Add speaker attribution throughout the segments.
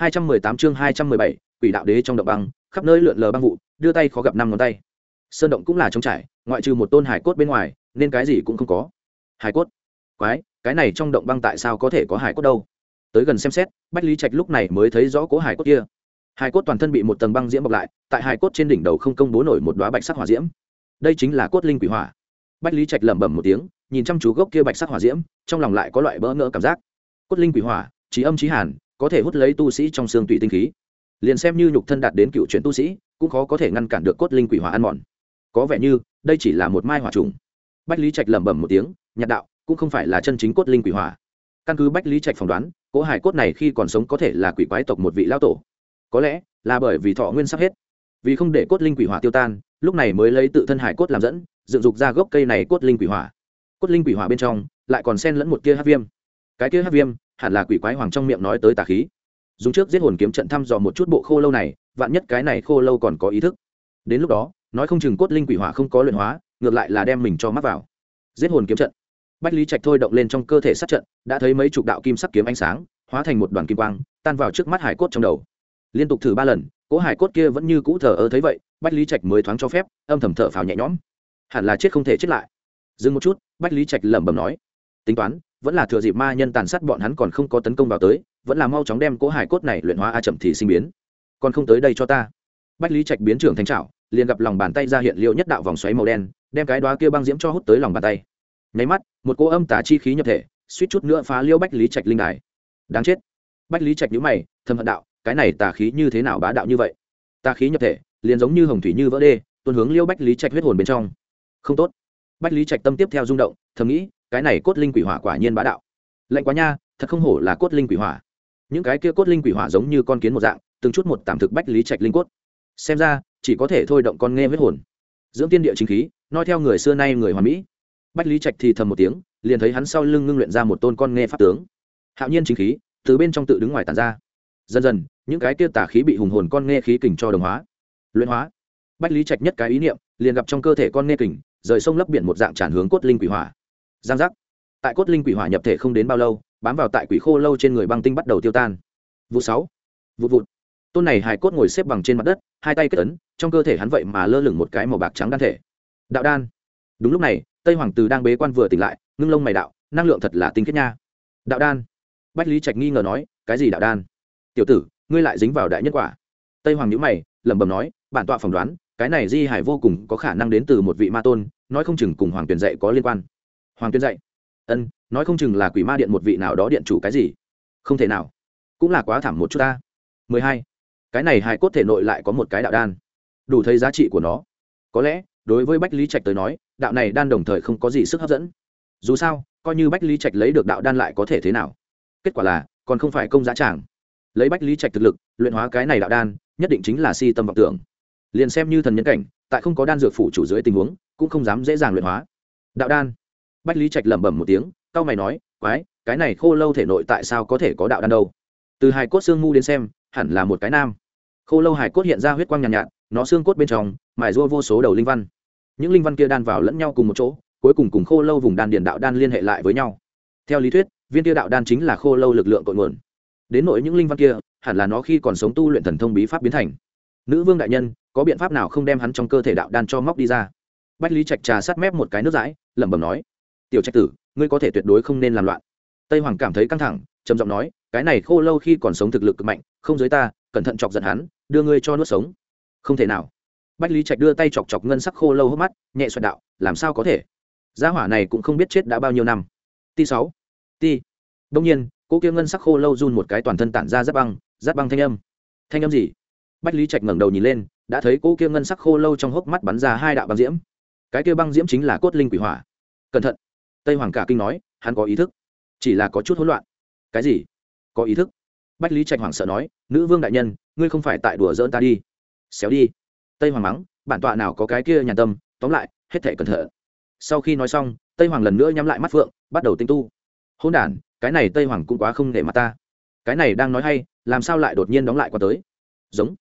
Speaker 1: 218 chương 217, quỷ đạo đế trong động băng khắp nơi lượn lờ băng vụ đưa tay khó gặp năm ngón tay. Sơn động cũng là trống trải ngoại trừ một tôn hải cốt bên ngoài nên cái gì cũng không có. Hải cốt? Quái cái này trong động băng tại sao có thể có hải cốt đâu? Tới gần xem xét bách lý trạch lúc này mới thấy rõ cố hải cốt kia. Hải cốt toàn thân bị một tầng băng diễm bọc lại tại hải cốt trên đỉnh đầu không công bố nổi một đóa bạch sắc hỏa diễm. Đây chính là cốt linh quỷ hỏa. Bách lý trạch lẩm bẩm một tiếng nhìn chăm chú gốc kia bạch sắc hỏa diễm trong lòng lại có loại bỡ ngỡ cảm giác. Cốt linh quỷ hỏa chí âm chí hàn có thể hút lấy tu sĩ trong xương tủy tinh khí. Liền xem như nhục thân đạt đến cựu chuyển tu sĩ, cũng khó có thể ngăn cản được cốt linh quỷ hỏa ăn mòn. Có vẻ như, đây chỉ là một mai hỏa trùng. Bách lý trạch lẩm bẩm một tiếng, nhạt đạo, cũng không phải là chân chính cốt linh quỷ hỏa. Căn cứ bách lý trạch phỏng đoán, cỗ hải cốt này khi còn sống có thể là quỷ quái tộc một vị lao tổ. Có lẽ, là bởi vì thọ nguyên sắp hết. Vì không để cốt linh quỷ hỏa tiêu tan, lúc này mới lấy tự thân hải cốt làm dẫn, dựng dục ra gốc cây này cốt linh quỷ hỏa. Cốt linh quỷ hỏa bên trong, lại còn xen lẫn một tia hát viêm. Cái tia hát viêm hẳn là quỷ quái hoàng trong miệng nói tới tà khí. Dùng trước giết hồn kiếm trận thăm dò một chút bộ khô lâu này, vạn nhất cái này khô lâu còn có ý thức. Đến lúc đó, nói không chừng cốt linh quỷ hỏa không có luyện hóa, ngược lại là đem mình cho mắc vào. Giết hồn kiếm trận. Bách lý trạch thôi động lên trong cơ thể sát trận, đã thấy mấy chục đạo kim sắc kiếm ánh sáng, hóa thành một đoàn kim quang, tan vào trước mắt hải cốt trong đầu. Liên tục thử ba lần, cỗ hải cốt kia vẫn như cũ thờ ơ thấy vậy, bách lý trạch mới thoáng cho phép, âm thầm thở phào nhẹ nhõm. Hẳn là chết không thể chết lại. Dừng một chút, bách lý trạch lẩm bẩm nói. Tính toán vẫn là thừa dịp ma nhân tàn sát bọn hắn còn không có tấn công vào tới, vẫn là mau chóng đem cỗ hải cốt này luyện hóa a chậm thì sinh biến. Còn không tới đây cho ta. Bách lý trạch biến trưởng thanh trảo, liền gặp lòng bàn tay ra hiện liệu nhất đạo vòng xoáy màu đen, đem cái đoá kia băng diễm cho hút tới lòng bàn tay. Nháy mắt, một cỗ âm tả chi khí nhập thể, suýt chút nữa phá liêu bách lý trạch linh đài. Đáng chết. Bách lý trạch nhữ mày thâm hận đạo, cái này tà khí như thế nào bá đạo như vậy? Tà khí nhập thể, liền giống như hồng thủy như vỡ đê, tuôn hướng liêu bách lý trạch huyết hồn bên trong. Không tốt. Bách lý trạch tâm tiếp theo rung động, thầm nghĩ cái này cốt linh quỷ hỏa quả nhiên bá đạo. Lạnh quá nha, thật không hổ là cốt linh quỷ hỏa. Những cái kia cốt linh quỷ hỏa giống như con kiến một dạng, từng chút một tạm thực bách lý trạch linh cốt. Xem ra, chỉ có thể thôi động con nghe huyết hồn. Dưỡng tiên địa chính khí nói theo người xưa nay người hoàn mỹ. Bách lý trạch thì thầm một tiếng, liền thấy hắn sau lưng ngưng luyện ra một tôn con nghe pháp tướng. Hạo nhiên chính khí, từ bên trong tự đứng ngoài tàn ra. Dần dần, những cái kia tả khí bị hùng hồn con nghe khí kình cho đồng hóa. Luyện hóa. Bách lý trạch nhất cái ý niệm, liền gặp trong cơ thể con nghe kình, rời sông lấp biển một dạng tràn hướng cốt linh quỷ hỏa giang giác. Tại cốt linh quỷ hỏa nhập thể không đến bao lâu, bám vào tại quỷ khô lâu trên người băng tinh bắt đầu tiêu tan. Vụ sáu. Vụ vụt. Tôn này hài cốt ngồi xếp bằng trên mặt đất, hai tay kết ấn, trong cơ thể hắn vậy mà lơ lửng một cái màu bạc trắng đan thể. Đạo đan. Đúng lúc này, tây hoàng từ đang bế quan vừa tỉnh lại, ngưng lông mày đạo, năng lượng thật là tinh kết nha. Đạo đan. Bách lý trạch nghi ngờ nói, cái gì đạo đan? Tiểu tử, ngươi lại dính vào đại nhất quả. Tây hoàng nhữ mày, lẩm bẩm nói, bản tọa phỏng đoán, cái này di hải vô cùng có khả năng đến từ một vị ma tôn, nói không chừng cùng hoàng tuyền dạy có liên quan hoàng tuyên dạy. Ân, nói không chừng là quỷ ma điện một vị nào đó điện chủ cái gì. Không thể nào. Cũng là quá thảm một chút ta. Mười hai. Cái này hài cốt thể nội lại có một cái đạo đan. Đủ thấy giá trị của nó. Có lẽ, đối với bách lý trạch tới nói, đạo này đan đồng thời không có gì sức hấp dẫn. Dù sao, coi như bách lý trạch lấy được đạo đan lại có thể thế nào? Kết quả là, còn không phải công giá tràng. Lấy bách lý trạch thực lực, luyện hóa cái này đạo đan, nhất định chính là si tâm vọng tưởng. Liền xem như thần nhân cảnh, tại không có đan dược phủ chủ dưới tình huống, cũng không dám dễ dàng luyện hóa. Đạo đan bách lý trạch lẩm bẩm một tiếng c a o mày nói quái cái này khô lâu thể nội tại sao có thể có đạo đan đâu? Từ hài cốt xương mu đến xem hẳn là một cái nam. Khô lâu hài cốt hiện ra huyết quang nhàn nhạt, nhạt nó xương cốt bên trong mài rua vô số đầu linh văn. Những linh văn kia đan vào lẫn nhau cùng một chỗ cuối cùng cùng khô lâu vùng đan điền đạo đan liên hệ lại với nhau. Theo lý thuyết viên kia đạo đan chính là khô lâu lực lượng cội nguồn. Đến nội những linh văn kia hẳn là nó khi còn sống tu luyện thần thông bí pháp biến thành. Nữ vương đại nhân có biện pháp nào không đem hắn trong cơ thể đạo đan cho móc đi ra? Bách lý trạch trà sát mép một cái nước dãi lẩm bẩm nói tiểu trạch tử, ngươi có thể tuyệt đối không nên làm loạn. Tây hoàng cảm thấy căng thẳng, trầm giọng nói, cái này khô lâu khi còn sống thực lực cực mạnh, không giới ta, cẩn thận chọc giận hắn, đưa ngươi cho nuốt sống. Không thể nào. Bách lý trạch đưa tay chọc chọc ngân sắc khô lâu hốc mắt, nhẹ xoẹt đạo, làm sao có thể? Gia hỏa này cũng không biết chết đã bao nhiêu năm. Ti sáu. Ti. Đông nhiên, cô kia ngân sắc khô lâu run một cái toàn thân tản ra giáp băng giáp băng thanh âm. Thanh âm gì? Bách lý trạch ngẩng đầu nhìn lên, đã thấy cô kia ngân sắc khô lâu trong hốc mắt bắn ra hai đạo băng diễm. Cái kia băng diễm chính là cốt linh quỷ hỏa. Cẩn thận tây hoàng cả kinh nói, hắn có ý thức, chỉ là có chút hỗn loạn. Cái gì? Có ý thức? Bách lý trạch Hoàng sợ nói, nữ vương đại nhân, ngươi không phải tại đùa dỡn ta đi. Xéo đi. Tây hoàng mắng, bản tọa nào có cái kia nhàn tâm, tóm lại, hết thể cẩn thận. Sau khi nói xong, tây hoàng lần nữa nhắm lại mắt phượng, bắt đầu tinh tu. Hôn đ cái này tây hoàng cũng quá không để mặt ta. Cái này đang nói hay, làm sao lại đột nhiên đóng lại qua tới? Giống.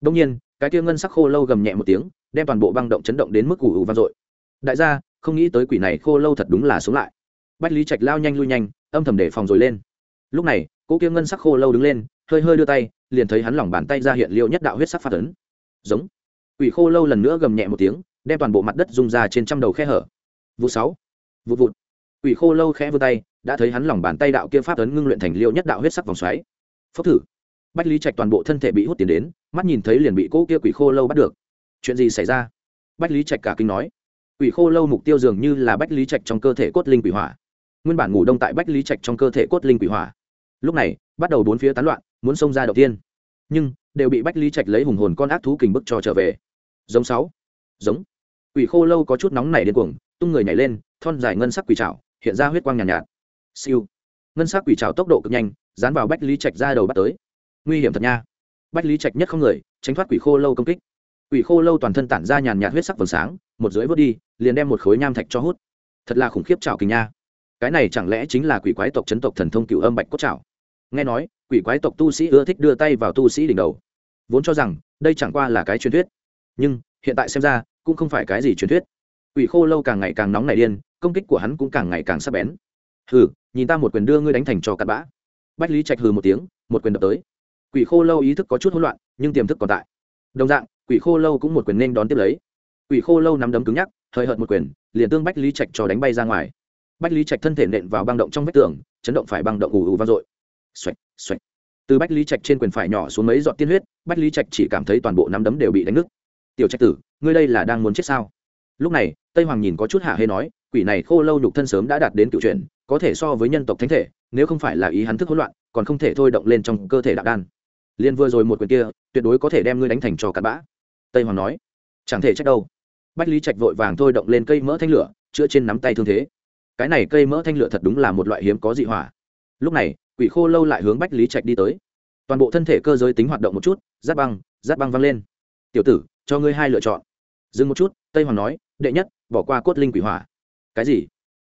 Speaker 1: Đông nhiên, cái kia ngân sắc khô lâu gầm nhẹ một tiếng, đem toàn bộ băng động chấn động đến mức ủ ủ vang dội. Đại gia không nghĩ tới quỷ này khô lâu thật đúng là sống lại. Bách lý trạch lao nhanh lui nhanh, âm thầm để phòng rồi lên. Lúc này, cỗ kia ngân sắc khô lâu đứng lên, hơi hơi đưa tay, liền thấy hắn lỏng bàn tay ra hiện liệu nhất đạo huyết sắc phát ấn. Giống. Quỷ khô lâu lần nữa gầm nhẹ một tiếng, đem toàn bộ mặt đất rung ra trên trăm đầu khe hở. Vụ sáu. Vụ vụt. Quỷ khô lâu khẽ vươn tay, đã thấy hắn lỏng bàn tay đạo kia pháp ấn ngưng luyện thành liệu nhất đạo huyết sắc vòng xoáy. Phốc thử. Bách lý trạch toàn bộ thân thể bị hút tiền đến, mắt nhìn thấy liền bị cỗ kia quỷ khô lâu bắt được. Chuyện gì xảy ra? Bách lý trạch cả kinh nói quỷ khô lâu mục tiêu dường như là bách lý trạch trong cơ thể cốt linh quỷ hỏa. Nguyên bản ngủ đông tại bách lý trạch trong cơ thể cốt linh quỷ hỏa. Lúc này bắt đầu bốn phía tán loạn muốn xông ra đầu tiên. Nhưng đều bị bách lý trạch lấy hùng hồn con ác thú kình bức cho trở về. Giống sáu. Giống. Quỷ khô lâu có chút nóng nảy điên cuồng tung người nhảy lên thon dài ngân sắc quỷ trảo hiện ra huyết quang nhàn nhạt, nhạt. Siêu. Ngân sắc quỷ trảo tốc độ cực nhanh dán vào bách lý trạch ra đầu bắt tới. Nguy hiểm thật nha. Bách lý trạch nhất không người tránh thoát quỷ khô lâu công kích. Quỷ khô lâu toàn thân tản ra nhàn nhạt huyết sắc vầng sáng một rưỡi vớt đi, liền đem một khối nham thạch cho hút. Thật là khủng khiếp trào kình nha. Cái này chẳng lẽ chính là quỷ quái tộc chấn tộc thần thông cựu âm bạch cốt trào nghe nói, quỷ quái tộc tu sĩ ưa thích đưa tay vào tu sĩ đỉnh đầu. Vốn cho rằng, đây chẳng qua là cái truyền thuyết. Nhưng, hiện tại xem ra, cũng không phải cái gì truyền thuyết. Quỷ khô lâu càng ngày càng nóng nảy điên, công kích của hắn cũng càng ngày càng sắc bén. Hừ, nhìn ta một quyền đưa ngươi đánh thành cho cặn bã. Bách lý trạch hừ một tiếng, một quyền đập tới. Quỷ khô lâu ý thức có chút hỗn loạn, nhưng tiềm thức còn tại. Đồng dạng, quỷ khô lâu cũng một quyền nên đón tiếp lấy quỷ khô lâu nắm đấm cứng nhắc, hơi hợt một quyền, liền tương bách lý trạch cho đánh bay ra ngoài. Bách lý trạch thân thể nện vào băng động trong vách tường, chấn động phải băng động ù ù vang dội. Xoạch xoạch từ bách lý trạch trên quyền phải nhỏ xuống mấy giọt tiên huyết, bách lý trạch chỉ cảm thấy toàn bộ nắm đấm đều bị đánh nứt. Tiểu trạch tử, ngươi đây là đang muốn chết sao? Lúc này, tây hoàng nhìn có chút hạ hay nói, quỷ này khô lâu nhục thân sớm đã đạt đến cựu truyền có thể so với nhân tộc thánh thể, nếu không phải là ý hắn thức hỗn loạn, còn không thể thôi động lên trong cơ thể đạo đan. Liên vừa rồi một quyền kia, tuyệt đối có thể đem ngươi đánh thành trò cặn bã. Tây hoàng nói, chẳng thể trách đâu bách lý trạch vội vàng thôi động lên cây mỡ thanh lửa, chữa trên nắm tay thương thế. Cái này cây mỡ thanh lửa thật đúng là một loại hiếm có dị hỏa. Lúc này, quỷ khô lâu lại hướng bách lý trạch đi tới. Toàn bộ thân thể cơ giới tính hoạt động một chút, giáp băng giáp băng văng lên. Tiểu tử, cho ngươi hai lựa chọn. Dừng một chút, tây hoàng nói, đệ nhất, bỏ qua cốt linh quỷ hỏa. Cái gì?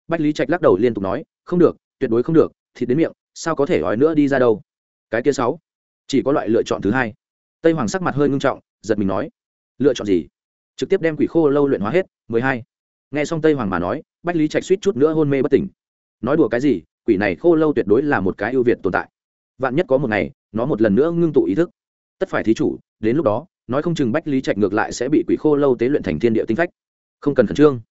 Speaker 1: Bách lý trạch lắc đầu liên tục nói, không được, tuyệt đối không được, thịt đến miệng, sao có thể ói nữa đi ra đâu? Cái kia sáu, chỉ có loại lựa chọn thứ hai. Tây hoàng sắc mặt hơi ngưng trọng, giật mình nói, lựa chọn gì? Trực tiếp đem quỷ khô lâu luyện hóa hết, mười hai. Nghe xong tây hoàng mà nói, bách lý trạch suýt chút nữa hôn mê bất tỉnh. Nói đùa cái gì, quỷ này khô lâu tuyệt đối là một cái ưu việt tồn tại. Vạn nhất có một ngày, nó một lần nữa ngưng tụ ý thức. Tất phải thí chủ, đến lúc đó, nói không chừng bách lý trạch ngược lại sẽ bị quỷ khô lâu tế luyện thành thiên địa tinh phách. Không cần khẩn trương.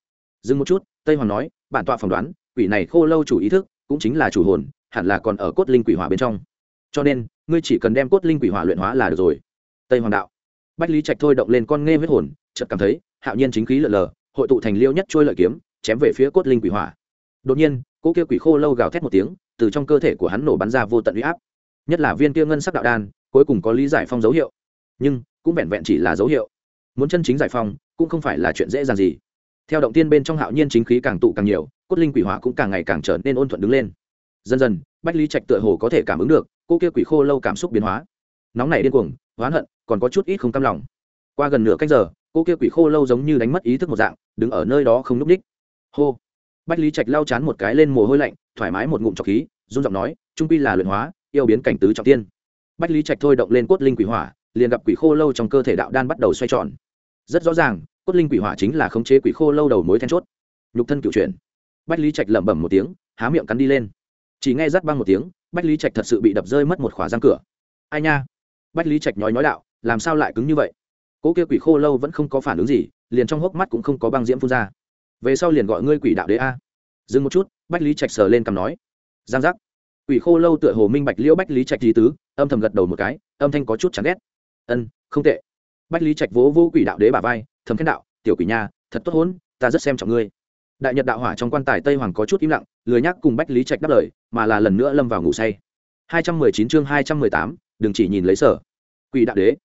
Speaker 1: Dừng một chút, tây hoàng nói, bản tọa phỏng đoán, quỷ này khô lâu chủ ý thức cũng chính là chủ hồn, hẳn là còn ở cốt linh quỷ hỏa bên trong. Cho nên, ngươi chỉ cần đem cốt linh quỷ hỏa luyện hóa là được rồi. Tây hoàng đạo. Bách lý trạch thôi động lên con nghe huyết hồn chợt cảm thấy, hạo nhiên chính khí lờ lờ, hội tụ thành liêu nhất trôi lợi kiếm, chém về phía cốt linh quỷ hỏa. Đột nhiên, cỗ kia quỷ khô lâu gào thét một tiếng, từ trong cơ thể của hắn nổ bắn ra vô tận uy áp. Nhất là viên kia ngân sắc đạo đan, cuối cùng có lý giải phong dấu hiệu. Nhưng, cũng vẹn vẹn chỉ là dấu hiệu. Muốn chân chính giải phong, cũng không phải là chuyện dễ dàng gì. Theo động tiên bên trong hạo nhiên chính khí càng tụ càng nhiều, cốt linh quỷ hỏa cũng càng ngày càng trở nên ôn thuận đứng lên. Dần dần, bách lý trạch tựa hồ có thể cảm ứng được cô kia quỷ khô lâu cảm xúc biến hóa. Nóng này điên cuồng, oán hận, còn có chút ít không cam lòng. Qua gần nửa cách giờ cô kia quỷ khô lâu giống như đánh mất ý thức một dạng, đứng ở nơi đó không n ú c ních hô. Bách lý trạch lau chán một cái lên mồ hôi lạnh, thoải mái một ngụm trọc khí, run giọng nói, trung pi là luyện hóa, yêu biến cảnh tứ trọng tiên. Bách lý trạch thôi động lên cốt linh quỷ hỏa, liền gặp quỷ khô lâu trong cơ thể đạo đan bắt đầu xoay tròn. Rất rõ ràng, cốt linh quỷ hỏa chính là khống chế quỷ khô lâu đầu mối then chốt. Nhục thân cựu chuyển. Bách lý trạch lẩm bẩm một tiếng, há miệng cắn đi lên. Chỉ nghe rắt băng một tiếng, bách lý trạch thật sự bị đập rơi mất một khỏa răng cửa. Ai nha? Bách lý trạch nhói nhói đạo, làm sao lại cứng như vậy? Cỗ kia quỷ khô lâu vẫn không có phản ứng gì liền trong hốc mắt cũng không có băng diễm phun ra. Về sau liền gọi ngươi quỷ đạo đế a. Dừng một chút bách lý trạch sờ lên cằm nói. Giang giác. Quỷ khô lâu tựa hồ minh bạch liễu bách lý trạch lý tứ âm thầm gật đầu một cái âm thanh có chút chán ghét. Ân không tệ. Bách lý trạch vỗ vô quỷ đạo đế bà vai thầm khen đạo tiểu quỷ nha thật tốt hốn ta rất xem trọng ngươi. Đại nhật đạo hỏa trong quan tài tây hoàng có chút im lặng lười nhắc cùng bách lý trạch đáp lời mà là lần nữa lâm vào ngủ say. 219 chương 218, đừng chỉ nhìn lấy sở. Quỷ đạo đế.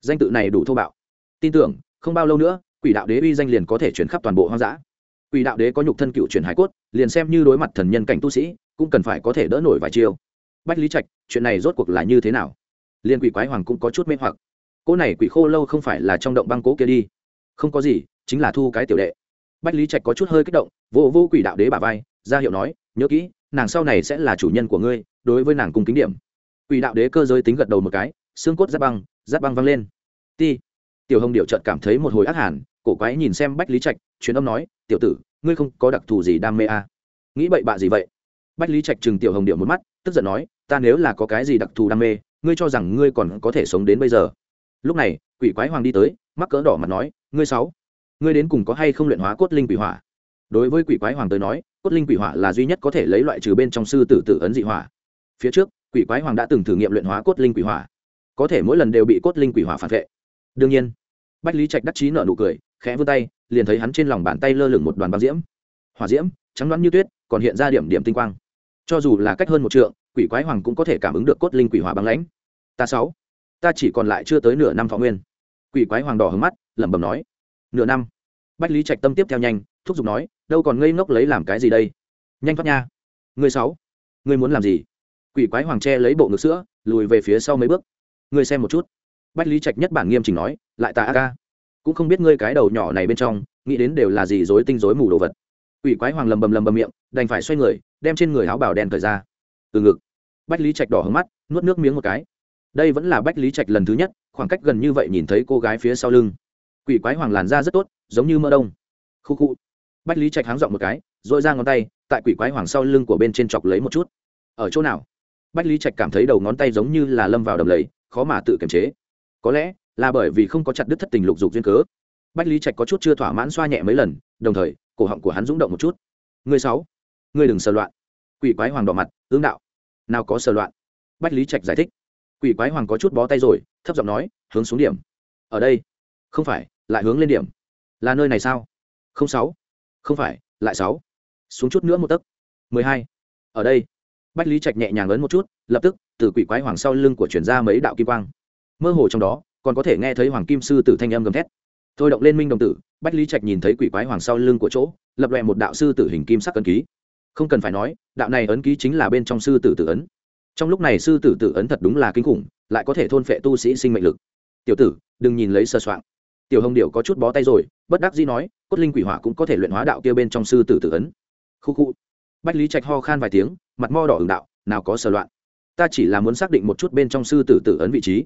Speaker 1: Danh tự này đủ thô bạo tin tưởng, không bao lâu nữa, quỷ đạo đế uy danh liền có thể chuyển khắp toàn bộ hoang dã. Quỷ đạo đế có nhục thân cựu truyền hải cốt, liền xem như đối mặt thần nhân cảnh tu sĩ, cũng cần phải có thể đỡ nổi vài chiêu. Bách lý trạch, chuyện này rốt cuộc là như thế nào? Liên quỷ quái hoàng cũng có chút mê hoặc. Cỗ này quỷ khô lâu không phải là trong động băng cố kia đi. Không có gì, chính là thu cái tiểu đệ. Bách lý trạch có chút hơi kích động, vô vô quỷ đạo đế bà vai, ra hiệu nói, nhớ kỹ, nàng sau này sẽ là chủ nhân của ngươi, đối với nàng cùng kính điểm. Quỷ đạo đế cơ giới tính gật đầu một cái, xương cốt giáp băng giáp băng văng lên. Ti tiểu hồng điệu trợt cảm thấy một hồi ác hàn, cổ quái nhìn xem bách lý trạch chuyến âm nói, tiểu tử, ngươi không có đặc thù gì đam mê à. nghĩ bậy bạ gì vậy? Bách lý trạch chừng tiểu hồng điệu một mắt, tức giận nói, ta nếu là có cái gì đặc thù đam mê, ngươi cho rằng ngươi còn có thể sống đến bây giờ? Lúc này, quỷ quái hoàng đi tới, mắc cỡ đỏ mặt nói, ngươi sáu, ngươi đến cùng có hay không luyện hóa cốt linh quỷ hỏa? Đối với quỷ quái hoàng tới nói, cốt linh quỷ hỏa là duy nhất có thể lấy loại trừ bên trong sư tử tử ấn dị hỏa. Phía trước, quỷ quái hoàng đã từng thử nghiệm luyện hóa cốt linh quỷ hỏa. Có thể mỗi lần đều bị cốt linh quỷ hỏa phản vệ đương nhiên. Bách lý trạch đắc chí nở nụ cười, khẽ vươn tay, liền thấy hắn trên lòng bàn tay lơ lửng một đoàn băng diễm. Hỏa diễm, trắng đoán như tuyết, còn hiện ra điểm điểm tinh quang. Cho dù là cách hơn một trượng, quỷ quái hoàng cũng có thể cảm ứng được cốt linh quỷ hỏa băng lãnh. Ta sáu, ta chỉ còn lại chưa tới nửa năm thọ nguyên. Quỷ quái hoàng đỏ hướng mắt, lẩm bẩm nói. Nửa năm. Bách lý trạch tâm tiếp theo nhanh, thúc giục nói, đâu còn ngây ngốc lấy làm cái gì đây? Nhanh thoát nha. Người sáu, người muốn làm gì? Quỷ quái hoàng tre lấy bộ ngực sữa, lùi về phía sau mấy bước. Người xem một chút bách lý trạch nhất bản nghiêm chỉnh nói, lại ta a ca, cũng không biết ngươi cái đầu nhỏ này bên trong, nghĩ đến đều là gì dối tinh dối mù đồ vật. Quỷ quái hoàng lầm bầm lầm bầm miệng, đành phải xoay người, đem trên người áo bảo đen thời ra. Từ ngực, bách lý trạch đỏ hứng mắt, nuốt nước miếng một cái. Đây vẫn là bách lý trạch lần thứ nhất, khoảng cách gần như vậy nhìn thấy cô gái phía sau lưng. Quỷ quái hoàng làn da rất tốt, giống như mơ đông. Khu khu. Bách lý trạch háng dọn một cái r ồ i ra ngón tay, tại quỷ quái hoàng sau lưng của bên trên chọc lấy một chút. Ở chỗ nào? Bách lý trạch cảm thấy đầu ngón tay giống như là lâm vào đầm lầy, khó mà tự kiềm chế có lẽ là bởi vì không có chặt đứt thất tình lục dục duyên cớ, bách lý trạch có chút chưa thỏa mãn xoa nhẹ mấy lần, đồng thời, cổ họng của hắn rúng động một chút. Người sáu người đừng sờ loạn. Quỷ quái hoàng đỏ mặt ứng đạo, nào có sờ loạn. Bách lý trạch giải thích. Quỷ quái hoàng có chút bó tay rồi, thấp giọng nói, hướng xuống điểm. Ở đây? Không phải, lại hướng lên điểm. Là nơi này sao? Không sáu. Không phải, lại sáu. Xuống chút nữa một tấc. Mười hai. Ở đây. Bách lý trạch nhẹ nhàng lớn một chút, lập tức, từ quỷ quái hoàng sau lưng của chuyển ra mấy đạo kim quang mơ hồ trong đó, còn có thể nghe thấy hoàng kim sư tử thanh âm gầm thét. Thôi động lên minh đồng tử, bách lý trạch nhìn thấy quỷ quái hoàng sau lưng của chỗ, lập loại một đạo sư tử hình kim sắc ấn ký. Không cần phải nói, đạo này ấn ký chính là bên trong sư tử tử ấn. Trong lúc này sư tử tử ấn thật đúng là kinh khủng, lại có thể thôn phệ tu sĩ sinh mệnh lực. Tiểu tử, đừng nhìn lấy sơ soạn. Tiểu hồng điệu có chút bó tay rồi, bất đắc dĩ nói, cốt linh quỷ hỏa cũng có thể luyện hóa đạo kia bên trong sư tử tử ấn. Khu khu. Bách lý trạch ho khan vài tiếng, mặt mo đỏ ửng đạo, nào có sơ loạn. Ta chỉ là muốn xác định một chút bên trong sư tử tử ấn vị trí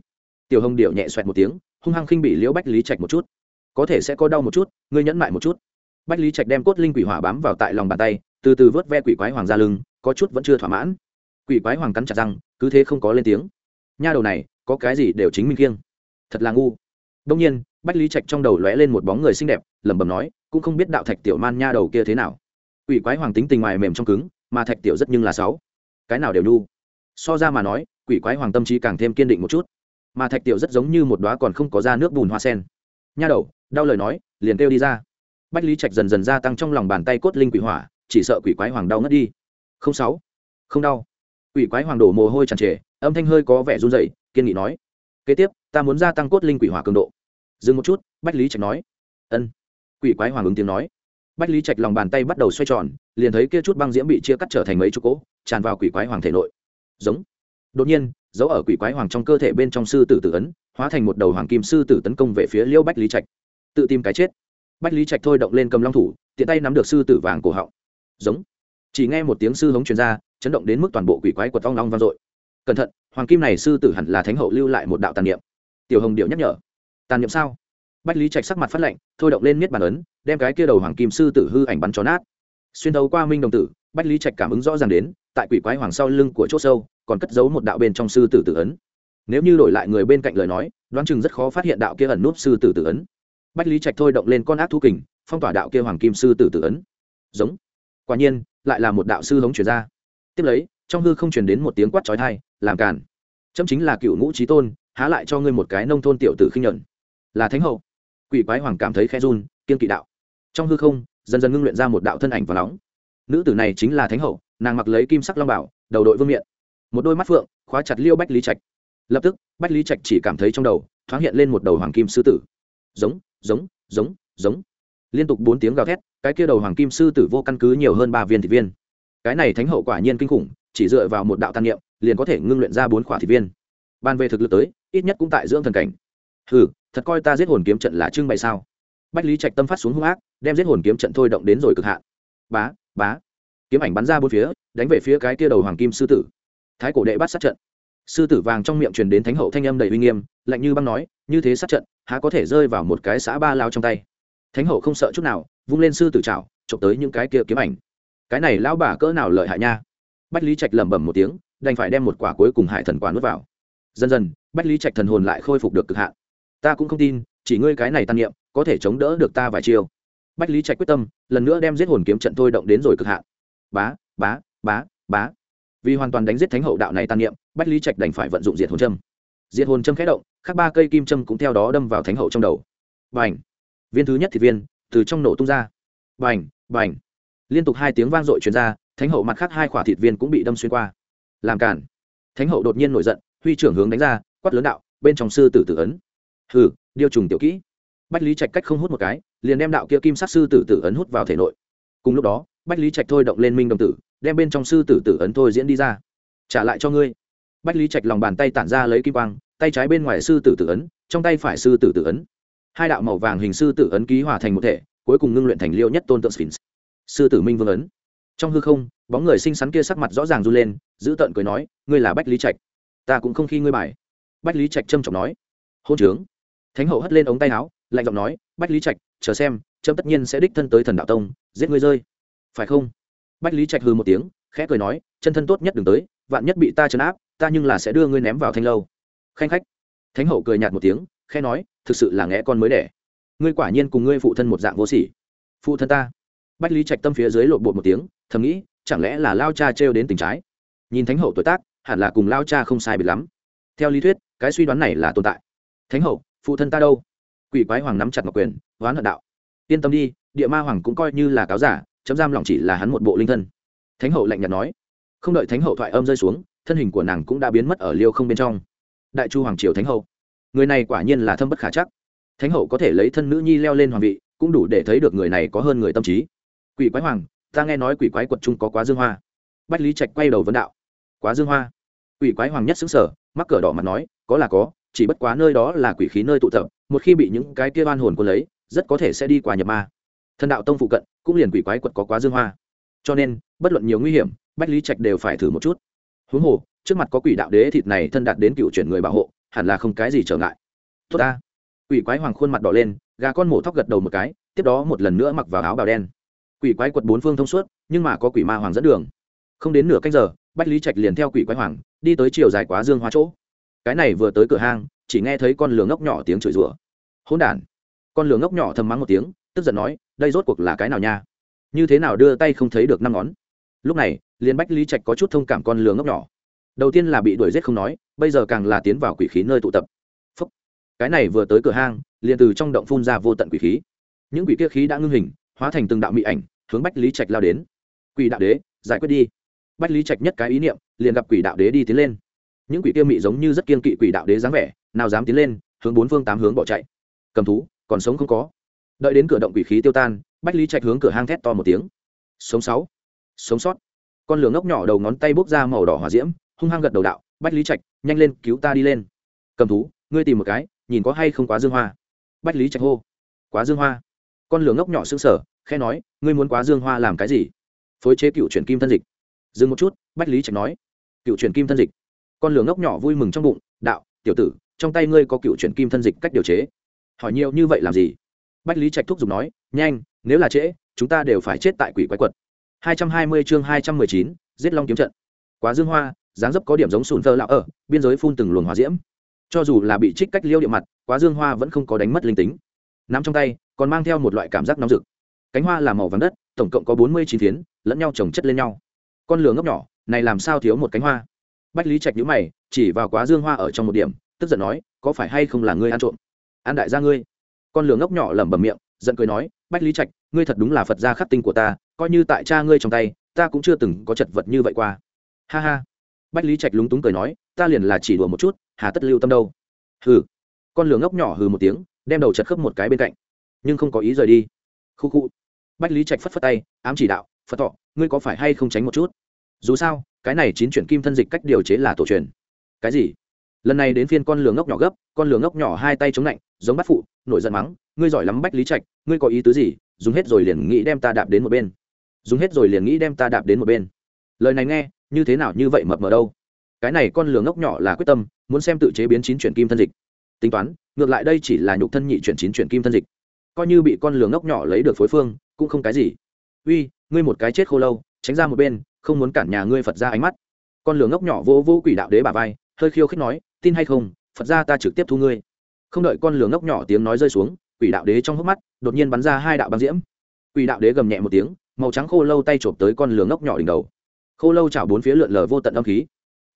Speaker 1: tiểu hồng điệu nhẹ xoẹt một tiếng, hung hăng khinh bị liễu bách lý trạch một chút. Có thể sẽ có đau một chút, ngươi nhẫn mại một chút. Bách lý trạch đem cốt linh quỷ hỏa bám vào tại lòng bàn tay, từ từ vớt ve quỷ quái hoàng ra lưng, có chút vẫn chưa thỏa mãn. Quỷ quái hoàng cắn chặt răng, cứ thế không có lên tiếng. Nha đầu này, có cái gì đều chính minh kiêng. Thật là ngu. Đông nhiên, bách lý trạch trong đầu lóe lên một bóng người xinh đẹp, lẩm bẩm nói, cũng không biết đạo thạch tiểu man nha đầu kia thế nào. Quỷ quái hoàng tính tình ngoài mềm trong cứng, mà thạch tiểu rất nhưng là sáu cái nào đều nhu so ra mà nói, quỷ quái hoàng tâm trí càng thêm kiên định một chút mà thạch tiểu rất giống như một đoá còn không có ra nước bùn hoa sen. Nha đầu, đau lời nói, liền kêu đi ra. Bách lý trạch dần dần gia tăng trong lòng bàn tay cốt linh quỷ hỏa, chỉ sợ quỷ quái hoàng đau ngất đi. Không sáu, không đau. Quỷ quái hoàng đổ mồ hôi tràn trề, âm thanh hơi có vẻ run rẩy, kiên nghị nói, kế tiếp, ta muốn gia tăng cốt linh quỷ hỏa cường độ. Dừng một chút, bách lý trạch nói, ân. Quỷ quái hoàng ứng tiếng nói. Bách lý trạch lòng bàn tay bắt đầu xoay tròn, liền thấy kia chút băng diễm bị chia cắt trở thành mấy chục cỗ, tràn vào quỷ quái hoàng thể nội. Giống. Đột nhiên dấu ở quỷ quái hoàng trong cơ thể bên trong sư tử tử ấn, hóa thành một đầu hoàng kim sư tử tấn công về phía liêu bách lý trạch. Tự tìm cái chết. Bách lý trạch thôi động lên cầm long thủ, tiện tay nắm được sư tử vàng cổ họng. Giống. Chỉ nghe một tiếng sư hống truyền ra, chấn động đến mức toàn bộ quỷ quái quật ong long vang dội. Cẩn thận, hoàng kim này sư tử hẳn là thánh hậu lưu lại một đạo tàn niệm. Tiểu hồng điệu nhắc nhở. Tàn niệm sao? Bách lý trạch sắc mặt phát lệnh thôi động lên miết bàn ấn, đem cái kia đầu hoàng kim sư tử hư ảnh bắn cho nát. Xuyên đấu qua minh đồng tử, bách lý trạch cảm ứng rõ ràng đến, tại quỷ quái hoàng sau lưng của chỗ sâu còn cất giấu một đạo bên trong sư tử tử ấn. Nếu như đổi lại người bên cạnh lời nói, đoán chừng rất khó phát hiện đạo kia ẩn núp sư tử tử ấn. Bách lý trạch thôi động lên con ác thú kình, phong tỏa đạo kia hoàng kim sư tử tử ấn. Giống. Quả nhiên, lại là một đạo sư hống chuyển ra. Tiếp lấy, trong hư không chuyển đến một tiếng quát trói thai làm cản chấm chính là cựu ngũ trí tôn, há lại cho ngươi một cái nông thôn tiểu tử khinh nhuận. Là thánh hậu. Quỷ quái hoàng cảm thấy khe run, kiên kỵ đạo. Trong hư không, dần dần ngưng luyện ra một đạo thân ảnh và nóng. Nữ tử này chính là thánh hậu, nàng mặc lấy kim sắc long bảo, đầu đội vương miện một đôi mắt phượng, khóa chặt liêu bách lý trạch. Lập tức, bách lý trạch chỉ cảm thấy trong đầu, thoáng hiện lên một đầu hoàng kim sư tử. Giống giống giống giống. Liên tục bốn tiếng gào thét, cái kia đầu hoàng kim sư tử vô căn cứ nhiều hơn ba viên thị viên. Cái này thánh hậu quả nhiên kinh khủng, chỉ dựa vào một đạo tàn niệm, liền có thể ngưng luyện ra bốn khỏa thị viên. Ban về thực lực tới, ít nhất cũng tại dưỡng thần cảnh. Hừ, thật coi ta giết hồn kiếm trận là trưng bày sao? Bách lý trạch tâm phát xuống hung ác, đem giết hồn kiếm trận thôi động đến rồi cực hạn. Bá bá. Kiếm ảnh bắn ra bốn phía, đánh về phía cái kia đầu hoàng kim sư tử thái cổ đệ bắt sát trận. Sư tử vàng trong miệng truyền đến thánh hậu thanh âm đầy uy nghiêm, lạnh như băng nói, như thế sát trận, há có thể rơi vào một cái xã ba lao trong tay? Thánh hậu không sợ chút nào, vung lên sư tử trào chụp tới những cái kia kiếm ảnh. Cái này lão bà cỡ nào lợi hại nha? Bách lý trạch lẩm bẩm một tiếng, đành phải đem một quả cuối cùng hải thần quả nuốt vào. Dần dần, bách lý trạch thần hồn lại khôi phục được cực hạn. Ta cũng không tin, chỉ ngươi cái này tăng niệm, có thể chống đỡ được ta vài chiêu. Bách lý trạch quyết tâm, lần nữa đem giết hồn kiếm trận thôi động đến rồi cực hạn. Bá bá bá bá vì hoàn toàn đánh giết thánh hậu đạo này tàn niệm, bách lý trạch đành phải vận dụng diệt hồn châm. Diệt hồn châm khẽ động các ba cây kim châm cũng theo đó đâm vào thánh hậu trong đầu. B viên thứ nhất thịt viên, từ trong nổ tung ra. B à liên tục hai tiếng vang dội truyền ra, thánh hậu mặt khác hai quả thịt viên cũng bị đâm xuyên qua. Làm cản thánh hậu đột nhiên nổi giận, huy trưởng hướng đánh ra, quát lớn đạo, bên trong sư tử tử ấn. Hừ, điêu trùng tiểu kỹ. Bách lý trạch cách không hút một cái, liền đem đạo kia kim sát sư tử tử ấn hút vào thể nội. Cùng lúc đó, bách lý trạch thôi động lên minh đồng tử đem bên trong sư tử tử ấn thôi diễn đi ra. Trả lại cho ngươi. Bách lý trạch lòng bàn tay tản ra lấy kim quang, tay trái bên ngoài sư tử tử ấn, trong tay phải sư tử tử ấn. Hai đạo màu vàng hình sư tử ấn ký hòa thành một thể, cuối cùng ngưng luyện thành liêu nhất tôn tượng sphinx. Sư tử minh vương ấn. Trong hư không, bóng người xinh xắn kia sắc mặt rõ ràng run lên, giữ tợn cười nói, ngươi là bách lý trạch, ta cũng không khi ngươi bài. Bách lý trạch trâm trọng nói, hôn trướng. Thánh hậu hất lên ống tay áo, lạnh giọng nói, bách lý trạch, chờ xem trâm tất nhiên sẽ đích thân tới thần đạo tông, giết ngươi rơi. Phải không? Bách lý trạch hư một tiếng, khẽ cười nói, chân thân tốt nhất đừng tới, vạn nhất bị ta chấn áp, ta nhưng là sẽ đưa ngươi ném vào thanh lâu. Khanh khách. Thánh hậu cười nhạt một tiếng, khẽ nói, thực sự là nghe con mới đẻ. Ngươi quả nhiên cùng ngươi phụ thân một dạng vô sỉ. Phụ thân ta. Bách lý trạch tâm phía dưới lộn bột một tiếng, thầm nghĩ, chẳng lẽ là lao cha trêu đến tình trái? Nhìn thánh hậu tuổi tác, hẳn là cùng lao cha không sai biệt lắm. Theo lý thuyết, cái suy đoán này là tồn tại. Thánh hậu, phụ thân ta đâu? Quỷ quái hoàng nắm chặt ngọc quyền oán hận đạo, yên tâm đi, địa ma hoàng cũng coi như là cáo giả chấm giam lòng chỉ là hắn một bộ linh thân. Thánh hậu lạnh nhạt nói. Không đợi thánh hậu thoại âm rơi xuống, thân hình của nàng cũng đã biến mất ở liêu không bên trong. Đại chu hoàng triều thánh hậu. Người này quả nhiên là thâm bất khả chắc. Thánh hậu có thể lấy thân nữ nhi leo lên hoàng vị, cũng đủ để thấy được người này có hơn người tâm trí. Quỷ quái hoàng, ta nghe nói quỷ quái quật trung có quá dương hoa. Bách lý trạch quay đầu vấn đạo. Quá dương hoa? Quỷ quái hoàng nhất xứng sở mắc cờ đỏ mặt nói, có là có, chỉ bất quá nơi đó là quỷ khí nơi tụ tập, một khi bị những cái kia oan hồn quân lấy, rất có thể sẽ đi qua nhập ma thần đạo tông phụ cận, cũng liền quỷ quái quật có quá dương hoa. Cho nên, bất luận nhiều nguy hiểm, bách lý trạch đều phải thử một chút. Huống hồ, trước mặt có quỷ đạo đế thịt này thân đạt đến cựu chuyển người bảo hộ, hẳn là không cái gì trở ngại. Tốt ta. Quỷ quái hoàng khuôn mặt đỏ lên, gà con mổ thóc gật đầu một cái, tiếp đó một lần nữa mặc vào áo bào đen. Quỷ quái quật bốn phương thông suốt, nhưng mà có quỷ ma hoàng dẫn đường. Không đến nửa cách giờ, bách lý trạch liền theo quỷ quái hoàng, đi tới chiều dài quá dương hóa chỗ. Cái này vừa tới cửa hang, chỉ nghe thấy con lửa ngốc nhỏ tiếng chửi rủa. Hỗn đản. Con lửa ngốc nhỏ thầm mắng một tiếng tức giận nói, đây rốt cuộc là cái nào nha? Như thế nào đưa tay không thấy được năm ngón? Lúc này, liền bách lý trạch có chút thông cảm con lừa ngốc nhỏ. Đầu tiên là bị đuổi giết không nói, bây giờ càng là tiến vào quỷ khí nơi tụ tập. Phúc. cái này vừa tới cửa hang, liền từ trong động phun ra vô tận quỷ khí. Những quỷ kia khí đã ngưng hình, hóa thành từng đạo mị ảnh, hướng bách lý trạch lao đến. Quỷ đạo đế, giải quyết đi. Bách lý trạch nhất cái ý niệm, liền gặp quỷ đạo đế đi tiến lên. Những quỷ kia mị giống như rất kiên kỵ quỷ đạo đế dáng vẻ, nào dám tiến lên, hướng bốn phương tám hướng bỏ chạy. Cầm thú, còn sống không có đợi đến cửa động quỷ khí tiêu tan, bách lý trạch hướng cửa hang thét to một tiếng. Sống sáu, sống sót. Con lửa ngốc nhỏ đầu ngón tay bốc ra màu đỏ hỏa diễm, hung hăng gật đầu đạo, bách lý trạch, nhanh lên cứu ta đi lên. Cầm thú, ngươi tìm một cái, nhìn có hay không quá dương hoa. Bách lý trạch hô. Quá dương hoa. Con lửa ngốc nhỏ xương sở khe nói, ngươi muốn quá dương hoa làm cái gì? Phối chế cựu chuyển kim thân dịch. Dừng một chút, bách lý trạch nói. Cựu chuyển kim thân dịch. Con lửa ngốc nhỏ vui mừng trong bụng, đạo, tiểu tử, trong tay ngươi có cựu chuyển kim thân dịch cách điều chế. Hỏi nhiều như vậy làm gì? Bách lý trạch thúc giục nói, nhanh, nếu là trễ, chúng ta đều phải chết tại quỷ quái quật. Hai trăm hai mươi chương hai trăm mười chín, giết long kiếm trận. Quá dương hoa, dáng dấp có điểm giống sùn thơ lão ở, biên giới phun từng luồng hỏa diễm. Cho dù là bị trích cách liêu địa mặt, quá dương hoa vẫn không có đánh mất linh tính. Nắm trong tay, còn mang theo một loại cảm giác nóng rực. Cánh hoa là màu vàng đất, tổng cộng có bốn mươi chín phiến, lẫn nhau trồng chất lên nhau. Con lửa ngốc nhỏ, này làm sao thiếu một cánh hoa? Bách lý trạch nhíu mày, chỉ vào quá dương hoa ở trong một điểm, tức giận nói, có phải hay không là ngươi ăn trộm? Ăn đại gia ngươi con lửa ngốc nhỏ lẩm bẩm miệng, giận cười nói, bách lý trạch, ngươi thật đúng là phật gia khắc tinh của ta, coi như tại cha ngươi trong tay, ta cũng chưa từng có chật vật như vậy qua. Ha ha. Bách lý trạch lúng túng cười nói, ta liền là chỉ đùa một chút, hà tất lưu tâm đâu. Hừ. Con lửa ngốc nhỏ hừ một tiếng, đem đầu chật khớp một cái bên cạnh. Nhưng không có ý rời đi. Khu khu. Bách lý trạch phất phất tay, ám chỉ đạo, phật thọ, ngươi có phải hay không tránh một chút? Dù sao, cái này chín chuyển kim thân dịch cách điều chế là tổ truyền. Cái gì? Lần này đến phiên con lửa ngốc nhỏ gấp, con lửa ngốc nhỏ hai tay chống lạnh, giống bắt phụ, nổi giận mắng, ngươi giỏi lắm bách lý trạch, ngươi có ý tứ gì? Dùng hết rồi liền nghĩ đem ta đạp đến một bên. Dùng hết rồi liền nghĩ đem ta đạp đến một bên. Lời này nghe, như thế nào như vậy mập mờ đâu. Cái này con lửa ngốc nhỏ là quyết tâm, muốn xem tự chế biến chín chuyển kim thân dịch. Tính toán, ngược lại đây chỉ là nhục thân nhị chuyển chín chuyển kim thân dịch. Coi như bị con lửa ngốc nhỏ lấy được phối phương, cũng không cái gì. Uy, ngươi một cái chết khô lâu, tránh ra một bên, không muốn cản nhà ngươi phật ra ánh mắt. Con lửa ngốc nhỏ vô vô quỷ đạo đế bà vai, hơi khiêu khích nói tin hay không, phật ra ta trực tiếp thu ngươi. Không đợi con lửa ngốc nhỏ tiếng nói rơi xuống, quỷ đạo đế trong hốc mắt, đột nhiên bắn ra hai đạo băng diễm. Quỷ đạo đế gầm nhẹ một tiếng, màu trắng khô lâu tay chộp tới con lửa ngốc nhỏ đỉnh đầu. Khô lâu chảo bốn phía lượn lờ vô tận âm khí.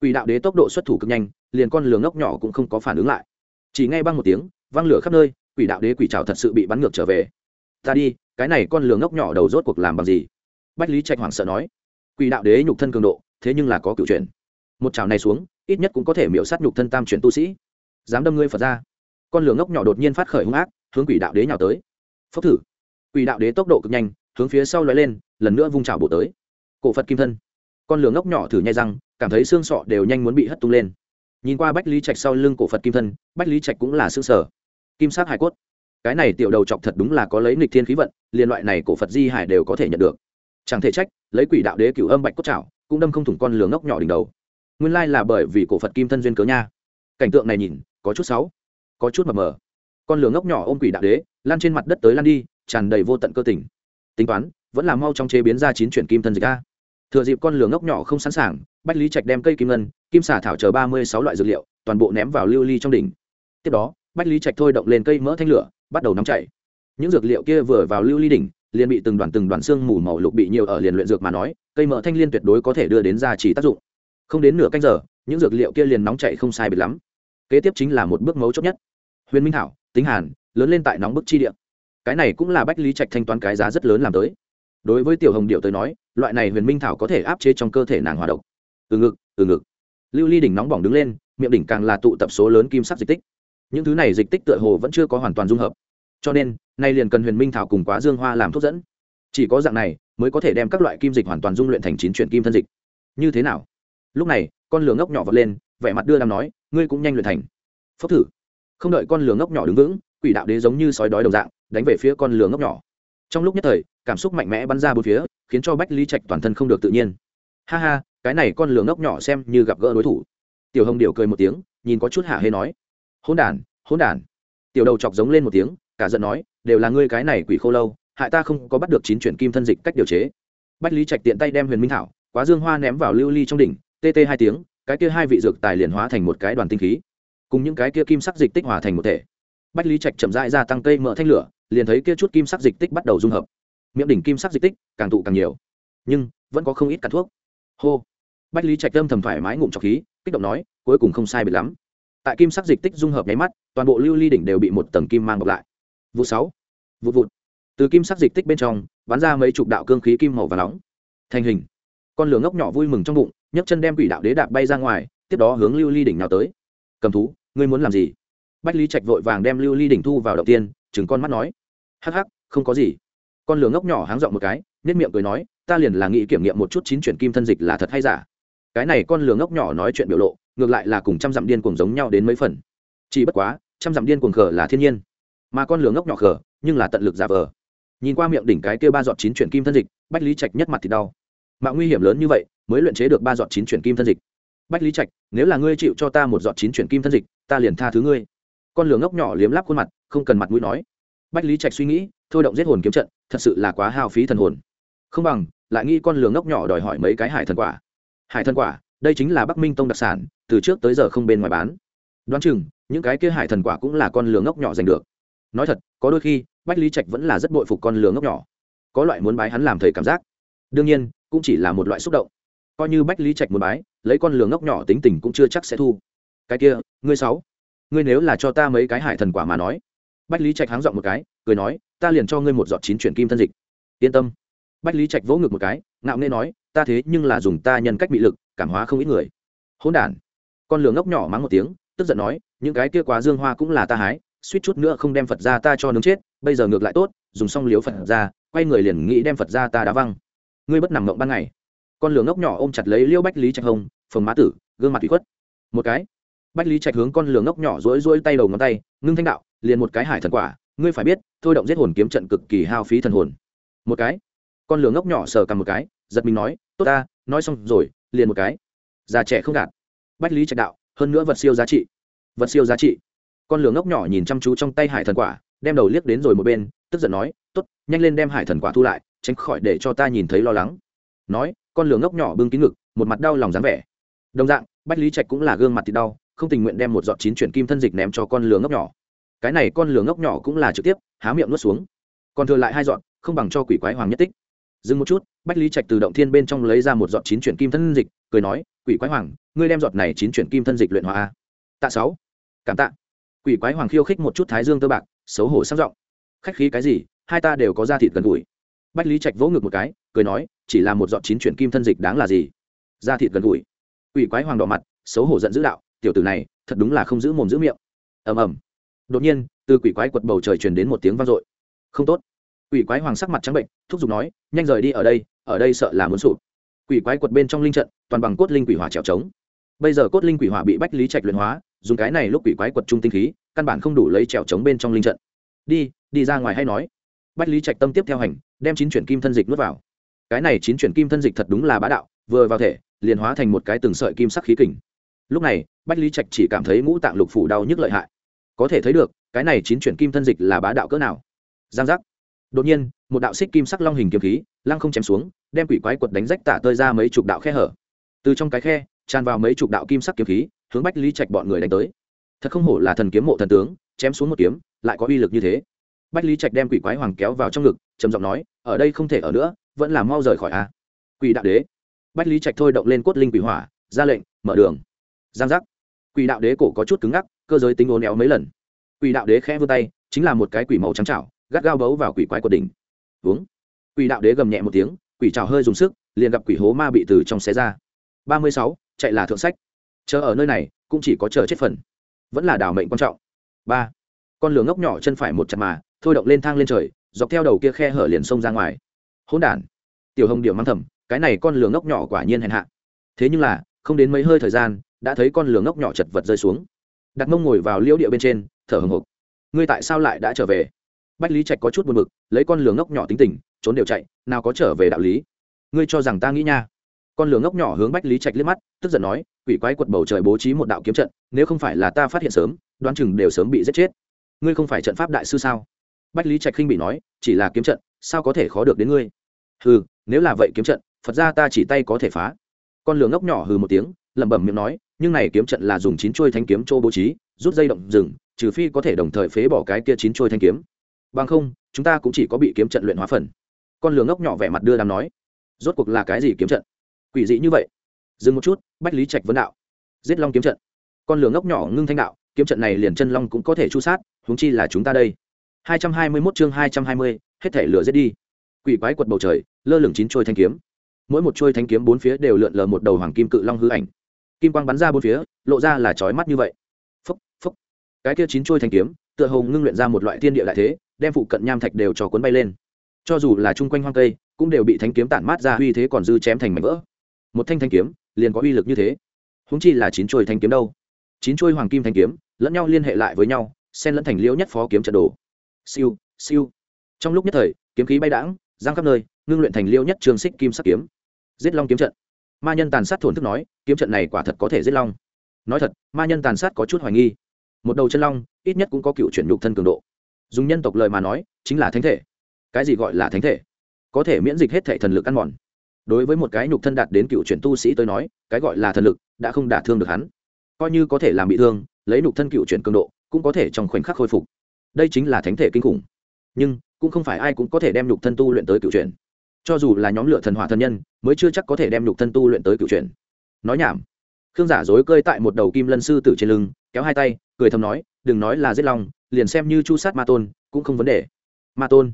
Speaker 1: Quỷ đạo đế tốc độ xuất thủ cực nhanh, liền con lửa ngốc nhỏ cũng không có phản ứng lại. Chỉ ngay băng một tiếng văng lửa khắp nơi, quỷ đạo đế quỷ trào thật sự bị bắn ngược trở về. Ta đi, cái này con lửa ngốc nhỏ đầu rốt cuộc làm bằng gì? Bách lý trạch hoảng sợ nói. Quỷ đạo đế nhục thân cường độ, thế nhưng là có cựu chuyển. Một trào này xuống ít nhất cũng có thể miễu sát nhục thân tam chuyển tu sĩ. Dám đâm ngươi phật ra. Con lửa ngốc nhỏ đột nhiên phát khởi hung ác, hướng quỷ đạo đế nhào tới. Phốc thử. Quỷ đạo đế tốc độ cực nhanh, hướng phía sau lóe lên, lần nữa vung trào bổ tới. Cổ phật kim thân. Con lửa ngốc nhỏ thử nhai răng, cảm thấy xương sọ đều nhanh muốn bị hất tung lên. Nhìn qua bách lý trạch sau lưng cổ phật kim thân, bách lý trạch cũng là xương sở kim sát hải cốt. Cái này tiểu đầu chọc thật đúng là có lấy nghịch thiên khí vận liên loại này cổ phật di hải đều có thể nhận được. Chẳng thể trách, lấy quỷ đạo đế cửu âm bạch cốt trảo cũng đâm không thủng con lửa ngốc nhỏ đỉnh đầu nguyên lai là bởi vì cổ phật kim thân duyên cớ nha. Cảnh tượng này nhìn, có chút sáu có chút mờ mờ. Con lửa ngốc nhỏ ôm quỷ đạo đế, lan trên mặt đất tới lan đi, tràn đầy vô tận cơ tình. Tính toán, vẫn là mau trong chế biến ra chín chuyển kim thân dịch a. Thừa dịp con lửa ngốc nhỏ không sẵn sàng, bách lý trạch đem cây kim ngân, kim xả thảo chờ ba mươi sáu loại dược liệu, toàn bộ ném vào lưu ly trong đỉnh. Tiếp đó, bách lý trạch thôi động lên cây mỡ thanh lửa, bắt đầu nóng chảy. Những dược liệu kia vừa vào lưu ly đỉnh, liền bị từng đoàn từng đoàn xương mù màu lục bị nhiều ở liền luyện dược mà nói, cây mỡ thanh liên tuyệt đối có thể đưa đến gia chỉ tác dụng không đến nửa canh giờ, những dược liệu kia liền nóng chảy không sai biệt lắm. Kế tiếp chính là một bước mấu chốt nhất. Huyền minh thảo, tính hàn, lớn lên tại nóng bức chi địa. Cái này cũng là bách lý trạch thanh toán cái giá rất lớn làm tới. Đối với tiểu hồng điệu tới nói, loại này huyền minh thảo có thể áp chế trong cơ thể nàng hòa độc. Từ ngực từ ngực. Lưu ly đỉnh nóng bỏng đứng lên, miệng đỉnh càng là tụ tập số lớn kim sắc dịch tích. Những thứ này dịch tích tựa hồ vẫn chưa có hoàn toàn dung hợp. Cho nên, nay liền cần huyền minh thảo cùng quá dương hoa làm thuốc dẫn. Chỉ có dạng này, mới có thể đem các loại kim dịch hoàn toàn dung luyện thành chín chuyển kim thân dịch. Như thế nào? Lúc này, con lửa ngốc nhỏ vọt lên, vẻ mặt đưa đàm nói, ngươi cũng nhanh luyện thành. Phốc thử. Không đợi con lửa ngốc nhỏ đứng vững, quỷ đạo đế giống như sói đói đầu dạng, đánh về phía con lửa ngốc nhỏ. Trong lúc nhất thời, cảm xúc mạnh mẽ bắn ra bốn phía, khiến cho bách ly trạch toàn thân không được tự nhiên. Ha ha, cái này con lửa ngốc nhỏ xem như gặp gỡ đối thủ. Tiểu hồng điệu cười một tiếng, nhìn có chút hạ hê nói hôn đản hôn đản. Tiểu đầu chọc giống lên một tiếng, cả giận nói, đều là ngươi cái này quỷ khô lâu, hại ta không có bắt được chín chuyển kim thân dịch cách điều chế. Bách lý trạch tiện tay đem huyền minh thảo, quá dương hoa ném vào lưu ly trong đỉnh tê tê hai tiếng, cái kia hai vị dược tài liền hóa thành một cái đoàn tinh khí. Cùng những cái kia kim sắc dịch tích hòa thành một thể. Bách lý trạch chậm rãi ra tăng cây mỡ thanh lửa, liền thấy kia chút kim sắc dịch tích bắt đầu dung hợp. Miệng đỉnh kim sắc dịch tích, càng tụ càng nhiều. Nhưng, vẫn có không ít cả thuốc. Hô. Bách lý trạch âm thầm thoải mái ngụm trọc khí, kích động nói, cuối cùng không sai biệt lắm. Tại kim sắc dịch tích dung hợp nháy mắt, toàn bộ lưu ly đỉnh đều bị một tầng kim mang bọc lại. Vụ sáu. Vụt vụt. Từ kim sắc dịch tích bên trong, bắn ra mấy chục đạo cương khí kim màu và nóng. Thành hình con lửa ngốc nhỏ vui mừng trong bụng, nhấc chân đem quỷ đạo đế đạp bay ra ngoài, tiếp đó hướng lưu ly đỉnh nào tới. Cầm thú, ngươi muốn làm gì? Bách lý trạch vội vàng đem lưu ly đỉnh thu vào đầu tiên chừng con mắt nói. Hắc hắc, không có gì. Con lửa ngốc nhỏ háng dọn một cái nết miệng cười nói, ta liền là nghĩ kiểm nghiệm một chút chín chuyển kim thân dịch là thật hay giả. Cái này con lửa ngốc nhỏ nói chuyện biểu lộ, ngược lại là cùng trăm dặm điên cuồng giống nhau đến mấy phần. Chỉ bất quá, trăm dặm điên cuồng khờ là thiên nhiên, mà con lửa ngốc nhỏ khờ nhưng là tận lực giả vờ. Nhìn qua miệng đỉnh cái kia ba dọn chín chuyển kim thân dịch, bách lý trạch nhất mặt thì đau mạng nguy hiểm lớn như vậy mới luyện chế được ba giọt chín chuyển kim thân dịch. Bách lý trạch, nếu là ngươi chịu cho ta một giọt chín chuyển kim thân dịch, ta liền tha thứ ngươi. Con lửa ngốc nhỏ liếm láp khuôn mặt, không cần mặt mũi nói. Bách lý trạch suy nghĩ, thôi động giết hồn kiếm trận, thật sự là quá hao phí thần hồn. Không bằng, lại nghĩ con lửa ngốc nhỏ đòi hỏi mấy cái hải thần quả. Hải thần quả, đây chính là bắc minh tông đặc sản, từ trước tới giờ không bên ngoài bán. Đoán chừng, những cái kia hải thần quả cũng là con lửa ngốc nhỏ giành được. Nói thật, có đôi khi, bách lý trạch vẫn là rất bội phục con lửa ngốc nhỏ. Có loại muốn bái hắn làm thầy cảm giác đương nhiên, cũng chỉ là một loại xúc động. Coi như bách lý trạch muốn bái, lấy con lường ngốc nhỏ tính tình cũng chưa chắc sẽ thu. Cái kia, ngươi sáu, ngươi nếu là cho ta mấy cái hải thần quả mà nói. Bách lý trạch háng dọn một cái, cười nói, ta liền cho ngươi một giọt chín chuyển kim thân dịch. Yên tâm. Bách lý trạch vỗ ngực một cái, ngạo nghê nói, ta thế nhưng là dùng ta nhân cách bị lực, cảm hóa không ít người. Hỗn đản. Con lường ngốc nhỏ mắng một tiếng, tức giận nói, những cái kia quá dương hoa cũng là ta hái, suýt chút nữa không đem phật ra ta cho nướng chết, bây giờ ngược lại tốt, dùng xong liếu phật ra, quay người liền nghĩ đem phật ra ta đá văng ngươi bất nằm mộng ban ngày. Con lửa ngốc nhỏ ôm chặt lấy liêu bách lý trạch hồng, phồng má tử gương mặt bị khuất. Một cái. Bách lý trạch hướng con lửa ngốc nhỏ rối rối tay đầu ngón tay ngưng thanh đạo liền một cái hải thần quả ngươi phải biết thôi động giết hồn kiếm trận cực kỳ hao phí thần hồn. Một cái. Con lửa ngốc nhỏ sờ cầm một cái giật mình nói tốt ta nói xong rồi liền một cái. Già trẻ không gạt. Bách lý trạch đạo hơn nữa vật siêu giá trị. Vật siêu giá trị. Con lửa ngốc nhỏ nhìn chăm chú trong tay hải thần quả đem đầu liếc đến rồi một bên tức giận nói tốt nhanh lên đem hải thần quả thu lại tránh khỏi để cho ta nhìn thấy lo lắng. Nói, con lửa ngốc nhỏ bưng kín ngực, một mặt đau lòng dáng vẻ. Đồng dạng, bách lý trạch cũng là gương mặt thì đau, không tình nguyện đem một giọt chín chuyển kim thân dịch ném cho con lửa ngốc nhỏ. Cái này con lửa ngốc nhỏ cũng là trực tiếp, há miệng nuốt xuống. Còn thừa lại hai giọt, không bằng cho quỷ quái hoàng nhất tích. Dừng một chút, bách lý trạch từ động thiên bên trong lấy ra một giọt chín chuyển kim thân dịch, cười nói, quỷ quái hoàng, ngươi đem giọt này chín chuyển kim thân dịch luyện hóa tạ sáu. Cảm tạ. Quỷ quái hoàng khiêu khích một chút thái dương tơ bạc, xấu hổ sang giọng. Khách khí cái gì, hai ta đều có da thịt gần gũi bách lý trạch vỗ ngực một cái, cười nói, chỉ là một dọn chín chuyển kim thân dịch đáng là gì? Da thịt gần gũi. Quỷ quái hoàng đỏ mặt, xấu hổ giận dữ đạo, tiểu tử này, thật đúng là không giữ mồm giữ miệng. Ầm ầm. Đột nhiên, từ quỷ quái quật bầu trời truyền đến một tiếng vang dội. Không tốt. Quỷ quái hoàng sắc mặt trắng bệnh, thúc giục nói, nhanh rời đi ở đây ở đây sợ là muốn sụp. Quỷ quái quật bên trong linh trận, toàn bằng cốt linh quỷ hỏa trèo trống. Bây giờ cốt linh quỷ hỏa bị bách lý trạch luyện hóa, dùng cái này lúc quỷ quái quật trung tinh khí, căn bản không đủ lấy trèo trống bên trong linh trận. Đi đi ra ngoài hay nói. Bách lý trạch tâm tiếp theo hành đem chín chuyển kim thân dịch nuốt vào. Cái này chín chuyển kim thân dịch thật đúng là bá đạo, vừa vào thể, liền hóa thành một cái từng sợi kim sắc khí kình. Lúc này, bách lý trạch chỉ cảm thấy ngũ tạng lục phủ đau nhức lợi hại. Có thể thấy được, cái này chín chuyển kim thân dịch là bá đạo cỡ nào. Giang giác. Đột nhiên, một đạo xích kim sắc long hình kiếm khí, lăng không chém xuống, đem quỷ quái quật đánh rách tả tơi ra mấy chục đạo khe hở. Từ trong cái khe, tràn vào mấy chục đạo kim sắc kiếm khí, hướng bách lý trạch bọn người đánh tới. Thật không hổ là thần kiếm mộ thần tướng, chém xuống một kiếm, lại có uy lực như thế. Bách lý trạch đem quỷ quái hoàng kéo vào trong ngực, trầm giọng nói ở đây không thể ở nữa, vẫn là mau rời khỏi a quỷ đạo đế. Bách lý trạch thôi động lên cốt linh quỷ hỏa, ra lệnh, mở đường. Giang giác. Quỷ đạo đế cổ có chút cứng ngắc, cơ giới tính ố néo mấy lần. Quỷ đạo đế khẽ vươn tay, chính là một cái quỷ màu trắng trào gắt gao bấu vào quỷ quái của đỉnh. Uống. Quỷ đạo đế gầm nhẹ một tiếng, quỷ trào hơi dùng sức, liền gặp quỷ hố ma bị từ trong xé ra. Ba mươi sáu, chạy là thượng sách. Chờ ở nơi này, cũng chỉ có chờ chết phần. Vẫn là đảo mệnh quan trọng. Ba. Con lửa ngốc nhỏ chân phải một chặt mà, thôi động lên thang lên trời dọc theo đầu kia khe hở liền xông ra ngoài. Hỗn đản. Tiểu hồng điệu mang thầm, cái này con lửa ngốc nhỏ quả nhiên hèn hạ. Thế nhưng là, không đến mấy hơi thời gian, đã thấy con lửa ngốc nhỏ chật vật rơi xuống. Đặt mông ngồi vào liễu địa bên trên, thở hồng hộc ngươi tại sao lại đã trở về? Bách lý trạch có chút buồn b ự c lấy con lửa ngốc nhỏ tính tình, trốn đều chạy, nào có trở về đạo lý? Ngươi cho rằng ta nghĩ nha. Con lửa ngốc nhỏ hướng bách lý trạch liếc mắt, tức giận nói, quỷ quái quật bầu trời bố trí một đạo kiếm trận, nếu không phải là ta phát hiện sớm, đoán chừng đều sớm bị giết chết. Ngươi không phải trận pháp đại sư sao? Bách lý trạch khinh bị nói, chỉ là kiếm trận, sao có thể khó được đến ngươi? Hừ, nếu là vậy kiếm trận, phật ra ta chỉ tay có thể phá. Con lửa ngốc nhỏ hừ một tiếng, lẩm bẩm miệng nói, nhưng này kiếm trận là dùng chín chuôi thanh kiếm chỗ bố trí, rút dây động rừng, trừ phi có thể đồng thời phế bỏ cái kia chín chuôi thanh kiếm. Bằng không, chúng ta cũng chỉ có bị kiếm trận luyện hóa phần. Con lửa ngốc nhỏ vẻ mặt đưa đàm nói, rốt cuộc là cái gì kiếm trận? Quỷ dị như vậy. Dừng một chút, bách lý trạch vấn đạo, giết long kiếm trận. Con lửa ngốc nhỏ ngưng thanh đạo, kiếm trận này liền chân long cũng có thể chu sát, huống chi là chúng ta đây. 221 chương 220, hết thể lửa giết đi. Quỷ quái quật bầu trời lơ lửng chín trôi thanh kiếm. Mỗi một trôi thanh kiếm bốn phía đều lượn lờ một đầu hoàng kim cự long hư ảnh. Kim quang bắn ra bốn phía lộ ra là chói mắt như vậy. Phốc, phốc. cái kia chín trôi thanh kiếm tựa hồ ngưng luyện ra một loại thiên địa lại thế đem phụ cận nham thạch đều cho cuốn bay lên. Cho dù là chung quanh hoang cây cũng đều bị thanh kiếm tản mát ra uy thế còn dư chém thành mảnh vỡ. Một thanh thanh kiếm liền có uy lực như thế. Huống chi là chín trôi thanh kiếm đâu? Chín trôi hoàng kim thanh kiếm lẫn nhau liên hệ lại với nhau xen lẫn thành liễu nhất phó kiếm trận đồ siêu siêu. Trong lúc nhất thời, kiếm khí bay đãng, giang khắp nơi, ngưng luyện thành liêu nhất trường xích kim sắc kiếm. Giết long kiếm trận. Ma nhân tàn sát thổn thức nói, kiếm trận này quả thật có thể giết long. Nói thật, ma nhân tàn sát có chút hoài nghi. Một đầu chân long, ít nhất cũng có cựu chuyển nhục thân cường độ. Dùng nhân tộc lời mà nói, chính là thánh thể. Cái gì gọi là thánh thể? Có thể miễn dịch hết thể thần lực ăn mòn. Đối với một cái nhục thân đạt đến cựu chuyển tu sĩ tôi nói, cái gọi là thần lực đã không đả thương được hắn. Coi như có thể làm bị thương, lấy nhục thân cựu chuyển cường độ, cũng có thể trong khoảnh khắc khôi phục đây chính là thánh thể kinh khủng. Nhưng, cũng không phải ai cũng có thể đem nhục thân tu luyện tới cựu truyền. cho dù là nhóm lửa thần hỏa thân nhân, mới chưa chắc có thể đem nhục thân tu luyện tới cựu truyền. nói nhảm. Khương giả dối cơi tại một đầu kim lân sư tử trên lưng, kéo hai tay, cười thầm nói, đừng nói là giết lòng liền xem như chu sát ma tôn, cũng không vấn đề. Ma tôn.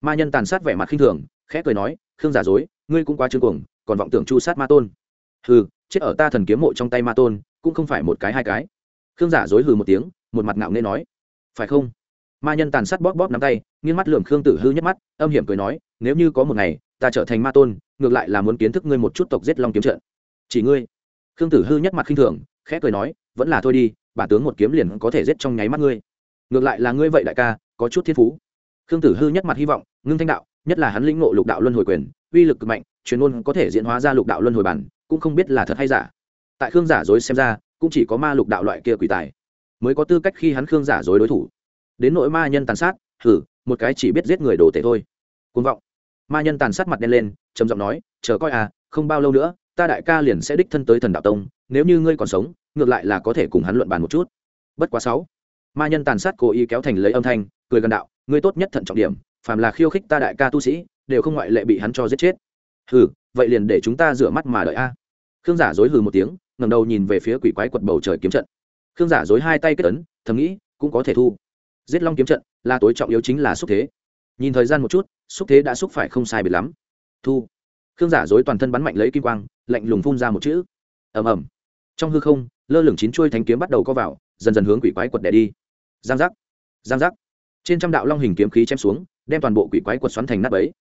Speaker 1: Ma nhân tàn sát vẻ mặt khinh thường, khẽ cười nói, khương giả dối, ngươi cũng quá trương cuồng, còn vọng tưởng chu sát ma tôn. Hừ, chết ở ta thần kiếm mộ trong tay ma tôn, cũng không phải một cái hai cái. Khương giả dối hừ một tiếng, một mặt ngạo nghê nói, phải không? Ma nhân tàn sát bóp bóp nắm tay, nghiêng mắt lườm khương tử hư nhất mắt, âm hiểm cười nói, nếu như có một ngày ta trở thành ma tôn, ngược lại là muốn kiến thức ngươi một chút tộc giết long kiếm trận. Chỉ ngươi? Khương tử hư nhất mặt khinh thường, khẽ cười nói, vẫn là thôi đi, bản tướng một kiếm liền có thể giết trong nháy mắt ngươi. Ngược lại là ngươi vậy đại ca, có chút thiên phú. Khương tử hư nhất mặt hy vọng, ngưng thanh đạo, nhất là hắn lĩnh ngộ lục đạo luân hồi quyền, uy lực cực mạnh, truyền ngôn có thể diễn hóa ra lục đạo luân hồi bản, cũng không biết là thật hay giả. Tại khương giả dối xem ra, cũng chỉ có ma lục đạo loại kia quỷ tài, mới có tư cách khi hắn khương giả dối đối thủ đến nội ma nhân tàn sát thử một cái chỉ biết giết người đồ tệ thôi. Côn vọng. Ma nhân tàn sát mặt đen lên, trầm giọng nói, chờ coi à không bao lâu nữa, ta đại ca liền sẽ đích thân tới thần đạo tông, nếu như ngươi còn sống, ngược lại là có thể cùng hắn luận bàn một chút. Bất quá sáu. Ma nhân tàn sát cố ý kéo thành lấy âm thanh, cười gần đạo, ngươi tốt nhất thận trọng điểm, phàm là khiêu khích ta đại ca tu sĩ, đều không ngoại lệ bị hắn cho giết chết. Hừ vậy liền để chúng ta rửa mắt mà đợi a. Khương giả dối hừ một tiếng, ngẩng đầu nhìn về phía quỷ quái quật bầu trời kiếm trận. Khương giả dối hai tay kết ấn, thầm nghĩ, cũng có thể thu giết long kiếm trận, là tối trọng yếu chính là xúc thế. Nhìn thời gian một chút, xúc thế đã xúc phải không sai biệt lắm. Thu. Khương giả dối toàn thân bắn mạnh lấy kim quang, lạnh lùng phun ra một chữ. Ầm ầm. Trong hư không, lơ lửng chín chuôi thánh kiếm bắt đầu co vào, dần dần hướng quỷ quái quật đẻ đi. Giang giác. Giang giác. Trên trăm đạo long hình kiếm khí chém xuống, đem toàn bộ quỷ quái quật xoắn thành nắp ấy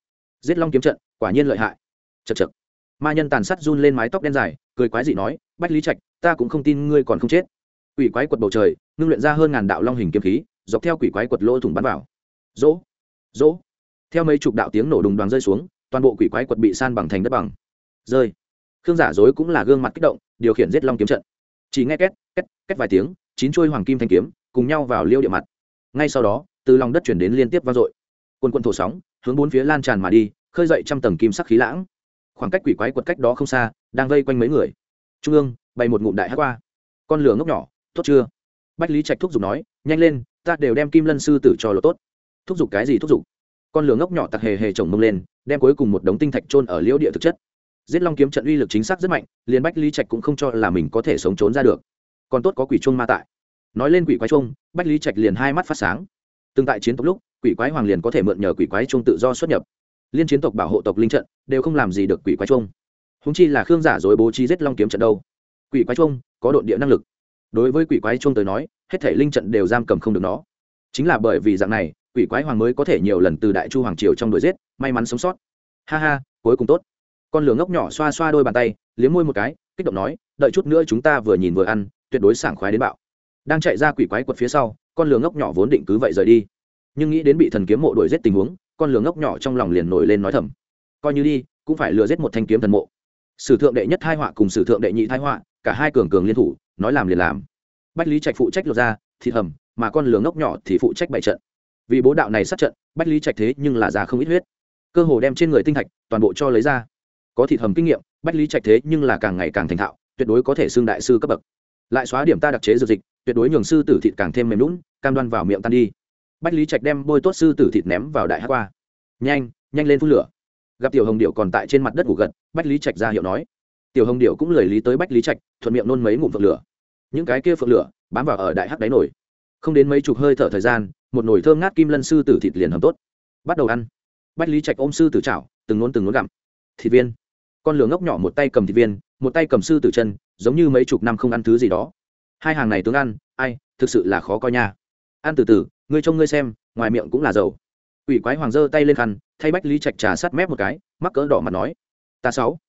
Speaker 1: giết long kiếm trận, quả nhiên lợi hại. Chật chật ma nhân tàn sát run lên mái tóc đen dài, cười quái dị nói, bách lý trạch, ta cũng không tin ngươi còn không chết. Quỷ quái quật bầu trời, ngưng luyện ra hơn ngàn đạo long hình kiếm khí dọc theo quỷ quái quật lỗ thủng bắn vào. Dỗ dỗ theo mấy chục đạo tiếng nổ đùng đoàn rơi xuống, toàn bộ quỷ quái quật bị san bằng thành đất bằng. Rơi. Khương giả dối cũng là gương mặt kích động, điều khiển giết long kiếm trận. Chỉ nghe két két két vài tiếng, chín chuôi hoàng kim thanh kiếm cùng nhau vào liêu địa mặt. Ngay sau đó, từ lòng đất chuyển đến liên tiếp vang dội. Quân quân thổ sóng, hướng bốn phía lan tràn mà đi, khơi dậy trăm tầng kim sắc khí lãng. Khoảng cách quỷ quái quật cách đó không xa, đang vây quanh mấy người. Trung ương, bày một ngụm đại hát qua con lửa ngốc nhỏ, tốt chưa? Bách lý trạch thúc giục nói, nhanh lên ta đều đem kim lân sư tử cho lột tốt. Thúc giục cái gì thúc giục? Con lửa ngốc nhỏ tặc hề hề chồng mông lên, đem cuối cùng một đống tinh thạch trôn ở liễu địa thực chất. Giết long kiếm trận uy lực chính xác rất mạnh, liền bách lý trạch cũng không cho là mình có thể sống trốn ra được. Còn tốt có quỷ chuông ma tại. Nói lên quỷ quái chuông, bách lý trạch liền hai mắt phát sáng. Từng tại chiến tộc lúc, quỷ quái hoàng liền có thể mượn nhờ quỷ quái chuông tự do xuất nhập. Liên chiến tộc bảo hộ tộc linh trận, đều không làm gì được quỷ quái chuông. Húng chi là khương giả dối bố trí giết long kiếm trận đâu. Quỷ quái chuông, có đội địa năng lực đối với quỷ quái chuông tới nói, hết thể linh trận đều giam cầm không được nó. Chính là bởi vì dạng này, quỷ quái hoàng mới có thể nhiều lần từ đại chu hoàng triều trong đuổi giết, may mắn sống sót. Ha ha, cuối cùng tốt. Con lửa ngốc nhỏ xoa xoa đôi bàn tay, liếm môi một cái, kích động nói, đợi chút nữa chúng ta vừa nhìn vừa ăn, tuyệt đối sảng khoái đến bạo. Đang chạy ra quỷ quái quật phía sau, con lửa ngốc nhỏ vốn định cứ vậy rời đi. Nhưng nghĩ đến bị thần kiếm mộ đuổi giết tình huống, con lửa ngốc nhỏ trong lòng liền nổi lên nói thầm. Coi như đi, cũng phải lừa giết một thanh kiếm thần mộ. Sử thượng đệ nhất thai họa cùng sử thượng đệ nhị thai họa cả hai cường cường liên thủ, nói làm liền làm. Bách lý trạch phụ trách lột ra thịt hầm, mà con lửa ngốc nhỏ thì phụ trách bại trận. Vì bố đạo này sát trận, bách lý trạch thế nhưng là già không ít huyết. Cơ hồ đem trên người tinh thạch toàn bộ cho lấy ra. Có thịt hầm kinh nghiệm, bách lý trạch thế nhưng là càng ngày càng thành thạo, tuyệt đối có thể xưng đại sư cấp bậc. Lại xóa điểm ta đặc chế dược dịch, tuyệt đối nhường sư tử thịt càng thêm mềm lún cam đoan vào miệng tan đi. Bách lý trạch đem bôi tốt sư tử thịt ném vào đại hát qua. Nhanh nhanh lên phun lửa. Gặp tiểu hồng điệu còn tại trên mặt đất ngủ gật, bách lý trạch ra hiệu nói tiểu hồng điệu cũng lời lý tới bách lý trạch, thuận miệng nôn mấy ngụm phượng lửa. Những cái kia phượng lửa, bám vào ở đại hắc đáy nổi không đến mấy chục hơi thở thời gian, một nồi thơm ngát kim lân sư tử thịt liền hầm tốt. Bắt đầu ăn. Bách lý trạch ôm sư tử chảo, từng nôn từng nôn gặm. Thịt viên. Con lửa ngốc nhỏ một tay cầm thịt viên, một tay cầm sư tử chân, giống như mấy chục năm không ăn thứ gì đó. Hai hàng này tướng ăn, ai, thực sự là khó coi nha. Ăn từ từ, ngươi trông ngươi xem, ngoài miệng cũng là dầu. Ủy quái hoàng giơ tay lên khăn, thay bách lý trạch trà sát mép một cái, mắc cỡ đỏ mặt nói, ta sáu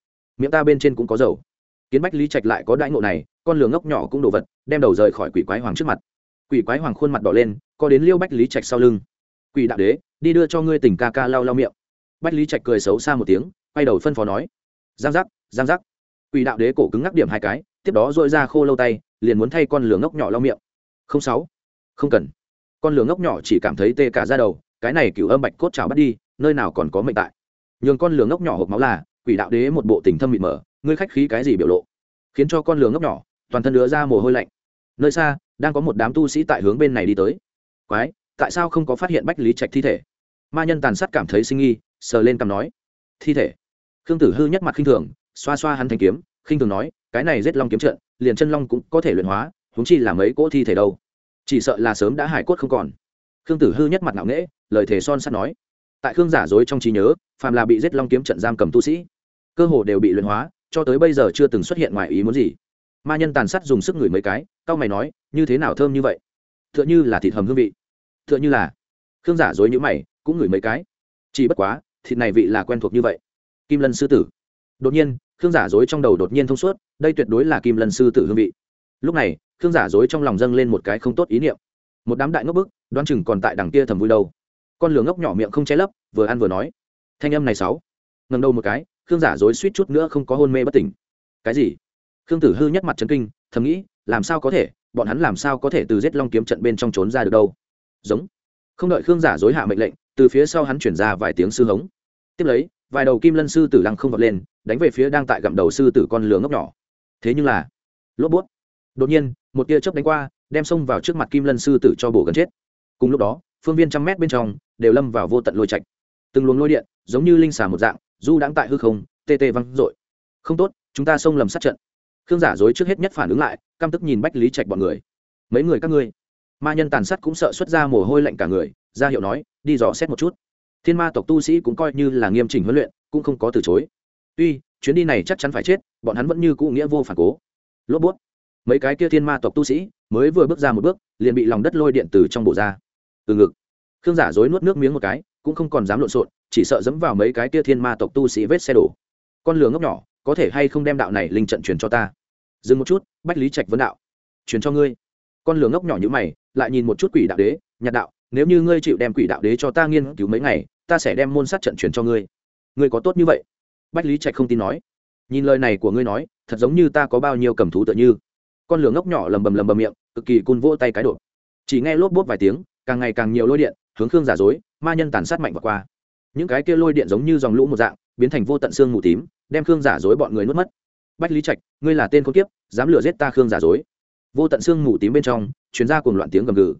Speaker 1: miệng ta bên trên cũng có dầu. Kiến bách lý trạch lại có đãi ngộ này, con lửa ngốc nhỏ cũng đổ vật, đem đầu rời khỏi quỷ quái hoàng trước mặt. Quỷ quái hoàng khuôn mặt đỏ lên, có đến liêu bách lý trạch sau lưng. Quỷ đạo đế, đi đưa cho ngươi tỉnh ca ca lau lau miệng. Bách lý trạch cười xấu xa một tiếng, quay đầu phân phó nói. Giang giác giang giác. Quỷ đạo đế cổ cứng ngắc điểm hai cái, tiếp đó dội ra khô lâu tay, liền muốn thay con lửa ngốc nhỏ lau miệng. Không sáu, không cần. Con lửa ngốc nhỏ chỉ cảm thấy tê cả ra đầu, cái này cựu âm bạch cốt trào bắt đi, nơi nào còn có mệnh tại. Nhường con lửa ngốc nhỏ hộp máu là quỷ đạo đế một bộ tình thâm mịt mờ, ngươi khách khí cái gì biểu lộ? Khiến cho con lừa ngốc nhỏ, toàn thân đứa ra mồ hôi lạnh. Nơi xa, đang có một đám tu sĩ tại hướng bên này đi tới. Quái, tại sao không có phát hiện bách lý trạch thi thể? Ma nhân tàn sát cảm thấy sinh nghi, sờ lên cằm nói. Thi thể? Khương tử hư nhất mặt khinh thường, xoa xoa hắn thanh kiếm, khinh thường nói, cái này giết long kiếm trận, liền chân long cũng có thể luyện hóa húng chi là mấy cỗ thi thể đâu. Chỉ sợ là sớm đã hải cốt không còn. Khương tử hư nhất mặt ngạo nghễ, lời thề son sắt nói. Tại khương giả dối trong trí nhớ, phàm là bị giết long kiếm trận giam cầm tu sĩ cơ hồ đều bị luyện hóa, cho tới bây giờ chưa từng xuất hiện ngoài ý muốn gì. Ma nhân tàn sát dùng sức ngửi mấy cái, cau mày nói, như thế nào thơm như vậy? T h ư ợ n h ư là thịt hầm hương vị. T h ư ợ n h ư là khương giả dối nhữ mày, cũng ngửi mấy cái. Chỉ bất quá, thịt này vị là quen thuộc như vậy. Kim lân sư tử. Đột nhiên, khương giả dối trong đầu đột nhiên thông suốt, đây tuyệt đối là kim lân sư tử hương vị. Lúc này, khương giả dối trong lòng dâng lên một cái không tốt ý niệm. Một đám đại ngốc bức, đoán chừng còn tại đằng kia thầm vui đâu. Con lửa ngốc nhỏ miệng không che lấp, vừa ăn vừa nói, thanh âm này sáu. Ngần đầu một cái khương giả dối suýt chút nữa không có hôn mê bất tỉnh. Cái gì? Khương tử hư nhắc mặt trấn kinh, thầm nghĩ, làm sao có thể, bọn hắn làm sao có thể từ giết long kiếm trận bên trong trốn ra được đâu? Giống. Không đợi khương giả dối hạ mệnh lệnh, từ phía sau hắn chuyển ra vài tiếng sư hống. Tiếp lấy, vài đầu kim lân sư tử lăng không vọt lên, đánh về phía đang tại gặm đầu sư tử con lửa ngốc nhỏ. Thế nhưng là, lốp bút. Đột nhiên, một tia chớp đánh qua, đem xông vào trước mặt kim lân sư tử cho bổ gần chết. Cùng lúc đó, phương viên trăm mét bên trong, đều lâm vào vô tận lôi trạch. Từng luồng lôi điện, giống như linh xà một dạng du đãng tại hư không, tê tê văng dội. Không tốt, chúng ta xông lầm sát trận. Khương giả dối trước hết nhất phản ứng lại, căm tức nhìn bách lý trạch bọn người. Mấy người các ngươi? Ma nhân tàn sát cũng sợ xuất ra mồ hôi lạnh cả người, ra hiệu nói, đi dò xét một chút. Thiên ma tộc tu sĩ cũng coi như là nghiêm chỉnh huấn luyện, cũng không có từ chối. Tuy, chuyến đi này chắc chắn phải chết, bọn hắn vẫn như cũ nghĩa vô phản cố. Lốp bút. Mấy cái kia thiên ma tộc tu sĩ mới vừa bước ra một bước, liền bị lòng đất lôi điện từ trong bộ ra. Từ ngực. Khương giả dối nuốt nước miếng một cái, cũng không còn dám lộn xộn chỉ sợ dẫm vào mấy cái kia thiên ma tộc tu sĩ vết xe đổ. Con lửa ngốc nhỏ, có thể hay không đem đạo này linh trận truyền cho ta? Dừng một chút, bách lý trạch vấn đạo. Truyền cho ngươi. Con lửa ngốc nhỏ như mày, lại nhìn một chút quỷ đạo đế, nhạt đạo, nếu như ngươi chịu đem quỷ đạo đế cho ta nghiên cứu mấy ngày, ta sẽ đem môn sát trận truyền cho ngươi. Ngươi có tốt như vậy? Bách lý trạch không tin nói. Nhìn lời này của ngươi nói, thật giống như ta có bao nhiêu cầm thú tựa như. Con lửa ngốc nhỏ lầm bầm lầm bầm miệng, cực kỳ cun vỗ tay cái đột. Chỉ nghe lốp bốt vài tiếng, càng ngày càng nhiều lôi điện, hướng khương giả dối, ma nhân tàn sát mạnh và qua những cái kia lôi điện giống như dòng lũ một dạng, biến thành vô tận xương mù tím, đem khương giả dối bọn người nuốt mất. Bách lý trạch, ngươi là tên con kiếp, dám lừa giết ta khương giả dối. Vô tận xương mù tím bên trong chuyến ra cùng loạn tiếng gầm gừ.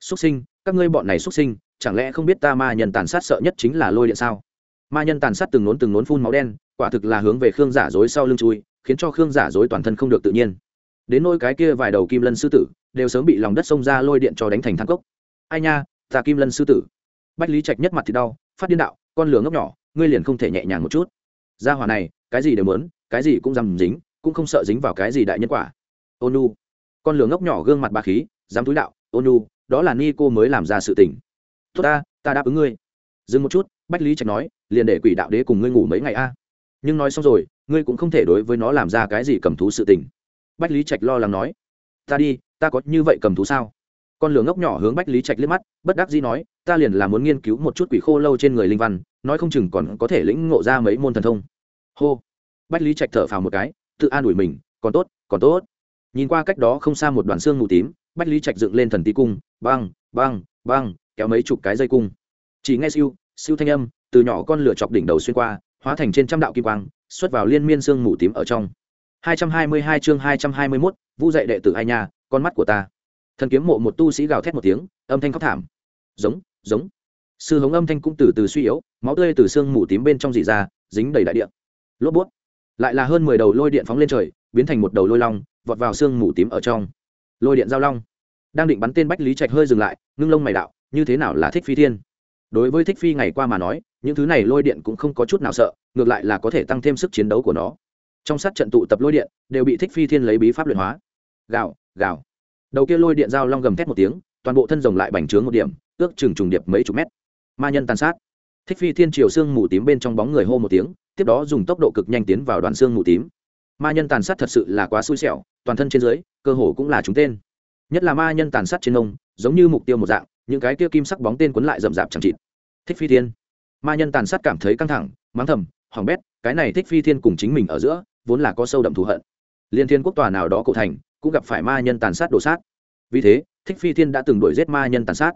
Speaker 1: Xuất sinh, các ngươi bọn này xuất sinh, chẳng lẽ không biết ta ma nhân tàn sát sợ nhất chính là lôi điện sao? Ma nhân tàn sát từng nốn từng nốn phun máu đen, quả thực là hướng về khương giả dối sau lưng chui, khiến cho khương giả dối toàn thân không được tự nhiên. Đến nôi cái kia vài đầu kim lân sư tử, đều sớm bị lòng đất xông ra lôi điện cho đánh thành thang cốc ai nha, ta kim lân sư tử. Bách lý trạch nhất mặt thì đau phát điên đạo con lửa ngốc nhỏ ngươi liền không thể nhẹ nhàng một chút. Gia hỏa này cái gì đều muốn, cái gì cũng dám dính cũng không sợ dính vào cái gì đại nhân quả. Ônu con lửa ngốc nhỏ gương mặt bà khí dám túi đạo ônu đó là ni cô mới làm ra sự tình. Tốt ta ta đáp ứng ngươi. Dừng một chút bách lý trạch nói liền để quỷ đạo đế cùng ngươi ngủ mấy ngày a. Nhưng nói xong rồi ngươi cũng không thể đối với nó làm ra cái gì cầm thú sự tình. Bách lý trạch lo lắng nói ta đi ta có như vậy cầm thú sao? Con lửa ngốc nhỏ hướng bách lý trạch liếc mắt bất đắc dĩ nói ta liền là muốn nghiên cứu một chút quỷ khô lâu trên người linh văn nói không chừng còn có thể lĩnh ngộ ra mấy môn thần thông. Hô. Bách lý trạch thở phào một cái tự an ủi mình còn tốt còn tốt. Nhìn qua cách đó không xa một đoàn xương mù tím bách lý trạch dựng lên thần tí cung băng băng băng kéo mấy chục cái dây cung. Chỉ nghe siêu siêu thanh âm từ nhỏ con lửa chọc đỉnh đầu xuyên qua hóa thành trên trăm đạo kim quang xuất vào liên miên xương mù tím ở trong. 222 chương 221, vu dạy đệ tử ai nha con mắt của ta thần kiếm mộ một tu sĩ gào thét một tiếng, âm thanh khóc thảm. Giống giống. Sư hống âm thanh cũng từ từ suy yếu, máu tươi từ xương mù tím bên trong dị ra, dính đầy đại điện lốp bút. Lại là hơn mười đầu lôi điện phóng lên trời, biến thành một đầu lôi long, vọt vào xương mù tím ở trong. Lôi điện giao long. Đang định bắn tên bách lý trạch hơi dừng lại, ngưng lông mày đạo, như thế nào là thích phi thiên? Đối với thích phi ngày qua mà nói, những thứ này lôi điện cũng không có chút nào sợ, ngược lại là có thể tăng thêm sức chiến đấu của nó. Trong sát trận tụ tập lôi điện, đều bị thích phi thiên lấy bí pháp luyện hóa. Gào gào đầu kia lôi điện dao long gầm thét một tiếng, toàn bộ thân rồng lại bành trướng một điểm, ước chừng trùng điệp mấy chục mét. Ma nhân tàn sát. Thích phi thiên triều xương mù tím bên trong bóng người hô một tiếng, tiếp đó dùng tốc độ cực nhanh tiến vào đoàn xương mù tím. Ma nhân tàn sát thật sự là quá xui xẻo, toàn thân trên dưới, cơ hồ cũng là chúng tên. Nhất là ma nhân tàn sát trên ông, giống như mục tiêu một dạng, những cái kia kim sắc bóng tên quấn lại rậm rạp chẳng chịt. Thích phi thiên. Ma nhân tàn sát cảm thấy căng thẳng, mắng thầm, hoàng bét, cái này thích phi thiên cùng chính mình ở giữa, vốn là có sâu đậm thù hận. Liên thiên quốc tòa nào đó cổ thành cũng gặp phải ma nhân tàn sát đổ sát. Vì thế, thích phi thiên đã từng đuổi giết ma nhân tàn sát,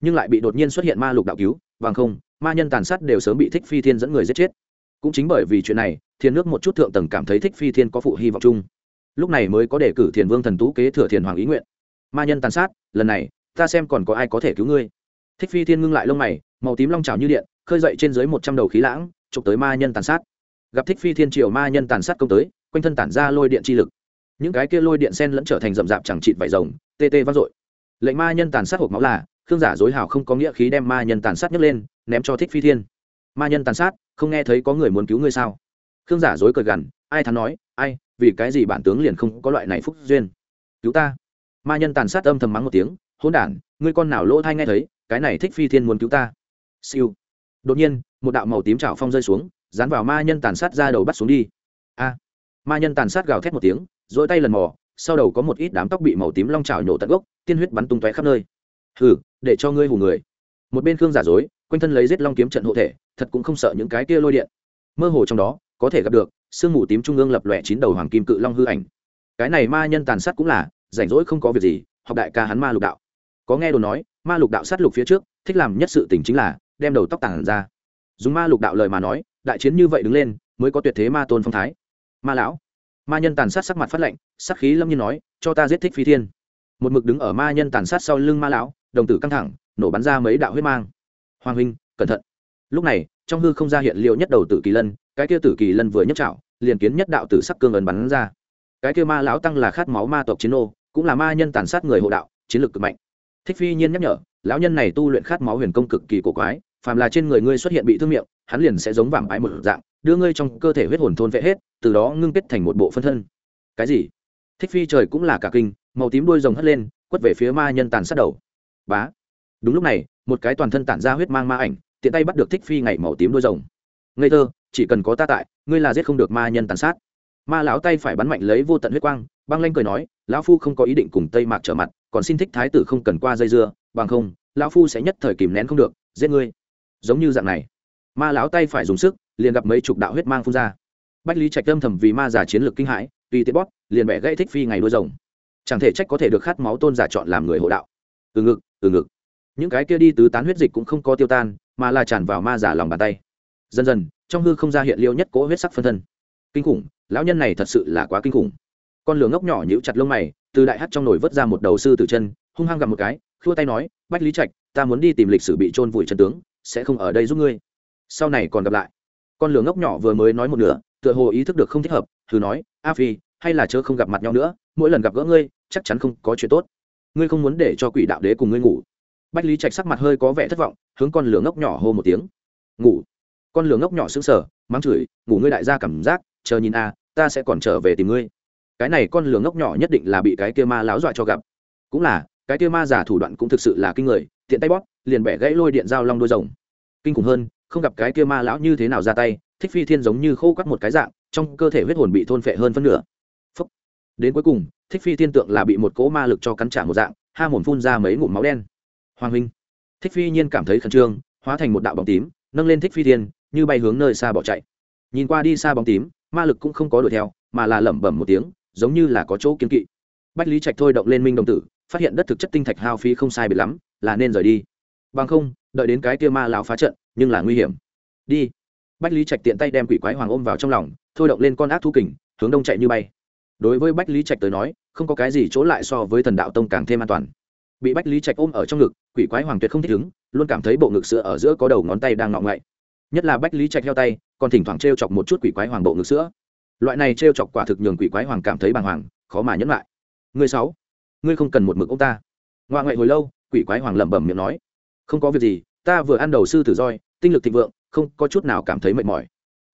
Speaker 1: nhưng lại bị đột nhiên xuất hiện ma lục đạo cứu bằng không, ma nhân tàn sát đều sớm bị thích phi thiên dẫn người giết chết. Cũng chính bởi vì chuyện này, thiên nước một chút thượng tầng cảm thấy thích phi thiên có phụ hy vọng chung. Lúc này mới có đề cử thiền vương thần tú kế thừa thiền hoàng ý nguyện. Ma nhân tàn sát, lần này, ta xem còn có ai có thể cứu ngươi. Thích phi thiên ngưng lại lông mày, màu tím long trào như điện, khơi dậy trên dưới một trăm đầu khí lãng trục tới ma nhân tàn sát. Gặp thích phi thiên triều ma nhân tàn sát công tới, quanh thân tản ra lôi điện chi lực những cái kia lôi điện sen lẫn trở thành rậm rạp chẳng chịt vải rồng, tê tê vang dội. Lệnh ma nhân tàn sát hộp máu là, khương giả dối hào không có nghĩa khí đem ma nhân tàn sát nhấc lên, ném cho thích phi thiên. Ma nhân tàn sát, không nghe thấy có người muốn cứu ngươi sao? Khương giả dối cười gằn, ai thắn nói, ai, vì cái gì bản tướng liền không có loại này phúc duyên? Cứu ta. Ma nhân tàn sát âm thầm mắng một tiếng hôn đản, ngươi con nào lỗ thai nghe thấy, cái này thích phi thiên muốn cứu ta. Siêu. Đột nhiên, một đạo màu tím trào phong rơi xuống, dán vào ma nhân tàn sát ra đầu bắt xuống đi. A. Ma nhân tàn sát gào thét một tiếng dỗi tay lần mò, sau đầu có một ít đám tóc bị màu tím long trào nhổ tận gốc, tiên huyết bắn tung tóe khắp nơi. Hừ, để cho ngươi hù người. Một bên khương giả dối, quanh thân lấy giết long kiếm trận hộ thể, thật cũng không sợ những cái kia lôi điện. Mơ hồ trong đó, có thể gặp được, sương mù tím trung ương lập lòe chín đầu hoàng kim cự long hư ảnh. Cái này ma nhân tàn sát cũng là, rảnh rỗi không có việc gì, học đại ca hắn ma lục đạo. Có nghe đồn nói, ma lục đạo sát lục phía trước, thích làm nhất sự tình chính là, đem đầu tóc tàn ra. Dùng ma lục đạo lời mà nói, đại chiến như vậy đứng lên, mới có tuyệt thế ma tôn phong thái. Ma lão ma nhân tàn sát sắc mặt phát lạnh sắc khí lâm nhiên nói cho ta giết thích phi thiên. Một mực đứng ở ma nhân tàn sát sau lưng ma lão đồng tử căng thẳng nổ bắn ra mấy đạo huyết mang. Hoàng huynh cẩn thận. Lúc này trong hư không ra hiện liệu nhất đầu tử kỳ lân cái kia tử kỳ lân vừa nhấc chảo, liền kiến nhất đạo tử sắc cương ấn bắn ra. Cái kia ma lão tăng là khát máu ma tộc chiến ô cũng là ma nhân tàn sát người hộ đạo chiến lược cực mạnh. Thích phi nhiên nhắc nhở lão nhân này tu luyện khát máu huyền công cực kỳ cổ quái phàm là trên người ngươi xuất hiện bị thương miệng hắn liền sẽ giống vàng ái một dạng đưa ngươi trong cơ thể huyết hồn thôn vệ hết, từ đó ngưng kết thành một bộ phân thân. Cái gì? Thích phi trời cũng là cả kinh, màu tím đuôi rồng hất lên, quất về phía ma nhân tàn sát đầu. Bá. Đúng lúc này, một cái toàn thân tản ra huyết mang ma ảnh, tiện tay bắt được thích phi ngày màu tím đuôi rồng. Ngây thơ, chỉ cần có ta tại, ngươi là giết không được ma nhân tàn sát. Ma lão tay phải bắn mạnh lấy vô tận huyết quang, băng lanh cười nói, lão phu không có ý định cùng tây mạc trở mặt, còn xin thích thái tử không cần qua dây dưa, bằng không, lão phu sẽ nhất thời kìm nén không được, giết ngươi. Giống như dạng này. Ma lão tay phải dùng sức liền gặp mấy chục đạo huyết mang phun ra. Bách lý trạch âm thầm vì ma giả chiến lược kinh hãi, tùy tiện bóp, liền bẻ gãy thích phi ngày đuôi rồng. Chẳng thể trách có thể được khát máu tôn giả chọn làm người hộ đạo. Từ ngực từ ngực. Những cái kia đi tứ tán huyết dịch cũng không có tiêu tan, mà là tràn vào ma giả lòng bàn tay. Dần dần, trong hư không ra hiện liêu nhất cỗ huyết sắc phân thân. Kinh khủng, lão nhân này thật sự là quá kinh khủng. Con lửa ngốc nhỏ nhíu chặt lông mày, từ đại hắt trong nồi vớt ra một đầu sư tử chân, hung hăng gặp một cái, khua tay nói, bách lý trạch, ta muốn đi tìm lịch sử bị trôn vùi chân tướng, sẽ không ở đây giúp ngươi. Sau này còn gặp lại con lửa ngốc nhỏ vừa mới nói một nửa, tựa hồ ý thức được không thích hợp, thử nói, a phi, hay là chớ không gặp mặt nhau nữa, mỗi lần gặp gỡ ngươi, chắc chắn không có chuyện tốt. Ngươi không muốn để cho quỷ đạo đế cùng ngươi ngủ. Bách lý trạch sắc mặt hơi có vẻ thất vọng, hướng con lửa ngốc nhỏ hô một tiếng. Ngủ. Con lửa ngốc nhỏ sững sờ, mắng chửi, ngủ ngươi đại gia cảm giác, chờ nhìn a, ta sẽ còn trở về tìm ngươi. Cái này con lửa ngốc nhỏ nhất định là bị cái kia ma láo dọa cho gặp. Cũng là, cái kia ma giả thủ đoạn cũng thực sự là kinh người, tiện tay bóp, liền bẻ gãy lôi điện dao long đôi rồng. Kinh khủng hơn không gặp cái kia ma lão như thế nào ra tay, thích phi thiên giống như khô quắt một cái dạng, trong cơ thể huyết hồn bị thôn phệ hơn phân nửa. Phúc. đến cuối cùng, thích phi thiên tượng là bị một cỗ ma lực cho cắn trả một dạng, ha mồm phun ra mấy ngụm máu đen. Hoàng huynh. Thích phi nhiên cảm thấy khẩn trương, hóa thành một đạo bóng tím, nâng lên thích phi thiên, như bay hướng nơi xa bỏ chạy. Nhìn qua đi xa bóng tím, ma lực cũng không có đuổi theo, mà là lẩm bẩm một tiếng, giống như là có chỗ kiên kỵ. Bách lý trạch thôi động lên minh đồng tử, phát hiện đất thực chất tinh thạch hao phí không sai biệt lắm, là nên rời đi. Bằng không, đợi đến cái kia ma lão phá trận nhưng là nguy hiểm. Đi. Bách lý trạch tiện tay đem quỷ quái hoàng ôm vào trong lòng, thôi động lên con ác thu kình, hướng đông chạy như bay. Đối với bách lý trạch tới nói, không có cái gì chỗ lại so với thần đạo tông càng thêm an toàn. Bị bách lý trạch ôm ở trong ngực, quỷ quái hoàng tuyệt không thích ứng, luôn cảm thấy bộ ngực sữa ở giữa có đầu ngón tay đang ngọng ngậy. Nhất là bách lý trạch heo tay, còn thỉnh thoảng t r e o chọc một chút quỷ quái hoàng bộ ngực sữa. Loại này t r e o chọc quả thực nhường quỷ quái hoàng cảm thấy bàng hoàng, khó mà nhẫn lại. Người sáu, ngươi không cần một mực ông ta. Ngoại ngoại hồi lâu, quỷ quái hoàng lẩm bẩm miệng nói. Không có việc gì ta vừa ăn đầu sư tử roi tinh lực thịnh vượng không có chút nào cảm thấy mệt mỏi.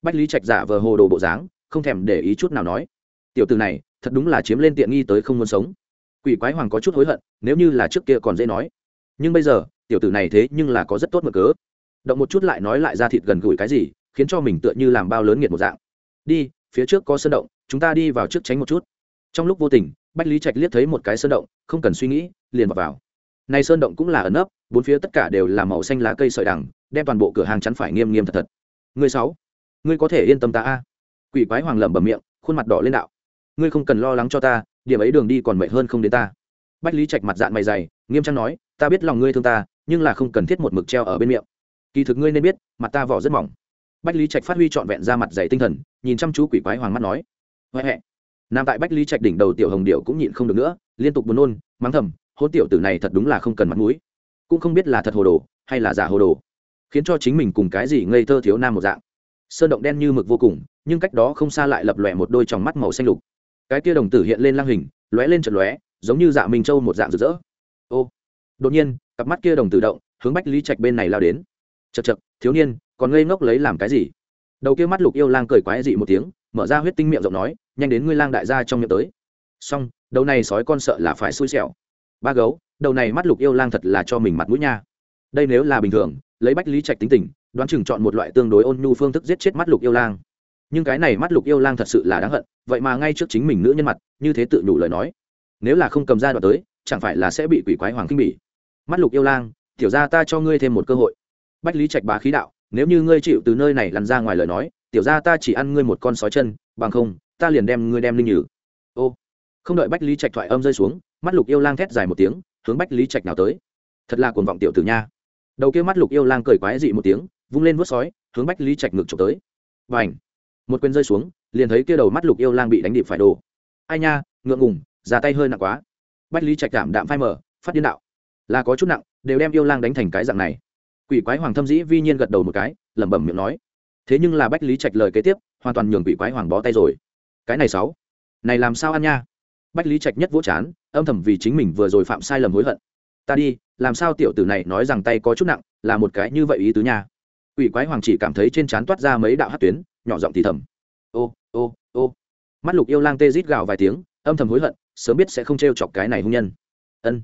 Speaker 1: Bách lý trạch giả vờ hồ đồ bộ dáng không thèm để ý chút nào nói tiểu từ này thật đúng là chiếm lên tiện nghi tới không muốn sống. Quỷ quái hoàng có chút hối hận nếu như là trước kia còn dễ nói. Nhưng bây giờ tiểu tử này thế nhưng là có rất tốt mở cớ. Động một chút lại nói lại ra thịt gần gũi cái gì khiến cho mình tựa như làm bao lớn nghiệt một dạng. Đi phía trước có sân động chúng ta đi vào trước tránh một chút. Trong lúc vô tình bách lý trạch liếc thấy một cái sơn động không cần suy nghĩ liền vào, vào này sơn động cũng là ẩn nấp, bốn phía tất cả đều là màu xanh lá cây sợi đằng, đem toàn bộ cửa hàng chắn phải nghiêm nghiêm thật thật. Người sáu, ngươi có thể yên tâm ta a. Quỷ quái hoàng lẩm bẩm miệng, khuôn mặt đỏ lên đạo. Ngươi không cần lo lắng cho ta, điểm ấy đường đi còn mệt hơn không đến ta. Bách lý trạch mặt dạng mày dày, nghiêm trang nói, ta biết lòng ngươi thương ta, nhưng là không cần thiết một mực treo ở bên miệng. Kỳ thực ngươi nên biết, mặt ta vỏ rất mỏng. Bách lý trạch phát huy trọn vẹn ra mặt dày tinh thần, nhìn chăm chú quỷ quái hoàng mắt nói huệ huệ nam tại bách lý trạch đỉnh đầu tiểu hồng điệu cũng nhịn không được nữa, liên tục buồn nôn, mắng thầm hôn tiểu tử này thật đúng là không cần mặt mũi. Cũng không biết là thật hồ đồ, hay là giả hồ đồ. Khiến cho chính mình cùng cái gì ngây thơ thiếu nam một dạng. Sơn động đen như mực vô cùng, nhưng cách đó không xa lại lập lòe một đôi tròng mắt màu xanh lục. Cái kia đồng tử hiện lên lang hình, lóe lên trận lóe, giống như dạ minh châu một dạng rực rỡ. Ô! Đột nhiên, cặp mắt kia đồng tử động, hướng bách lý trạch bên này lao đến. Chật chật thiếu niên, còn ngây ngốc lấy làm cái gì? Đầu kia mắt lục yêu lang cười quái dị một tiếng, mở ra huyết tinh miệng rộng nói, nhanh đến ngươi lang đại gia trong miệng tới. Xong, đầu này sói con sợ là phải xui xẻo ba gấu, đầu này mắt lục yêu lang thật là cho mình mặt mũi nha. Đây nếu là bình thường, lấy bách lý trạch tính tình, đoán chừng chọn một loại tương đối ôn nhu phương thức giết chết mắt lục yêu lang. Nhưng cái này mắt lục yêu lang thật sự là đáng hận, vậy mà ngay trước chính mình nữ nhân mặt, như thế tự nhủ lời nói. Nếu là không cầm ra đoạn tới, chẳng phải là sẽ bị quỷ quái hoàng kinh bỉ. Mắt lục yêu lang, tiểu ra ta cho ngươi thêm một cơ hội. Bách lý trạch bá khí đạo, nếu như ngươi chịu từ nơi này lăn ra ngoài lời nói, tiểu ra ta chỉ ăn ngươi một con sói chân, bằng không, ta liền đem ngươi đem linh nhử. Ô, không đợi bách lý trạch thoại âm rơi xuống mắt lục yêu lang thét dài một tiếng, hướng bách lý trạch nào tới. Thật là cuồng vọng tiểu tử nha. Đầu kia mắt lục yêu lang cười quái dị một tiếng, vung lên vớt sói, hướng bách lý trạch ngược trộm tới. Và ảnh một quyền rơi xuống, liền thấy kia đầu mắt lục yêu lang bị đánh điệp phải đồ ai nha, ngượng ngùng ra tay hơi nặng quá. Bách lý trạch cảm đạm phai mở phát điên đạo. Là có chút nặng, đều đem yêu lang đánh thành cái dạng này. Quỷ quái hoàng thâm dĩ vi nhiên gật đầu một cái, lẩm bẩm miệng nói. Thế nhưng là bách lý trạch lời kế tiếp, hoàn toàn nhường quỷ quái hoàng bó tay rồi. Cái này sáu, này làm sao ăn nha? Bách lý trạch nhất vỗ chán, âm thầm vì chính mình vừa rồi phạm sai lầm hối hận. Ta đi, làm sao tiểu tử này nói rằng tay có chút nặng, là một cái như vậy ý tứ nha. Ủy quái hoàng chỉ cảm thấy trên trán toát ra mấy đạo hát tuyến, nhỏ giọng thì thầm. Ô ô ô. Mắt lục yêu lang tê rít gào vài tiếng, âm thầm hối hận, sớm biết sẽ không t chọc cái này hung nhân. Ân,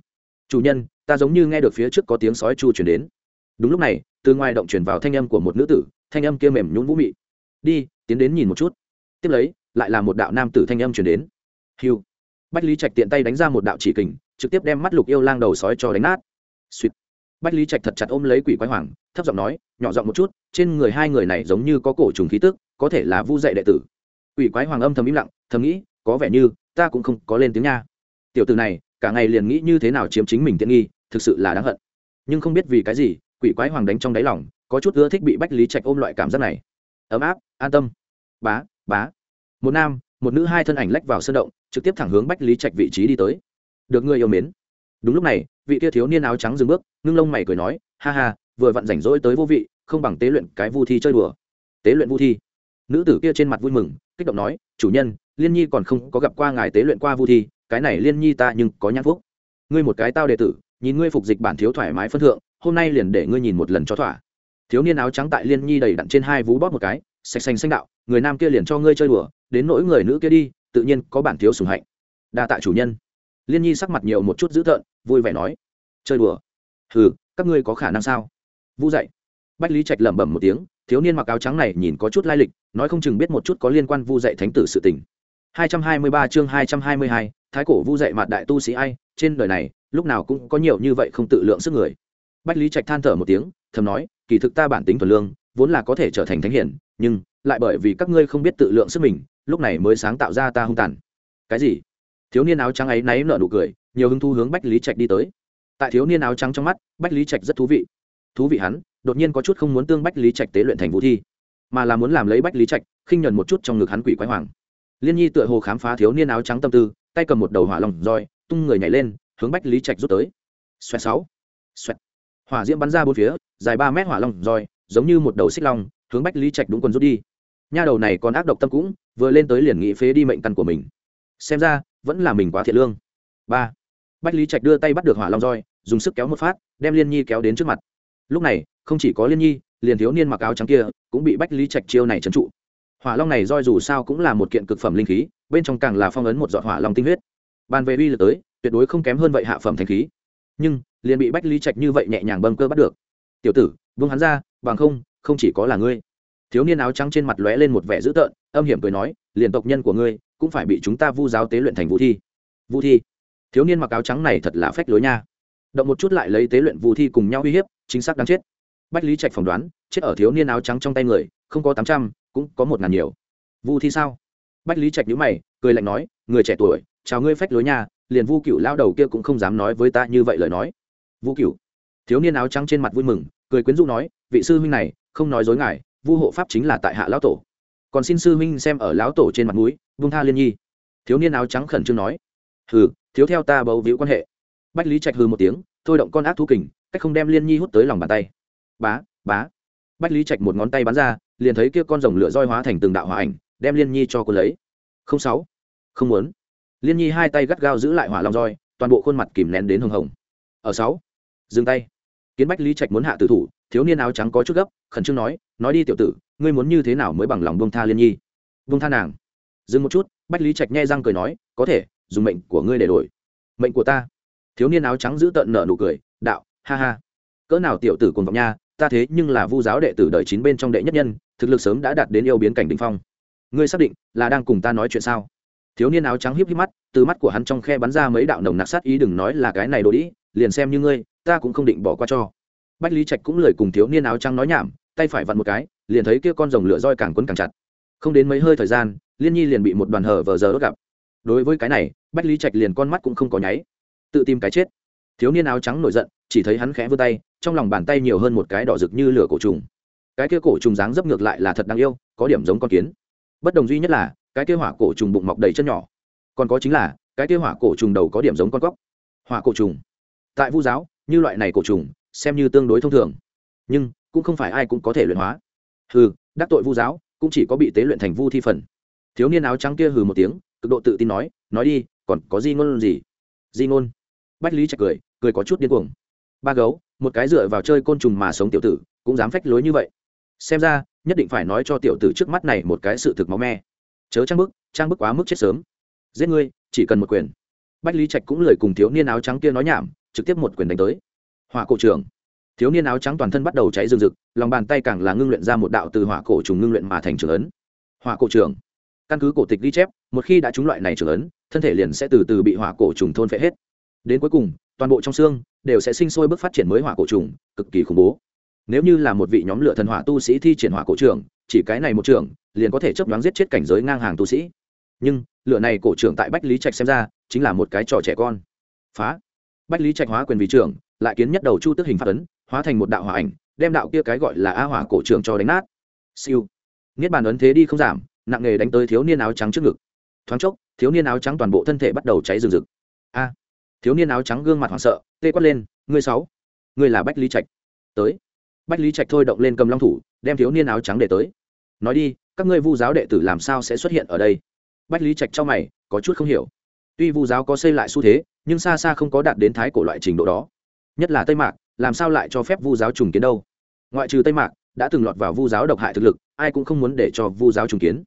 Speaker 1: chủ nhân, ta giống như nghe được phía trước có tiếng sói chu chuyển đến. Đúng lúc này, từ ngoài động chuyển vào thanh âm của một nữ tử, thanh âm kia mềm nhũng vũ mị. Đi, tiến đến nhìn một chút. Tiếp lấy, lại là một đạo nam tử thanh âm chuyển đến. Hiu bách lý trạch tiện tay đánh ra một đạo chỉ kình, trực tiếp đem mắt lục yêu lang đầu sói cho đánh nát. Suýt bách lý trạch thật chặt ôm lấy quỷ quái hoàng, thấp giọng nói, nhỏ giọng một chút, trên người hai người này giống như có cổ trùng khí tức, có thể là vu dạy đệ tử. Quỷ quái hoàng âm thầm im lặng, thầm nghĩ, có vẻ như, ta cũng không có lên tiếng nha. Tiểu từ này, cả ngày liền nghĩ như thế nào chiếm chính mình tiện nghi, thực sự là đáng hận. Nhưng không biết vì cái gì, quỷ quái hoàng đánh trong đáy lòng, có chút ưa thích bị bách lý trạch ôm loại cảm giác này. Ấm áp, an tâm. Bá bá. Một nam, một nữ hai thân ảnh lách vào sân động trực tiếp thẳng hướng bách lý trạch vị trí đi tới. Được người yêu mến. Đúng lúc này, vị tia thiếu niên áo trắng dừng bước, ngưng lông mày cười nói, ha ha, vừa vặn rảnh rỗi tới vô vị, không bằng tế luyện cái vu thi chơi đùa. Tế luyện vu thi? Nữ tử kia trên mặt vui mừng, kích động nói, chủ nhân, liên nhi còn không có gặp qua ngài tế luyện qua vu thi, cái này liên nhi ta nhưng có nhãn phúc. Ngươi một cái tao đệ tử, nhìn ngươi phục dịch bản thiếu thoải mái phân thượng, hôm nay liền để ngươi nhìn một lần cho thỏa. Thiếu niên áo trắng tại liên nhi đầy đặn trên hai vú bóp một cái, sạch xanh xanh đạo, người nam kia liền cho ngươi chơi đùa, đến nỗi người nữ kia đi tự nhiên có bản thiếu sùng hạnh. Đa tạ chủ nhân. Liên nhi sắc mặt nhiều một chút dữ tợn vui vẻ nói chơi đùa. Hừ các ngươi có khả năng sao? Vu dậy bách lý trạch lẩm bẩm một tiếng thiếu niên mặc áo trắng này nhìn có chút lai lịch nói không chừng biết một chút có liên quan vu dạy thánh tử sự tình. 223 chương 222, thái cổ vu dạy mặt đại tu sĩ ai trên đời này lúc nào cũng có nhiều như vậy không tự lượng sức người. Bách lý trạch than thở một tiếng thầm nói kỳ thực ta bản tính thuần lương vốn là có thể trở thành thánh hiển nhưng lại bởi vì các ngươi không biết tự lượng sức mình lúc này mới sáng tạo ra ta hung tàn. Cái gì? Thiếu niên áo trắng ấy náy nở nụ cười, nhiều hứng thu hướng bách lý trạch đi tới. Tại thiếu niên áo trắng trong mắt, bách lý trạch rất thú vị. Thú vị hắn, đột nhiên có chút không muốn tương bách lý trạch tế luyện thành vũ thi, mà là muốn làm lấy bách lý trạch, khinh nhuần một chút trong ngực hắn quỷ quái hoàng. Liên nhi tựa hồ khám phá thiếu niên áo trắng tâm tư, tay cầm một đầu hỏa lòng roi, tung người nhảy lên, hướng bách lý trạch rút tới. Xoẹt sáu. Xoẹt. Hỏa diễm bắn ra bốn phía, dài ba mét hỏa long roi, giống như một đầu xích long, hướng bách lý trạch đúng quần rút đi nha đầu này còn ác độc tâm cũng, vừa lên tới liền nghĩ phế đi mệnh căn của mình. Xem ra, vẫn là mình quá thiệt lương. Ba. Bách lý trạch đưa tay bắt được hỏa long roi, dùng sức kéo một phát, đem liên nhi kéo đến trước mặt. Lúc này, không chỉ có liên nhi, liền thiếu niên mặc áo trắng kia, cũng bị bách lý trạch chiêu này trấn trụ. Hỏa long này roi dù sao cũng là một kiện cực phẩm linh khí, bên trong càng là phong ấn một giọt hỏa long tinh huyết. Bàn về uy lực tới, tuyệt đối không kém hơn vậy hạ phẩm thanh khí. Nhưng, liền bị bách lý trạch như vậy nhẹ nhàng bâng cơ bắt được. Tiểu tử vương hắn ra, bằng không không chỉ có là ngươi thiếu niên áo trắng trên mặt lóe lên một vẻ dữ tợn, âm hiểm cười nói, liền tộc nhân của ngươi, cũng phải bị chúng ta vu giáo tế luyện thành vũ thi. Vũ thi? Thiếu niên mặc áo trắng này thật là phách lối nha. Động một chút lại lấy tế luyện vũ thi cùng nhau uy hiếp, chính xác đáng chết. Bách lý trạch phỏng đoán, chết ở thiếu niên áo trắng trong tay người, không có tám trăm, cũng có một ngàn nhiều. Vu thi sao? Bách lý trạch nhữ mày, cười lạnh nói, người trẻ tuổi, chào ngươi phách lối nha, liền vu cựu lao đầu kia cũng không dám nói với ta như vậy lời nói. Vu cựu thiếu niên áo trắng trên mặt vui mừng, cười quyến rũ nói, vị sư huynh này, không nói dối ngài vu hộ pháp chính là tại hạ lão tổ. Còn xin sư huynh xem ở lão tổ trên mặt núi vung tha liên nhi. Thiếu niên áo trắng khẩn trương nói, hừ, thiếu theo ta bầu víu quan hệ. Bách lý trạch hừ một tiếng, thôi động con ác thú kình, cách không đem liên nhi hút tới lòng bàn tay. Bá bá. Bách lý trạch một ngón tay bắn ra, liền thấy kia con rồng lửa roi hóa thành từng đạo hỏa ảnh, đem liên nhi cho cô lấy. Không sáu, không muốn. Liên nhi hai tay gắt gao giữ lại hỏa long roi, toàn bộ khuôn mặt kìm nén đến hồng hồng. Ở sáu, dừng tay kiến bách lý trạch muốn hạ tử thủ, thiếu niên áo trắng có chút gấp, khẩn trương nói nói đi tiểu tử, ngươi muốn như thế nào mới bằng lòng bông tha liên nhi? Bông tha nàng. Dừng một chút, bách lý trạch nghe răng cười nói, có thể, dùng mệnh của ngươi để đổi. Mệnh của ta? Thiếu niên áo trắng giữ tận nợ nụ cười, đạo, ha ha. Cỡ nào tiểu tử cùng vọng nha, ta thế nhưng là vu giáo đệ tử đời chín bên trong đệ nhất nhân, thực lực sớm đã đạt đến yêu biến cảnh đ ỉ n h phong. Ngươi xác định là đang cùng ta nói chuyện sao? Thiếu niên áo trắng híp híp mắt, từ mắt của hắn trong khe bắn ra mấy đạo nồng nặc sát ý, đừng nói là cái này đồ đĩ, liền xem như ngươi ta cũng không định bỏ qua cho. Bách lý trạch cũng lời cùng thiếu niên áo trắng nói nhảm, tay phải vặn một cái, liền thấy kia con rồng lửa roi càng quấn càng chặt. Không đến mấy hơi thời gian, liên nhi liền bị một đoàn hở vờ giờ đốt gặp. Đối với cái này, bách lý trạch liền con mắt cũng không có nháy. Tự tìm cái chết. Thiếu niên áo trắng nổi giận, chỉ thấy hắn khẽ vươn tay, trong lòng bàn tay nhiều hơn một cái đỏ rực như lửa cổ trùng. Cái kia cổ trùng dáng dấp ngược lại là thật đáng yêu, có điểm giống con kiến. Bất đồng duy nhất là, cái kia hỏa cổ trùng bụng mọc đầy chân nhỏ. Còn có chính là, cái kia hỏa cổ trùng đầu có điểm giống con cóc. Hỏa cổ trùng. Tại vu giáo như loại này cổ trùng, xem như tương đối thông thường. Nhưng, cũng không phải ai cũng có thể luyện hóa. Hừ, đắc tội vu giáo, cũng chỉ có bị tế luyện thành vu thi phần. Thiếu niên áo trắng kia hừ một tiếng, cực độ tự tin nói nói đi, còn có di ngôn gì? Di ngôn? Bách lý chạy cười cười có chút điên cuồng. Ba gấu, một cái dựa vào chơi côn trùng mà sống tiểu tử, cũng dám phách lối như vậy. Xem ra, nhất định phải nói cho tiểu tử trước mắt này một cái sự thực máu me. Chớ trang bức trang bức quá mức chết sớm. Giết ngươi, chỉ cần một quyền. Bách lý trạch cũng lời cùng thiếu niên áo trắng kia nói nhảm trực tiếp một quyền đánh tới. Hỏa cổ trưởng. Thiếu niên áo trắng toàn thân bắt đầu cháy rừng rực, lòng bàn tay càng là ngưng luyện ra một đạo từ hỏa cổ trùng ngưng luyện mà thành trưởng ấn. Hỏa cổ trưởng. Căn cứ cổ tịch ghi chép, một khi đã trúng loại này trưởng ấn, thân thể liền sẽ từ từ bị hỏa cổ trùng thôn phệ hết. Đến cuối cùng, toàn bộ trong xương đều sẽ sinh sôi bước phát triển mới hỏa cổ trùng, cực kỳ khủng bố. Nếu như là một vị nhóm lửa thần hỏa tu sĩ thi triển hỏa cổ trưởng, chỉ cái này một trưởng, liền có thể chấp đoán giết chết cảnh giới ngang hàng tu sĩ. Nhưng, lửa này cổ trưởng tại bách lý trạch xem ra, chính là một cái trò trẻ con. Phá bách lý trạch hóa quyền vị trưởng, lại kiến nhất đầu chu tức hình phát ấn, hóa thành một đạo hỏa ảnh, đem đạo kia cái gọi là a hỏa cổ trưởng cho đánh nát. Siêu. Niết bàn ấn thế đi không giảm, nặng nghề đánh tới thiếu niên áo trắng trước ngực. Thoáng chốc, thiếu niên áo trắng toàn bộ thân thể bắt đầu cháy rừng rực. A. Thiếu niên áo trắng gương mặt hoảng sợ, tê quát lên, ngươi sáu, ngươi là bách lý trạch. Tới. Bách lý trạch thôi động lên cầm long thủ, đem thiếu niên áo trắng để tới. Nói đi, các ngươi vu giáo đệ tử làm sao sẽ xuất hiện ở đây? Bách lý trạch trong mày, có chút không hiểu. Tuy vu giáo có xây lại xu thế nhưng xa xa không có đạt đến thái cổ loại trình độ đó. Nhất là tây mạc, làm sao lại cho phép vu giáo trùng kiến đâu? Ngoại trừ tây mạc, đã từng lọt vào vu giáo độc hại thực lực, ai cũng không muốn để cho vu giáo trùng kiến.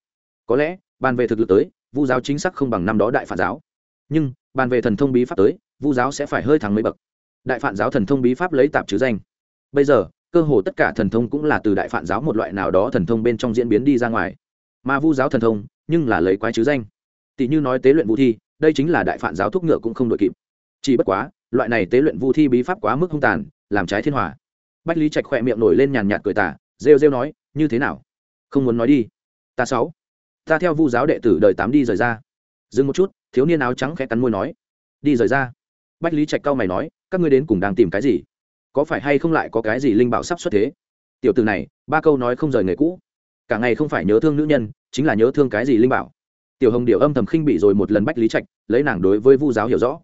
Speaker 1: Có lẽ, bàn về thực lực tới, vu giáo chính xác không bằng năm đó đại phản giáo. Nhưng, bàn về thần thông bí pháp tới, vu giáo sẽ phải hơi thắng mấy bậc. Đại phản giáo thần thông bí pháp lấy tạp chứ danh. Bây giờ, cơ hồ tất cả thần thông cũng là từ đại phản giáo một loại nào đó thần thông bên trong diễn biến đi ra ngoài. Mà vu giáo thần thông, nhưng là lấy quái chứ danh. Tỷ như nói tế luyện vũ thi đây chính là đại phản giáo thúc ngựa cũng không đội kịp. Chỉ bất quá, loại này tế luyện vu thi bí pháp quá mức hung tàn, làm trái thiên hòa. Bách lý trạch khỏe miệng nổi lên nhàn nhạt cười tả rêu rêu nói, như thế nào? Không muốn nói đi. Ta sáu, ta theo vu giáo đệ tử đời tám đi rời ra. Dừng một chút, thiếu niên áo trắng khẽ cắn môi nói, đi rời ra. Bách lý trạch cao mày nói, các ngươi đến cùng đang tìm cái gì? Có phải hay không lại có cái gì linh bảo sắp xuất thế? Tiểu từ này, ba câu nói không rời nghề cũ. Cả ngày không phải nhớ thương nữ nhân, chính là nhớ thương cái gì linh bảo tiểu hồng điệu âm thầm khinh bị rồi một lần bách lý trạch, lấy nàng đối với vu giáo hiểu rõ.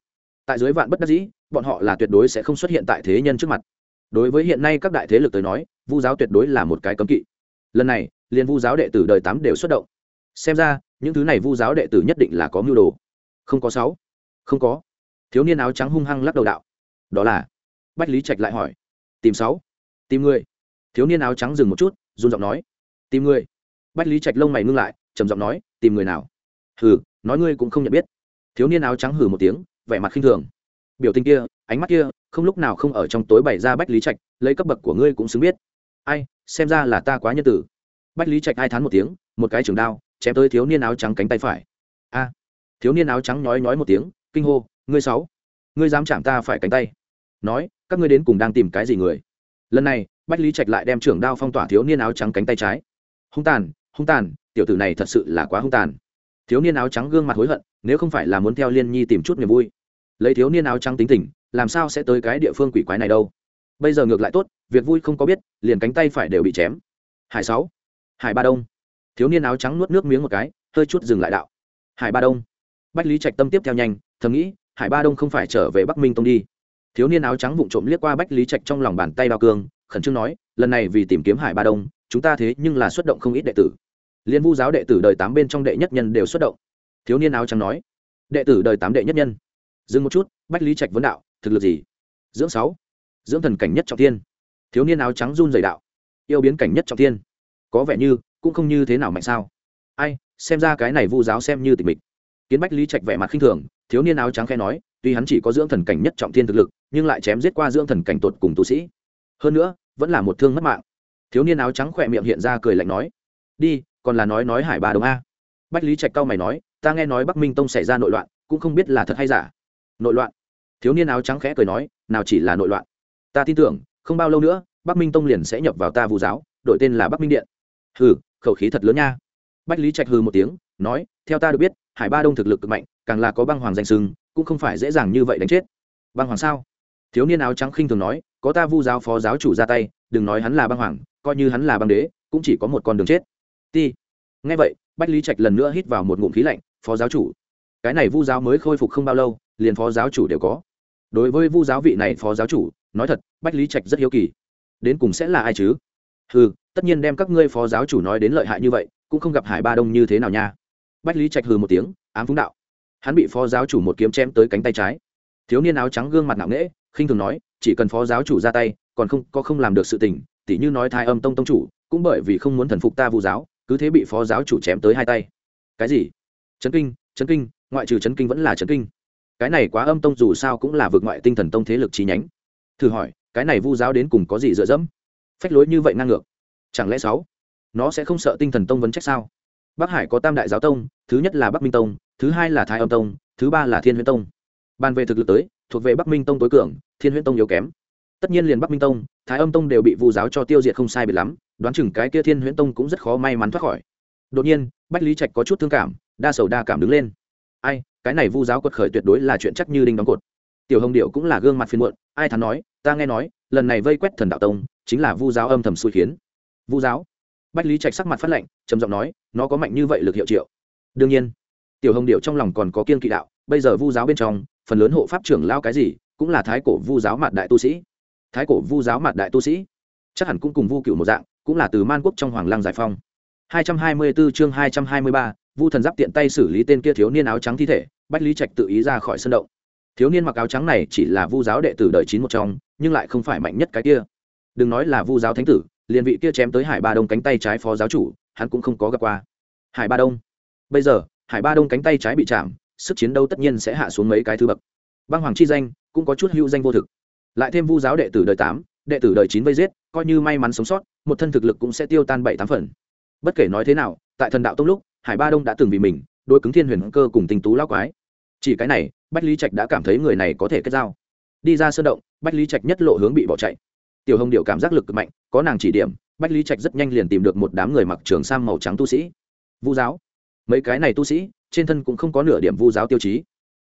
Speaker 1: Tại dưới vạn bất đắc dĩ, bọn họ là tuyệt đối sẽ không xuất hiện tại thế nhân trước mặt. Đối với hiện nay các đại thế lực tới nói, vu giáo tuyệt đối là một cái cấm kỵ. Lần này, liền vu giáo đệ tử đời tám đều xuất động. Xem ra, những thứ này vu giáo đệ tử nhất định là có mưu đồ. Không có sáu. Không có. Thiếu niên áo trắng hung hăng lắc đầu đạo. Đó là? Bách lý trạch lại hỏi. Tìm sáu. Tìm người. Thiếu niên áo trắng dừng một chút, run giọng nói. Tìm người. Bách lý trạch lông mày ngưng lại, trầm giọng nói, tìm người nào? Hừ, nói ngươi cũng không nhận biết. Thiếu niên áo trắng hừ một tiếng, vẻ mặt khinh thường. Biểu tình kia, ánh mắt kia, không lúc nào không ở trong tối bày ra bách lý trạch, lấy cấp bậc của ngươi cũng xứng biết. Ai, xem ra là ta quá nhân tử. Bách lý trạch ai thán một tiếng, một cái trường đao, chém tới thiếu niên áo trắng cánh tay phải. A. Thiếu niên áo trắng nói nói một tiếng, kinh hô, ngươi sáu, ngươi dám chạm ta phải cánh tay. Nói, các ngươi đến cùng đang tìm cái gì người? Lần này, bách lý trạch lại đem trưởng đao phong tỏa thiếu niên áo trắng cánh tay trái. Hung tàn hung tàn, tiểu tử này thật sự là quá hung tàn thiếu niên áo trắng gương mặt hối hận, nếu không phải là muốn theo liên nhi tìm chút niềm vui. Lấy thiếu niên áo trắng tính tình, làm sao sẽ tới cái địa phương quỷ quái này đâu? Bây giờ ngược lại tốt, việc vui không có biết, liền cánh tay phải đều bị chém. Hải sáu, hải ba đông. Thiếu niên áo trắng nuốt nước miếng một cái, hơi chút dừng lại đạo. Hải ba đông. Bách lý trạch tâm tiếp theo nhanh, thầm nghĩ, hải ba đông không phải trở về bắc minh tông đi. Thiếu niên áo trắng vụng trộm liếc qua bách lý trạch trong lòng bàn tay bao cương, khẩn trương nói, lần này vì tìm kiếm hải ba đông, chúng ta thế nhưng là xuất động không ít đệ tử liên vu giáo đệ tử đời tám bên trong đệ nhất nhân đều xuất động. Thiếu niên áo trắng nói, đệ tử đời tám đệ nhất nhân, dừng một chút, bách lý trạch vấn đạo, thực lực gì? Dưỡng sáu, dưỡng thần cảnh nhất trọng thiên. Thiếu niên áo trắng run dày đạo, yêu biến cảnh nhất trọng thiên, có vẻ như cũng không như thế nào mạnh sao? Ai, xem ra cái này vu giáo xem như tịch mịch. Kiến bách lý trạch vẻ mặt khinh thường, thiếu niên áo trắng khẽ nói, tuy hắn chỉ có dưỡng thần cảnh nhất trọng thiên thực lực, nhưng lại chém giết qua dưỡng thần cảnh tột cùng tu sĩ. Hơn nữa, vẫn là một thương mất mạng. Thiếu niên áo trắng khỏe miệng hiện ra cười lạnh nói, đi còn là nói nói hải ba đồng a. Bách lý trạch cao mày nói, ta nghe nói bắc minh tông xảy ra nội loạn, cũng không biết là thật hay giả. Nội loạn? Thiếu niên áo trắng khẽ cười nói, nào chỉ là nội loạn? Ta tin tưởng, không bao lâu nữa, bắc minh tông liền sẽ nhập vào ta vu giáo, đổi tên là bắc minh điện. Hừ, khẩu khí thật lớn nha. Bách lý trạch hừ một tiếng, nói, theo ta được biết, hải ba đông thực lực cực mạnh, càng là có băng hoàng danh sưng, cũng không phải dễ dàng như vậy đánh chết. Băng hoàng sao? Thiếu niên áo trắng khinh thường nói, có ta vu giáo phó giáo chủ ra tay, đừng nói hắn là băng hoàng, coi như hắn là băng đế, cũng chỉ có một con đường chết ti. Ngay vậy bách lý trạch lần nữa hít vào một ngụm khí lạnh phó giáo chủ cái này vu giáo mới khôi phục không bao lâu liền phó giáo chủ đều có. Đối với vu giáo vị này phó giáo chủ nói thật bách lý trạch rất hiếu kỳ. Đến cùng sẽ là ai chứ? Hừ, tất nhiên đem các ngươi phó giáo chủ nói đến lợi hại như vậy cũng không gặp hải ba đông như thế nào nha. Bách lý trạch hừ một tiếng ám phúng đạo. Hắn bị phó giáo chủ một kiếm chém tới cánh tay trái. Thiếu niên áo trắng gương mặt nặng nễ khinh thường nói chỉ cần phó giáo chủ ra tay còn không có không làm được sự tình tỉ như nói Thái âm tông tông chủ cũng bởi vì không muốn thần phục ta vu giáo cứ thế bị phó giáo chủ chém tới hai tay. Cái gì? Chấn kinh chấn kinh, ngoại trừ chấn kinh vẫn là chấn kinh. Cái này quá âm tông dù sao cũng là vượt ngoại tinh thần tông thế lực chi nhánh. Thử hỏi, cái này vu giáo đến cùng có gì dựa dẫm? Phách lối như vậy ngang ngược. Chẳng lẽ sáu, nó sẽ không sợ tinh thần tông vấn trách sao? Bắc hải có tam đại giáo tông, thứ nhất là bắc minh tông, thứ hai là thái âm tông, thứ ba là thiên huyễn tông. Bàn về thực lực tới, thuộc về bắc minh tông tối cường, thiên huyễn tông yếu kém. Tất nhiên liền bắc minh tông, thái âm tông đều bị vu giáo cho tiêu diệt không sai biệt lắm đoán chừng cái kia thiên huyễn tông cũng rất khó may mắn thoát khỏi. Đột nhiên, bách lý trạch có chút thương cảm, đa sầu đa cảm đứng lên. Ai, cái này vu giáo quật khởi tuyệt đối là chuyện chắc như đinh đóng cột. Tiểu hồng điệu cũng là gương mặt phiên muộn, ai thắn nói, ta nghe nói, lần này vây quét thần đạo tông, chính là vu giáo âm thầm xui khiến. Vu giáo? Bách lý trạch sắc mặt phát lệnh trầm giọng nói, nó có mạnh như vậy lực hiệu triệu. Đương nhiên, tiểu hồng điệu trong lòng còn có kiên kỵ đạo, bây giờ vu giáo bên trong, phần lớn hộ pháp trưởng lao cái gì, cũng là thái cổ vu giáo mạt đại tu sĩ. Thái cổ vu giáo mạt đại tu sĩ, chắc hẳn cũng cùng vu cựu một dạng cũng là từ man quốc trong hoàng Lang giải phong 224 chương 223, vu thần giáp tiện tay xử lý tên kia thiếu niên áo trắng thi thể bách lý trạch tự ý ra khỏi sân động. Thiếu niên mặc áo trắng này chỉ là vu giáo đệ tử đời chín một trong nhưng lại không phải mạnh nhất cái kia. Đừng nói là vu giáo thánh tử liền vị kia chém tới hải ba đông cánh tay trái phó giáo chủ hắn cũng không có gặp qua. Hải ba đông. Bây giờ hải ba đông cánh tay trái bị chạm sức chiến đấu tất nhiên sẽ hạ xuống mấy cái thứ bậc. Băng hoàng chi danh cũng có chút hữu danh vô thực. Lại thêm vu giáo đệ tử đời tám đệ tử đời chín vây giết coi như may mắn sống sót, một thân thực lực cũng sẽ tiêu tan bảy tám phần. Bất kể nói thế nào, tại thần đạo tông lúc, hải ba đông đã từng vì mình đôi cứng thiên huyền cơ cùng tình tú lao quái. Chỉ cái này, bách lý trạch đã cảm thấy người này có thể kết giao. Đi ra sơn động, bách lý trạch nhất lộ hướng bị bỏ chạy. Tiểu hồng điệu cảm giác lực cực mạnh, có nàng chỉ điểm, bách lý trạch rất nhanh liền tìm được một đám người mặc trường sam màu trắng tu sĩ. Vu giáo. Mấy cái này tu sĩ, trên thân cũng không có nửa điểm vu giáo tiêu chí.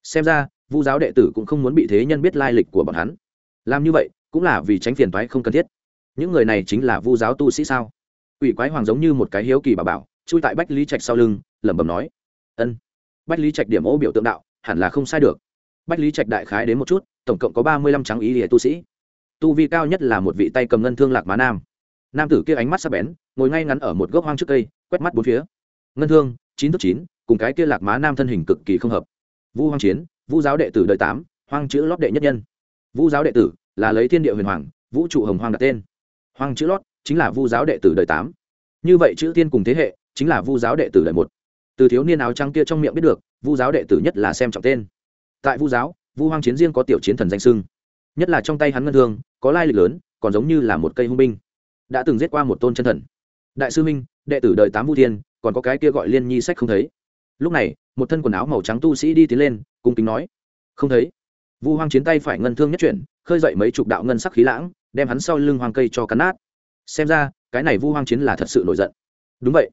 Speaker 1: Xem ra, vu giáo đệ tử cũng không muốn bị thế nhân biết lai lịch của bọn hắn. Làm như vậy, cũng là vì tránh phiền toái không cần thiết những người này chính là vu giáo tu sĩ sao? Ủy quái hoàng giống như một cái hiếu kỳ bà bảo, chui tại bách lý trạch sau lưng, lẩm bẩm nói. Ân. Bách lý trạch điểm ô biểu tượng đạo, hẳn là không sai được. Bách lý trạch đại khái đến một chút, tổng cộng có ba mươi lăm trắng ý địa tu sĩ. Tu vi cao nhất là một vị tay cầm ngân thương lạc má nam. Nam tử kia ánh mắt sắp bén, ngồi ngay ngắn ở một gốc hoang trước cây, quét mắt bốn phía. Ngân thương, chín thước chín, cùng cái kia lạc má nam thân hình cực kỳ không hợp. Vu hoang chiến, vu giáo đệ tử đời tám, hoang chữ lót đệ nhất nhân. Vu giáo đệ tử là lấy thiên địa huyền hoàng, vũ trụ hồng hoang đặt tên hoang chữ lót chính là vu giáo đệ tử đời tám. Như vậy chữ tiên cùng thế hệ chính là vu giáo đệ tử đời một. Từ thiếu niên áo trắng kia trong miệng biết được, vu giáo đệ tử nhất là xem trọng tên. Tại vu giáo, vu hoang chiến riêng có tiểu chiến thần danh sưng nhất là trong tay hắn ngân thương, có lai lịch lớn, còn giống như là một cây hung binh. Đã từng giết qua một tôn chân thần. Đại sư minh, đệ tử đời tám vu thiên, còn có cái kia gọi liên nhi sách không thấy. Lúc này, một thân quần áo màu trắng tu sĩ đi tiến lên, cung kính nói, không thấy. Vu hoang chiến tay phải ngân thương nhất chuyển, khơi dậy mấy chục đạo ngân sắc khí lãng đem hắn sau lưng hoang cây cho cắn nát. Xem ra, cái này vu hoang chiến là thật sự nổi giận. Đúng vậy.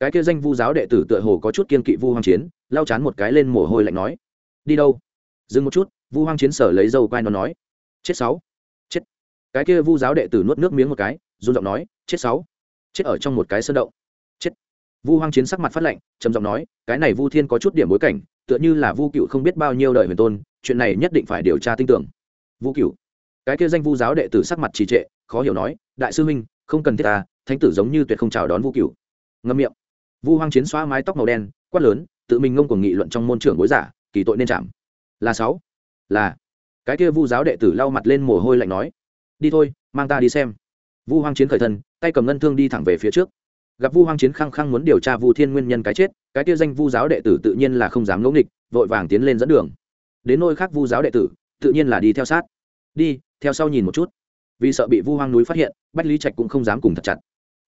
Speaker 1: Cái kia danh vu giáo đệ tử tựa hồ có chút kiên kỵ vu hoang chiến lao chán một cái lên mồ hôi lạnh nói, đi đâu? Dừng một chút, vu hoang chiến sở lấy dâu quai nó nói, chết sáu, chết. Cái kia vu giáo đệ tử nuốt nước miếng một cái, run giọng nói, chết sáu, chết ở trong một cái sơn động. Chết. Vu hoang chiến sắc mặt phát lạnh, trầm giọng nói, cái này vu thiên có chút điểm bối cảnh, tựa như là vu cựu không biết bao nhiêu đời huyền tôn, chuyện này nhất định phải điều tra tin tưởng. Vu cựu cái kia danh vu giáo đệ tử sắc mặt trì trệ, khó hiểu nói, đại sư huynh, không cần thiết ta thánh tử giống như tuyệt không chào đón vu cựu ngâm miệng. Vu hoang chiến xóa mái tóc màu đen, quát lớn, tự mình ngông cuồng nghị luận trong môn trưởng bối giả, kỳ tội nên chạm. Là sáu. Là. Cái kia vu giáo đệ tử lau mặt lên mồ hôi lạnh nói, đi thôi, mang ta đi xem. Vu hoang chiến khởi thân, tay cầm ngân thương đi thẳng về phía trước. Gặp vu hoang chiến khăng khăng muốn điều tra vu thiên nguyên nhân cái chết, cái kia danh vu giáo đệ tử tự nhiên là không dám ngẫu nghịch, vội vàng tiến lên dẫn đường. Đến nơi khác vu giáo đệ tử, tự nhiên là đi theo sát. Đi theo sau nhìn một chút. Vì sợ bị vu hoang núi phát hiện, bách lý trạch cũng không dám cùng thật chặt.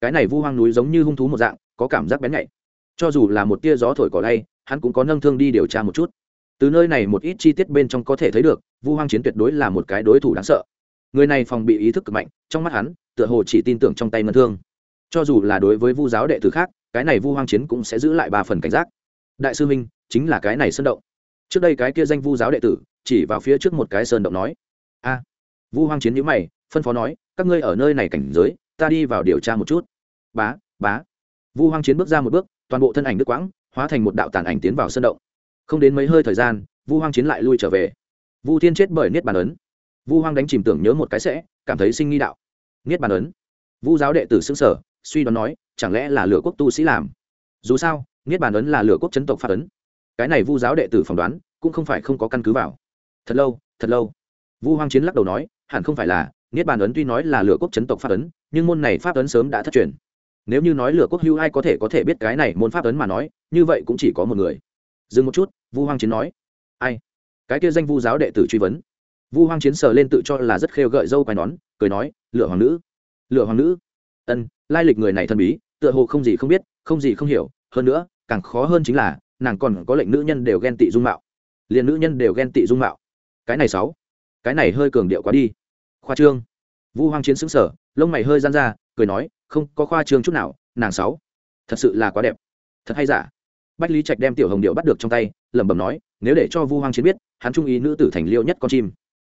Speaker 1: Cái này vu hoang núi giống như hung thú một dạng, có cảm giác bén nhạy. Cho dù là một tia gió thổi cỏ lay, hắn cũng có nâng thương đi điều tra một chút. Từ nơi này một ít chi tiết bên trong có thể thấy được, vu hoang chiến tuyệt đối là một cái đối thủ đáng sợ. Người này phòng bị ý thức cực mạnh, trong mắt hắn, tựa hồ chỉ tin tưởng trong tay ngân thương. Cho dù là đối với vu giáo đệ tử khác, cái này vu hoang chiến cũng sẽ giữ lại ba phần cảnh giác. Đại sư minh, chính là cái này sơn động. Trước đây cái kia danh vu giáo đệ tử, chỉ vào phía trước một cái sơn động nói, a vu hoang chiến nhữ mày, phân phó nói, các ngươi ở nơi này cảnh giới, ta đi vào điều tra một chút. Bá bá. Vu hoang chiến bước ra một bước, toàn bộ thân ảnh đứt quãng, hóa thành một đạo tàn ảnh tiến vào sân động. Không đến mấy hơi thời gian, vu hoang chiến lại lui trở về. Vu thiên chết bởi niết bàn ấn. Vu hoang đánh chìm tưởng nhớ một cái sẽ, cảm thấy sinh nghi đạo. Niết bàn ấn. Vu giáo đệ tử xưng sở suy đoán nói, chẳng lẽ là lửa quốc tu sĩ làm? Dù sao, niết bàn ấn là lửa quốc chấn tộc phát ấn. Cái này vu giáo đệ tử phỏng đoán, cũng không phải không có căn cứ vào. Thật lâu thật lâu vu hoang chiến lắc đầu nói, hẳn không phải là, niết bàn ấn tuy nói là lửa quốc chấn tộc pháp ấn, nhưng môn này pháp ấn sớm đã thất truyền. Nếu như nói lửa quốc hưu ai có thể có thể biết cái này môn pháp ấn mà nói, như vậy cũng chỉ có một người. Dừng một chút, vu hoang chiến nói, ai? Cái kia danh vu giáo đệ tử truy vấn. Vu hoang chiến sờ lên tự cho là rất khêu gợi dâu quai nón, cười nói, lửa hoàng nữ, lửa hoàng nữ. Ân, lai lịch người này thần bí, tựa hồ không gì không biết, không gì không hiểu, hơn nữa, càng khó hơn chính là, nàng còn có lệnh nữ nhân đều ghen tị dung mạo. Liền nữ nhân đều ghen tị dung mạo. Cái này sáu cái này hơi cường điệu quá đi. Khoa trương. Vu hoang chiến xứng sở lông mày hơi gian ra, cười nói, không có khoa trương chút nào, nàng sáu. Thật sự là quá đẹp. Thật hay giả? Bách lý trạch đem tiểu hồng điệu bắt được trong tay, lẩm bẩm nói, nếu để cho vu hoang chiến biết, hắn trung ý nữ tử thành liêu nhất con chim.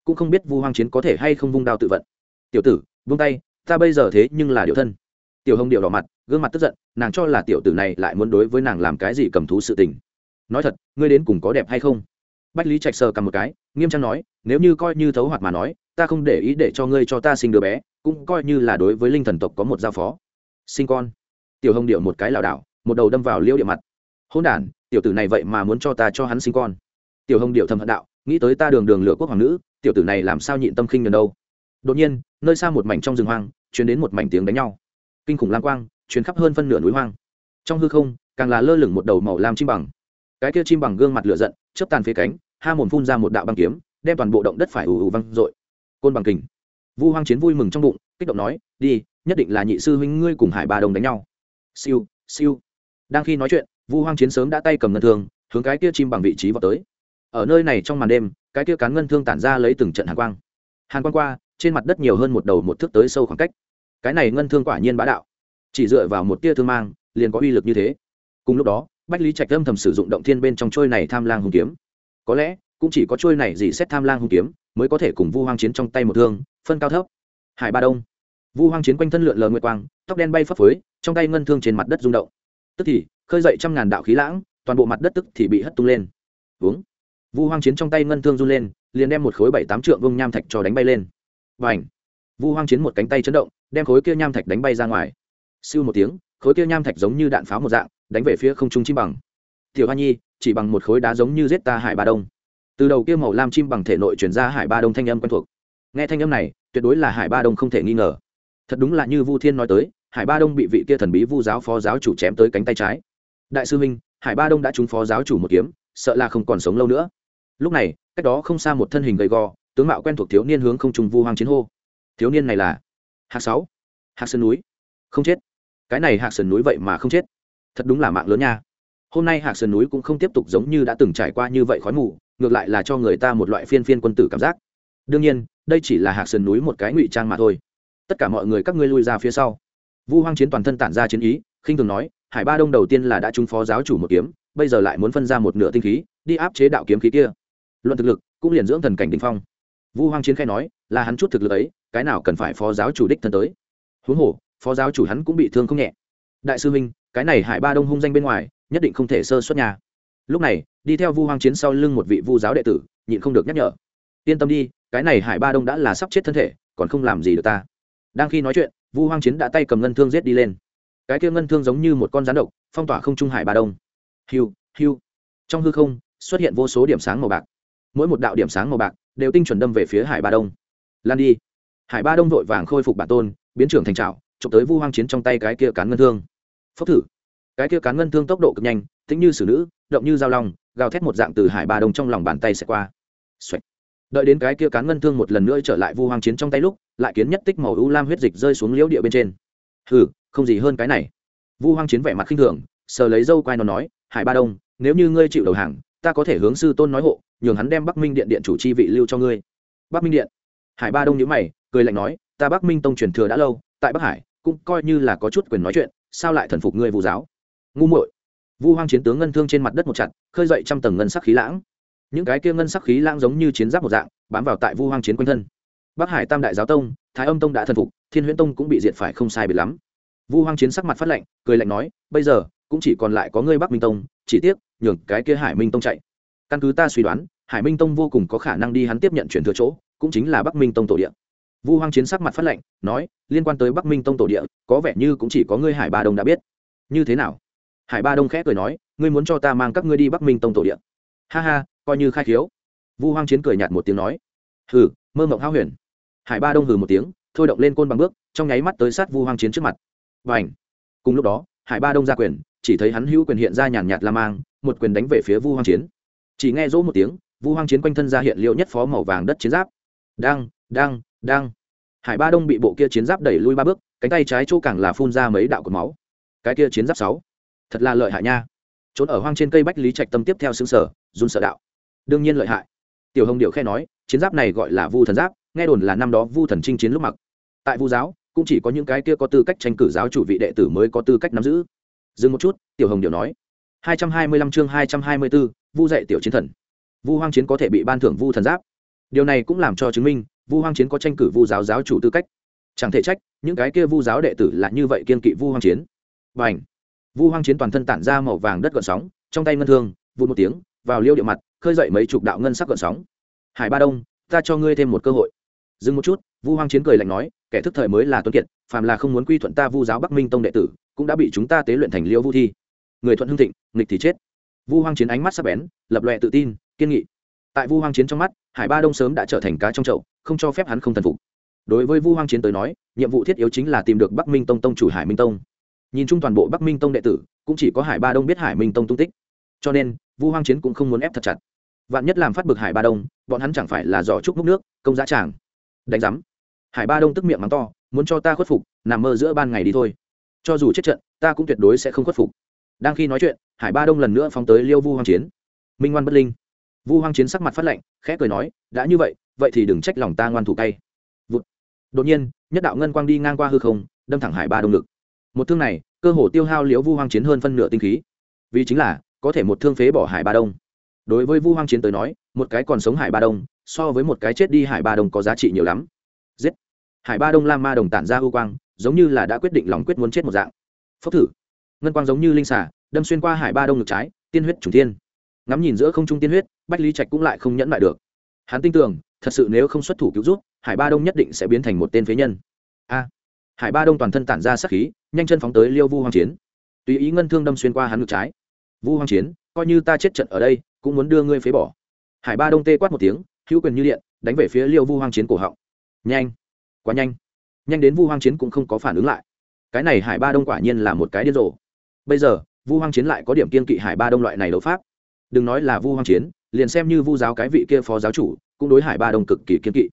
Speaker 1: Cũng không biết vu hoang chiến có thể hay không vung đao tự vận. Tiểu tử, vung tay, ta bây giờ thế nhưng là điệu thân. Tiểu hồng điệu đỏ mặt, gương mặt tức giận, nàng cho là tiểu tử này lại muốn đối với nàng làm cái gì cầm thú sự tình. Nói thật, ngươi đến cùng có đẹp hay không? Bách lý trạch sờ cầm một cái nghiêm trang nói, nếu như coi như thấu hoạt mà nói, ta không để ý để cho ngươi cho ta sinh đứa bé, cũng coi như là đối với linh thần tộc có một giao phó. Sinh con. Tiểu hồng điệu một cái lảo đảo, một đầu đâm vào liêu địa mặt. Hôn đản, tiểu tử này vậy mà muốn cho ta cho hắn sinh con. Tiểu hồng điệu thầm hận đạo, nghĩ tới ta đường đường lửa quốc hoàng nữ, tiểu tử này làm sao nhịn tâm khinh gần đâu? Đột nhiên, nơi xa một mảnh trong rừng hoang chuyển đến một mảnh tiếng đánh nhau. Kinh khủng lang quang chuyến khắp hơn phân nửa núi hoang. Trong hư không, càng là lơ lửng một đầu màu lam chim bằng. Cái kia chim bằng gương mặt lửa giận, chớp tàn phía cánh ha mồm phun ra một đạo băng kiếm, đem toàn bộ động đất phải ù ù văng dội. Côn bằng kình. Vu hoang chiến vui mừng trong bụng, kích động nói, đi, nhất định là nhị sư huynh ngươi cùng hải ba đồng đánh nhau. Siêu siêu. Đang khi nói chuyện, vu hoang chiến sớm đã tay cầm ngân thương, hướng cái kia chim bằng vị trí vào tới. Ở nơi này trong màn đêm, cái kia cán ngân thương tản ra lấy từng trận hàn quang. Hàn quang qua, trên mặt đất nhiều hơn một đầu một thước tới sâu khoảng cách. Cái này ngân thương quả nhiên bá đạo. Chỉ dựa vào một tia thương mang, liền có uy lực như thế. Cùng lúc đó, bách lý trạch âm thầm sử dụng động thiên bên trong trôi này tham lang hùng kiếm có lẽ, cũng chỉ có trôi này gì xét tham lang hung kiếm, mới có thể cùng vu hoang chiến trong tay một thương, phân cao thấp. Hải ba đông. Vu hoang chiến quanh thân lượn lờ nguyệt quang, tóc đen bay phấp phới, trong tay ngân thương trên mặt đất rung động. Tức thì, khơi dậy trăm ngàn đạo khí lãng, toàn bộ mặt đất tức thì bị hất tung lên. Uống vu hoang chiến trong tay ngân thương run lên, liền đem một khối bảy tám trượng vông nham thạch cho đánh bay lên. Và ảnh vu hoang chiến một cánh tay chấn động, đem khối kia nham thạch đánh bay ra ngoài. Siêu một tiếng, khối kia nham thạch giống như đạn pháo một dạng, đánh về phía không trung chim bằng. Tiểu hoa nhi chỉ bằng một khối đá giống như giết ta hải ba đông. Từ đầu kia màu lam chim bằng thể nội chuyển ra hải ba đông thanh âm quen thuộc. Nghe thanh âm này, tuyệt đối là hải ba đông không thể nghi ngờ. Thật đúng là như vu thiên nói tới, hải ba đông bị vị kia thần bí vu giáo phó giáo chủ chém tới cánh tay trái. Đại sư minh hải ba đông đã trúng phó giáo chủ một kiếm, sợ là không còn sống lâu nữa. Lúc này, cách đó không xa một thân hình gầy gò, tướng mạo quen thuộc thiếu niên hướng không trùng vu Hoàng chiến hô. Thiếu niên này là hạc sáu, hạc sơn núi. Không chết. Cái này hạc sơn núi vậy mà không chết. Thật đúng là mạng lớn nha hôm nay hạc sơn núi cũng không tiếp tục giống như đã từng trải qua như vậy khói mù, ngược lại là cho người ta một loại phiên phiên quân tử cảm giác. Đương nhiên, đây chỉ là hạc sơn núi một cái ngụy trang mà thôi. Tất cả mọi người các ngươi lui ra phía sau. Vu hoang chiến toàn thân tản ra chiến ý, khinh thường nói, hải ba đông đầu tiên là đã trúng phó giáo chủ một kiếm, bây giờ lại muốn phân ra một nửa tinh khí, đi áp chế đạo kiếm khí kia. Luận thực lực, cũng liền dưỡng thần cảnh đình phong. Vu hoang chiến khai nói, là hắn chút thực lực ấy, cái nào cần phải phó giáo chủ đích thân tới? Huống hồ, phó giáo chủ hắn cũng bị thương không nhẹ. Đại sư minh cái này hải ba đông hung danh bên ngoài nhất định không thể sơ xuất nhà. Lúc này, đi theo vu hoang chiến sau lưng một vị vu giáo đệ tử, nhịn không được nhắc nhở. Yên tâm đi, cái này hải ba đông đã là sắp chết thân thể, còn không làm gì được ta. Đang khi nói chuyện, vu hoang chiến đã tay cầm ngân thương giết đi lên. Cái kia ngân thương giống như một con rắn độc, phong tỏa không trung hải ba đông. Hiu hiu. Trong hư không, xuất hiện vô số điểm sáng màu bạc. Mỗi một đạo điểm sáng màu bạc đều tinh chuẩn đâm về phía hải ba đông. Lan đi. Hải ba đông vội vàng khôi phục bản tôn, biến trưởng thành trào chụp tới vu hoang chiến trong tay cái kia cán ngân thương. Phốc thử cái kia cán ngân thương tốc độ cực nhanh tính như xử nữ, động như dao long, gào thét một dạng từ hải ba đông trong lòng bàn tay sẽ qua. Xoạch. đợi đến cái kia cán ngân thương một lần nữa trở lại vu hoang chiến trong tay lúc, lại kiến nhất tích màu u lam huyết dịch rơi xuống liễu địa bên trên. Hừ, không gì hơn cái này. Vu hoang chiến vẻ mặt khinh thường, sờ lấy dâu quai nó nói, hải ba đông, nếu như ngươi chịu đầu hàng, ta có thể hướng sư tôn nói hộ, nhường hắn đem bắc minh điện điện chủ chi vị lưu cho ngươi. Bắc minh điện? Hải ba đông nhữ mày, cười lạnh nói, ta bắc minh tông truyền thừa đã lâu, tại bắc hải, cũng coi như là có chút quyền nói chuyện, sao lại thần phục ngươi vu giáo? Ngu muội. Vu hoang chiến tướng ngân thương trên mặt đất một chặt khơi dậy trăm tầng ngân sắc khí lãng. Những cái kia ngân sắc khí lãng giống như chiến giáp một dạng bám vào tại vu hoang chiến quanh thân. Bắc hải tam đại giáo tông thái âm tông đã thần phục thiên huyễn tông cũng bị diệt phải không sai biệt lắm. Vu hoang chiến sắc mặt phát lạnh cười lạnh nói bây giờ cũng chỉ còn lại có ngươi bắc minh tông chỉ tiếc nhường cái kia hải minh tông chạy. Căn cứ ta suy đoán hải minh tông vô cùng có khả năng đi hắn tiếp nhận chuyển thừa chỗ cũng chính là bắc minh tông tổ địa. Vu hoang chiến sắc mặt phát lạnh, nói liên quan tới bắc minh tông tổ địa có vẻ như cũng chỉ có ngươi hải ba đông đã biết. Như thế nào? Hải ba đông khẽ cười nói, ngươi muốn cho ta mang các ngươi đi bắc minh tông tổ địa. Ha ha, coi như khai khiếu. Vu hoang chiến cười nhạt một tiếng nói. Hừ, mơ mộng hao huyền. Hải ba đông hừ một tiếng, thôi động lên côn bằng bước, trong nháy mắt tới sát vu hoang chiến trước mặt. Và ảnh cùng lúc đó, hải ba đông ra quyền, chỉ thấy hắn hữu quyền hiện ra nhàn nhạt la mang, một quyền đánh về phía vu hoang chiến. Chỉ nghe rỗ một tiếng, vu hoang chiến quanh thân ra hiện liệu nhất phó màu vàng đất chiến giáp. Đang đang đang. Hải ba đông bị bộ kia chiến giáp đẩy lui ba bước, cánh tay trái chỗ càng là phun ra mấy đạo cột máu. Cái kia chiến giáp sáu thật là lợi hại nha. Trốn ở hoang trên cây bách lý trạch tâm tiếp theo xứng sở, run sợ đạo. Đương nhiên lợi hại. Tiểu hồng điệu khe nói, chiến giáp này gọi là vu thần giáp, nghe đồn là năm đó vu thần chinh chiến lúc mặc. Tại vu giáo, cũng chỉ có những cái kia có tư cách tranh cử giáo chủ vị đệ tử mới có tư cách nắm giữ. Dừng một chút, tiểu hồng điệu nói. Hai trăm hai mươi lăm chương hai trăm hai mươi bốn vu dạy tiểu chiến thần. Vu hoang chiến có thể bị ban thưởng vu thần giáp. Điều này cũng làm cho chứng minh, vu hoang chiến có tranh cử vu giáo giáo chủ tư cách. Chẳng thể trách, những cái kia vu giáo đệ tử là như vậy kiên kỵ vu hoang chiến. Và ảnh vu hoang chiến toàn thân tản ra màu vàng đất gợn sóng, trong tay ngân thương, vụt một tiếng, vào liêu địa mặt, khơi dậy mấy chục đạo ngân sắc gợn sóng. Hải ba đông, ta cho ngươi thêm một cơ hội. Dừng một chút, vu hoang chiến cười lạnh nói, kẻ thức thời mới là tuấn kiệt, phàm là không muốn quy thuận ta vu giáo bắc minh tông đệ tử, cũng đã bị chúng ta tế luyện thành liêu vu thi. Người thuận hưng thịnh, nghịch thì chết. Vu hoang chiến ánh mắt sắc bén, lập lòe tự tin, kiên nghị. Tại vu hoang chiến trong mắt, hải ba đông sớm đã trở thành cá trong chậu, không cho phép hắn không thần phục. Đối với vu hoang chiến tới nói, nhiệm vụ thiết yếu chính là tìm được bắc minh tông tông chủ hải minh tông nhìn chung toàn bộ bắc minh tông đệ tử, cũng chỉ có hải ba đông biết hải minh tông tung tích. Cho nên, vu hoang chiến cũng không muốn ép thật chặt. Vạn nhất làm phát bực hải ba đông, bọn hắn chẳng phải là giỏ trúc múc nước, công giá tràng. Đánh giám. Hải ba đông tức miệng mắng to, muốn cho ta khuất phục, nằm mơ giữa ban ngày đi thôi. Cho dù chết trận, ta cũng tuyệt đối sẽ không khuất phục. Đang khi nói chuyện, hải ba đông lần nữa phóng tới liêu vu hoang chiến. Minh ngoan bất linh. Vu hoang chiến sắc mặt phát lạnh, khẽ cười nói, đã như vậy vậy thì đừng trách lòng ta ngoan thủ cay. Vụt. đột nhiên, nhất đạo ngân quang đi ngang qua hư không, đâm thẳng hải ba đông ngực một thương này, cơ hồ tiêu hao liễu vu hoang chiến hơn phân nửa tinh khí. Vì chính là, có thể một thương phế bỏ hải ba đông. Đối với vu hoang chiến tới nói, một cái còn sống hải ba đông, so với một cái chết đi hải ba đông có giá trị nhiều lắm. Giết! Hải ba đông lam ma đồng tản ra hư quang, giống như là đã quyết định lòng quyết muốn chết một dạng. Phốc thử! Ngân quang giống như linh xả đâm xuyên qua hải ba đông ngực trái, tiên huyết trùng thiên. Ngắm nhìn giữa không trung tiên huyết, bách lý trạch cũng lại không nhẫn lại được. Hắn tin tưởng, thật sự nếu không xuất thủ cứu giúp, hải ba đông nhất định sẽ biến thành một tên phế nhân. A! Hải ba đông toàn thân tản ra sắc khí, nhanh chân phóng tới liêu vu hoàng chiến. Tùy ý ngân thương đâm xuyên qua hắn ngực trái. Vu hoàng chiến, coi như ta chết trận ở đây, cũng muốn đưa ngươi phế bỏ. Hải ba đông tê quát một tiếng, hữu quyền như điện, đánh về phía liêu vu hoàng chiến cổ họng. Nhanh, quá nhanh. Nhanh đến vu hoàng chiến cũng không có phản ứng lại. Cái này hải ba đông quả nhiên là một cái điên rồ. Bây giờ, vu hoàng chiến lại có điểm kiên kỵ hải ba đông loại này đấu pháp. Đừng nói là vu hoàng chiến, liền xem như vu giáo cái vị kia phó giáo chủ, cũng đối hải ba đông cực kỳ kiên kỵ.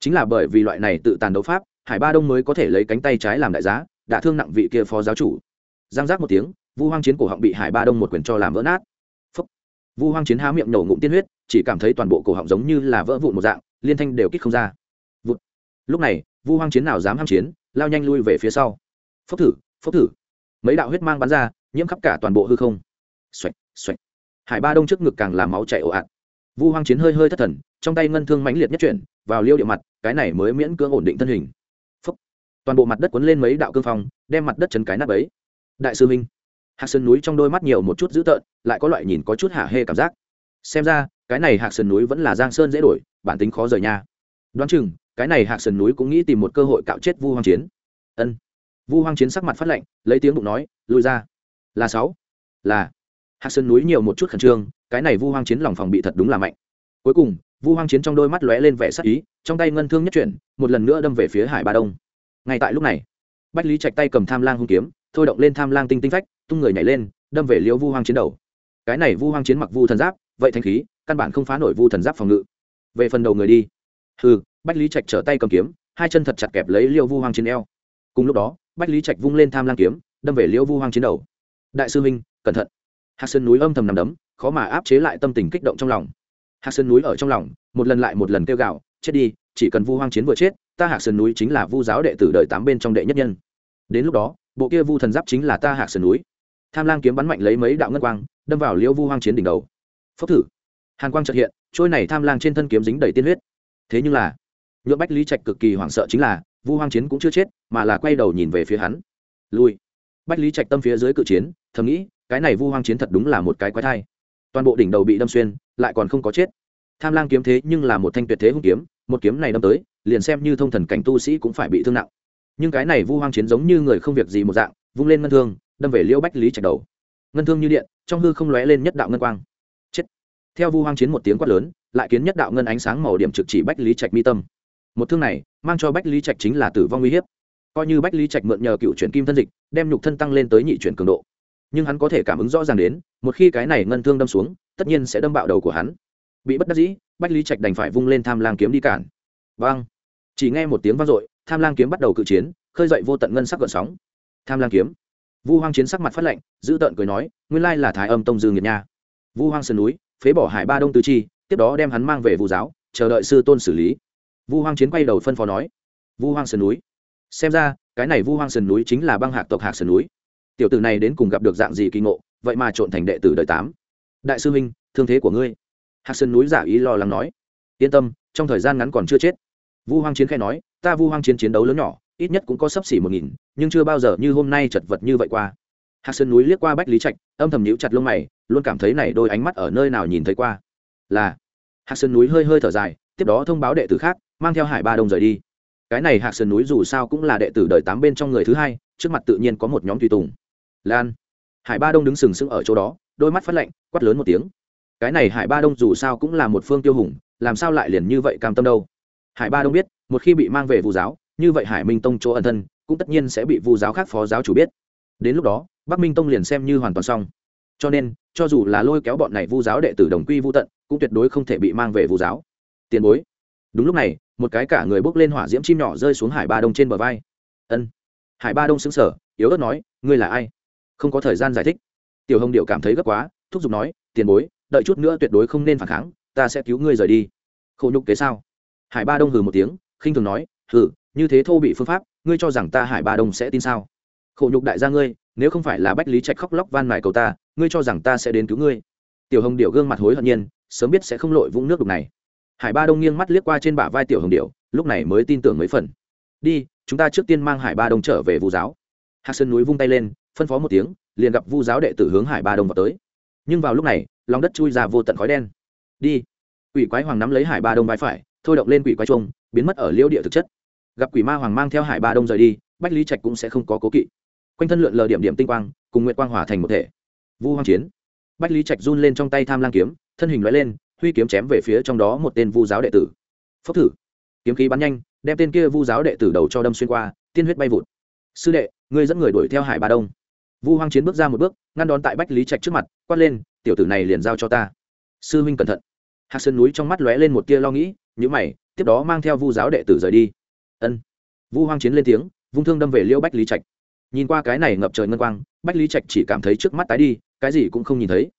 Speaker 1: Chính là bởi vì loại này tự tàn đấu pháp hải ba đông mới có thể lấy cánh tay trái làm đại giá đã thương nặng vị kia phó giáo chủ. Giang giác một tiếng, vu hoang chiến cổ họng bị hải ba đông một quyền cho làm vỡ nát. Phúc. vu hoang chiến há miệng nổ ngụm tiên huyết, chỉ cảm thấy toàn bộ cổ họng giống như là vỡ vụn một dạng, liên thanh đều kích không ra. Vụt. lúc này, vu hoang chiến nào dám ham chiến, lao nhanh lui về phía sau. Phốc thử phốc thử. Mấy đạo huyết mang bắn ra, nhiễm khắp cả toàn bộ hư không. Xoạch xoạch. Hải ba đông trước ngực càng làm máu chảy ồ ạt. Vu hoang chiến hơi hơi thất thần, trong tay ngân thương mãnh liệt nhất chuyển, vào liêu địa mặt, cái này mới miễn cưỡng ổn định thân hình toàn bộ mặt đất cuốn lên mấy đạo cương phong, đem mặt đất chấn cái nắp ấy đại sư minh, hạc sơn núi trong đôi mắt nhiều một chút dữ tợn, lại có loại nhìn có chút hạ hê cảm giác. Xem ra, cái này hạc sơn núi vẫn là giang sơn dễ đổi, bản tính khó rời nha. Đoán chừng, cái này hạc sơn núi cũng nghĩ tìm một cơ hội cạo chết vu hoang chiến. Ân. Vu hoang chiến sắc mặt phát lạnh, lấy tiếng bụng nói lùi ra. Là sáu. Là. Hạc sơn núi nhiều một chút khẩn trương, cái này vu hoang chiến lòng phòng bị thật đúng là mạnh. Cuối cùng, vu hoang chiến trong đôi mắt lóe lên vẻ sắc ý, trong tay ngân thương nhất chuyển, một lần nữa đâm về phía hải ba đông ngay tại lúc này, bách lý chạch tay cầm tham lang hung kiếm, thôi động lên tham lang tinh tinh phách, tung người nhảy lên, đâm về liễu vu hoang chiến đầu. Cái này vu hoang chiến mặc vu thần giáp, vậy thanh khí, căn bản không phá nổi vu thần giáp phòng ngự. Về phần đầu người đi. Hừ, bách lý trạch trở tay cầm kiếm, hai chân thật chặt kẹp lấy liêu vu hoang chiến eo. Cùng lúc đó, bách lý trạch vung lên tham lang kiếm, đâm về liêu vu hoang chiến đầu. Đại sư minh cẩn thận. Hạc sơn núi âm thầm nằm đấm, khó mà áp chế lại tâm tình kích động trong lòng. Hạc sơn núi ở trong lòng, một lần lại một lần kêu gạo chết đi, chỉ cần vu hoang chiến vừa chết ta hạc sơn núi chính là vu giáo đệ tử đời tám bên trong đệ nhất nhân. Đến lúc đó, bộ kia vu thần giáp chính là ta hạc sơn núi. Tham lang kiếm bắn mạnh lấy mấy đạo ngân quang, đâm vào liêu vu hoang chiến đỉnh đầu. Phốc thử. Hàn quang trật hiện, trôi này tham lang trên thân kiếm dính đầy tiên huyết. Thế nhưng là, nhuộm bách lý trạch cực kỳ hoảng sợ chính là, vu hoang chiến cũng chưa chết, mà là quay đầu nhìn về phía hắn. Lui. Bách lý trạch tâm phía dưới cự chiến, thầm nghĩ, cái này vu hoang chiến thật đúng là một cái quái thai. Toàn bộ đỉnh đầu bị đâm xuyên, lại còn không có chết. Tham lang kiếm thế nhưng là một thanh tuyệt thế hung kiếm, một kiếm này đâm tới liền xem như thông thần cảnh tu sĩ cũng phải bị thương nặng. Nhưng cái này vu hoang chiến giống như người không việc gì một dạng, vung lên ngân thương, đâm về liễu bách lý trạch đầu. Ngân thương như điện, trong hư không lóe lên nhất đạo ngân quang. Chết. Theo vu hoang chiến một tiếng quát lớn, lại kiến nhất đạo ngân ánh sáng màu điểm trực chỉ bách lý trạch mi tâm. Một thương này, mang cho bách lý trạch chính là tử vong uy hiếp. Coi như bách lý trạch mượn nhờ cựu chuyển kim thân dịch, đem nhục thân tăng lên tới nhị chuyển cường độ. Nhưng hắn có thể cảm ứng rõ ràng đến, một khi cái này ngân thương đâm xuống, tất nhiên sẽ đâm bạo đầu của hắn. Bị bất đắc dĩ, bách lý trạch đành phải vung lên tham lang kiếm đi cản. Vang chỉ nghe một tiếng vang dội, tham lang kiếm bắt đầu cự chiến, khơi dậy vô tận ngân sắc gợn sóng. Tham lang kiếm. Vu hoang chiến sắc mặt phát lệnh giữ tợn cười nói, nguyên lai là thái âm tông dư nghiệt nha. Vu hoang sơn núi, phế bỏ hải ba đông tứ chi, tiếp đó đem hắn mang về vu giáo, chờ đợi sư tôn xử lý. Vu hoang chiến quay đầu phân phó nói, vu hoang sơn núi. Xem ra, cái này vu hoang sơn núi chính là băng hạc tộc hạc sơn núi. Tiểu tử này đến cùng gặp được dạng gì kỳ ngộ, vậy mà trộn thành đệ tử đời tám. Đại sư huynh thương thế của ngươi. Hạc sơn núi giả ý lo lắng nói, yên tâm, trong thời gian ngắn còn chưa chết vu hoang chiến khai nói, ta vu hoang chiến chiến đấu lớn nhỏ, ít nhất cũng có sấp xỉ một nghìn, nhưng chưa bao giờ như hôm nay chật vật như vậy qua. Hạc sơn núi liếc qua bách lý trạch, âm thầm nhíu chặt lông mày, luôn cảm thấy này đôi ánh mắt ở nơi nào nhìn thấy qua. Là. Hạc sơn núi hơi hơi thở dài, tiếp đó thông báo đệ tử khác, mang theo hải ba đông rời đi. Cái này hạc sơn núi dù sao cũng là đệ tử đời tám bên trong người thứ hai, trước mặt tự nhiên có một nhóm tùy tùng. Lan. Hải ba đông đứng sừng sững ở chỗ đó, đôi mắt phát lạnh, quát lớn một tiếng. Cái này hải ba đông dù sao cũng là một phương tiêu hùng, làm sao lại liền như vậy cam tâm đâu? Hải ba đông biết, một khi bị mang về vu giáo, như vậy hải minh tông chỗ ẩn thân, cũng tất nhiên sẽ bị vu giáo khác phó giáo chủ biết. Đến lúc đó, bắc minh tông liền xem như hoàn toàn xong. Cho nên, cho dù là lôi kéo bọn này vu giáo đệ tử đồng quy vu tận, cũng tuyệt đối không thể bị mang về vu giáo. Tiền bối. Đúng lúc này, một cái cả người bốc lên hỏa diễm chim nhỏ rơi xuống hải ba đông trên bờ vai. Ân. Hải ba đông xứng sở yếu ớt nói, ngươi là ai? Không có thời gian giải thích. Tiểu hồng điệu cảm thấy gấp quá, thúc giục nói, tiền bối, đợi chút nữa tuyệt đối không nên phản kháng, ta sẽ cứu ngươi rời đi. Khổ nhục kế sao? Hải ba đông hừ một tiếng, khinh thường nói, hừ, như thế thô bị phương pháp, ngươi cho rằng ta hải ba đông sẽ tin sao? Khổ nhục đại gia ngươi, nếu không phải là bách lý trạch khóc lóc van mài cầu ta, ngươi cho rằng ta sẽ đến cứu ngươi? Tiểu hồng điệu gương mặt hối hận nhiên, sớm biết sẽ không lội vũng nước đục này. Hải ba đông nghiêng mắt liếc qua trên bả vai tiểu hồng điệu lúc này mới tin tưởng mấy phần. Đi, chúng ta trước tiên mang hải ba đông trở về vu giáo. Hạc sơn núi vung tay lên, phân phó một tiếng, liền gặp vu giáo đệ tử hướng hải ba đông vào tới. Nhưng vào lúc này, lòng đất chui ra vô tận khói đen. Đi. Quỷ quái hoàng nắm lấy hải ba đông vai phải thôi động lên quỷ quái trung biến mất ở liêu địa thực chất. Gặp quỷ ma hoàng mang theo hải ba đông rời đi, bách lý trạch cũng sẽ không có cố kỵ. Quanh thân lượn lờ điểm điểm tinh quang, cùng nguyệt quang hỏa thành một thể. Vu hoàng chiến. Bách lý trạch run lên trong tay tham lang kiếm, thân hình loại lên, huy kiếm chém về phía trong đó một tên vu giáo đệ tử. Phốc thử. Kiếm khí bắn nhanh, đem tên kia vu giáo đệ tử đầu cho đâm xuyên qua, tiên huyết bay vụt. Sư đệ, ngươi dẫn người đuổi theo hải ba đông. Vu hoang chiến bước ra một bước, ngăn đón tại bách lý trạch trước mặt, quát lên, tiểu tử này liền giao cho ta. Sư huynh cẩn thận. Hạc sơn núi trong mắt lóe lên một tia lo nghĩ nhữ mày, tiếp đó mang theo vu giáo đệ tử rời đi. Ân. Vu hoang chiến lên tiếng, vung thương đâm về liêu bách lý trạch. Nhìn qua cái này ngập trời ngân quang, bách lý trạch chỉ cảm thấy trước mắt tái đi, cái gì cũng không nhìn thấy.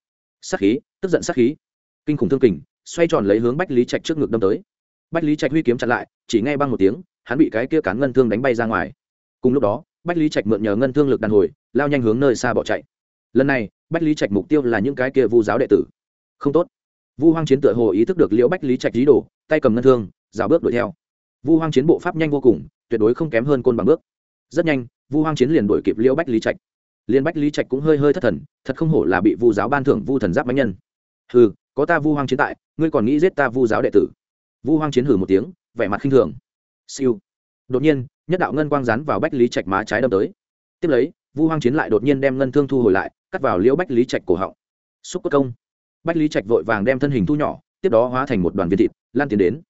Speaker 1: Sắc khí, tức giận sắc khí. Kinh khủng thương kình, xoay tròn lấy hướng bách lý trạch trước ngực đâm tới. Bách lý trạch huy kiếm chặn lại, chỉ nghe băng một tiếng, hắn bị cái kia cán ngân thương đánh bay ra ngoài. Cùng lúc đó, bách lý trạch mượn nhờ ngân thương lực đàn hồi, lao nhanh hướng nơi xa bỏ chạy. Lần này, bách lý trạch mục tiêu là những cái kia vu giáo đệ tử. Không tốt vu hoang chiến tựa hồ ý thức được liễu bách lý trạch dí đổ tay cầm ngân thương rào bước đuổi theo. Vu hoang chiến bộ pháp nhanh vô cùng tuyệt đối không kém hơn côn bằng bước. Rất nhanh vu hoang chiến liền đuổi kịp liễu bách lý trạch. Liên bách lý trạch cũng hơi hơi thất thần thật không hổ là bị vu giáo ban thưởng vu thần giáp bánh nhân. Hừ, có ta vu hoang chiến tại ngươi còn nghĩ giết ta vu giáo đệ tử? Vu hoang chiến hử một tiếng vẻ mặt khinh thường. Siêu. Đột nhiên nhất đạo ngân quang rán vào bách lý trạch má trái đâm tới. Tiếp lấy vu hoang chiến lại đột nhiên đem ngân thương thu hồi lại cắt vào liễu bách lý trạch cổ họng. Xúc cốt công bách lý trạch vội vàng đem thân hình thu nhỏ, tiếp đó hóa thành một đoàn viên thịt, lan tiến đến.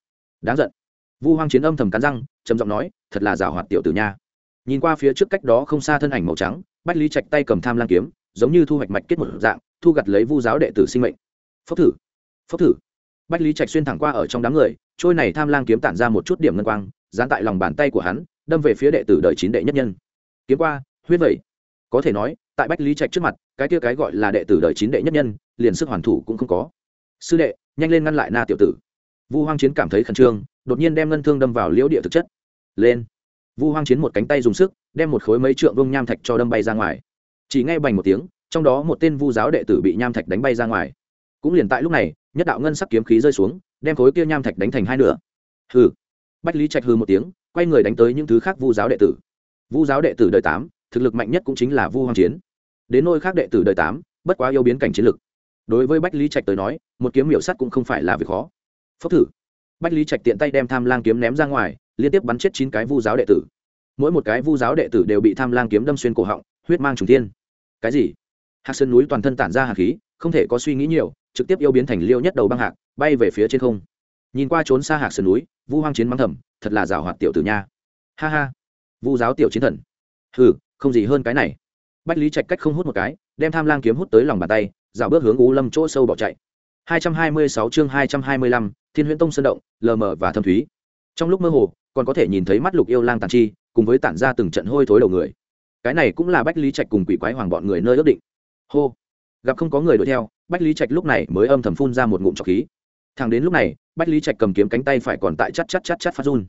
Speaker 1: Đáng giận. Vu hoang chiến âm thầm cắn răng, trầm giọng nói, thật là rào hoạt tiểu tử nha. Nhìn qua phía trước cách đó không xa thân ảnh màu trắng, bách lý trạch tay cầm tham lang kiếm, giống như thu hoạch mạch kết một dạng, thu gặt lấy vu giáo đệ tử sinh mệnh. Phốc thử phốc thử. Bách lý trạch xuyên thẳng qua ở trong đám người, trôi này tham lang kiếm tản ra một chút điểm ngân quang, dán tại lòng bàn tay của hắn, đâm về phía đệ tử đời chín đệ nhất nhân. Kiếm qua, huyết vẩy. Có thể nói, tại bách lý trạch trước mặt, cái kia cái gọi là đệ tử đời chín đệ nhất nhân liền sức hoàn thủ cũng không có. Sư đệ, nhanh lên ngăn lại na tiểu tử. Vu hoang chiến cảm thấy khẩn trương, đột nhiên đem ngân thương đâm vào liễu địa thực chất. Lên. Vu hoang chiến một cánh tay dùng sức, đem một khối mấy trượng vông nham thạch cho đâm bay ra ngoài. Chỉ ngay bành một tiếng, trong đó một tên vu giáo đệ tử bị nham thạch đánh bay ra ngoài. Cũng liền tại lúc này, nhất đạo ngân sắc kiếm khí rơi xuống, đem khối kia nham thạch đánh thành hai nửa. Hừ. Bách lý trạch hư một tiếng, quay người đánh tới những thứ khác vu giáo đệ tử. Vu giáo đệ tử đời tám, thực lực mạnh nhất cũng chính là vu hoàng chiến. Đến nôi khác đệ tử đời tám, bất quá yêu biến cảnh chiến lực đối với bách lý trạch tới nói, một kiếm miểu sắt cũng không phải là việc khó. Phốc thử. Bách lý trạch tiện tay đem tham lang kiếm ném ra ngoài, liên tiếp bắn chết chín cái vu giáo đệ tử. Mỗi một cái vu giáo đệ tử đều bị tham lang kiếm đâm xuyên cổ họng, huyết mang trùng thiên. Cái gì? Hạc sơn núi toàn thân tản ra hạt khí, không thể có suy nghĩ nhiều, trực tiếp yêu biến thành liêu nhất đầu băng hạc, bay về phía trên không. Nhìn qua trốn xa hạc sơn núi, vu hoang chiến mắng thầm, thật là rào hoạt tiểu tử nha. Ha ha. Vu giáo tiểu chiến thần. Hừ, không gì hơn cái này. Bách lý trạch cách không hút một cái, đem tham lang kiếm hút tới lòng bàn tay dạo bước hướng u lâm chỗ sâu bỏ chạy. 226 chương 225, thiên huyễn tông sơn động lờ mờ và thâm thúy. Trong lúc mơ hồ còn có thể nhìn thấy mắt lục yêu lang tàn chi cùng với tản ra từng trận hôi thối đầu người. Cái này cũng là bách lý trạch cùng quỷ quái hoàng bọn người nơi ước định. Hô! Gặp không có người đuổi theo bách lý trạch lúc này mới âm thầm phun ra một ngụm trọc khí. Thằng đến lúc này bách lý trạch cầm kiếm cánh tay phải còn tại chắt chắt chắt chắt phát run.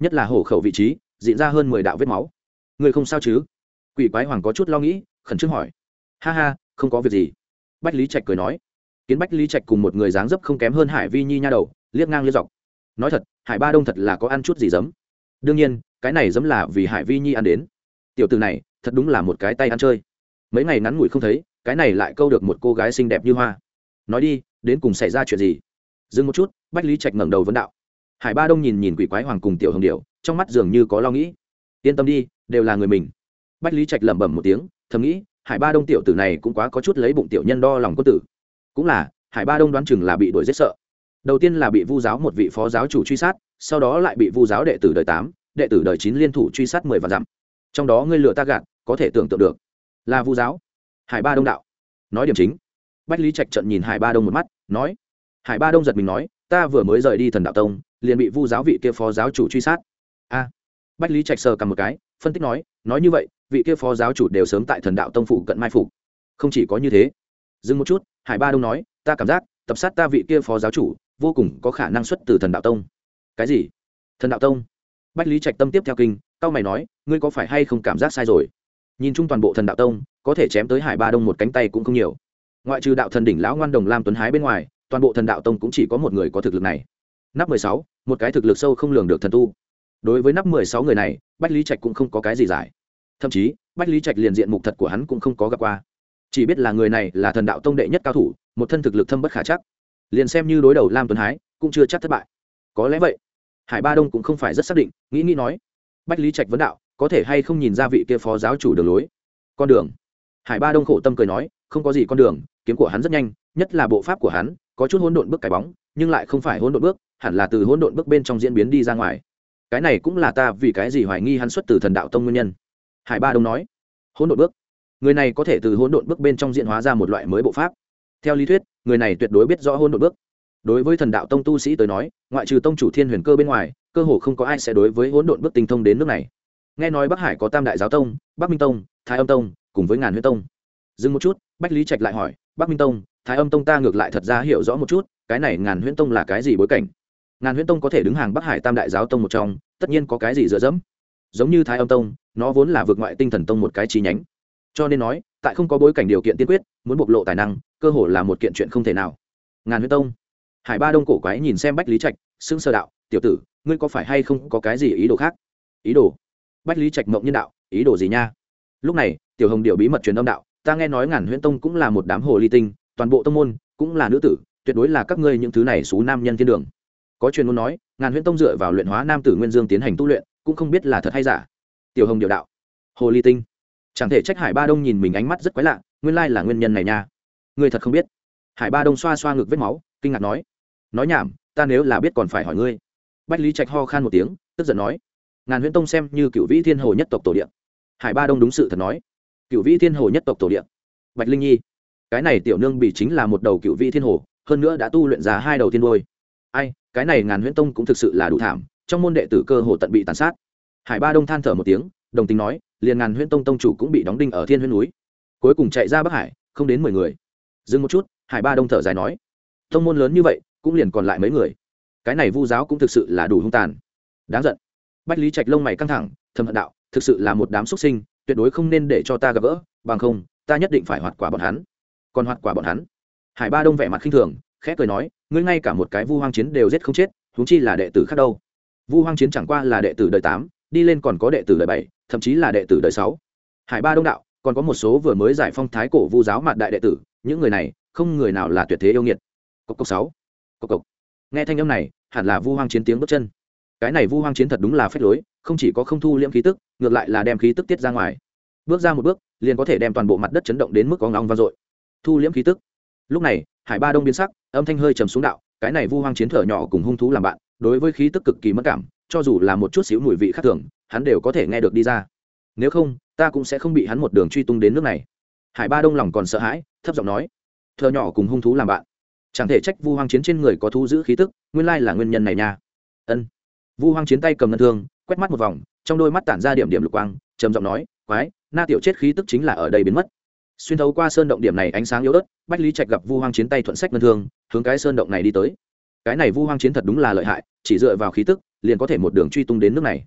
Speaker 1: Nhất là hổ khẩu vị trí diễn ra hơn mười đạo vết máu. Người không sao chứ? Quỷ quái hoàng có chút lo nghĩ khẩn trương hỏi. Ha ha không có việc gì bách lý trạch cười nói, kiến bách lý trạch cùng một người dáng dấp không kém hơn hải vi nhi nha đầu, liếc ngang liếc dọc. Nói thật, hải ba đông thật là có ăn chút gì giấm. Đương nhiên, cái này giấm là vì hải vi nhi ăn đến. Tiểu từ này, thật đúng là một cái tay ăn chơi. Mấy ngày ngắn ngủi không thấy, cái này lại câu được một cô gái xinh đẹp như hoa. Nói đi, đến cùng xảy ra chuyện gì? Dừng một chút, bách lý trạch ngẩng đầu vấn đạo. Hải ba đông nhìn nhìn quỷ quái hoàng cùng tiểu hồng điệu trong mắt dường như có lo nghĩ. Yên tâm đi, đều là người mình. Bách lý trạch lẩm bẩm một tiếng, thầm nghĩ hải ba đông tiểu tử này cũng quá có chút lấy bụng tiểu nhân đo lòng quân tử. Cũng là, hải ba đông đoán chừng là bị đuổi giết sợ. Đầu tiên là bị vu giáo một vị phó giáo chủ truy sát, sau đó lại bị vu giáo đệ tử đời tám, đệ tử đời chín liên thủ truy sát mười và dặm. Trong đó ngươi lựa ta gạt, có thể tưởng tượng được. Là vu giáo. Hải ba đông đạo. Nói điểm chính. Bách lý trạch trận nhìn hải ba đông một mắt, nói. Hải ba đông giật mình nói, ta vừa mới rời đi thần đạo tông, liền bị vu giáo vị kia phó giáo chủ truy sát. A. Bách lý trạch sờ cầm một cái phân tích nói nói như vậy, vị kia phó giáo chủ đều sớm tại thần đạo tông phủ cận mai phủ không chỉ có như thế. Dừng một chút, hải ba đông nói, ta cảm giác, tập sát ta vị kia phó giáo chủ, vô cùng có khả năng xuất từ thần đạo tông. Cái gì? Thần đạo tông? Bách lý trạch tâm tiếp theo kinh tao mày nói, ngươi có phải hay không cảm giác sai rồi? Nhìn chung toàn bộ thần đạo tông, có thể chém tới hải ba đông một cánh tay cũng không nhiều. Ngoại trừ đạo thần đỉnh lão ngoan đồng lam tuấn hái bên ngoài, toàn bộ thần đạo tông cũng chỉ có một người có thực lực này. Nắp mười sáu, một cái thực lực sâu không lường được thần tu đối với nắp mười sáu người này, bách lý trạch cũng không có cái gì giải. Thậm chí, bách lý trạch liền diện mục thật của hắn cũng không có gặp qua. Chỉ biết là người này là thần đạo tông đệ nhất cao thủ, một thân thực lực thâm bất khả chắc. Liền xem như đối đầu lam tuấn hái, cũng chưa chắc thất bại. Có lẽ vậy. Hải ba đông cũng không phải rất xác định, nghĩ nghĩ nói, bách lý trạch vấn đạo, có thể hay không nhìn ra vị kia phó giáo chủ đường lối? Con đường. Hải ba đông khổ tâm cười nói, không có gì con đường, kiếm của hắn rất nhanh, nhất là bộ pháp của hắn, có chút hỗn độn bước cái bóng, nhưng lại không phải hỗn độn bước, hẳn là từ hỗn độn bước bên trong diễn biến đi ra ngoài cái này cũng là ta vì cái gì hoài nghi hắn xuất từ thần đạo tông nguyên nhân. Hải ba đông nói, hỗn độn bước. Người này có thể từ hỗn độn bước bên trong diễn hóa ra một loại mới bộ pháp. Theo lý thuyết, người này tuyệt đối biết rõ hỗn độn bước. Đối với thần đạo tông tu sĩ tới nói, ngoại trừ tông chủ thiên huyền cơ bên ngoài, cơ hồ không có ai sẽ đối với hỗn độn bước tinh thông đến nước này. Nghe nói bắc hải có tam đại giáo tông, bắc minh tông, thái âm tông, cùng với ngàn huyết tông. Dừng một chút, bách lý trạch lại hỏi, bắc minh tông, thái âm tông ta ngược lại thật ra hiểu rõ một chút, cái này ngàn huyễn tông là cái gì bối cảnh? Ngàn huyễn tông có thể đứng hàng bắc hải tam đại giáo tông một trong, tất nhiên có cái gì dựa dẫm. Giống như thái âm tông, nó vốn là vượt ngoại tinh thần tông một cái chi nhánh. Cho nên nói, tại không có bối cảnh điều kiện tiên quyết, muốn bộc lộ tài năng, cơ hồ là một kiện chuyện không thể nào. Ngàn huyễn tông. Hải ba đông cổ quái nhìn xem bách lý trạch xưng sơ đạo, tiểu tử, ngươi có phải hay không có cái gì ý đồ khác? Ý đồ? Bách lý trạch mộng nhân đạo, ý đồ gì nha? Lúc này, tiểu hồng điều bí mật truyền âm đạo, ta nghe nói ngàn huyễn tông cũng là một đám hồ ly tinh, toàn bộ tông môn cũng là nữ tử, tuyệt đối là các ngươi những thứ này xú nam nhân thiên đường có truyền ngôn nói, ngàn huyễn tông dựa vào luyện hóa nam tử nguyên dương tiến hành tu luyện, cũng không biết là thật hay giả. Tiểu hồng điều đạo, hồ ly tinh. Chẳng thể trách hải ba đông nhìn mình ánh mắt rất quái lạ, nguyên lai là nguyên nhân này nha. Ngươi thật không biết. Hải ba đông xoa xoa ngực vết máu, kinh ngạc nói. Nói nhảm, ta nếu là biết còn phải hỏi ngươi. Bách lý trạch ho khan một tiếng, tức giận nói. Ngàn huyễn tông xem như cựu vĩ thiên hồ nhất tộc tổ điện hải ba đông đúng sự thật nói. Cựu vĩ thiên hồ nhất tộc tổ điện bạch linh nhi. Cái này tiểu nương bị chính là một đầu cựu vĩ thiên hồ, hơn nữa đã tu luyện ra hai đầu thiên đôi ai cái này ngàn huyễn tông cũng thực sự là đủ thảm, trong môn đệ tử cơ hồ tận bị tàn sát. Hải ba đông than thở một tiếng, đồng tình nói, liền ngàn huyễn tông tông chủ cũng bị đóng đinh ở thiên huyễn núi. Cuối cùng chạy ra bắc hải, không đến mười người. Dừng một chút, hải ba đông thở dài nói, tông môn lớn như vậy, cũng liền còn lại mấy người. Cái này vu giáo cũng thực sự là đủ hung tàn. Đáng giận. Bách lý trạch lông mày căng thẳng, thầm hận đạo, thực sự là một đám xuất sinh, tuyệt đối không nên để cho ta gặp gỡ, bằng không, ta nhất định phải hoạt quả bọn hắn. Còn hoạt quả bọn hắn. Hải ba đông vẻ mặt khinh thường khẽ cười nói, ngươi ngay cả một cái vu hoang chiến đều giết không chết, huống chi là đệ tử khác đâu. Vu hoang chiến chẳng qua là đệ tử đời tám, đi lên còn có đệ tử đời bảy, thậm chí là đệ tử đời sáu. Hải ba đông đạo, còn có một số vừa mới giải phong thái cổ vu giáo mạn đại đệ tử, những người này, không người nào là tuyệt thế yêu nghiệt. Cốc cốc sáu. Cốc cốc. Nghe thanh âm này, hẳn là vu hoang chiến tiếng bước chân. Cái này vu hoang chiến thật đúng là phép lối, không chỉ có không thu liễm khí tức, ngược lại là đem khí tức tiết ra ngoài. Bước ra một bước, liền có thể đem toàn bộ mặt đất chấn động đến mức có ngóng vang dội. Thu liễm khí tức lúc này, hải ba đông biến sắc, âm thanh hơi trầm xuống đạo, cái này vu hoang chiến thở nhỏ cùng hung thú làm bạn, đối với khí tức cực kỳ mất cảm, cho dù là một chút xíu mùi vị khác thường, hắn đều có thể nghe được đi ra. Nếu không, ta cũng sẽ không bị hắn một đường truy tung đến nước này. Hải ba đông lòng còn sợ hãi, thấp giọng nói thợ nhỏ cùng hung thú làm bạn, chẳng thể trách vu hoang chiến trên người có thu giữ khí tức, nguyên lai là nguyên nhân này nha. Ân. Vu hoang chiến tay cầm ngân thương, quét mắt một vòng, trong đôi mắt tản ra điểm điểm lục quang, trầm giọng nói, quái, na tiểu chết khí tức chính là ở đây biến mất xuyên thấu qua sơn động điểm này ánh sáng yếu ớt, bách lý trạch gặp vu hoang chiến tay thuận sách ngân thương, hướng cái sơn động này đi tới. Cái này vu hoang chiến thật đúng là lợi hại, chỉ dựa vào khí tức, liền có thể một đường truy tung đến nước này.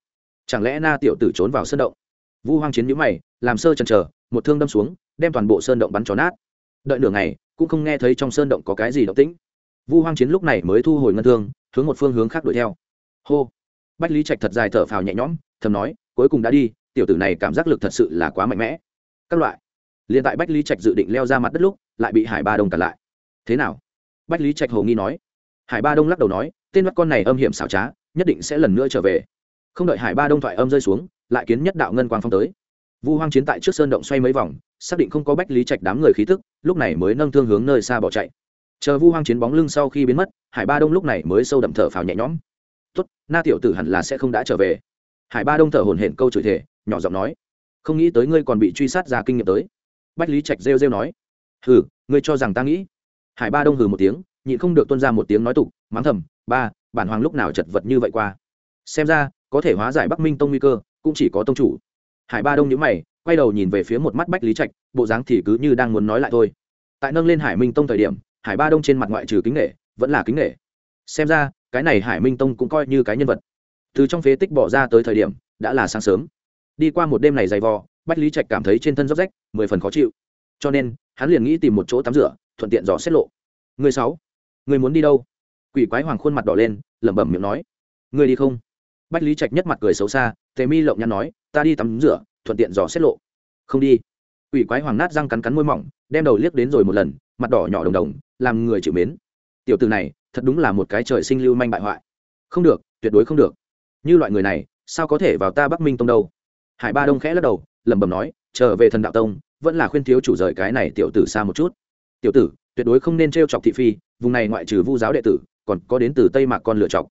Speaker 1: Chẳng lẽ na tiểu tử trốn vào sơn động? Vu hoang chiến nhữ mày, làm sơ chần chờ, một thương đâm xuống, đem toàn bộ sơn động bắn tròn nát. Đợi nửa ngày, cũng không nghe thấy trong sơn động có cái gì động tĩnh. Vu hoang chiến lúc này mới thu hồi ngân thương, hướng một phương hướng khác đuổi theo. Hô! Bách lý trạch thật dài thở phào nhẹ nhõm, thầm nói, cuối cùng đã đi, tiểu tử này cảm giác lực thật sự là quá mạnh mẽ. Các loại liền tại bách lý trạch dự định leo ra mặt đất lúc, lại bị hải ba đông cản lại. Thế nào? Bách lý trạch hồ nghi nói. Hải ba đông lắc đầu nói, tên mắt con này âm hiểm xảo trá, nhất định sẽ lần nữa trở về. Không đợi hải ba đông thoại âm rơi xuống, lại kiến nhất đạo ngân quang phong tới. Vu hoang chiến tại trước sơn động xoay mấy vòng, xác định không có bách lý trạch đám người khí tức, lúc này mới nâng thương hướng nơi xa bỏ chạy. Chờ vu hoang chiến bóng lưng sau khi biến mất, hải ba đông lúc này mới sâu đậm thở phào nhẹ nhõm. Tốt, na tiểu tử hẳn là sẽ không đã trở về. Hải ba đông thở hổn hển câu chửi thể nhỏ giọng nói. Không nghĩ tới ngươi còn bị truy sát ra kinh nghiệm tới bách lý trạch rêu rêu nói. Hừ, ngươi cho rằng ta nghĩ. Hải ba đông hừ một tiếng, nhịn không được tuân ra một tiếng nói tục, mắng thầm, ba, bản hoàng lúc nào chật vật như vậy qua? Xem ra, có thể hóa giải bắc minh tông nguy cơ, cũng chỉ có tông chủ. Hải ba đông nhữ mày, quay đầu nhìn về phía một mắt bách lý trạch, bộ dáng thì cứ như đang muốn nói lại thôi. Tại nâng lên hải minh tông thời điểm, hải ba đông trên mặt ngoại trừ kính nghệ vẫn là kính nghệ xem ra, cái này hải minh tông cũng coi như cái nhân vật. Từ trong phế tích bỏ ra tới thời điểm, đã là sáng sớm đi qua một đêm này dày vò, bách lý trạch cảm thấy trên thân dốc rách, mười phần khó chịu. Cho nên, hắn liền nghĩ tìm một chỗ tắm rửa, thuận tiện dò xét lộ. Người sáu, người muốn đi đâu? Quỷ quái hoàng khuôn mặt đỏ lên, lẩm bẩm miệng nói. Người đi không? Bách lý trạch nhất mặt cười xấu xa, tề mi lộng nhăn nói, ta đi tắm rửa, thuận tiện dò xét lộ. Không đi. Quỷ quái hoàng nát răng cắn cắn môi mỏng, đem đầu liếc đến rồi một lần, mặt đỏ nhỏ đồng đồng, làm người chịu mến. Tiểu từ này, thật đúng là một cái trời sinh lưu manh bại hoại. Không được, tuyệt đối không được. Như loại người này, sao có thể vào ta bắc minh tông đâu? Hải ba đông khẽ lắc đầu, lẩm bẩm nói, trở về thần đạo tông, vẫn là khuyên thiếu chủ rời cái này tiểu tử xa một chút. Tiểu tử, tuyệt đối không nên t r e o chọc thị phi, vùng này ngoại trừ vu giáo đệ tử, còn có đến từ tây mạc con lựa chọc.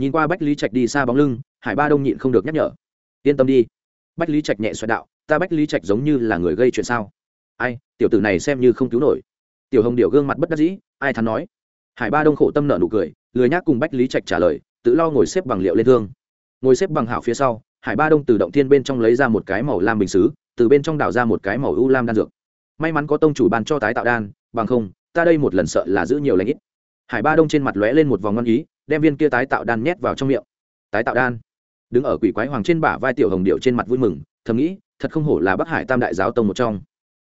Speaker 1: Nhìn qua bách lý trạch đi xa bóng lưng, hải ba đông nhịn không được nhắc nhở, yên tâm đi. Bách lý trạch nhẹ xoẹt đạo, ta bách lý trạch giống như là người gây chuyện sao? Ai, tiểu tử này xem như không cứu nổi. Tiểu hồng điệu gương mặt bất đắc dĩ, ai thắn nói. Hải ba đông khổ tâm nợ nụ cười, lười nhác cùng bách lý trạch trả lời, tự lo ngồi xếp bằng liệu lên thương. Ngồi xếp bằng hảo phía sau hải ba đông từ động thiên bên trong lấy ra một cái màu lam bình xứ, từ bên trong đảo ra một cái màu u lam đan dược. May mắn có tông chủ ban cho tái tạo đan, bằng không, ta đây một lần sợ là giữ nhiều lãnh ít. Hải ba đông trên mặt lóe lên một vòng ngon ý, đem viên kia tái tạo đan nhét vào trong miệng. Tái tạo đan. Đứng ở quỷ quái hoàng trên bả vai tiểu hồng điệu trên mặt vui mừng, thầm nghĩ, thật không hổ là bắc hải tam đại giáo tông một trong.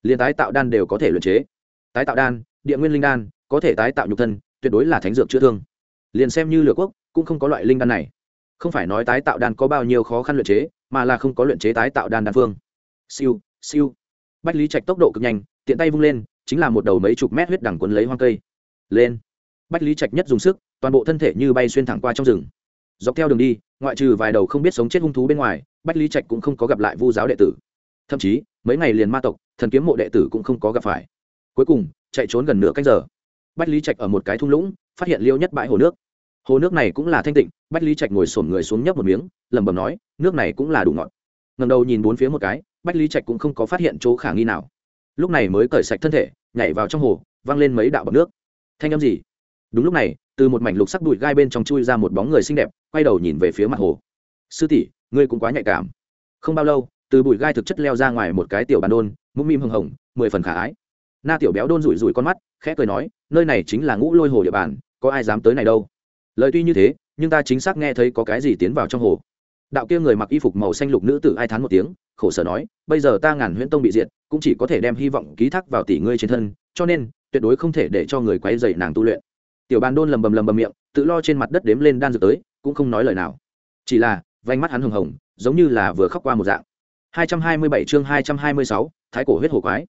Speaker 1: Liền tái tạo đan đều có thể luyện chế. Tái tạo đan, địa nguyên linh đan, có thể tái tạo nhục thân, tuyệt đối là thánh dược chữa thương. Liền xem như lửa quốc, cũng không có loại linh đan này không phải nói tái tạo đan có bao nhiêu khó khăn luyện chế, mà là không có luyện chế tái tạo đan đan phương. Siêu siêu. Bách lý trạch tốc độ cực nhanh, tiện tay vung lên, chính là một đầu mấy chục mét huyết đẳng quấn lấy hoang cây. Lên. Bách lý trạch nhất dùng sức, toàn bộ thân thể như bay xuyên thẳng qua trong rừng. Dọc theo đường đi, ngoại trừ vài đầu không biết sống chết hung thú bên ngoài, bách lý trạch cũng không có gặp lại vu giáo đệ tử. Thậm chí, mấy ngày liền ma tộc, thần kiếm mộ đệ tử cũng không có gặp phải. Cuối cùng, chạy trốn gần nửa cách giờ. Bách lý trạch ở một cái thung lũng, phát hiện liêu nhất bãi hồ nước hồ nước này cũng là thanh tịnh, bách lý trạch ngồi sổm người xuống nhấp một miếng, lẩm bẩm nói, nước này cũng là đủ ngọt. Ngầm đầu nhìn bốn phía một cái, bách lý trạch cũng không có phát hiện chỗ khả nghi nào. Lúc này mới cởi sạch thân thể, nhảy vào trong hồ văng lên mấy đạo bọc nước. Thanh âm gì? Đúng lúc này, từ một mảnh lục sắc bụi gai bên trong chui ra một bóng người xinh đẹp, quay đầu nhìn về phía mặt hồ. Sư tỷ, ngươi cũng quá nhạy cảm. Không bao lâu, từ bụi gai thực chất leo ra ngoài một cái tiểu bàn đôn, mũm mim hưng hồng, mười phần khả ái. Na tiểu béo đôn rủi rủi con mắt, khẽ cười nói, nơi này chính là ngũ lôi hồ địa bàn, có ai dám tới này đâu? Lời tuy như thế nhưng ta chính xác nghe thấy có cái gì tiến vào trong hồ. Đạo kia người mặc y phục màu xanh lục nữ tử ai thán một tiếng khổ sở nói bây giờ ta ngàn huyễn tông bị diệt cũng chỉ có thể đem hy vọng ký thác vào tỷ ngươi trên thân cho nên tuyệt đối không thể để cho người quay dậy nàng tu luyện. Tiểu bàn đôn lầm bầm lầm bầm miệng tự lo trên mặt đất đếm lên đan dược tới cũng không nói lời nào. Chỉ là vánh mắt hắn hồng hồng giống như là vừa khóc qua một dạng. 227 chương 226, thái cổ huyết hồ quái.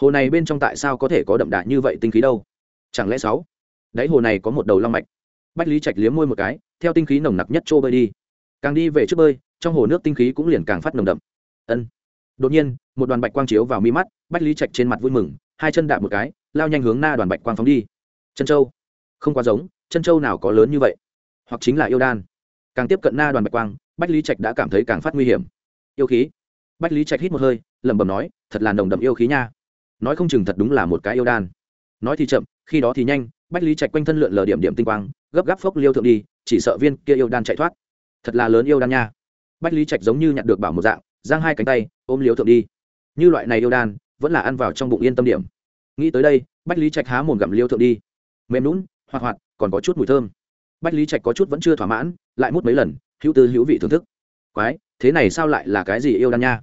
Speaker 1: Hồ này bên trong tại sao có thể có đậm đà như vậy tinh khí đâu? Chẳng lẽ sáu? Đáy hồ này có một đầu long mạch bách lý trạch liếm môi một cái, theo tinh khí nồng nặc nhất trô bơi đi. Càng đi về trước bơi, trong hồ nước tinh khí cũng liền càng phát nồng đậm. Ân. Đột nhiên, một đoàn bạch quang chiếu vào mi mắt, bách lý trạch trên mặt vui mừng, hai chân đạp một cái, lao nhanh hướng na đoàn bạch quang phóng đi. Chân châu. Không quá giống, chân châu nào có lớn như vậy? Hoặc chính là yêu đan. Càng tiếp cận na đoàn bạch quang, bách lý trạch đã cảm thấy càng phát nguy hiểm. Yêu khí. Bách lý trạch hít một hơi, lẩm bẩm nói, thật là nồng đậm yêu khí nha. Nói không chừng thật đúng là một cái yêu đan. Nói thì chậm, khi đó thì nhanh, bách lý trạch quanh thân lượn lờ điểm điểm tinh quang gấp gáp phốc liêu thượng đi, chỉ sợ viên kia yêu đan chạy thoát. Thật là lớn yêu đan nha. Bách lý trạch giống như nhặt được bảo một dạng, giang hai cánh tay, ôm liêu thượng đi. Như loại này yêu đan, vẫn là ăn vào trong bụng yên tâm điểm. Nghĩ tới đây, bách lý trạch há mồm gặm liêu thượng đi. Mềm lún hoạt hoạt, còn có chút mùi thơm. Bách lý trạch có chút vẫn chưa thỏa mãn, lại mút mấy lần, hữu tư hữu vị thưởng thức. Quái, thế này sao lại là cái gì yêu đan nha?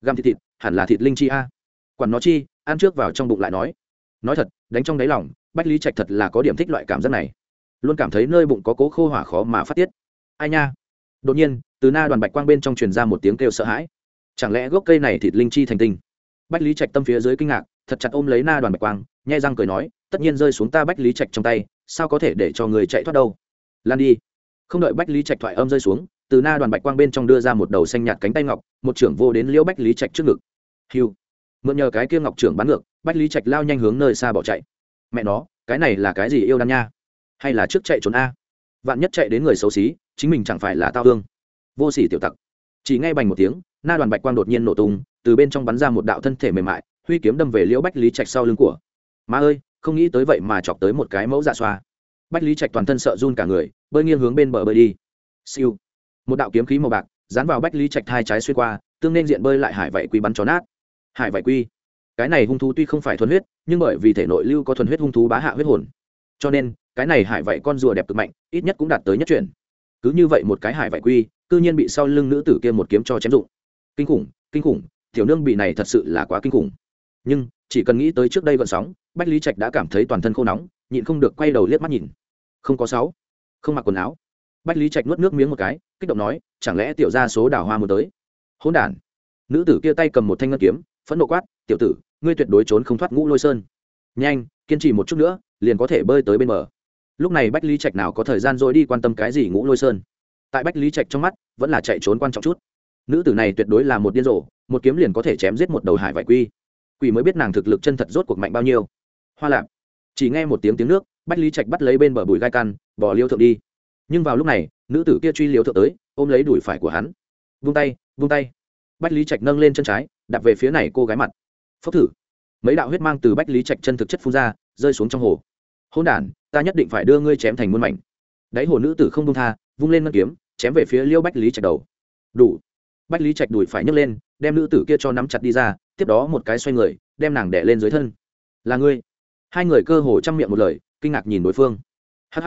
Speaker 1: Găm thịt thịt, hẳn là thịt linh chi a. Quản nó chi, ăn trước vào trong bụng lại nói. Nói thật, đánh trong đáy lòng, bách lý trạch thật là có điểm thích loại cảm giác này luôn cảm thấy nơi bụng có cố khô hỏa khó mà phát tiết. Ai nha? Đột nhiên, từ na đoàn bạch quang bên trong truyền ra một tiếng kêu sợ hãi. Chẳng lẽ gốc cây này thịt linh chi thành tinh? Bách lý trạch tâm phía dưới kinh ngạc, thật chặt ôm lấy na đoàn bạch quang, nhai răng cười nói, tất nhiên rơi xuống ta bách lý trạch trong tay, sao có thể để cho người chạy thoát đâu? Lan đi. Không đợi bách lý trạch thoại âm rơi xuống, từ na đoàn bạch quang bên trong đưa ra một đầu xanh nhạt cánh tay ngọc, một trưởng vô đến liễu bách lý trạch trước ngực. Hiu mượn nhờ cái kia ngọc trưởng bắn ngược, bách lý trạch lao nhanh hướng nơi xa bỏ chạy. Mẹ nó, cái này là cái gì yêu đan nha? Hay là trước chạy trốn a? Vạn nhất chạy đến người xấu xí, chính mình chẳng phải là tao hương vô s ỉ tiểu tặc. Chỉ ngay bành một tiếng, na đoàn bạch quang đột nhiên nổ tung, từ bên trong bắn ra một đạo thân thể mềm mại, huy kiếm đâm về liễu bách lý trạch sau lưng của. Má ơi, không nghĩ tới vậy mà chọc tới một cái mẫu dạ xoa. Bách lý trạch toàn thân sợ run cả người, bơi nghiêng hướng bên bờ bơi đi. Siêu. Một đạo kiếm khí màu bạc, dán vào bách lý trạch hai trái xuyên qua, tương nên diện bơi lại hải vạy quy bắn chó nát. Hải vạy quy. Cái này hung thú tuy không phải thuần huyết, nhưng bởi vì thể nội lưu có thuần huyết hung thú bá hạ huyết hồn. Cho nên cái này hải vậy con rùa đẹp cực mạnh, ít nhất cũng đạt tới nhất chuyển. Cứ như vậy một cái hải vải quy, cư nhiên bị sau lưng nữ tử kia một kiếm cho chém dụng kinh khủng kinh khủng, tiểu nương bị này thật sự là quá kinh khủng. Nhưng, chỉ cần nghĩ tới trước đây gọn sóng, bách lý trạch đã cảm thấy toàn thân khô nóng, nhịn không được quay đầu liếc mắt nhìn. Không có sáu. Không mặc quần áo. Bách lý trạch nuốt nước miếng một cái, kích động nói, chẳng lẽ tiểu ra số đào hoa muốn tới? Hôn đản. Nữ tử kia tay cầm một thanh ngân kiếm, phẫn nộ quát, tiểu tử, ngươi tuyệt đối trốn không thoát ngũ lôi sơn. Nhanh, kiên trì một chút nữa, liền có thể bơi tới bên bờ lúc này bách lý trạch nào có thời gian rồi đi quan tâm cái gì ngũ lôi sơn? Tại bách lý trạch trong mắt, vẫn là chạy trốn quan trọng chút. Nữ tử này tuyệt đối là một điên rồ, một kiếm liền có thể chém giết một đầu hải vải quy. Quỷ mới biết nàng thực lực chân thật rốt cuộc mạnh bao nhiêu. Hoa lạp. Chỉ nghe một tiếng tiếng nước, bách lý trạch bắt lấy bên bờ bùi gai căn, bỏ liêu thượng đi. Nhưng vào lúc này, nữ tử kia truy liêu thượng tới, ôm lấy đùi phải của hắn. Vung tay vung tay. Bách lý trạch nâng lên chân trái đặt về phía này cô gái mặt. Phốc thử. Mấy đạo huyết mang từ bách lý trạch chân thực chất phun ra, rơi xuống trong hồ hôn đản, ta nhất định phải đưa ngươi chém thành muôn mảnh. Đáy hồ nữ tử không công tha, vung lên ngân kiếm, chém về phía liêu bách lý trạch đầu. Đủ. Bách lý trạch đùi phải nhấc lên, đem nữ tử kia cho nắm chặt đi ra, tiếp đó một cái xoay người, đem nàng đẻ lên dưới thân. Là ngươi. Hai người cơ hồ chăm miệng một lời, kinh ngạc nhìn đối phương. Hh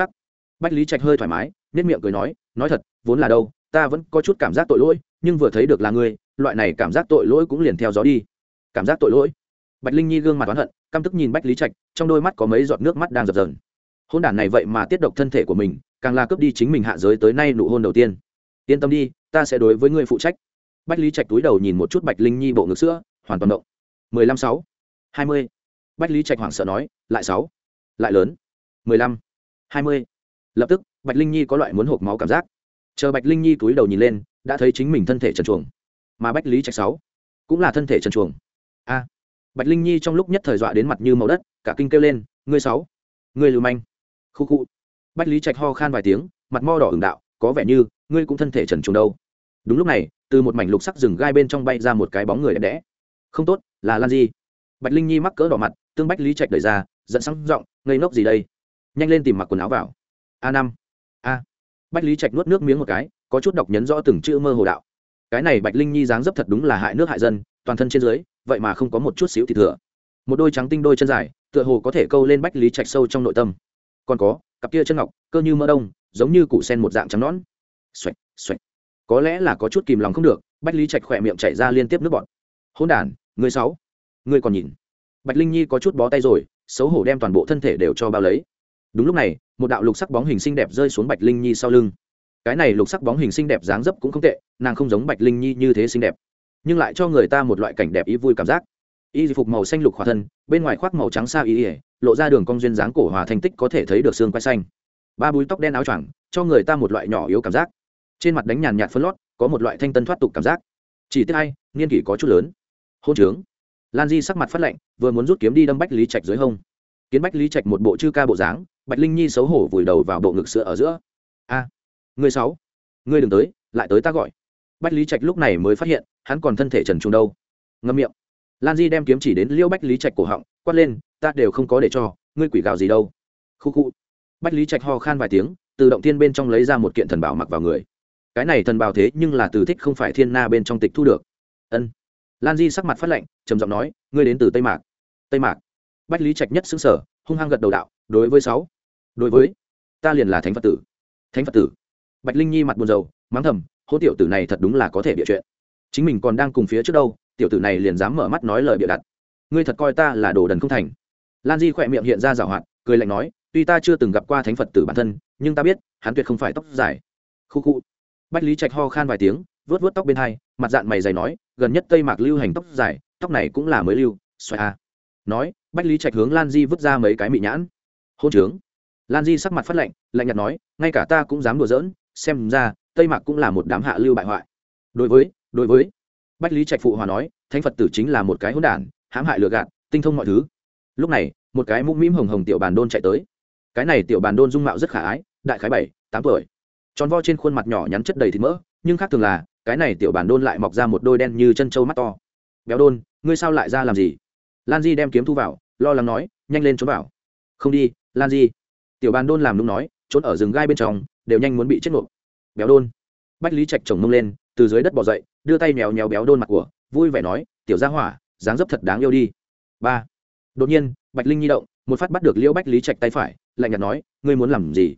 Speaker 1: bách lý trạch hơi thoải mái nhất miệng cười nói nói thật, vốn là đâu, ta vẫn có chút cảm giác tội lỗi, nhưng vừa thấy được là ngươi, loại này cảm giác tội lỗi cũng liền theo gió đi. Cảm giác tội lỗi. Bạch linh nhi gương mặt oán hận căm tức nhìn bách lý trạch, trong đôi mắt có mấy giọt nước mắt đang dập dờn. Hôn đản này vậy mà tiết độc thân thể của mình, càng là cướp đi chính mình hạ giới tới nay nụ hôn đầu tiên. Yên tâm đi, ta sẽ đối với ngươi phụ trách. Bách lý trạch túi đầu nhìn một chút bạch linh nhi bộ ngực sữa, hoàn toàn động. Mười lăm sáu, hai mươi. Bách lý trạch hoảng sợ nói, lại sáu, lại lớn. Mười lăm, hai mươi. Lập tức, bạch linh nhi có loại muốn hộp máu cảm giác. Chờ bạch linh nhi túi đầu nhìn lên, đã thấy chính mình thân thể trần chuồng mà bách lý trạch sáu, cũng là thân thể trần chuồng a bạch linh nhi trong lúc nhất thời dọa đến mặt như màu đất, cả kinh kêu lên, ngươi sáu, ngươi lưu manh. Khu khu. Bách lý trạch ho khan vài tiếng, mặt mo đỏ ửng đạo, có vẻ như, ngươi cũng thân thể trần truồng đâu. Đúng lúc này, từ một mảnh lục sắc rừng gai bên trong bay ra một cái bóng người đẹp đẽ. Không tốt, là lan di. Bạch linh nhi mắc cỡ đỏ mặt, tương bách lý trạch đẩy ra, giận sắc giọng, ngây ngốc gì đây? Nhanh lên tìm mặc quần áo vào. A năm. A. Bách lý trạch nuốt nước miếng một cái, có chút đọc nhấn rõ từng chữ mơ hồ đạo. Cái này bạch linh nhi dáng dấp thật đúng là hại nước hại dân, toàn thân trên dưới vậy mà không có một chút xíu thì thừa. Một đôi trắng tinh đôi chân dài, tựa hồ có thể câu lên bách lý trạch sâu trong nội tâm. Còn có, cặp kia chân ngọc, cơ như mỡ đông, giống như củ sen một dạng trắng nón xoạch xoạch có lẽ là có chút kìm lòng không được, bách lý trạch khỏe miệng chảy ra liên tiếp nước bọt. Hôn đản người sáu. Người còn nhìn. Bạch linh nhi có chút bó tay rồi, xấu hổ đem toàn bộ thân thể đều cho bao lấy. Đúng lúc này, một đạo lục sắc bóng hình xinh đẹp rơi xuống bạch linh nhi sau lưng. Cái này lục sắc bóng hình xinh đẹp dáng dấp cũng không tệ, nàng không giống bạch linh nhi như thế xinh đẹp nhưng lại cho người ta một loại cảnh đẹp ý vui cảm giác. Y phục màu xanh lục hòa thân bên ngoài khoác màu trắng xa y ỉa lộ ra đường cong duyên dáng cổ hòa thành tích có thể thấy được xương quai xanh. Ba búi tóc đen áo choàng cho người ta một loại nhỏ yếu cảm giác. Trên mặt đánh nhàn nhạt phân lót có một loại thanh tân thoát tục cảm giác. Chỉ tiếc hay niên kỷ có chút lớn. Hôn trướng. Lan di sắc mặt phát lạnh vừa muốn rút kiếm đi đâm bách lý trạch dưới hông. Kiến bách lý trạch một bộ chư ca bộ dáng bạch linh nhi xấu hổ vùi đầu vào bộ ngực sữa ở giữa. A. À, người sáu. Người đừng tới lại tới ta gọi. Bách lý trạch lúc này mới phát hiện hắn còn thân thể trần trùng đâu. Ngâm miệng. Lan di đem kiếm chỉ đến liêu bách lý trạch cổ họng, quát lên, ta đều không có để cho, ngươi quỷ gào gì đâu. Khu khu. Bách lý trạch ho khan vài tiếng, từ động thiên bên trong lấy ra một kiện thần bảo mặc vào người. Cái này thần bảo thế nhưng là từ thích không phải thiên na bên trong tịch thu được. Ân. Lan di sắc mặt phát lệnh trầm giọng nói, ngươi đến từ tây mạc. Tây mạc? Bách lý trạch nhất xứng sở hung hăng gật đầu đạo, đối với sáu. Đối với? Ta liền là thánh phật tử. Thánh phật tử? Bạch linh nhi mặt buồn rầu, mắng thầm hô tiểu tử này thật đúng là có thể bịa chuyện chính mình còn đang cùng phía trước đâu, tiểu tử này liền dám mở mắt nói lời bịa đặt. Ngươi thật coi ta là đồ đần không thành. Lan di khỏe miệng hiện ra rào hoạt, cười lạnh nói, tuy ta chưa từng gặp qua thánh phật tử bản thân, nhưng ta biết, hắn tuyệt không phải tóc dài. Khu khu. Bách lý trạch ho khan vài tiếng vớt vớt tóc bên hai, mặt dạng mày dày nói, gần nhất tây mạc lưu hành tóc dài, tóc này cũng là mới lưu, xoài a nói, bách lý trạch hướng lan di vứt ra mấy cái mị nhãn. Hôn trướng. Lan di sắc mặt phát lạnh lạnh nhạt nói, ngay cả ta cũng dám đùa giỡn, xem ra, tây mạc cũng là một đám hạ lưu bại hoại. Đối với đối với bách lý trạch phụ hòa nói, thánh phật tử chính là một cái hỗn đản, hãm hại lừa gạt, tinh thông mọi thứ. Lúc này, một cái mũm mĩm hồng hồng tiểu bàn đôn chạy tới. Cái này tiểu bàn đôn dung mạo rất khả ái, đại khái bảy, tám tuổi. Tròn vo trên khuôn mặt nhỏ nhắn chất đầy thịt mỡ, nhưng khác thường là, cái này tiểu bàn đôn lại mọc ra một đôi đen như chân trâu mắt to. Béo đôn, ngươi sao lại ra làm gì? Lan di đem kiếm thu vào, lo lắng nói, nhanh lên trốn vào. Không đi, lan di. Tiểu bàn đôn làm đúng nói, trốn ở rừng gai bên trong, đều nhanh muốn bị chết ngộp. Béo đôn. Bách lý trạch chồng mông lên từ dưới đất bỏ dậy, đưa tay mèo nhéo béo đôn mặt của, vui vẻ nói, tiểu gia hỏa, dáng dấp thật đáng yêu đi. Ba. Đột nhiên, bạch linh nhi động, một phát bắt được liễu bách lý trạch tay phải, lạnh nhạt nói, ngươi muốn làm gì?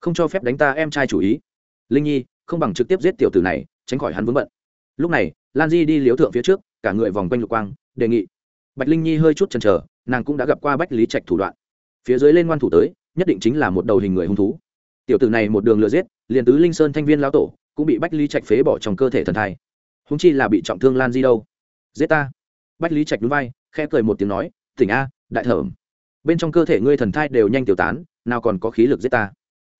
Speaker 1: Không cho phép đánh ta em trai chủ ý. Linh nhi, không bằng trực tiếp giết tiểu tử này, tránh khỏi hắn vướng bận. Lúc này, lan di đi liếu thượng phía trước, cả người vòng quanh lục quang, đề nghị. Bạch linh nhi hơi chút chần chờ, nàng cũng đã gặp qua bách lý trạch thủ đoạn. Phía dưới lên ngoan thủ tới, nhất định chính là một đầu hình người hung thú. Tiểu tử này một đường lừa giết, liền tứ linh sơn thanh viên lão tổ cũng bị bách lý trạch phế bỏ trong cơ thể thần thai. Húng chi là bị trọng thương lan di đâu? Giết ta. Bách lý trạch núi vai, khẽ cười một tiếng nói, tỉnh a, đại thởm bên trong cơ thể ngươi thần thai đều nhanh tiêu tán, nào còn có khí lực giết ta.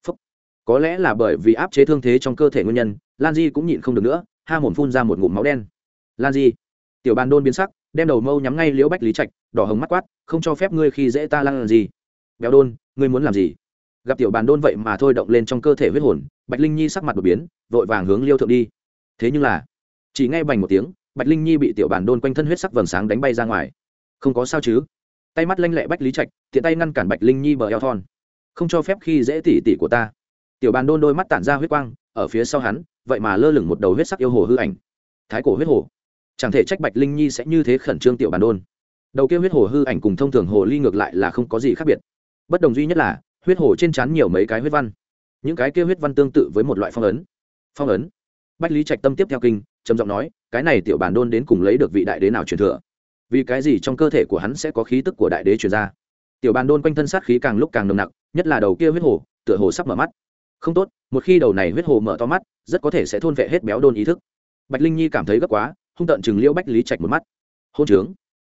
Speaker 1: Phúc. có lẽ là bởi vì áp chế thương thế trong cơ thể nguyên nhân, lan di cũng nhịn không được nữa, ha mồm phun ra một ngụm máu đen. Lan di. Tiểu bàn đôn biến sắc, đem đầu mâu nhắm ngay liễu bách lý trạch, đỏ hồng mắt quát, không cho phép ngươi khi dễ ta, lan gì béo đôn, ngươi muốn làm gì? Gặp tiểu bàn đôn vậy mà thôi động lên trong cơ thể huyết hồn bạch linh nhi sắc mặt đột biến, vội vàng hướng liêu thượng đi. Thế nhưng là, chỉ nghe bành một tiếng, bạch linh nhi bị tiểu bàn đôn quanh thân huyết sắc vầng sáng đánh bay ra ngoài. Không có sao chứ? Tay mắt lanh lẹ bách lý trạch, tiện tay ngăn cản bạch linh nhi bờ eo thon. Không cho phép khi dễ tỉ tỉ của ta. Tiểu bàn đôn đôi mắt tản ra huyết quang, ở phía sau hắn, vậy mà lơ lửng một đầu huyết sắc yêu hồ hư ảnh. Thái cổ huyết hồ. Chẳng thể trách bạch linh nhi sẽ như thế khẩn trương tiểu bàn đôn. Đầu kia huyết hồ hư ảnh cùng thông thường hồ ly ngược lại là không có gì khác biệt. Bất đồng duy nhất là, huyết hồ trên trán nhiều mấy cái huyết văn những cái kia huyết văn tương tự với một loại phong ấn. Phong ấn. Bách lý trạch tâm tiếp theo kinh, trầm giọng nói, cái này tiểu bản đôn đến cùng lấy được vị đại đế nào truyền thừa? Vì cái gì trong cơ thể của hắn sẽ có khí tức của đại đế truyền ra? Tiểu bản đôn quanh thân sát khí càng lúc càng nồng nặc, nhất là đầu kia huyết hồ, tựa hồ sắp mở mắt. Không tốt, một khi đầu này huyết hồ mở to mắt, rất có thể sẽ thôn vệ hết béo đôn ý thức. Bạch linh nhi cảm thấy gấp quá, hung tận chừng liễu bách lý trạch một mắt. Hôn trướng.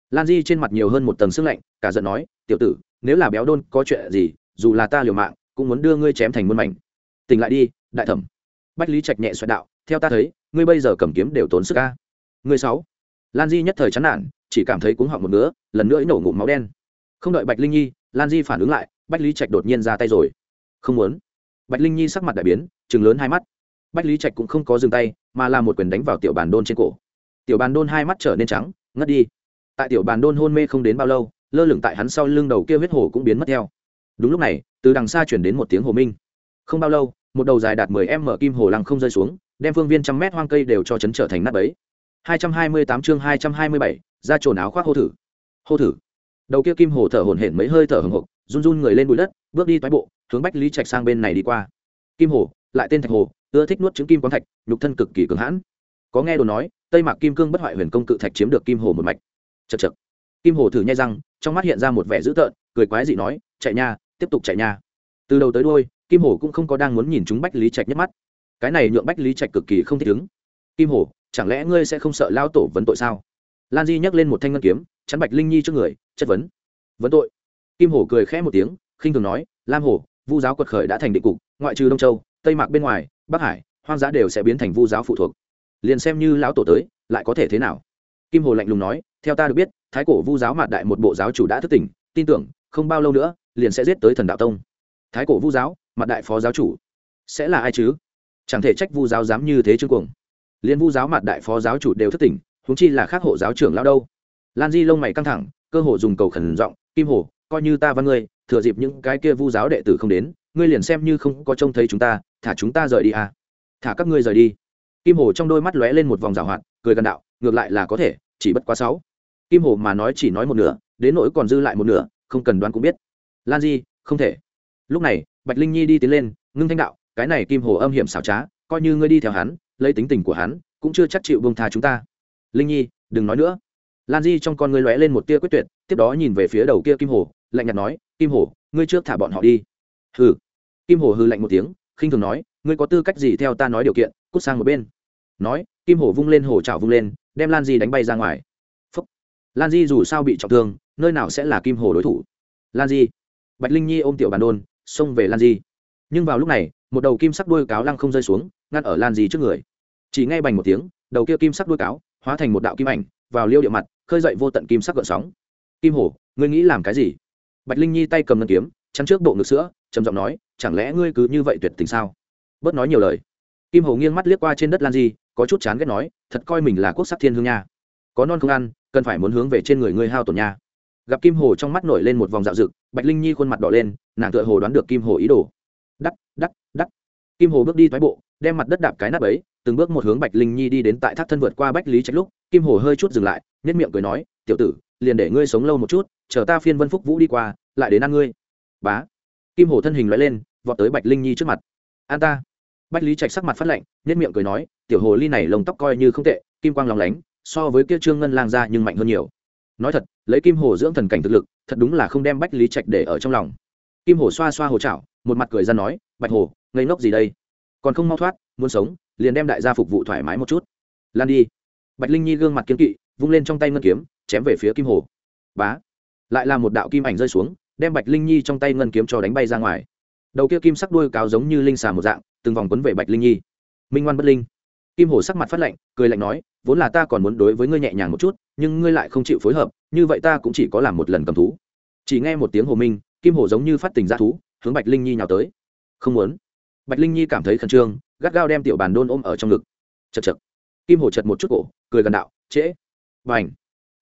Speaker 1: Lan di trên mặt nhiều hơn một tầng sức lạnh, cả giận nói, tiểu tử, nếu là béo đôn có chuyện gì, dù là ta liều mạng cũng muốn đưa ngươi chém thành muôn mảnh. Tỉnh lại đi, đại thẩm. Bách lý trạch nhẹ xoẹt đạo, theo ta thấy, ngươi bây giờ cầm kiếm đều tốn sức ca ngươi sáu. Lan di nhất thời chán nản, chỉ cảm thấy cuống họng một nữa lần nữa nổ ngụm máu đen. Không đợi bạch linh nhi, lan di phản ứng lại, bách lý trạch đột nhiên ra tay rồi. Không muốn. Bạch linh nhi sắc mặt đại biến chừng lớn hai mắt. Bách lý trạch cũng không có dừng tay, mà là một quyền đánh vào tiểu bàn đôn trên cổ. Tiểu bàn đôn hai mắt trở nên trắng, ngất đi. Tại tiểu bàn đôn hôn mê không đến bao lâu, lơ lửng tại hắn sau lưng đầu kia huyết hồ cũng biến mất theo. Đúng lúc này từ đằng xa chuyển đến một tiếng hồ minh. Không bao lâu một đầu dài đạt 10 m kim hồ lăng không rơi xuống đem phương viên trăm mét hoang cây đều cho chấn trở thành nát bấy. 228 chương 227, ra trồn áo khoác hô thử. Hô thử. Đầu kia kim hồ thở hổn hển mấy hơi thở hừng hực run run người lên bụi đất bước đi toái bộ hướng bách lý trạch sang bên này đi qua. Kim hồ lại tên thạch hồ ưa thích nuốt trứng kim quán thạch nhục thân cực kỳ cường hãn. Có nghe đồn nói tây mạc kim cương bất hoại huyền công cự thạch chiếm được kim hồ một mạch. Chật chật kim hồ thử nhai răng trong mắt hiện ra một vẻ dữ tợn cười quái dị nói chạy nha tiếp tục chạy nha. Từ đầu tới đôi kim Hổ cũng không có đang muốn nhìn chúng bách lý trạch nhất mắt. Cái này nhượng bách lý trạch cực kỳ không thích ứng. Kim Hổ, chẳng lẽ ngươi sẽ không sợ lao tổ vấn tội sao? Lan di nhắc lên một thanh ngân kiếm chắn bạch linh nhi trước người chất vấn. Vấn tội? Kim hổ cười khẽ một tiếng khinh thường nói lam hổ vu giáo quật khởi đã thành định cục ngoại trừ đông châu tây mạc bên ngoài bắc hải hoang dã đều sẽ biến thành vu giáo phụ thuộc. Liền xem như lão tổ tới lại có thể thế nào? Kim hồ lạnh lùng nói theo ta được biết thái cổ vu giáo mạt đại một bộ giáo chủ đã thức tỉnh tin tưởng không bao lâu nữa liền sẽ giết tới thần đạo tông. Thái cổ vu giáo, mặt đại phó giáo chủ. Sẽ là ai chứ? Chẳng thể trách vu giáo dám như thế chương cuồng. Liên vu giáo mặt đại phó giáo chủ đều thất tỉnh húng chi là khác hộ giáo trưởng lao đâu. Lan di lông mày căng thẳng, cơ hồ dùng cầu khẩn giọng, kim hồ, coi như ta văn ngươi, thừa dịp những cái kia vu giáo đệ tử không đến, ngươi liền xem như không có trông thấy chúng ta, thả chúng ta rời đi à. Thả các ngươi rời đi. Kim hồ trong đôi mắt lóe lên một vòng rào hoạt, cười gần đạo, ngược lại là có thể, chỉ bất quá sáu. Kim hồ mà nói chỉ nói một nửa, đến nỗi còn dư lại một nửa, không cần đoán cũng biết lan di, không thể. Lúc này, bạch linh nhi đi tiến lên, ngưng thanh đạo, cái này kim hồ âm hiểm xảo trá, coi như ngươi đi theo hắn, lấy tính tình của hắn, cũng chưa chắc chịu bông tha chúng ta. Linh nhi, đừng nói nữa. Lan di trong con ngươi lóe lên một tia quyết tuyệt, tiếp đó nhìn về phía đầu kia kim hồ, lạnh nhạt nói, kim hồ, ngươi trước thả bọn họ đi. Hừ. Kim hồ hư lạnh một tiếng, khinh thường nói, ngươi có tư cách gì theo ta nói điều kiện, cút sang một bên? Nói, kim hồ vung lên hồ trào vung lên, đem lan di đánh bay ra ngoài. Phúc. lan di dù sao bị trọng thương, nơi nào sẽ là kim hồ đối thủ? Lan di bạch linh nhi ôm tiểu bàn đôn, xông về lan di. Nhưng vào lúc này, một đầu kim sắc đuôi cáo lăng không rơi xuống, ngăn ở lan di trước người. Chỉ ngay bành một tiếng, đầu kia kim sắc đuôi cáo hóa thành một đạo kim ảnh, vào liêu địa mặt, khơi dậy vô tận kim sắc gợn sóng. Kim hổ, ngươi nghĩ làm cái gì? Bạch linh nhi tay cầm ngân kiếm, chắn trước bộ ngực sữa, trầm giọng nói, chẳng lẽ ngươi cứ như vậy tuyệt tình sao? Bớt nói nhiều lời. Kim hổ nghiêng mắt liếc qua trên đất lan di, có chút chán ghét nói, thật coi mình là quốc sắc thiên hương nha. Có non không ăn, cần phải muốn hướng về trên người ngươi hao tổn nha gặp kim hồ trong mắt nổi lên một vòng dạo rực, bạch linh nhi khuôn mặt đỏ lên, nàng tựa hồ đoán được kim hồ ý đồ. Đắc đắc đắc. Kim hồ bước đi thoái bộ, đem mặt đất đạp cái nắp ấy, từng bước một hướng bạch linh nhi đi đến tại thác thân vượt qua bách lý trách lúc, kim hồ hơi chút dừng lại nhất miệng cười nói, tiểu tử, liền để ngươi sống lâu một chút, chờ ta phiên vân phúc vũ đi qua, lại đến ăn ngươi. Bá. Kim hồ thân hình loại lên, vọt tới bạch linh nhi trước mặt. An ta. Bách lý trạch sắc mặt phát lạnh nhất miệng cười nói, tiểu hồ ly này lồng tóc coi như không tệ, kim quang lòng lánh, so với kia trương ngân lang ra nhưng mạnh hơn nhiều nói thật, lấy kim hồ dưỡng thần cảnh thực lực, thật đúng là không đem bách lý trạch để ở trong lòng. Kim hồ xoa xoa hồ chảo, một mặt cười ra nói, bạch hồ, ngây ngốc gì đây? Còn không mau thoát, muốn sống, liền đem đại gia phục vụ thoải mái một chút. Lan đi. Bạch linh nhi gương mặt kiếm kỵ, vung lên trong tay ngân kiếm, chém về phía kim hồ. Bá! Lại là một đạo kim ảnh rơi xuống, đem bạch linh nhi trong tay ngân kiếm cho đánh bay ra ngoài. Đầu kia kim sắc đuôi cáo giống như linh xà một dạng, từng vòng quấn về bạch linh nhi. Minh ngoan bất linh! Kim hồ sắc mặt phát lạnh, cười lạnh nói, vốn là ta còn muốn đối với ngươi nhẹ nhàng một chút nhưng ngươi lại không chịu phối hợp, như vậy ta cũng chỉ có làm một lần cầm thú. Chỉ nghe một tiếng hồ minh, kim hồ giống như phát tình ra thú, hướng bạch linh nhi nhào tới. Không muốn. Bạch linh nhi cảm thấy khẩn trương, gắt gao đem tiểu bàn đôn ôm ở trong ngực. Chật chật kim hồ chật một chút cổ, cười gần đạo, trễ. Và ảnh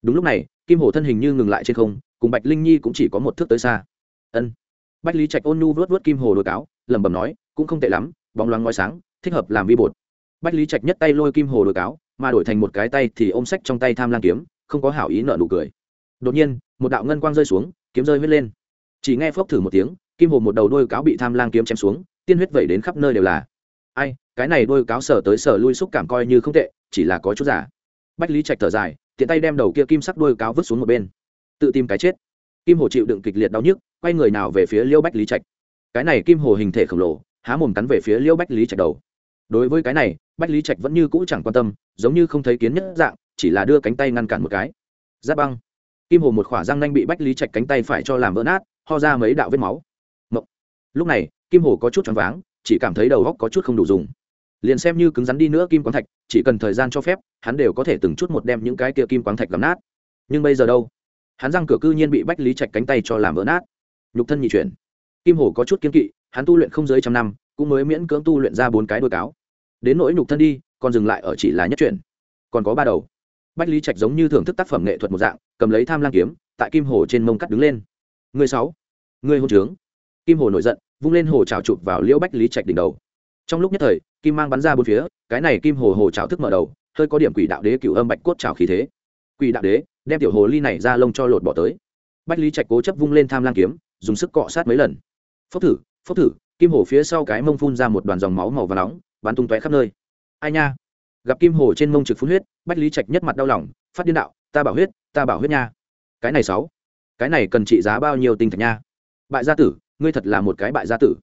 Speaker 1: đúng lúc này, kim hồ thân hình như ngừng lại trên không, cùng bạch linh nhi cũng chỉ có một thước tới xa. Ân. Bạch lý trạch ôn nhu vớt vớt kim hồ đôi cáo, lẩm bẩm nói, cũng không tệ lắm, bóng loáng ngói sáng, thích hợp làm vi bột. Bách lý trạch nhất tay lôi kim hồ đôi cáo mà đổi thành một cái tay thì ôm sách trong tay tham lang kiếm, không có hảo ý nợ nụ cười. Đột nhiên, một đạo ngân quang rơi xuống, kiếm rơi huyết lên. Chỉ nghe phốc thử một tiếng, kim hồ một đầu đôi cáo bị tham lang kiếm chém xuống, tiên huyết vẩy đến khắp nơi đều là. Ai, cái này đôi cáo sở tới sở lui xúc cảm coi như không tệ, chỉ là có chút giả. Bách lý trạch thở dài, tiện tay đem đầu kia kim sắc đôi cáo vứt xuống một bên. Tự tìm cái chết. Kim hồ chịu đựng kịch liệt đau nhức, quay người nào về phía liêu bách lý trạch. Cái này kim hồ hình thể khổng lồ, há mồm cắn về phía liêu bách lý trạch đầu đối với cái này, bách lý trạch vẫn như cũ chẳng quan tâm, giống như không thấy kiến nhất dạng, chỉ là đưa cánh tay ngăn cản một cái. Giáp băng. Kim hồ một khỏa răng nanh bị bách lý trạch cánh tay phải cho làm vỡ nát, ho ra mấy đạo vết máu. Mộng. lúc này, kim hồ có chút choáng váng, chỉ cảm thấy đầu góc có chút không đủ dùng. Liền xem như cứng rắn đi nữa kim quán thạch, chỉ cần thời gian cho phép, hắn đều có thể từng chút một đem những cái kia kim quán thạch làm nát. Nhưng bây giờ đâu? Hắn răng cửa cư nhiên bị bách lý trạch cánh tay cho làm vỡ nát. Nhục thân nhị chuyển. Kim hồ có chút kiên kỵ, hắn tu luyện không dưới trăm năm cũng mới miễn cưỡng tu luyện ra bốn cái đôi cáo. Đến nỗi nhục thân đi, còn dừng lại ở chỉ là nhất chuyển. Còn có ba đầu. Bách lý trạch giống như thưởng thức tác phẩm nghệ thuật một dạng, cầm lấy tham lang kiếm, tại kim hồ trên mông cắt đứng lên. Người sáu, người hôn trướng. Kim hồ nổi giận, vung lên hồ trào chụp vào liễu bách lý trạch đỉnh đầu. Trong lúc nhất thời, kim mang bắn ra bốn phía, cái này kim hồ hồ trào thức mở đầu, hơi có điểm quỷ đạo đế cựu âm bạch cốt trào khí thế. Quỷ đạo đế, đem tiểu hồ ly này ra lông cho lột bỏ tới. Bách lý trạch cố chấp vung lên tham lang kiếm, dùng sức cọ sát mấy lần. Phốc thử phốc thử kim hổ phía sau cái mông phun ra một đoàn dòng máu màu và nóng, bắn tung tóe khắp nơi. Ai nha? Gặp kim hổ trên mông trực phun huyết, bách lý trạch nhất mặt đau lòng, phát điên đạo, ta bảo huyết, ta bảo huyết nha. Cái này sáu, cái này cần trị giá bao nhiêu tinh thạch nha? Bại gia tử, ngươi thật là một cái bại gia tử.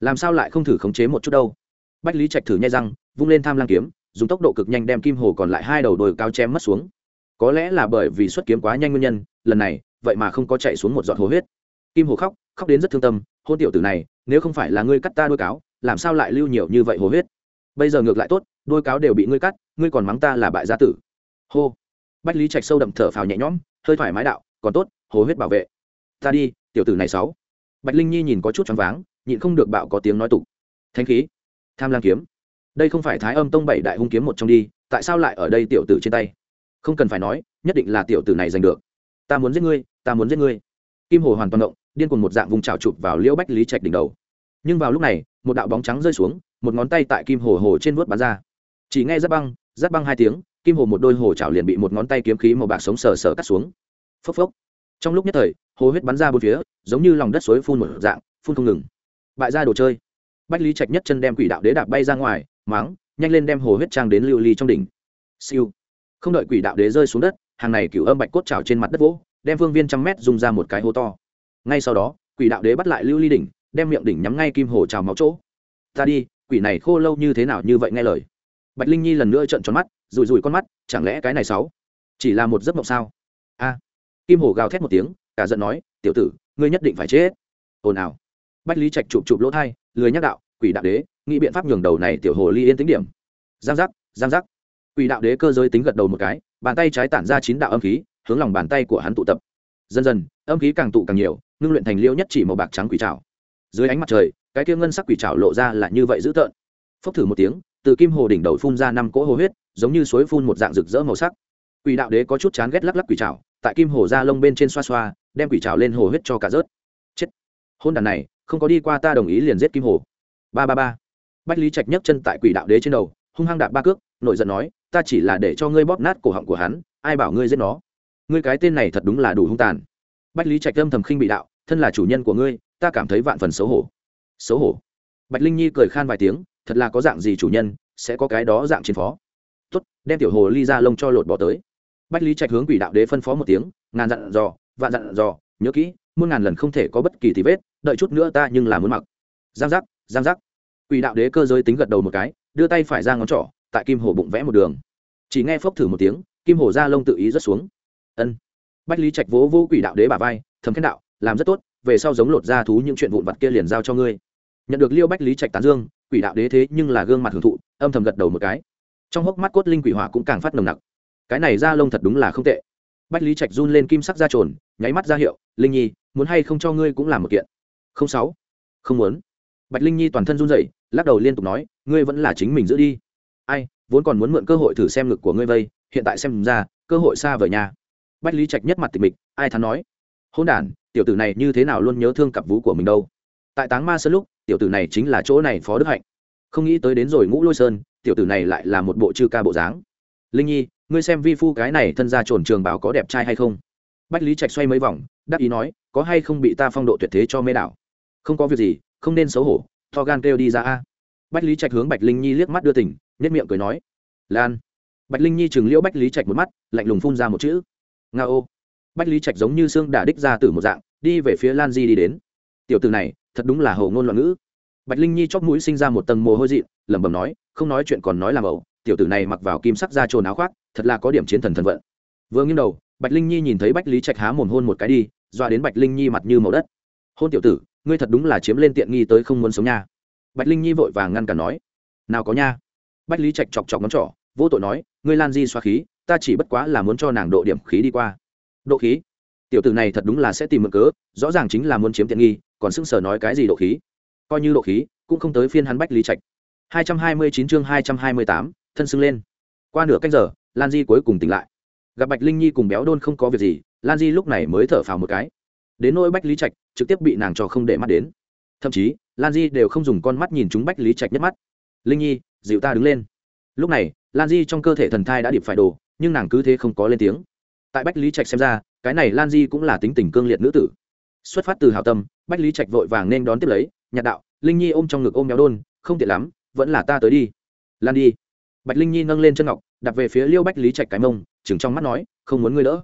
Speaker 1: Làm sao lại không thử khống chế một chút đâu? Bách lý trạch thử nhai răng, vung lên tham lang kiếm, dùng tốc độ cực nhanh đem kim hồ còn lại hai đầu đồi cao chém mất xuống. Có lẽ là bởi vì xuất kiếm quá nhanh nguyên nhân, lần này, vậy mà không có chạy xuống một giọt hồ huyết. Kim hồ khóc khóc đến rất thương tâm, hôn tiểu tử này nếu không phải là ngươi cắt ta đôi cáo, làm sao lại lưu nhiều như vậy hồ huyết? Bây giờ ngược lại tốt, đôi cáo đều bị ngươi cắt, ngươi còn mắng ta là bại gia tử. Hô. Bách lý trạch sâu đậm thở phào nhẹ nhõm, hơi thoải mái đạo, còn tốt hồ huyết bảo vệ. Ta đi, tiểu tử này sáu. Bạch linh nhi nhìn có chút choáng váng, nhịn không được bạo có tiếng nói tục. Thanh khí. Tham lang kiếm. Đây không phải thái âm tông bảy đại hung kiếm một trong đi, tại sao lại ở đây tiểu tử trên tay? Không cần phải nói, nhất định là tiểu tử này giành được. Ta muốn giết ngươi, ta muốn giết ngươi. Kim hồ hoàn toàn động điên cuồng một dạng vùng trào chụp vào liễu bách lý trạch đỉnh đầu. Nhưng vào lúc này, một đạo bóng trắng rơi xuống, một ngón tay tại kim hồ hồ trên vuốt bắn ra. Chỉ nghe giáp băng giáp băng hai tiếng, kim hồ một đôi hồ chảo liền bị một ngón tay kiếm khí màu bạc sống sờ sờ cắt xuống. Phốc phốc. Trong lúc nhất thời, hồ huyết bắn ra bốn phía, giống như lòng đất suối phun một dạng, phun không ngừng. Bại ra đồ chơi. Bách lý trạch nhất chân đem quỷ đạo đế đạp bay ra ngoài máng nhanh lên đem hồ huyết trang đến lưu ly trong đỉnh. Siêu. Không đợi quỷ đạo đế rơi xuống đất, hàng này cửu âm bạch cốt trào trên mặt đất vỗ, đem phương viên trăm mét dùng ra một cái hố to ngay sau đó, quỷ đạo đế bắt lại lưu ly đỉnh, đem miệng đỉnh nhắm ngay kim hồ trào máu chỗ. Ta đi, quỷ này khô lâu như thế nào như vậy nghe lời? Bạch linh nhi lần nữa trợn tròn mắt rùi rùi con mắt, chẳng lẽ cái này sáu chỉ là một giấc mộng sao? A. Kim hồ gào thét một tiếng, cả giận nói, tiểu tử, ngươi nhất định phải chết. Ồn ào. Bách lý trạch chụp chụp lỗ thai, lười nhắc đạo, quỷ đạo đế, nghĩ biện pháp nhường đầu này tiểu hồ ly yên tính điểm. Giang giác giang giác. Quỷ đạo đế cơ giới tính gật đầu một cái, bàn tay trái tản ra chín đạo âm khí, hướng lòng bàn tay của hắn tụ tập. Dần dần, âm khí càng tụ càng nhiều ngưng luyện thành liêu nhất chỉ màu bạc trắng quỷ trào dưới ánh mặt trời, cái kia ngân sắc quỷ trào lộ ra là như vậy dữ tợn. Phốc thử một tiếng, từ kim hồ đỉnh đầu phun ra năm cỗ hồ huyết, giống như suối phun một dạng rực rỡ màu sắc. Quỷ đạo đế có chút chán ghét lắc lắc quỷ trào tại kim hồ ra lông bên trên xoa xoa, đem quỷ trào lên hồ huyết cho cả rớt. Chết. Hôn đàn này, không có đi qua ta đồng ý liền giết kim hồ. Ba ba ba. Bách lý trạch nhấc chân tại quỷ đạo đế trên đầu, hung hăng đạp ba cước nội giận nói, ta chỉ là để cho ngươi bóp nát cổ họng của hắn, ai bảo ngươi giết nó? Ngươi cái tên này thật đúng là đủ hung tàn bách lý trạch âm thầm khinh bị đạo, thân là chủ nhân của ngươi, ta cảm thấy vạn phần xấu hổ. Xấu hổ? Bạch linh nhi cười khan vài tiếng, thật là có dạng gì chủ nhân, sẽ có cái đó dạng chiến phó. Tuất đem tiểu hồ ly ra lông cho lột bỏ tới. Bách lý trạch hướng quỷ đạo đế phân phó một tiếng, ngàn dặn dò, vạn dặn dò, nhớ kỹ, muôn ngàn lần không thể có bất kỳ tí vết, đợi chút nữa ta nhưng là muốn mặc. Giang giác giang giác. Quỷ đạo đế cơ giới tính gật đầu một cái, đưa tay phải ra ngón trỏ, tại kim hồ bụng vẽ một đường. Chỉ nghe phốc thử một tiếng, kim hồ ra lông tự ý rớt xuống. Ân bách lý trạch vỗ vô quỷ đạo đế bà vai thấm khen đạo, làm rất tốt, về sau giống lột ra thú những chuyện vụn vặt kia liền giao cho ngươi. Nhận được liêu bách lý trạch tán dương, quỷ đạo đế thế nhưng là gương mặt hưởng thụ, âm thầm gật đầu một cái. Trong hốc mắt cốt linh quỷ hỏa cũng càng phát nồng nặc. Cái này ra lông thật đúng là không tệ. Bách lý trạch run lên kim sắc ra trồn, nháy mắt ra hiệu, linh nhi, muốn hay không cho ngươi cũng làm một kiện. Không sáu. Không muốn. Bạch linh nhi toàn thân run rẩy, lắc đầu liên tục nói, ngươi vẫn là chính mình giữ đi. Ai, vốn còn muốn mượn cơ hội thử xem ngực của ngươi vây, hiện tại xem ra, cơ hội xa vời nhà bách lý trạch nhất mặt tịch mịch, ai thắn nói hôn đản, tiểu tử này như thế nào luôn nhớ thương cặp vú của mình đâu? Tại táng ma sơn lúc, tiểu tử này chính là chỗ này phó đức hạnh. Không nghĩ tới đến rồi ngũ lôi sơn, tiểu tử này lại là một bộ chư ca bộ dáng. Linh nhi, ngươi xem vi phu cái này thân ra trồn trường bảo có đẹp trai hay không? Bách lý trạch xoay mấy vòng đắc ý nói, có hay không bị ta phong độ tuyệt thế cho mê đảo? Không có việc gì, không nên xấu hổ, to gan kêu đi ra a. Bách lý trạch hướng bạch linh nhi liếc mắt đưa tỉnh nhất miệng cười nói, lan. Bạch linh nhi chừng liễu bách lý trạch một mắt, lạnh lùng phun ra một chữ nga ô. Bách lý trạch giống như xương đả đích ra từ một dạng, đi về phía lan di đi đến. Tiểu từ này, thật đúng là hầu ngôn loạn ngữ. Bạch linh nhi chóp mũi sinh ra một tầng mồ hôi dị lẩm bẩm nói, không nói chuyện còn nói làm ẩu, tiểu tử này mặc vào kim sắc da trồn áo khoác, thật là có điểm chiến thần thần vận. Vừa nghiêng đầu, bạch linh nhi nhìn thấy bách lý trạch há mồm hôn một cái đi doa đến bạch linh nhi mặt như màu đất. Hôn tiểu tử, ngươi thật đúng là chiếm lên tiện nghi tới không muốn sống nha. Bạch linh nhi vội vàng ngăn cản nói. Nào có nha. Bách lý trạch chọc chọc ngón trỏ, vô tội nói, ngươi lan di xoa khí ta chỉ bất quá là muốn cho nàng độ điểm khí đi qua. Độ khí? Tiểu tử này thật đúng là sẽ tìm mượn cớ rõ ràng chính là muốn chiếm tiện nghi còn sững sờ nói cái gì độ khí? Coi như độ khí cũng không tới phiên hắn bách lý trạch. 229 chương 228, thân xưng lên. Qua nửa canh giờ lan di cuối cùng tỉnh lại. Gặp bạch linh nhi cùng béo đôn không có việc gì lan di lúc này mới thở phào một cái. Đến nỗi bách lý trạch trực tiếp bị nàng trò không để mắt đến. Thậm chí lan di đều không dùng con mắt nhìn chúng bách lý trạch nhất mắt. Linh nhi dịu ta đứng lên. Lúc này lan di trong cơ thể thần thai đã điệp phải đồ, nhưng nàng cứ thế không có lên tiếng. Tại bách lý trạch xem ra, cái này lan di cũng là tính tình cương liệt nữ tử. Xuất phát từ hào tâm, bách lý trạch vội vàng nên đón tiếp lấy nhạt đạo, linh nhi ôm trong ngực ôm béo đôn, không tiện lắm, vẫn là ta tới đi. Lan đi bạch linh nhi nâng lên chân ngọc, đặt về phía liêu bách lý trạch cái mông, chừng trong mắt nói, không muốn ngươi đỡ.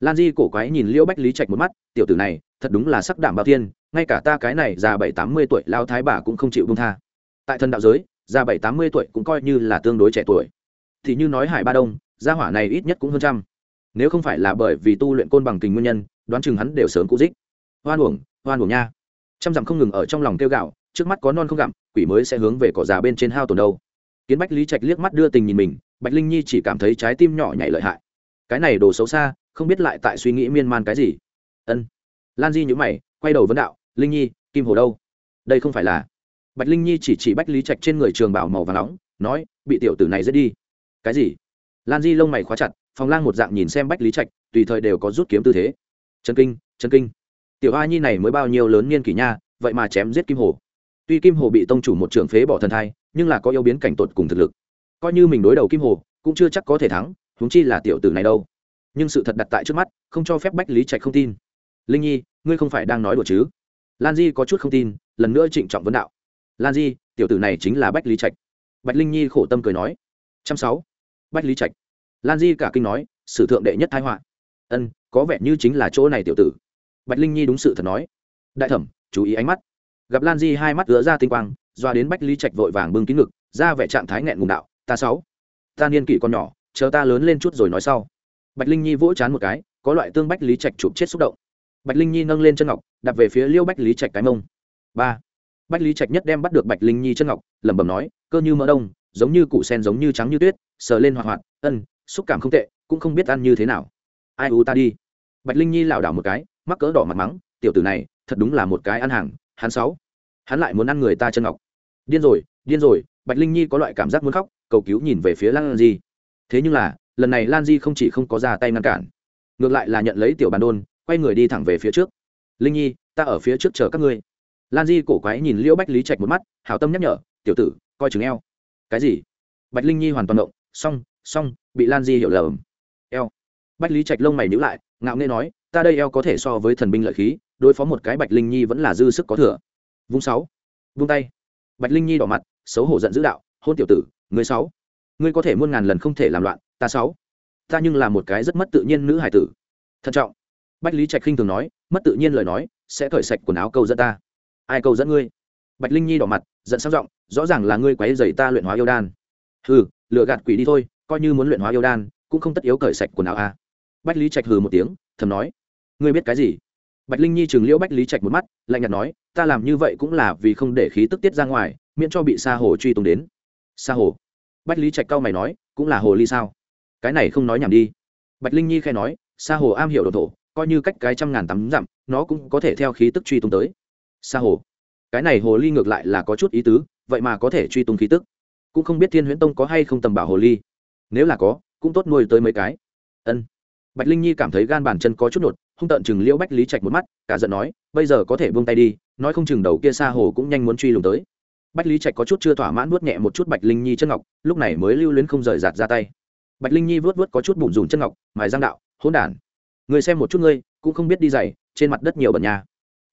Speaker 1: Lan di cổ quái nhìn liêu bách lý trạch một mắt, tiểu tử này, thật đúng là sắc đảm bao thiên, ngay cả ta cái này già bảy tám mươi tuổi, lao thái bà cũng không chịu bông tha. Tại thân đạo giới, già bảy tám mươi tuổi cũng coi như là tương đối trẻ tuổi thì như nói hải ba đông, gia hỏa này ít nhất cũng hơn trăm. Nếu không phải là bởi vì tu luyện côn bằng tình nguyên nhân, đoán chừng hắn đều sớm cũ dích. Hoan uổng hoan uổng nha. Trăm dặm không ngừng ở trong lòng kêu gạo, trước mắt có non không gặm, quỷ mới sẽ hướng về cỏ già bên trên hao tổn đâu. Kiến bách lý trạch liếc mắt đưa tình nhìn mình, bạch linh nhi chỉ cảm thấy trái tim nhỏ nhảy lợi hại. Cái này đồ xấu xa, không biết lại tại suy nghĩ miên man cái gì. Ân. Lan di nhữ mày, quay đầu vấn đạo, linh nhi, kim hồ đâu? Đây không phải là. Bạch linh nhi chỉ chỉ bách lý trạch trên người trường bảo màu và nóng, nói, bị tiểu tử này giết đi cái gì? Lan di lông mày khóa chặt phòng lang một dạng nhìn xem bách lý trạch, tùy thời đều có rút kiếm tư thế. Chân kinh chân kinh. Tiểu a nhi này mới bao nhiêu lớn niên kỷ nha, vậy mà chém giết kim hồ. Tuy kim hồ bị tông chủ một trưởng phế bỏ thần thai, nhưng là có yêu biến cảnh tột cùng thực lực. Coi như mình đối đầu kim hồ, cũng chưa chắc có thể thắng, huống chi là tiểu tử này đâu. Nhưng sự thật đặt tại trước mắt, không cho phép bách lý trạch không tin. Linh nhi, ngươi không phải đang nói đùa chứ? Lan di có chút không tin, lần nữa trịnh trọng vấn đạo. Lan di, tiểu tử này chính là bách lý trạch. Bạch linh nhi khổ tâm cười nói. Trăm sáu bách lý trạch. Lan di cả kinh nói, sử thượng đệ nhất thái họa. Ân, có vẻ như chính là chỗ này tiểu tử. Bạch linh nhi đúng sự thật nói. Đại thẩm, chú ý ánh mắt. Gặp lan di hai mắt ứa ra tinh quang, doa đến bách lý trạch vội vàng bưng kín ngực, ra vẻ trạng thái nghẹn ngùng đạo, ta sáu, ta niên kỷ con nhỏ, chờ ta lớn lên chút rồi nói sau. Bạch linh nhi vỗ chán một cái, có loại tương bách lý trạch chụp chết xúc động. Bạch linh nhi nâng lên chân ngọc, đặt về phía liêu bách lý trạch cái mông. Ba. Bách lý trạch nhất đem bắt được bạch linh nhi chân ngọc, lẩm bẩm nói, cơ như mỡ đông, giống như củ sen giống như trắng như tuyết sờ lên hoạt hoạt, ân, xúc cảm không tệ, cũng không biết ăn như thế nào. Ai u ta đi? Bạch linh nhi lảo đảo một cái, mắc cỡ đỏ mặt mắng, tiểu tử này, thật đúng là một cái ăn hàng, hắn sáu, hắn lại muốn ăn người ta chân ngọc. Điên rồi điên rồi. Bạch linh nhi có loại cảm giác muốn khóc, cầu cứu nhìn về phía lan di. Thế nhưng là, lần này lan di không chỉ không có ra tay ngăn cản, ngược lại là nhận lấy tiểu bàn đôn, quay người đi thẳng về phía trước. Linh nhi, ta ở phía trước chờ các ngươi. Lan di cổ quái nhìn liễu bách lý trạch một mắt, hảo tâm nhắc nhở, tiểu tử, coi chừng eo. Cái gì? Bạch linh nhi hoàn toàn động xong xong, bị lan di hiểu lầm. Eo. Bách lý trạch lông mày nhữ lại, ngạo nghê nói, ta đây eo có thể so với thần binh lợi khí, đối phó một cái bạch linh nhi vẫn là dư sức có thừa. Vung sáu. Vung tay. Bạch linh nhi đỏ mặt, xấu hổ giận dữ đạo, hôn tiểu tử người sáu. Ngươi có thể muôn ngàn lần không thể làm loạn, ta sáu. Ta nhưng là một cái rất mất tự nhiên nữ hải tử. Thận trọng. Bách lý trạch khinh thường nói, mất tự nhiên lời nói, sẽ cởi sạch quần áo câu dẫn ta. Ai câu dẫn ngươi? Bạch linh nhi đỏ mặt, giận sang giọng, rõ ràng là ngươi quấy dày ta luyện hóa yêu đan. Ừ lựa gạt quỷ đi thôi, coi như muốn luyện hóa yêu đan, cũng không tất yếu cởi sạch quần áo a. À. bách lý trạch hừ một tiếng, thầm nói, ngươi biết cái gì? Bạch linh nhi chừng liễu bách lý trạch một mắt, lạnh nhạt nói, ta làm như vậy cũng là vì không để khí tức tiết ra ngoài, miễn cho bị sa hồ truy tung đến. Sa hồ? Bách lý trạch cao mày nói, cũng là hồ ly sao? Cái này không nói nhảm đi. Bạch linh nhi khai nói, sa hồ am hiểu đồ thổ, coi như cách cái trăm ngàn tắm dặm, nó cũng có thể theo khí tức truy tung tới. Sa hồ? Cái này hồ ly ngược lại là có chút ý tứ, vậy mà có thể truy tung khí tức cũng không biết thiên huyễn tông có hay không tầm bảo hồ ly. Nếu là có, cũng tốt nuôi tới mấy cái. Ân. Bạch linh nhi cảm thấy gan bàn chân có chút nột hung tợn chừng liễu bách lý trạch một mắt, cả giận nói, bây giờ có thể buông tay đi, nói không chừng đầu kia xa hồ cũng nhanh muốn truy lùng tới. Bách lý trạch có chút chưa thỏa mãn nuốt nhẹ một chút bạch linh nhi chân ngọc, lúc này mới lưu luyến không rời giạt ra tay. Bạch linh nhi vớt vớt có chút bùn dùng chân ngọc, mài giang đạo, hỗn đản. Người xem một chút ngươi, cũng không biết đi giày, trên mặt đất nhiều bẩn nhà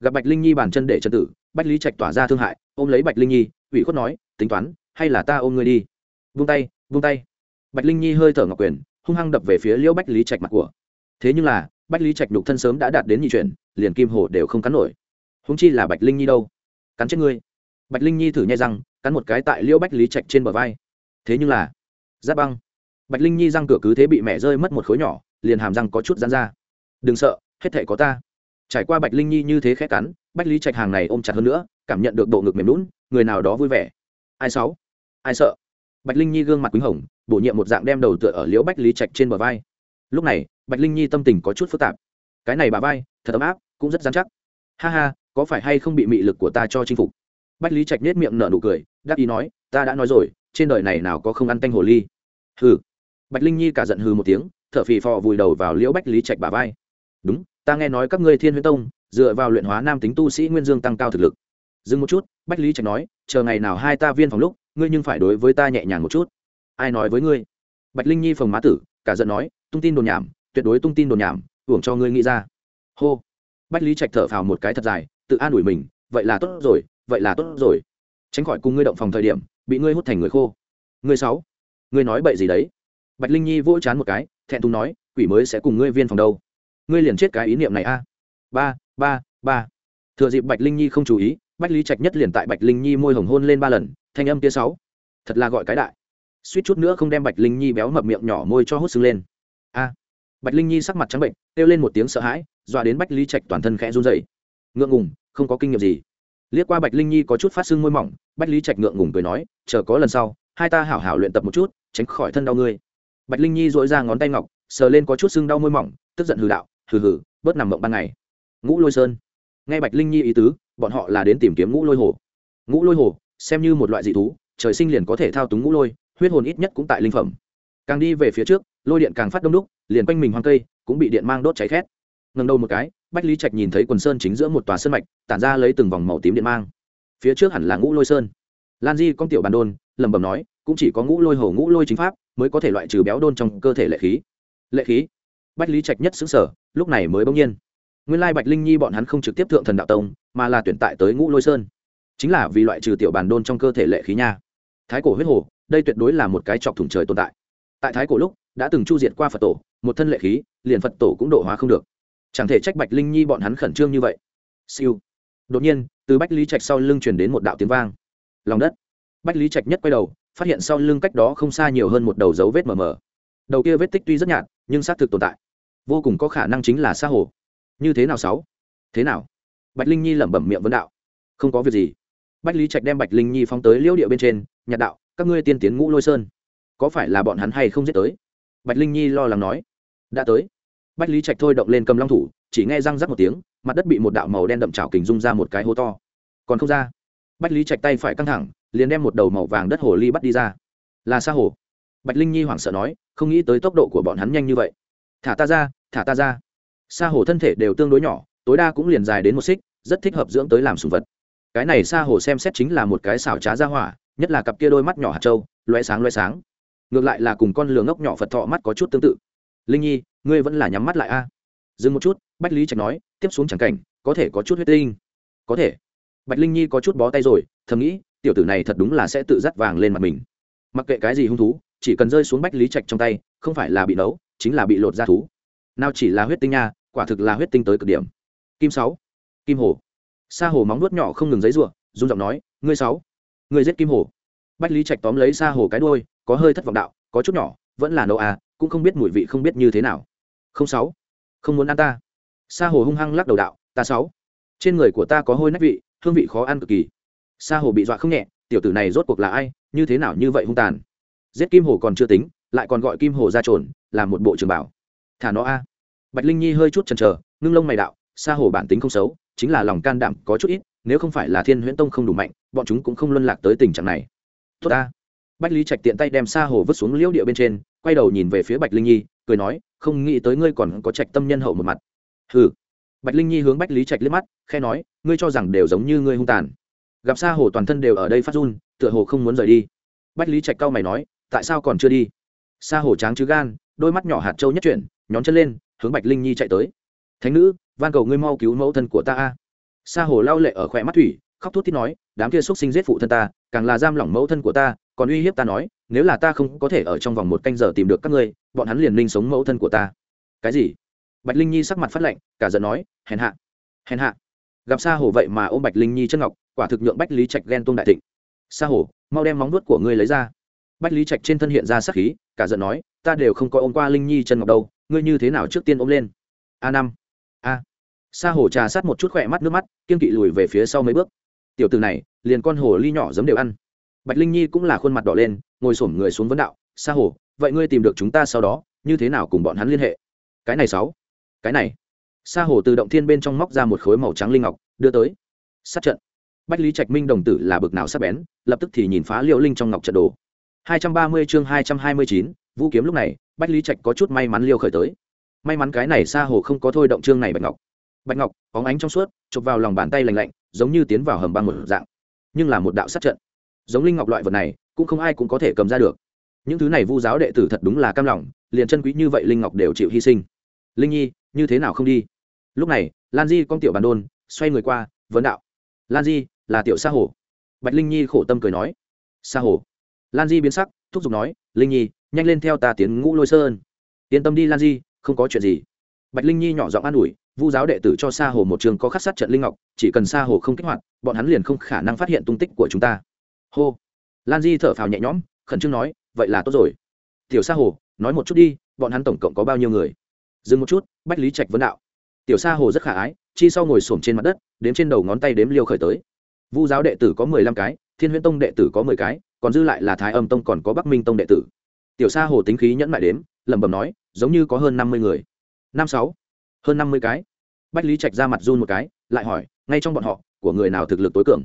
Speaker 1: gặp bạch linh nhi bàn chân để chân tử, bách lý trạch tỏa ra thương hại, ôm lấy bạch linh nhi, ủy khuất nói, tính toán hay là ta ôm ngươi đi. Vung tay vung tay. Bạch linh nhi hơi thở ngọc quyền, hung hăng đập về phía liễu bách lý trạch mặt của. Thế nhưng là, bách lý trạch nhục thân sớm đã đạt đến nhị chuyển, liền kim hồ đều không cắn nổi. Húng chi là bạch linh nhi đâu? Cắn chết ngươi. Bạch linh nhi thử nhai răng, cắn một cái tại liễu bách lý trạch trên bờ vai. Thế nhưng là, giáp băng. Bạch linh nhi răng cửa cứ thế bị mẹ rơi mất một khối nhỏ, liền hàm răng có chút rán ra. Đừng sợ, hết thể có ta. Trải qua bạch linh nhi như thế khét cắn, bách lý trạch hàng này ôm chặt hơn nữa, cảm nhận được bộ ngực mềm lún người nào đó vui vẻ ai sáu? Ai sợ? Bạch linh nhi gương mặt quýnh hồng, bổ nhiệm một dạng đem đầu tựa ở liễu bách lý trạch trên bờ vai. Lúc này, bạch linh nhi tâm tình có chút phức tạp. Cái này bà vai, thật ấm áp, cũng rất dán chắc. Ha ha, có phải hay không bị mị lực của ta cho chinh phục? Bách lý trạch nết miệng nở nụ cười, đắc ý nói, ta đã nói rồi, trên đời này nào có không ăn canh hồ ly. Hừ. Bạch linh nhi cả giận hừ một tiếng t h ở phì phò vùi đầu vào liễu bách lý trạch bà vai. Đúng, ta nghe nói các ngươi thiên huyễn tông, dựa vào luyện hóa nam tính tu sĩ nguyên dương tăng cao thực lực dừng một chút, bách lý trạch nói, chờ ngày nào hai ta viên phòng lúc, ngươi nhưng phải đối với ta nhẹ nhàng một chút. Ai nói với ngươi? Bạch linh nhi phồng má tử, cả giận nói, tung tin đồn nhảm, tuyệt đối tung tin đồn nhảm, hưởng cho ngươi nghĩ ra. Hô. Bách lý trạch thở phào một cái thật dài, tự an ủi mình, vậy là tốt rồi, vậy là tốt rồi. Tránh khỏi cùng ngươi động phòng thời điểm, bị ngươi hút thành người khô. Ngươi sáu, ngươi nói bậy gì đấy? Bạch linh nhi vỗ chán một cái, thẹn thùng nói, quỷ mới sẽ cùng ngươi viên phòng đâu? Ngươi liền chết cái ý niệm này a. Ba ba ba. Thừa dịp bạch linh nhi không chú ý bách lý trạch nhất liền tại bạch linh nhi môi hồng hôn lên ba lần, thanh âm kia sáu. Thật là gọi cái đại. Suýt chút nữa không đem bạch linh nhi béo mập miệng nhỏ môi cho hút sưng lên. A. Bạch linh nhi sắc mặt trắng bệnh, kêu lên một tiếng sợ hãi, dọa đến bách lý trạch toàn thân khẽ run dậy ngượng ngùng, không có kinh nghiệm gì. Liếc qua bạch linh nhi có chút phát sưng môi mỏng, bách lý trạch ngượng ngùng cười nói, chờ có lần sau, hai ta hảo hảo luyện tập một chút, tránh khỏi thân đau ngươi. Bạch linh nhi dội ra ngón tay ngọc, sờ lên có chút sưng đau môi mỏng, tức giận hừ đạo, hừ hừ, bớt nằm mộng ban ngày. Ngũ lôi sơn nghe bạch linh nhi ý tứ, bọn họ là đến tìm kiếm ngũ lôi hồ. Ngũ lôi hồ, xem như một loại dị thú, trời sinh liền có thể thao túng ngũ lôi, huyết hồn ít nhất cũng tại linh phẩm. Càng đi về phía trước, lôi điện càng phát đông đúc, liền quanh mình hoang cây, cũng bị điện mang đốt cháy khét. Ngần đầu một cái, bách lý trạch nhìn thấy quần sơn chính giữa một tòa sơn mạch, tản ra lấy từng vòng màu tím điện mang. Phía trước hẳn là ngũ lôi sơn. Lan di con tiểu bàn đôn, lẩm bẩm nói, cũng chỉ có ngũ lôi hồ, ngũ lôi chính pháp mới có thể loại trừ béo đôn trong cơ thể lệ khí. Lệ khí? Bách lý trạch nhất xứng sở lúc này mới bỗng nhiên nguyên lai bạch linh nhi bọn hắn không trực tiếp thượng thần đạo tông, mà là tuyển tại tới ngũ lôi sơn. Chính là vì loại trừ tiểu bàn đôn trong cơ thể lệ khí nha. Thái cổ huyết hồ, đây tuyệt đối là một cái chọc thủng trời tồn tại. Tại thái cổ lúc, đã từng chu diệt qua phật tổ, một thân lệ khí, liền phật tổ cũng độ hóa không được. Chẳng thể trách bạch linh nhi bọn hắn khẩn trương như vậy. Siêu. Đột nhiên, từ bách lý trạch sau lưng truyền đến một đạo tiếng vang. Lòng đất. Bách lý trạch nhất quay đầu, phát hiện sau lưng cách đó không xa nhiều hơn một đầu dấu vết mờ mờ. Đầu kia vết tích tuy rất nhạt, nhưng xác thực tồn tại. Vô cùng có khả năng chính là xa hồ như thế nào sáu? Thế nào? Bạch linh nhi lẩm bẩm miệng vấn đạo. Không có việc gì. Bách lý trạch đem bạch linh nhi phóng tới liễu địa bên trên, nhạt đạo, các ngươi tiên tiến ngũ lôi sơn. Có phải là bọn hắn hay không giết tới? Bạch linh nhi lo lắng nói. Đã tới. Bách lý trạch thôi động lên cầm long thủ, chỉ nghe răng rắc một tiếng, mặt đất bị một đạo màu đen đậm trào kình rung ra một cái hố to. Còn không ra. Bách lý trạch tay phải căng thẳng, liền đem một đầu màu vàng đất hồ ly bắt đi ra. Là xa hồ. Bạch linh nhi hoảng sợ nói, không nghĩ tới tốc độ của bọn hắn nhanh như vậy. Thả ta ra, thả ta ra sa hồ thân thể đều tương đối nhỏ, tối đa cũng liền dài đến một xích, rất thích hợp dưỡng tới làm sùng vật. Cái này sa hồ xem xét chính là một cái xảo trá ra hỏa, nhất là cặp kia đôi mắt nhỏ hạt trâu loe sáng loe sáng. Ngược lại là cùng con lường ngốc nhỏ phật thọ mắt có chút tương tự. Linh nhi, ngươi vẫn là nhắm mắt lại a. Dừng một chút, bách lý trạch nói, tiếp xuống chẳng cảnh, có thể có chút huyết tinh. Có thể. Bạch linh nhi có chút bó tay rồi, thầm nghĩ, tiểu tử này thật đúng là sẽ tự dắt vàng lên mặt mình. Mặc kệ cái gì hung thú, chỉ cần rơi xuống bách lý trạch trong tay, không phải là bị nấu, chính là bị lột ra thú. Nào chỉ là huyết tinh nha quả thực là huyết tinh tới cực điểm. Kim sáu, kim hồ. Sa hồ móng nuốt nhỏ không ngừng giấy ruộng run giọng nói, ngươi sáu, ngươi giết kim hồ. Bách lý trạch tóm lấy sa hồ cái đôi có hơi thất vọng đạo, có chút nhỏ, vẫn là nấu à cũng không biết mùi vị không biết như thế nào. Không sáu, không muốn ăn ta. Sa hồ hung hăng lắc đầu đạo, ta sáu, trên người của ta có hôi nách vị, hương vị khó ăn cực kỳ. Sa hồ bị dọa không nhẹ, tiểu tử này rốt cuộc là ai, như thế nào như vậy hung tàn? Giết kim hồ còn chưa tính, lại còn gọi kim hồ ra trồn làm một bộ trường bảo. Thả nó a bạch linh nhi hơi chút chần chờ, ngưng lông mày đạo, sa hồ bản tính không xấu, chính là lòng can đảm có chút ít, nếu không phải là thiên huyễn tông không đủ mạnh, bọn chúng cũng không luân lạc tới tình trạng này. Tốt ta. Bách lý trạch tiện tay đem sa hồ vứt xuống liễu địa bên trên, quay đầu nhìn về phía bạch linh nhi, cười nói, không nghĩ tới ngươi còn có trạch tâm nhân hậu một mặt. Hừ. Bạch linh nhi hướng bách lý trạch liếc mắt khe nói, ngươi cho rằng đều giống như ngươi hung tàn. Gặp sa hồ toàn thân đều ở đây phát run, tựa hồ không muốn rời đi. Bách lý trạch cau mày nói, tại sao còn chưa đi? Sa hồ tráng chứ gan, đôi mắt nhỏ hạt trâu nhất chuyển, nhón chân lên hướng bạch linh nhi chạy tới. Thánh nữ, van cầu ngươi mau cứu mẫu thân của ta a. Sa hồ lao lệ ở khỏe mắt thủy, khóc thút thít nói, đám kia x sinh giết phụ thân ta, càng là giam lỏng mẫu thân của ta, còn uy hiếp ta nói, nếu là ta không có thể ở trong vòng một canh giờ tìm được các ngươi, bọn hắn liền linh sống mẫu thân của ta. Cái gì? Bạch linh nhi sắc mặt phát lạnh, cả giận nói, hèn hạ hèn hạ. Gặp sa hồ vậy mà ôm bạch linh nhi chân ngọc, quả thực nhượng bách lý trạch ghen tôn đại thịnh. Sa hồ, mau đem móng nuốt của ngươi lấy ra. Bách lý trạch trên thân hiện ra sắc khí, cả giận nói, ta đều không có ôm qua linh nhi chân ngọc đâu ngươi như thế nào trước tiên ôm lên? A năm. A. Sa hồ trà sát một chút khỏe mắt nước mắt kiên kỵ lùi về phía sau mấy bước. Tiểu từ này liền con hồ ly nhỏ giấm đều ăn. Bạch linh nhi cũng là khuôn mặt đỏ lên ngồi xổm người xuống vấn đạo sa hồ vậy ngươi tìm được chúng ta sau đó như thế nào cùng bọn hắn liên hệ? Cái này sáu. Cái này. Sa hồ từ động thiên bên trong móc ra một khối màu trắng linh ngọc đưa tới. Sát trận. Bách lý trạch minh đồng tử là bực nào sắc bén lập tức thì nhìn phá liệu linh trong ngọc trận đồ. 230 chương 229, vũ kiếm lúc này bách lý trạch có chút may mắn liêu khởi tới. May mắn cái này sa hồ không có thôi động chương này bạch ngọc. Bạch ngọc óng ánh trong suốt, chụp vào lòng bàn tay lạnh lạnh, giống như tiến vào hầm băng một dạng. Nhưng là một đạo sát trận. Giống linh ngọc loại vật này, cũng không ai cũng có thể cầm ra được. Những thứ này vu giáo đệ tử thật đúng là cam lòng, liền chân quý như vậy linh ngọc đều chịu hy sinh. Linh nhi, như thế nào không đi? Lúc này, lan di con tiểu bàn đôn, xoay người qua, vấn đạo. Lan di, là tiểu sa hồ. Bạch linh nhi khổ tâm cười nói. Sa hồ. Lan di biến sắc, thúc giục nói, linh nhi nhanh lên theo ta tiến ngũ lôi sơn. Yên tâm đi, lan di, không có chuyện gì. Bạch linh nhi nhỏ giọng an ủi, vu giáo đệ tử cho sa hồ một trường có khắc sát trận linh ngọc, chỉ cần sa hồ không kích hoạt, bọn hắn liền không khả năng phát hiện tung tích của chúng ta. Hô. Lan di thở phào nhẹ nhõm, khẩn trương nói, vậy là tốt rồi. Tiểu sa hồ, nói một chút đi, bọn hắn tổng cộng có bao nhiêu người? Dừng một chút, bách lý trạch vấn đạo. Tiểu sa hồ rất khả ái, chi sau ngồi xổm trên mặt đất, đếm trên đầu ngón tay đếm liêu khởi tới. Vu giáo đệ tử có mười lăm cái, thiên huyễn tông đệ tử có mười cái, còn dư lại là thái âm tông còn có bắc minh tông đệ tử tiểu sa hồ tính khí nhẫn mại đếm lẩm bẩm nói, giống như có hơn năm mươi người. Năm sáu, hơn năm mươi cái. Bách lý trạch ra mặt run một cái, lại hỏi, ngay trong bọn họ, của người nào thực lực tối cường?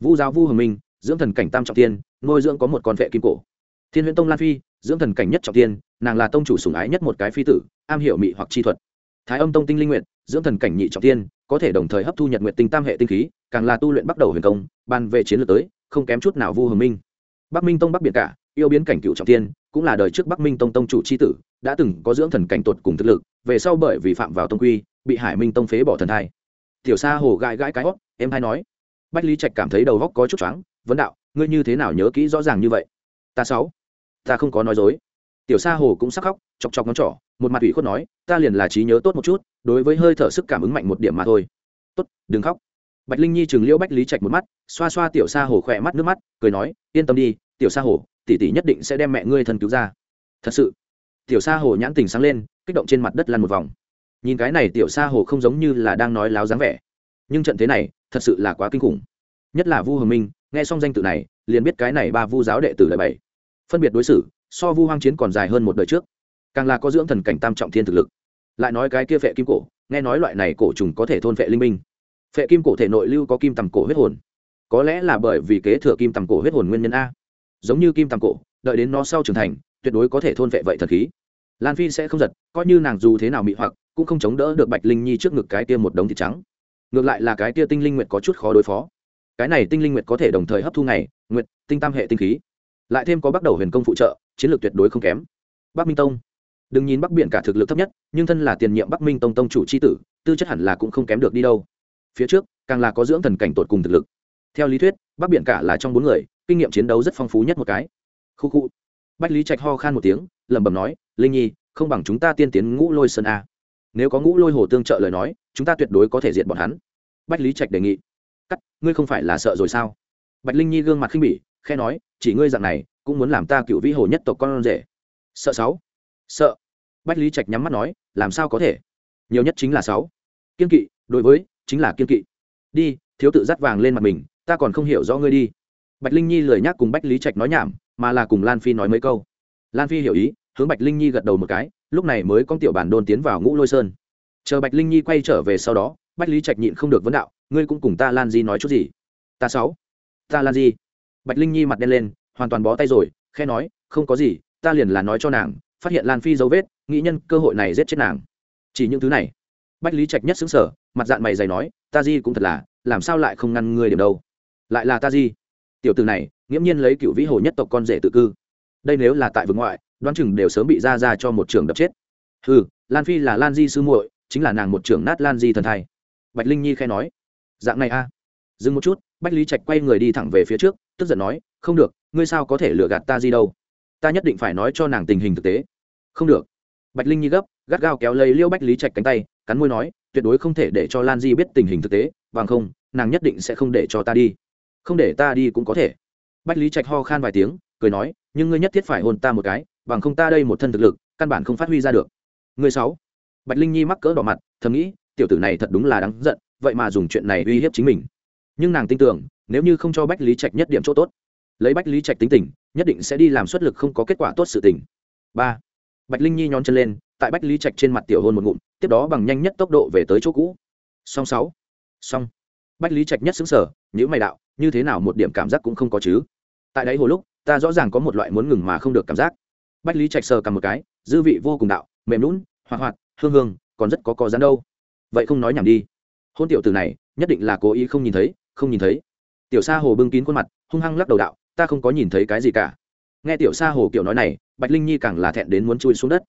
Speaker 1: Vu giáo vu hồng minh, dưỡng thần cảnh tam trọng tiên ngôi dưỡng có một con vệ kim cổ. Thiên huyễn tông lan phi, dưỡng thần cảnh nhất trọng tiên nàng là tông chủ sùng ái nhất một cái phi tử, am hiểu mị hoặc chi thuật. Thái âm tông tinh linh nguyện dưỡng thần cảnh nhị trọng tiên có thể đồng thời hấp thu nhật nguyện tinh tam hệ tinh khí, càng là tu luyện bắt đầu huyền công, ban về chiến lược tới, không kém chút nào vu hồng minh. Bắc minh tông bắc biệt cả, yêu biến cảnh cựu trọng tiên cũng là đời trước bắc minh tông tông chủ c h i tử, đã từng có dưỡng thần cảnh tuột cùng thực lực, về sau bởi vì phạm vào tông quy, bị hải minh tông phế bỏ thần thai. Tiểu sa hồ gãi gãi cái hót em hay nói, bách lý trạch cảm thấy đầu góc có chút choáng, vấn đạo, ngươi như thế nào nhớ kỹ rõ ràng như vậy? Ta sáu, ta không có nói dối. Tiểu sa hồ cũng sắc khóc, chọc chọc ngón trỏ, một mặt ủy khuất nói, ta liền là trí nhớ tốt một chút, đối với hơi thở sức cảm ứng mạnh một điểm mà thôi. Tốt, đừng khóc bạch linh nhi chừng liễu bách lý trạch một mắt, xoa xoa tiểu sa hồ khỏe mắt nước mắt, cười nói, yên tâm đi, tiểu sa hồ tỷ tỷ nhất định sẽ đem mẹ ngươi thân cứu ra. Thật sự? Tiểu sa hồ nhãn tình sáng lên, kích động trên mặt đất lăn một vòng. Nhìn cái này tiểu sa hồ không giống như là đang nói láo dáng vẻ. Nhưng trận thế này, thật sự là quá kinh khủng. Nhất là vu hồng minh, nghe xong danh tự này, liền biết cái này ba vu giáo đệ tử đời bảy. Phân biệt đối xử, so vu hoang chiến còn dài hơn một đời trước. Càng là có dưỡng thần cảnh tam trọng thiên thực lực. Lại nói cái kia phệ kim cổ, nghe nói loại này cổ trùng có thể thôn phệ linh minh phệ kim cổ thể nội lưu có kim tầm cổ huyết hồn. Có lẽ là bởi vì kế thừa kim tầm cổ huyết hồn nguyên nhân a. Giống như kim tầm cổ, đợi đến nó sau trưởng thành, tuyệt đối có thể thôn vệ vậy thật khí. Lan phi sẽ không giật, coi như nàng dù thế nào mị hoặc, cũng không chống đỡ được bạch linh nhi trước ngực cái tia một đống thịt trắng. Ngược lại là cái tia tinh linh nguyệt có chút khó đối phó. Cái này tinh linh nguyệt có thể đồng thời hấp thu ngày, nguyệt, tinh tam hệ tinh khí. Lại thêm có bắt đầu huyền công phụ trợ, chiến lược tuyệt đối không kém. Bắc minh tông. Đừng nhìn bắc biển cả thực lực thấp nhất, nhưng thân là tiền nhiệm bắc minh tông tông chủ c h i tử, tư chất hẳn là cũng không kém được đi đâu phía trước, càng là có dưỡng thần cảnh tột cùng thực lực. Theo lý thuyết, bắc biển cả là trong bốn người, kinh nghiệm chiến đấu rất phong phú nhất một cái. Khu khu. Bách lý trạch ho khan một tiếng, lẩm bẩm nói, linh nhi, không bằng chúng ta tiên tiến ngũ lôi sơn a. Nếu có ngũ lôi hồ tương trợ lời nói, chúng ta tuyệt đối có thể diệt bọn hắn. Bách lý trạch đề nghị. Cắt, ngươi không phải là sợ rồi sao? Bạch linh nhi gương mặt khinh bỉ khe nói, chỉ ngươi dạng này, cũng muốn làm ta cựu vĩ hồ nhất tộc con rể. Sợ sáu. Sợ. Bách lý trạch nhắm mắt nói, làm sao có thể? Nhiều nhất chính là sáu. Kiên kỵ, đối với chính là kiên kỵ. Đi, thiếu tự dắt vàng lên mặt mình, ta còn không hiểu rõ ngươi đi. Bạch linh nhi lười nhắc cùng bách lý trạch nói nhảm, mà là cùng lan phi nói mấy câu. Lan phi hiểu ý, hướng bạch linh nhi gật đầu một cái, lúc này mới con tiểu bản đôn tiến vào ngũ lôi sơn. Chờ bạch linh nhi quay trở về sau đó, bách lý trạch nhịn không được vấn đạo, ngươi cũng cùng ta lan di nói chút gì? Ta sáu. Ta lan di. Bạch linh nhi mặt đen lên, hoàn toàn bó tay rồi khe nói, không có gì, ta liền là nói cho nàng, phát hiện lan phi dấu vết, nghĩ nhân cơ hội này giết chết nàng. Chỉ những thứ này. Bách lý trạch nhất xứng sở mặt dạng mày dày nói, ta di cũng thật là, làm sao lại không ngăn ngươi điểm đâu? Lại là ta di. Tiểu từ này, nghiễm nhiên lấy cựu vĩ hồ nhất tộc con rể tự cư. Đây nếu là tại vực ngoại, đoán chừng đều sớm bị ra ra cho một trường đập chết. Ừ lan phi là lan di sư muội, chính là nàng một trưởng nát lan di thần thai. Bạch linh nhi khai nói, dạng này a. Dừng một chút, bách lý trạch quay người đi thẳng về phía trước, tức giận nói, không được, ngươi sao có thể lừa gạt ta di đâu? Ta nhất định phải nói cho nàng tình hình thực tế. Không được. Bạch linh nhi gấp, gắt gao kéo lấy liêu bách lý trạch cánh tay, cắn môi nói tuyệt đối không thể để cho lan di biết tình hình thực tế, bằng không, nàng nhất định sẽ không để cho ta đi. Không để ta đi cũng có thể. Bách lý trạch ho khan vài tiếng, cười nói, nhưng ngươi nhất thiết phải hôn ta một cái, bằng không ta đây một thân thực lực, căn bản không phát huy ra được. Ngươi sáu. Bạch linh nhi mắc cỡ đỏ mặt, thầm nghĩ, tiểu tử này thật đúng là đáng giận, vậy mà dùng chuyện này uy hiếp chính mình. Nhưng nàng tin tưởng, nếu như không cho bách lý trạch nhất điểm chỗ tốt, lấy bách lý trạch tính tình, nhất định sẽ đi làm xuất lực không có kết quả tốt sự tình. Ba. Bạch linh nhi nhón chân lên, tại bách lý trạch trên mặt tiểu hôn một ngụm tiếp đó bằng nhanh nhất tốc độ về tới chỗ cũ. Song sáu. Song. Bách lý trạch nhất xứng sở nhữ mày đạo, như thế nào một điểm cảm giác cũng không có chứ? Tại đấy hồi lúc, ta rõ ràng có một loại muốn ngừng mà không được cảm giác. Bách lý trạch sờ cầm một cái, dư vị vô cùng đạo, mềm lún hoạt hoạt, hương hương, còn rất có có dán đâu. Vậy không nói nhảm đi. Hôn tiểu từ này, nhất định là cố ý không nhìn thấy, không nhìn thấy. Tiểu sa hồ bưng kín khuôn mặt, hung hăng lắc đầu đạo, ta không có nhìn thấy cái gì cả. Nghe tiểu sa hồ kiểu nói này, bạch linh nhi càng là thẹn đến muốn chui xuống đất.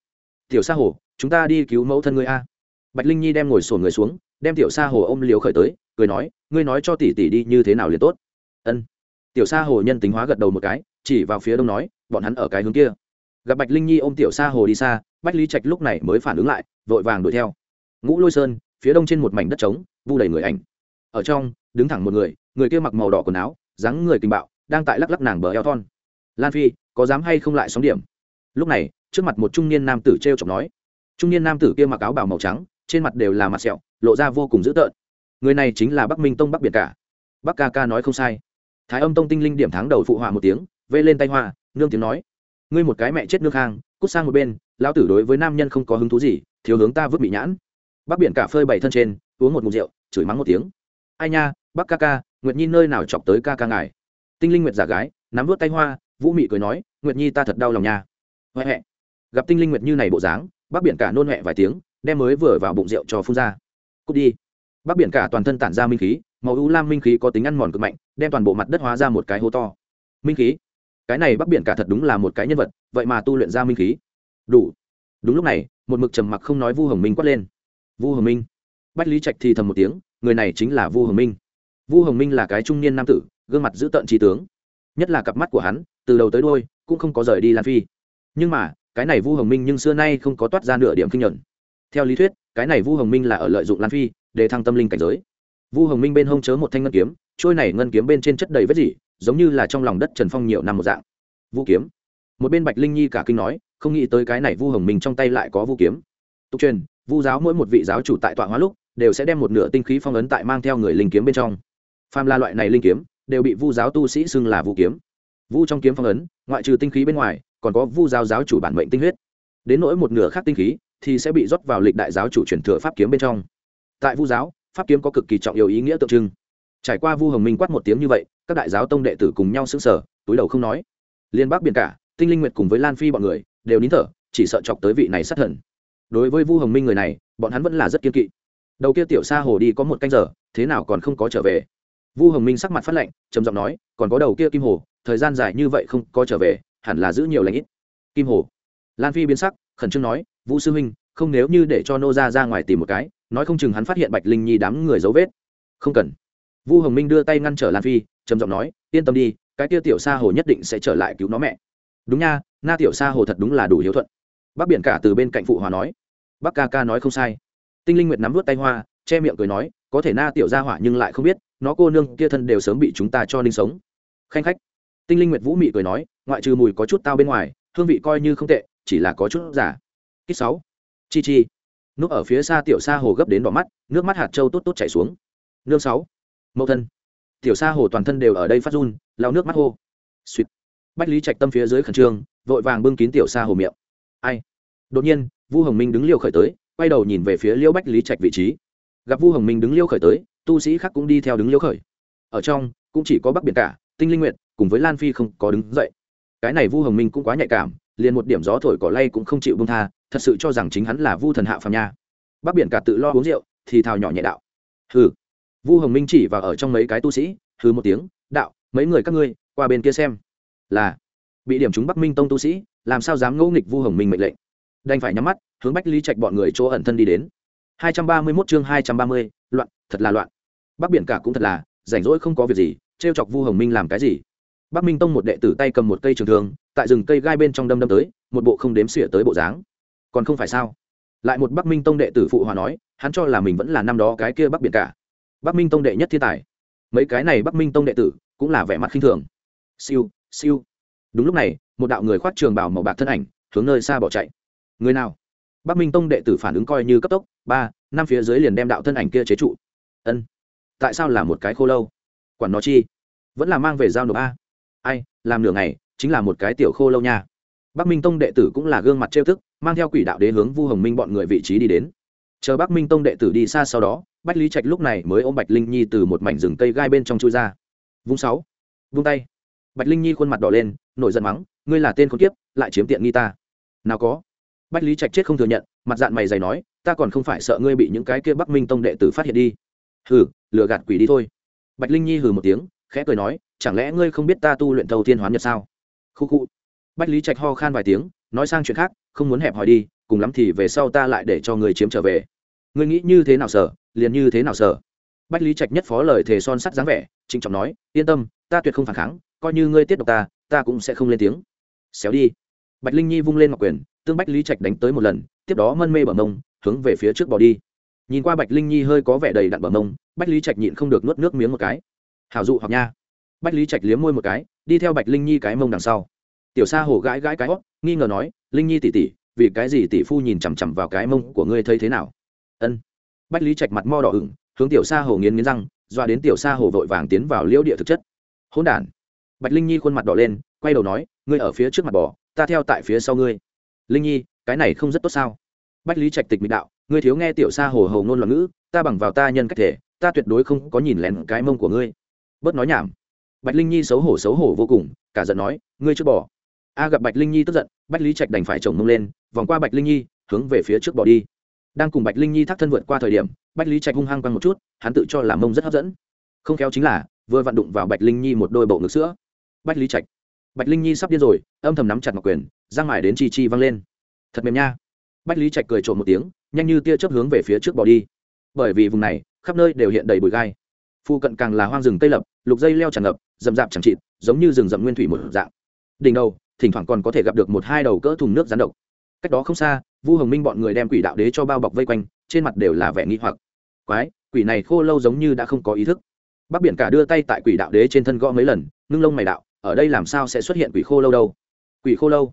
Speaker 1: Tiểu sa hồ chúng ta đi cứu mẫu thân ngươi a. Bạch linh nhi đem ngồi sổn người xuống, đem tiểu sa hồ ôm liều khởi tới, cười nói, ngươi nói cho tỷ tỷ đi như thế nào liền tốt. Ân. Tiểu sa hồ nhân tính hóa gật đầu một cái, chỉ vào phía đông nói, bọn hắn ở cái hướng kia. Gặp bạch linh nhi ôm tiểu sa hồ đi xa, bách lý trạch lúc này mới phản ứng lại, vội vàng đuổi theo. Ngũ lôi sơn, phía đông trên một mảnh đất trống, vu đầy người ảnh. Ở trong, đứng thẳng một người người kia mặc màu đỏ quần áo, dáng người kinh bạo, đang tại lắc lắc nàng bờ eo thon. Lan phi, có dám hay không lại sóng điểm? Lúc này, trước mặt một trung niên nam tử t r e o chọc nói trung niên nam tử kia mặc áo bào màu trắng, trên mặt đều là mặt sẹo, lộ ra vô cùng dữ tợn. Người này chính là bắc minh tông bắc biệt cả. Bắc ca ca nói không sai. Thái âm tông tinh linh điểm tháng đầu phụ họa một tiếng, vê lên tay hoa nương tiếng nói. Ngươi một cái mẹ chết nước hang cút sang một bên, lão tử đối với nam nhân không có hứng thú gì, thiếu hướng ta vứt bị nhãn. Bắc biển cả phơi bảy thân trên, uống một mục rượu, chửi mắng một tiếng. Ai nha, bắc ca ca, nguyệt nhi nơi nào chọc tới ca ca ngài? Tinh linh nguyệt giả gái, nắm vớt tay hoa vũ mị cười nói, nguyệt nhi ta thật đau lòng nha. Huệ huệ gặp tinh linh nguyệt như này bộ dáng bắc biển cả nôn huệ vài tiếng, đem mới vừa vào bụng rượu cho phun ra. Cút đi. Bắc biển cả toàn thân tản ra minh khí, màu u lam minh khí có tính ăn mòn cực mạnh, đem toàn bộ mặt đất hóa ra một cái hố to. Minh khí? Cái này bắc biển cả thật đúng là một cái nhân vật, vậy mà tu luyện ra minh khí. Đủ. Đúng lúc này, một mực trầm mặc không nói vu hồng minh quát lên. Vu hồng minh. Bách lý trạch thì thầm một tiếng, người này chính là vu hồng minh. Vu hồng minh là cái trung niên nam tử, gương mặt giữ tợn trí tướng. Nhất là cặp mắt của hắn, từ đầu tới đôi cũng không có rời đi lan phi. Nhưng mà cái này vu hồng minh nhưng xưa nay không có toát ra nửa điểm kinh nhuận. Theo lý thuyết, cái này vu hồng minh là ở lợi dụng lan phi, để thăng tâm linh cảnh giới. Vu hồng minh bên hông chớ một thanh ngân kiếm, trôi này ngân kiếm bên trên chất đầy vết dỉ giống như là trong lòng đất trần phong nhiều năm một dạng. Vũ kiếm. Một bên bạch linh nhi cả kinh nói, không nghĩ tới cái này vu hồng minh trong tay lại có vũ kiếm. Tục truyền, vu giáo mỗi một vị giáo chủ tại tọa hóa lúc, đều sẽ đem một nửa tinh khí phong ấn tại mang theo người linh kiếm bên trong. Phàm là loại này linh kiếm, đều bị vu giáo tu sĩ xưng là vũ kiếm. Vu trong kiếm phong ấn, ngoại trừ tinh khí bên ngoài còn có vu giáo giáo chủ bản mệnh tinh huyết. Đến nỗi một nửa khác tinh khí thì sẽ bị rót vào lịch đại giáo chủ truyền thừa pháp kiếm bên trong. Tại vu giáo, pháp kiếm có cực kỳ trọng yếu ý nghĩa tượng trưng. Trải qua vu hồng minh quát một tiếng như vậy, các đại giáo tông đệ tử cùng nhau xứng sở túi đầu không nói. Liên bắc biển cả, tinh linh nguyệt cùng với lan phi bọn người đều nín thở, chỉ sợ chọc tới vị này sát thần. Đối với vu hồng minh người này, bọn hắn vẫn là rất kiên kỵ. Đầu kia tiểu xa hồ đi có một canh giờ, thế nào còn không có trở về? Vu hồng minh sắc mặt phát lạnh trầm giọng nói, còn có đầu kia kim hồ, thời gian dài như vậy không có trở về hẳn là giữ nhiều lãnh ít. Kim hồ. Lan phi biến sắc, khẩn trương nói, vũ sư huynh, không nếu như để cho nô ra ra ngoài tìm một cái, nói không chừng hắn phát hiện bạch linh nhi đám người dấu vết. Không cần. Vu hồng minh đưa tay ngăn trở lan phi, trầm giọng nói, yên tâm đi, cái kia tiểu sa hồ nhất định sẽ trở lại cứu nó mẹ. Đúng nha, na tiểu sa hồ thật đúng là đủ hiếu thuận. Bác biển cả từ bên cạnh phụ hòa nói. Bác ca ca nói không sai. Tinh linh nguyệt nắm vớt tay hoa, che miệng cười nói, có thể na tiểu ra hỏa nhưng lại không biết, nó cô nương kia thân đều sớm bị chúng ta cho ninh sống. Khanh khách tinh linh nguyệt vũ mị cười nói, ngoại trừ mùi có chút tao bên ngoài, hương vị coi như không tệ, chỉ là có chút giả. Kích sáu. Chi chi. Núp ở phía xa tiểu sa hồ gấp đến đỏ mắt, nước mắt hạt trâu tốt tốt chảy xuống. Nương sáu. Mẫu thân. Tiểu sa hồ toàn thân đều ở đây phát run lao nước mắt hô. Suýt bách lý trạch tâm phía dưới khẩn trương, vội vàng bưng kín tiểu sa hồ miệng. Ai? Đột nhiên, vu hồng minh đứng liêu khởi tới, quay đầu nhìn về phía liêu bách lý trạch vị trí. Gặp vu hồng minh đứng liêu khởi tới, tu sĩ khác cũng đi theo đứng liêu khởi. Ở trong, cũng chỉ có bắc biển cả, tinh linh nguyện cùng với lan phi không có đứng dậy. Cái này vu hồng minh cũng quá nhạy cảm liền một điểm gió thổi cỏ lay cũng không chịu bông tha thật sự cho rằng chính hắn là vu thần hạ phàm nha. Bắc biển cả tự lo uống rượu thì thào nhỏ nhẹ đạo. Hừ. Vu hồng minh chỉ vào ở trong mấy cái tu sĩ hừ một tiếng đạo mấy người các ngươi qua bên kia xem. Là. Bị điểm chúng bắc minh tông tu sĩ làm sao dám ngẫu nghịch vu hồng minh mệnh lệnh? Đành phải nhắm mắt hướng bách lý trạch bọn người chỗ ẩn thân đi đến. 231 chương 230, loạn thật là loạn. Bắc biển cả cũng thật là rảnh rỗi không có việc gì trêu chọc vu hồng minh làm cái gì? Bắc minh tông một đệ tử tay cầm một cây trường thương, tại rừng cây gai bên trong đâm đâm tới, một bộ không đếm xỉa tới bộ dáng. Còn không phải sao? Lại một bắc minh tông đệ tử phụ hòa nói, hắn cho là mình vẫn là năm đó cái kia bắc biển cả. Bắc minh tông đệ nhất thiên tài. Mấy cái này bắc minh tông đệ tử cũng là vẻ mặt khinh thường. Siêu siêu. Đúng lúc này, một đạo người khoát trường bảo màu bạc thân ảnh, hướng nơi xa bỏ chạy. Người nào? Bắc minh tông đệ tử phản ứng coi như cấp tốc, ba, năm phía dưới liền đem đạo thân ảnh kia chế trụ. Ân. Tại sao là một cái khô lâu? Quản nó chi? Vẫn là mang về giao nộp a ai, làm nửa ngày, chính là một cái tiểu khô lâu nha. Bắc minh tông đệ tử cũng là gương mặt trêu thức mang theo quỷ đạo đế hướng vu hồng minh bọn người vị trí đi đến. Chờ bắc minh tông đệ tử đi xa sau đó, bách lý trạch lúc này mới ôm bạch linh nhi từ một mảnh rừng cây gai bên trong chui ra. Vung sáu, vung tay. Bạch linh nhi khuôn mặt đỏ lên, nổi giận mắng, ngươi là tên khốn kiếp, lại chiếm tiện nghi ta. Nào có. Bách lý trạch chết không thừa nhận, mặt dạng mày dày nói, ta còn không phải sợ ngươi bị những cái kia bắc minh tông đệ tử phát hiện đi. Hừ, lừa gạt quỷ đi thôi. Bạch linh nhi hừ một tiếng, khẽ cười nói chẳng lẽ ngươi không biết ta tu luyện thâu thiên hoán nhật sao? Khu khu. Bách lý trạch ho khan vài tiếng, nói sang chuyện khác, không muốn hẹp hỏi đi, cùng lắm thì về sau ta lại để cho người chiếm trở về. Ngươi nghĩ như thế nào sở? Liền như thế nào sở? Bách lý trạch nhất phó lời thề son sắt dáng vẻ, trịnh trọng nói, yên tâm, ta tuyệt không phản kháng, coi như ngươi tiết độc ta ta cũng sẽ không lên tiếng. Xéo đi. Bạch linh nhi vung lên ngọc quyền, tương bách lý trạch đánh tới một lần, tiếp đó mân mê bờ mông, hướng về phía trước bỏ đi. Nhìn qua bạch linh nhi hơi có vẻ đầy đặn bờ mông, bách lý trạch nhịn không được nuốt nước miếng một cái. Hảo dụ hoặc nha bách lý trạch liếm môi một cái, đi theo bạch linh nhi cái mông đằng sau. Tiểu sa hồ gãi gãi cái hót, nghi ngờ nói, linh nhi tỷ tỷ, vì cái gì tỷ phu nhìn chằm chằm vào cái mông của ngươi thấy thế nào? Ân. Bách lý trạch mặt mo đỏ ửng, hướng tiểu sa hồ nghiến nghiến răng, doa đến tiểu sa hồ vội vàng tiến vào liễu địa thực chất. Hỗn đản. Bạch linh nhi khuôn mặt đỏ lên, quay đầu nói, ngươi ở phía trước mặt bò, ta theo tại phía sau ngươi. Linh nhi, cái này không rất tốt sao? Bách lý trạch tịch mỹ đạo, ngươi thiếu nghe tiểu sa hồ hầu ngôn loạn ngữ, ta bằng vào ta nhân cách thể, ta tuyệt đối không có nhìn lén cái mông của ngươi. Bớt nói nhảm bạch linh nhi xấu hổ xấu hổ vô cùng, cả giận nói, ngươi chưa bỏ. A gặp bạch linh nhi tức giận, bách lý trạch đành phải chồng mông lên, vòng qua bạch linh nhi, hướng về phía trước bỏ đi. Đang cùng bạch linh nhi thác thân vượt qua thời điểm, bách lý trạch hung hăng quăng một chút, hắn tự cho là mông rất hấp dẫn. Không khéo chính là, vừa vặn đụng vào bạch linh nhi một đôi bộ ngực sữa. Bách lý trạch, bạch linh nhi sắp điên rồi, âm thầm nắm chặt ngọc quyền giang mải đến chi chi văng lên. Thật mềm nha. Bách lý trạch cười trộm một tiếng, nhanh như tia chớp hướng về phía trước bỏ đi. Bởi vì vùng này, khắp nơi đều hiện đầy bụi gai. Phu cận càng là hoang rừng tây lập, lục dây leo tràn ngập rậm rạp chẳng chịt, giống như rừng rậm nguyên thủy một dạng. Đỉnh đầu, thỉnh thoảng còn có thể gặp được một hai đầu cỡ thùng nước rắn độc. Cách đó không xa, vu hồng minh bọn người đem quỷ đạo đế cho bao bọc vây quanh, trên mặt đều là vẻ nghi hoặc. Quái, quỷ này khô lâu giống như đã không có ý thức. Bắc biển cả đưa tay tại quỷ đạo đế trên thân gõ mấy lần, ngưng lông mày đạo, ở đây làm sao sẽ xuất hiện quỷ khô lâu đâu? Quỷ khô lâu?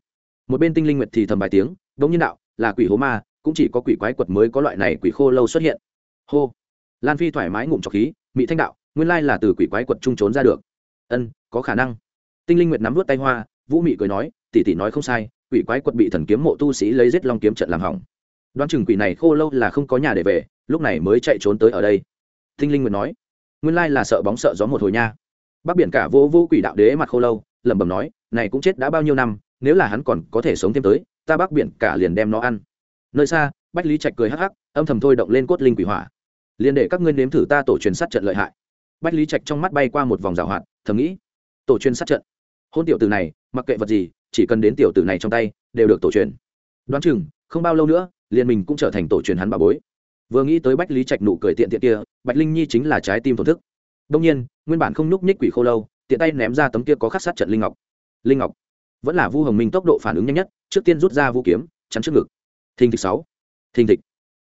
Speaker 1: Một bên tinh linh nguyệt thì thầm vài tiếng, đống nhiên đạo, là quỷ hố ma, cũng chỉ có quỷ quái quật mới có loại này quỷ khô lâu xuất hiện. Hô. Lan phi thoải mái ngụm trọc khí mỹ thanh đạo, nguyên lai là từ quỷ quái quật trung trốn ra được ân, có khả năng. Tinh linh nguyệt nắm vút tay hoa, vũ mị cười nói, tỷ tỷ nói không sai, quỷ quái quật bị thần kiếm mộ tu sĩ lấy giết long kiếm trận làm hỏng. Đoán chừng quỷ này khô lâu là không có nhà để về, lúc này mới chạy trốn tới ở đây. Tinh linh nguyệt nói, nguyên lai là sợ bóng sợ gió một hồi nha. Bác biển cả vô vô quỷ đạo đế mặt khô lâu, lẩm bẩm nói, này cũng chết đã bao nhiêu năm, nếu là hắn còn có thể sống thêm tới, ta bác biển cả liền đem nó ăn. Nơi xa, bách lý trạch cười hắc hắc, âm thầm thôi động lên cốt linh quỷ hỏa. Liền để các ngươi nếm thử ta tổ truyền sát trận lợi hại bách lý trạch trong mắt bay qua một vòng rào hoạt, thầm nghĩ, tổ truyền sát trận. Hôn tiểu tử này, mặc kệ vật gì, chỉ cần đến tiểu tử này trong tay, đều được tổ truyền. Đoán chừng, không bao lâu nữa, liền mình cũng trở thành tổ truyền hắn bà bối. Vừa nghĩ tới bách lý trạch nụ cười tiện tiện kia, bạch linh nhi chính là trái tim thổn thức. Đông nhiên, nguyên bản không nhúc nhích quỷ khô lâu, tiện tay ném ra tấm kia có khắc sát trận linh ngọc. Linh ngọc vẫn là vu hồng minh tốc độ phản ứng nhanh nhất, trước tiên rút ra vũ kiếm, chắn trước ngực. Thình thịch sáu. Thình thịch.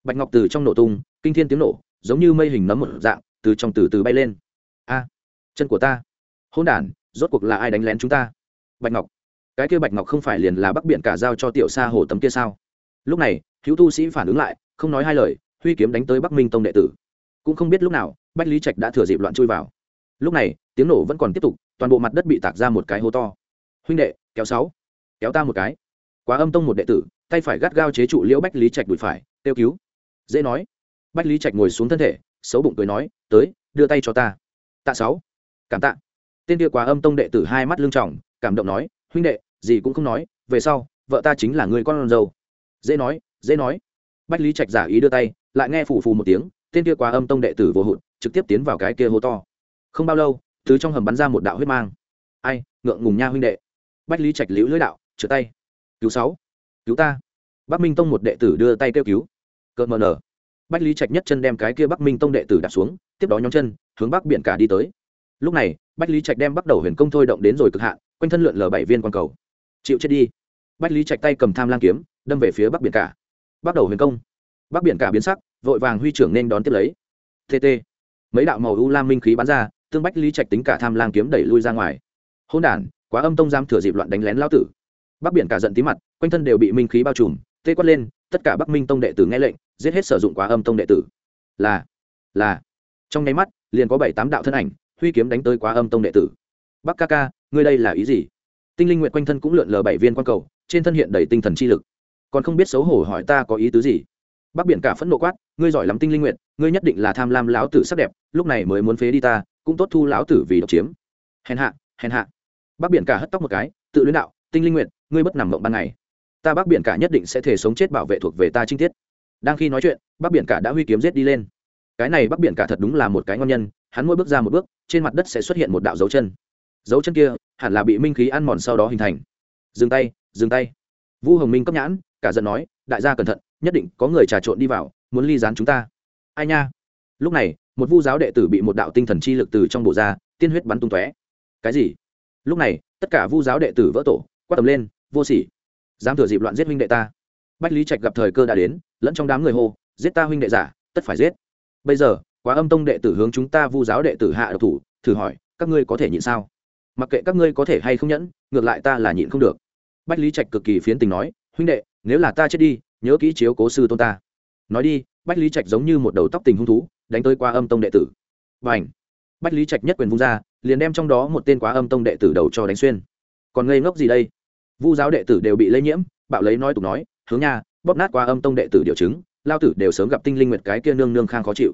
Speaker 1: Bạch ngọc từ trong nổ tung, kinh thiên tiếng nổ, giống như mây hình nấm một dạng từ trong từ từ bay lên. A, chân của ta. Hôn đản, rốt cuộc là ai đánh lén chúng ta? Bạch ngọc. Cái kia bạch ngọc không phải liền là bắc biển cả giao cho tiểu sa hồ tấm kia sao? Lúc này, hữu tu sĩ phản ứng lại, không nói hai lời, huy kiếm đánh tới bắc minh tông đệ tử. Cũng không biết lúc nào, bách lý trạch đã thừa dịp loạn chui vào. Lúc này, tiếng nổ vẫn còn tiếp tục, toàn bộ mặt đất bị tạc ra một cái hố to. Huynh đệ, kéo sáu. Kéo ta một cái. Quá âm tông một đệ tử, tay phải gắt gao chế trụ liễu bách lý trạch đùi phải, kêu cứu. Dễ nói. Bách lý trạch ngồi xuống thân thể, xấu bụng cười nói tới, đưa tay cho ta. Tạ sáu. Cảm tạ. Tên kia quá âm tông đệ tử hai mắt lưng trọng, cảm động nói, huynh đệ, gì cũng không nói, về sau, vợ ta chính là người con dâu. Dễ nói dễ nói. Bách lý trạch giả ý đưa tay, lại nghe phù phù một tiếng, tên kia quá âm tông đệ tử vô hụt, trực tiếp tiến vào cái kia hố to. Không bao lâu, thứ trong hầm bắn ra một đạo huyết mang. Ai, ngượng ngùng nha huynh đệ. Bách lý trạch liễu lưỡi đạo chữa tay. Cứu sáu, cứu ta. Bắc minh tông một đệ tử đưa tay kêu cứu. Cợt mờ nở bách lý trạch nhất chân đem cái kia bắc minh tông đệ tử đặt xuống, tiếp đó nhóm chân, hướng bắc biển cả đi tới. Lúc này, bách lý trạch đem bắt đầu huyền công thôi động đến rồi cực hạn, quanh thân lượn lờ bảy viên quang cầu. Chịu chết đi. Bách lý trạch tay cầm tham lang kiếm, đâm về phía bắc biển cả. Bắt đầu huyền công. Bắc biển cả biến sắc, vội vàng huy trưởng nên đón tiếp lấy. Tt mấy đạo màu u lam minh khí bắn ra, tương bách lý trạch tính cả tham lang kiếm đẩy lui ra ngoài. Hôn đản, quá âm tông giam thừa dịp loạn đánh lén lao tử. Bắc biển cả giận tí mặt, quanh thân đều bị minh khí bao trùm, tê quát lên tất cả bắc minh tông đệ tử nghe lệnh, giết hết sử dụng quá âm tông đệ tử. Là là. Trong nháy mắt, liền có bảy tám đạo thân ảnh, huy kiếm đánh tới quá âm tông đệ tử. Bắc ca ca, ngươi đây là ý gì? Tinh linh nguyện quanh thân cũng lượn lờ bảy viên quan cầu, trên thân hiện đầy tinh thần chi lực. Còn không biết xấu hổ hỏi ta có ý tứ gì? Bắc biển cả phẫn nộ quát, ngươi giỏi lắm tinh linh nguyện ngươi nhất định là tham lam lão tử sắc đẹp, lúc này mới muốn phế đi ta, cũng tốt thu lão tử vì độc chiếm. Hèn hạ hèn hạ. Bắc biển cả hất tóc một cái, tự luyến đạo, tinh linh nguyện ngươi bất nằm mộng ban ngày ta bắc biển cả nhất định sẽ thể sống chết bảo vệ thuộc về ta trinh tiết. Đang khi nói chuyện, bắc biển cả đã huy kiếm giết đi lên. Cái này bắc biển cả thật đúng là một cái ngon nhân, hắn mỗi bước ra một bước, trên mặt đất sẽ xuất hiện một đạo dấu chân. Dấu chân kia hẳn là bị minh khí ăn mòn sau đó hình thành. Dừng tay dừng tay. Vu hồng minh cấp nhãn, cả giận nói, đại gia cẩn thận, nhất định có người trà trộn đi vào, muốn ly dán chúng ta. Ai nha? Lúc này, một vu giáo đệ tử bị một đạo tinh thần chi lực từ trong bộ ra, tiên huyết bắn tung tóe. Cái gì? Lúc này, tất cả vu giáo đệ tử vỡ tổ, quát tầm lên, vô sỉ dám thừa dịp loạn giết huynh đệ ta. Bách lý trạch gặp thời cơ đã đến, lẫn trong đám người hô, giết ta huynh đệ giả, tất phải giết. Bây giờ, quá âm tông đệ tử hướng chúng ta vu giáo đệ tử hạ độc thủ, thử hỏi, các ngươi có thể nhịn sao? Mặc kệ các ngươi có thể hay không nhẫn, ngược lại ta là nhịn không được. Bách lý trạch cực kỳ phiến tình nói, huynh đệ, nếu là ta chết đi, nhớ kỹ chiếu cố sư tôn ta. Nói đi, bách lý trạch giống như một đầu tóc tình hung thú, đánh tới qua âm tông đệ tử. Và h bách lý trạch nhất quyền vung ra, liền đem trong đó một tên quá âm tông đệ tử đầu cho đánh xuyên. Còn ngây ngốc gì đây? Vu giáo đệ tử đều bị lây nhiễm, bạo lấy nói tục nói, hướng nha, bóp nát qua âm tông đệ tử điều chứng, lao tử đều sớm gặp tinh linh nguyệt cái kia nương nương khang khó chịu.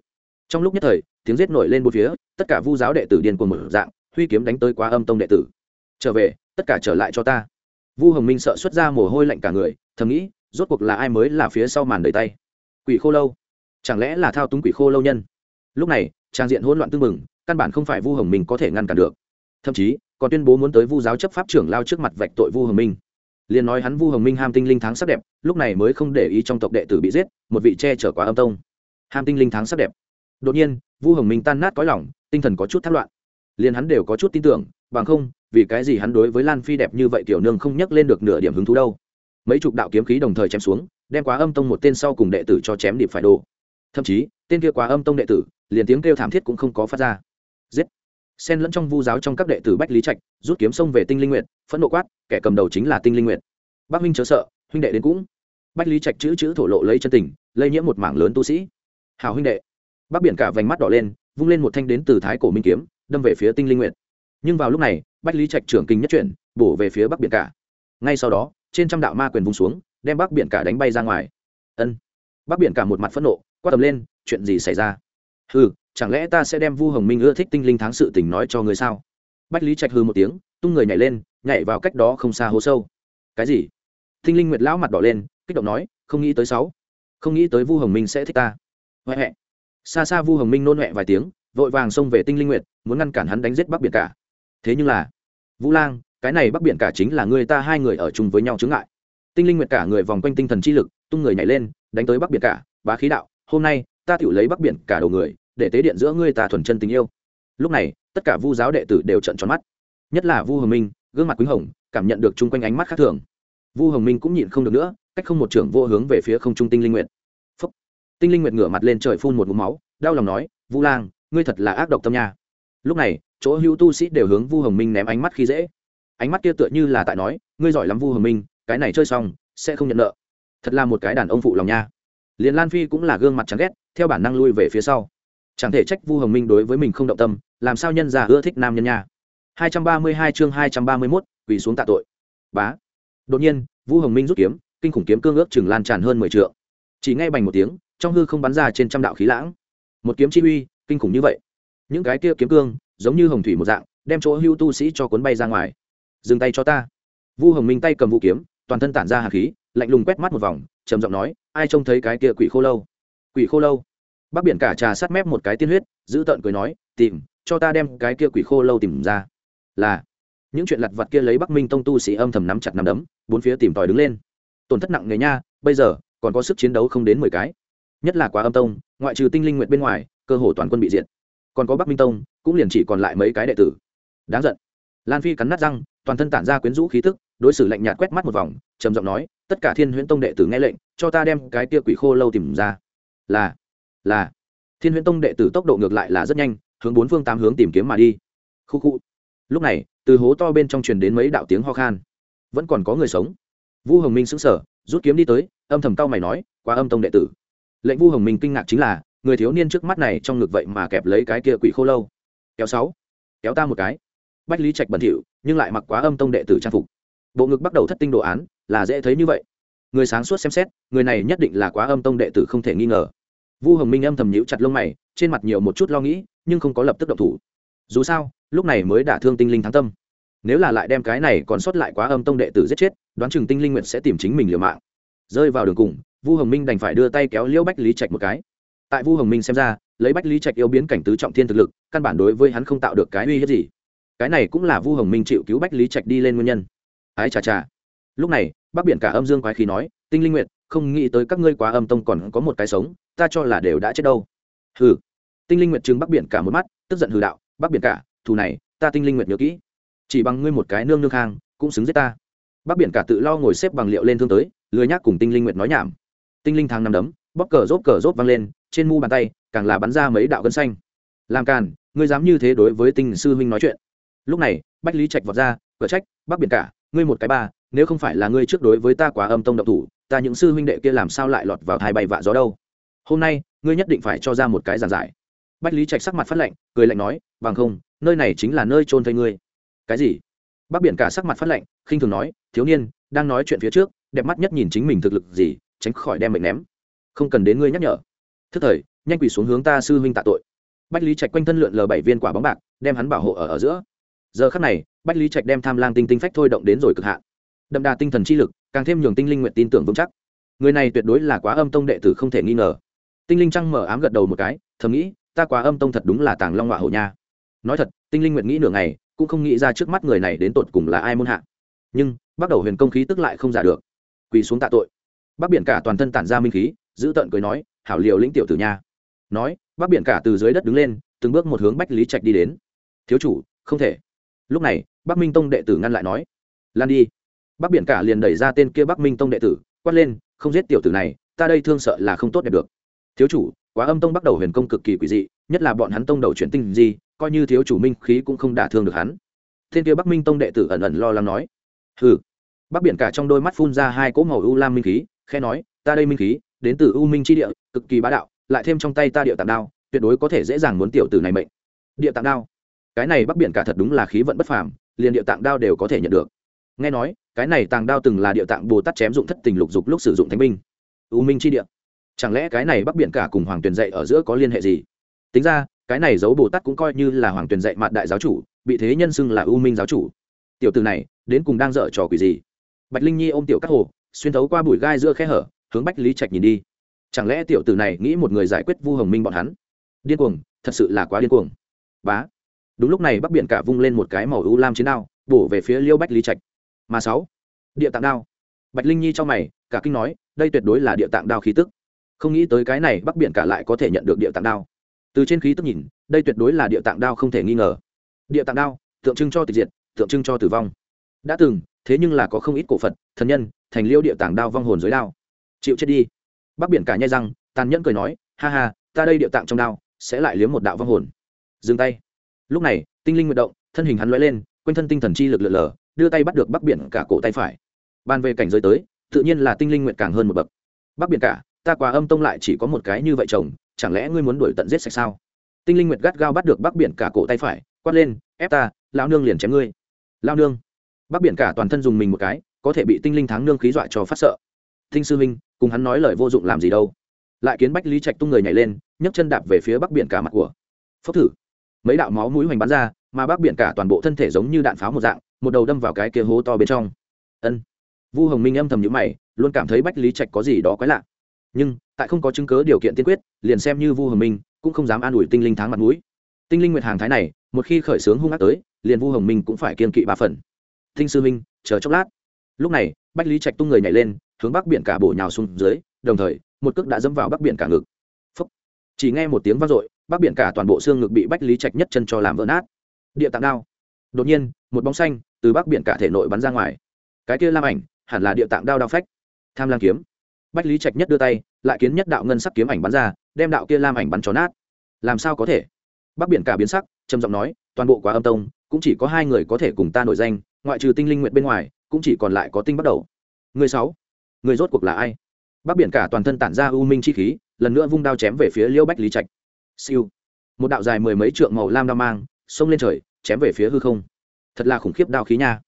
Speaker 1: Trong lúc nhất thời, tiếng giết nổi lên một phía, tất cả vu giáo đệ tử điên cuồng mở dạng, huy kiếm đánh tới quá âm tông đệ tử. Trở về, tất cả trở lại cho ta. Vu hồng minh sợ xuất ra mồ hôi lạnh cả người, thầm nghĩ, rốt cuộc là ai mới là phía sau màn đầy tay? Quỷ khô lâu. Chẳng lẽ là thao túng quỷ khô lâu nhân? Lúc này, trang diện hỗn loạn tương mừng căn bản không phải vu hồng minh có thể ngăn cản được. Thậm chí còn tuyên bố muốn tới vu giáo chấp pháp trưởng lao trước mặt vạch tội vu hồng minh. Liền nói hắn vu hồng minh ham tinh linh tháng sắc đẹp, lúc này mới không để ý trong tộc đệ tử bị giết, một vị che chở quá âm tông. Ham tinh linh tháng sắc đẹp. Đột nhiên, vu hồng minh tan nát có lòng, tinh thần có chút thất loạn. Liền hắn đều có chút tin tưởng, bằng không, vì cái gì hắn đối với lan phi đẹp như vậy tiểu nương không nhắc lên được nửa điểm hứng thú đâu. Mấy chục đạo kiếm khí đồng thời chém xuống, đem quá âm tông một tên sau cùng đệ tử cho chém điệp phải đồ. Thậm chí, tên kia quá âm tông đệ tử, liền tiếng kêu thảm thiết cũng không có phát ra. Giết! Xen lẫn trong vu giáo trong các đệ tử bách lý trạch, rút kiếm xông về tinh linh nguyệt, phẫn nộ quát, kẻ cầm đầu chính là tinh linh nguyệt. Bác huynh chớ sợ, huynh đệ đến cũng. Bách lý trạch chữ chữ thổ lộ lấy chân tình, lây nhiễm một mảng lớn tu sĩ. Hào huynh đệ. Bác biển cả vành mắt đỏ lên, vung lên một thanh đến từ thái cổ minh kiếm, đâm về phía tinh linh nguyệt. Nhưng vào lúc này, bách lý trạch trưởng kinh nhất chuyển, bổ về phía bắc biển cả. Ngay sau đó, trên trăm đạo ma quyền vung xuống, đem bắc biển cả đánh bay ra ngoài. Ân. Bắc biển cả một mặt phẫn nộ, quát tầm lên, chuyện gì xảy ra? Hừ chẳng lẽ ta sẽ đem vu hồng minh ưa thích tinh linh tháng sự tình nói cho người sao? Bách lý trạch hư một tiếng, tung người nhảy lên, nhảy vào cách đó không xa hố sâu. Cái gì? Tinh linh nguyệt lão mặt đỏ lên, kích động nói, không nghĩ tới sáu. Không nghĩ tới vu hồng minh sẽ thích ta. Huệ huệ xa xa vu hồng minh nôn huệ vài tiếng, vội vàng xông về tinh linh nguyệt, muốn ngăn cản hắn đánh giết bắc biển cả. Thế nhưng là, vũ lang, cái này bắc biển cả chính là người ta hai người ở chung với nhau chướng ngại. Tinh linh nguyệt cả người vòng quanh tinh thần chi lực, tung người nhảy lên, đánh tới bắc biển cả, bá khí đạo, hôm nay, ta tự lấy bắc biển cả đầu người để tế điện giữa ngươi ta thuần chân tình yêu. Lúc này, tất cả vu giáo đệ tử đều trận tròn mắt. Nhất là vu hồng minh, gương mặt quýnh hồng, cảm nhận được chung quanh ánh mắt khác thường. Vu hồng minh cũng nhịn không được nữa, cách không một trưởng vô hướng về phía không trung tinh linh nguyệt. Phúc. tinh linh nguyệt ngửa mặt lên trời phun một ngụm máu, đau lòng nói, vu lang, ngươi thật là ác độc tâm nha. Lúc này, chỗ hữu tu sĩ đều hướng vu hồng minh ném ánh mắt khi dễ. Ánh mắt kia tựa như là tại nói, ngươi giỏi lắm vu hồng minh, cái này chơi xong, sẽ không nhận nợ. Thật là một cái đàn ông phụ lòng nha. Liền lan phi cũng là gương mặt chán ghét, theo bản năng lui về phía sau chẳng thể trách vu hồng minh đối với mình không động tâm làm sao nhân già ưa thích nam nhân nha. 232 chương 231, quỳ xuống tạ tội. Bá. Đột nhiên vu hồng minh rút kiếm kinh khủng kiếm cương ước chừng lan tràn hơn mười trượng. Chỉ ngay bành một tiếng trong hư không bắn ra trên trăm đạo khí lãng. Một kiếm chi uy kinh khủng như vậy. Những cái kia kiếm cương giống như hồng thủy một dạng đem chỗ hưu tu sĩ cho cuốn bay ra ngoài. Dừng tay cho ta. Vu hồng minh tay cầm vũ kiếm toàn thân tản ra hàn khí lạnh lùng quét mắt một vòng trầm giọng nói ai trông thấy cái kia quỷ khô lâu? Quỷ khô lâu? Bắc biển cả trà sát mép một cái tiên huyết, giữ tợn cười nói, tìm, cho ta đem cái kia quỷ khô lâu tìm ra. Là, những chuyện lặt vặt kia lấy bắc minh tông tu sĩ âm thầm nắm chặt nắm đấm, bốn phía tìm tòi đứng lên. Tổn thất nặng người nha, bây giờ, còn có sức chiến đấu không đến mười cái. Nhất là quá âm tông, ngoại trừ tinh linh nguyện bên ngoài, cơ hồ toàn quân bị diệt. Còn có bắc minh tông, cũng liền chỉ còn lại mấy cái đệ tử. Đáng giận. Lan phi cắn nát răng, toàn thân tản ra quyến rũ khí tức, đối xử lạnh nhạt quét mắt một vòng, trầm giọng nói, tất cả thiên huyễn tông đệ tử nghe lệnh, cho ta đem cái kia quỷ khô lâu tìm ra. Là là thiên huyễn tông đệ tử tốc độ ngược lại là rất nhanh hướng bốn phương tám hướng tìm kiếm mà đi khu khu lúc này từ hố to bên trong truyền đến mấy đạo tiếng ho khan vẫn còn có người sống vu hồng minh sững sờ, rút kiếm đi tới âm thầm cao mày nói qua âm tông đệ tử lệnh vu hồng minh kinh ngạc chính là người thiếu niên trước mắt này trong ngực vậy mà kẹp lấy cái kia quỷ khô lâu kéo sáu kéo ta một cái bách lý trạch bẩn thỉu nhưng lại mặc quá âm tông đệ tử trang phục bộ ngực bắt đầu thất tinh đồ án là dễ thấy như vậy người sáng suốt xem xét người này nhất định là quá âm tông đệ tử không thể nghi ngờ vu hồng minh âm thầm nhíu chặt lông mày, trên mặt nhiều một chút lo nghĩ, nhưng không có lập tức động thủ. Dù sao, lúc này mới đả thương tinh linh thắng tâm. Nếu là lại đem cái này còn sót lại quá âm tông đệ tử giết chết, đoán chừng tinh linh nguyệt sẽ tìm chính mình liều mạng. Rơi vào đường cùng, vu hồng minh đành phải đưa tay kéo liễu bách lý trạch một cái. Tại vu hồng minh xem ra, lấy bách lý trạch yêu biến cảnh tứ trọng thiên thực lực, căn bản đối với hắn không tạo được cái uy hiếp gì. Cái này cũng là vu hồng minh chịu cứu bách lý trạch đi lên nguyên nhân. Ái chà chà. Lúc này, bắc biển cả âm dương quái khí nói, tinh linh nguyệt không nghĩ tới các ngươi quá âm tông còn có một cái sống, ta cho là đều đã chết đâu. Hừ. Tinh linh nguyệt trừng bắc biển cả một mắt, tức giận hừ đạo, bắc biển cả, thù này, ta tinh linh nguyệt nhớ kỹ. Chỉ bằng ngươi một cái nương nương khang, cũng xứng giết ta. Bắc biển cả tự lo ngồi xếp bằng liệu lên thương tới, lười nhác cùng tinh linh nguyệt nói nhảm. Tinh linh thang nằm đấm bóc cờ rốt cờ rốt văng lên, trên mu bàn tay, càng là bắn ra mấy đạo gân xanh. Làm càn, ngươi dám như thế đối với tinh sư huynh nói chuyện. Lúc này, bách lý trạch vọt ra, cửa trách, bắc biển cả, ngươi một cái ba nếu không phải là ngươi trước đối với ta quá âm tông độc thủ, ta những sư huynh đệ kia làm sao lại lọt vào thai bay vạ gió đâu? Hôm nay, ngươi nhất định phải cho ra một cái giảng giải. Bách lý trạch sắc mặt phát lạnh, cười lạnh nói, bằng không, nơi này chính là nơi trôn thây ngươi. Cái gì? Bác biển cả sắc mặt phát lạnh, khinh thường nói, thiếu niên, đang nói chuyện phía trước, đẹp mắt nhất nhìn chính mình thực lực gì, tránh khỏi đem mệnh ném. Không cần đến ngươi nhắc nhở. Thức thời, nhanh quỳ xuống hướng ta sư huynh tạ tội. Bách lý trạch quanh thân lượn lờ bảy viên quả bóng bạc, đem hắn bảo hộ ở ở giữa. Giờ khắc này, bách lý trạch đem tham lang tinh tinh phách thôi động đến rồi cực hạn đậm đà tinh thần chi lực, càng thêm nhường tinh linh nguyện tin tưởng vững chắc. Người này tuyệt đối là quá âm tông đệ tử không thể nghi ngờ. Tinh linh trăng mở ám gật đầu một cái, thầm nghĩ, ta quá âm tông thật đúng là tàng long họa hổ nha. Nói thật, tinh linh nguyện nghĩ nửa ngày, cũng không nghĩ ra trước mắt người này đến tột cùng là ai môn hạ. Nhưng, bắt đầu huyền công khí tức lại không giả được. Quỳ xuống tạ tội. Bác biển cả toàn thân tản ra minh khí, giữ tận cười nói, hảo liều lĩnh tiểu tử nha. Nói bác biển cả từ dưới đất đứng lên, từng bước một hướng bách lý trạch đi đến. Thiếu chủ, không thể. Lúc này bác minh tông đệ tử ngăn lại nói, lan đi. Bắc biển cả liền đẩy ra tên kia bắc minh tông đệ tử, quát lên, không giết tiểu tử này, ta đây thương sợ là không tốt đẹp được. Thiếu chủ, quá âm tông bắt đầu huyền công cực kỳ quỷ dị, nhất là bọn hắn tông đầu chuyển tinh gì, coi như thiếu chủ minh khí cũng không đả thương được hắn. Thiên kia bắc minh tông đệ tử ẩn ẩn lo lắng nói. Hừ. Bắc biển cả trong đôi mắt phun ra hai cỗ màu u lam minh khí khe nói, ta đây minh khí, đến từ u minh chi địa, cực kỳ bá đạo, lại thêm trong tay ta địa tạng đao, tuyệt đối có thể dễ dàng muốn tiểu tử này mệnh. Địa tạng đao. Cái này bắc biển cả thật đúng là khí vận bất phàm, liền địa tạng đao đều có thể nhận được nghe nói, cái này tàng đao từng là địa tạng bồ tát chém dụng thất tình lục dục lúc sử dụng thánh binh. U minh chi địa. Chẳng lẽ cái này bắc biển cả cùng hoàng tuyền dạy ở giữa có liên hệ gì? Tính ra, cái này giấu bồ tát cũng coi như là hoàng tuyền dạy mạn đại giáo chủ, bị thế nhân xưng là u minh giáo chủ. Tiểu từ này, đến cùng đang dở trò quỷ gì? Bạch linh nhi ôm tiểu các hồ, xuyên thấu qua bụi gai giữa khe hở, hướng bách lý trạch nhìn đi. Chẳng lẽ tiểu tử này nghĩ một người giải quyết vu hồng minh bọn hắn? Điên cuồng, thật sự là quá điên cuồng. Bá. Đúng lúc này bắc biển cả vung lên một cái màu u lam chiến đao, bổ về phía liêu bách lý trạch mà sáu, địa tạng đao. Bạch linh nhi cho mày, cả kinh nói, đây tuyệt đối là địa tạng đao khí tức. Không nghĩ tới cái này bắc biển cả lại có thể nhận được địa tạng đao. Từ trên khí tức nhìn, đây tuyệt đối là địa tạng đao không thể nghi ngờ. Địa tạng đao, tượng trưng cho tịch diệt, tượng trưng cho tử vong. Đã từng, thế nhưng là có không ít cổ phật, thần nhân, thành liêu địa tạng đao vong hồn dưới đao. Chịu chết đi. Bắc biển cả nhai răng, tàn nhẫn cười nói, ha ha, ta đây địa tạng trong đao, sẽ lại liếm một đạo vong hồn. Dừng tay. Lúc này, tinh linh nguyện động, thân hình hắn lóe lên, quanh thân tinh thần chi lực lượn lờ đưa tay bắt được bắc biển cả cổ tay phải. Ban về cảnh giới tới, tự nhiên là tinh linh nguyện càng hơn một bậc. Bắc biển cả, ta quá âm tông lại chỉ có một cái như vậy chồng, chẳng lẽ ngươi muốn đuổi tận giết sạch sao? Tinh linh nguyệt gắt gao bắt được bắc biển cả cổ tay phải, quát lên, ép ta lao nương liền chém ngươi. Lao nương? Bắc biển cả toàn thân dùng mình một cái, có thể bị tinh linh thắng nương khí dọa cho phát sợ. Thinh sư minh cùng hắn nói lời vô dụng làm gì đâu. Lại kiến bách lý trạch tung người nhảy lên, nhấc chân đạp về phía bắc biển cả mặt của. Phốc thử. Mấy đạo máu mũi hoành bắn ra, mà bắc biển cả toàn bộ thân thể giống như đạn pháo một dạng một đầu đâm vào cái kia hố to bên trong. Ân. Vu hồng minh âm thầm nhữ mày, luôn cảm thấy bách lý trạch có gì đó quái lạ. Nhưng, tại không có chứng cớ điều kiện tiên quyết, liền xem như vu hồng minh cũng không dám an ủi tinh linh tháng mặt mũi. Tinh linh nguyệt hàng thái này, một khi khởi xướng hung ác tới, liền vu hồng minh cũng phải kiên kỵ ba phần. Tinh sư minh, chờ chốc lát. Lúc này, bách lý trạch tung người nhảy lên, hướng bắc biển cả bổ nhào xuống dưới, đồng thời, một cước đã dẫm vào bắc biển cả ngực. Phúc. chỉ nghe một tiếng vang dội, bắc biển cả toàn bộ xương ngực bị bách lý trạch nhất chân cho làm vỡ nát. Địa tạng đao. Đột nhiên, một bóng xanh từ bắc biển cả thể nội bắn ra ngoài. Cái kia lam ảnh, hẳn là địa tạng đao đao phách. Tham lam kiếm. Bách lý trạch nhất đưa tay, lại kiến nhất đạo ngân sắc kiếm ảnh bắn ra, đem đạo kia lam ảnh bắn chó nát. Làm sao có thể? Bắc biển cả biến sắc, trầm giọng nói, toàn bộ quá âm tông, cũng chỉ có hai người có thể cùng ta nổi danh, ngoại trừ tinh linh nguyện bên ngoài, cũng chỉ còn lại có tinh bắt đầu. Người sáu, người rốt cuộc là ai? Bắc biển cả toàn thân tản ra u minh chi khí, lần nữa vung đao chém về phía liêu bách lý trạch. Siêu. Một đạo dài mười mấy trượng màu lam đao mang, xông lên trời, chém về phía hư không thật là khủng khiếp đao khí nha.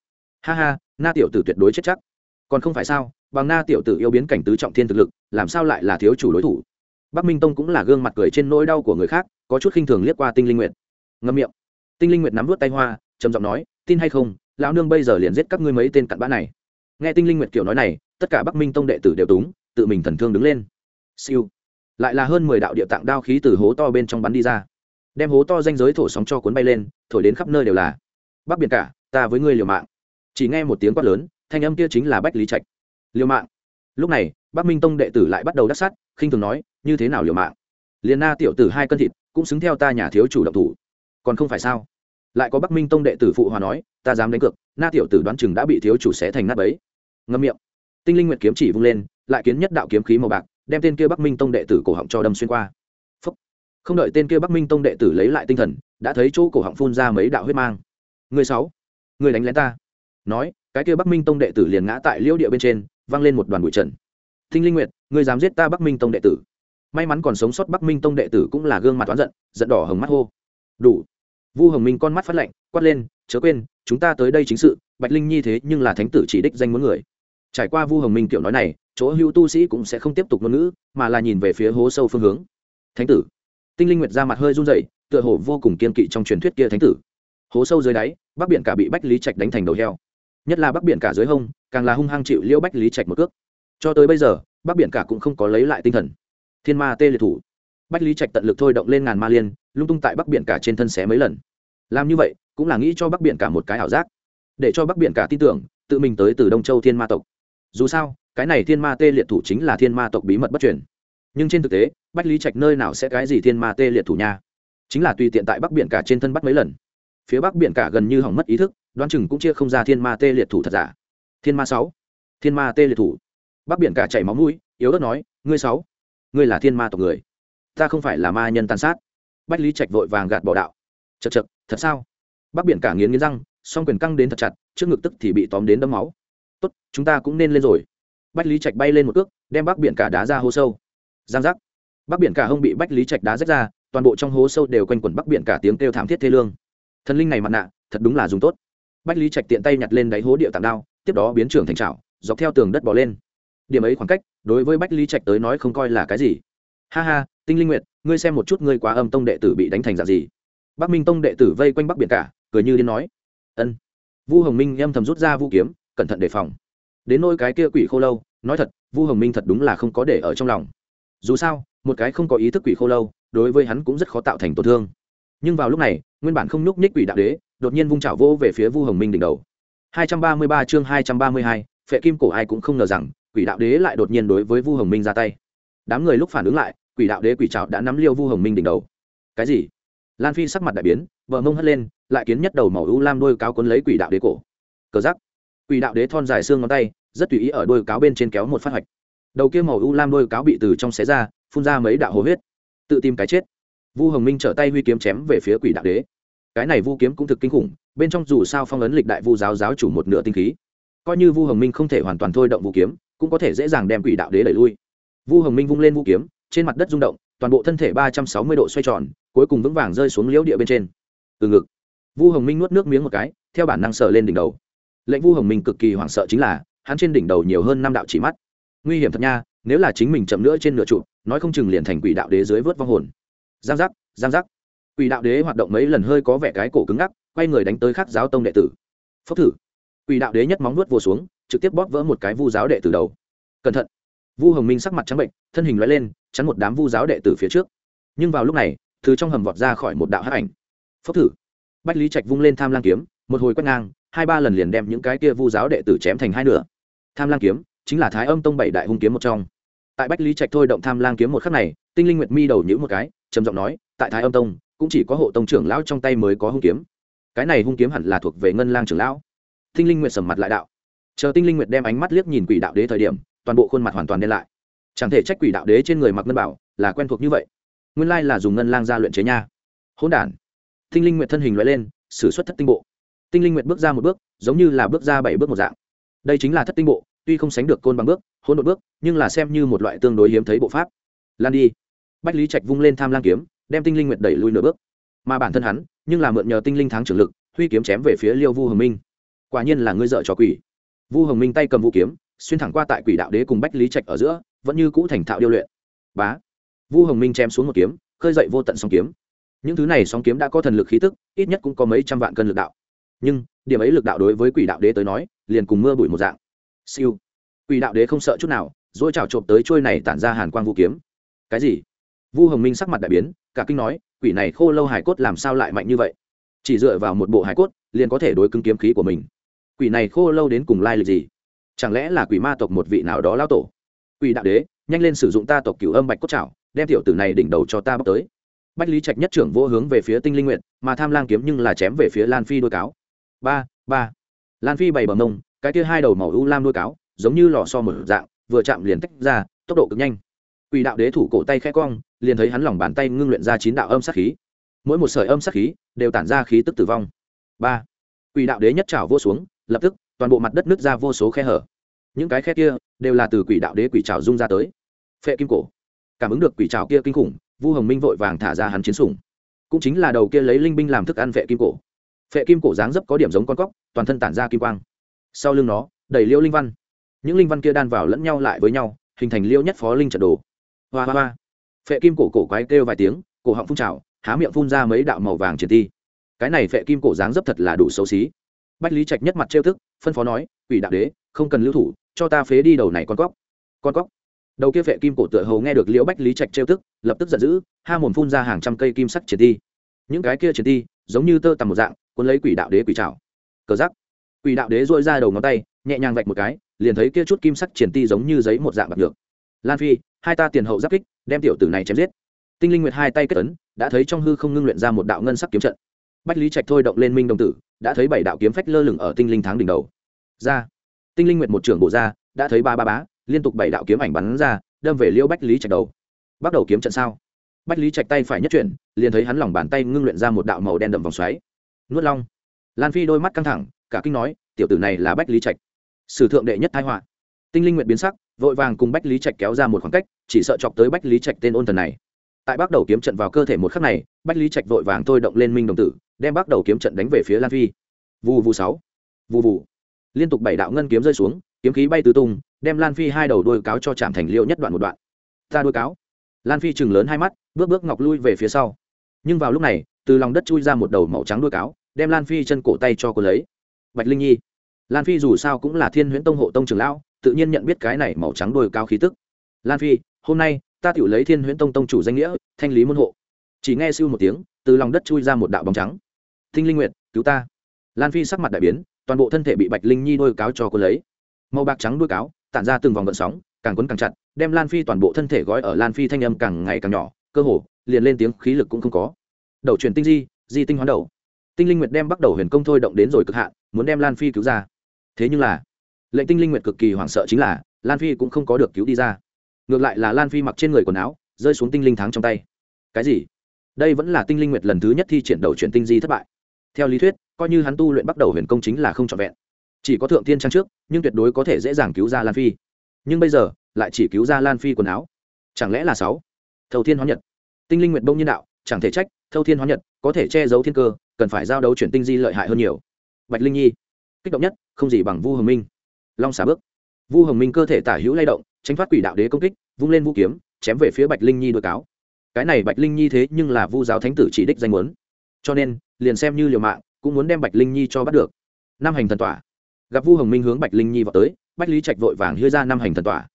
Speaker 1: Ha ha, na tiểu tử tuyệt đối chết chắc. Còn không phải sao, bằng na tiểu tử yêu biến cảnh tứ trọng thiên thực lực, làm sao lại là thiếu chủ đối thủ? Bắc minh tông cũng là gương mặt cười trên nỗi đau của người khác, có chút khinh thường liếc qua tinh linh nguyệt. Ngâm miệng. Tinh linh nguyệt nắm vút tay hoa, trầm giọng nói, tin hay không, lão nương bây giờ liền giết các ngươi mấy tên cặn bã này. Nghe tinh linh nguyệt kiểu nói này, tất cả bắc minh tông đệ tử đều túng, tự mình thần thương đứng lên. Siêu. Lại là hơn mười đạo địa tạng đao khí từ hố to bên trong bắn đi ra. Đem hố to danh giới thổ sóng cho cuốn bay lên, thổi đến khắp nơi đều là bắc biển cả, ta với ngươi liều mạng. Chỉ nghe một tiếng quát lớn, thanh âm kia chính là bách lý trạch. Liều mạng. Lúc này, bắc minh tông đệ tử lại bắt đầu đắc sát, khinh thường nói, như thế nào liều mạng? Liền na tiểu tử hai cân thịt, cũng xứng theo ta nhà thiếu chủ động thủ. Còn không phải sao? Lại có bắc minh tông đệ tử phụ hòa nói, ta dám đánh cược, na tiểu tử đoán chừng đã bị thiếu chủ xé thành nát bấy. Ngâm miệng. Tinh linh nguyệt kiếm chỉ vung lên, lại kiến nhất đạo kiếm khí màu bạc, đem tên kia bắc minh tông đệ tử cổ họng cho đâm xuyên qua. Phúc. không đợi tên kia bắc minh tông đệ tử lấy lại tinh thần, đã thấy chỗ cổ họng phun ra mấy đạo huyết mang người sáu, người đánh lén ta. Nói, cái kia bắc minh tông đệ tử liền ngã tại liễu địa bên trên văng lên một đoàn bụi trần. Thinh linh nguyệt, ngươi dám giết ta bắc minh tông đệ tử? May mắn còn sống sót bắc minh tông đệ tử cũng là gương mặt oán giận giận đỏ hồng mắt hô. Đủ. Vu hồng minh con mắt phát lạnh, quát lên, chớ quên, chúng ta tới đây chính sự, bạch linh nhi thế nhưng là thánh tử chỉ đích danh muốn người. Trải qua vu hồng minh kiểu nói này, chỗ hữu tu sĩ cũng sẽ không tiếp tục ngôn ngữ, mà là nhìn về phía hố sâu phương hướng. Thánh tử. Tinh linh nguyệt ra mặt hơi run rẩy, tựa hồ vô cùng kiên kỵ trong truyền thuyết kia thánh tử hố sâu dưới đáy, bắc biển cả bị bách lý trạch đánh thành đầu heo. Nhất là bắc biển cả dưới hông, càng là hung hăng chịu liễu bách lý trạch một cước. Cho tới bây giờ, bắc biển cả cũng không có lấy lại tinh thần. Thiên ma tê liệt thủ. Bách lý trạch tận lực thôi động lên ngàn ma liên, lung tung tại bắc biển cả trên thân xé mấy lần. Làm như vậy, cũng là nghĩ cho bắc biển cả một cái ảo giác. Để cho bắc biển cả tin tưởng, tự mình tới từ đông châu thiên ma tộc. Dù sao, cái này thiên ma tê liệt thủ chính là thiên ma tộc bí mật bất truyền. Nhưng trên thực tế, bách lý trạch nơi nào sẽ cái gì thiên ma tê liệt thủ nha? Chính là tùy tiện tại bắc biển cả trên thân bắt mấy lần phía bắc biển cả gần như hỏng mất ý thức, đoán chừng cũng chia không ra thiên ma tê liệt thủ thật giả. Thiên ma sáu, thiên ma tê liệt thủ. Bắc biển cả chảy máu mũi, yếu ớt nói, ngươi sáu, ngươi là thiên ma tộc người. Ta không phải là ma nhân tàn sát. Bách lý trạch vội vàng gạt bỏ đạo chật chật thật sao? Bắc biển cả nghiến nghiến răng, song quyền căng đến thật chặt, trước ngực tức thì bị tóm đến đấm máu. Tốt, chúng ta cũng nên lên rồi. Bách lý trạch bay lên một cước, đem bắc biển cả đá ra hố sâu. Giang giác. Bắc biển cả hông bị bách lý trạch đá rách ra, toàn bộ trong hố sâu đều quanh quẩn bắc biển cả tiếng kêu thảm thiết thê lương thần linh này mặt nạ, thật đúng là dùng tốt. Bách lý trạch tiện tay nhặt lên đáy hố địa tạm đao, tiếp đó biến trưởng thành trào dọc theo tường đất bỏ lên. Điểm ấy khoảng cách, đối với bách lý trạch tới nói không coi là cái gì. Ha ha, tinh linh nguyệt, ngươi xem một chút ngươi quá âm tông đệ tử bị đánh thành dạng gì. Bắc minh tông đệ tử vây quanh bắc biển cả, cười như đến nói. Ân. Vu hồng minh âm thầm rút ra vũ kiếm, cẩn thận đề phòng. Đến nôi cái kia quỷ khô lâu, nói thật, vu hồng minh thật đúng là không có để ở trong lòng. Dù sao, một cái không có ý thức quỷ khô lâu, đối với hắn cũng rất khó tạo thành tổn thương nhưng vào lúc này nguyên bản không nhúc nhích quỷ đạo đế đột nhiên vung chảo vô về phía vu hồng minh đỉnh đầu. 233 chương 232, phệ kim cổ ai cũng không ngờ rằng quỷ đạo đế lại đột nhiên đối với vu hồng minh ra tay. Đám người lúc phản ứng lại quỷ đạo đế quỷ trào đã nắm liêu vu hồng minh đỉnh đầu. Cái gì? Lan phi sắc mặt đại biến vợ mông hất lên lại kiến nhất đầu màu u lam đôi cáo cuốn lấy quỷ đạo đế cổ. Cờ giắc quỷ đạo đế thon dài xương ngón tay rất tùy ý ở đôi cáo bên trên kéo một phát hoạch. Đầu kia màu u lam đôi cáo bị từ trong xé ra phun ra mấy đạo hồ huyết. Tự tìm cái chết vu hồng minh trở tay huy kiếm chém về phía quỷ đạo đế. Cái này vu kiếm cũng thực kinh khủng, bên trong dù sao phong ấn lịch đại vu giáo giáo chủ một nửa tinh khí. Coi như vu hồng minh không thể hoàn toàn thôi động vũ kiếm, cũng có thể dễ dàng đem quỷ đạo đế đẩy lui. Vu hồng minh vung lên vũ kiếm, trên mặt đất rung động, toàn bộ thân thể ba trăm sáu mươi độ xoay tròn, cuối cùng vững vàng rơi xuống liễu địa bên trên. Từ ngực, vu hồng minh nuốt nước miếng một cái, theo bản năng sờ lên đỉnh đầu. Lệnh vu hồng minh cực kỳ hoảng sợ chính là, hắn trên đỉnh đầu nhiều hơn năm đạo chỉ mắt. Nguy hiểm thật nha, nếu là chính mình chậm nữa trên nửa trụ, nói không chừng liền thành quỷ đạo đế dưới vớt vong hồn giang giác giang giác. Quỷ đạo đế hoạt động mấy lần hơi có vẻ cái cổ cứng ngắc, quay người đánh tới khắc giáo tông đệ tử. Phốc thử. Quỷ đạo đế nhất móng nuốt vô xuống, trực tiếp bóp vỡ một cái vu giáo đệ tử đầu. Cẩn thận. Vu hồng minh sắc mặt trắng bệnh, thân hình loại lên, chắn một đám vu giáo đệ tử phía trước. Nhưng vào lúc này, từ trong hầm vọt ra khỏi một đạo hắc ảnh. Phốc thử. Bách lý trạch vung lên tham lang kiếm, một hồi quét ngang, hai ba lần liền đem những cái kia vu giáo đệ tử chém thành hai nửa. Tham lang kiếm chính là thái âm tông bảy đại hung kiếm một trong. Tại bách lý trạch thôi động tham lang kiếm một khắc này, tinh linh nguyệt mi đầu nhữ một cái trầm giọng nói, tại thái âm tông, cũng chỉ có hộ tông trưởng lão trong tay mới có hung kiếm. Cái này hung kiếm hẳn là thuộc về ngân lang trưởng lão. Tinh linh nguyệt sầm mặt lại đạo. Chờ tinh linh nguyệt đem ánh mắt liếc nhìn quỷ đạo đế thời điểm, toàn bộ khuôn mặt hoàn toàn đen lại. Chẳng thể trách quỷ đạo đế trên người mặc ngân bảo là quen thuộc như vậy. Nguyên lai là dùng ngân lang ra luyện chế nha. Hỗn đản. Tinh linh nguyệt thân hình loại lên s ử suất thất tinh bộ. Tinh linh nguyệt bước ra một bước, giống như là bước ra bảy bước một dạng. Đây chính là thất tinh bộ, tuy không sánh được côn bằng bước, hỗn độn bước, nhưng là xem như một loại tương đối hiếm thấy bộ pháp. Lan đi bách lý trạch vung lên tham lang kiếm, đem tinh linh nguyệt đẩy lui nửa bước. Mà bản thân hắn, nhưng là mượn nhờ tinh linh thắng trưởng lực, huy kiếm chém về phía liêu vu hồng minh. Quả nhiên là ngươi dợ trò quỷ. Vu hồng minh tay cầm vũ kiếm, xuyên thẳng qua tại quỷ đạo đế cùng bách lý trạch ở giữa, vẫn như cũ thành thạo điêu luyện. Bá. Vu hồng minh chém xuống một kiếm, khơi dậy vô tận sóng kiếm. Những thứ này sóng kiếm đã có thần lực khí tức, ít nhất cũng có mấy trăm vạn cân lực đạo. Nhưng, điểm ấy lực đạo đối với quỷ đạo đế tới nói, liền cùng mưa bụi một dạng. Siêu. Quỷ đạo đế không sợ chút nào dỗi trào trộm tới trôi này tản ra hàn quang vũ kiếm. Cái gì? Vu hồng minh sắc mặt đại biến, cả kinh nói, quỷ này khô lâu hải cốt làm sao lại mạnh như vậy? Chỉ dựa vào một bộ hải cốt, liền có thể đối cứng kiếm khí của mình. Quỷ này khô lâu đến cùng lai lịch gì? Chẳng lẽ là quỷ ma tộc một vị nào đó lao tổ? Quỷ đạo đế, nhanh lên sử dụng ta tộc cửu âm bạch cốt trảo, đem tiểu tử này đỉnh đầu cho ta bóc tới. Bách lý trạch nhất trưởng vô hướng về phía tinh linh nguyện mà tham lang kiếm nhưng là chém về phía lan phi đôi cáo. Ba ba. Lan phi bày bờ mông, cái kia hai đầu màu u lam đôi cáo, giống như lò so mở dạng, vừa chạm liền tách ra, tốc độ cực nhanh. Quỷ đạo đế thủ cổ tay khẽ cong liền thấy hắn lòng bàn tay ngưng luyện ra chín đạo âm sát khí. Mỗi một sợi âm sát khí đều tản ra khí tức tử vong. Ba. Quỷ đạo đế nhất trào vô xuống, lập tức, toàn bộ mặt đất nứt ra vô số khe hở. Những cái khe kia đều là từ quỷ đạo đế quỷ trào dung ra tới. Phệ kim cổ. Cảm ứng được quỷ trào kia kinh khủng, vu hồng minh vội vàng thả ra hắn chiến sủng. Cũng chính là đầu kia lấy linh binh làm thức ăn phệ kim cổ. Phệ kim cổ dáng dấp có điểm giống con cóc, toàn thân tản ra kim quang. Sau lưng nó, đầy liêu linh văn. Những linh văn kia đan vào lẫn nhau lại với nhau, hình thành liêu nhất phó linh trận đồ. Hoa hoa hoa phệ kim cổ cổ quái kêu vài tiếng, cổ họng phun trào, há miệng phun ra mấy đạo màu vàng triển ti cái này phệ kim cổ dáng dấp thật là đủ xấu xí. Bách lý trạch nhất mặt trêu thức phân phó nói, quỷ đạo đế, không cần lưu thủ, cho ta phế đi đầu này con cóc. Con cóc? Đầu kia phệ kim cổ tựa hầu nghe được liễu bách lý trạch trêu tức, lập tức giận dữ, ha mồm phun ra hàng trăm cây kim sắc triển ti những cái kia triển ti giống như tơ tằm một dạng, cuốn lấy quỷ đạo đế quỷ trào cờ giắc quỷ đạo đế dội ra đầu ngón tay, nhẹ nhàng vạch một cái, liền thấy kia chút kim sắc triển ti giống như giấy một dạng bạc được. Lan phi hai ta tiền hậu giáp kích, đem tiểu tử này chém giết. Tinh linh nguyệt hai tay kết ấn, đã thấy trong hư không ngưng luyện ra một đạo ngân sắc kiếm trận. Bách lý trạch thôi động lên minh đồng tử, đã thấy bảy đạo kiếm phách lơ lửng ở tinh linh tháng đỉnh đầu. Ra. Tinh linh nguyệt một trưởng bộ ra, đã thấy ba ba bá, liên tục bảy đạo kiếm ảnh bắn ra, đâm về liêu bách lý trạch đầu. Bắt đầu kiếm trận sao? Bách lý trạch tay phải nhất chuyển, liền thấy hắn lòng bàn tay ngưng luyện ra một đạo màu đen đậm vòng xoáy. Nuốt long. Lan phi đôi mắt căng thẳng, cả kinh nói, tiểu tử này là bách lý trạch. Sử thượng đệ nhất thái họa. Tinh linh nguyện biến sắc vội vàng cùng bách lý trạch kéo ra một khoảng cách, chỉ sợ chọc tới bách lý trạch tên ôn thần này. Tại bắt đầu kiếm trận vào cơ thể một khắc này, bách lý trạch vội vàng thôi động lên minh đồng tử, đem bắt đầu kiếm trận đánh về phía lan phi. Vù vù sáu. Vù vù. Liên tục bảy đạo ngân kiếm rơi xuống, kiếm khí bay tứ tung, đem lan phi hai đầu đôi cáo cho chạm thành liệu nhất đoạn một đoạn. Ta đôi cáo. Lan phi chừng lớn hai mắt, bước bước ngọc lui về phía sau. Nhưng vào lúc này, từ lòng đất chui ra một đầu màu trắng đuôi cáo, đem lan phi chân cổ tay cho cô lấy. Bạch linh nhi. Lan phi dù sao cũng là thiên huyễn tông hộ tông trường lão tự nhiên nhận biết cái này màu trắng đuôi cao khí tức. Lan phi, hôm nay, ta tự lấy thiên huyễn tông tông chủ danh nghĩa, thanh lý môn hộ. Chỉ nghe siêu một tiếng, từ lòng đất chui ra một đạo bóng trắng. Thinh linh nguyệt, cứu ta. Lan phi sắc mặt đại biến, toàn bộ thân thể bị bạch linh nhi đôi cáo cho cô lấy. Màu bạc trắng đuôi cáo, tản ra từng vòng gợn sóng, càng quấn càng chặt, đem lan phi toàn bộ thân thể gói ở lan phi thanh âm càng ngày càng nhỏ, cơ hồ, liền lên tiếng khí lực cũng không có. Đầu chuyển tinh di di tinh hoán đầu. Tinh linh nguyệt đem bắt đầu huyền công thôi động đến rồi cực hạn, muốn đem lan phi cứu ra. Thế nhưng là lệnh tinh linh nguyệt cực kỳ hoảng sợ chính là, lan phi cũng không có được cứu đi ra. Ngược lại là lan phi mặc trên người quần áo, rơi xuống tinh linh thắng trong tay. Cái gì? Đây vẫn là tinh linh nguyệt lần thứ nhất thi triển đầu chuyển tinh di thất bại. Theo lý thuyết, coi như hắn tu luyện bắt đầu huyền công chính là không trọn vẹn. Chỉ có thượng thiên trang trước, nhưng tuyệt đối có thể dễ dàng cứu ra lan phi. Nhưng bây giờ, lại chỉ cứu ra lan phi quần áo. Chẳng lẽ là sáu? Thầu thiên hóa nhật. Tinh linh nguyệt bông nhân đạo, chẳng thể trách thâu thiên hóa nhật có thể che giấu thiên cơ, cần phải giao đấu chuyển tinh di lợi hại hơn nhiều. Bạch linh nhi. Kích động nhất, không gì bằng vu hồng minh long xả bước. Vu hồng minh cơ thể tả hữu lay động, tránh thoát quỷ đạo đế công kích, vung lên vũ kiếm, chém về phía bạch linh nhi đôi cáo. Cái này bạch linh nhi thế nhưng là vu giáo thánh tử chỉ đích danh muốn. Cho nên, liền xem như liều mạng, cũng muốn đem bạch linh nhi cho bắt được. Năm hành thần tỏa. Gặp vu hồng minh hướng bạch linh nhi vào tới, bách lý trạch vội vàng hứa ra năm hành thần tỏa.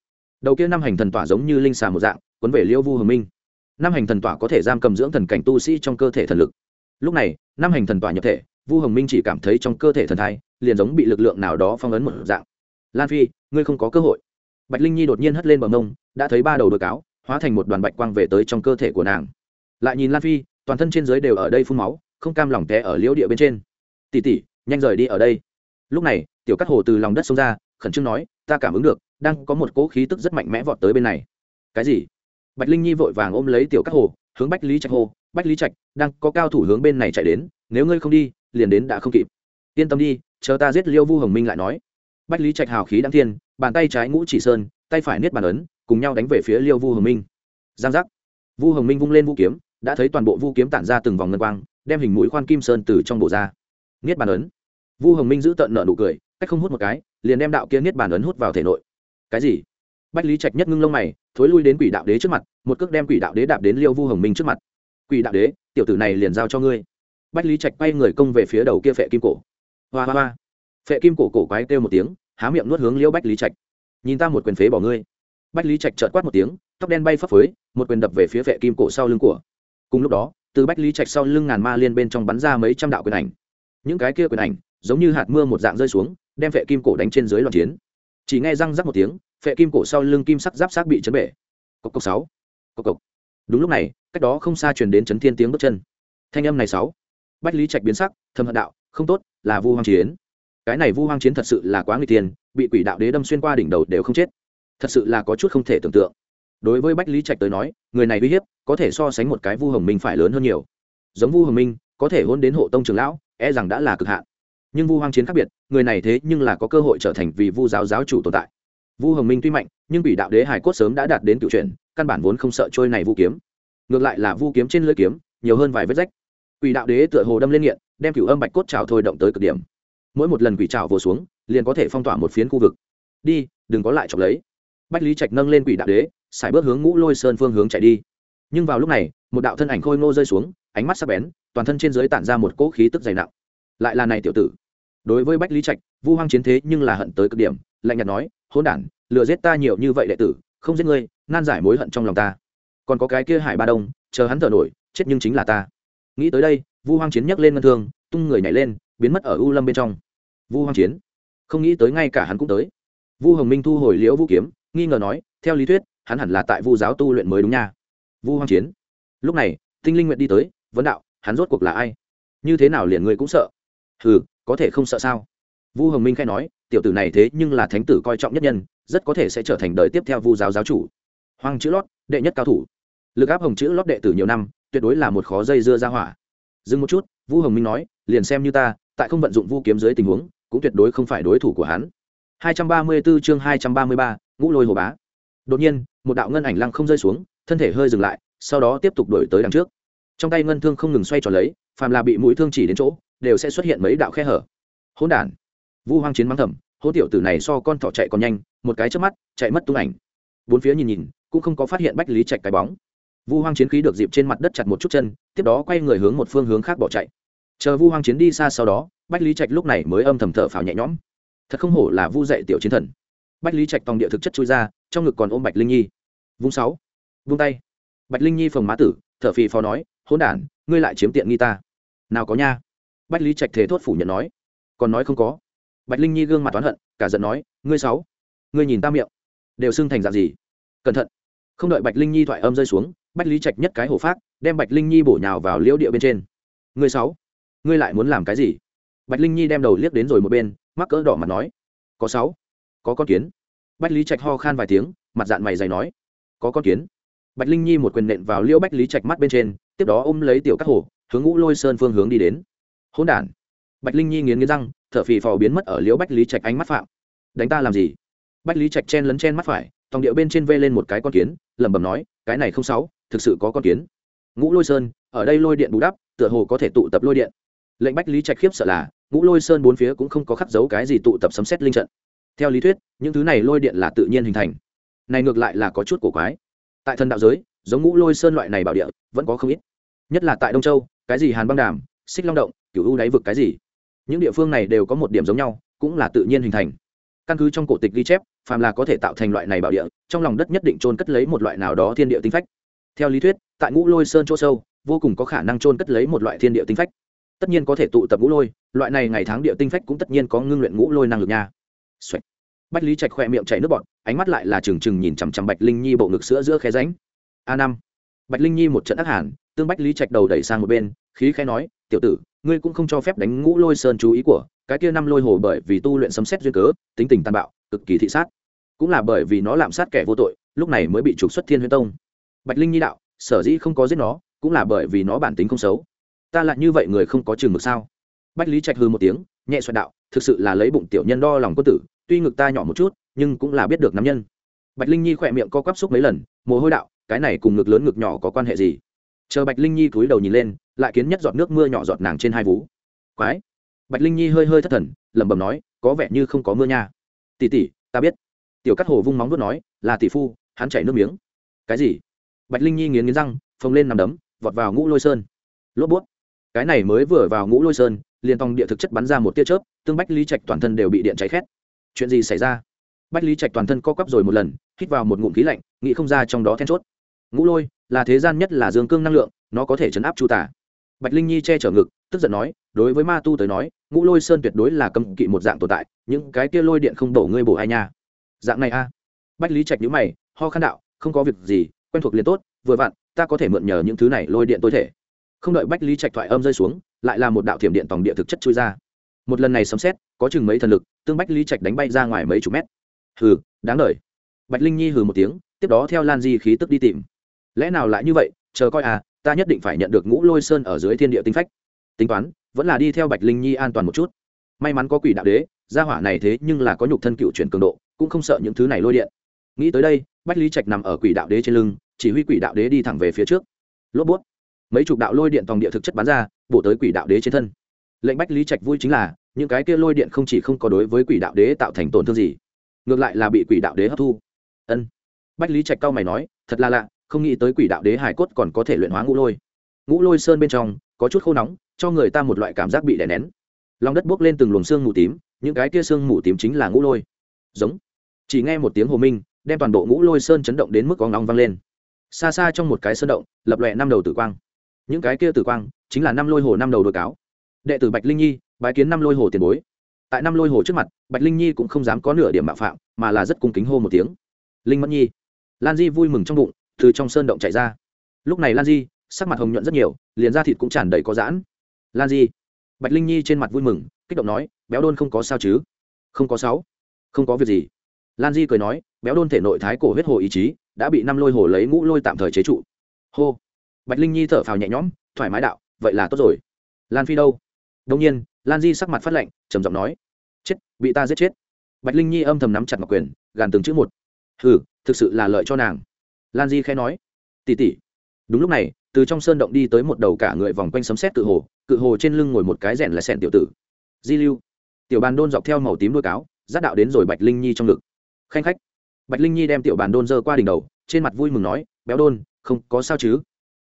Speaker 1: Đầu kia năm hành thần tỏa giống như linh xà một dạng quấn về liêu vu hồng minh. Năm hành thần tỏa có thể giam cầm dưỡng thần cảnh tu sĩ trong cơ thể thần lực. Lúc này, năm hành thần tỏa nhập thể, vu hồng minh chỉ cảm thấy trong cơ thể thần thai, liền giống bị lực lượng nào đó phong ấn một dạng lan phi, ngươi không có cơ hội. Bạch linh nhi đột nhiên hất lên bờ mông, đã thấy ba đầu đôi cáo, hóa thành một đoàn bạch quang về tới trong cơ thể của nàng. Lại nhìn lan phi, toàn thân trên dưới đều ở đây phun máu, không cam lòng té ở liễu địa bên trên. Tỉ tỉ nhanh rời đi ở đây. Lúc này, tiểu cắt hồ từ lòng đất xông ra, khẩn trương nói, ta cảm ứng được, đang có một cỗ khí tức rất mạnh mẽ vọt tới bên này. Cái gì? Bạch linh nhi vội vàng ôm lấy tiểu cắt hồ, hướng bách lý trạch hồ bách lý trạch, đang có cao thủ hướng bên này chạy đến, nếu ngươi không đi, liền đến đã không kịp. Yên tâm đi, chờ ta giết liêu vu hồng minh lại nói bách lý trạch hào khí đăng thiên, bàn tay trái ngũ chỉ sơn, tay phải niết bàn ấn, cùng nhau đánh về phía liêu vu hồng minh. Giang giác. Vu hồng minh vung lên vũ kiếm, đã thấy toàn bộ vũ kiếm tản ra từng vòng ngân quang, đem hình mũi khoan kim sơn từ trong bộ ra. Niết bàn ấn. Vu hồng minh giữ tận nợ nụ cười, cách không hút một cái, liền đem đạo kia niết bàn ấn hút vào thể nội. Cái gì? Bách lý trạch nhất ngưng lông mày, thối lui đến quỷ đạo đế trước mặt, một cước đem quỷ đạo đế đạp đến liêu vu hồng minh trước mặt. Quỷ đạo đế, tiểu tử này liền giao cho ngươi. Bách lý trạch quay người công về phía đầu kia phệ kim cổ. Hoa hoa hoa phệ kim cổ cổ quái kêu một tiếng, há miệng nuốt hướng liêu bách lý trạch. Nhìn ta một quyền phế bỏ ngươi. Bách lý trạch trợt quát một tiếng, tóc đen bay phấp phới, một quyền đập về phía phệ kim cổ sau lưng của. Cùng lúc đó, từ bách lý trạch sau lưng ngàn ma liên bên trong bắn ra mấy trăm đạo quyền ảnh. Những cái kia quyền ảnh, giống như hạt mưa một dạng rơi xuống, đem phệ kim cổ đánh trên dưới loạn chiến. Chỉ nghe răng rắc một tiếng, phệ kim cổ sau lưng kim sắc giáp sát bị chấn bể. Cốc cốc sáu. Cốc cốc đúng lúc này, cách đó không xa truyền đến chấn thiên tiếng bước chân. Thanh âm này sáu. Bách lý trạch biến sắc thâm hận đạo, không tốt, là vu hoang chiến cái này vu hoang chiến thật sự là quá nguy tiền bị quỷ đạo đế đâm xuyên qua đỉnh đầu đều không chết. Thật sự là có chút không thể tưởng tượng. Đối với bách lý trạch tới nói, người này uy hiếp, có thể so sánh một cái vu hồng minh phải lớn hơn nhiều. Giống vu hồng minh, có thể hôn đến hộ tông trường lão e rằng đã là cực hạn. Nhưng vu hoang chiến khác biệt, người này thế nhưng là có cơ hội trở thành vì vu giáo giáo chủ tồn tại. Vu hồng minh tuy mạnh, nhưng bị đạo đế hải cốt sớm đã đạt đến cựu chuyện căn bản vốn không sợ trôi này vu kiếm. Ngược lại là vu kiếm trên lưỡi kiếm, nhiều hơn vài vết rách. Quỷ đạo đế tựa hồ đâm lên nghiện, đem cửu âm bạch cốt trào thôi động tới cực điểm mỗi một lần quỷ trào vồ xuống, liền có thể phong tỏa một phiến khu vực. Đi, đừng có lại chọc lấy. Bách lý trạch nâng lên quỷ đạo đế xài bước hướng ngũ lôi sơn phương hướng chạy đi. Nhưng vào lúc này, một đạo thân ảnh khôi ngô rơi xuống, ánh mắt sắc bén, toàn thân trên dưới tản ra một cỗ khí tức dày nặng. Lại là này tiểu tử. Đối với bách lý trạch, vu hoang chiến thế nhưng là hận tới cực điểm, lạnh nhạt nói, hỗn đản, lừa giết ta nhiều như vậy đệ tử, không giết ngươi, nan giải mối hận trong lòng ta. Còn có cái kia hải ba đông, chờ hắn thở nổi, chết nhưng chính là ta. Nghĩ tới đây, vu hoang chiến nhấc lên ngân thương, tung người nhảy lên biến mất ở u lâm bên trong. Vu hoang chiến. Không nghĩ tới ngay cả hắn cũng tới. Vu hồng minh thu hồi liễu vũ kiếm, nghi ngờ nói, theo lý thuyết, hắn hẳn là tại vu giáo tu luyện mới đúng nha. Vu hoang chiến. Lúc này, tinh linh nguyện đi tới, vấn đạo, hắn rốt cuộc là ai? Như thế nào liền người cũng sợ? Ừ có thể không sợ sao? Vu hồng minh khai nói, tiểu tử này thế nhưng là thánh tử coi trọng nhất nhân, rất có thể sẽ trở thành đời tiếp theo vu giáo giáo chủ. Hoàng chữ lót, đệ nhất cao thủ. Lực áp hồng chữ lót đệ tử nhiều năm, tuyệt đối là một khó dây dưa ra hỏa. Dừng một chút, vu hồng minh nói, liền xem như ta tại không vận dụng vu kiếm dưới tình huống cũng tuyệt đối không phải đối thủ của hắn. 234 chương 233, ngũ lôi hồ bá. Đột nhiên một đạo ngân ảnh lăng không rơi xuống thân thể hơi dừng lại sau đó tiếp tục đổi tới đằng trước. Trong tay ngân thương không ngừng xoay tròn lấy phàm là bị mũi thương chỉ đến chỗ đều sẽ xuất hiện mấy đạo khe hở. Hỗn đản. Vu hoang chiến mắng thầm hô tiểu tử này so con thỏ chạy còn nhanh một cái trước mắt chạy mất tung ảnh. Bốn phía nhìn nhìn cũng không có phát hiện bách lý trạch cái bóng. Vu hoang chiến khí được dịp trên mặt đất chặt một chút chân tiếp đó quay người hướng một phương hướng khác bỏ chạy chờ vu hoang chiến đi xa sau đó, bách lý trạch lúc này mới âm thầm thở phào nhẹ nhõm. Thật không hổ là vu dạy tiểu chiến thần. Bách lý trạch tòng địa thực chất chui ra, trong ngực còn ôm bạch linh nhi. Vung sáu, vung tay. Bạch linh nhi phồng má tử, thở phì phò nói, hỗn đản, ngươi lại chiếm tiện nghi ta. Nào có nha. Bách lý trạch thế thốt phủ nhận nói. Còn nói không có. Bạch linh nhi gương mặt toán hận, cả giận nói, ngươi sáu, ngươi nhìn ta miệng, đều xưng thành dạng gì? Cẩn thận. Không đợi bạch linh nhi thoại âm rơi xuống, bách lý trạch nhất cái hổ phát, đem bạch linh nhi bổ nhào vào liễu địa bên trên. Ngươi sáu ngươi lại muốn làm cái gì? Bạch linh nhi đem đầu liếc đến rồi một bên, mắc cỡ đỏ mặt nói, có sáu, có con kiến. Bách lý trạch ho khan vài tiếng, mặt dạng mày dày nói, có con kiến. Bạch linh nhi một quyền nện vào liễu bách lý trạch mắt bên trên, tiếp đó ôm lấy tiểu các hổ hướng ngũ lôi sơn phương hướng đi đến. Hỗn đản. Bạch linh nhi nghiến nghiến răng, thở phì phò biến mất ở liễu bách lý trạch ánh mắt phạm. Đánh ta làm gì? Bách lý trạch chen lấn chen mắt phải, tòng điệu bên trên vê lên một cái con kiến, lẩm bẩm nói, cái này không sáu, thực sự có con kiến. Ngũ lôi sơn, ở đây lôi điện bù đắp, tựa hồ có thể tụ tập lôi điện lệnh bách lý trạch khiếp sợ là, ngũ lôi sơn bốn phía cũng không có khắc dấu cái gì tụ tập sấm xét linh trận. Theo lý thuyết, những thứ này lôi điện là tự nhiên hình thành. Này ngược lại là có chút cổ quái. Tại thần đạo giới, giống ngũ lôi sơn loại này bảo địa, vẫn có không ít. Nhất là tại đông châu, cái gì hàn băng đàm, xích long động, cửu u đáy vực cái gì, những địa phương này đều có một điểm giống nhau, cũng là tự nhiên hình thành. Căn cứ trong cổ tịch ghi chép, phàm là có thể tạo thành loại này bảo địa, trong lòng đất nhất định trôn cất lấy một loại nào đó thiên địa tinh phách. Theo lý thuyết, tại ngũ lôi sơn chỗ sâu, vô cùng có khả năng trôn cất lấy một loại thiên địa tinh phách tất nhiên có thể tụ tập ngũ lôi, loại này ngày tháng địa tinh phách cũng tất nhiên có ngưng luyện ngũ lôi năng lực nha. Xoạch. bách lý trạch khoe miệng chảy nước bọt, ánh mắt lại là trừng trừng nhìn chằm chằm bạch linh nhi bộ ngực sữa giữa khe ránh a năm. Bạch linh nhi một trận ác hàn, tương bách lý trạch đầu đẩy sang một bên, khí khẽ nói, tiểu tử, ngươi cũng không cho phép đánh ngũ lôi sơn chú ý của, cái kia năm lôi hồ bởi vì tu luyện sấm xét duyên cớ, tính tình tàn bạo, cực kỳ thị sát. Cũng là bởi vì nó lạm sát kẻ vô tội, lúc này mới bị trục xuất thiên huyên tông. Bạch linh nhi đạo, sở dĩ không có giết nó, cũng là bởi vì nó bản tính không xấu ta lại như vậy người không có chừng mực sao? Bách lý trạch hư một tiếng, nhẹ xoẹt đạo, thực sự là lấy bụng tiểu nhân đo lòng quân tử, tuy ngực ta nhỏ một chút, nhưng cũng là biết được nam nhân. Bạch linh nhi khỏe miệng co quắp xúc mấy lần, mồ hôi đạo, cái này cùng ngực lớn ngực nhỏ có quan hệ gì? Chờ bạch linh nhi cúi đầu nhìn lên, lại kiến nhất giọt nước mưa nhỏ giọt nàng trên hai vú. Quái! Bạch linh nhi hơi hơi thất thần, lẩm bẩm nói, có vẻ như không có mưa nha. Tỷ tỷ, ta biết. Tiểu cắt hồ vung móng vuốt nói, là tỷ phu, hắn chảy nước miếng. Cái gì? Bạch linh nhi nghiến nghiến răng, phồng lên nằm đấm, vọt vào ngũ lôi sơn. Lốp bút cái này mới vừa vào ngũ lôi sơn, liền tòng địa thực chất bắn ra một tia chớp, tương bách lý trạch toàn thân đều bị điện cháy khét. Chuyện gì xảy ra? Bách lý trạch toàn thân co quắp rồi một lần, hít vào một ngụm khí lạnh, nghĩ không ra trong đó then chốt. Ngũ lôi là thế gian nhất là dương cương năng lượng, nó có thể chấn áp chu tả bạch linh nhi che chở ngực, tức giận nói, đối với ma tu tới nói, ngũ lôi sơn tuyệt đối là cấm kỵ một dạng tồn tại, những cái kia lôi điện không đổ ngươi bổ ai nha. Dạng này a. Bách lý trạch nhữ mày, ho khăn đạo, không có việc gì, quen thuộc liền tốt, vừa vặn, ta có thể mượn nhờ những thứ này lôi điện tối thể không đợi bách lý trạch thoại âm rơi xuống, lại là một đạo thiểm điện tòng địa thực chất chui ra. Một lần này sấm xét có chừng mấy thần lực, tương bách lý trạch đánh bay ra ngoài mấy chục mét. Hừ, đáng đ bạch linh nhi hừ một tiếng, tiếp đó theo lan di khí tức đi tìm. Lẽ nào lại như vậy? Chờ coi à ta nhất định phải nhận được ngũ lôi sơn ở dưới thiên địa tinh phách. Tính toán, vẫn là đi theo bạch linh nhi an toàn một chút. May mắn có quỷ đạo đế, gia hỏa này thế nhưng là có nhục thân cựu chuyển cường độ, cũng không sợ những thứ này lôi điện. Nghĩ tới đây, bách lý trạch nằm ở quỷ đạo đế trên lưng, chỉ huy quỷ đạo đế đi thẳng về phía trước. Lốp bút mấy chục đạo lôi điện tòng địa thực chất bắn ra, bổ tới quỷ đạo đế trên thân. Lệnh bách lý trạch vui chính là, những cái kia lôi điện không chỉ không có đối với quỷ đạo đế tạo thành tổn thương gì, ngược lại là bị quỷ đạo đế hấp thu. Ân. Bách lý trạch cao mày nói, thật là lạ, không nghĩ tới quỷ đạo đế hải cốt còn có thể luyện hóa ngũ lôi. Ngũ lôi sơn bên trong, có chút khô nóng, cho người ta một loại cảm giác bị đè nén. Lòng đất bốc lên từng luồng xương mù tím, những cái kia xương mù tím chính là ngũ lôi. Giống. Chỉ nghe một tiếng hồ minh, đem toàn bộ ngũ lôi sơn chấn động đến mức có ngóng vang lên. Xa xa trong một cái sơn động, lập lòe năm đầu tử quang những cái kia tử quang, chính là năm lôi hồ năm đầu đội cáo. Đệ tử bạch linh nhi, bái kiến năm lôi hồ tiền bối. Tại năm lôi hồ trước mặt, bạch linh nhi cũng không dám có nửa điểm mạo phạm, mà là rất cung kính hô một tiếng. Linh mẫn nhi. Lan di vui mừng trong bụng, từ trong sơn động chạy ra. Lúc này lan di, sắc mặt hồng nhuận rất nhiều, liền da thịt cũng tràn đầy có giãn. Lan di. Bạch linh nhi trên mặt vui mừng, kích động nói, béo đôn không có sao chứ? Không có sáu. Không có việc gì. Lan di cười nói, béo đôn thể nội thái cổ huyết hồ ý chí, đã bị năm lôi hồ lấy ngũ lôi tạm thời chế trụ. Hô bạch linh nhi thở phào nhẹ nhõm, thoải mái đạo, vậy là tốt rồi. Lan phi đâu? Đông nhiên. Lan di sắc mặt phát lạnh, trầm giọng nói, chết, bị ta giết chết. Bạch linh nhi âm thầm nắm chặt ngọc quyền, gàn từng chữ một. Hừ, thực sự là lợi cho nàng. Lan di khẽ nói tỉ tỉ đúng lúc này, từ trong sơn động đi tới một đầu cả người vòng quanh sấm xét cự hồ cự hồ trên lưng ngồi một cái rèn là sẹn tiểu tử. Di lưu. Tiểu bàn đôn dọc theo màu tím đuôi cáo giác đạo đến rồi bạch linh nhi trong ngực. Khanh khách. Bạch linh nhi đem tiểu bàn đôn dơ qua đỉnh đầu, trên mặt vui mừng nói, béo đôn, không có sao chứ?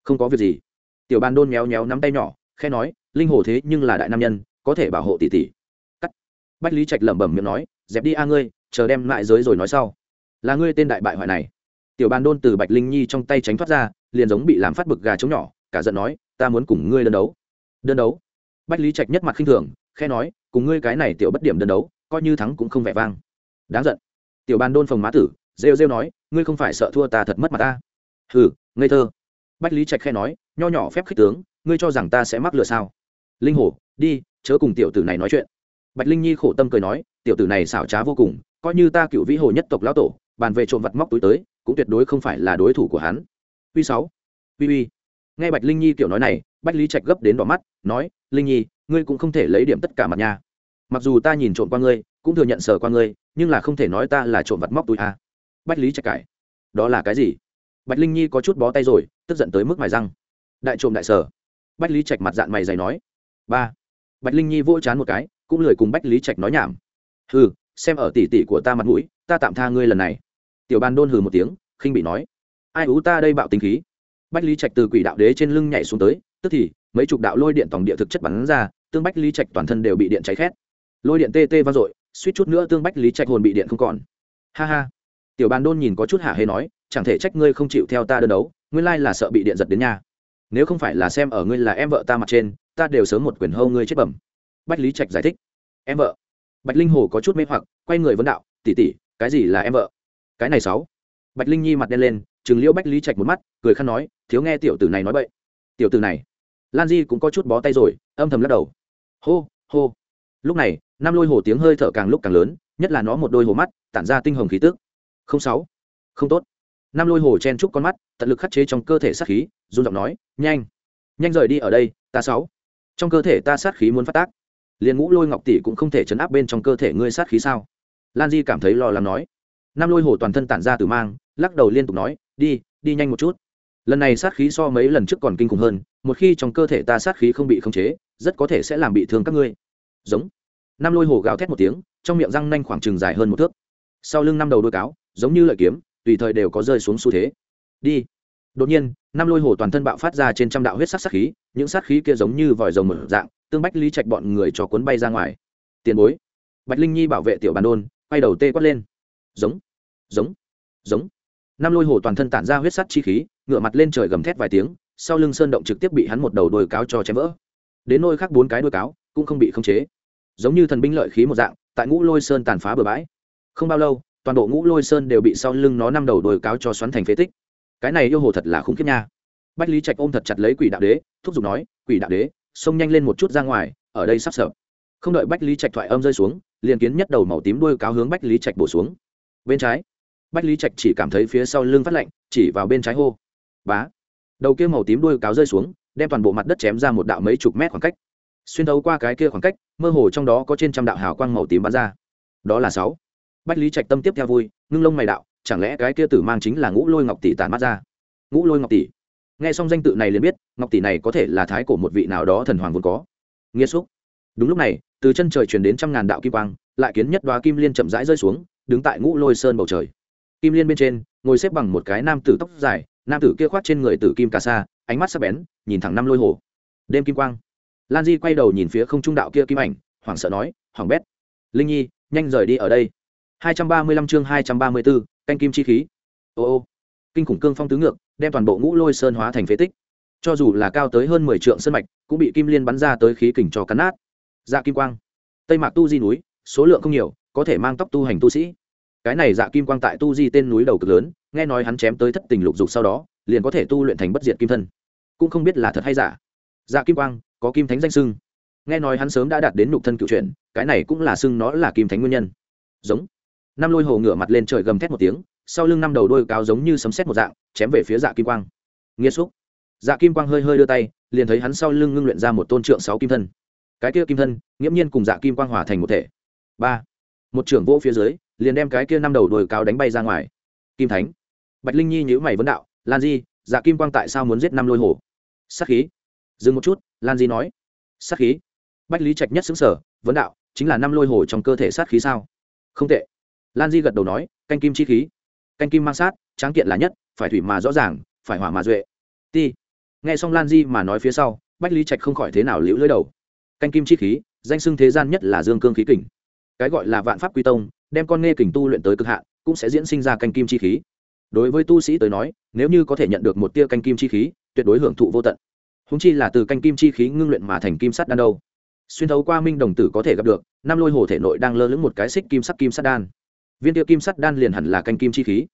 Speaker 1: Không có việc gì. Tiểu bàn đôn méo méo nắm tay nhỏ khe nói, linh hồ thế nhưng là đại nam nhân, có thể bảo hộ tỷ tỷ. Cắt. Bách lý trạch lẩm bẩm miệng nói, dẹp đi a ngươi, chờ đem lại giới rồi nói sau. Là ngươi tên đại bại hoại này. Tiểu bàn đôn từ bạch linh nhi trong tay tránh thoát ra, liền giống bị làm phát bực gà trống nhỏ, cả giận nói, ta muốn cùng ngươi đơn đấu. Đơn đấu? Bách lý trạch nhất mặt khinh thường khe nói, cùng ngươi cái này tiểu bất điểm đơn đấu, coi như thắng cũng không vẻ vang. Đáng giận. Tiểu bàn đôn phồng má tử, rêu rêu nói, ngươi không phải sợ thua ta thật mất mặt ta. Hừ, ngây thơ bách lý trạch khe nói, nho nhỏ phép khích tướng, ngươi cho rằng ta sẽ mắc lừa sao? Linh hồ đi, chớ cùng tiểu tử này nói chuyện. Bạch linh nhi khổ tâm cười nói, tiểu tử này xảo trá vô cùng, coi như ta cựu vĩ hồ nhất tộc lão tổ, bàn về trộm vặt móc túi tới, cũng tuyệt đối không phải là đối thủ của hắn. Uy sáu uy uy nghe bạch linh nhi kiểu nói này, bách lý trạch gấp đến đỏ mắt, nói, linh nhi, ngươi cũng không thể lấy điểm tất cả mặt nhà. mặc dù ta nhìn trộm qua ngươi, cũng thừa nhận sờ qua ngươi, nhưng là không thể nói ta là trộm vặt móc túi à. bách lý trạch cải đó là cái gì? Bạch linh nhi có chút bó tay rồi, tức giận tới mức mài răng. Đại trộm đại sở. Bách lý trạch mặt dạng mày dày nói. Ba. Bạch linh nhi vỗ chán một cái, cũng lười cùng bách lý trạch nói nhảm. Hừ, xem ở tỉ tỉ của ta mặt mũi, ta tạm tha ngươi lần này. Tiểu bàn đôn hừ một tiếng, khinh bị nói. Ai ú ta đây bạo tính khí. Bách lý trạch từ quỷ đạo đế trên lưng nhảy xuống tới, tức thì, mấy chục đạo lôi điện tổng địa thực chất bắn ra, tương bách lý trạch toàn thân đều bị điện cháy khét. Lôi điện tê tê vang dội, suýt chút nữa tương bách lý trạch hồn bị điện không còn. Ha ha tiểu bàn đôn nhìn có chút hả hê nói, chẳng thể trách ngươi không chịu theo ta đơn đấu, nguyên lai là sợ bị điện giật đến nhà. Nếu không phải là xem ở ngươi là em vợ ta mặt trên, ta đều sớm một quyền hâu ngươi chết bẩm. Bách lý trạch giải thích, em vợ? Bạch linh hồ có chút mê hoặc, quay người vấn đạo tỉ tỉ cái gì là em vợ? Cái này sáu. Bạch linh nhi mặt đen lên chừng liễu bách lý trạch một mắt, cười khăn nói, thiếu nghe tiểu tử này nói vậy tiểu tử này? Lan di cũng có chút bó tay rồi, âm thầm lắc đầu. Hô hô. Lúc này, năm lôi hồ tiếng hơi thở càng lúc càng lớn, nhất là nó một đôi hồ mắt, tản ra tinh hồng khí tức không sáu, không tốt. Năm lôi hồ chen chúc con mắt, tận lực khắc chế trong cơ thể sát khí, run giọng nói, nhanh nhanh rời đi ở đây, ta sáu. Trong cơ thể ta sát khí muốn phát tác. Liền ngũ lôi ngọc tỷ cũng không thể chấn áp bên trong cơ thể ngươi sát khí sao? Lan di cảm thấy lo lắng nói. Năm lôi hồ toàn thân tản ra từ mang, lắc đầu liên tục nói, đi đi nhanh một chút. Lần này sát khí so mấy lần trước còn kinh khủng hơn, một khi trong cơ thể ta sát khí không bị khống chế, rất có thể sẽ làm bị thương các ngươi. Giống. Năm lôi hồ gào thét một tiếng, trong miệng răng nanh khoảng chừng dài hơn một thước. Sau lưng năm đầu đôi cáo giống như lợi kiếm, tùy thời đều có rơi xuống xu thế. Đi. Đột nhiên, năm lôi hồ toàn thân bạo phát ra trên trăm đạo huyết sắc sát khí, những sát khí kia giống như vòi rồng mở dạng, tương bách lý trạch bọn người cho cuốn bay ra ngoài. Tiền bối. Bạch linh nhi bảo vệ tiểu bàn đôn, quay đầu tê quát lên. Giống. Giống. Giống. Năm lôi hồ toàn thân tản ra huyết sắt chi khí ngựa mặt lên trời gầm thét vài tiếng, sau lưng sơn động trực tiếp bị hắn một đầu đôi cáo cho chém vỡ. Đến nôi khác bốn cái đôi cáo, cũng không bị khống chế. Giống như thần binh lợi khí một dạng, tại ngũ lôi sơn tàn phá bừa bãi. Không bao lâu toàn bộ ngũ lôi sơn đều bị sau lưng nó năm đầu đồi cáo cho xoắn thành phế tích. Cái này yêu hồ thật là khủng khiếp nha. Bách lý trạch ôm thật chặt lấy quỷ đạo đế, thúc giục nói, quỷ đạo đế, xông nhanh lên một chút ra ngoài, ở đây sắp sợ. Không đợi bách lý trạch thoại âm rơi xuống, liền kiến nhất đầu màu tím đuôi cáo hướng bách lý trạch bổ xuống. Bên trái, bách lý trạch chỉ cảm thấy phía sau lưng phát lạnh, chỉ vào bên trái hô, bá. Đầu kia màu tím đuôi cáo rơi xuống, đem toàn bộ mặt đất chém ra một đạo mấy chục mét khoảng cách. Xuyên thấu qua cái kia khoảng cách, mơ hồ trong đó có trên trăm đạo hào quang màu tím bắn ra. Đó là sáu bách lý trạch tâm tiếp theo vui, ngưng lông mày đạo, chẳng lẽ cái kia tử mang chính là ngũ lôi ngọc tỷ tản mắt ra? Ngũ lôi ngọc tỷ. Nghe xong danh tự này liền biết, ngọc tỷ này có thể là thái của một vị nào đó thần hoàng vốn có. Nghĩa xúc. Đúng lúc này, từ chân trời truyền đến trăm ngàn đạo kim quang, lại kiến nhất đoá kim liên chậm rãi rơi xuống, đứng tại ngũ lôi sơn bầu trời. Kim liên bên trên, ngồi xếp bằng một cái nam tử tóc dài, nam tử kia khoác trên người tử kim cà sa, ánh mắt sắc bén, nhìn thẳng năm lôi hồ. Đêm kim quang. Lan di quay đầu nhìn phía không trung đạo kia kim ảnh, hoảng sợ nói hoảng bét, linh nhi, nhanh rời đi ở đây. 235 chương 234, canh kim chi khí. Ô ô kinh khủng cương phong tứ ngược đem toàn bộ ngũ lôi sơn hóa thành phế tích. Cho dù là cao tới hơn mười trượng sơn mạch cũng bị kim liên bắn ra tới khí kình cho cắn nát. Dạ kim quang tây mạc tu di núi số lượng không nhiều có thể mang tóc tu hành tu sĩ. Cái này dạ kim quang tại tu di tên núi đầu cực lớn nghe nói hắn chém tới thất tình lục dục sau đó liền có thể tu luyện thành bất diệt kim thân. Cũng không biết là thật hay giả. Dạ kim quang có kim thánh danh xưng. nghe nói hắn sớm đã đạt đến nhục thân cửu truyện cái này cũng là xưng nó là kim thánh nguyên nhân. Giống năm lôi hồ ngửa mặt lên trời gầm thét một tiếng, sau lưng năm đầu đôi cao giống như sấm sét một dạng, chém về phía dạ kim quang. Nghĩa xúc. Dạ kim quang hơi hơi đưa tay, liền thấy hắn sau lưng ngưng luyện ra một tôn trượng sáu kim thân. Cái kia kim thân, nghiễm nhiên cùng dạ kim quang hòa thành một thể. Ba. Một trưởng vô phía dưới, liền đem cái kia năm đầu đồi cao đánh bay ra ngoài. Kim thánh. Bạch linh nhi nhữ mày vấn đạo, lan di dạ kim quang tại sao muốn giết năm lôi hổ sát khí. Dừng một chút, lan di nói. Sát khí. Bách lý trạch nhất xứng sở vấn đạo, chính là năm lôi hổ trong cơ thể sát khí sao? Không tệ lan di gật đầu nói, canh kim chi khí. Canh kim mang sát, tráng kiện là nhất, phải thủy mà rõ ràng, phải hỏa mà duệ. Ti. Nghe xong lan di mà nói phía sau, bách lý trạch không khỏi thế nào liễu lưỡi đầu. Canh kim chi khí, danh xưng thế gian nhất là dương cương khí kình. Cái gọi là vạn pháp quy tông, đem con nghe kình tu luyện tới cực hạn, cũng sẽ diễn sinh ra canh kim chi khí. Đối với tu sĩ tới nói, nếu như có thể nhận được một tia canh kim chi khí, tuyệt đối hưởng thụ vô tận. Húng chi là từ canh kim chi khí ngưng luyện mà thành kim sắt đan đâu. Xuyên thấu qua minh đồng tử có thể gặp được, năm lôi hồ thể nội đang lơ lửng một cái xích kim sắc kim sắt đan viên tiêu kim sắt đan liền hẳn là canh kim chi khí.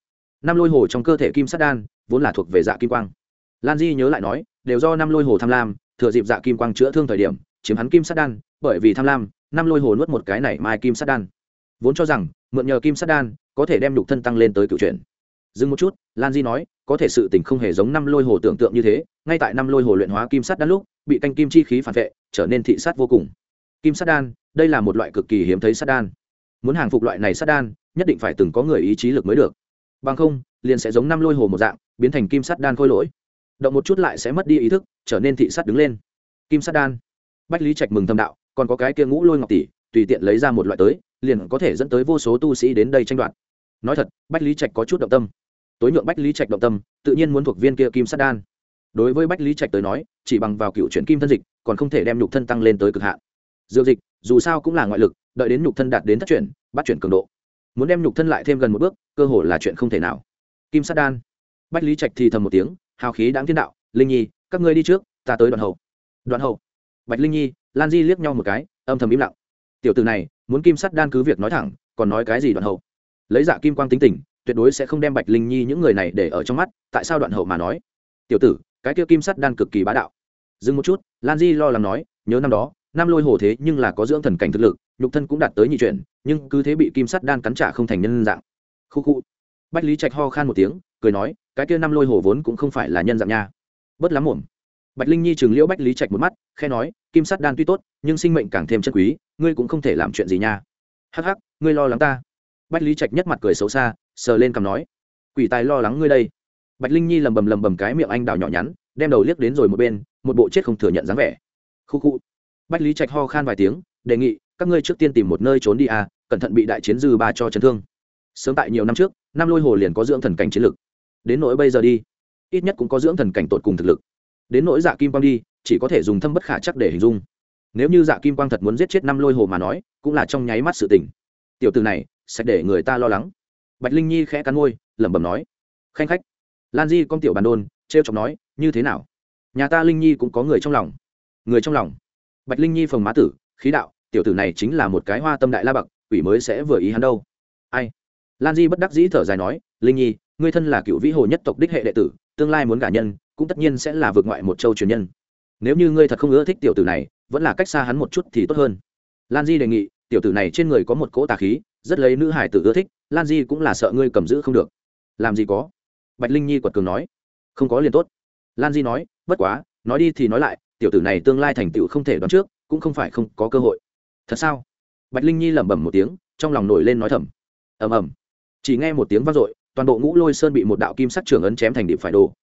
Speaker 1: Năm lôi hồ trong cơ thể kim sắt đan vốn là thuộc về dạ kim quang. Lan di nhớ lại nói, đều do năm lôi hồ tham lam, thừa dịp dạ kim quang chữa thương thời điểm, chiếm hắn kim sắt đan, bởi vì tham lam, năm lôi hồ nuốt một cái này mai kim sắt đan. Vốn cho rằng, mượn nhờ kim sắt đan, có thể đem nhục thân tăng lên tới cựu chuyển. Dừng một chút, lan di nói, có thể sự tình không hề giống năm lôi hồ tưởng tượng như thế, ngay tại năm lôi hồ luyện hóa kim sắt đan lúc, bị canh kim chi khí phản vệ, trở nên thị sát vô cùng. Kim sắt đan, đây là một loại cực kỳ hiếm thấy sắt đan muốn hàng phục loại này sát đan, nhất định phải từng có người ý chí lực mới được. Bằng không, liền sẽ giống năm lôi hồ một dạng, biến thành kim sắt đan khôi lỗi. Động một chút lại sẽ mất đi ý thức, trở nên thị sắt đứng lên. Kim sắt đan. Bách lý trạch mừng thâm đạo, còn có cái kia ngũ lôi ngọc tỷ, tùy tiện lấy ra một loại tới, liền có thể dẫn tới vô số tu sĩ đến đây tranh đoạt. Nói thật, bách lý trạch có chút động tâm. Tối nhượng bách lý trạch động tâm, tự nhiên muốn thuộc viên kia kim sắt đan. Đối với bách lý trạch tới nói, chỉ bằng vào cựu chuyển kim thân dịch, còn không thể đem nhục thân tăng lên tới cực hạn. Dược dịch, dù sao cũng là ngoại lực đợi đến nhục thân đạt đến thất chuyển, bắt chuyển cường độ. Muốn đem nhục thân lại thêm gần một bước, cơ hồ là chuyện không thể nào. Kim sát đan. Bách lý trạch thì thầm một tiếng, hào khí đáng thiên đạo, linh nhi, các ngươi đi trước, ta tới đoạn hậu. Đoạn hậu. Bạch linh nhi, lan di liếc nhau một cái, âm thầm im lặng. Tiểu từ này, muốn kim sắt đan cứ việc nói thẳng, còn nói cái gì đoạn hậu? Lấy dạ kim quang tính tình, tuyệt đối sẽ không đem bạch linh nhi những người này để ở trong mắt, tại sao đoạn hậu mà nói? Tiểu tử, cái kia kim sắt đan cực kỳ bá đạo. Dừng một chút, lan di lo lắng nói, nhớ năm đó Nam lôi hồ thế nhưng là có dưỡng thần cảnh thực lực nhục thân cũng đạt tới nhị chuyển nhưng cứ thế bị kim sắt đan cắn trả không thành nhân dạng. Khu khu. Bách lý trạch ho khan một tiếng cười nói cái kia Nam lôi hồ vốn cũng không phải là nhân dạng nha. Bớt lắm muộn, bạch linh nhi chừng liễu bách lý trạch một mắt khe nói kim sắt đan tuy tốt nhưng sinh mệnh càng thêm chân quý ngươi cũng không thể làm chuyện gì nha. Hắc hắc ngươi lo lắng ta. Bách lý trạch nhất mặt cười xấu xa sờ lên cằm nói quỷ tài lo lắng ngươi đây. Bạch linh nhi lầm bầm lầm bầm cái miệng anh đào nhỏ nhắn đem đầu liếc đến rồi một bên một bộ chết không thừa nhận dáng vẻ. Khu khu bách lý trạch ho khan vài tiếng, đề nghị, các ngươi trước tiên tìm một nơi trốn đi à cẩn thận bị đại chiến dư ba cho chấn thương. Sớm tại nhiều năm trước, năm lôi hồ liền có dưỡng thần cảnh chiến lực. Đến nỗi bây giờ đi, ít nhất cũng có dưỡng thần cảnh tột cùng thực lực. Đến nỗi dạ kim quang đi, chỉ có thể dùng thâm bất khả chắc để hình dung. Nếu như dạ kim quang thật muốn giết chết năm lôi hồ mà nói, cũng là trong nháy mắt sự tình. Tiểu từ này, sẽ để người ta lo lắng. Bạch linh nhi khẽ cắn môi, lẩm bẩm nói. Khanh khách. Lan di con tiểu bàn đôn t r e o chọc nói, như thế nào? Nhà ta linh nhi cũng có người trong lòng. Người trong lòng bạch linh nhi phồng má tử, khí đạo, tiểu tử này chính là một cái hoa tâm đại la bậc, quỷ mới sẽ vừa ý hắn đâu. Ai? Lan di bất đắc dĩ thở dài nói, linh nhi, ngươi thân là cựu vĩ hồ nhất tộc đích hệ đệ tử, tương lai muốn gả nhân, cũng tất nhiên sẽ là vượt ngoại một châu truyền nhân. Nếu như ngươi thật không ưa thích tiểu tử này, vẫn là cách xa hắn một chút thì tốt hơn. Lan di đề nghị, tiểu tử này trên người có một cỗ tà khí, rất lấy nữ hải tử ưa thích, lan di cũng là sợ ngươi cầm giữ không được. Làm gì có? Bạch linh nhi quật cường nói. Không có liền tốt. Lan di nói, bất quá, nói đi thì nói lại tiểu tử này tương lai thành tựu không thể đoán trước, cũng không phải không có cơ hội. Thật sao? Bạch linh nhi lẩm bẩm một tiếng, trong lòng nổi lên nói thầm. Ầm ầm. Chỉ nghe một tiếng vang dội, toàn bộ ngũ lôi sơn bị một đạo kim sắc trường ấn chém thành điểm phải đồ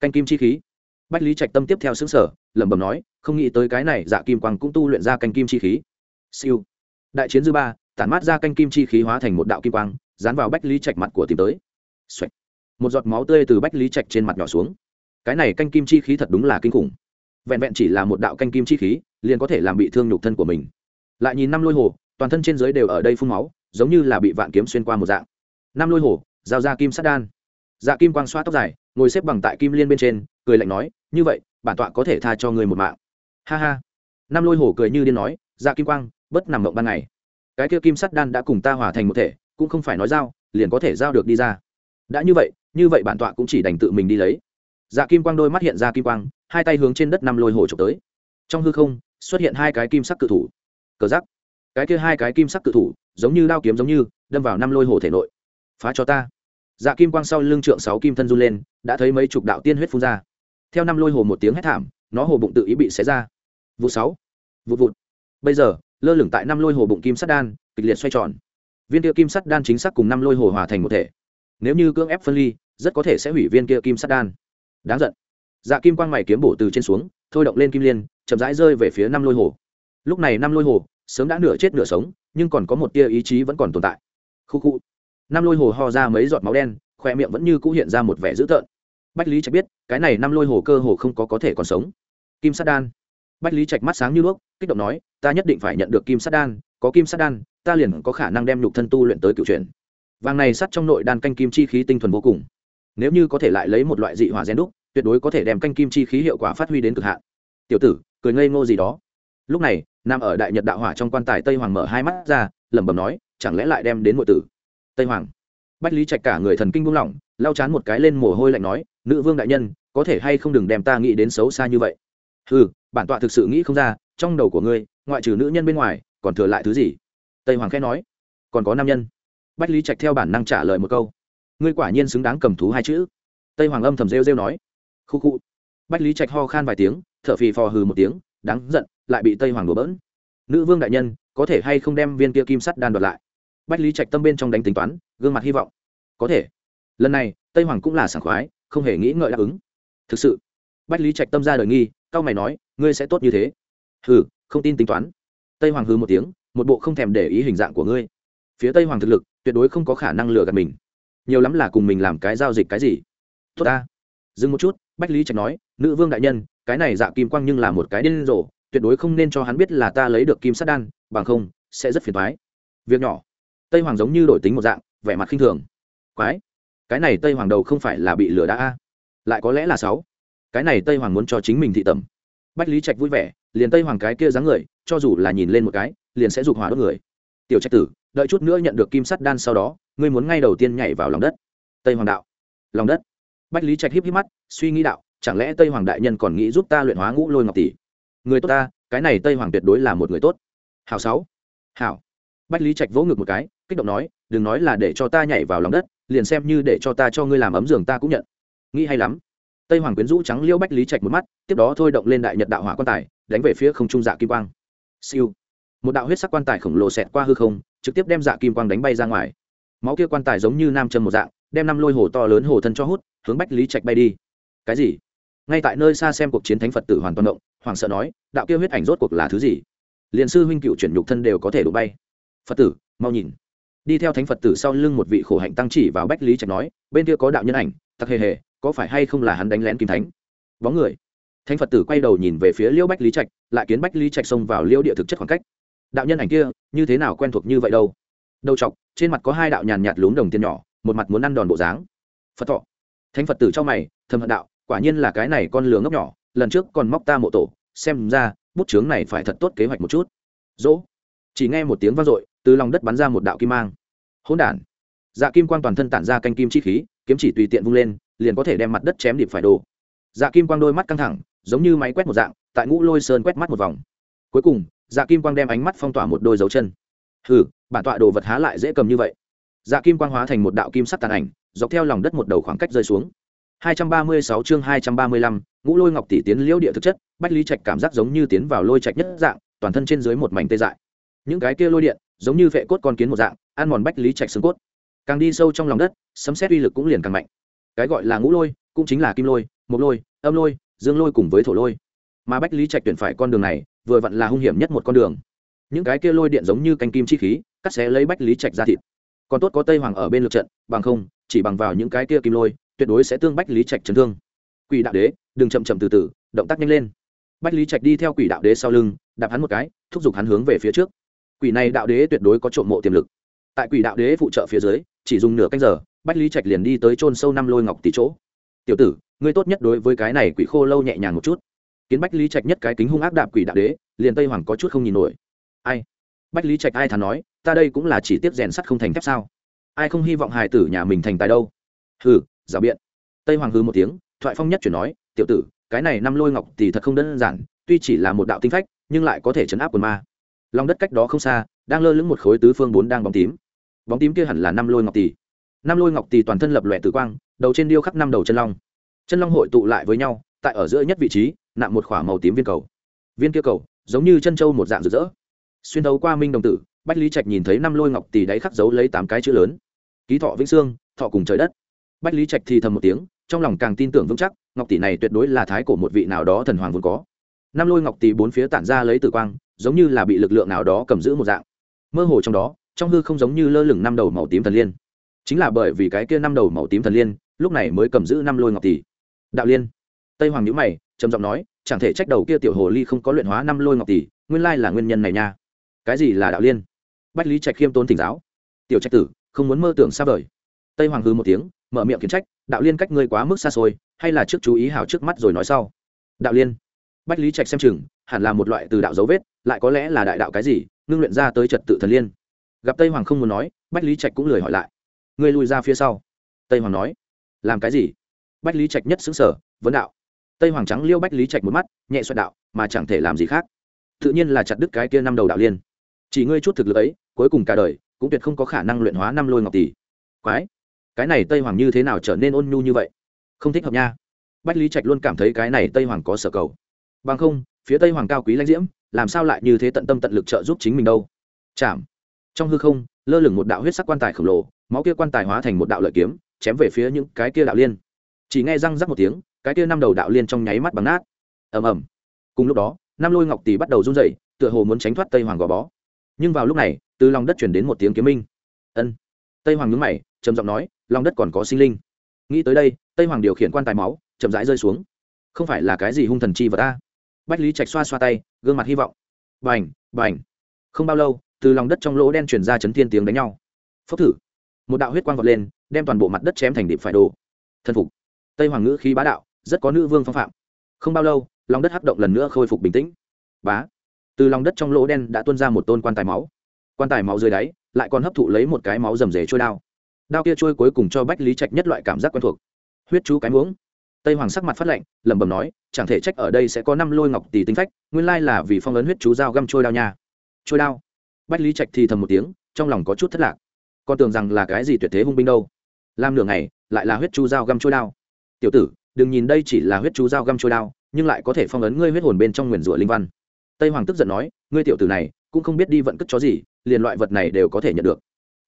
Speaker 1: canh kim chi khí. Bách lý trạch tâm tiếp theo xứng sở lẩm bẩm nói, không nghĩ tới cái này dạ kim quang cũng tu luyện ra canh kim chi khí. Siêu. Đại chiến dư ba, tản mát ra canh kim chi khí hóa thành một đạo kim quang, dán vào bách lý trạch mặt của tìm tới. Xoạch. một giọt máu tươi từ bách lý trạch trên mặt nhỏ xuống. Cái này canh kim chi khí thật đúng là kinh khủng vẹn vẹn chỉ là một đạo canh kim chi khí, liền có thể làm bị thương nhục thân của mình. Lại nhìn năm lôi hồ, toàn thân trên dưới đều ở đây phun máu, giống như là bị vạn kiếm xuyên qua một dạng. Năm lôi hồ, giao ra kim sát đan. Dạ kim quang xoa tóc dài, ngồi xếp bằng tại kim liên bên trên, cười lạnh nói, như vậy, bản tọa có thể tha cho người một mạng. Ha ha. Năm lôi hồ cười như điên nói dạ kim quang, bất nằm mộng ban ngày. Cái kia kim sắt đan đã cùng ta hòa thành một thể, cũng không phải nói giao, liền có thể giao được đi ra. Đã như vậy như vậy bản tọa cũng chỉ đành tự mình đi lấy dạ kim quang đôi mắt hiện ra kim quang, hai tay hướng trên đất năm lôi hồ trộm tới. Trong hư không, xuất hiện hai cái kim sắc cự thủ. Cờ giắc cái kia hai cái kim sắc cự thủ, giống như đao kiếm giống như, đâm vào năm lôi hồ thể nội. Phá cho ta. Dạ kim quang sau lưng trượng sáu kim thân run lên, đã thấy mấy chục đạo tiên huyết phun ra. Theo năm lôi hồ một tiếng hét thảm, nó hồ bụng tự ý bị xé ra. Vụ sáu. Vụ vụt. Bây giờ, lơ lửng tại năm lôi hồ bụng kim sắt đan, kịch liệt xoay tròn. Viên kia kim sắt đan chính xác cùng năm lôi hồ hòa thành một thể. Nếu như cưỡng ép phân ly, rất có thể sẽ hủy viên kia kim sắt đan đáng giận. Dạ kim quang mày kiếm bổ từ trên xuống, thôi động lên kim liên, chậm rãi rơi về phía năm lôi hồ. Lúc này năm lôi hồ, sớm đã nửa chết nửa sống, nhưng còn có một tia ý chí vẫn còn tồn tại. Khu khu. Năm lôi hồ ho ra mấy giọt máu đen khoe miệng vẫn như cũ hiện ra một vẻ dữ tợn. Bách lý trạch biết, cái này năm lôi hồ cơ hồ không có có thể còn sống. Kim sát đan. Bách lý trạch mắt sáng như đuốc kích động nói, ta nhất định phải nhận được kim sát đan, có kim sát đan, ta liền có khả năng đem nhục thân tu luyện tới cựu truyền vàng này sắt trong nội đan canh kim chi khí tinh thuần vô cùng nếu như có thể lại lấy một loại dị hỏa gen đúc, tuyệt đối có thể đem canh kim chi khí hiệu quả phát huy đến cực hạn. Tiểu tử, cười ngây ngô gì đó. Lúc này nam ở đại nhật đạo hỏa trong quan tài tây hoàng mở hai mắt ra, lẩm bẩm nói, chẳng lẽ lại đem đến nội tử? Tây hoàng. Bách lý trạch cả người thần kinh buông lỏng, lau chán một cái lên mồ hôi lạnh nói, nữ vương đại nhân, có thể hay không đừng đem ta nghĩ đến xấu xa như vậy? Ừ bản tọa thực sự nghĩ không ra, trong đầu của ngươi, ngoại trừ nữ nhân bên ngoài, còn thừa lại thứ gì? Tây hoàng khẽ nói, còn có nam nhân. Bách lý trạch theo bản năng trả lời một câu ngươi quả nhiên xứng đáng cầm thú hai chữ. Tây hoàng âm thầm rêu rêu nói. Khu khu. Bách lý trạch ho khan vài tiếng t h ở phì phò hừ một tiếng, đáng giận, lại bị tây hoàng đổ bỡn. Nữ vương đại nhân, có thể hay không đem viên kia kim sắt đan đoạt lại? Bách lý trạch tâm bên trong đánh tính toán, gương mặt hy vọng. Có thể. Lần này, tây hoàng cũng là sảng khoái, không hề nghĩ ngợi đáp ứng. Thực sự, bách lý trạch tâm ra đời nghi, cao mày nói, ngươi sẽ tốt như thế. Hừ, không tin tính toán. Tây hoàng hừ một tiếng, một bộ không thèm để ý hình dạng của ngươi. Phía tây hoàng thực lực, tuyệt đối không có khả năng lừa gạt mình nhiều lắm là cùng mình làm cái giao dịch cái gì. Tốt ta. Dừng một chút, bách lý trạch nói, nữ vương đại nhân, cái này dạ kim quang nhưng là một cái điên rồ, tuyệt đối không nên cho hắn biết là ta lấy được kim sắt đan, bằng không, sẽ rất phiền thoái việc nhỏ. Tây hoàng giống như đổi tính một dạng, vẻ mặt khinh thường. Quái. Cái này tây hoàng đầu không phải là bị lừa đã a? Lại có lẽ là sáu. Cái này tây hoàng muốn cho chính mình thị tẩm. Bách lý trạch vui vẻ, liền tây hoàng cái kia dáng người, cho dù là nhìn lên một cái, liền sẽ dục hỏa đốt người. Tiểu trạch tử, đợi chút nữa nhận được kim sắt đan sau đó ngươi muốn ngay đầu tiên nhảy vào lòng đất. Tây hoàng đạo. Lòng đất. Bách lý trạch híp híp mắt, suy nghĩ đạo, chẳng lẽ tây hoàng đại nhân còn nghĩ giúp ta luyện hóa ngũ lôi ngọc tỷ? Người tốt ta, cái này tây hoàng tuyệt đối là một người tốt. Hảo sáu. Hảo. Bách lý trạch vỗ ngực một cái, kích động nói, đừng nói là để cho ta nhảy vào lòng đất, liền xem như để cho ta cho ngươi làm ấm giường ta cũng nhận. Nghĩ hay lắm. Tây hoàng quyến rũ trắng liêu bách lý trạch một mắt, tiếp đó thôi động lên đại nhật đạo hỏa quan tài, đánh về phía không trung dạ kim quang. Siêu. Một đạo huyết sắc quan tài khổng lồ xẹt qua hư không, trực tiếp đem dạ kim quang đánh bay ra ngoài máu kia quan tài giống như nam châm một dạng, đem năm lôi hồ to lớn hồ thân cho hút, hướng bách lý trạch bay đi. Cái gì? Ngay tại nơi xa xem cuộc chiến thánh phật tử hoàn toàn động, hoàng sợ nói, đạo kia huyết ảnh rốt cuộc là thứ gì? Liền sư huynh cựu chuyển nhục thân đều có thể đụng bay. Phật tử, mau nhìn. Đi theo thánh phật tử sau lưng một vị khổ hạnh tăng chỉ vào bách lý trạch nói, bên kia có đạo nhân ảnh, tặc hề hề, có phải hay không là hắn đánh lén kim thánh? Bóng người. Thánh phật tử quay đầu nhìn về phía liêu bách lý trạch, lại kiến bách lý trạch xông vào liêu địa thực chất khoảng cách. Đạo nhân ảnh kia, như thế nào quen thuộc như vậy đâu? Đầu chọc, trên mặt có hai đạo nhàn nhạt lún đồng tiền nhỏ, một mặt muốn ăn đòn bộ dáng. Phật thọ. Thánh phật tử trong mày, thầm hận đạo, quả nhiên là cái này con lừa ngốc nhỏ, lần trước còn móc ta mộ tổ, xem ra, bút chướng này phải thật tốt kế hoạch một chút. Dỗ. Chỉ nghe một tiếng vang dội, từ lòng đất bắn ra một đạo kim mang. Hỗn đản. Dạ kim quang toàn thân tản ra canh kim chi khí, kiếm chỉ tùy tiện vung lên, liền có thể đem mặt đất chém điệp phải đồ. Dạ kim quang đôi mắt căng thẳng, giống như máy quét một dạng, tại ngũ lôi sơn quét mắt một vòng. Cuối cùng dạ kim quang đem ánh mắt phong tỏa một đôi dấu chân hừ bản tọa đồ vật há lại dễ cầm như vậy. Dạ kim quang hóa thành một đạo kim sắc tàn ảnh dọc theo lòng đất một đầu khoảng cách rơi xuống. 236 chương 235, ngũ lôi ngọc tỷ tiến liễu địa thực chất bách lý trạch cảm giác giống như tiến vào lôi trạch nhất dạng toàn thân trên dưới một mảnh tê dại. Những cái kia lôi điện giống như vệ cốt con kiến một dạng ăn mòn bách lý trạch xương cốt. Càng đi sâu trong lòng đất sấm xét uy lực cũng liền càng mạnh. Cái gọi là ngũ lôi cũng chính là kim lôi mộc lôi âm lôi dương lôi cùng với thổ lôi. Mà bách lý trạch tuyển phải con đường này vừa vặn là hung hiểm nhất một con đường những cái kia lôi điện giống như canh kim chi khí, cắt xé lấy bách lý trạch ra thịt. Còn tốt có tây hoàng ở bên lượt trận, bằng không, chỉ bằng vào những cái kia kim lôi, tuyệt đối sẽ tương bách lý trạch chấn thương. Quỷ đạo đế, đừng chậm chậm từ từ, động tác nhanh lên. Bách lý trạch đi theo quỷ đạo đế sau lưng, đạp hắn một cái, thúc giục hắn hướng về phía trước. Quỷ này đạo đế tuyệt đối có trộm mộ tiềm lực. Tại quỷ đạo đế phụ trợ phía dưới, chỉ dùng nửa canh giờ, bách lý trạch liền đi tới trôn sâu năm lôi ngọc tỷ chỗ. Tiểu tử, ngươi tốt nhất đối với cái này quỷ khô lâu nhẹ nhàng một chút. Kiến bách lý trạch nhất cái kính hung ác đạp quỷ đạo đế, liền tây hoàng có chút không nhìn nổi ai? Bách lý trạch ai thà nói, ta đây cũng là chỉ tiếp rèn sắt không thành thép sao? Ai không hy vọng hài tử nhà mình thành tài đâu? Hừ, giả biện. Tây hoàng hư một tiếng, thoại phong nhất chuyển nói, tiểu tử, cái này năm lôi ngọc thì thật không đơn giản, tuy chỉ là một đạo tinh phách, nhưng lại có thể chấn áp quần ma. Lòng đất cách đó không xa, đang lơ lửng một khối tứ phương bốn đang bóng tím. Bóng tím kia hẳn là năm lôi ngọc tỷ. Năm lôi ngọc tỷ toàn thân lập lòe tử quang, đầu trên điêu khắc năm đầu chân long. Chân long hội tụ lại với nhau, tại ở giữa nhất vị trí, nạm một khỏa màu tím viên cầu. Viên kia cầu, giống như chân trâu một dạng rực rỡ xuyên thấu qua minh đồng tử, bách lý trạch nhìn thấy năm lôi ngọc tỷ đáy khắc dấu lấy tám cái chữ lớn. Ký thọ vĩnh sương thọ cùng trời đất. Bách lý trạch thì thầm một tiếng, trong lòng càng tin tưởng vững chắc, ngọc tỷ này tuyệt đối là thái của một vị nào đó thần hoàng vốn có. Năm lôi ngọc tỷ bốn phía tản ra lấy tử quang, giống như là bị lực lượng nào đó cầm giữ một dạng. Mơ hồ trong đó, trong hư không giống như lơ lửng năm đầu màu tím thần liên. Chính là bởi vì cái kia năm đầu màu tím thần liên, lúc này mới cầm giữ năm lôi ngọc tỷ đạo liên. Tây hoàng nhữ mày, trầm giọng nói, chẳng thể trách đầu kia tiểu hồ ly không có luyện hóa năm lôi ngọc tỷ nguyên lai là nguyên nhân này nha cái gì là đạo liên? Bách lý trạch khiêm tôn thỉnh giáo. Tiểu trạch tử, không muốn mơ tưởng xa vời. Tây hoàng hư một tiếng, mở miệng khiển trách, đạo liên cách ngươi quá mức xa xôi, hay là trước chú ý hảo trước mắt rồi nói sau. Đạo liên. Bách lý trạch xem chừng, hẳn là một loại từ đạo dấu vết, lại có lẽ là đại đạo cái gì, ngưng luyện ra tới trật tự thần liên. Gặp tây hoàng không muốn nói, bách lý trạch cũng lười hỏi lại. Ngươi lùi ra phía sau. Tây hoàng nói. Làm cái gì? Bách lý trạch nhất xứng sở vấn đạo. Tây hoàng trắng liêu bách lý trạch một mắt, nhẹ xoẹt đạo, mà chẳng thể làm gì khác. Tự nhiên là chặt đứt cái kia năm đầu đạo liên chỉ ngươi chút thực lực ấy cuối cùng cả đời cũng tuyệt không có khả năng luyện hóa năm lôi ngọc tỷ. Quái cái này tây hoàng như thế nào trở nên ôn nhu như vậy? Không thích hợp nha. Bách lý trạch luôn cảm thấy cái này tây hoàng có sở cầu. Bằng không phía tây hoàng cao quý lãnh diễm làm sao lại như thế tận tâm tận lực trợ giúp chính mình đâu? Chạm trong hư không lơ lửng một đạo huyết sắc quan tài khổng lồ máu kia quan tài hóa thành một đạo lợi kiếm chém về phía những cái kia đạo liên. Chỉ nghe răng rắc một tiếng cái kia năm đầu đạo liên trong nháy mắt bằng nát. Ầm ầm. Cùng lúc đó năm lôi ngọc tỷ bắt đầu run rẩy, tựa hồ muốn tránh thoát tây hoàng gò bó nhưng vào lúc này, từ lòng đất chuyển đến một tiếng kiếm minh. Ân. Tây hoàng nhướng mày, trầm giọng nói, lòng đất còn có sinh linh. Nghĩ tới đây, tây hoàng điều khiển quan tài máu, chậm rãi rơi xuống. Không phải là cái gì hung thần chi vật ta bách lý trạch xoa xoa tay, gương mặt hy vọng. Bành bành. Không bao lâu, từ lòng đất trong lỗ đen chuyển ra chấn thiên tiếng đánh nhau. Phốc thử. Một đạo huyết quang vọt lên, đem toàn bộ mặt đất chém thành điệp phải đồ. Thần phục. Tây hoàng ngữ khí bá đạo, rất có nữ vương phong phạm. Không bao lâu, lòng đất hắc động lần nữa khôi phục bình tĩnh. Bá từ lòng đất trong lỗ đen đã tuôn ra một tôn quan tài máu. Quan tài máu dưới đáy lại còn hấp thụ lấy một cái máu rầm rề trôi đao. Đao kia trôi cuối cùng cho bách lý trạch nhất loại cảm giác quen thuộc. Huyết chú cái muỗng. Tây hoàng sắc mặt phát lạnh, lẩm bẩm nói chẳng thể trách ở đây sẽ có năm lôi ngọc tỷ tinh phách nguyên lai là vì phong ấn huyết chú dao găm trôi đao nha. Trôi đao? Bách lý trạch thì thầm một tiếng trong lòng có chút thất lạc. Con tưởng rằng là cái gì tuyệt thế hung binh đâu. Làm nửa ngày lại là huyết chú dao găm trôi đao. Tiểu tử đừng nhìn đây chỉ là huyết chú dao găm trôi đao nhưng lại có thể phong ấn ngươi huyết hồn bên trong nguyền rủa linh văn tây hoàng tức giận nói, ngươi tiểu tử này, cũng không biết đi vận cất chó gì, liền loại vật này đều có thể nhận được.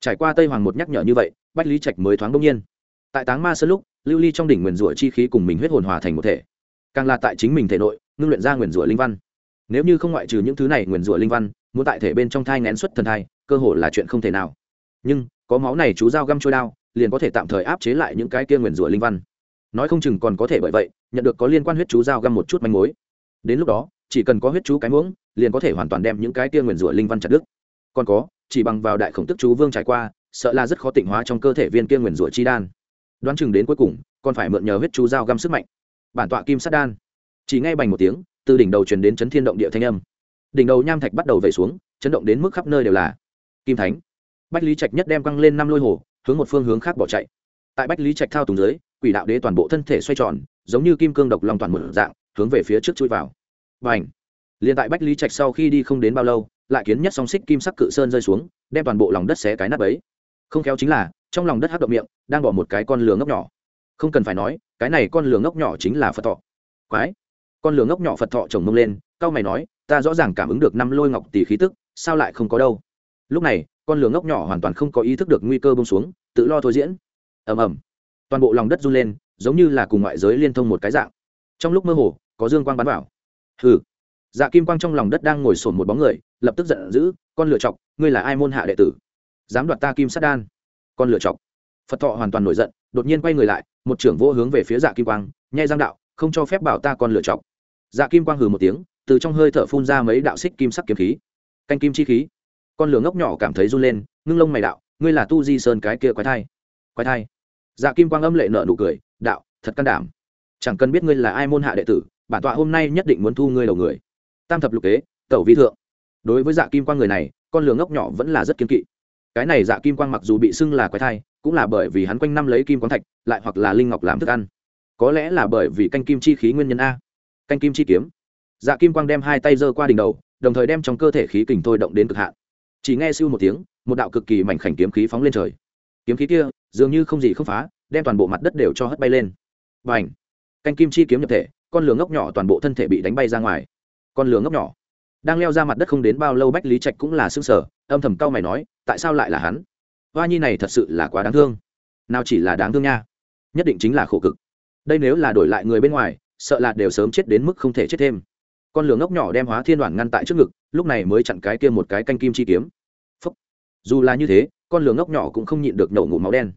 Speaker 1: Trải qua tây hoàng một nhắc nhở như vậy, bách lý trạch mới thoáng đông nhiên. Tại táng ma sơn lúc, lưu ly trong đỉnh nguyền rủa chi khí cùng mình huyết hồn hòa thành một thể. Càng là tại chính mình thể nội, ngưng luyện ra nguyền rủa linh văn. Nếu như không ngoại trừ những thứ này nguyền rủa linh văn, muốn tại thể bên trong thai ngén xuất thần thai, cơ hội là chuyện không thể nào. Nhưng, có máu này chú dao găm trôi đao, liền có thể tạm thời áp chế lại những cái kia nguyền rủa linh văn. Nói không chừng còn có thể bởi vậy, nhận được có liên quan huyết chú dao găm một chút manh mối. Đến lúc đó chỉ cần có huyết chú cái muỗng, liền có thể hoàn toàn đem những cái kia nguyền rủa linh văn chặt đứt. Còn có, chỉ bằng vào đại khổng tức chú vương trải qua, sợ là rất khó tịnh hóa trong cơ thể viên kia nguyền rủa chi đan. Đoán chừng đến cuối cùng, còn phải mượn nhờ huyết chú dao găm sức mạnh. Bản tọa kim sát đan. Chỉ ngay bành một tiếng, từ đỉnh đầu truyền đến chấn thiên động địa thanh âm. Đỉnh đầu nham thạch bắt đầu vẩy xuống, chấn động đến mức khắp nơi đều là kim thánh. Bách lý trạch nhất đem quăng lên năm lôi hồ, hướng một phương hướng khác bỏ chạy. Tại bách lý trạch thao tùng dưới, quỷ đạo đế toàn bộ thân thể xoay tròn, giống như kim cương độc lòng toàn một dạng, hướng về phía trước chui vào và ảnh. Liền tại bách lý trạch sau khi đi không đến bao lâu, lại kiến nhất song xích kim sắc cự sơn rơi xuống, đem toàn bộ lòng đất xé cái nắp ấy không khéo chính là, trong lòng đất hắc động miệng, đang bỏ một cái con lừa ngốc nhỏ. Không cần phải nói, cái này con lừa ngốc nhỏ chính là phật thọ. Quái! Con lửa ngốc nhỏ phật thọ chồng mông lên cao mày nói, ta rõ ràng cảm ứng được năm lôi ngọc tỷ khí tức, sao lại không có đâu? Lúc này, con lửa ngốc nhỏ hoàn toàn không có ý thức được nguy cơ bông xuống, tự lo thôi diễn. Ầm ầm. Toàn bộ lòng đất run lên, giống như là cùng ngoại giới liên thông một cái dạng. Trong lúc mơ hồ, có dương quang bắn vào hừ. Dạ kim quang trong lòng đất đang ngồi sổn một bóng người, lập tức giận dữ, con lựa chọc, ngươi là ai môn hạ đệ tử? Dám đoạt ta kim sát đan? Con lựa chọc. Phật thọ hoàn toàn nổi giận, đột nhiên quay người lại, một trưởng vô hướng về phía dạ kim quang, nhai giang đạo, không cho phép bảo ta con lựa chọc. Dạ kim quang hừ một tiếng, từ trong hơi thở phun ra mấy đạo xích kim sắc kiếm khí. Canh kim chi khí. Con lửa ngốc nhỏ cảm thấy run lên, ngưng lông mày đạo, ngươi là tu di sơn cái kia quái thai quái thai. Dạ kim quang âm lệ nợ nụ cười, đạo, thật can đảm. Chẳng cần biết ngươi là ai môn hạ đệ tử bản tọa hôm nay nhất định muốn thu ngươi đầu người. Tam thập lục kế, tẩu vi thượng. Đối với dạ kim quang người này, con lường ngốc nhỏ vẫn là rất kiên kỵ. Cái này dạ kim quang mặc dù bị xưng là quái thai, cũng là bởi vì hắn quanh năm lấy kim quán thạch, lại hoặc là linh ngọc làm thức ăn. Có lẽ là bởi vì canh kim chi khí nguyên nhân a. Canh kim chi kiếm. Dạ kim quang đem hai tay giơ qua đỉnh đầu, đồng thời đem trong cơ thể khí kình thôi động đến cực hạn. Chỉ nghe siêu một tiếng, một đạo cực kỳ mảnh khảnh kiếm khí phóng lên trời. Kiếm khí kia, dường như không gì không phá, đem toàn bộ mặt đất đều cho hất bay lên. Và h canh kim chi kiếm nhập thể con lửa ngốc nhỏ toàn bộ thân thể bị đánh bay ra ngoài. Con lửa ngốc nhỏ. Đang leo ra mặt đất không đến bao lâu bách lý trạch cũng là xương sở âm thầm cau mày nói, tại sao lại là hắn? Hoa nhi này thật sự là quá đáng thương. Nào chỉ là đáng thương nha. Nhất định chính là khổ cực. Đây nếu là đổi lại người bên ngoài, sợ là đều sớm chết đến mức không thể chết thêm. Con lửa ngốc nhỏ đem hóa thiên đoàn ngăn tại trước ngực, lúc này mới chặn cái kia một cái canh kim chi kiếm. Phúc. dù là như thế, con lửa ngốc nhỏ cũng không nhịn được nổ ngủ máu đen.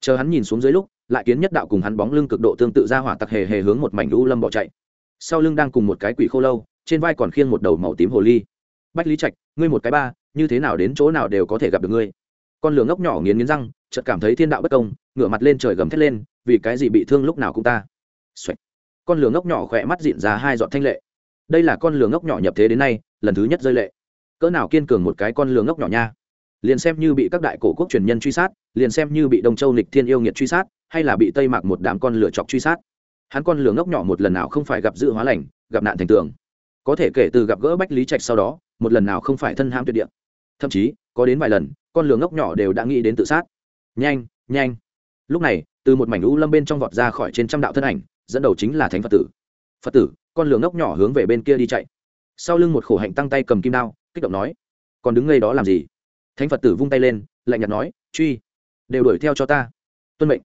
Speaker 1: Chờ hắn nhìn xuống dưới lúc lại kiến nhất đạo cùng hắn bóng lưng cực độ tương tự ra hỏa tặc hề hề hướng một mảnh lũ lâm bỏ chạy. Sau lưng đang cùng một cái quỷ khô lâu, trên vai còn khiêng một đầu màu tím hồ ly. Bách lý trạch, ngươi một cái ba, như thế nào đến chỗ nào đều có thể gặp được ngươi. Con lửa ngốc nhỏ nghiến nghiến răng, chợt cảm thấy thiên đạo bất công, ngửa mặt lên trời gầm thét lên, vì cái gì bị thương lúc nào cũng ta. Xoạch. con lửa ngốc nhỏ khỏe mắt dịn ra hai giọt thanh lệ. Đây là con lửa ngốc nhỏ nhập thế đến nay, lần thứ nhất rơi lệ. Cỡ nào kiên cường một cái con lửa ngốc nhỏ nha liền xem như bị các đại cổ quốc truyền nhân truy sát, liền xem như bị đông châu nịch thiên yêu nghiệt truy sát, hay là bị tây mạc một đám con lửa chọc truy sát. Hắn con lửa ngốc nhỏ một lần nào không phải gặp dự hóa lành, gặp nạn thành tường. Có thể kể từ gặp gỡ bách lý trạch sau đó, một lần nào không phải thân ham tuyệt địa. Thậm chí, có đến vài lần, con lửa ngốc nhỏ đều đã nghĩ đến tự sát. Nhanh nhanh. Lúc này, từ một mảnh lũ lâm bên trong vọt ra khỏi trên trăm đạo thân ảnh, dẫn đầu chính là thánh phật tử. Phật tử, con lửa ngốc nhỏ hướng về bên kia đi chạy. Sau lưng một khổ hạnh tăng tay cầm kim đao, kích động nói, còn đứng ngay đó làm gì? Thánh phật tử vung tay lên, lạnh nhạt nói, truy, đều đuổi theo cho ta, tuân mệnh.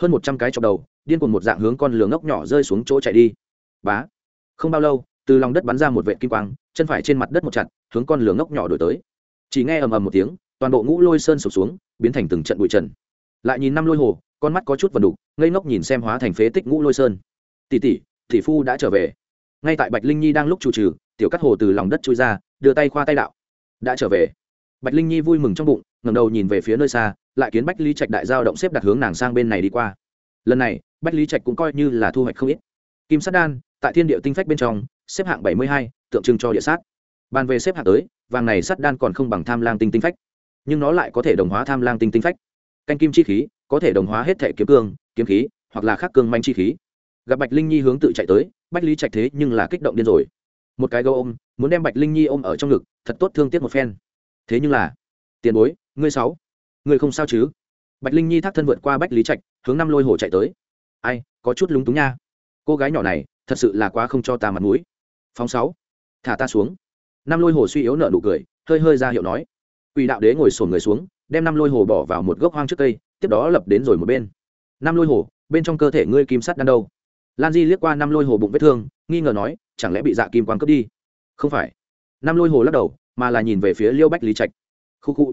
Speaker 1: Hơn một trăm cái chọc đầu, điên cuồng một dạng hướng con lửa ngốc nhỏ rơi xuống chỗ chạy đi. Bá. Không bao lâu, từ lòng đất bắn ra một vệ kim quang, chân phải trên mặt đất một chặt, hướng con lửa ngốc nhỏ đổi tới. Chỉ nghe ầm ầm một tiếng, toàn bộ ngũ lôi sơn sụp xuống, biến thành từng trận bụi trần. Lại nhìn năm lôi hồ, con mắt có chút vần đục, ngây ngốc nhìn xem hóa thành phế tích ngũ lôi sơn. Tỷ tỷ tỷ phu đã trở về. Ngay tại bạch linh nhi đang lúc chủ trừ, tiểu cắt hồ từ lòng đất chui ra, đưa tay khoa tay đạo. Đã trở về bạch linh nhi vui mừng trong bụng, ngẩng đầu nhìn về phía nơi xa, lại kiến bách lý trạch đại giao động xếp đặt hướng nàng sang bên này đi qua. Lần này, bách lý trạch cũng coi như là thu hoạch không ít. Kim sát đan, tại thiên địa tinh phách bên trong, xếp hạng bảy mươi hai, tượng trưng cho địa sát. Bàn về xếp hạng tới, vàng này sắt đan còn không bằng tham lang tinh tinh phách. Nhưng nó lại có thể đồng hóa tham lang tinh tinh phách. Canh kim chi khí, có thể đồng hóa hết thể kiếm cương, kiếm khí, hoặc là khắc cương manh chi khí. Gặp bạch linh nhi hướng tự chạy tới, bách lý trạch thế nhưng là kích động điên rồi. Một cái gấu ôm, muốn đem bạch linh nhi ôm ở trong ngực, thật tốt thương tiếc một phen thế nhưng là, tiền bối, ngươi sáu, ngươi không sao chứ? Bạch linh nhi thác thân vượt qua bách lý trạch, hướng năm lôi hồ chạy tới. Ai, có chút lúng túng nha. Cô gái nhỏ này, thật sự là quá không cho ta mặt mũi. Phóng sáu, thả ta xuống. Năm lôi hồ suy yếu nợ nụ cười, hơi hơi ra hiệu nói. Quỷ đạo đế ngồi sổn người xuống, đem năm lôi hồ bỏ vào một gốc hoang trước cây, tiếp đó lập đến rồi một bên. Năm lôi hồ, bên trong cơ thể ngươi kim sắt đang đâu? Lan di liếc qua năm lôi hồ bụng vết thương, nghi ngờ nói, chẳng lẽ bị dạ kim quang cướp đi? Không phải. Năm lôi hồ lắc đầu mà là nhìn về phía liêu bách lý trạch. Khu khu.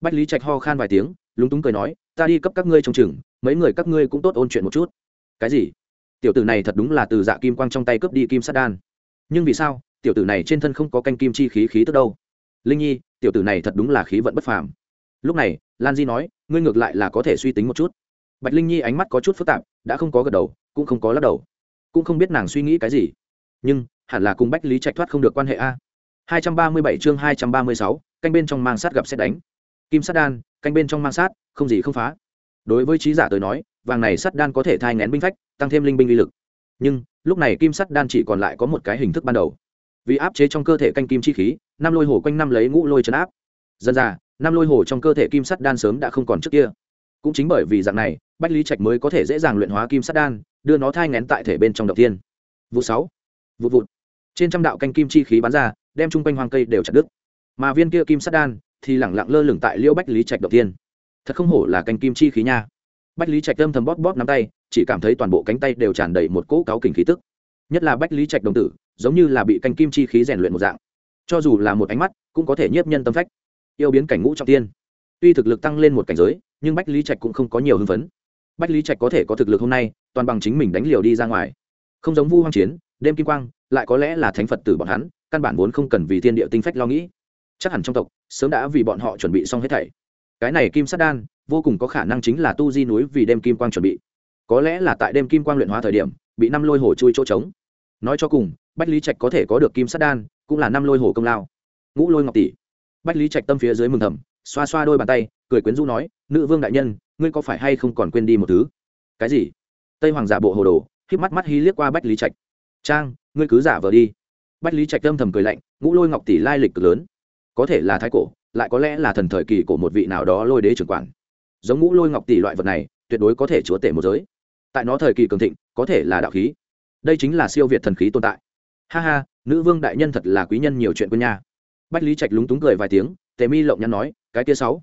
Speaker 1: Bách lý trạch ho khan vài tiếng, lúng túng cười nói, ta đi cấp các ngươi trong chừng mấy người các ngươi cũng tốt ôn chuyện một chút. Cái gì? Tiểu tử này thật đúng là từ dạ kim quang trong tay cướp đi kim sát đan. Nhưng vì sao, tiểu tử này trên thân không có canh kim chi khí khí tức đâu? Linh nhi, tiểu tử này thật đúng là khí vận bất phàm. Lúc này, lan di nói, ngươi ngược lại là có thể suy tính một chút. Bạch linh nhi ánh mắt có chút phức tạp, đã không có gật đầu, cũng không có lắc đầu. Cũng không biết nàng suy nghĩ cái gì. Nhưng, hẳn là cùng bách lý trạch thoát không được quan hệ a. 237 chương 236, canh bên trong mang sát gặp xét đánh. Kim sắt đan, canh bên trong mang sát, không gì không phá. Đối với trí giả tôi nói, vàng này sắt đan có thể thai nghén binh phách, tăng thêm linh binh uy lực. Nhưng, lúc này kim sắt đan chỉ còn lại có một cái hình thức ban đầu. Vì áp chế trong cơ thể canh kim chi khí, năm lôi hổ quanh năm lấy ngũ lôi trấn áp. Dần ra, năm lôi hổ trong cơ thể kim sắt đan sớm đã không còn trước kia. Cũng chính bởi vì dạng này, Bách Lý Trạch mới có thể dễ dàng luyện hóa kim sắt đan, đưa nó thai nghén tại thể bên trong độc tiên. Vụ 6. Vụt vụt trên trăm đạo canh kim chi khí bắn ra, đem chung quanh hoang cây đều chặt đứt. Mà viên kia kim sắt đan thì lẳng lặng lơ lửng tại liễu bách lý trạch đầu tiên. Thật không hổ là canh kim chi khí nha. Bách lý trạch âm thầm bóp bóp nắm tay, chỉ cảm thấy toàn bộ cánh tay đều tràn đầy một cỗ cáo kình khí tức. Nhất là bách lý trạch đồng tử, giống như là bị canh kim chi khí rèn luyện một dạng. Cho dù là một ánh mắt, cũng có thể nhiếp nhân tâm phách. Yêu biến cảnh ngũ trọng tiên. Tuy thực lực tăng lên một cảnh giới, nhưng bách lý trạch cũng không có nhiều hưng phấn. Bách lý trạch có thể có thực lực hôm nay, toàn bằng chính mình đánh liều đi ra ngoài. Không giống vu hoang chiến, đêm kim quang lại có lẽ là thánh phật tử bọn hắn, căn bản vốn không cần vì thiên địa tinh phách lo nghĩ. Chắc hẳn trong tộc, sớm đã vì bọn họ chuẩn bị xong hết thảy. Cái này kim sát đan, vô cùng có khả năng chính là tu di núi vì đêm kim quang chuẩn bị. Có lẽ là tại đêm kim quang luyện hóa thời điểm, bị năm lôi hồ chui chỗ trống. Nói cho cùng, bách lý trạch có thể có được kim sát đan, cũng là năm lôi hồ công lao. Ngũ lôi ngọc tỷ. Bách lý trạch tâm phía dưới mừng thầm, xoa xoa đôi bàn tay, cười quyến rũ nói, nữ vương đại nhân, ngươi có phải hay không còn quên đi một thứ? Cái gì? Tây hoàng giả bộ hồ đồ k mắt mắt hí liếc qua bách lý trạch. Trang ngươi cứ giả vờ đi. Bách lý trạch âm thầm cười lạnh, ngũ lôi ngọc tỷ lai lịch cực lớn. Có thể là thái cổ, lại có lẽ là thần thời kỳ của một vị nào đó lôi đế trưởng quản. Giống ngũ lôi ngọc tỷ loại vật này, tuyệt đối có thể chúa tể một giới. Tại nó thời kỳ cường thịnh, có thể là đạo khí. Đây chính là siêu việt thần khí tồn tại. Ha ha, nữ vương đại nhân thật là quý nhân nhiều chuyện quân nha. Bách lý trạch lúng túng cười vài tiếng, tề mi lộng nhắn nói, cái kia sáu.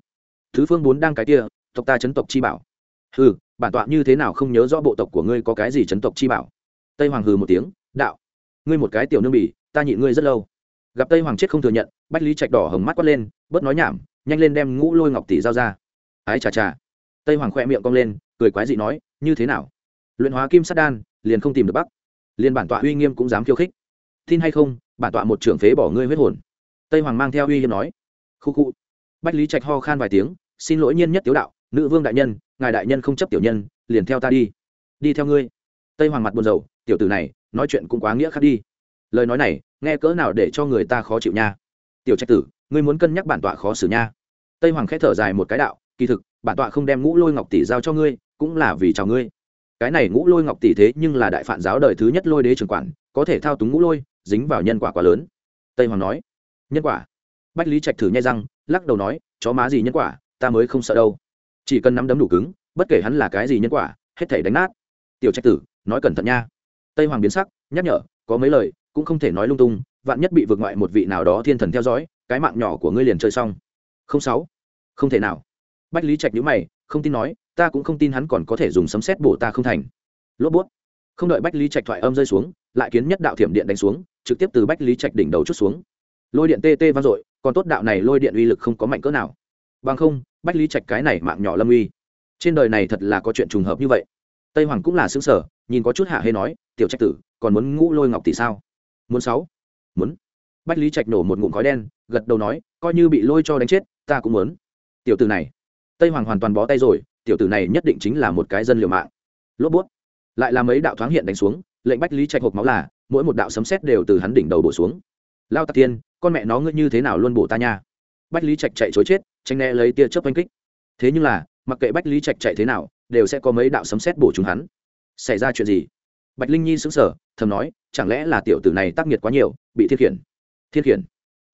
Speaker 1: Thứ phương bốn đang cái kia, tộc ta chấn tộc chi bảo. Hừ, bản tọa như thế nào không nhớ rõ bộ tộc của ngươi có cái gì chấn tộc chi bảo? Tây hoàng hừ một tiếng, đạo ngươi một cái tiểu nương bỉ ta nhịn ngươi rất lâu. Gặp tây hoàng chết không thừa nhận, bách lý trạch đỏ hồng mắt quát lên, bớt nói nhảm, nhanh lên đem ngũ lôi ngọc tỷ giao ra. Ái chà chà. Tây hoàng khoe miệng cong lên, cười quái dị nói, như thế nào? Luyện hóa kim sát đan, liền không tìm được bắc. Liền bản tọa uy nghiêm cũng dám khiêu khích. Tin hay không, bản tọa một trưởng phế bỏ ngươi huyết hồn. Tây hoàng mang theo uy nghiêm nói. Khu khu. Bách lý trạch ho khan vài tiếng, xin lỗi nhiên nhất tiếu đạo, nữ vương đại nhân, ngài đại nhân không chấp tiểu nhân, liền theo ta đi. Đi theo ngươi. Tây hoàng mặt buồn rầu, tiểu tử này nói chuyện cũng quá nghĩa khác đi. Lời nói này, nghe cỡ nào để cho người ta khó chịu nha. Tiểu trạch tử, ngươi muốn cân nhắc bản tọa khó xử nha. Tây hoàng khẽ thở dài một cái đạo, kỳ thực, bản tọa không đem ngũ lôi ngọc tỷ giao cho ngươi, cũng là vì chào ngươi. Cái này ngũ lôi ngọc tỷ thế nhưng là đại phản giáo đời thứ nhất lôi đế trường quản, có thể thao túng ngũ lôi, dính vào nhân quả quá lớn. Tây hoàng nói, nhân quả? Bách lý trạch thử nhai răng, lắc đầu nói, chó má gì nhân quả, ta mới không sợ đâu. Chỉ cần nắm đấm đủ cứng, bất kể hắn là cái gì nhân quả, hết thể đánh nát. Tiểu trạch tử, nói cẩn thận nha tây hoàng biến sắc, nhắc nhở, có mấy lời, cũng không thể nói lung tung, vạn nhất bị vượt ngoại một vị nào đó thiên thần theo dõi, cái mạng nhỏ của ngươi liền chơi xong. Không sáu, không thể nào. Bách lý trạch nhữ mày, không tin nói, ta cũng không tin hắn còn có thể dùng sấm xét bổ ta không thành. Lốp bút. Không đợi bách lý trạch thoại âm rơi xuống, lại kiến nhất đạo thiểm điện đánh xuống, trực tiếp từ bách lý trạch đỉnh đầu chút xuống. Lôi điện tê tê vang dội, còn tốt đạo này lôi điện uy lực không có mạnh cỡ nào. Bằng không, bách lý trạch cái này mạng nhỏ lâm uy. Trên đời này thật là có chuyện trùng hợp như vậy tây hoàng cũng là xứng sở, nhìn có chút hạ hay nói, tiểu trạch tử, còn muốn ngũ lôi ngọc tỷ sao? Muốn sáu. Muốn. Bách lý trạch nổ một ngụm khói đen, gật đầu nói, coi như bị lôi cho đánh chết, ta cũng muốn. Tiểu tử này. Tây hoàng hoàn toàn bó tay rồi, tiểu tử này nhất định chính là một cái dân liều mạng. Lốp bút. Lại là mấy đạo thoáng hiện đánh xuống, lệnh bách lý trạch hộp máu là, mỗi một đạo sấm xét đều từ hắn đỉnh đầu bổ xuống. Lao tạc tiên, con mẹ nó ngươi như thế nào luôn bổ ta nha? Bách lý trạch chạy chối chết tranh né lấy tia chớp oanh kích. Thế nhưng là, mặc kệ bách lý trạch chạy thế nào đều sẽ có mấy đạo sấm xét bổ chúng hắn. Xảy ra chuyện gì? Bạch linh nhi xứng sở thầm nói, chẳng lẽ là tiểu tử này tác nghiệt quá nhiều, bị thiên khiển? Thiên khiển?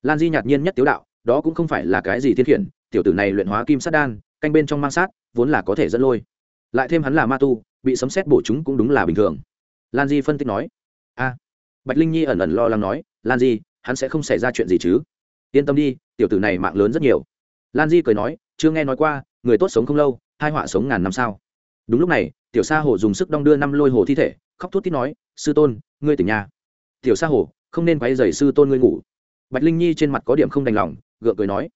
Speaker 1: Lan di nhạt nhiên nhất tiếu đạo, đó cũng không phải là cái gì thiên khiển, tiểu tử này luyện hóa kim sát đan, canh bên trong mang sát, vốn là có thể dẫn lôi. Lại thêm hắn là ma tu, bị sấm xét bổ chúng cũng đúng là bình thường. Lan di phân tích nói, a. Bạch linh nhi ẩn ẩn lo lắng nói, lan di, hắn sẽ không xảy ra chuyện gì chứ? Yên tâm đi, tiểu tử này mạng lớn rất nhiều. Lan di cười nói, chưa nghe nói qua, người tốt sống không lâu, hai họa sống ngàn năm sao? Đúng lúc này, tiểu sa hồ dùng sức đong đưa năm lôi hồ thi thể, khóc thút tít nói, sư tôn, ngươi tỉnh nhà. Tiểu sa hồ không nên quay dày sư tôn ngươi ngủ. Bạch linh nhi trên mặt có điểm không đành lòng, gượng cười nói,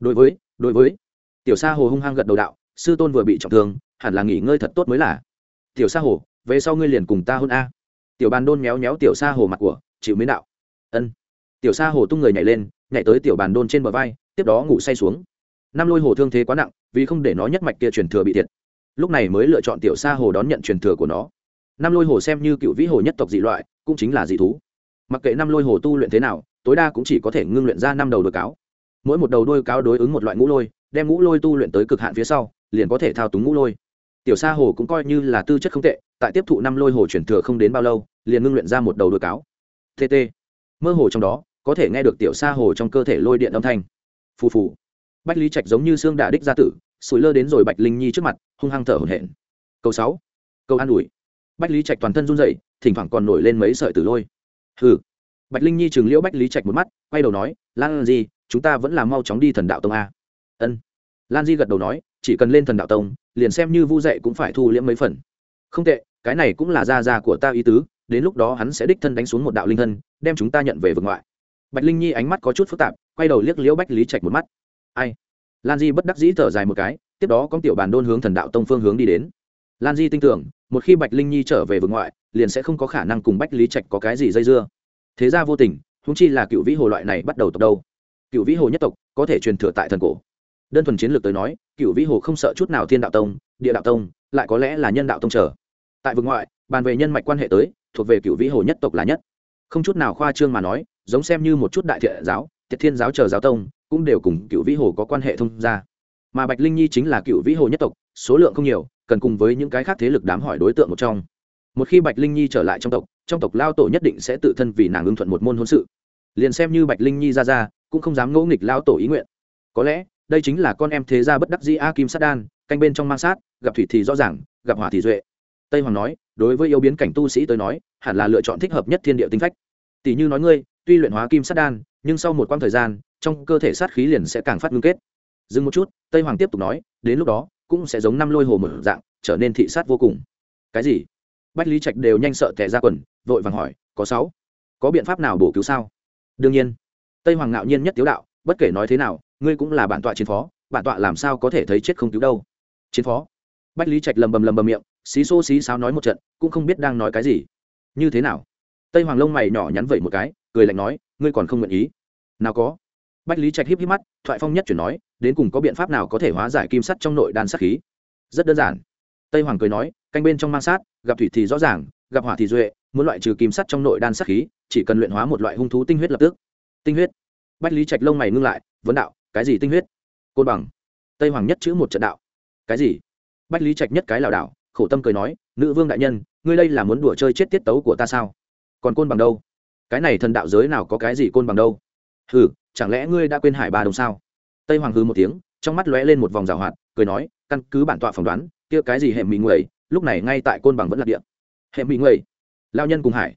Speaker 1: đối với đối với. Tiểu sa hồ hung hăng gật đầu đạo, sư tôn vừa bị trọng thương, hẳn là nghỉ ngơi thật tốt mới là. Tiểu sa hồ về sau ngươi liền cùng ta hôn a. Tiểu bàn đôn méo méo tiểu sa hồ mặt của, chịu mến đạo. Ân. Tiểu sa hồ tung người nhảy lên, nhảy tới tiểu bàn đôn trên bờ vai, tiếp đó ngủ say xuống. Năm lôi hồ thương thế quá nặng, vì không để nó nhất mạch kia truyền thừa bị thiệt lúc này mới lựa chọn tiểu sa hồ đón nhận truyền thừa của nó. Năm lôi hồ xem như cựu vĩ hồ nhất tộc dị loại, cũng chính là dị thú. Mặc kệ năm lôi hồ tu luyện thế nào, tối đa cũng chỉ có thể ngưng luyện ra năm đầu đôi cáo. Mỗi một đầu đôi cáo đối ứng một loại ngũ lôi, đem ngũ lôi tu luyện tới cực hạn phía sau, liền có thể thao túng ngũ lôi. Tiểu sa hồ cũng coi như là tư chất không tệ, tại tiếp thụ năm lôi hồ chuyển thừa không đến bao lâu, liền ngưng luyện ra một đầu đôi cáo. Tt mơ hồ trong đó, có thể nghe được tiểu sa hồ trong cơ thể lôi điện âm thanh. Phù phù. Bách lý trạch giống như xương đà đích gia tử sủi lơ đến rồi bạch linh nhi trước mặt, hung hăng thở hổn hển. Câu sáu, câu an ủi. Bách lý trạch toàn thân run rẩy, thỉnh thoảng còn nổi lên mấy sợi tử lôi. Hừ. Bạch linh nhi chừng liễu bách lý trạch một mắt, quay đầu nói, lan di, chúng ta vẫn là mau chóng đi thần đạo tông a. Ân. Lan di gật đầu nói, chỉ cần lên thần đạo tông, liền xem như vu dạy cũng phải thu liễm mấy phần. Không tệ, cái này cũng là gia gia của ta ý tứ, đến lúc đó hắn sẽ đích thân đánh xuống một đạo linh thân, đem chúng ta nhận về vực ngoại. Bạch linh nhi ánh mắt có chút phức tạp, quay đầu liếc liễu bách lý trạch một mắt. Ai? Lan di bất đắc dĩ thở dài một cái, tiếp đó con tiểu bàn đôn hướng thần đạo tông phương hướng đi đến. Lan di tin tưởng, một khi bạch linh nhi trở về vực ngoại, liền sẽ không có khả năng cùng bách lý trạch có cái gì dây dưa. Thế ra vô tình húng chi là cựu vĩ hồ loại này bắt đầu tộc đâu. Cựu vĩ hồ nhất tộc, có thể truyền thừa tại thần cổ. Đơn thuần chiến lược tới nói, cựu vĩ hồ không sợ chút nào thiên đạo tông, địa đạo tông, lại có lẽ là nhân đạo tông trở tại vực ngoại, bàn về nhân mạch quan hệ tới, thuộc về cựu vĩ hồ nhất tộc là nhất. Không chút nào khoa trương mà nói, giống xem như một chút đại thiện giáo tiệt thiên giáo chờ giáo tông, cũng đều cùng cựu vĩ hồ có quan hệ thông gia. Mà bạch linh nhi chính là cựu vĩ hồ nhất tộc, số lượng không nhiều, cần cùng với những cái khác thế lực đám hỏi đối tượng một trong. Một khi bạch linh nhi trở lại trong tộc trong tộc lao tổ nhất định sẽ tự thân vì nàng ưng thuận một môn hôn sự. Liền xem như bạch linh nhi ra ra, cũng không dám ngỗ nghịch lao tổ ý nguyện. Có lẽ, đây chính là con em thế gia bất đắc dĩ a kim sát đan, canh bên trong mang sát, gặp thủy thì rõ ràng, gặp hỏa thì duệ. Tây hoàng nói, đối với yêu biến cảnh tu sĩ tới nói, hẳn là lựa chọn thích hợp nhất thiên địa tinh phách. Tỷ như nói ngươi tuy luyện hóa kim sát đan, nhưng sau một quãng thời gian, trong cơ thể sát khí liền sẽ càng phát ngưng kết. Dừng một chút, tây hoàng tiếp tục nói, đến lúc đó, cũng sẽ giống năm lôi hồ mở dạng, trở nên thị sát vô cùng. Cái gì? Bách lý trạch đều nhanh sợ tẻ ra quần, vội vàng hỏi, có sáu? Có biện pháp nào bổ cứu sao? Đương nhiên. Tây hoàng ngạo nhiên nhất tiếu đạo, bất kể nói thế nào, ngươi cũng là bản tọa chiến phó, bản tọa làm sao có thể thấy chết không cứu đâu? Chiến phó. Bách lý trạch lầm bầm lầm bầm miệng, xí xô xí sáo nói một trận, cũng không biết đang nói cái gì. Như thế nào? Tây hoàng lông mày nhỏ nhắn vậy một cái cười lạnh nói, ngươi còn không nguyện ý? Nào có. Bách lý trạch híp híp mắt, thoại phong nhất chuyển nói, đến cùng có biện pháp nào có thể hóa giải kim sắt trong nội đan sát khí? Rất đơn giản. Tây hoàng cười nói, canh bên trong mang sát, gặp thủy thì rõ ràng, gặp hỏa thì duệ, muốn loại trừ kim sắt trong nội đan sát khí, chỉ cần luyện hóa một loại hung thú tinh huyết lập tức. Tinh huyết? Bách lý trạch lông mày ngưng lại, vấn đạo, cái gì tinh huyết? Côn bằng. Tây hoàng nhất chữ một trận đạo. Cái gì? Bách lý trạch nhất cái lảo đảo, khổ tâm cười nói, nữ vương đại nhân, ngươi đây là muốn đùa chơi chết tiết tấu của ta sao? Còn côn bằng đâu? Cái này thần đạo giới nào có cái gì côn bằng đâu? Hừ, chẳng lẽ ngươi đã quên hải ba đồng sao? Tây hoàng hư một tiếng, trong mắt lóe lên một vòng rào hoạt, cười nói, căn cứ bản tọa phỏng đoán, kia cái gì hệ mỹ nguầy, lúc này ngay tại côn bằng vẫn là điện hệ mỹ nguầy? Lao nhân cùng hải.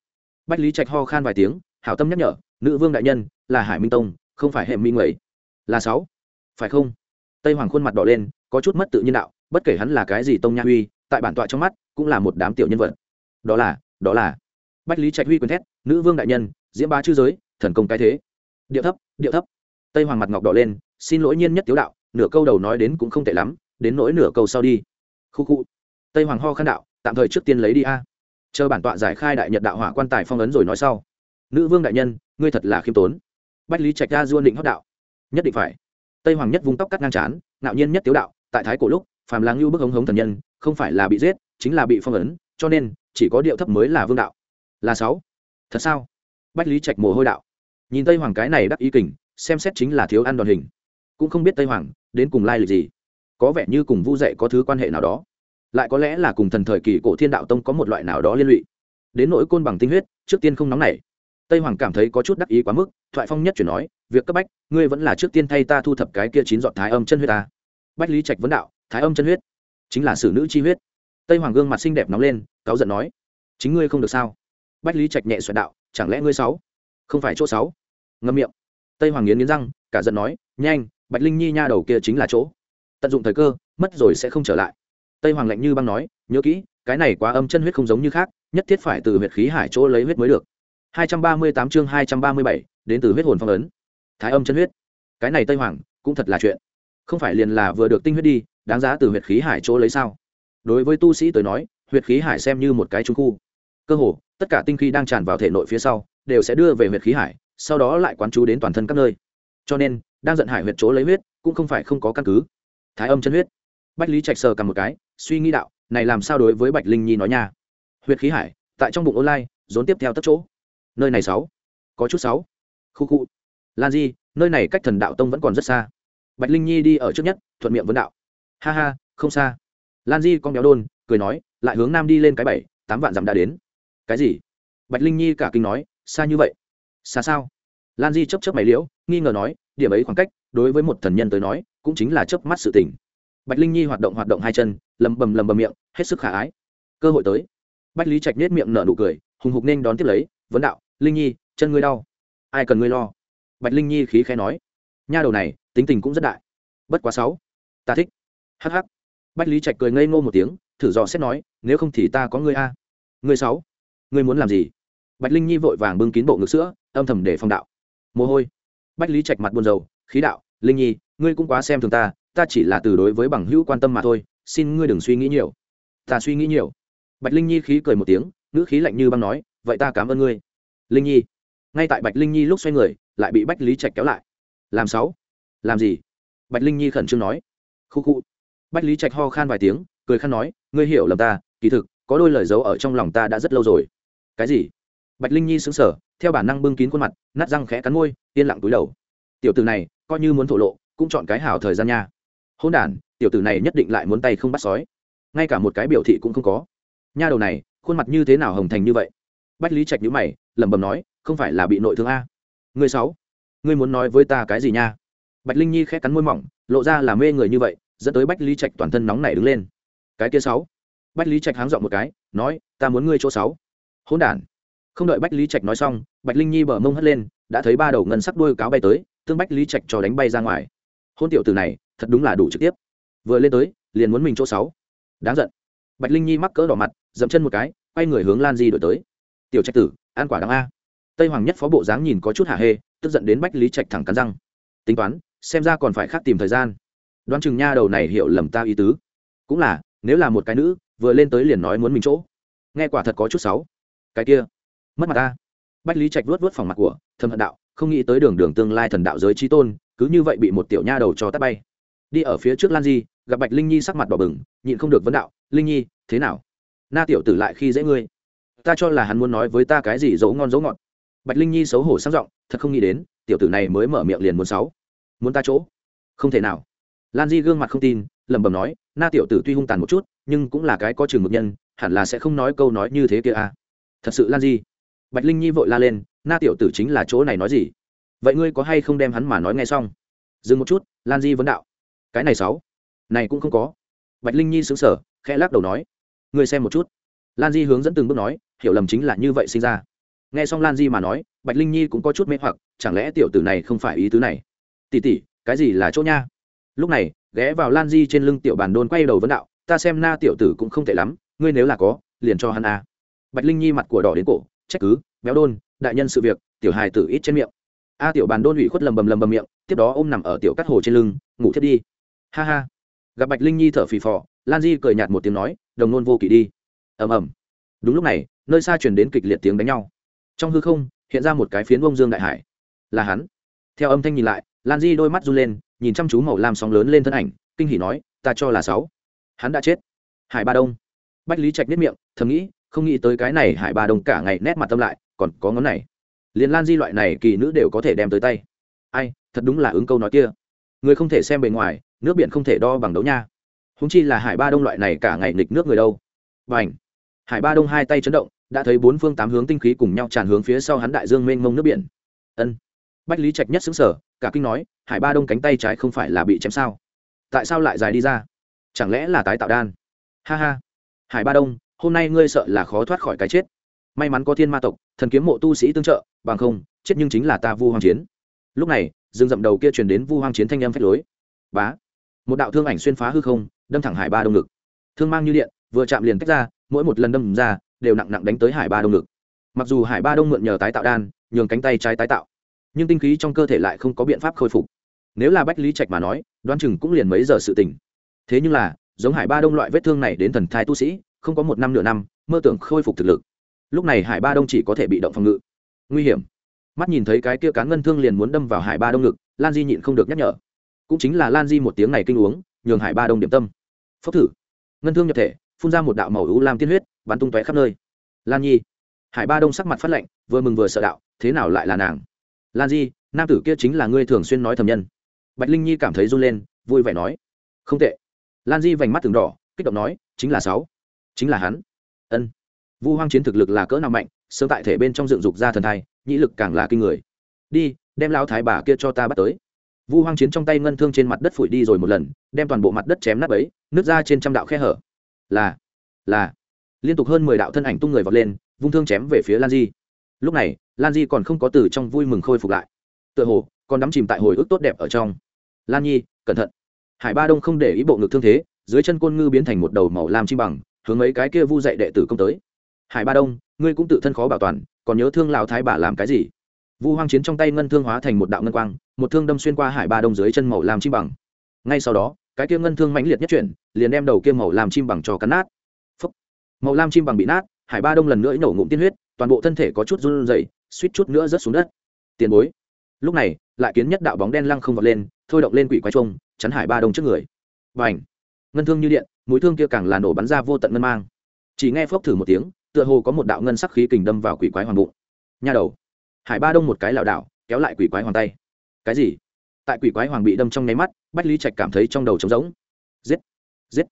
Speaker 1: Bách lý trạch ho khan vài tiếng, hảo tâm nhắc nhở, nữ vương đại nhân, là hải minh tông, không phải hệ mỹ nguầy. Là sáu. Phải không? Tây hoàng khuôn mặt đỏ lên, có chút mất tự nhiên đạo, bất kể hắn là cái gì tông nha uy tại bản tọa trong mắt, cũng là một đám tiểu nhân vật. Đó là đó là bách lý trạch huy quyền thét, nữ vương đại nhân, diễm ba chư giới, thần công cái thế. Điệu thấp điệu thấp. Tây hoàng mặt ngọc đỏ lên, xin lỗi nhiên nhất tiếu đạo, nửa câu đầu nói đến cũng không tệ lắm, đến nỗi nửa câu sau đi. Khu khu. Tây hoàng ho khăn đạo, tạm thời trước tiên lấy đi a. Chờ bản tọa giải khai đại nhật đạo hỏa quan tài phong ấn rồi nói sau. Nữ vương đại nhân, ngươi thật là khiêm tốn. Bách lý trạch ra duôn định hót đạo, nhất định phải. Tây hoàng nhất vung tóc cắt ngang chán ngạo nhiên nhất tiếu đạo, tại thái cổ lúc, phàm Láng lưu bức hống hống thần nhân, không phải là bị giết, chính là bị phong ấn, cho nên, chỉ có điệu thấp mới là vương đạo là sáu. Thật sao? Bách lý trạch mồ hôi đạo. Nhìn tây hoàng cái này đắc ý kình, xem xét chính là thiếu ăn đòn hình. Cũng không biết tây hoàng, đến cùng lai lịch gì. Có vẻ như cùng vu dạy có thứ quan hệ nào đó. Lại có lẽ là cùng thần thời kỳ cổ thiên đạo tông có một loại nào đó liên lụy. Đến nỗi côn bằng tinh huyết, trước tiên không nóng nảy. Tây hoàng cảm thấy có chút đắc ý quá mức, thoại phong nhất chuyển nói, việc cấp bách, ngươi vẫn là trước tiên thay ta thu thập cái kia chín dọn thái âm chân huyết ta. Bách lý trạch vấn đạo, thái âm chân huyết? Chính là xử nữ chi huyết. Tây hoàng gương mặt xinh đẹp nóng lên, cáu giận nói, chính ngươi không được sao? Bách lý trạch nhẹ xoẹt đạo chẳng lẽ ngươi sáu? Không phải chỗ sáu. Ngâm miệng. Tây hoàng nghiến nghiến răng cả giận nói nhanh bạch linh nhi nha đầu kia chính là chỗ. Tận dụng thời cơ mất rồi sẽ không trở lại. Tây hoàng lạnh như băng nói nhớ kỹ cái này quá âm chân huyết không giống như khác nhất thiết phải từ Huyệt khí hải chỗ lấy huyết mới được. 238 chương 237, đến từ huyết hồn phong ấn. Thái âm chân huyết. Cái này tây hoàng cũng thật là chuyện. Không phải liền là vừa được tinh huyết đi đáng giá từ Huyệt khí hải chỗ lấy sao? Đối với tu sĩ tới nói Huyệt khí hải xem như một cái trung khu. Cơ hồ tất cả tinh khí đang tràn vào thể nội phía sau, đều sẽ đưa về huyệt khí hải, sau đó lại quán chú đến toàn thân các nơi. Cho nên, đang giận hải huyệt chỗ lấy huyết, cũng không phải không có căn cứ. Thái âm chân huyết. Bách lý trạch sờ cầm một cái, suy nghĩ đạo, này làm sao đối với bạch linh nhi nói nha? Huyệt khí hải, tại trong bụng online dốn tiếp theo tất chỗ. Nơi này sáu, có chút sáu. Khu khu. Lan di, nơi này cách thần đạo tông vẫn còn rất xa. Bạch linh nhi đi ở trước nhất, thuận miệng vấn đạo. Ha ha, không xa. Lan di con béo đôn, cười nói, lại hướng nam đi lên cái bảy, tám vạn dặm đã đến cái gì? Bạch linh nhi cả kinh nói, xa như vậy? Xa sao? Lan di chấp chấp mày liễu, nghi ngờ nói, điểm ấy khoảng cách, đối với một thần nhân tới nói, cũng chính là chớp mắt sự tỉnh. bạch linh nhi hoạt động hoạt động hai chân, lầm bầm lầm bầm miệng, hết sức khả ái. Cơ hội tới. Bách lý trạch nết miệng nở nụ cười, hùng hục nên đón tiếp lấy, vấn đạo, linh nhi, chân ngươi đau. Ai cần ngươi lo? Bạch linh nhi khí khẽ nói, nha đầu này, tính tình cũng rất đại. Bất quá sáu, ta thích. Hh bách lý trạch cười ngây ngô một tiếng, thử dò xét nói, nếu không thì ta có ngươi a. Ngươi sáu ngươi muốn làm gì? Bạch linh nhi vội vàng bưng kín bộ ngực sữa, âm thầm để phong đạo. Mồ hôi. Bách lý trạch mặt buồn rầu, khí đạo, linh nhi, ngươi cũng quá xem thường ta ta chỉ là từ đối với bằng hữu quan tâm mà thôi, xin ngươi đừng suy nghĩ nhiều. Ta suy nghĩ nhiều. Bạch linh nhi khí cười một tiếng, ngữ khí lạnh như băng nói, vậy ta cảm ơn ngươi. Linh nhi. Ngay tại bạch linh nhi lúc xoay người, lại bị bách lý trạch kéo lại. Làm sáu. Làm gì? Bạch linh nhi khẩn trương nói. Khu khu. Bách lý trạch ho khan vài tiếng, cười khăn nói, ngươi hiểu lầm ta, kỳ thực, có đôi lời giấu ở trong lòng ta đã rất lâu rồi cái gì? Bạch linh nhi xứng sở theo bản năng bưng kín khuôn mặt, nát răng khẽ cắn môi, yên lặng túi đầu. Tiểu tử này, coi như muốn thổ lộ, cũng chọn cái hảo thời gian nha. Hôn đản, tiểu tử này nhất định lại muốn tay không bắt sói. Ngay cả một cái biểu thị cũng không có. Nha đầu này, khuôn mặt như thế nào hồng thành như vậy? Bách lý trạch nhữ mày, lẩm bẩm nói, không phải là bị nội thương a. Người sáu, ngươi muốn nói với ta cái gì nha? Bạch linh nhi khẽ cắn môi mỏng, lộ ra là mê người như vậy, dẫn tới bách lý trạch toàn thân nóng nảy đứng lên. Cái kia sáu. Bách lý trạch háng dọn một cái, nói, ta muốn ngươi chỗ sáu hỗn đản. Không đợi bách lý trạch nói xong, bạch linh nhi bờ mông hất lên, đã thấy ba đầu ngân sắc đuôi cáo bay tới, tương bách lý trạch cho đánh bay ra ngoài. Hôn tiểu tử này, thật đúng là đủ trực tiếp. Vừa lên tới, liền muốn mình chỗ sáu. Đáng giận. Bạch linh nhi mắc cỡ đỏ mặt, dậm chân một cái, quay người hướng lan di đổi tới. Tiểu trạch tử an quả đáng a. Tây hoàng nhất phó bộ dáng nhìn có chút hạ hê, tức giận đến bách lý trạch thẳng cắn răng. Tính toán, xem ra còn phải khác tìm thời gian. Đoán chừng nha đầu này hiểu lầm ta ý tứ. Cũng là, nếu là một cái nữ, vừa lên tới liền nói muốn mình chỗ. Nghe quả thật có chút xấu cái kia. Mất mặt ta. Bách lý trạch vuốt vuốt phòng mặt của thâm hận đạo, không nghĩ tới đường đường tương lai thần đạo giới trí tôn, cứ như vậy bị một tiểu nha đầu cho tắt bay. Đi ở phía trước lan di, gặp bạch linh nhi sắc mặt đỏ bừng, nhịn không được vấn đạo, linh nhi, thế nào? Na tiểu tử lại khi dễ ngươi. Ta cho là hắn muốn nói với ta cái gì dấu ngon dấu ngọt. Bạch linh nhi xấu hổ sang giọng, thật không nghĩ đến, tiểu tử này mới mở miệng liền muốn sáu. Muốn ta chỗ? Không thể nào. Lan di gương mặt không tin, lẩm bẩm nói, na tiểu tử tuy hung tàn một chút, nhưng cũng là cái có chừng mực nhân, hẳn là sẽ không nói câu nói như thế kia à thật sự lan di. Bạch linh nhi vội la lên, na tiểu tử chính là chỗ này nói gì? Vậy ngươi có hay không đem hắn mà nói nghe xong? Dừng một chút, lan di vấn đạo. Cái này sáu, này cũng không có. Bạch linh nhi xứng sở khẽ lắc đầu nói, ngươi xem một chút. Lan di hướng dẫn từng bước nói, hiểu lầm chính là như vậy sinh ra. Nghe xong lan di mà nói, bạch linh nhi cũng có chút mê hoặc, chẳng lẽ tiểu tử này không phải ý tứ này? Tỉ tỉ cái gì là chỗ nha? Lúc này, ghé vào lan di trên lưng tiểu bàn đôn quay đầu vấn đạo, ta xem na tiểu tử cũng không tệ lắm, ngươi nếu là có, liền cho hắn a bạch linh nhi mặt của đỏ đến cổ, trách cứ, béo đôn, đại nhân sự việc, tiểu hài tử ít trên miệng. A tiểu bàn đôn ủy khuất lầm bầm lầm bầm miệng, tiếp đó ôm nằm ở tiểu cắt hồ trên lưng, ngủ thiết đi. Ha ha. Gặp bạch linh nhi thở phì phò, lan di cười nhạt một tiếng nói, đồng nôn vô kỵ đi. Ầm ầm. Đúng lúc này, nơi xa truyền đến kịch liệt tiếng đánh nhau. Trong hư không, hiện ra một cái phiến bông dương đại hải. Là hắn. Theo âm thanh nhìn lại, lan di đôi mắt run lên, nhìn chăm chú màu lam sóng lớn lên thân ảnh, kinh hỉ nói, ta cho là sáu. Hắn đã chết. Hải ba đông. Bách lý trạch nếp miệng, thầm nghĩ không nghĩ tới cái này hải ba đông cả ngày nét mặt tâm lại, còn có ngón này. Liền lan di loại này kỳ nữ đều có thể đem tới tay. Ai, thật đúng là ứng câu nói kia. Người không thể xem bề ngoài, nước biển không thể đo bằng đấu nha. Húng chi là hải ba đông loại này cả ngày nghịch nước người đâu. Và ảnh hải ba đông hai tay chấn động, đã thấy bốn phương tám hướng tinh khí cùng nhau tràn hướng phía sau hắn đại dương mênh mông nước biển. Ân. Bách lý trạch nhất xứng sở cả kinh nói, hải ba đông cánh tay trái không phải là bị chém sao? Tại sao lại dài đi ra? Chẳng lẽ là tái tạo đan? Ha ha. Hải ba đông hôm nay ngươi sợ là khó thoát khỏi cái chết. May mắn có thiên ma tộc, thần kiếm mộ tu sĩ tương trợ, bằng không, chết nhưng chính là ta vu hoàng chiến. Lúc này dương dậm đầu kia truyền đến vu hoàng chiến thanh âm phách lối. Bá, một đạo thương ảnh xuyên phá hư không, đâm thẳng hải ba đông ngực. Thương mang như điện, vừa chạm liền tách ra, mỗi một lần đâm ra, đều nặng nặng đánh tới hải ba đông ngực. Mặc dù hải ba đông mượn nhờ tái tạo đan, nhường cánh tay trái tái tạo, nhưng tinh khí trong cơ thể lại không có biện pháp khôi phục. Nếu là bách lý trạch mà nói Đoan chừng cũng liền mấy giờ sự tỉnh. Thế nhưng là, giống hải ba đông loại vết thương này đến thần thai tu sĩ không có một năm nửa năm, mơ tưởng khôi phục thực lực. Lúc này hải ba đông chỉ có thể bị động phòng ngự. Nguy hiểm. Mắt nhìn thấy cái kia cán ngân thương liền muốn đâm vào hải ba đông ngực, lan di nhịn không được nhắc nhở. Cũng chính là lan di một tiếng này kinh uống, nhường hải ba đông điểm tâm. Phốc thử. Ngân thương nhập thể, phun ra một đạo màu ưu lam tiên huyết, bắn tung tóe khắp nơi. Lan nhi. Hải ba đông sắc mặt phát lạnh, vừa mừng vừa sợ đạo, thế nào lại là nàng? Lan di, nam tử kia chính là ngươi thường xuyên nói thầm nhân. Bạch linh nhi cảm thấy run lên, vui vẻ nói. Không tệ. Lan di vành mắt từng đỏ, kích động nói, chính là sáu chính là hắn. Ân. Vu hoang chiến thực lực là cỡ nào mạnh, sớm tại thể bên trong dựng dục ra thần thai, nhĩ lực càng là kinh người. Đi, đem lao thái bà kia cho ta bắt tới. Vu hoang chiến trong tay ngân thương trên mặt đất phủi đi rồi một lần, đem toàn bộ mặt đất chém nát ấy nước ra trên trăm đạo khe hở. Là là. Liên tục hơn mười đạo thân ảnh tung người vọt lên, vung thương chém về phía lan di. Lúc này, lan di còn không có từ trong vui mừng khôi phục lại. Tựa hồ, còn đắm chìm tại hồi ức tốt đẹp ở trong. Lan nhi, cẩn thận. Hải ba đông không để ý bộ ngực thương thế, dưới chân côn ngư biến thành một đầu màu lam chim bằng hướng mấy cái kia vu dạy đệ tử công tới. Hải ba đông, ngươi cũng tự thân khó bảo toàn, còn nhớ thương lào thái bà làm cái gì? Vu hoang chiến trong tay ngân thương hóa thành một đạo ngân quang, một thương đâm xuyên qua hải ba đông dưới chân màu làm chim bằng. Ngay sau đó, cái kia ngân thương mãnh liệt nhất chuyển, liền đem đầu kia màu làm chim bằng cho cắn nát. Phúc. màu lam chim bằng bị nát, hải ba đông lần nữa nổ ngụm tiên huyết, toàn bộ thân thể có chút run rẩy, suýt chút nữa rớt xuống đất. Tiền bối. Lúc này, lại kiến nhất đạo bóng đen lăng không vọt lên, thôi động lên quỷ quái trông chắn hải ba đông trước người. Và ảnh ngân thương như điện, mũi thương kia càng là nổ bắn ra vô tận ngân mang. Chỉ nghe phốc thử một tiếng, tựa hồ có một đạo ngân sắc khí kình đâm vào quỷ quái hoàng bụng. Nha đầu. Hải ba đông một cái lảo đảo, kéo lại quỷ quái hoàng tay. Cái gì? Tại quỷ quái hoàng bị đâm trong nháy mắt, bách lý trạch cảm thấy trong đầu trống rỗng. Giết! Giết!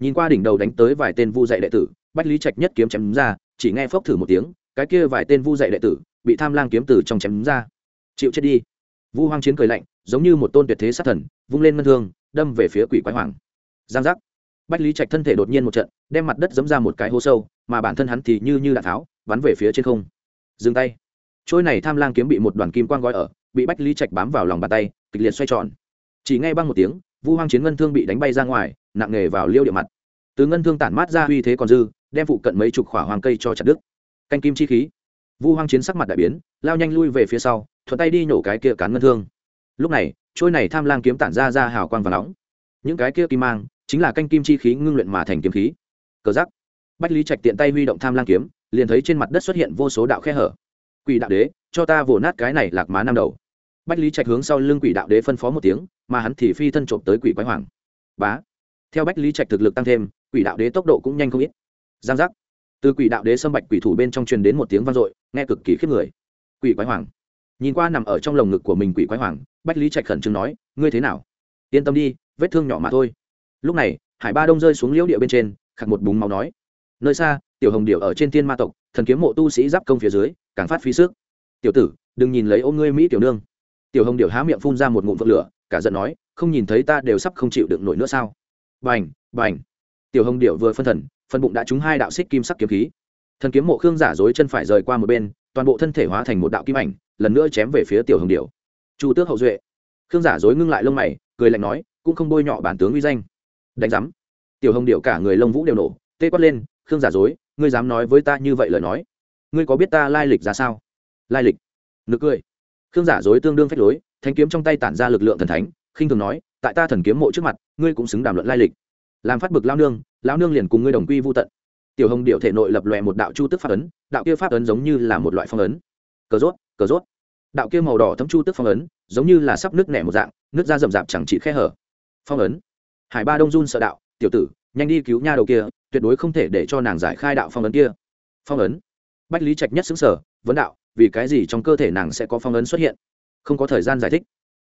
Speaker 1: Nhìn qua đỉnh đầu đánh tới vài tên vu dạy đệ tử, bách lý trạch nhất kiếm chém ra, chỉ nghe phốc thử một tiếng, cái kia vài tên vu dạy đệ tử bị tham lang kiếm từ trong chém ra. Chịu chết đi. Vu hoang chiến cười lạnh, giống như một tôn tuyệt thế sát thần, vung lên ngân thương, đâm về phía quỷ quái hoàng giang giác. Bách lý trạch thân thể đột nhiên một trận, đem mặt đất dẫm ra một cái hố sâu, mà bản thân hắn thì như như đạn tháo, bắn về phía trên không. Dừng tay. Trôi này tham lang kiếm bị một đoàn kim quang gói ở, bị bách lý trạch bám vào lòng bàn tay, kịch liệt xoay tròn. Chỉ ngay băng một tiếng, vu hoang chiến ngân thương bị đánh bay ra ngoài, nặng nề vào liêu địa mặt. Từ ngân thương tản mát ra uy thế còn dư, đem phụ cận mấy chục khỏa hoàng cây cho chặt đứt. Canh kim chi khí. Vu hoang chiến sắc mặt đại biến, lao nhanh lui về phía sau, thuận tay đi nhổ cái kia cán ngân thương. Lúc này, trôi này tham lang kiếm tản ra ra hào quang và nóng những cái kia kim mang, chính là canh kim chi khí ngưng luyện mà thành kiếm khí. Cờ giắc bách lý trạch tiện tay huy động tham lang kiếm, liền thấy trên mặt đất xuất hiện vô số đạo khe hở. Quỷ đạo đế, cho ta vồ nát cái này lạc má năm đầu. Bách lý trạch hướng sau lưng quỷ đạo đế phân phó một tiếng, mà hắn thì phi thân trộm tới quỷ quái hoàng. Bá. Theo bách lý trạch thực lực tăng thêm, quỷ đạo đế tốc độ cũng nhanh không ít. Giang giác. Từ quỷ đạo đế xâm bạch quỷ thủ bên trong truyền đến một tiếng vang dội, nghe cực kỳ khiếp người. Quỷ quái hoàng. Nhìn qua nằm ở trong lồng ngực của mình quỷ quái hoàng, bách lý trạch khẩn trương nói, ngươi thế nào? Yên tâm đi vết thương nhỏ mà thôi. Lúc này, hải ba đông rơi xuống liễu địa bên trên, khạc một búng máu nói, nơi xa, tiểu hồng điệu ở trên thiên ma tộc, thần kiếm mộ tu sĩ giáp công phía dưới, càng phát phí sức. Tiểu tử, đừng nhìn lấy ô ngươi mỹ tiểu nương. Tiểu hồng điệu há miệng phun ra một ngụm vợ lửa, cả giận nói, không nhìn thấy ta đều sắp không chịu được nổi nữa sao? Bành bành. Tiểu hồng điệu vừa phân thần, phân bụng đã trúng hai đạo xích kim sắc kiếm khí. Thần kiếm mộ khương giả dối chân phải rời qua một bên, toàn bộ thân thể hóa thành một đạo kim ảnh, lần nữa chém về phía tiểu hồng điệu chu tước hậu duệ. Khương giả dối ngưng lại lông mày, cười lạnh nói cũng không bôi nhọ bản tướng uy danh. Đánh giám. Tiểu hồng điệu cả người lông vũ đều nổ, tê quát lên, khương giả dối, ngươi dám nói với ta như vậy lời nói? Ngươi có biết ta lai lịch ra sao? Lai lịch? Nực cười. Khương giả dối tương đương phách lối, thanh kiếm trong tay tản ra lực lượng thần thánh, khinh thường nói, tại ta thần kiếm mộ trước mặt, ngươi cũng xứng đàm luận lai lịch. Làm phát bực lao nương lao nương liền cùng ngươi đồng quy vô tận. Tiểu hồng điệu thể nội lập lòe một đạo chu tức pháp ấn, đạo kia pháp ấn giống như là một loại phong ấn. Cờ rốt cờ rốt. Đạo kia màu đỏ thấm chu tức phong ấn, giống như là sắp nước nẻ một dạng nước ra rậm rạp chẳng chỉ khe hở phong ấn. Hải ba đông run sợ đạo tiểu tử nhanh đi cứu nha đầu kia tuyệt đối không thể để cho nàng giải khai đạo phong ấn kia. Phong ấn. Bách lý trạch nhất xứng sở vấn đạo vì cái gì trong cơ thể nàng sẽ có phong ấn xuất hiện? Không có thời gian giải thích.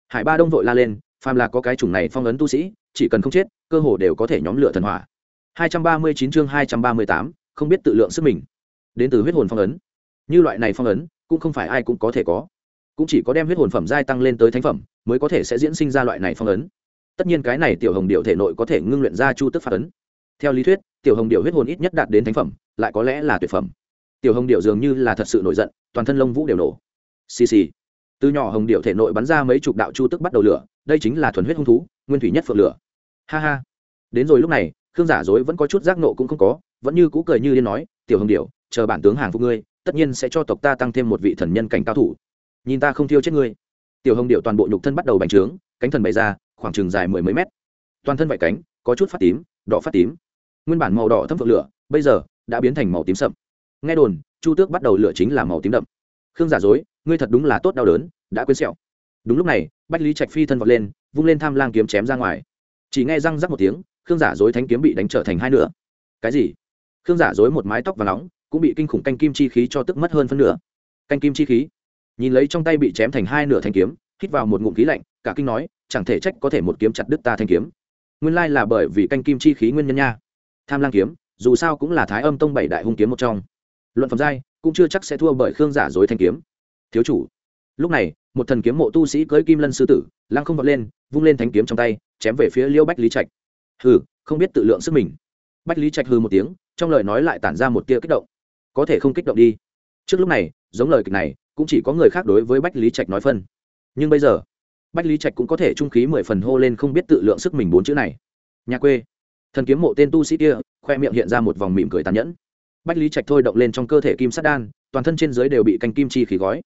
Speaker 1: Hải ba đông vội la lên phàm là có cái chủng này phong ấn tu sĩ chỉ cần không chết cơ hồ đều có thể nhóm lửa thần hỏa. 239 chương 238, không biết tự lượng sức mình. Đến từ huyết hồn phong ấn. Như loại này phong ấn cũng không phải ai cũng có thể có. Cũng chỉ có đem huyết hồn phẩm giai tăng lên tới thánh phẩm mới có thể sẽ diễn sinh ra loại này phong ấn tất nhiên cái này tiểu hồng điệu thể nội có thể ngưng luyện ra chu tức phát ấn. Theo lý thuyết, tiểu hồng điệu huyết hồn ít nhất đạt đến thánh phẩm, lại có lẽ là tuyệt phẩm. Tiểu hồng điệu dường như là thật sự nổi giận, toàn thân lông vũ đều nổ. Xì xì. Từ nhỏ hồng điệu thể nội bắn ra mấy chục đạo chu tức bắt đầu lửa, đây chính là thuần huyết hung thú, nguyên thủy nhất phượng lửa. Ha ha. Đến rồi lúc này, khương giả dối vẫn có chút giác nộ cũng không có, vẫn như cũ cười như liên nói, tiểu hồng điệu chờ bản tướng hàng phục ngươi, tất nhiên sẽ cho tộc ta tăng thêm một vị thần nhân cảnh cao thủ. Nhìn ta không thiêu chết ngươi. Tiểu hồng điệu toàn bộ nhục thân bắt đầu bành trướng cánh thần bày ra, khoảng chừng dài mười mấy mét. Toàn thân vải cánh, có chút phát tím, đỏ phát tím. Nguyên bản màu đỏ thâm phượng lửa, bây giờ đã biến thành màu tím sậm. Nghe đồn, chu tước bắt đầu lửa chính là màu tím đậm. Khương giả dối, ngươi thật đúng là tốt đau đớn, đã quên sẹo. Đúng lúc này, bách lý trạch phi thân vọt lên, vung lên tham lang kiếm chém ra ngoài. Chỉ nghe răng rắc một tiếng, khương giả dối thánh kiếm bị đánh trở thành hai nửa. Cái gì? Khương giả dối một mái tóc và nóng, cũng bị kinh khủng canh kim chi khí cho tức mất hơn phân nửa. Canh kim chi khí. Nhìn lấy trong tay bị chém thành hai nửa thanh kiếm, hít vào một ngụm khí lạnh cả kinh nói, chẳng thể trách có thể một kiếm chặt đứt ta thanh kiếm. Nguyên lai là bởi vì canh kim chi khí nguyên nhân nha. Tham lang kiếm, dù sao cũng là thái âm tông bảy đại hung kiếm một trong. Luận phẩm giai, cũng chưa chắc sẽ thua bởi khương giả dối thanh kiếm. Thiếu chủ, lúc này, một thần kiếm mộ tu sĩ cưới kim lân sư tử, lăng không vọt lên, vung lên thanh kiếm trong tay, chém về phía liêu bách lý trạch. Hừ, không biết tự lượng sức mình. Bách lý trạch hừ một tiếng, trong lời nói lại tản ra một tia kích động. Có thể không kích động đi. Trước lúc này, giống lời kịch này, cũng chỉ có người khác đối với bách lý trạch nói phân. Nhưng bây giờ bách lý trạch cũng có thể trung khí mười phần hô lên không biết tự lượng sức mình bốn chữ này. Nhà quê. Thần kiếm mộ tên tu sĩ kia, khoe miệng hiện ra một vòng mỉm cười tàn nhẫn. Bách lý trạch thôi động lên trong cơ thể kim sắt đan, toàn thân trên dưới đều bị canh kim chi khí gói.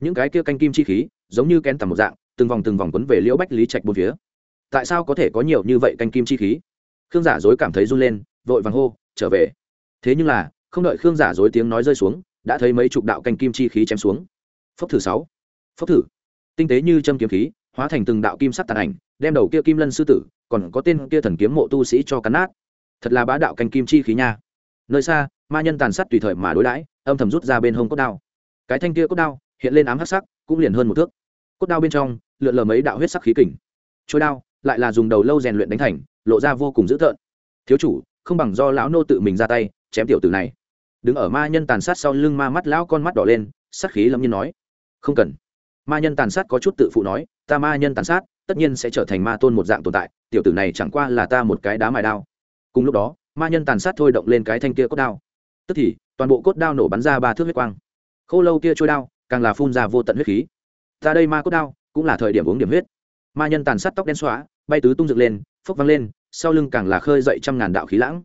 Speaker 1: Những cái kia canh kim chi khí, giống như kén tầm một dạng, từng vòng từng vòng quấn về liễu bách lý trạch bốn phía. Tại sao có thể có nhiều như vậy canh kim chi khí? Khương giả dối cảm thấy run lên, vội vàng hô, trở về. Thế nhưng là, không đợi khương giả dối tiếng nói rơi xuống, đã thấy mấy chục đạo canh kim chi khí chém xuống. Phốc thử sáu. Phốc thử. Tinh tế như châm kiếm khí hóa thành từng đạo kim sắc tàn ảnh, đem đầu kia kim lân sư tử, còn có tên kia thần kiếm mộ tu sĩ cho cắn nát. Thật là bá đạo canh kim chi khí nha. Nơi xa, ma nhân tàn sát tùy thời mà đối đãi, âm thầm rút ra bên hông cốt đao. Cái thanh kia cốt đao, hiện lên ám hắc sắc, cũng liền hơn một thước. Cốt đao bên trong, lượn lờ mấy đạo huyết sắc khí kình. Trôi đao, lại là dùng đầu lâu rèn luyện đánh thành, lộ ra vô cùng dữ tợn. Thiếu chủ, không bằng do lão nô tự mình ra tay, chém tiểu tử này. Đứng ở ma nhân tàn sát sau lưng ma mắt lão con mắt đỏ lên sắc khí lâm nhiên nói, không cần ma nhân tàn sát có chút tự phụ nói, ta ma nhân tàn sát, tất nhiên sẽ trở thành ma tôn một dạng tồn tại, tiểu tử này chẳng qua là ta một cái đá mài đao. Cùng lúc đó, ma nhân tàn sát thôi động lên cái thanh kia cốt đao. Tức thì, toàn bộ cốt đao nổ bắn ra ba thước huyết quang. Khô lâu kia trôi đao, càng là phun ra vô tận huyết khí. Ta đây ma cốt đao, cũng là thời điểm uống điểm huyết. Ma nhân tàn sát tóc đen xóa, bay tứ tung dựng lên, phốc văng lên, sau lưng càng là khơi dậy trăm ngàn đạo khí lãng.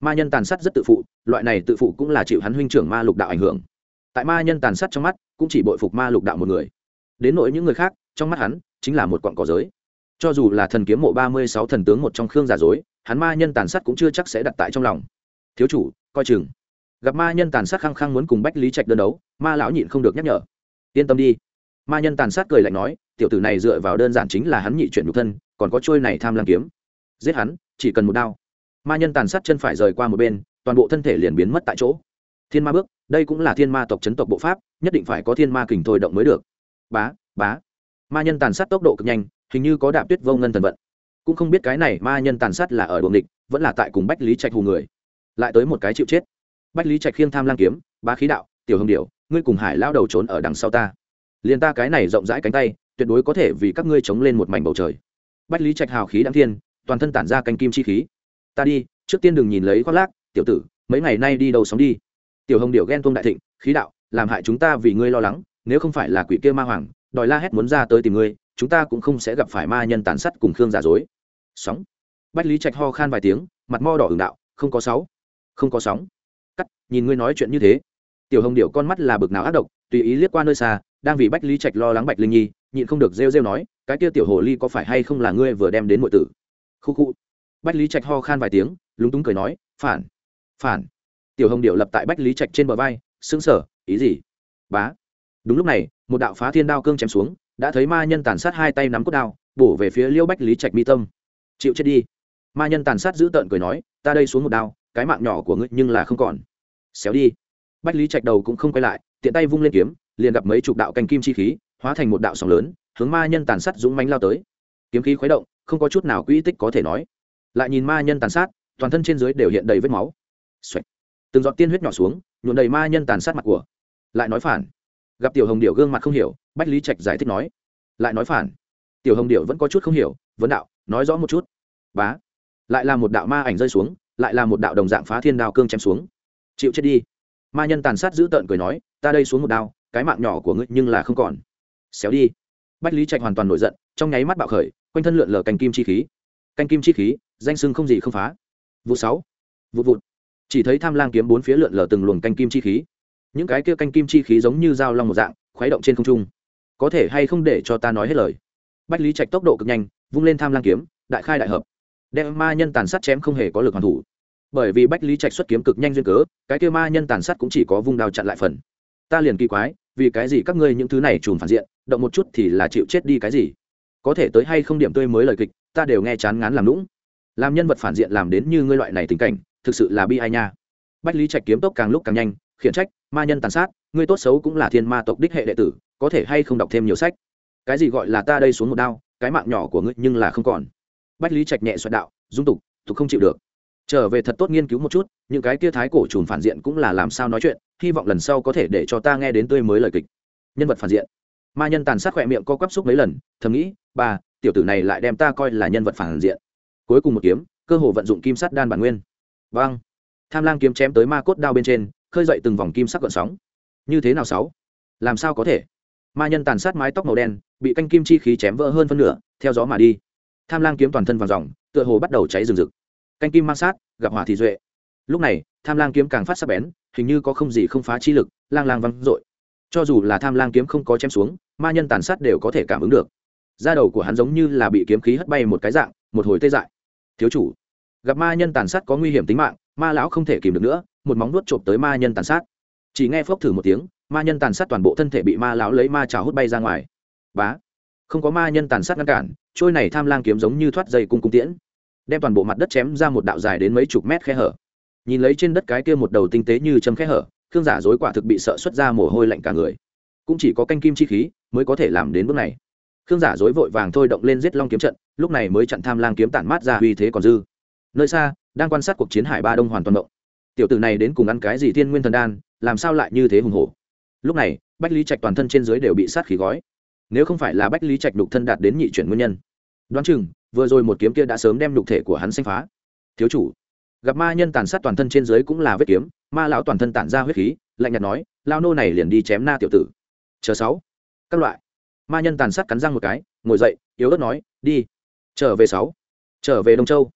Speaker 1: Ma nhân tàn sát rất tự phụ, loại này tự phụ cũng là chịu hắn huynh trưởng ma lục đạo ảnh hưởng. Tại ma nhân tàn sát trong mắt, cũng chỉ bội phục ma lục đạo một người đến nỗi những người khác, trong mắt hắn, chính là một quọn cỏ giới. Cho dù là thần kiếm mộ ba mươi sáu thần tướng một trong khương giả dối, hắn ma nhân tàn sát cũng chưa chắc sẽ đặt tại trong lòng. Thiếu chủ, coi chừng. Gặp ma nhân tàn sát khăng khăng muốn cùng bách lý trạch đơn đấu, ma lão nhịn không được nhắc nhở. Yên tâm đi. Ma nhân tàn sát cười lạnh nói, tiểu tử này dựa vào đơn giản chính là hắn nhị chuyển nhục thân, còn có trôi này tham lam kiếm. Giết hắn, chỉ cần một đao. Ma nhân tàn sát chân phải rời qua một bên, toàn bộ thân thể liền biến mất tại chỗ. Thiên ma bước, đây cũng là thiên ma tộc chấn tộc bộ pháp, nhất định phải có thiên ma kình thôi động mới được bá bá. Ma nhân tàn sát tốc độ cực nhanh, hình như có đạp tuyết vô ngân thần vận. Cũng không biết cái này ma nhân tàn sát là ở đồn địch, vẫn là tại cùng bách lý trạch hù người. Lại tới một cái chịu chết. Bách lý trạch khiêng tham lang kiếm, bá khí đạo, tiểu hồng điệu ngươi cùng hải lao đầu trốn ở đằng sau ta. Liền ta cái này rộng rãi cánh tay, tuyệt đối có thể vì các ngươi chống lên một mảnh bầu trời. Bách lý trạch hào khí đáng thiên, toàn thân tản ra canh kim chi khí. Ta đi, trước tiên đừng nhìn lấy khoác lác, tiểu tử, mấy ngày nay đi đầu sống đi. Tiểu hồng điệu ghen tuông đại thịnh, khí đạo, làm hại chúng ta vì ngươi lo lắng nếu không phải là quỷ kia ma hoàng, đòi la hét muốn ra tới tìm ngươi, chúng ta cũng không sẽ gặp phải ma nhân tàn sát cùng khương giả dối. Sóng. Bách lý trạch ho khan vài tiếng, mặt mo đỏ hưởng đạo, không có sáu không có sóng. Cắt, nhìn ngươi nói chuyện như thế. Tiểu hồng điệu con mắt là bực nào ác độc, tùy ý liếc qua nơi xa, đang vì bách lý trạch lo lắng bạch linh nhi, nhịn không được rêu rêu nói, cái kia tiểu hồ ly có phải hay không là ngươi vừa đem đến mọi tử? Khu khu. Bách lý trạch ho khan vài tiếng, lúng túng cười nói, phản phản. Tiểu hồng điệu lập tại bách lý trạch trên bờ vai xứng sở ý gì? Bá đúng lúc này, một đạo phá thiên đao cương chém xuống, đã thấy ma nhân tàn sát hai tay nắm cốt đao, bổ về phía liêu bách lý trạch mi tâm. Chịu chết đi. Ma nhân tàn sát giữ tợn cười nói, ta đây xuống một đao, cái mạng nhỏ của ngươi nhưng là không còn. Xéo đi. Bách lý trạch đầu cũng không quay lại, tiện tay vung lên kiếm, liền gặp mấy chục đạo canh kim chi khí, hóa thành một đạo sóng lớn, hướng ma nhân tàn sát dũng mánh lao tới. Kiếm khí khuấy động, không có chút nào quỹ tích có thể nói. Lại nhìn ma nhân tàn sát, toàn thân trên dưới đều hiện đầy vết máu. Xoạch. từng giọt tiên huyết nhỏ xuống nhuộn đầy ma nhân tàn sát mặt của. Lại nói phản gặp tiểu hồng điệu gương mặt không hiểu, bách lý trạch giải thích nói, lại nói phản. Tiểu hồng điệu vẫn có chút không hiểu, vấn đạo, nói rõ một chút. Bá, lại là một đạo ma ảnh rơi xuống, lại là một đạo đồng dạng phá thiên đao cương chém xuống. Chịu chết đi. Ma nhân tàn sát giữ tợn cười nói, ta đây xuống một đao, cái mạng nhỏ của ngươi nhưng là không còn. Xéo đi. Bách lý trạch hoàn toàn nổi giận, trong nháy mắt bạo khởi, quanh thân lượn lờ canh kim chi khí. Canh kim chi khí, danh sưng không gì không phá. Vụ sáu. Vụ vụt. Chỉ thấy tham lang kiếm bốn phía lượn lờ từng luồng canh kim chi khí những cái kia canh kim chi khí giống như dao long một dạng, khuấy động trên không trung. Có thể hay không để cho ta nói hết lời? Bách lý trạch tốc độ cực nhanh, vung lên tham lang kiếm, đại khai đại hợp. Đem ma nhân tàn sát chém không hề có lực hoàn thủ. Bởi vì bách lý trạch xuất kiếm cực nhanh duyên cớ, cái kia ma nhân tàn sát cũng chỉ có vung đao chặn lại phần. Ta liền kỳ quái, vì cái gì các ngươi những thứ này trùm phản diện, động một chút thì là chịu chết đi cái gì? Có thể tới hay không điểm tươi mới lời kịch, ta đều nghe chán ngán làm lũng làm nhân vật phản diện làm đến như ngươi loại này tình cảnh, thực sự là bi ai nha. Bách lý trạch kiếm tốc càng lúc càng nhanh khiển trách, ma nhân tàn sát ngươi tốt xấu cũng là thiên ma tộc đích hệ đệ tử, có thể hay không đọc thêm nhiều sách? Cái gì gọi là ta đây xuống một đao, cái mạng nhỏ của ngươi nhưng là không còn. Bách lý trạch nhẹ xoẹt đạo, dung tục tục không chịu được. Trở về thật tốt nghiên cứu một chút, những cái kia thái cổ trùn phản diện cũng là làm sao nói chuyện, hy vọng lần sau có thể để cho ta nghe đến tươi mới lời kịch. Nhân vật phản diện. Ma nhân tàn sát khỏe miệng co quắp xúc mấy lần, thầm nghĩ ba tiểu tử này lại đem ta coi là nhân vật phản diện. Cuối cùng một kiếm, cơ hồ vận dụng kim sắt đan bản nguyên. Vang tham lang kiếm chém tới ma cốt đao bên trên khơi dậy từng vòng kim sắc gợn sóng. Như thế nào sáu? Làm sao có thể? Ma nhân tàn sát mái tóc màu đen, bị canh kim chi khí chém vỡ hơn phân nửa, theo gió mà đi. Tham lang kiếm toàn thân vàng dòng, tựa hồ bắt đầu cháy rừng rực. Canh kim mang sát, gặp hỏa thì duệ. Lúc này, tham lang kiếm càng phát sắc bén, hình như có không gì không phá chi lực, lang lang văng dội. Cho dù là tham lang kiếm không có chém xuống, ma nhân tàn sát đều có thể cảm ứng được. Da đầu của hắn giống như là bị kiếm khí hất bay một cái dạng, một hồi tê dại. Thiếu chủ gặp ma nhân tàn sát có nguy hiểm tính mạng, ma lão không thể kìm được nữa, một móng nuốt chộp tới ma nhân tàn sát. Chỉ nghe phốc thử một tiếng, ma nhân tàn sát toàn bộ thân thể bị ma lão lấy ma trào hút bay ra ngoài. Bá! Không có ma nhân tàn sát ngăn cản, trôi này tham lang kiếm giống như thoát dây cung cung tiễn, đem toàn bộ mặt đất chém ra một đạo dài đến mấy chục mét khe hở. Nhìn lấy trên đất cái kia một đầu tinh tế như châm khe hở thương giả dối quả thực bị sợ xuất ra mồ hôi lạnh cả người. Cũng chỉ có canh kim chi khí mới có thể làm đến bước này. Khương giả dối vội vàng thôi động lên giết long kiếm trận, lúc này mới chặn tham lang kiếm tản mát ra uy thế còn dư nơi xa, đang quan sát cuộc chiến hải ba đông hoàn toàn động tiểu tử này đến cùng ăn cái gì thiên nguyên thần đan, làm sao lại như thế hùng hổ? Lúc này, bách lý trạch toàn thân trên dưới đều bị sát khí gói. Nếu không phải là bách lý trạch đục thân đạt đến nhị chuyển nguyên nhân. Đoán chừng, vừa rồi một kiếm kia đã sớm đem đục thể của hắn xanh phá. Thiếu chủ, gặp ma nhân tàn sát toàn thân trên dưới cũng là vết kiếm, ma lão toàn thân tản ra huyết khí, lạnh nhạt nói lao nô này liền đi chém na tiểu tử. Chờ sáu, các loại. Ma nhân tàn sát cắn răng một cái, ngồi dậy, yếu ớt nói, đi, trở về sáu, trở về đông châu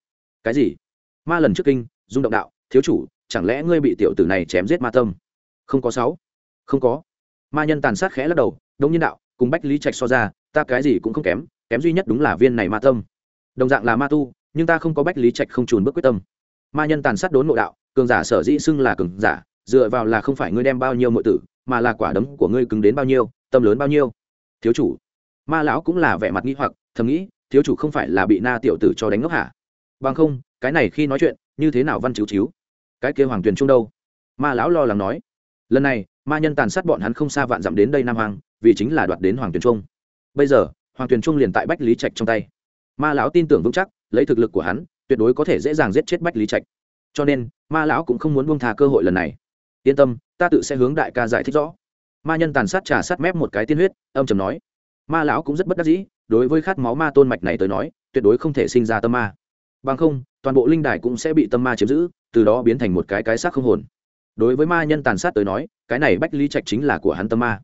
Speaker 1: cái gì? Ma lần trước kinh dung động đạo, thiếu chủ, chẳng lẽ ngươi bị tiểu tử này chém giết ma tâm? Không có sáu. Không có. Ma nhân tàn sát khẽ lắc đầu đông nhân đạo, cùng bách lý trạch so ra, ta cái gì cũng không kém kém duy nhất đúng là viên này ma tâm. Đồng dạng là ma tu, nhưng ta không có bách lý trạch không trùn bước quyết tâm. Ma nhân tàn sát đốn nội đạo, cường giả sở dĩ xưng là cường giả, dựa vào là không phải ngươi đem bao nhiêu mọi tử, mà là quả đấm của ngươi cứng đến bao nhiêu, tâm lớn bao nhiêu. Thiếu chủ. Ma lão cũng là vẻ mặt nghi hoặc, thầm nghĩ, thiếu chủ không phải là bị na tiểu tử cho đánh ngốc hả? Bằng không, cái này khi nói chuyện, như thế nào văn chiếu chiếu? Cái kia hoàng tuyền trung đâu? Ma lão lo lắng nói. Lần này, ma nhân tàn sát bọn hắn không xa vạn dặm đến đây nam hoàng vì chính là đoạt đến hoàng tuyền trung. Bây giờ, hoàng tuyền trung liền tại bách lý trạch trong tay. Ma lão tin tưởng vững chắc, lấy thực lực của hắn, tuyệt đối có thể dễ dàng giết chết bách lý trạch. Cho nên, ma lão cũng không muốn buông thà cơ hội lần này. Yên tâm, ta tự sẽ hướng đại ca giải thích rõ. Ma nhân tàn sát trà sát mép một cái tiên huyết, âm chầm nói. Ma lão cũng rất bất đắc dĩ, đối với khát máu ma tôn mạch này tới nói, tuyệt đối không thể sinh ra tâm ma bằng không, toàn bộ linh đài cũng sẽ bị tâm ma chiếm giữ, từ đó biến thành một cái cái xác không hồn. Đối với ma nhân tàn sát tới nói, cái này bách lý trạch chính là của hắn tâm ma.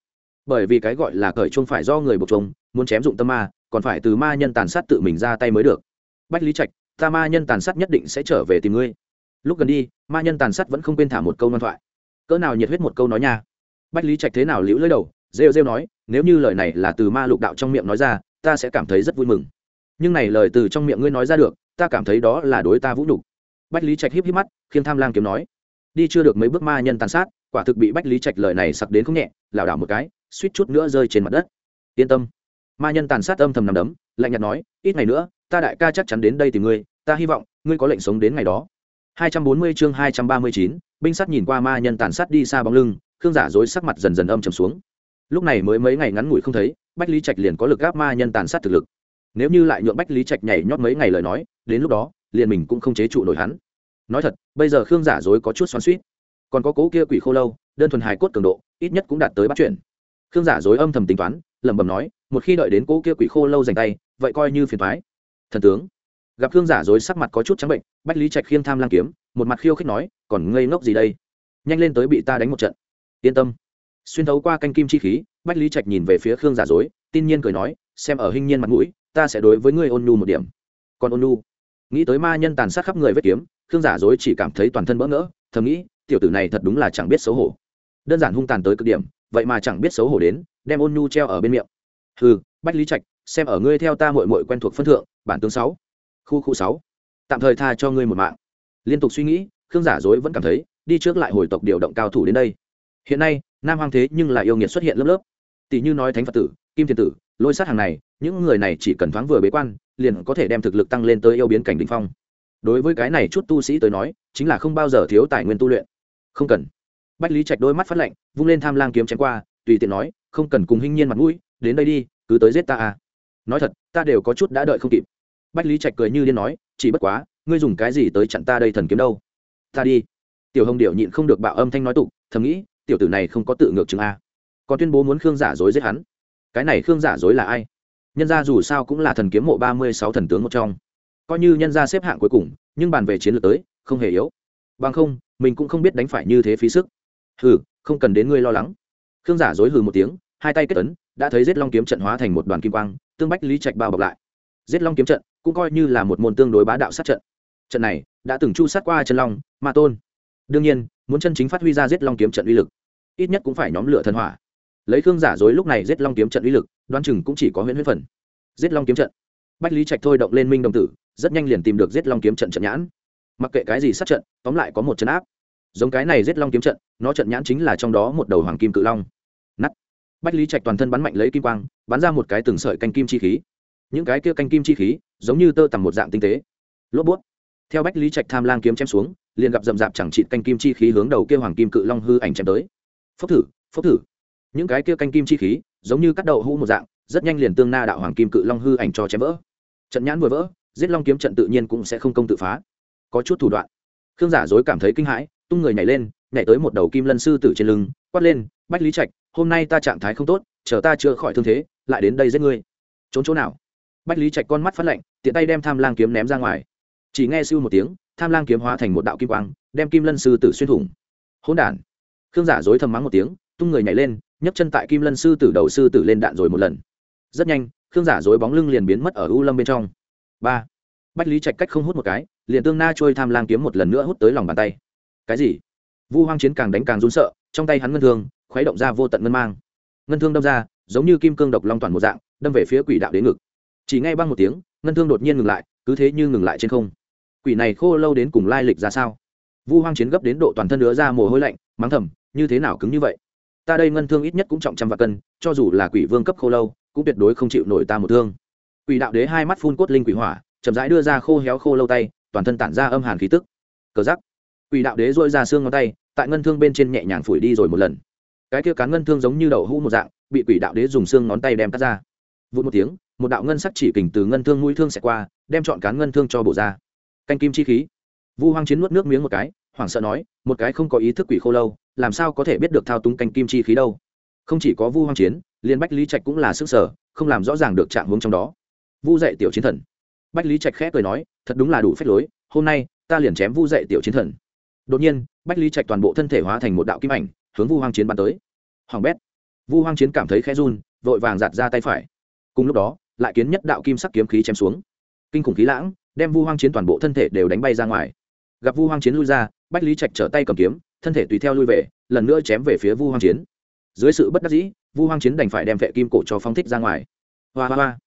Speaker 1: Bởi vì cái gọi là cởi chung phải do người buộc chung muốn chém dụng tâm ma, còn phải từ ma nhân tàn sát tự mình ra tay mới được. Bách lý trạch, ta ma nhân tàn sát nhất định sẽ trở về tìm ngươi. Lúc gần đi, ma nhân tàn sát vẫn không quên thả một câu ngoan thoại. Cỡ nào nhiệt huyết một câu nói nha. Bách lý trạch thế nào liễu lưỡi đầu, rêu rêu nói, nếu như lời này là từ ma lục đạo trong miệng nói ra, ta sẽ cảm thấy rất vui mừng. Nhưng này lời từ trong miệng ngươi nói ra được ta cảm thấy đó là đối ta vũ nhục. Bách lý trạch híp híp mắt khiêm tham lang kiếm nói đi chưa được mấy bước ma nhân tàn sát quả thực bị bách lý trạch lời này sặc đến không nhẹ lảo đảo một cái suýt chút nữa rơi trên mặt đất. Yên tâm. Ma nhân tàn sát âm thầm nằm đấm lạnh nhạt nói ít ngày nữa ta đại ca chắc chắn đến đây tìm ngươi ta hy vọng ngươi có lệnh sống đến ngày đó. 240 chương 239, binh sát nhìn qua ma nhân tàn sát đi xa bóng lưng khương giả dối sắc mặt dần dần âm trầm xuống. Lúc này mới mấy ngày ngắn ngủi không thấy bách lý trạch liền có lực gáp ma nhân tàn sát thực lực. Nếu như lại nhượng bách lý trạch nhảy nhót mấy ngày lời nói đến lúc đó, liền mình cũng không chế trụ nổi hắn. Nói thật, bây giờ khương giả dối có chút xoắn suýt còn có cố kia quỷ khô lâu, đơn thuần hài cốt cường độ, ít nhất cũng đạt tới bắt chuyển khương giả dối âm thầm tính toán, lẩm bẩm nói, một khi đợi đến cố kia quỷ khô lâu dành tay, vậy coi như phiền thoái thần tướng. Gặp khương giả dối sắc mặt có chút trắng bệnh, bách lý trạch khiêm tham lang kiếm, một mặt khiêu khích nói, còn ngây ngốc gì đây? Nhanh lên tới bị ta đánh một trận. Yên tâm. Xuyên thấu qua canh kim chi khí, bách lý trạch nhìn về phía khương giả dối, tin nhiên cười nói, xem ở hình nhiên mặt mũi, ta sẽ đối với ngươi ôn nhu một điểm. Còn ôn nhu? Nghĩ tới ma nhân tàn sát khắp người vết kiếm, khương giả dối chỉ cảm thấy toàn thân bỡ ngỡ, thầm nghĩ, tiểu tử này thật đúng là chẳng biết xấu hổ. Đơn giản hung tàn tới cực điểm, vậy mà chẳng biết xấu hổ đến, đem ôn nhu treo ở bên miệng. Hừ, bách lý trạch, xem ở ngươi theo ta mội mội quen thuộc phân thượng, bản tướng sáu, khu khu sáu. Tạm thời tha cho ngươi một mạng. Liên tục suy nghĩ, khương giả dối vẫn cảm thấy, đi trước lại hồi tộc điều động cao thủ đến đây. Hiện nay, nam hoàng thế nhưng là yêu nghiệt xuất hiện lớp lớp. Tỷ như nói thánh phật tử, kim thiên tử, lôi sát hàng này những người này chỉ cần thoáng vừa bế quan, liền có thể đem thực lực tăng lên tới yêu biến cảnh đỉnh phong. Đối với cái này chút tu sĩ tới nói, chính là không bao giờ thiếu tài nguyên tu luyện. Không cần. Bách lý trạch đôi mắt phát lạnh, vung lên tham lang kiếm chém qua, tùy tiện nói, không cần cùng hinh nhiên mặt mũi, đến đây đi, cứ tới giết ta à. Nói thật, ta đều có chút đã đợi không kịp. Bách lý trạch cười như điên nói, chỉ bất quá, ngươi dùng cái gì tới chặn ta đây thần kiếm đâu? Ta đi. Tiểu hồng điệu nhịn không được bạo âm thanh nói tục, thầm nghĩ, tiểu tử này không có tự ngược chứng a. Còn tuyên bố muốn khương giả dối giết hắn. Cái này khương giả dối là ai? Nhân gia dù sao cũng là thần kiếm mộ ba mươi sáu thần tướng một trong. Coi như nhân gia xếp hạng cuối cùng nhưng bàn về chiến lược tới không hề yếu. Bằng không mình cũng không biết đánh phải như thế phí sức. Hừ, không cần đến ngươi lo lắng. Khương giả dối hừ một tiếng hai tay kết ấn đã thấy giết long kiếm trận hóa thành một đoàn kim quang tương bách lý trạch bao bọc lại. Giết long kiếm trận cũng coi như là một môn tương đối bá đạo sát trận. Trận này đã từng chu sát qua chân long ma tôn. Đương nhiên muốn chân chính phát huy ra giết long kiếm trận uy lực ít nhất cũng phải nhóm lửa thần hỏa lấy khương giả dối lúc này giết long kiếm trận uy lực Đoan chừng cũng chỉ có huyễn huyễn phần. Giết long kiếm trận. Bách lý trạch thôi động lên minh đồng tử, rất nhanh liền tìm được giết long kiếm trận trận nhãn. Mặc kệ cái gì sát trận, tóm lại có một trận áp. Giống cái này giết long kiếm trận, nó trận nhãn chính là trong đó một đầu hoàng kim cự long. Nắt bách lý trạch toàn thân bắn mạnh lấy kim quang, bắn ra một cái từng sợi canh kim chi khí. Những cái kia canh kim chi khí, giống như tơ tằm một dạng tinh tế. Lốp bút. Theo bách lý trạch tham lang kiếm chém xuống, liền gặp rậm rạp chẳng trị canh kim chi khí hướng đầu kia hoàng kim cự long hư ảnh chém tới. Phốc thử phốc thử những cái kia canh kim chi khí, giống như cắt đậu hũ một dạng, rất nhanh liền tương na đạo hoàng kim cự long hư ảnh cho chém vỡ. Trận nhãn vừa vỡ, giết long kiếm trận tự nhiên cũng sẽ không công tự phá. Có chút thủ đoạn. Khương giả dối cảm thấy kinh hãi, tung người nhảy lên, nhảy tới một đầu kim lân sư tử trên lưng, quát lên, bách lý trạch, hôm nay ta trạng thái không tốt, chờ ta chữa khỏi thương thế, lại đến đây giết ngươi. Trốn chỗ nào? Bách lý trạch con mắt phát lạnh, tiện tay đem tham lang kiếm ném ra ngoài. Chỉ nghe siêu một tiếng, tham lang kiếm hóa thành một đạo kim quang, đem kim lân sư tử xuyên thủng. Hỗn đản. Khương giả dối thầm mắng một tiếng tung người nhảy lên, nhấc chân tại kim lân sư tử đầu sư tử lên đạn rồi một lần. Rất nhanh, khương giả dối bóng lưng liền biến mất ở u lâm bên trong. Ba. Bách lý trạch cách không hút một cái, liền tương na trôi tham lang kiếm một lần nữa hút tới lòng bàn tay. Cái gì? Vu hoang chiến càng đánh càng run sợ, trong tay hắn ngân thương, khuấy động ra vô tận ngân mang. Ngân thương đâm ra, giống như kim cương độc long toàn một dạng, đâm về phía quỷ đạo đến ngực. Chỉ ngay băng một tiếng, ngân thương đột nhiên ngừng lại, cứ thế như ngừng lại trên không. Quỷ này khô lâu đến cùng lai lịch ra sao? Vu hoang chiến gấp đến độ toàn thân nữa ra mồ hôi lạnh, mắng thầm, như thế nào cứng như vậy? Ta đây ngân thương ít nhất cũng trọng trăm vạn cân, cho dù là quỷ vương cấp khô lâu, cũng tuyệt đối không chịu nổi ta một thương. Quỷ đạo đế hai mắt phun cốt linh quỷ hỏa, chậm rãi đưa ra khô héo khô lâu tay, toàn thân tản ra âm hàn khí tức. Cờ giắc quỷ đạo đế dội ra xương ngón tay, tại ngân thương bên trên nhẹ nhàng phủi đi rồi một lần. Cái kia cán ngân thương giống như đậu hũ một dạng, bị quỷ đạo đế dùng xương ngón tay đem cắt ra. Vụt một tiếng, một đạo ngân sắc chỉ kình từ ngân thương mũi thương xẹt qua, đem chọn cán ngân thương cho bổ ra. Canh kim chi khí. Vu hoang chiến nuốt nước miếng một cái, hoảng sợ nói, một cái không có ý thức quỷ khô lâu làm sao có thể biết được thao túng canh kim chi khí đâu? Không chỉ có vu hoang chiến, liên bách lý trạch cũng là sức sở, không làm rõ ràng được trạng hướng trong đó. Vu dạy tiểu chiến thần. Bách lý trạch khẽ cười nói, thật đúng là đủ phép lối, hôm nay, ta liền chém vu dạy tiểu chiến thần. Đột nhiên, bách lý trạch toàn bộ thân thể hóa thành một đạo kim ảnh, hướng vu hoang chiến bắn tới. Hoàng bét. Vu hoang chiến cảm thấy khẽ run, vội vàng giạt ra tay phải. Cùng lúc đó, lại kiến nhất đạo kim sắc kiếm khí chém xuống. Kinh khủng khí lãng, đem vu hoang chiến toàn bộ thân thể đều đánh bay ra ngoài. Gặp vu hoang chiến lui ra, bách lý trạch trở tay cầm kiếm thân thể tùy theo lui về, lần nữa chém về phía vu hoang chiến. Dưới sự bất đắc dĩ, vu hoang chiến đành phải đem vệ kim cổ cho phong thích ra ngoài. Hoa hoa hoa.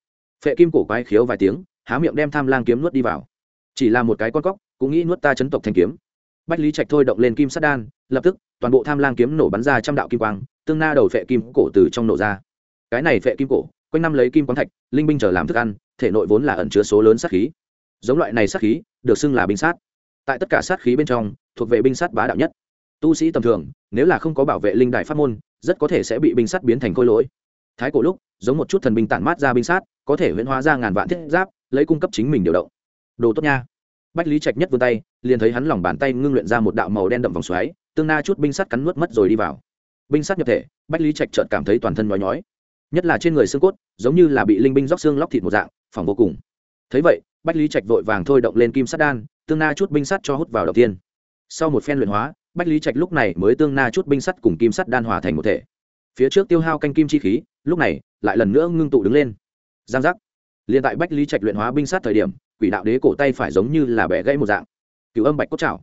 Speaker 1: Phệ kim cổ quái khiếu vài tiếng, há miệng đem tham lang kiếm nuốt đi vào. Chỉ là một cái con cóc, cũng nghĩ nuốt ta chấn tộc thành kiếm. Bách lý trạch thôi động lên kim sắt đan, lập tức, toàn bộ tham lang kiếm nổ bắn ra trăm đạo kim quang, tương na đầu phệ kim cổ từ trong nổ ra. Cái này phệ kim cổ, quanh năm lấy kim quang thạch, linh binh trở làm thức ăn, thể nội vốn là ẩn chứa số lớn sát khí. Giống loại này sát khí, được xưng là binh sát. Tại tất cả sát khí bên trong, thuộc về binh sát bá đạo nhất tu sĩ tầm thường, nếu là không có bảo vệ linh đại pháp môn, rất có thể sẽ bị binh sát biến thành khôi lỗi. Thái cổ lúc, giống một chút thần binh tản mát ra binh sát có thể huyễn hóa ra ngàn vạn thiết giáp, lấy cung cấp chính mình điều động. Đồ tốt nha. Bách lý trạch nhất vươn tay, liền thấy hắn lòng bàn tay ngưng luyện ra một đạo màu đen đậm vòng xoáy, tương na chút binh sắt cắn nuốt mất rồi đi vào. Binh sắt nhập thể, bách lý trạch chợt cảm thấy toàn thân nhói nhói. Nhất là trên người xương cốt, giống như là bị linh binh róc xương lóc thịt một dạng phòng vô cùng. Thấy vậy, bách lý trạch vội vàng thôi động lên kim sắt đan, tương na chút binh sắt cho hút vào đầu tiên. Sau một phen luyện hóa bách lý trạch lúc này mới tương na chút binh sắt cùng kim sắt đan hòa thành một thể. Phía trước tiêu hao canh kim chi khí lúc này lại lần nữa ngưng tụ đứng lên. Giang giác. Liền tại bách lý trạch luyện hóa binh sát thời điểm quỷ đạo đế cổ tay phải giống như là bẻ gãy một dạng. Cựu âm bạch cốt chảo,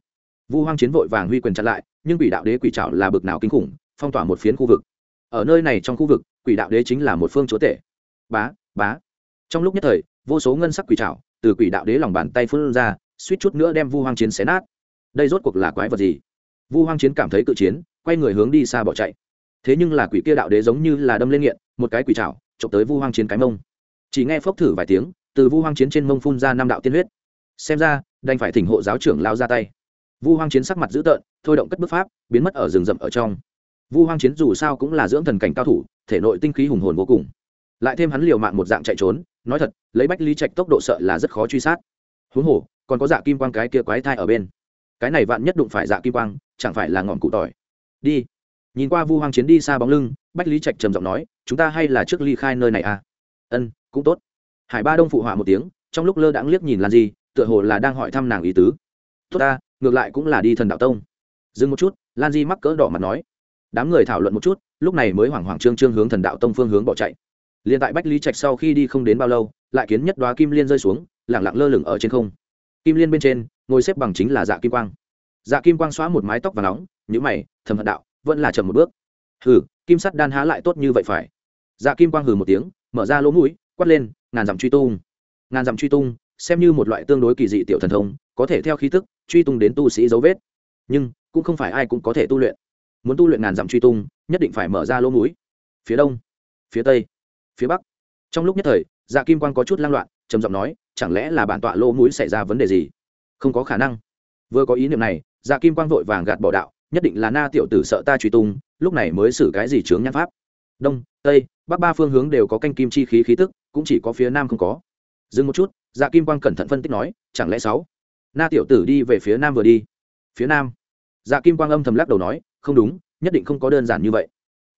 Speaker 1: vu hoang chiến vội vàng huy quyền chặn lại nhưng quỷ đạo đế quỷ chảo là bực nào kinh khủng phong tỏa một phiến khu vực. Ở nơi này trong khu vực quỷ đạo đế chính là một phương chúa tể. Bá bá. Trong lúc nhất thời vô số ngân sắc quỷ trảo từ quỷ đạo đế lòng bàn tay phun ra suýt chút nữa đem vu hoang chiến xé nát. Đây rốt cuộc là quái vật gì? Vu hoang chiến cảm thấy cự chiến, quay người hướng đi xa bỏ chạy. Thế nhưng là quỷ kia đạo đế giống như là đâm lên nghiện, một cái quỷ trào chụp tới vu hoang chiến cái mông. Chỉ nghe phốc thử vài tiếng, từ vu hoang chiến trên mông phun ra năm đạo tiên huyết. Xem ra, đành phải thỉnh hộ giáo trưởng lao ra tay. Vu hoang chiến sắc mặt dữ tợn, thôi động cất bức pháp, biến mất ở rừng rậm ở trong. Vu hoang chiến dù sao cũng là dưỡng thần cảnh cao thủ, thể nội tinh khí hùng hồn vô cùng. Lại thêm hắn liều mạng một dạng chạy trốn, nói thật, lấy bách lý trạch tốc độ sợ là rất khó truy sát. Huống hồ, còn có dạ kim quan cái kia quái thai ở bên cái này vạn nhất đụng phải dạ kim quang, chẳng phải là ngọn cụ tỏi. Đi. Nhìn qua vu hoang chiến đi xa bóng lưng, bách lý trạch trầm giọng nói, chúng ta hay là trước ly khai nơi này à? Ân, cũng tốt. Hải ba đông phụ họa một tiếng, trong lúc lơ đãng liếc nhìn lan di, tựa hồ là đang hỏi thăm nàng ý tứ. Tốt ta, ngược lại cũng là đi thần đạo tông. Dừng một chút, lan di mắc cỡ đỏ mặt nói. Đám người thảo luận một chút, lúc này mới hoảng hoảng trương trương hướng thần đạo tông phương hướng bỏ chạy. Liền tại bách lý trạch sau khi đi không đến bao lâu, lại kiến nhất đoá kim liên rơi xuống lẳng lặng lơ lửng ở trên không. Kim liên bên trên ngồi xếp bằng chính là dạ kim quang. Dạ kim quang xóa một mái tóc và nóng nhữ mày, thầm hận đạo, vẫn là chậm một bước. Hừ, kim sắt đan há lại tốt như vậy phải. Dạ kim quang hừ một tiếng, mở ra lỗ mũi, quát lên, ngàn dặm truy tung. Ngàn dặm truy tung, xem như một loại tương đối kỳ dị tiểu thần thông, có thể theo khí tức, truy tung đến tu sĩ dấu vết. Nhưng, cũng không phải ai cũng có thể tu luyện. Muốn tu luyện ngàn dặm truy tung, nhất định phải mở ra lỗ mũi. Phía đông, phía tây, phía bắc. Trong lúc nhất thời dạ kim quang có chút lang loạn, trầm giọng nói, chẳng lẽ là bản tọa lỗ mũi xảy ra vấn đề gì? Không có khả năng. Vừa có ý niệm này dạ kim quang vội vàng gạt bỏ đạo, nhất định là na tiểu tử sợ ta truy tung, lúc này mới xử cái gì chướng nhan pháp. Đông, tây, bắc ba phương hướng đều có canh kim chi khí khí tức, cũng chỉ có phía nam không có. Dừng một chút dạ kim quang cẩn thận phân tích nói, chẳng lẽ sáu? Na tiểu tử đi về phía nam vừa đi. Phía nam. Dạ kim quang âm thầm lắc đầu nói, không đúng, nhất định không có đơn giản như vậy.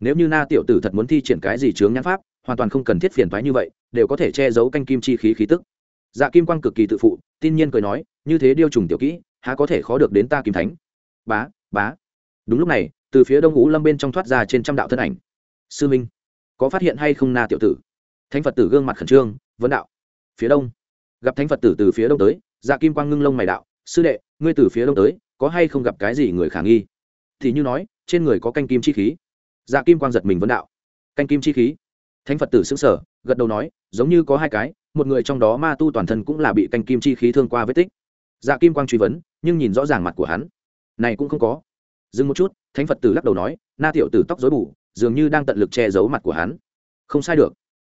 Speaker 1: Nếu như na tiểu tử thật muốn thi triển cái gì chướng nhãn pháp, hoàn toàn không cần thiết phiền thoái như vậy, đều có thể che giấu canh kim chi khí khí tức. Dạ kim quang cực kỳ tự phụ, tin nhiên cười nói như thế điêu trùng tiểu kỹ, há có thể khó được đến ta kim thánh. Bá bá. Đúng lúc này, từ phía đông ngũ lâm bên trong thoát ra trên trăm đạo thân ảnh. Sư minh, có phát hiện hay không na tiểu tử? Thánh phật tử gương mặt khẩn trương, vấn đạo. Phía đông. Gặp thánh phật tử từ phía đông tới dạ kim quang ngưng lông mày đạo, sư đệ, ngươi từ phía đông tới, có hay không gặp cái gì người khả nghi? Thì như nói, trên người có canh kim chi khí. Dạ kim quang giật mình vấn đạo, canh kim chi khí? Thánh phật tử xứng sở gật đầu nói, giống như có hai cái, một người trong đó ma tu toàn thân cũng là bị canh kim chi khí thương qua vết tích dạ kim quang truy vấn, nhưng nhìn rõ ràng mặt của hắn. Này cũng không có. Dừng một chút, thánh phật tử lắc đầu nói, na tiểu tử tóc dối bù, dường như đang tận lực che giấu mặt của hắn. Không sai được.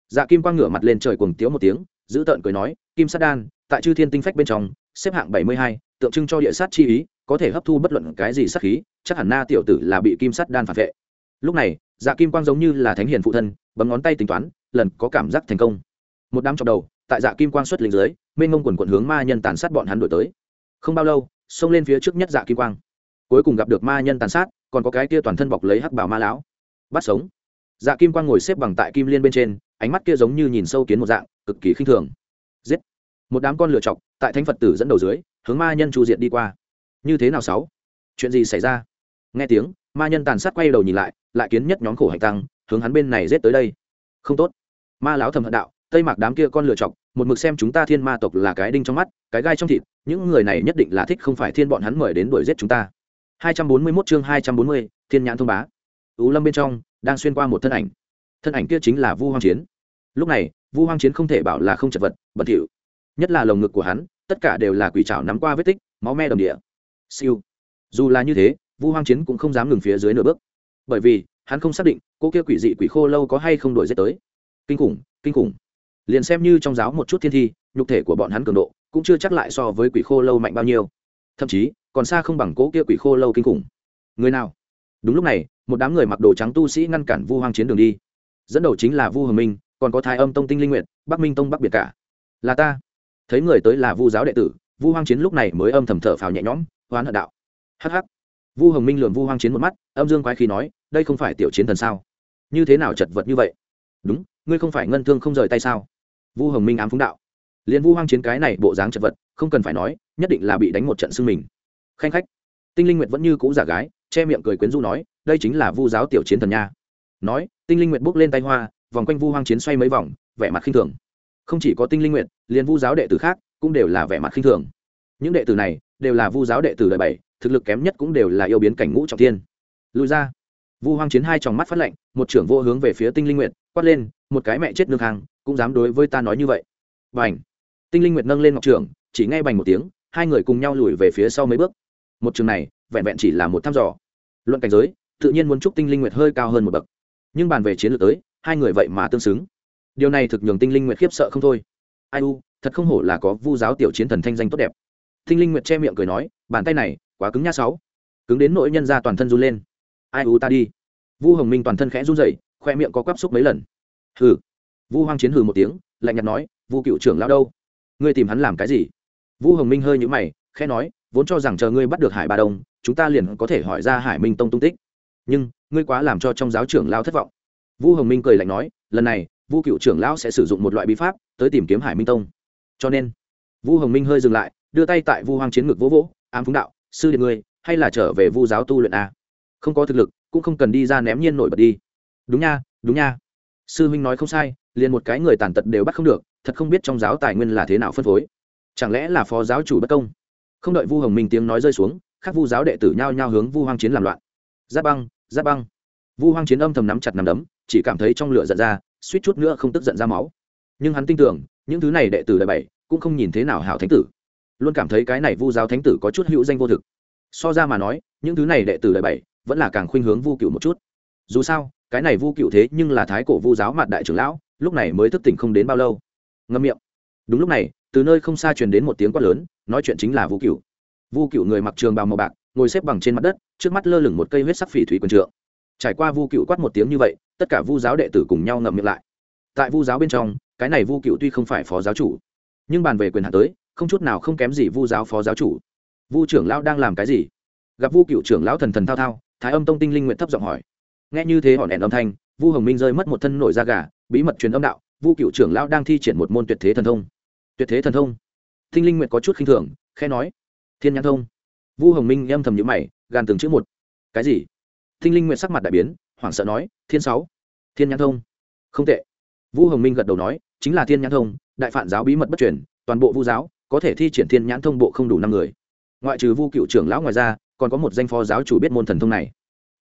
Speaker 1: Dạ kim quang ngửa mặt lên trời cuồng tiếu một tiếng, giữ tợn cười nói, kim sát đan, tại chư thiên tinh phách bên trong, xếp hạng bảy mươi hai, tượng trưng cho địa sát chi ý, có thể hấp thu bất luận cái gì sát khí, chắc hẳn na tiểu tử là bị kim sát đan phản vệ. Lúc này dạ kim quang giống như là thánh hiền phụ thân, bấm ngón tay tính toán, lần có cảm giác thành công. Một đám trong đầu, tại dạ kim quang xuất lính dưới mênh ngông quần quận hướng ma nhân tàn sát bọn hắn đổi tới. Không bao lâu, xông lên phía trước nhất dạ kim quang. Cuối cùng gặp được ma nhân tàn sát, còn có cái kia toàn thân bọc lấy hắc bảo ma lão. Bắt sống. Dạ kim quang ngồi xếp bằng tại kim liên bên trên, ánh mắt kia giống như nhìn sâu kiến một dạng, cực kỳ khinh thường. Giết. Một đám con lựa chọc, tại thánh phật tử dẫn đầu dưới, hướng ma nhân chu diệt đi qua. Như thế nào sáu? Chuyện gì xảy ra? Nghe tiếng, ma nhân tàn sát quay đầu nhìn lại lại kiến nhất nhóm khổ hành tăng, hướng hắn bên này giết tới đây. Không tốt. Ma lão thầm hận đạo tây mạc đám kia con lựa chọc một mực xem chúng ta thiên ma tộc là cái đinh trong mắt cái gai trong thịt những người này nhất định là thích không phải thiên bọn hắn mời đến đuổi giết chúng ta. 241 chương 240, thiên nhãn thông bá. Ú lâm bên trong đang xuyên qua một thân ảnh. Thân ảnh kia chính là vu hoang chiến. Lúc này vu hoang chiến không thể bảo là không chật vật bẩn thỉu. Nhất là lồng ngực của hắn tất cả đều là quỷ trảo nắm qua vết tích máu me đồng địa. Siêu. Dù là như thế vu hoang chiến cũng không dám ngừng phía dưới nửa bước. Bởi vì hắn không xác định cô kia quỷ dị quỷ khô lâu có hay không đuổi giết tới. Kinh khủng kinh khủng liền xem như trong giáo một chút thiên thi, nhục thể của bọn hắn cường độ cũng chưa chắc lại so với quỷ khô lâu mạnh bao nhiêu. Thậm chí, còn xa không bằng cố kia quỷ khô lâu kinh khủng. Người nào? Đúng lúc này, một đám người mặc đồ trắng tu sĩ ngăn cản vu hoang chiến đường đi. Dẫn đầu chính là vu hồng minh, còn có thái âm tông tinh linh nguyện bắc minh tông bắc biệt cả. Là ta. Thấy người tới là vu giáo đệ tử, vu hoang chiến lúc này mới âm thầm thở phào nhẹ nhõm, hoán hận đạo. Hh vu hồng minh lườm vu hoang chiến một mắt, âm dương quái khí nói, đây không phải tiểu chiến thần sao? Như thế nào chật vật như vậy? Đúng, ngươi không phải ngân thương không rời tay sao? Vu hồng minh ám phúng đạo. Liền vu hoang chiến cái này bộ dáng chật vật, không cần phải nói, nhất định là bị đánh một trận xưng mình. Khanh khách. Tinh linh nguyệt vẫn như cũ giả gái, che miệng cười quyến du nói, đây chính là vu giáo tiểu chiến thần nha. Nói, tinh linh nguyệt bước lên tay hoa, vòng quanh vu hoang chiến xoay mấy vòng, vẻ mặt khinh thường. Không chỉ có tinh linh nguyệt, liền vu giáo đệ tử khác cũng đều là vẻ mặt khinh thường. Những đệ tử này đều là vu giáo đệ tử đời bảy, thực lực kém nhất cũng đều là yêu biến cảnh ngũ trọng thiên. Lùi ra. Vu hoang chiến hai tròng mắt phát lạnh, một trưởng vô hướng về phía tinh linh nguyệt, quát lên, một cái mẹ chết nương hàng cũng dám đối với ta nói như vậy. Bành! Tinh linh nguyệt nâng lên ngọc trường, chỉ nghe bành một tiếng hai người cùng nhau lùi về phía sau mấy bước. Một trường này vẹn vẹn chỉ là một thăm dò. Luận cảnh giới tự nhiên muốn chúc tinh linh nguyệt hơi cao hơn một bậc. Nhưng bàn về chiến lược tới hai người vậy mà tương xứng. Điều này thực nhường tinh linh nguyệt khiếp sợ không thôi. Ai u thật không hổ là có vu giáo tiểu chiến thần thanh danh tốt đẹp. Tinh linh nguyệt che miệng cười nói bàn tay này quá cứng nha sáu. Cứng đến nỗi nhân ra toàn thân run lên. Ai u ta đi. Vu hồng minh toàn thân khẽ run rẩy khoe miệng có quắp xúc mấy lần. Hừ vu hoang chiến hừ một tiếng, lạnh nhạt nói, vu cựu trưởng lão đâu? Ngươi tìm hắn làm cái gì? Vu hồng minh hơi nhũ mày, khẽ nói, vốn cho rằng chờ ngươi bắt được hải ba đông, chúng ta liền có thể hỏi ra hải minh tông tung tích. Nhưng, ngươi quá làm cho trong giáo trưởng lao thất vọng. Vu hồng minh cười lạnh nói, lần này, vu cựu trưởng lão sẽ sử dụng một loại bí pháp tới tìm kiếm hải minh tông. Cho nên, vu hồng minh hơi dừng lại, đưa tay tại vu hoang chiến ngực vỗ vỗ, ám phúng đạo, sư điện ngươi, hay là trở về vu giáo tu luyện a? Không có thực lực, cũng không cần đi ra ném nhiên nổi bật đi. Đúng nha đúng nha. Sư huynh nói không sai liền một cái người tàn tật đều bắt không được, thật không biết trong giáo tài nguyên là thế nào phân phối. Chẳng lẽ là phó giáo chủ bất công? Không đợi vu hồng minh tiếng nói rơi xuống, các vu giáo đệ tử nhao nhao hướng vu hoang chiến làm loạn. Giáp băng giáp băng. Vu hoang chiến âm thầm nắm chặt nằm đấm, chỉ cảm thấy trong lửa giận ra, suýt chút nữa không tức giận ra máu. Nhưng hắn tin tưởng, những thứ này đệ tử đại bảy cũng không nhìn thế nào hảo thánh tử. Luôn cảm thấy cái này vu giáo thánh tử có chút hữu danh vô thực. So ra mà nói, những thứ này đệ tử đại bảy vẫn là càng khuynh hướng vu cựu một chút. Dù sao, cái này vu cựu thế nhưng là thái cổ vu giáo mặt đại trưởng lão lúc này mới thức tỉnh không đến bao lâu. Ngâm miệng. Đúng lúc này, từ nơi không xa truyền đến một tiếng quát lớn, nói chuyện chính là vu cựu vu cựu người mặc trường bào màu bạc, ngồi xếp bằng trên mặt đất, trước mắt lơ lửng một cây huyết sắc phỉ thủy quần trượng. Trải qua vu cựu quát một tiếng như vậy, tất cả vu giáo đệ tử cùng nhau ngậm miệng lại. Tại vu giáo bên trong, cái này vu cựu tuy không phải phó giáo chủ, nhưng bàn về quyền hạn tới, không chút nào không kém gì vu giáo phó giáo chủ. Vu trưởng lão đang làm cái gì? Gặp vu cựu trưởng lão thần thần thao thao, thái âm tông tinh linh nguyện thấp giọng hỏi. Nghe như thế hòn đèn âm thanh, vu hồng minh rơi mất một thân nổi da gà bí mật truyền âm đạo, vu cựu trưởng lão đang thi triển một môn tuyệt thế thần thông. Tuyệt thế thần thông? Thinh linh Nguyệt có chút khinh thường khe nói. Thiên nhãn thông. Vu hồng minh âm thầm nhữ mày, gàn từng chữ một. Cái gì? Thinh linh Nguyệt sắc mặt đại biến, hoảng sợ nói, thiên sáu. Thiên nhãn thông. Không tệ. Vu hồng minh gật đầu nói, chính là thiên nhãn thông, đại phản giáo bí mật bất truyền, toàn bộ vu giáo có thể thi triển thiên nhãn thông bộ không đủ năm người. Ngoại trừ vu cựu trưởng lão ngoài ra, còn có một danh phó giáo chủ biết môn thần thông này.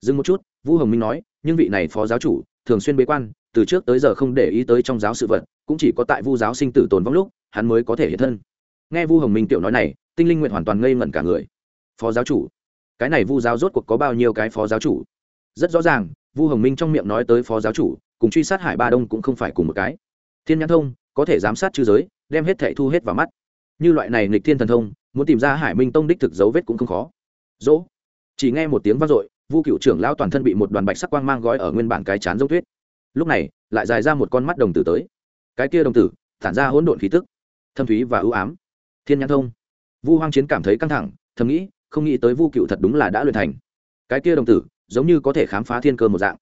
Speaker 1: Dừng một chút, vu hồng minh nói, nhưng vị này phó giáo chủ thường xuyên bế quan từ trước tới giờ không để ý tới trong giáo sự vật, cũng chỉ có tại vu giáo sinh tử tồn vong lúc, hắn mới có thể hiện thân. Nghe vu hồng minh tiểu nói này, tinh linh nguyện hoàn toàn ngây ngẩn cả người. Phó giáo chủ, cái này vu giáo rốt cuộc có bao nhiêu cái phó giáo chủ? Rất rõ ràng, vu hồng minh trong miệng nói tới phó giáo chủ, cùng truy sát hải ba đông cũng không phải cùng một cái. Thiên nhãn thông, có thể giám sát chư giới, đem hết thẻ thu hết vào mắt. Như loại này nghịch thiên thần thông, muốn tìm ra hải minh tông đích thực dấu vết cũng không khó. Dỗ, chỉ nghe một tiếng vang dội, vu cựu trưởng lão toàn thân bị một đoàn bạch sắc quang mang gói ở nguyên bản cái chán dấu tuyết lúc này, lại dài ra một con mắt đồng tử tới. Cái kia đồng tử, tản ra hỗn độn khí tức, thâm thúy và ưu ám. Thiên nhãn thông. Vu hoang chiến cảm thấy căng thẳng, thầm nghĩ, không nghĩ tới vu cựu thật đúng là đã luyện thành. Cái kia đồng tử, giống như có thể khám phá thiên cơ một dạng.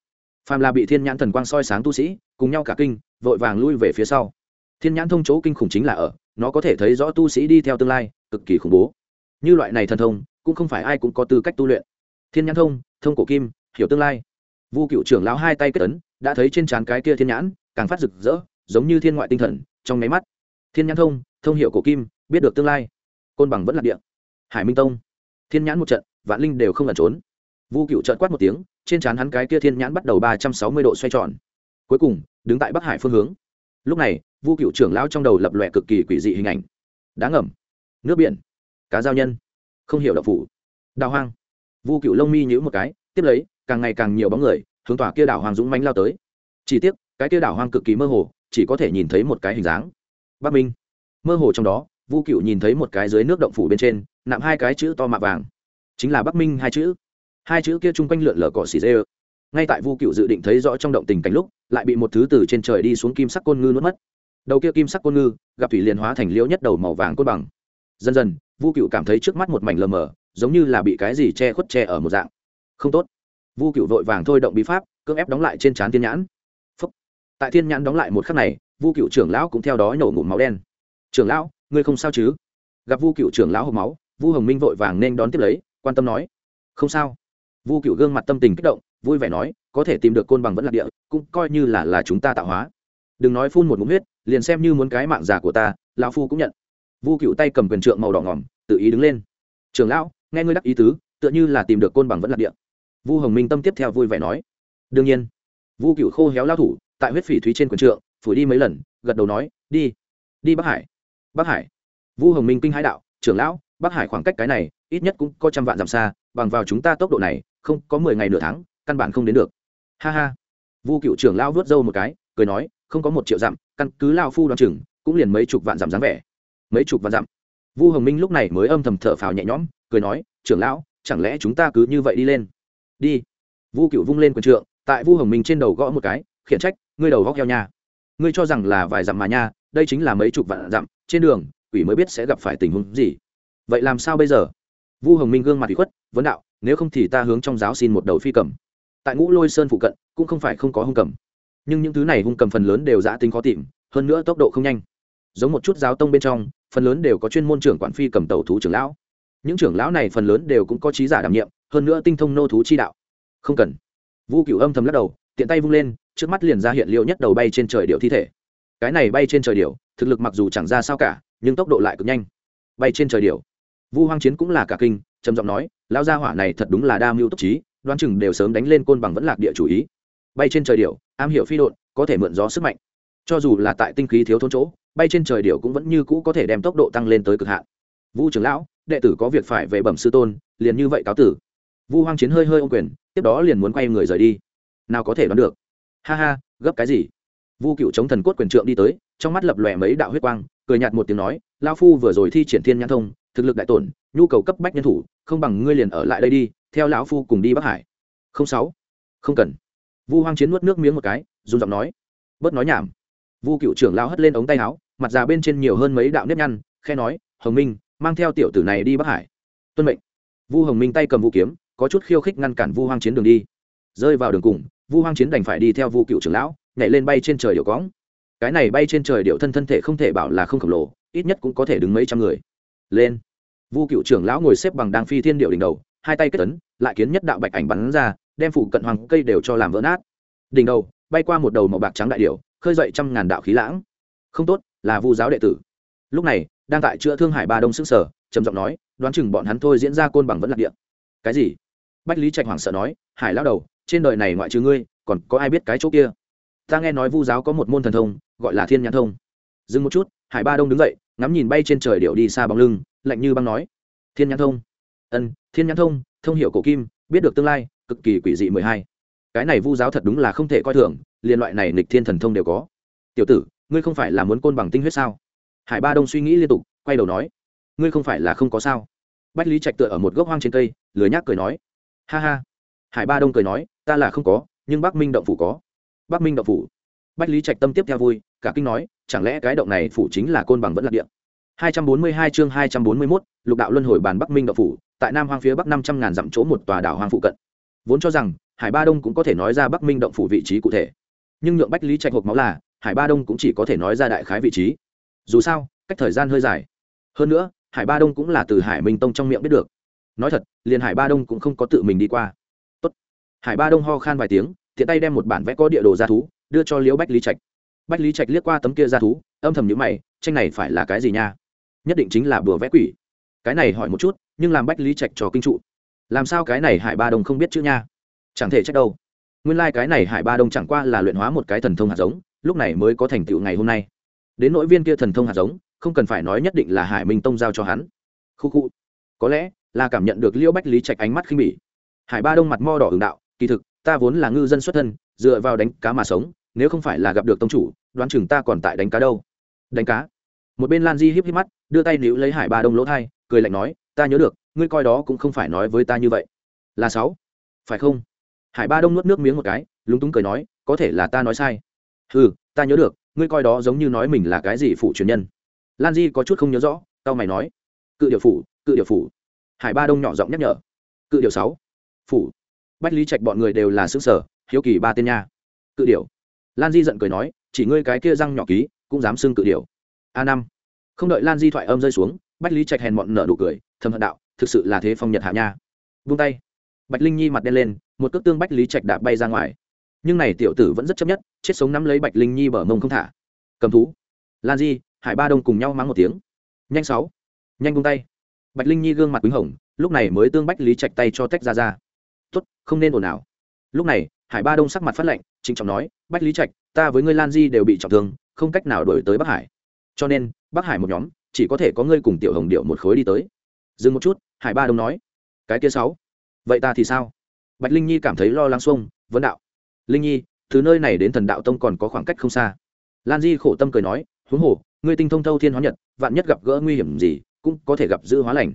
Speaker 1: Phàm là bị thiên nhãn thần quang soi sáng tu sĩ, cùng nhau cả kinh, vội vàng lui về phía sau. Thiên nhãn thông chỗ kinh khủng chính là ở, nó có thể thấy rõ tu sĩ đi theo tương lai, cực kỳ khủng bố. Như loại này thần thông, cũng không phải ai cũng có tư cách tu luyện. Thiên nhãn thông thông cổ kim, hiểu tương lai vu cựu trưởng lão hai tay kết ấn, đã thấy trên trán cái kia thiên nhãn, càng phát rực rỡ, giống như thiên ngoại tinh thần, trong máy mắt. Thiên nhãn thông thông hiệu cổ kim, biết được tương lai. Côn bằng vẫn là địa. Hải minh tông. Thiên nhãn một trận, vạn linh đều không lẩn trốn. Vu cựu trợn quát một tiếng, trên trán hắn cái kia thiên nhãn bắt đầu ba trăm sáu mươi độ xoay tròn. Cuối cùng, đứng tại bắc hải phương hướng. Lúc này, vu cựu trưởng lão trong đầu lập lòe cực kỳ quỷ dị hình ảnh. Đá ngầm, nước biển, cá giao nhân, không hiểu đậu phủ. Đào hoang. Vu cựu lông mi nhữ một cái, tiếp lấy càng ngày càng nhiều bóng người, hướng tòa kia đảo hoàng dũng mánh lao tới. Chỉ tiếc, cái kia đảo hoang cực kỳ mơ hồ, chỉ có thể nhìn thấy một cái hình dáng. Bắc minh. Mơ hồ trong đó, vu cựu nhìn thấy một cái dưới nước động phủ bên trên nạm hai cái chữ to mạ vàng. Chính là bắc minh hai chữ. Hai chữ kia chung quanh lượn lờ cỏ xì dê ngay tại vu cựu dự định thấy rõ trong động tình cảnh lúc, lại bị một thứ từ trên trời đi xuống kim sắc côn ngư nuốt mất. Đầu kia kim sắc côn ngư, gặp thủy liền hóa thành liễu nhất đầu màu vàng côn bằng. Dần dần, vu cựu cảm thấy trước mắt một mảnh lờ mờ, giống như là bị cái gì che khuất che ở một dạng. Không tốt vu cựu vội vàng thôi động bí pháp, cưỡng ép đóng lại trên trán thiên nhãn. Phúc. tại thiên nhãn đóng lại một khắc này, vu cựu trưởng lão cũng theo đó nhổ ngụm máu đen. Trưởng lão, ngươi không sao chứ? Gặp vu cựu trưởng lão hộp máu, vu hồng minh vội vàng nên đón tiếp lấy, quan tâm nói, không sao. Vu cựu gương mặt tâm tình kích động, vui vẻ nói, có thể tìm được côn bằng vẫn là địa, cũng coi như là là chúng ta tạo hóa. Đừng nói phun một ngụm huyết, liền xem như muốn cái mạng già của ta, lão phu cũng nhận. Vu cựu tay cầm quyền trượng màu đỏ ngỏm, tự ý đứng lên. Trưởng lão, nghe ngươi đắc ý tứ, tựa như là tìm được côn bằng vẫn là địa vu hồng minh tâm tiếp theo vui vẻ nói, đương nhiên. Vu cựu khô héo lao thủ, tại huyết phỉ thúy trên quần trượng, phủi đi mấy lần, gật đầu nói, đi đi bắc hải bắc hải. Vu hồng minh kinh hãi đạo, trưởng lão, bắc hải khoảng cách cái này, ít nhất cũng có trăm vạn dặm xa, bằng vào chúng ta tốc độ này, không, có mười ngày nửa tháng, căn bản không đến được. Ha ha. Vu cựu trưởng lão vớt râu một cái, cười nói, không có một triệu dặm, căn cứ lao phu đoan chừng, cũng liền mấy chục vạn dặm dáng vẻ. Mấy chục vạn dặm. Vu hồng minh lúc này mới âm thầm thở phào nhẹ nhõm, cười nói, trưởng lão, chẳng lẽ chúng ta cứ như vậy đi lên? Đi. Vu cựu vung lên quần trượng, tại vu hồng minh trên đầu gõ một cái, khiển trách, ngươi đầu góc heo nha. Ngươi cho rằng là vài dặm mà nha, đây chính là mấy chục vạn dặm, trên đường, quỷ mới biết sẽ gặp phải tình huống gì. Vậy làm sao bây giờ? Vu hồng minh gương mặt bị khuất, vấn đạo, nếu không thì ta hướng trong giáo xin một đầu phi cầm. Tại ngũ lôi sơn phụ cận, cũng không phải không có hung cầm. Nhưng những thứ này hung cầm phần lớn đều giã tính khó tìm, hơn nữa tốc độ không nhanh. Giống một chút giáo tông bên trong, phần lớn đều có chuyên môn trưởng quản phi cầm tàu thú trưởng lão. Những trưởng lão này phần lớn đều cũng có trí giả đảm nhiệm hơn nữa tinh thông nô thú chi đạo. Không cần. Vu cựu âm thầm lắc đầu, tiện tay vung lên, trước mắt liền ra hiện liệu nhất đầu bay trên trời điệu thi thể. Cái này bay trên trời điệu thực lực mặc dù chẳng ra sao cả, nhưng tốc độ lại cực nhanh. Bay trên trời điệu vu hoang chiến cũng là cả kinh, trầm giọng nói lao gia hỏa này thật đúng là đa mưu túc trí, đoán chừng đều sớm đánh lên côn bằng vẫn lạc địa chủ ý. Bay trên trời điệu am hiểu phi độn, có thể mượn gió sức mạnh. Cho dù là tại tinh khí thiếu thốn chỗ, bay trên trời điệu cũng vẫn như cũ có thể đem tốc độ tăng lên tới cực hạn. Vu trưởng lão, đệ tử có việc phải về bẩm sư tôn, liền như vậy cáo tử vu hoang chiến hơi hơi ô quyền, tiếp đó liền muốn quay người rời đi. Nào có thể đoán được. Ha ha, gấp cái gì? Vu cựu chống thần cốt quyền trượng đi tới, trong mắt lập lòe mấy đạo huyết quang, cười nhạt một tiếng nói lao phu vừa rồi thi triển thiên nhãn thông, thực lực đại tổn, nhu cầu cấp bách nhân thủ, không bằng ngươi liền ở lại đây đi, theo lão phu cùng đi bắc hải. Không sáu, không cần. Vu hoang chiến nuốt nước miếng một cái dùng giọng nói, bớt nói nhảm. Vu cựu trưởng lao hất lên ống tay áo, mặt già bên trên nhiều hơn mấy đạo nếp nhăn khe nói, hồng minh, mang theo tiểu tử này đi bắc hải. Tuân mệnh. Vu hồng minh tay cầm vũ kiếm có chút khiêu khích ngăn cản vu hoang chiến đường đi. Rơi vào đường cùng, vu hoang chiến đành phải đi theo vu cựu trưởng lão, nhảy lên bay trên trời điệu cõng. Cái này bay trên trời điệu thân thân thể không thể bảo là không khổng lồ, ít nhất cũng có thể đứng mấy trăm người. Lên. Vu cựu trưởng lão ngồi xếp bằng đang phi thiên điệu đỉnh đầu, hai tay kết tấn lại kiến nhất đạo bạch ảnh bắn ra, đem phủ cận hoàng cây đều cho làm vỡ nát. Đỉnh đầu, bay qua một đầu màu bạc trắng đại điệu khơi dậy trăm ngàn đạo khí lãng. Không tốt, là vu giáo đệ tử. Lúc này, đang tại chữa thương hải ba đông sức sở trầm giọng nói, đoán chừng bọn hắn thôi diễn ra côn bằng vẫn lạc địa. Cái gì? Bách lý trạch hoảng sợ nói, hải lao đầu, trên đời này ngoại trừ ngươi, còn có ai biết cái chỗ kia? Ta nghe nói vu giáo có một môn thần thông, gọi là thiên nhãn thông. Dừng một chút, hải ba đông đứng dậy, ngắm nhìn bay trên trời điệu đi xa bóng lưng, lạnh như băng nói, thiên nhãn thông. Ân, thiên nhãn thông thông hiệu cổ kim, biết được tương lai, cực kỳ quỷ dị mười hai. Cái này vu giáo thật đúng là không thể coi thường, liên loại này nịch thiên thần thông đều có. Tiểu tử, ngươi không phải là muốn côn bằng tinh huyết sao? Hải ba đông suy nghĩ liên tục, quay đầu nói, ngươi không phải là không có sao. Bách lý trạch tựa ở một gốc hoang trên cây, lười nhác cười nói ha ha. Hải ba đông cười nói ta là không có nhưng bắc minh động phủ có. Bắc minh động phủ. Bách lý trạch tâm tiếp theo vui cả kinh nói chẳng lẽ cái động này phủ chính là côn bằng vẫn lạc điện 242 chương 241, lục đạo luân hồi bàn bắc minh động phủ tại nam hoang phía bắc năm trăm ngàn dặm chỗ một tòa đảo hoang phụ cận. Vốn cho rằng hải ba đông cũng có thể nói ra bắc minh động phủ vị trí cụ thể. Nhưng nhượng bách lý trạch hộp máu là hải ba đông cũng chỉ có thể nói ra đại khái vị trí. Dù sao cách thời gian hơi dài. Hơn nữa hải ba đông cũng là từ hải minh tông trong miệng biết được nói thật, liền hải ba đông cũng không có tự mình đi qua. Tốt. hải ba đông ho khan vài tiếng thiện tay đem một bản vẽ có địa đồ ra thú, đưa cho liễu bách lý trạch. Bách lý trạch liếc qua tấm kia ra thú, âm thầm nhữ mày, tranh này phải là cái gì nha? Nhất định chính là bừa vẽ quỷ. Cái này hỏi một chút, nhưng làm bách lý trạch trò kinh trụ. Làm sao cái này hải ba đông không biết chữ nha? Chẳng thể trách đâu. Nguyên lai、like、cái này hải ba đông chẳng qua là luyện hóa một cái thần thông hạt giống, lúc này mới có thành tựu ngày hôm nay. Đến nội viên kia thần thông hạt giống, không cần phải nói nhất định là hải minh tông giao cho hắn. Khu khu. Có lẽ là cảm nhận được liễu bách lý trạch ánh mắt khinh bỉ. Hải ba đông mặt mo đỏ hưởng đạo, kỳ thực, ta vốn là ngư dân xuất thân, dựa vào đánh cá mà sống, nếu không phải là gặp được tông chủ, đoán chừng ta còn tại đánh cá đâu. Đánh cá? Một bên lan di híp híp mắt, đưa tay níu lấy hải ba đông lỗ thai, cười lạnh nói, ta nhớ được, ngươi coi đó cũng không phải nói với ta như vậy. Là sáu. Phải không? Hải ba đông nuốt nước miếng một cái, lúng túng cười nói, có thể là ta nói sai. Ừ ta nhớ được, ngươi coi đó giống như nói mình là cái gì phụ truyền nhân. Lan di có chút không nhớ rõ tao mày nói, cự điệu phủ, cự điệu phủ hải ba đông nhỏ giọng nhắc nhở. Cự điệu sáu. Phủ. Bách lý trạch bọn người đều là xứ sở hiếu kỳ ba tên nha. Cự điệu lan di giận cười nói, chỉ ngươi cái kia răng nhỏ ký, cũng dám xưng cự điệu a năm. Không đợi lan di thoại âm rơi xuống, bách lý trạch hèn mọn nở nụ cười, thầm hận đạo, thực sự là thế phong nhật hạ nha. Vung tay. Bạch linh nhi mặt đen lên, một cước tương bách lý trạch đạp bay ra ngoài. Nhưng này tiểu tử vẫn rất chấp nhất, chết sống nắm lấy bạch linh nhi bờ mông không thả. Cầm thú. Lan di, hải ba đông cùng nhau mắng một tiếng. Nhanh sáu. Nhanh vung tay bạch linh nhi gương mặt quýnh hồng, lúc này mới tương bách lý trạch tay cho tách ra ra. Tốt, không nên ồn ào. Lúc này, hải ba đông sắc mặt phát lệnh trịnh trọng nói, bách lý trạch, ta với ngươi lan di đều bị trọng thương, không cách nào đổi tới bắc hải. Cho nên, bắc hải một nhóm, chỉ có thể có ngươi cùng tiểu hồng điệu một khối đi tới. Dừng một chút, hải ba đông nói, cái kia sáu, vậy ta thì sao? Bạch linh nhi cảm thấy lo lắng xuông, vấn đạo. Linh nhi, từ nơi này đến thần đạo tông còn có khoảng cách không xa. Lan di khổ tâm cười nói, huống hồ, ngươi tinh thông thâu thiên hóa nhật, vạn nhất gặp gỡ nguy hiểm gì cũng có thể gặp dư hóa lành.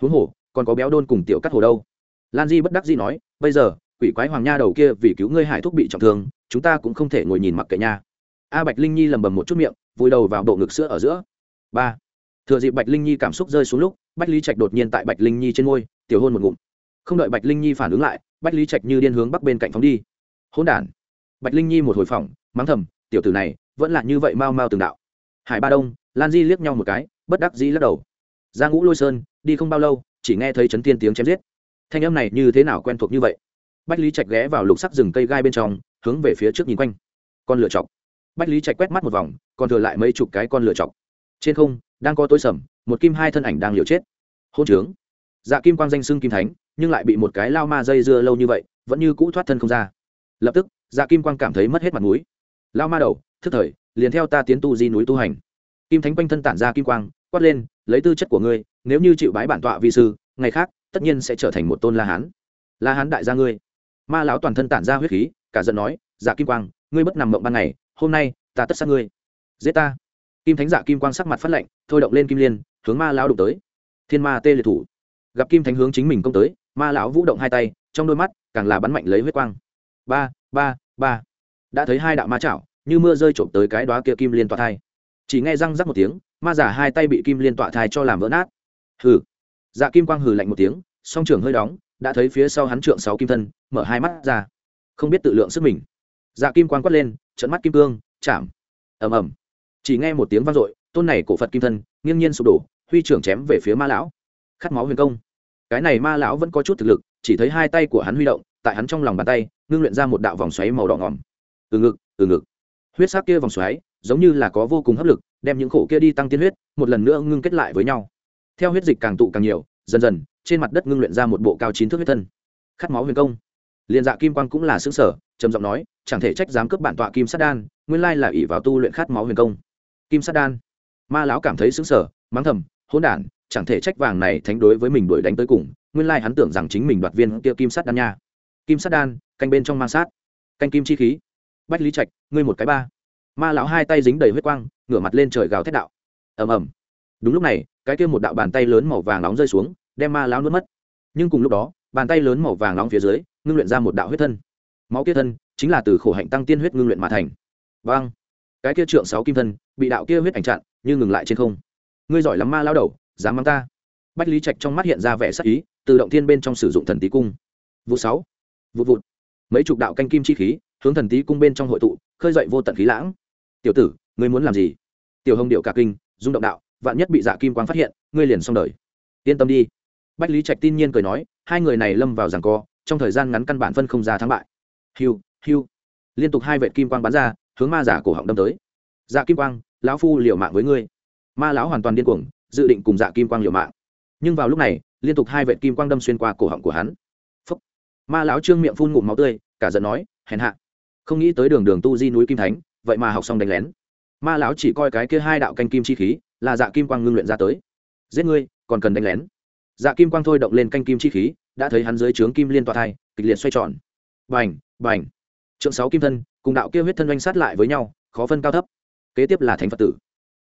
Speaker 1: Huống hồ, còn có béo đôn cùng tiểu cắt hồ đâu. Lan di bất đắc di nói, bây giờ, quỷ quái hoàng nha đầu kia vì cứu ngươi hải thúc bị trọng thương, chúng ta cũng không thể ngồi nhìn mặc kệ nha. A bạch linh nhi lầm bầm một chút miệng, vùi đầu vào bộ ngực sữa ở giữa. Ba. Thừa dịp bạch linh nhi cảm xúc rơi xuống lúc, bách lý trạch đột nhiên tại bạch linh nhi trên ngôi tiểu hôn một ngụm. Không đợi bạch linh nhi phản ứng lại, bách lý trạch như điên hướng bắc bên cạnh phóng đi. Hôn đản. Bạch linh nhi một hồi phỏng, mắng thầm, tiểu tử này, vẫn là như vậy mau mau từng đạo. Hải ba đông, lan di liếc nhau một cái, bất đắc dĩ lắc đầu ra ngũ lôi sơn, đi không bao lâu, chỉ nghe thấy chấn tiên tiếng chém giết. Thanh âm này như thế nào quen thuộc như vậy? Bách lý trạch ghé vào lục sắc rừng cây gai bên trong, hướng về phía trước nhìn quanh. Con lửa chọc. Bách lý trạch quét mắt một vòng, còn thừa lại mấy chục cái con lửa chọc. Trên không, đang có tối sầm, một kim hai thân ảnh đang liều chết. Hôn trướng. Dạ kim quang danh xưng kim thánh, nhưng lại bị một cái lao ma dây dưa lâu như vậy, vẫn như cũ thoát thân không ra. Lập tức dạ kim quang cảm thấy mất hết mặt mũi. Lao ma đầu, thức thời, liền theo ta tiến tu di núi tu hành. Kim thánh quanh thân tản ra kim quang, quát lên lấy tư chất của ngươi, nếu như chịu bái bản tọa vi sư, ngày khác, tất nhiên sẽ trở thành một tôn la hán. La hán đại gia ngươi. Ma lão toàn thân tản ra huyết khí, cả giận nói dạ kim quang, ngươi bất nằm mộng ban ngày, hôm nay, ta tất sát ngươi. Giết ta. Kim thánh dạ kim quang sắc mặt phát lạnh, thôi động lên kim liên, hướng ma lão đụng tới. Thiên ma tê liệt thủ. Gặp kim thánh hướng chính mình công tới, ma lão vũ động hai tay, trong đôi mắt, càng là bắn mạnh lấy huyết quang. Ba ba ba. Đã thấy hai đạo ma chảo, như mưa rơi trộm tới cái đóa kia kim liên tọa thai. Chỉ nghe răng rắc một tiếng ma giả hai tay bị kim liên tọa thai cho làm vỡ nát. Hừ. Dạ kim quang hừ lạnh một tiếng, song trường hơi đóng, đã thấy phía sau hắn trượng sáu kim thân, mở hai mắt ra. Không biết tự lượng sức mình. Dạ kim quang quát lên trận mắt kim cương, chạm. Ầm ầm. Chỉ nghe một tiếng vang dội, tôn này cổ phật kim thân, nghiêng nhiên sụp đổ, huy trưởng chém về phía ma lão. Khát máu huyền công. Cái này ma lão vẫn có chút thực lực, chỉ thấy hai tay của hắn huy động, tại hắn trong lòng bàn tay, ngưng luyện ra một đạo vòng xoáy màu đỏ ngỏm từ ngực từ ngực. Huyết sắc kia vòng xoáy, giống như là có vô cùng hấp lực đem những khổ kia đi tăng tiên huyết, một lần nữa ngưng kết lại với nhau. Theo huyết dịch càng tụ càng nhiều, dần dần, trên mặt đất ngưng luyện ra một bộ cao chín thước huyết thân. Khát máu huyền công. Liền dạ kim quang cũng là xứng sở trầm giọng nói, chẳng thể trách dám cướp bản tọa kim sát đan, nguyên lai là ỷ vào tu luyện khát máu huyền công. Kim sát đan. Ma lão cảm thấy xứng sở mắng thầm, hỗn đản, chẳng thể trách vàng này thánh đối với mình đuổi đánh tới cùng, nguyên lai hắn tưởng rằng chính mình đoạt viên kia kim sát đan nha. Kim sát đan, canh bên trong mang sát. Canh kim chi khí. Bách lý trạch, ngươi một cái ba. Ma lão hai tay dính đầy huyết quang ngửa mặt lên trời gào thét đạo. Ầm ầm. Đúng lúc này, cái kia một đạo bàn tay lớn màu vàng nóng rơi xuống, đem ma lão nuốt mất. Nhưng cùng lúc đó, bàn tay lớn màu vàng nóng phía dưới, ngưng luyện ra một đạo huyết thân. Máu kia thân chính là từ khổ hạnh tăng tiên huyết ngưng luyện mà thành. Vang cái kia trượng sáu kim thân bị đạo kia huyết ảnh chặn, như ngừng lại trên không. Ngươi giỏi lắm ma lao đầu, dám mắng ta. Bách lý trạch trong mắt hiện ra vẻ sắc ý, từ động thiên bên trong sử dụng thần tí cung. Vụ sáu. Vụ vụt. Mấy chục đạo canh kim chi khí hướng thần tí cung bên trong hội tụ, khơi dậy vô tận khí lãng. Tiểu tử, ngươi muốn làm gì? Tiểu hồng điệu cả kinh, rung động đạo, vạn nhất bị dạ kim quang phát hiện, ngươi liền xong đời. Yên tâm đi. Bách lý trạch tin nhiên cười nói, hai người này lâm vào rằng co, trong thời gian ngắn căn bản phân không ra thắng bại. Hiu hiu liên tục hai vệ kim quang bắn ra, hướng ma giả cổ họng đâm tới. Dạ kim quang, lão phu liều mạng với ngươi. Ma lão hoàn toàn điên cuồng, dự định cùng dạ kim quang liều mạng. Nhưng vào lúc này, liên tục hai vệ kim quang đâm xuyên qua cổ họng của hắn. Phúc. ma lão trương miệng phun ngụm máu tươi, cả giận nói, hèn hạ. Không nghĩ tới đường đường tu di núi kim thánh, vậy mà học xong đánh lén ma lão chỉ coi cái kia hai đạo canh kim chi khí là dạ kim quang ngưng luyện ra tới. Giết ngươi, còn cần đánh lén. Dạ kim quang thôi động lên canh kim chi khí, đã thấy hắn dưới trướng kim liên tọa thai, kịch liệt xoay tròn. Bành bành. Trượng sáu kim thân, cùng đạo kia huyết thân oanh sát lại với nhau, khó phân cao thấp. Kế tiếp là thánh phật tử.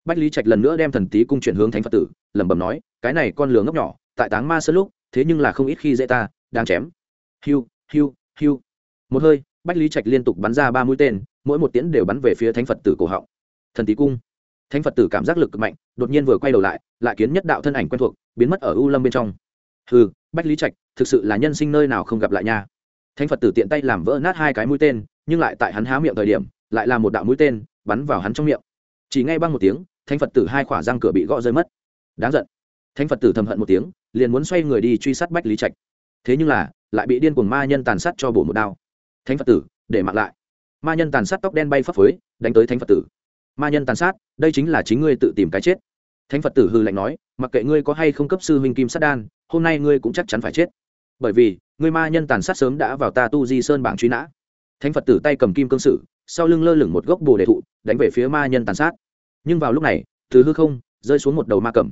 Speaker 1: Bách lý trạch lần nữa đem thần tý cung chuyển hướng thánh phật tử, lẩm bẩm nói, cái này con lửa ngốc nhỏ, tại táng ma sơn lúc, thế nhưng là không ít khi dễ ta, đang chém. Hiu hiu hiu. Một hơi, bách lý trạch liên tục bắn ra ba mũi tên, mỗi một tiễn đều bắn về phía thánh phật tử cổ họng thần tí cung. Thánh phật tử cảm giác lực cực mạnh, đột nhiên vừa quay đầu lại lại kiến nhất đạo thân ảnh quen thuộc, biến mất ở u lâm bên trong. Hừ, bách lý trạch, thực sự là nhân sinh nơi nào không gặp lại nha. Thánh phật tử tiện tay làm vỡ nát hai cái mũi tên, nhưng lại tại hắn há miệng thời điểm, lại là một đạo mũi tên, bắn vào hắn trong miệng. Chỉ ngay băng một tiếng, thánh phật tử hai khỏa răng cửa bị gõ rơi mất. Đáng giận. Thánh phật tử thầm hận một tiếng, liền muốn xoay người đi truy sát bách lý trạch. Thế nhưng là, lại bị điên cuồng ma nhân tàn sát cho bổ một đao. Thánh phật tử, để mặc lại. Ma nhân tàn sát tóc đen bay phấp phới, đánh tới thánh phật tử ma nhân tàn sát, đây chính là chính ngươi tự tìm cái chết. Thánh phật tử hư lạnh nói, mặc kệ ngươi có hay không cấp sư huynh kim sát đan, hôm nay ngươi cũng chắc chắn phải chết. Bởi vì, ngươi ma nhân tàn sát sớm đã vào ta tu di sơn bảng truy nã. Thánh phật tử tay cầm kim cương sử, sau lưng lơ lửng một gốc bồ đề thụ, đánh về phía ma nhân tàn sát. Nhưng vào lúc này, từ hư không, rơi xuống một đầu ma cầm.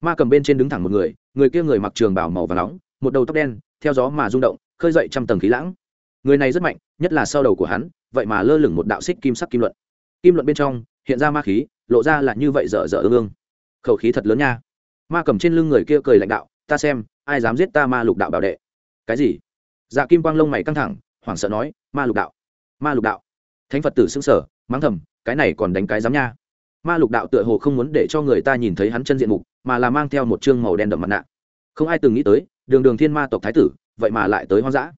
Speaker 1: Ma cầm bên trên đứng thẳng một người người kia người mặc trường bảo màu và nóng, một đầu tóc đen, theo gió mà rung động, khơi dậy trăm tầng khí lãng. Người này rất mạnh, nhất là sau đầu của hắn, vậy mà lơ lửng một đạo xích kim sắc kim luận. Kim luận bên trong hiện ra ma khí, lộ ra là như vậy dở dở ương ương. Khẩu khí thật lớn nha. Ma cầm trên lưng người kia cười lãnh đạo, ta xem, ai dám giết ta ma lục đạo bảo đệ? Cái gì? Dạ kim quang lông mày căng thẳng, hoảng sợ nói, ma lục đạo, ma lục đạo. Thánh phật tử xưng sở mắng thầm, cái này còn đánh cái dám nha. Ma lục đạo tựa hồ không muốn để cho người ta nhìn thấy hắn chân diện mục, mà là mang theo một chương màu đen đậm mặt nạ. Không ai từng nghĩ tới, đường đường thiên ma tộc thái tử, vậy mà lại tới hoang dã.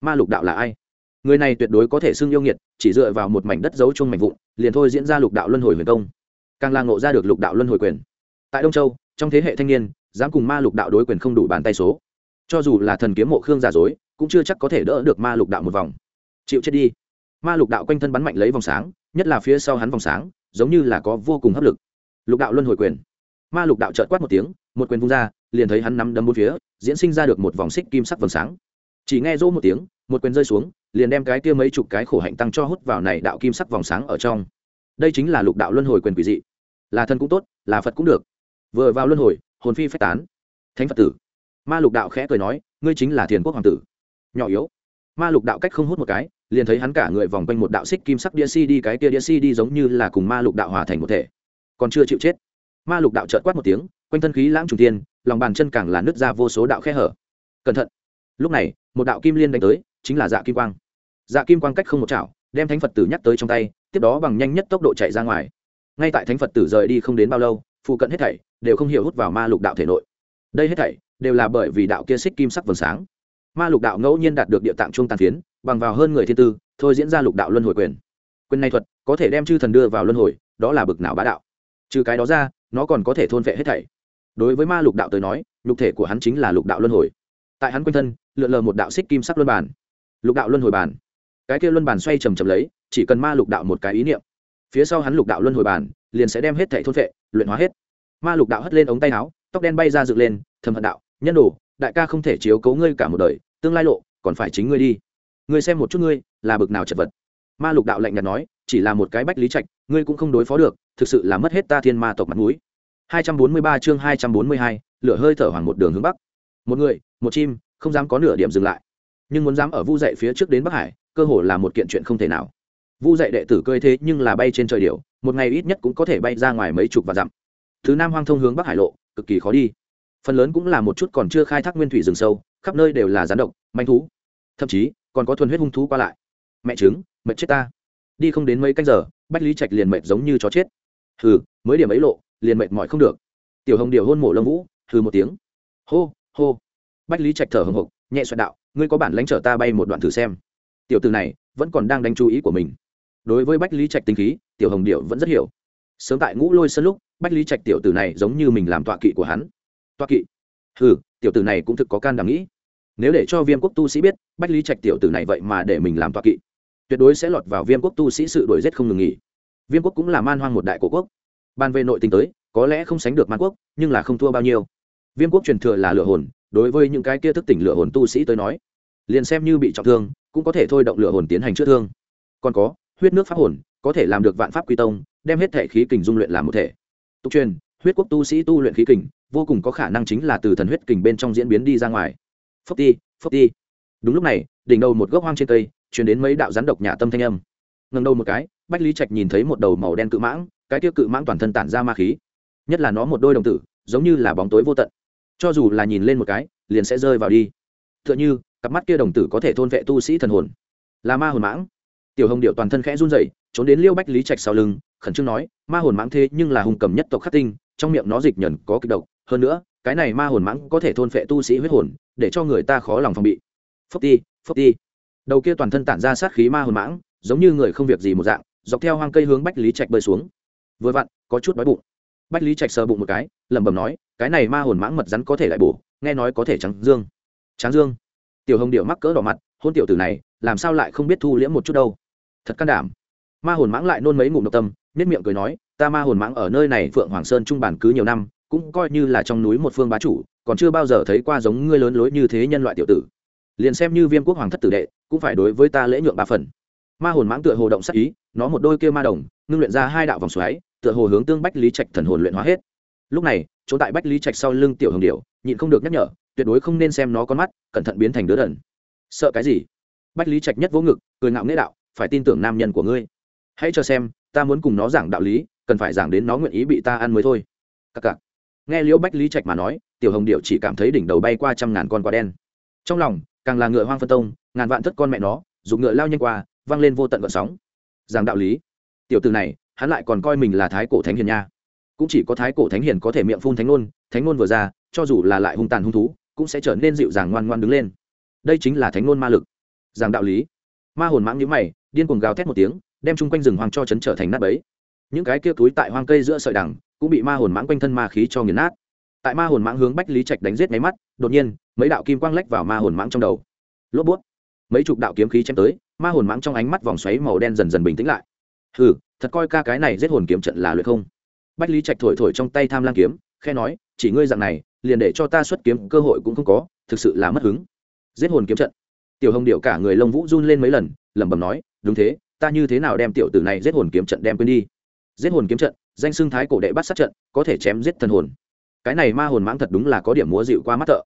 Speaker 1: Ma lục đạo là ai? Người này tuyệt đối có thể xưng yêu nghiệt, chỉ dựa vào một mảnh đất giấu chung mảnh vụn, liền thôi diễn ra lục đạo luân hồi huyền công. Càng là ngộ ra được lục đạo luân hồi quyền. Tại đông châu, trong thế hệ thanh niên, dám cùng ma lục đạo đối quyền không đủ bàn tay số. Cho dù là thần kiếm mộ khương giả dối, cũng chưa chắc có thể đỡ được ma lục đạo một vòng. Chịu chết đi. Ma lục đạo quanh thân bắn mạnh lấy vòng sáng, nhất là phía sau hắn vòng sáng, giống như là có vô cùng hấp lực. Lục đạo luân hồi quyền. Ma lục đạo trợt quát một tiếng, một quyền vung ra, liền thấy hắn nắm đấm bốn phía, diễn sinh ra được một vòng xích kim sắc vầng sáng. Chỉ nghe rỗ một tiếng một quyền rơi xuống, liền đem cái kia mấy chục cái khổ hạnh tăng cho hút vào này đạo kim sắc vòng sáng ở trong. Đây chính là lục đạo luân hồi quyền quỷ dị. Là thân cũng tốt, là phật cũng được. Vừa vào luân hồi, hồn phi phách tán. Thánh phật tử. Ma lục đạo khẽ cười nói, ngươi chính là thiền quốc hoàng tử. Nhỏ yếu. Ma lục đạo cách không hút một cái, liền thấy hắn cả người vòng quanh một đạo xích kim sắc đĩa si đi, cái kia đĩa si đi giống như là cùng ma lục đạo hòa thành một thể. Còn chưa chịu chết. Ma lục đạo trợt quát một tiếng, quanh thân khí lãng trùng tiên lòng bàn chân càng là nứt ra vô số đạo khe hở. Cẩn thận. Lúc này, một đạo kim liên đánh tới chính là dạ kim quang. Dạ kim quang cách không một chảo, đem thánh phật tử nhắc tới trong tay, tiếp đó bằng nhanh nhất tốc độ chạy ra ngoài. Ngay tại thánh phật tử rời đi không đến bao lâu, phụ cận hết thảy đều không hiểu hút vào ma lục đạo thể nội. Đây hết thảy đều là bởi vì đạo kia xích kim sắc vầng sáng. Ma lục đạo ngẫu nhiên đạt được địa tạng trung tàn phiến, bằng vào hơn người thiên tư, thôi diễn ra lục đạo luân hồi quyền. Quyền này thuật có thể đem chư thần đưa vào luân hồi, đó là bực nào bá đạo. Trừ cái đó ra, nó còn có thể thôn vệ hết thảy. Đối với ma lục đạo tới nói lục thể của hắn chính là lục đạo luân hồi. Tại hắn quanh thân, lượn lờ một đạo xích kim sắc luân bản lục đạo luân hồi bàn, cái kia luân bàn xoay chầm chầm lấy chỉ cần ma lục đạo một cái ý niệm phía sau hắn lục đạo luân hồi bàn, liền sẽ đem hết thẻ thôn vệ luyện hóa hết. Ma lục đạo hất lên ống tay áo tóc đen bay ra dựng lên thầm hận đạo nhân đồ đại ca không thể chiếu cấu ngươi cả một đời tương lai lộ còn phải chính ngươi đi. Ngươi xem một chút ngươi là bực nào chật vật. Ma lục đạo lạnh nhạt nói chỉ là một cái bách lý trạch ngươi cũng không đối phó được thực sự là mất hết ta thiên ma tộc mặt mũi. 243 chương 242, lửa hơi thở hoàng một đường hướng bắc. Một người một chim không dám có nửa điểm dừng lại nhưng muốn dám ở vu dậy phía trước đến bắc hải, cơ hồ là một kiện chuyện không thể nào. Vu dậy đệ tử cơi thế nhưng là bay trên trời điều một ngày ít nhất cũng có thể bay ra ngoài mấy chục và dặm. Thứ nam hoang thông hướng bắc hải lộ, cực kỳ khó đi. Phần lớn cũng là một chút còn chưa khai thác nguyên thủy rừng sâu, khắp nơi đều là rắn độc, manh thú. Thậm chí, còn có thuần huyết hung thú qua lại. Mẹ chứng mệt chết ta. Đi không đến mấy canh giờ, bách lý trạch liền mệt giống như chó chết. Hừ, mới điểm ấy lộ, liền mệt mỏi không được. Tiểu hồng điều hôn mổ lông vũ, hừ một tiếng. Hô hô. Bách lý trạch thở hồng hộc, nhẹ xoẹt đạo ngươi có bản lãnh chở ta bay một đoạn thử xem. Tiểu từ này vẫn còn đang đánh chú ý của mình. Đối với bách lý trạch tinh khí, tiểu hồng điệu vẫn rất hiểu. Sớm tại ngũ lôi sân lúc, bách lý trạch tiểu tử này giống như mình làm tọa kỵ của hắn. Tọa kỵ? Ừ tiểu tử này cũng thực có can đảm nghĩ. Nếu để cho viêm quốc tu sĩ biết, bách lý trạch tiểu tử này vậy mà để mình làm tọa kỵ, tuyệt đối sẽ lọt vào viêm quốc tu sĩ sự đổi rét không ngừng nghỉ. Viêm quốc cũng là man hoang một đại cổ quốc. Ban về nội tình tới, có lẽ không sánh được man quốc, nhưng là không thua bao nhiêu. Viêm quốc truyền thừa là lựa hồn đối với những cái kia thức tỉnh lửa hồn tu sĩ tới nói, liền xem như bị trọng thương, cũng có thể thôi động lửa hồn tiến hành chữa thương. Còn có, huyết nước pháp hồn, có thể làm được vạn pháp quy tông, đem hết thể khí kình dung luyện làm một thể. Tục truyền, huyết quốc tu sĩ tu luyện khí kình, vô cùng có khả năng chính là từ thần huyết kình bên trong diễn biến đi ra ngoài. Phốc ti phốc ti. Đúng lúc này, đỉnh đầu một gốc hoang trên cây chuyển đến mấy đạo rắn độc nhà tâm thanh âm. Ngần đầu một cái, bách lý trạch nhìn thấy một đầu màu đen cự mãng, cái tiêu cự mãng toàn thân tản ra ma khí. Nhất là nó một đôi đồng tử, giống như là bóng tối vô tận cho dù là nhìn lên một cái, liền sẽ rơi vào đi. T h ư ợ n h ư cặp mắt kia đồng tử có thể thôn vệ tu sĩ thần hồn. Là ma hồn mãng. Tiểu hồng điệu toàn thân khẽ run rẩy, trốn đến liêu bách lý trạch sau lưng, khẩn trương nói, ma hồn mãng thế nhưng là hùng cầm nhất tộc khắc tinh, trong miệng nó dịch nhẫn có kịch độc. Hơn nữa, cái này ma hồn mãng có thể thôn phệ tu sĩ huyết hồn, để cho người ta khó lòng phòng bị. Phốc ti phốc ti đầu kia toàn thân tản ra sát khí ma hồn mãng, giống như người không việc gì một dạng, dọc theo hoang cây hướng bách lý trạch bơi xuống. Vừa vặn, có chút đói bụng. Bách lý trạch sờ bụng một cái, lẩm bẩm nói cái này ma hồn mãng mật rắn có thể lại bổ, nghe nói có thể trắng dương. Trắng dương? Tiểu hồng điệu mắc cỡ đỏ mặt, hôn tiểu tử này, làm sao lại không biết thu liễm một chút đâu? Thật can đảm. Ma hồn mãng lại nôn mấy ngụm độc tâm nết miệng cười nói, ta ma hồn mãng ở nơi này phượng hoàng sơn trung bản cứ nhiều năm, cũng coi như là trong núi một phương bá chủ, còn chưa bao giờ thấy qua giống ngươi lớn lối như thế nhân loại tiểu tử. Liền xem như viêm quốc hoàng thất tử đệ, cũng phải đối với ta lễ nhượng ba phần. Ma hồn mãng tựa hồ động sắc ý, nó một đôi kia ma đồng, ngưng luyện ra hai đạo vòng xoáy, tựa hồ hướng tương bách lý trạch thần hồn luyện hóa hết lúc này, chỗ tại bách lý trạch sau lưng tiểu hồng điệu nhịn không được nhắc nhở, tuyệt đối không nên xem nó con mắt, cẩn thận biến thành đứa đần. Sợ cái gì? Bách lý trạch nhất vỗ ngực, cười ngạo nghĩa đạo, phải tin tưởng nam nhân của ngươi. Hãy cho xem, ta muốn cùng nó giảng đạo lý, cần phải giảng đến nó nguyện ý bị ta ăn mới thôi. Cặc cặc nghe liễu bách lý trạch mà nói, tiểu hồng điệu chỉ cảm thấy đỉnh đầu bay qua trăm ngàn con quả đen. Trong lòng, càng là ngựa hoang phân tông, ngàn vạn thất con mẹ nó, dùng ngựa lao nhanh qua văng lên vô tận gợn sóng. Giảng đạo lý. Tiểu từ này, hắn lại còn coi mình là thái cổ thánh hiền nha cũng chỉ có thái cổ thánh hiền có thể miệng phun thánh ngôn thánh ngôn vừa ra, cho dù là lại hung tàn hung thú, cũng sẽ trở nên dịu dàng ngoan ngoan đứng lên. Đây chính là thánh ngôn ma lực. Giảng đạo lý. Ma hồn mãng nhíu mày, điên cuồng gào thét một tiếng, đem chung quanh rừng hoang cho chấn trở thành nát bấy. Những cái kia túi tại hoang cây giữa sợi đằng, cũng bị ma hồn mãng quanh thân ma khí cho nghiền nát. Tại ma hồn mãng hướng bách lý trạch đánh giết máy mắt, đột nhiên, mấy đạo kim quang lách vào ma hồn mãng trong đầu. Lốp bút. Mấy chục đạo kiếm khí chém tới, ma hồn mãng trong ánh mắt vòng xoáy màu đen dần dần bình tĩnh lại. Hừ, thật coi ca cái này giết hồn kiếm trận là luyện không? Bách lý trạch thổi thổi trong tay tham lang kiếm khe nói, chỉ ngươi dạng này, liền để cho ta xuất kiếm, cơ hội cũng không có, thực sự là mất hứng. Giết hồn kiếm trận. Tiểu hồng điệu cả người lông vũ run lên mấy lần, lẩm bẩm nói, đúng thế, ta như thế nào đem tiểu tử này giết hồn kiếm trận đem quên đi? Giết hồn kiếm trận, danh xưng thái cổ đệ bắt sát trận, có thể chém giết thần hồn. Cái này ma hồn mãng thật đúng là có điểm múa dịu qua mắt thợ.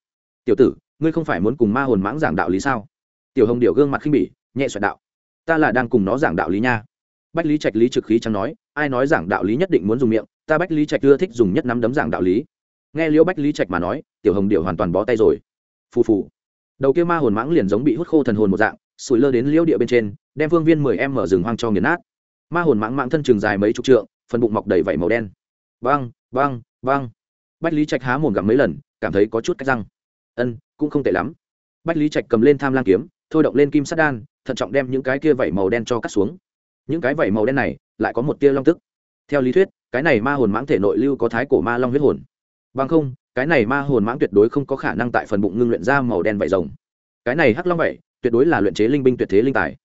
Speaker 1: Tiểu tử, ngươi không phải muốn cùng ma hồn mãng giảng đạo lý sao? Tiểu hồng điệu gương mặt khinh bỉ, nhẹ xoẹt đạo, ta là đang cùng nó giảng đạo lý nha. Bách lý trạch lý trực khí chẳng nói, ai nói giảng đạo lý nhất định muốn dùng miệng ta bách lý trạch ưa thích dùng nhất nắm đấm giảng đạo lý. Nghe liễu bách lý trạch mà nói tiểu hồng điệu hoàn toàn bó tay rồi. Phù phù. Đầu kia ma hồn mãng liền giống bị hút khô thần hồn một dạng sủi lơ đến liễu địa bên trên đem phương viên mười em mở rừng hoang cho nghiền nát. Ma hồn mãng mãng thân trường dài mấy chục trượng phần bụng mọc đầy vảy màu đen. Văng, văng, văng. bách lý trạch há mồm gặm mấy lần cảm thấy có chút cách răng. Ân cũng không tệ lắm. Bách lý trạch cầm lên tham lang kiếm thôi động lên kim sắt đan thận trọng đem những cái kia vảy màu đen cho cắt xuống. Những cái vảy màu đen này lại có một tia long tức theo lý thuyết, cái này ma hồn mãng thể nội lưu có thái cổ ma long huyết hồn. Bằng không, cái này ma hồn mãng tuyệt đối không có khả năng tại phần bụng ngưng luyện ra màu đen vảy rồng. Cái này hắc long vảy, tuyệt đối là luyện chế linh binh tuyệt thế linh tài.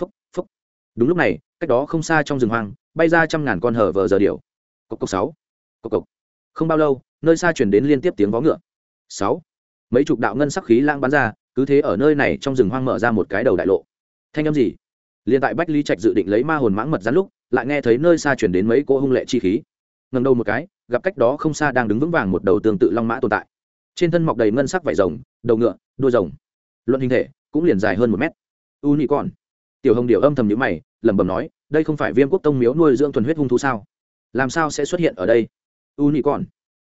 Speaker 1: Phúc phúc. Đúng lúc này, cách đó không xa trong rừng hoang, bay ra trăm ngàn con hở vờ giờ điều cộc cộc sáu. Cộc cộc. Không bao lâu, nơi xa chuyển đến liên tiếp tiếng vó ngựa. Sáu. Mấy chục đạo ngân sắc khí lang bắn ra, cứ thế ở nơi này trong rừng hoang mở ra một cái đầu đại lộ. Thanh âm gì? Liền tại bách lý trạch dự định lấy ma hồn mãng mật rắn lúc lại nghe thấy nơi xa chuyển đến mấy cỗ hung lệ chi khí. Ngần đầu một cái, gặp cách đó không xa đang đứng vững vàng một đầu tương tự long mã tồn tại. Trên thân mọc đầy ngân sắc vải rồng, đầu ngựa, đuôi rồng. Luận hình thể, cũng liền dài hơn một mét. U nhị con tiểu hồng điệu âm thầm nhữ mày, lẩm bẩm nói, đây không phải viêm quốc tông miếu nuôi dưỡng thuần huyết hung thú sao? Làm sao sẽ xuất hiện ở đây? U nhị con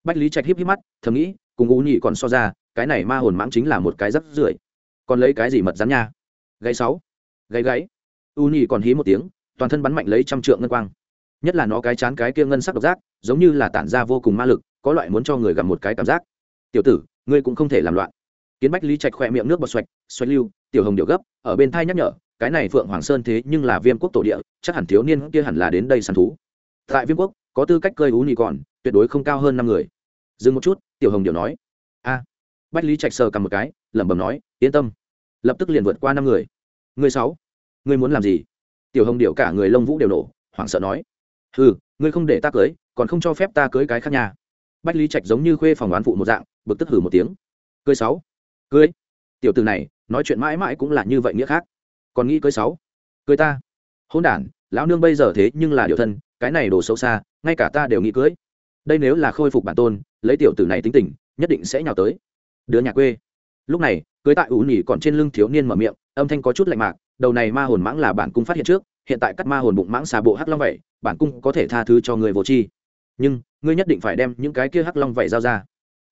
Speaker 1: bách lý trạch híp híp mắt, thầm nghĩ, cùng u nhị còn so ra, cái này ma hồn mãng chính là một cái rắp rưởi. Còn lấy cái gì mật rắn nha? Gáy sáu. Gáy gáy u nhị còn hí một tiếng toàn thân bắn mạnh lấy trăm trượng ngân quang. Nhất là nó cái chán cái kia ngân sắc độc giác, giống như là tản ra vô cùng ma lực, có loại muốn cho người gặp một cái cảm giác. Tiểu tử, ngươi cũng không thể làm loạn. Kiến bách lý trạch khỏe miệng nước bọt xoạch xoạch lưu, tiểu hồng điệu gấp, ở bên thai nhắc nhở, cái này phượng hoàng sơn thế nhưng là viêm quốc tổ địa, chắc hẳn thiếu niên kia hẳn là đến đây săn thú. Tại viêm quốc, có tư cách cơi ú nhị còn, tuyệt đối không cao hơn năm người. Dừng một chút, tiểu hồng điệu nói. A. Bách lý trạch sờ cầm một cái, lẩm bẩm nói, yên tâm. Lập tức liền vượt qua năm người. Người sáu ngươi muốn làm gì? Tiểu hồng điệu cả người lông vũ đều nổ, hoảng sợ nói ừ ngươi không để ta cưới, còn không cho phép ta cưới cái khác nhà bách lý trạch giống như khuê phòng đoán phụ một dạng, bực tức hử một tiếng. Cưới sáu, cưới. Tiểu từ này, nói chuyện mãi mãi cũng là như vậy nghĩa khác. Còn nghĩ cưới sáu, cưới ta. Hôn đản, lão nương bây giờ thế nhưng là điều thân, cái này đồ xấu xa, ngay cả ta đều nghĩ cưới. Đây nếu là khôi phục bản tôn, lấy tiểu tử này tính tình, nhất định sẽ nhào tới. Đứa nhà quê. Lúc này cưới tại ủ nhỉ còn trên lưng thiếu niên mở miệng, âm thanh có chút lạnh mạc, đầu này ma hồn mãng là bản cung phát hiện trước, hiện tại cắt ma hồn bụng mãng xà bộ hắc long vậy, bản cung có thể tha thứ cho người vô tri. Nhưng, ngươi nhất định phải đem những cái kia hắc long vậy giao ra.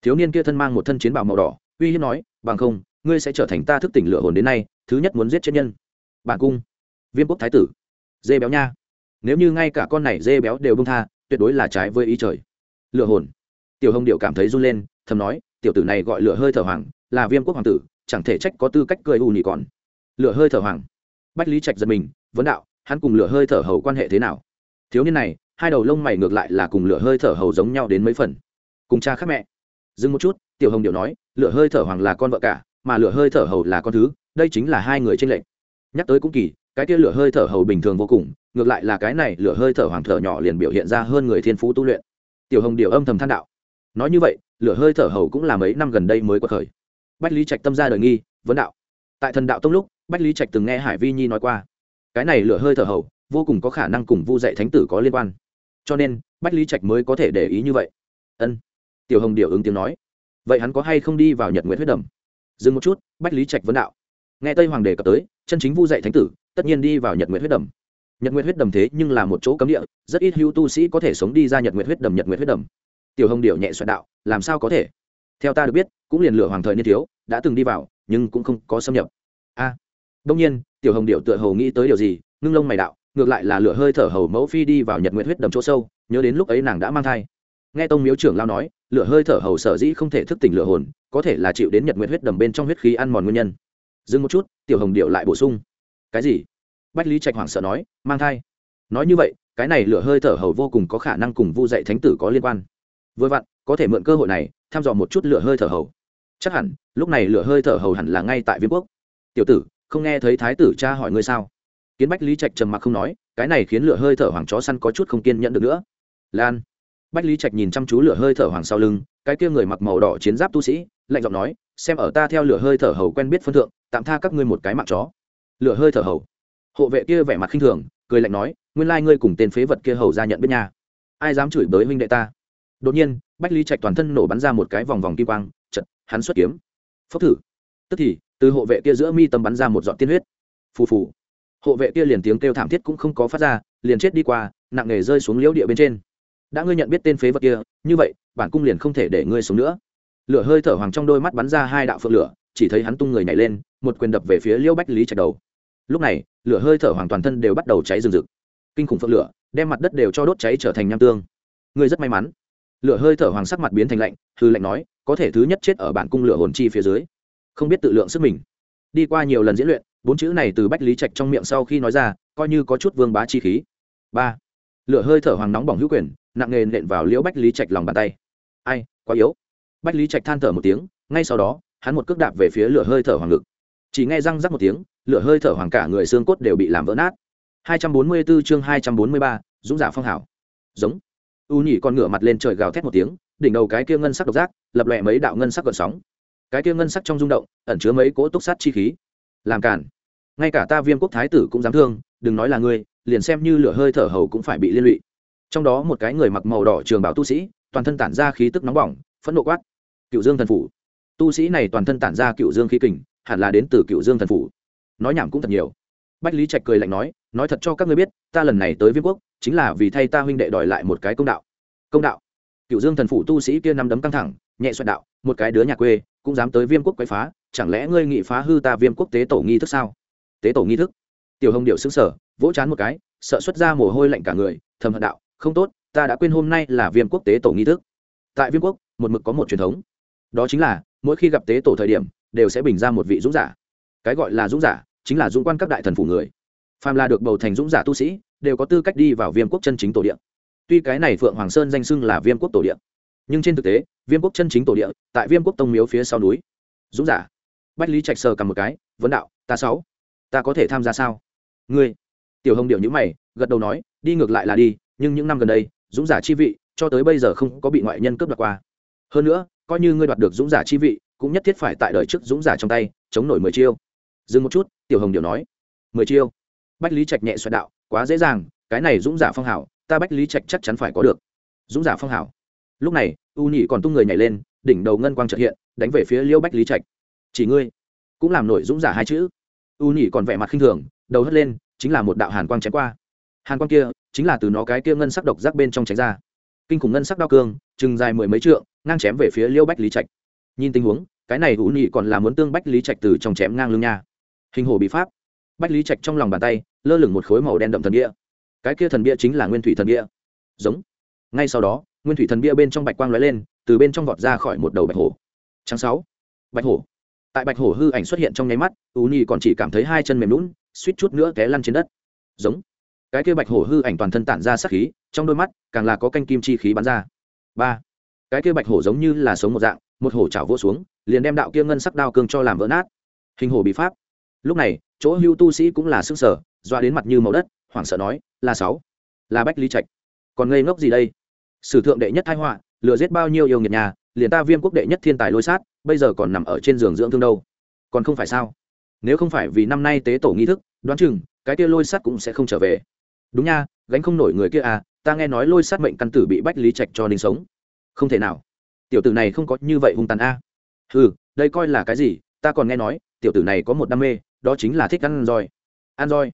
Speaker 1: Thiếu niên kia thân mang một thân chiến bào màu đỏ, uy hiếp nói, bằng không, ngươi sẽ trở thành ta thức tỉnh lửa hồn đến nay, thứ nhất muốn giết chết nhân. Bản cung. Viêm quốc thái tử. Dê béo nha. Nếu như ngay cả con này dê béo đều bông tha, tuyệt đối là trái với ý trời. Lựa hồn. Tiểu hồng điệu cảm thấy run lên, thầm nói, tiểu tử này gọi lửa hơi thở hoàng, là viêm quốc hoàng tử chẳng thể trách có tư cách cười u nhị còn. Lửa hơi thở hoàng. Bách lý trạch giật mình, vấn đạo, hắn cùng lửa hơi thở hầu quan hệ thế nào? Thiếu niên này, hai đầu lông mày ngược lại là cùng lửa hơi thở hầu giống nhau đến mấy phần. Cùng cha khác mẹ. Dừng một chút, tiểu hồng điệu nói, lửa hơi thở hoàng là con vợ cả, mà lửa hơi thở hầu là con thứ, đây chính là hai người trên lệnh nhắc tới cũng kỳ, cái kia lửa hơi thở hầu bình thường vô cùng, ngược lại là cái này lửa hơi thở hoàng thở nhỏ liền biểu hiện ra hơn người thiên phú tu luyện. Tiểu hồng điệu âm thầm than đạo. Nói như vậy, lửa hơi thở hầu cũng là mấy năm gần đây mới có khởi bách lý trạch tâm ra đời nghi, vấn đạo. Tại thần đạo tông lúc, bách lý trạch từng nghe hải vi nhi nói qua. Cái này lửa hơi thở hầu, vô cùng có khả năng cùng vu dạy thánh tử có liên quan. Cho nên, bách lý trạch mới có thể để ý như vậy. Ân. Tiểu hồng điều ứng tiếng nói. Vậy hắn có hay không đi vào nhật nguyện huyết đầm? Dừng một chút, bách lý trạch vấn đạo. Nghe tây hoàng đề cập tới, chân chính vu dạy thánh tử, tất nhiên đi vào nhật nguyện huyết đầm. Nhật nguyện huyết đầm thế nhưng là một chỗ cấm địa, rất ít hữu tu sĩ có thể sống đi ra nhật nguyện huyết đầm, nhật nguyện huyết đầm. Tiểu hồng điệu nhẹ soạn đạo, làm sao có thể? Theo ta được biết, cũng liền lửa hoàng thời niên thiếu, đã từng đi vào, nhưng cũng không có xâm nhập. A. Đông nhiên, tiểu hồng điệu tựa hầu nghĩ tới điều gì, ngưng lông mày đạo, ngược lại là lửa hơi thở hầu mẫu phi đi vào nhật nguyện huyết đầm chỗ sâu, nhớ đến lúc ấy nàng đã mang thai. Nghe tông miếu trưởng lao nói, lửa hơi thở hầu sở dĩ không thể thức tỉnh lửa hồn, có thể là chịu đến nhật nguyện huyết đầm bên trong huyết khí ăn mòn nguyên nhân. Dừng một chút, tiểu hồng điệu lại bổ sung. Cái gì? Bách lý trạch hoảng sợ nói, mang thai. Nói như vậy, cái này lửa hơi thở hầu vô cùng có khả năng cùng vu dạy thánh tử có liên quan. Vừa vặn, có thể mượn cơ hội này thăm dò một chút lửa hơi thở hầu. Chắc hẳn, lúc này lửa hơi thở hầu hẳn là ngay tại viêm quốc. Tiểu tử, không nghe thấy thái tử cha hỏi ngươi sao? Kiến bách lý trạch trầm mặc không nói, cái này khiến lửa hơi thở hoàng chó săn có chút không kiên nhẫn được nữa. Lan. Bách lý trạch nhìn chăm chú lửa hơi thở hoàng sau lưng, cái kia người mặc màu đỏ chiến giáp tu sĩ, lạnh giọng nói, xem ở ta theo lửa hơi thở hầu quen biết phân thượng, tạm tha các ngươi một cái mạng chó. Lửa hơi thở hầu. Hộ vệ kia vẻ mặt khinh thường, cười lạnh nói, nguyên lai ngươi cùng tên phế vật kia hầu ra nhận biết nhà ai dám chửi bới huynh đệ ta? Đột nhiên, bách lý trạch toàn thân nổ bắn ra một cái vòng vòng kim quang chật hắn xuất kiếm. Phốc thử. Tức thì, từ hộ vệ kia giữa mi tâm bắn ra một giọt tiên huyết. Phù phù. Hộ vệ kia liền tiếng kêu thảm thiết cũng không có phát ra, liền chết đi qua, nặng nề rơi xuống liễu địa bên trên. Đã ngươi nhận biết tên phế vật kia, như vậy, bản cung liền không thể để ngươi sống nữa. Lửa hơi thở hoàng trong đôi mắt bắn ra hai đạo phượng lửa, chỉ thấy hắn tung người nhảy lên, một quyền đập về phía liễu bách lý trạch đầu. Lúc này, lửa hơi thở hoàng toàn thân đều bắt đầu cháy rừng rực. Kinh khủng phượng lửa, đem mặt đất đều cho đốt cháy trở thành nham tương. Ngươi rất may mắn lửa hơi thở hoàng sắc mặt biến thành lạnh hư lạnh nói có thể thứ nhất chết ở bản cung lửa hồn chi phía dưới. Không biết tự lượng sức mình. Đi qua nhiều lần diễn luyện bốn chữ này từ bách lý trạch trong miệng sau khi nói ra coi như có chút vương bá chi khí. Ba. Lửa hơi thở hoàng nóng bỏng hữu quyền nặng nề nện vào liễu bách lý trạch lòng bàn tay. Ai quá yếu. Bách lý trạch than thở một tiếng ngay sau đó hắn một cước đạp về phía lửa hơi thở hoàng ngực. Chỉ nghe răng rắc một tiếng lửa hơi thở hoàng cả người xương cốt đều bị làm vỡ nát. 244 chương 243, dũng giả phong hảo. Giống u nhỉ con ngựa mặt lên trời gào thét một tiếng, đỉnh đầu cái kia ngân sắc độc giác, lập lòe mấy đạo ngân sắc gợn sóng. Cái kia ngân sắc trong rung động, ẩn chứa mấy cỗ túc sát chi khí. Làm cản ngay cả ta viêm quốc thái tử cũng dám thương, đừng nói là ngươi, liền xem như lửa hơi thở hầu cũng phải bị liên lụy. Trong đó một cái người mặc màu đỏ trường bảo tu sĩ, toàn thân tản ra khí tức nóng bỏng, phẫn nộ quát. Cựu dương thần phủ. Tu sĩ này toàn thân tản ra cựu dương khí kình, hẳn là đến từ cựu dương thần phủ. Nói nhảm cũng thật nhiều. Bách lý trạch cười lạnh nói nói thật cho các ngươi biết, ta lần này tới viêm quốc chính là vì thay ta huynh đệ đòi lại một cái công đạo. Công đạo? Cựu dương thần phủ tu sĩ kia năm đấm căng thẳng, nhẹ xoẹt đạo, một cái đứa nhà quê, cũng dám tới viêm quốc quấy phá, chẳng lẽ ngươi nghị phá hư ta viêm quốc tế tổ nghi thức sao? Tế tổ nghi thức? Tiểu hồng điệu xứng sở vỗ chán một cái, sợ xuất ra mồ hôi lạnh cả người, thầm hận đạo, không tốt, ta đã quên hôm nay là viêm quốc tế tổ nghi thức. Tại viêm quốc, một mực có một truyền thống. Đó chính là, mỗi khi gặp tế tổ thời điểm, đều sẽ bình ra một vị dũng giả. Cái gọi là dũng giả, chính là dũng quan các đại thần phủ người. Phàm là được bầu thành dũng giả tu sĩ đều có tư cách đi vào viêm quốc chân chính tổ địa. Tuy cái này phượng hoàng sơn danh xưng là viêm quốc tổ địa, nhưng trên thực tế, viêm quốc chân chính tổ địa tại viêm quốc tông miếu phía sau núi. Dũng giả. Bách lý trạch sờ cầm một cái, vấn đạo, ta sáu, ta có thể tham gia sao? Ngươi. Tiểu hồng điệu nhữ mày, gật đầu nói, đi ngược lại là đi, nhưng những năm gần đây, dũng giả chi vị cho tới bây giờ không có bị ngoại nhân cướp đoạt qua. Hơn nữa, coi như ngươi đoạt được dũng giả chi vị, cũng nhất thiết phải tại đời trước dũng giả trong tay, chống nổi mười chiêu. Dừng một chút, tiểu hồng điệu nói, mười chiêu. Bách lý trạch nhẹ xoẹt đạo quá dễ dàng, cái này dũng giả phong hảo, ta bách lý trạch chắc chắn phải có được. Dũng giả phong hảo. Lúc này, u nhị còn tung người nhảy lên, đỉnh đầu ngân quang trợ hiện, đánh về phía liêu bách lý trạch. Chỉ ngươi, cũng làm nổi dũng giả hai chữ. U nhị còn vẻ mặt khinh thường, đầu hất lên, chính là một đạo hàn quang chém qua. Hàn quang kia, chính là từ nó cái kia ngân sắc độc giác bên trong tránh ra. Kinh khủng ngân sắc đao cương, chừng dài mười mấy trượng, ngang chém về phía liêu bách lý trạch. Nhìn tình huống, cái này u nhị còn là muốn tương bách lý trạch từ trong chém ngang lưng nha. Hình hồ bị pháp bách lý trạch trong lòng bàn tay, lơ lửng một khối màu đen đậm thần bia. Cái kia thần bia chính là nguyên thủy thần bia. Giống. Ngay sau đó, nguyên thủy thần bia bên trong bạch quang lóe lên, từ bên trong vọt ra khỏi một đầu bạch hổ. Tháng sáu. Bạch hổ. Tại bạch hổ hư ảnh xuất hiện trong nháy mắt u nhi còn chỉ cảm thấy hai chân mềm lún suýt chút nữa té lăn trên đất. Giống. Cái kia bạch hổ hư ảnh toàn thân tản ra sắc khí, trong đôi mắt, càng là có canh kim chi khí bắn ra. Ba. Cái kia bạch hổ giống như là sống một dạng, một hổ chảo vỗ xuống, liền đem đạo kia ngân sắc đao cương cho làm vỡ nát. Hình hổ bị pháp lúc này, chỗ hưu tu sĩ cũng là sức sở doa đến mặt như màu đất, hoảng sợ nói, là sáu, là bách lý trạch. Còn ngây ngốc gì đây? Sử thượng đệ nhất thái họa, lừa giết bao nhiêu yêu nghiệt nhà, liền ta viêm quốc đệ nhất thiên tài lôi sát, bây giờ còn nằm ở trên giường dưỡng thương đâu? Còn không phải sao? Nếu không phải vì năm nay tế tổ nghi thức, đoán chừng, cái kia lôi sát cũng sẽ không trở về. Đúng nha, gánh không nổi người kia à ta nghe nói lôi sát mệnh căn tử bị bách lý trạch cho ninh sống. Không thể nào. Tiểu tử này không có như vậy hung tàn a. À. ừ đây coi là cái gì, ta còn nghe nói, tiểu tử này có một đam mê đó chính là thích ăn roi. Ăn roi.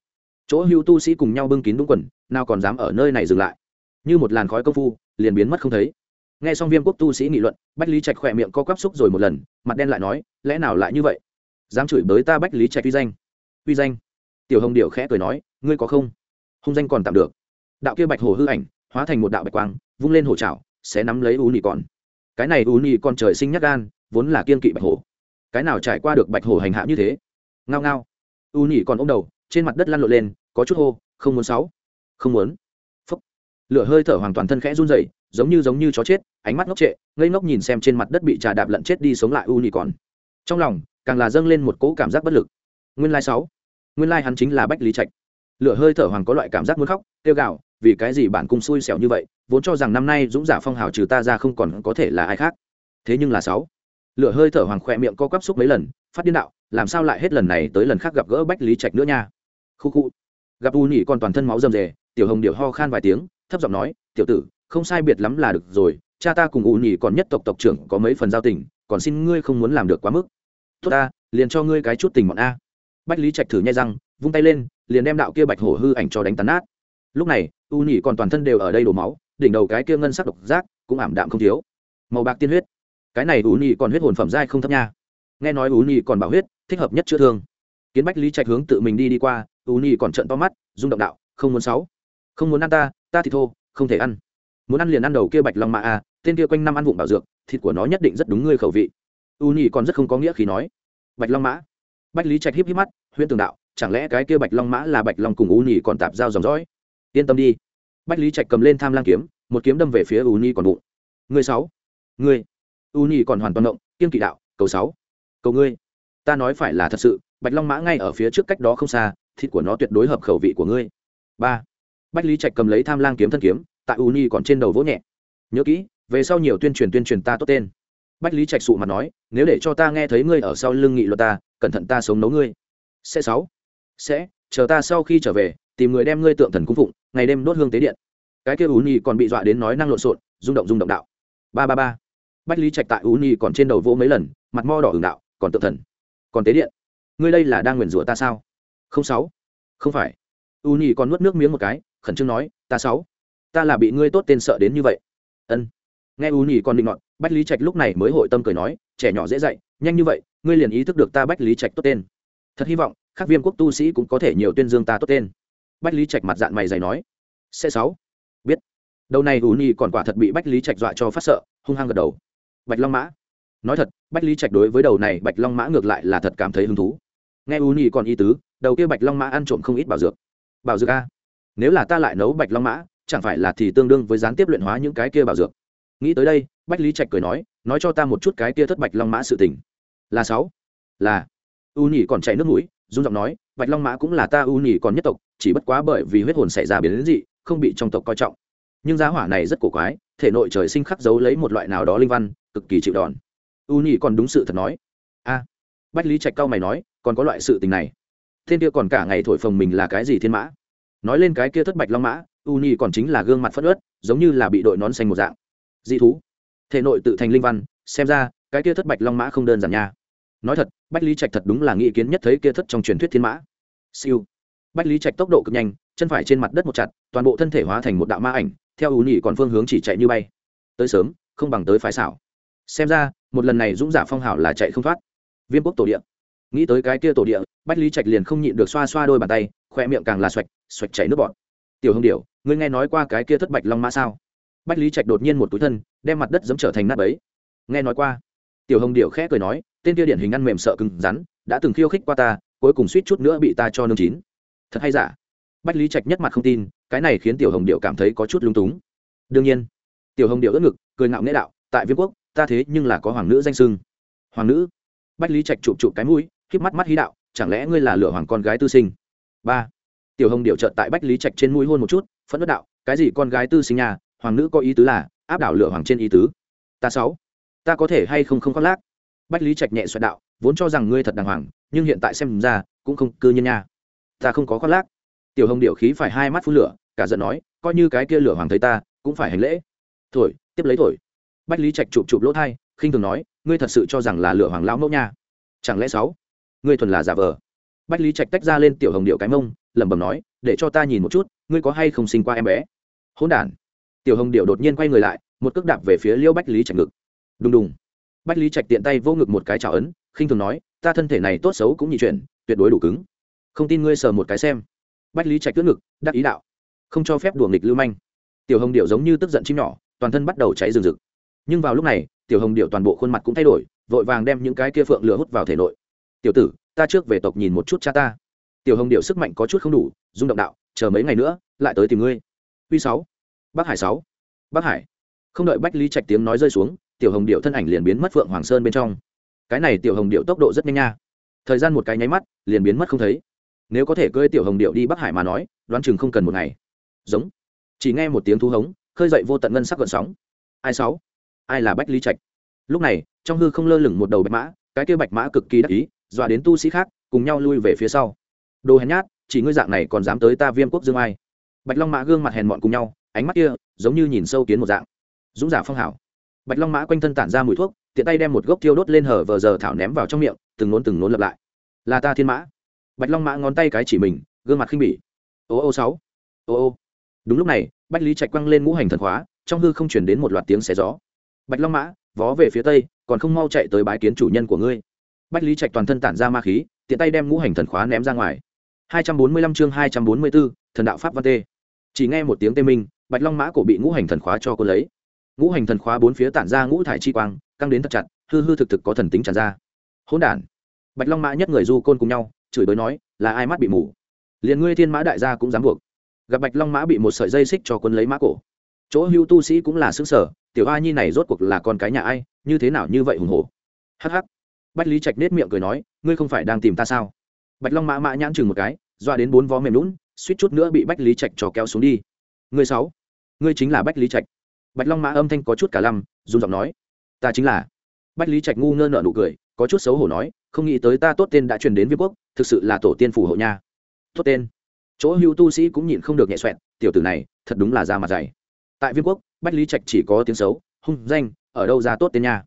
Speaker 1: Chỗ hưu tu sĩ cùng nhau bưng kín đúng quần, nào còn dám ở nơi này dừng lại. Như một làn khói công phu, liền biến mất không thấy. Nghe xong viêm quốc tu sĩ nghị luận, bách lý trạch khỏe miệng co quắp xúc rồi một lần, mặt đen lại nói, lẽ nào lại như vậy? Dám chửi bới ta bách lý trạch uy danh. Uy danh? Tiểu hồng điệu khẽ cười nói, ngươi có không? Hung danh còn tạm được. Đạo kia bạch hồ hư ảnh, hóa thành một đạo bạch quang, vung lên hồ trảo sẽ nắm lấy u nị còn cái này u nị còn trời sinh nhắc gan, vốn là kiên kỵ bạch hồ cái nào trải qua được bạch hồ hành hạ như thế? Ngao ngao. U nhỉ còn ôm đầu trên mặt đất lăn lộn lên có chút hô không muốn sáu không muốn. Phấp, lửa hơi thở hoàn toàn thân khẽ run rẩy giống như giống như chó chết ánh mắt ngốc trệ ngây ngốc nhìn xem trên mặt đất bị trà đạp lận chết đi sống lại u nhỉ còn. Trong lòng càng là dâng lên một cỗ cảm giác bất lực. Nguyên lai sáu nguyên lai hắn chính là bách lý trạch. Lửa hơi thở hoàng có loại cảm giác muốn khóc tiêu gạo vì cái gì bản cung xui xẻo như vậy vốn cho rằng năm nay dũng giả phong hào trừ ta ra không còn có thể là ai khác. Thế nhưng là sáu lửa hơi thở hoàng khỏe miệng co quắp xúc mấy lần phát điên đạo làm sao lại hết lần này tới lần khác gặp gỡ bách lý trạch nữa nha? Khu khu. Gặp u nhị còn toàn thân máu rầm rề, tiểu hồng điệu ho khan vài tiếng, thấp giọng nói, tiểu tử, không sai biệt lắm là được rồi, cha ta cùng u nhị còn nhất tộc tộc trưởng có mấy phần giao tình, còn xin ngươi không muốn làm được quá mức. Tốt ta, liền cho ngươi cái chút tình bọn a. Bách lý trạch thử nhai răng, vung tay lên, liền đem đạo kia bạch hổ hư ảnh cho đánh tàn nát. Lúc này, u nhị còn toàn thân đều ở đây đổ máu, đỉnh đầu cái kia ngân sắc độc giác cũng ảm đạm không thiếu. Màu bạc tiên huyết. Cái này u nhị còn huyết hồn phẩm giai không thấp nha nghe nói u Nhi còn bảo huyết, thích hợp nhất chữa thương. Kiến bách lý trạch hướng tự mình đi đi qua u Nhi còn trận to mắt, rung động đạo, không muốn sáu, không muốn ăn ta ta thì thô, không thể ăn. Muốn ăn liền ăn đầu kia bạch long mã à? tên kia quanh năm ăn vụng bảo dược, thịt của nó nhất định rất đúng ngươi khẩu vị. U Nhi còn rất không có nghĩa khi nói. Bạch long mã. Bách lý trạch híp híp mắt, huyễn tường đạo, chẳng lẽ cái kia bạch long mã là bạch long cùng u Nhi còn tạp giao dòng dõi? Yên tâm đi. Bách lý trạch cầm lên tham lang kiếm, một kiếm đâm về phía u Nhi còn bụng. Người sáu người u Nhi còn hoàn toàn động, kiên kỵ đạo, cầu sáu cầu ngươi. Ta nói phải là thật sự, bạch long mã ngay ở phía trước cách đó không xa, thịt của nó tuyệt đối hợp khẩu vị của ngươi. Ba. Bách lý trạch cầm lấy tham lang kiếm thân kiếm, tại u Nhi còn trên đầu vỗ nhẹ. Nhớ kỹ, về sau nhiều tuyên truyền tuyên truyền ta tốt tên. Bách lý trạch sụ mặt nói, nếu để cho ta nghe thấy ngươi ở sau lưng nghị luật ta, cẩn thận ta sống nấu ngươi. Sẽ sáu. Sẽ, chờ ta sau khi trở về, tìm người đem ngươi tượng thần cung phụng, ngày đêm đốt hương tế điện. Cái kia U nhi còn bị dọa đến nói năng lộn xộn, rung động rung động đạo. Ba ba ba. Bách lý trạch tại U nhi còn trên đầu vỗ mấy lần, mặt mo đỏ hưởng đạo còn tượng thần. Còn tế điện. Ngươi đây là đang nguyền rủa ta sao? Không sáu. Không phải. U nhi còn nuốt nước miếng một cái, khẩn trương nói, ta sáu. Ta là bị ngươi tốt tên sợ đến như vậy. Ân. Nghe u nhì còn định ngọn bách lý trạch lúc này mới hội tâm cười nói, trẻ nhỏ dễ dạy, nhanh như vậy, ngươi liền ý thức được ta bách lý trạch tốt tên. Thật hy vọng các viêm quốc tu sĩ cũng có thể nhiều tuyên dương ta tốt tên. Bách lý trạch mặt dạng mày dày nói. C sáu. Biết. Đầu này u nhì còn quả thật bị bách lý trạch dọa cho phát sợ, hung hăng gật đầu. Bạch long mã nói thật, bách lý trạch đối với đầu này bạch long mã ngược lại là thật cảm thấy hứng thú. Nghe u nhì còn ý tứ, đầu kia bạch long mã ăn trộm không ít bảo dược. Bảo dược a? Nếu là ta lại nấu bạch long mã, chẳng phải là thì tương đương với gián tiếp luyện hóa những cái kia bảo dược. Nghĩ tới đây, bách lý trạch cười nói nói cho ta một chút cái kia thất bạch long mã sự tình. Là sáu? Là. U nhỉ còn chạy nước mũi dung giọng nói, bạch long mã cũng là ta u nhỉ còn nhất tộc, chỉ bất quá bởi vì huyết hồn xảy ra biến đến dị, không bị trong tộc coi trọng. Nhưng giá hỏa này rất cổ quái, thể nội trời sinh khắc dấu lấy một loại nào đó linh văn, cực kỳ chịu đòn u nhị còn đúng sự thật nói. A, bách lý trạch cao mày nói, còn có loại sự tình này. Thiên kia còn cả ngày thổi phồng mình là cái gì thiên mã? Nói lên cái kia thất bạch long mã, u nhị còn chính là gương mặt phất ớt giống như là bị đội nón xanh một dạng. Dị thú. Thể nội tự thành linh văn, xem ra, cái kia thất bạch long mã không đơn giản nha. Nói thật, bách lý trạch thật đúng là nghĩ kiến nhất thấy kia thất trong truyền thuyết thiên mã. Siêu. Bách lý trạch tốc độ cực nhanh, chân phải trên mặt đất một chặt, toàn bộ thân thể hóa thành một đạo ma ảnh, theo ưu nhị còn phương hướng chỉ chạy như bay. Tới sớm, không bằng tới phái xảo. Xem ra một lần này dũng giả phong hảo là chạy không thoát. Viêm quốc tổ địa. Nghĩ tới cái kia tổ địa, bách lý trạch liền không nhịn được xoa xoa đôi bàn tay, khoe miệng càng là xoạch xoạch chảy nước bọt. Tiểu hồng điểu, ngươi nghe nói qua cái kia thất bạch long mã sao? Bách lý trạch đột nhiên một túi thân, đem mặt đất giấm trở thành nát ấy nghe nói qua. Tiểu hồng điểu khẽ cười nói, tên kia điển hình ăn mềm sợ cứng rắn, đã từng khiêu khích qua ta, cuối cùng suýt chút nữa bị ta cho nương chín. Thật hay giả? Bách lý trạch nhất mặt không tin, cái này khiến tiểu hồng điệu cảm thấy có chút lung túng. Đương nhiên. Tiểu hồng điệu ớt ngực, cười ngạo nghĩa đạo, tại viêm quốc ta thế nhưng là có hoàng nữ danh sưng. Hoàng nữ? Bách lý trạch chụp chụp cái mũi k mắt mắt hí đạo, chẳng lẽ ngươi là lửa hoàng con gái tư sinh? Ba. Tiểu hồng điệu trợt tại bách lý trạch trên mũi hôn một chút, phẫn đất đạo, cái gì con gái tư sinh nhà, hoàng nữ có ý tứ là, áp đảo lửa hoàng trên ý tứ. Ta sáu. Ta có thể hay không không khoác lác? Bách lý trạch nhẹ xoẹt đạo, vốn cho rằng ngươi thật đàng hoàng, nhưng hiện tại xem ra, cũng không cư nhiên nha. Ta không có khoác lác. Tiểu hồng điệu khí phải hai mắt phun lửa, cả giận nói, coi như cái kia lửa hoàng thấy ta, cũng phải hành lễ. Thổi, tiếp lấy thổi bách lý trạch chụp chụp lỗ thai, khinh thường nói, ngươi thật sự cho rằng là lửa hoàng lão mẫu nha? Chẳng lẽ sáu, ngươi thuần là giả vờ? Bách lý trạch tách ra lên tiểu hồng điệu cái mông, lẩm bẩm nói, để cho ta nhìn một chút, ngươi có hay không sinh qua em bé? Hỗn đản. Tiểu hồng điệu đột nhiên quay người lại, một cước đạp về phía liêu bách lý trạch ngực. Đùng đùng. Bách lý trạch tiện tay vô ngực một cái trào ấn, khinh thường nói, ta thân thể này tốt xấu cũng nhị chuyển tuyệt đối đủ cứng. Không tin ngươi sờ một cái xem. Bách lý trạch tước ngực, đắc ý đạo, không cho phép đùa nghịch lưu manh. Tiểu hồng điệu giống như tức giận chim nhỏ, toàn thân bắt đầu cháy rừng rực nhưng vào lúc này, tiểu hồng điệu toàn bộ khuôn mặt cũng thay đổi, vội vàng đem những cái kia phượng lửa hút vào thể nội. Tiểu tử, ta trước về tộc nhìn một chút cha ta. Tiểu hồng điệu sức mạnh có chút không đủ, rung động đạo, chờ mấy ngày nữa, lại tới tìm ngươi. Uy sáu, bắc hải sáu, bắc hải. Không đợi bách lý trạch tiếng nói rơi xuống, tiểu hồng điệu thân ảnh liền biến mất phượng hoàng sơn bên trong. Cái này tiểu hồng điệu tốc độ rất nhanh nha. Thời gian một cái nháy mắt, liền biến mất không thấy. Nếu có thể cưỡi tiểu hồng điệu đi bắc hải mà nói, đoán chừng không cần một ngày. Giống. Chỉ nghe một tiếng thú hống, khơi dậy vô tận ngân sắc gợn sóng. Ai sáu? Ai là bách lý trạch? Lúc này, trong hư không lơ lửng một đầu bạch mã, cái kia bạch mã cực kỳ đắc ý, dọa đến tu sĩ khác cùng nhau lui về phía sau. Đồ hèn nhát, chỉ ngươi dạng này còn dám tới ta viêm quốc dương ai? Bạch long mã gương mặt hèn mọn cùng nhau, ánh mắt kia giống như nhìn sâu kiến một dạng. Dũng giả phong hảo. Bạch long mã quanh thân tản ra mùi thuốc, tiện tay đem một gốc thiêu đốt lên hở vờ giờ thảo ném vào trong miệng, từng nốn từng nốn lặp lại. Là ta thiên mã. Bạch long mã ngón tay cái chỉ mình, gương mặt khinh bỉ. Ô ô sáu. Ô ô. Đúng lúc này, bách lý trạch quăng lên ngũ hành thần khóa, trong hư không chuyển đến một loạt tiếng xé gió bạch long mã vó về phía tây còn không mau chạy tới bái kiến chủ nhân của ngươi. Bách lý trạch toàn thân tản ra ma khí tiện tay đem ngũ hành thần khóa ném ra ngoài. 245 chương 244, thần đạo pháp văn tê. Chỉ nghe một tiếng tê minh bạch long mã cổ bị ngũ hành thần khóa cho cô lấy. Ngũ hành thần khóa bốn phía tản ra ngũ thải chi quang căng đến thật chặt hư hư thực thực có thần tính tràn ra. Hỗn đản. Bạch long mã nhất người du côn cùng nhau chửi bới nói là ai mắt bị mù? Liền ngươi thiên mã đại gia cũng dám buộc. Gặp bạch long mã bị một sợi dây xích cho quân lấy mã cổ. Chỗ hưu tu sĩ cũng là xứng sở tiểu a nhi này rốt cuộc là con cái nhà ai, như thế nào như vậy hùng hổ. Hh bách lý trạch nết miệng cười nói, ngươi không phải đang tìm ta sao? Bạch long mã mã nhãn chừng một cái, doa đến bốn vó mềm lún, suýt chút nữa bị bách lý trạch trò kéo xuống đi. Ngươi sáu. Ngươi chính là bách lý trạch. Bạch long mã âm thanh có chút cả lăm dùng giọng nói, ta chính là. Bách lý trạch ngu ngơ nở nụ cười, có chút xấu hổ nói, không nghĩ tới ta tốt tên đã truyền đến viêm quốc, thực sự là tổ tiên phù hộ nha. Tốt tên. Chỗ hưu tu sĩ cũng nhịn không được nhẹ xoẹn tiểu tử này, thật đúng là da mặt dày tại viêm quốc, bách lý trạch chỉ có tiếng xấu, hung danh, ở đâu ra tốt tên nhà?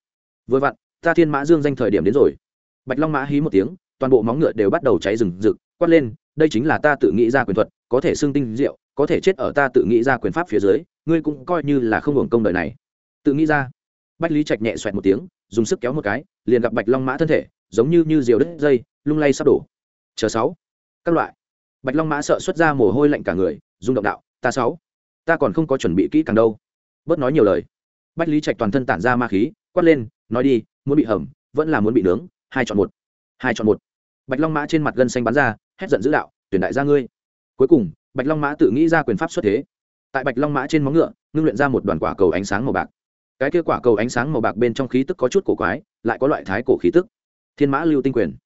Speaker 1: vừa vặn, ta thiên mã dương danh thời điểm đến rồi. Bạch long mã hí một tiếng, toàn bộ móng ngựa đều bắt đầu cháy rừng rực, quát lên, đây chính là ta tự nghĩ ra quyền thuật, có thể xương tinh diệu, có thể chết ở ta tự nghĩ ra quyền pháp phía dưới, ngươi cũng coi như là không hưởng công đời này. Tự nghĩ ra. Bách lý trạch nhẹ xoẹt một tiếng, dùng sức kéo một cái, liền gặp bạch long mã thân thể, giống như như diều đứt dây, lung lay sắp đổ. Chờ sáu. Các loại. Bạch long mã sợ xuất ra mồ hôi lạnh cả người, rung động đạo, ta sáu ta còn không có chuẩn bị kỹ càng đâu. Bớt nói nhiều lời. Bách lý trạch toàn thân tản ra ma khí, quát lên, nói đi, muốn bị hầm, vẫn là muốn bị nướng, hai chọn một. Hai chọn một. Bạch long mã trên mặt gân xanh bắn ra, hét giận dữ đạo, tuyển đại gia ngươi. Cuối cùng, bạch long mã tự nghĩ ra quyền pháp xuất thế. Tại bạch long mã trên móng ngựa, ngưng luyện ra một đoàn quả cầu ánh sáng màu bạc. Cái kia quả cầu ánh sáng màu bạc bên trong khí tức có chút cổ quái, lại có loại thái cổ khí tức. Thiên mã lưu tinh quyền.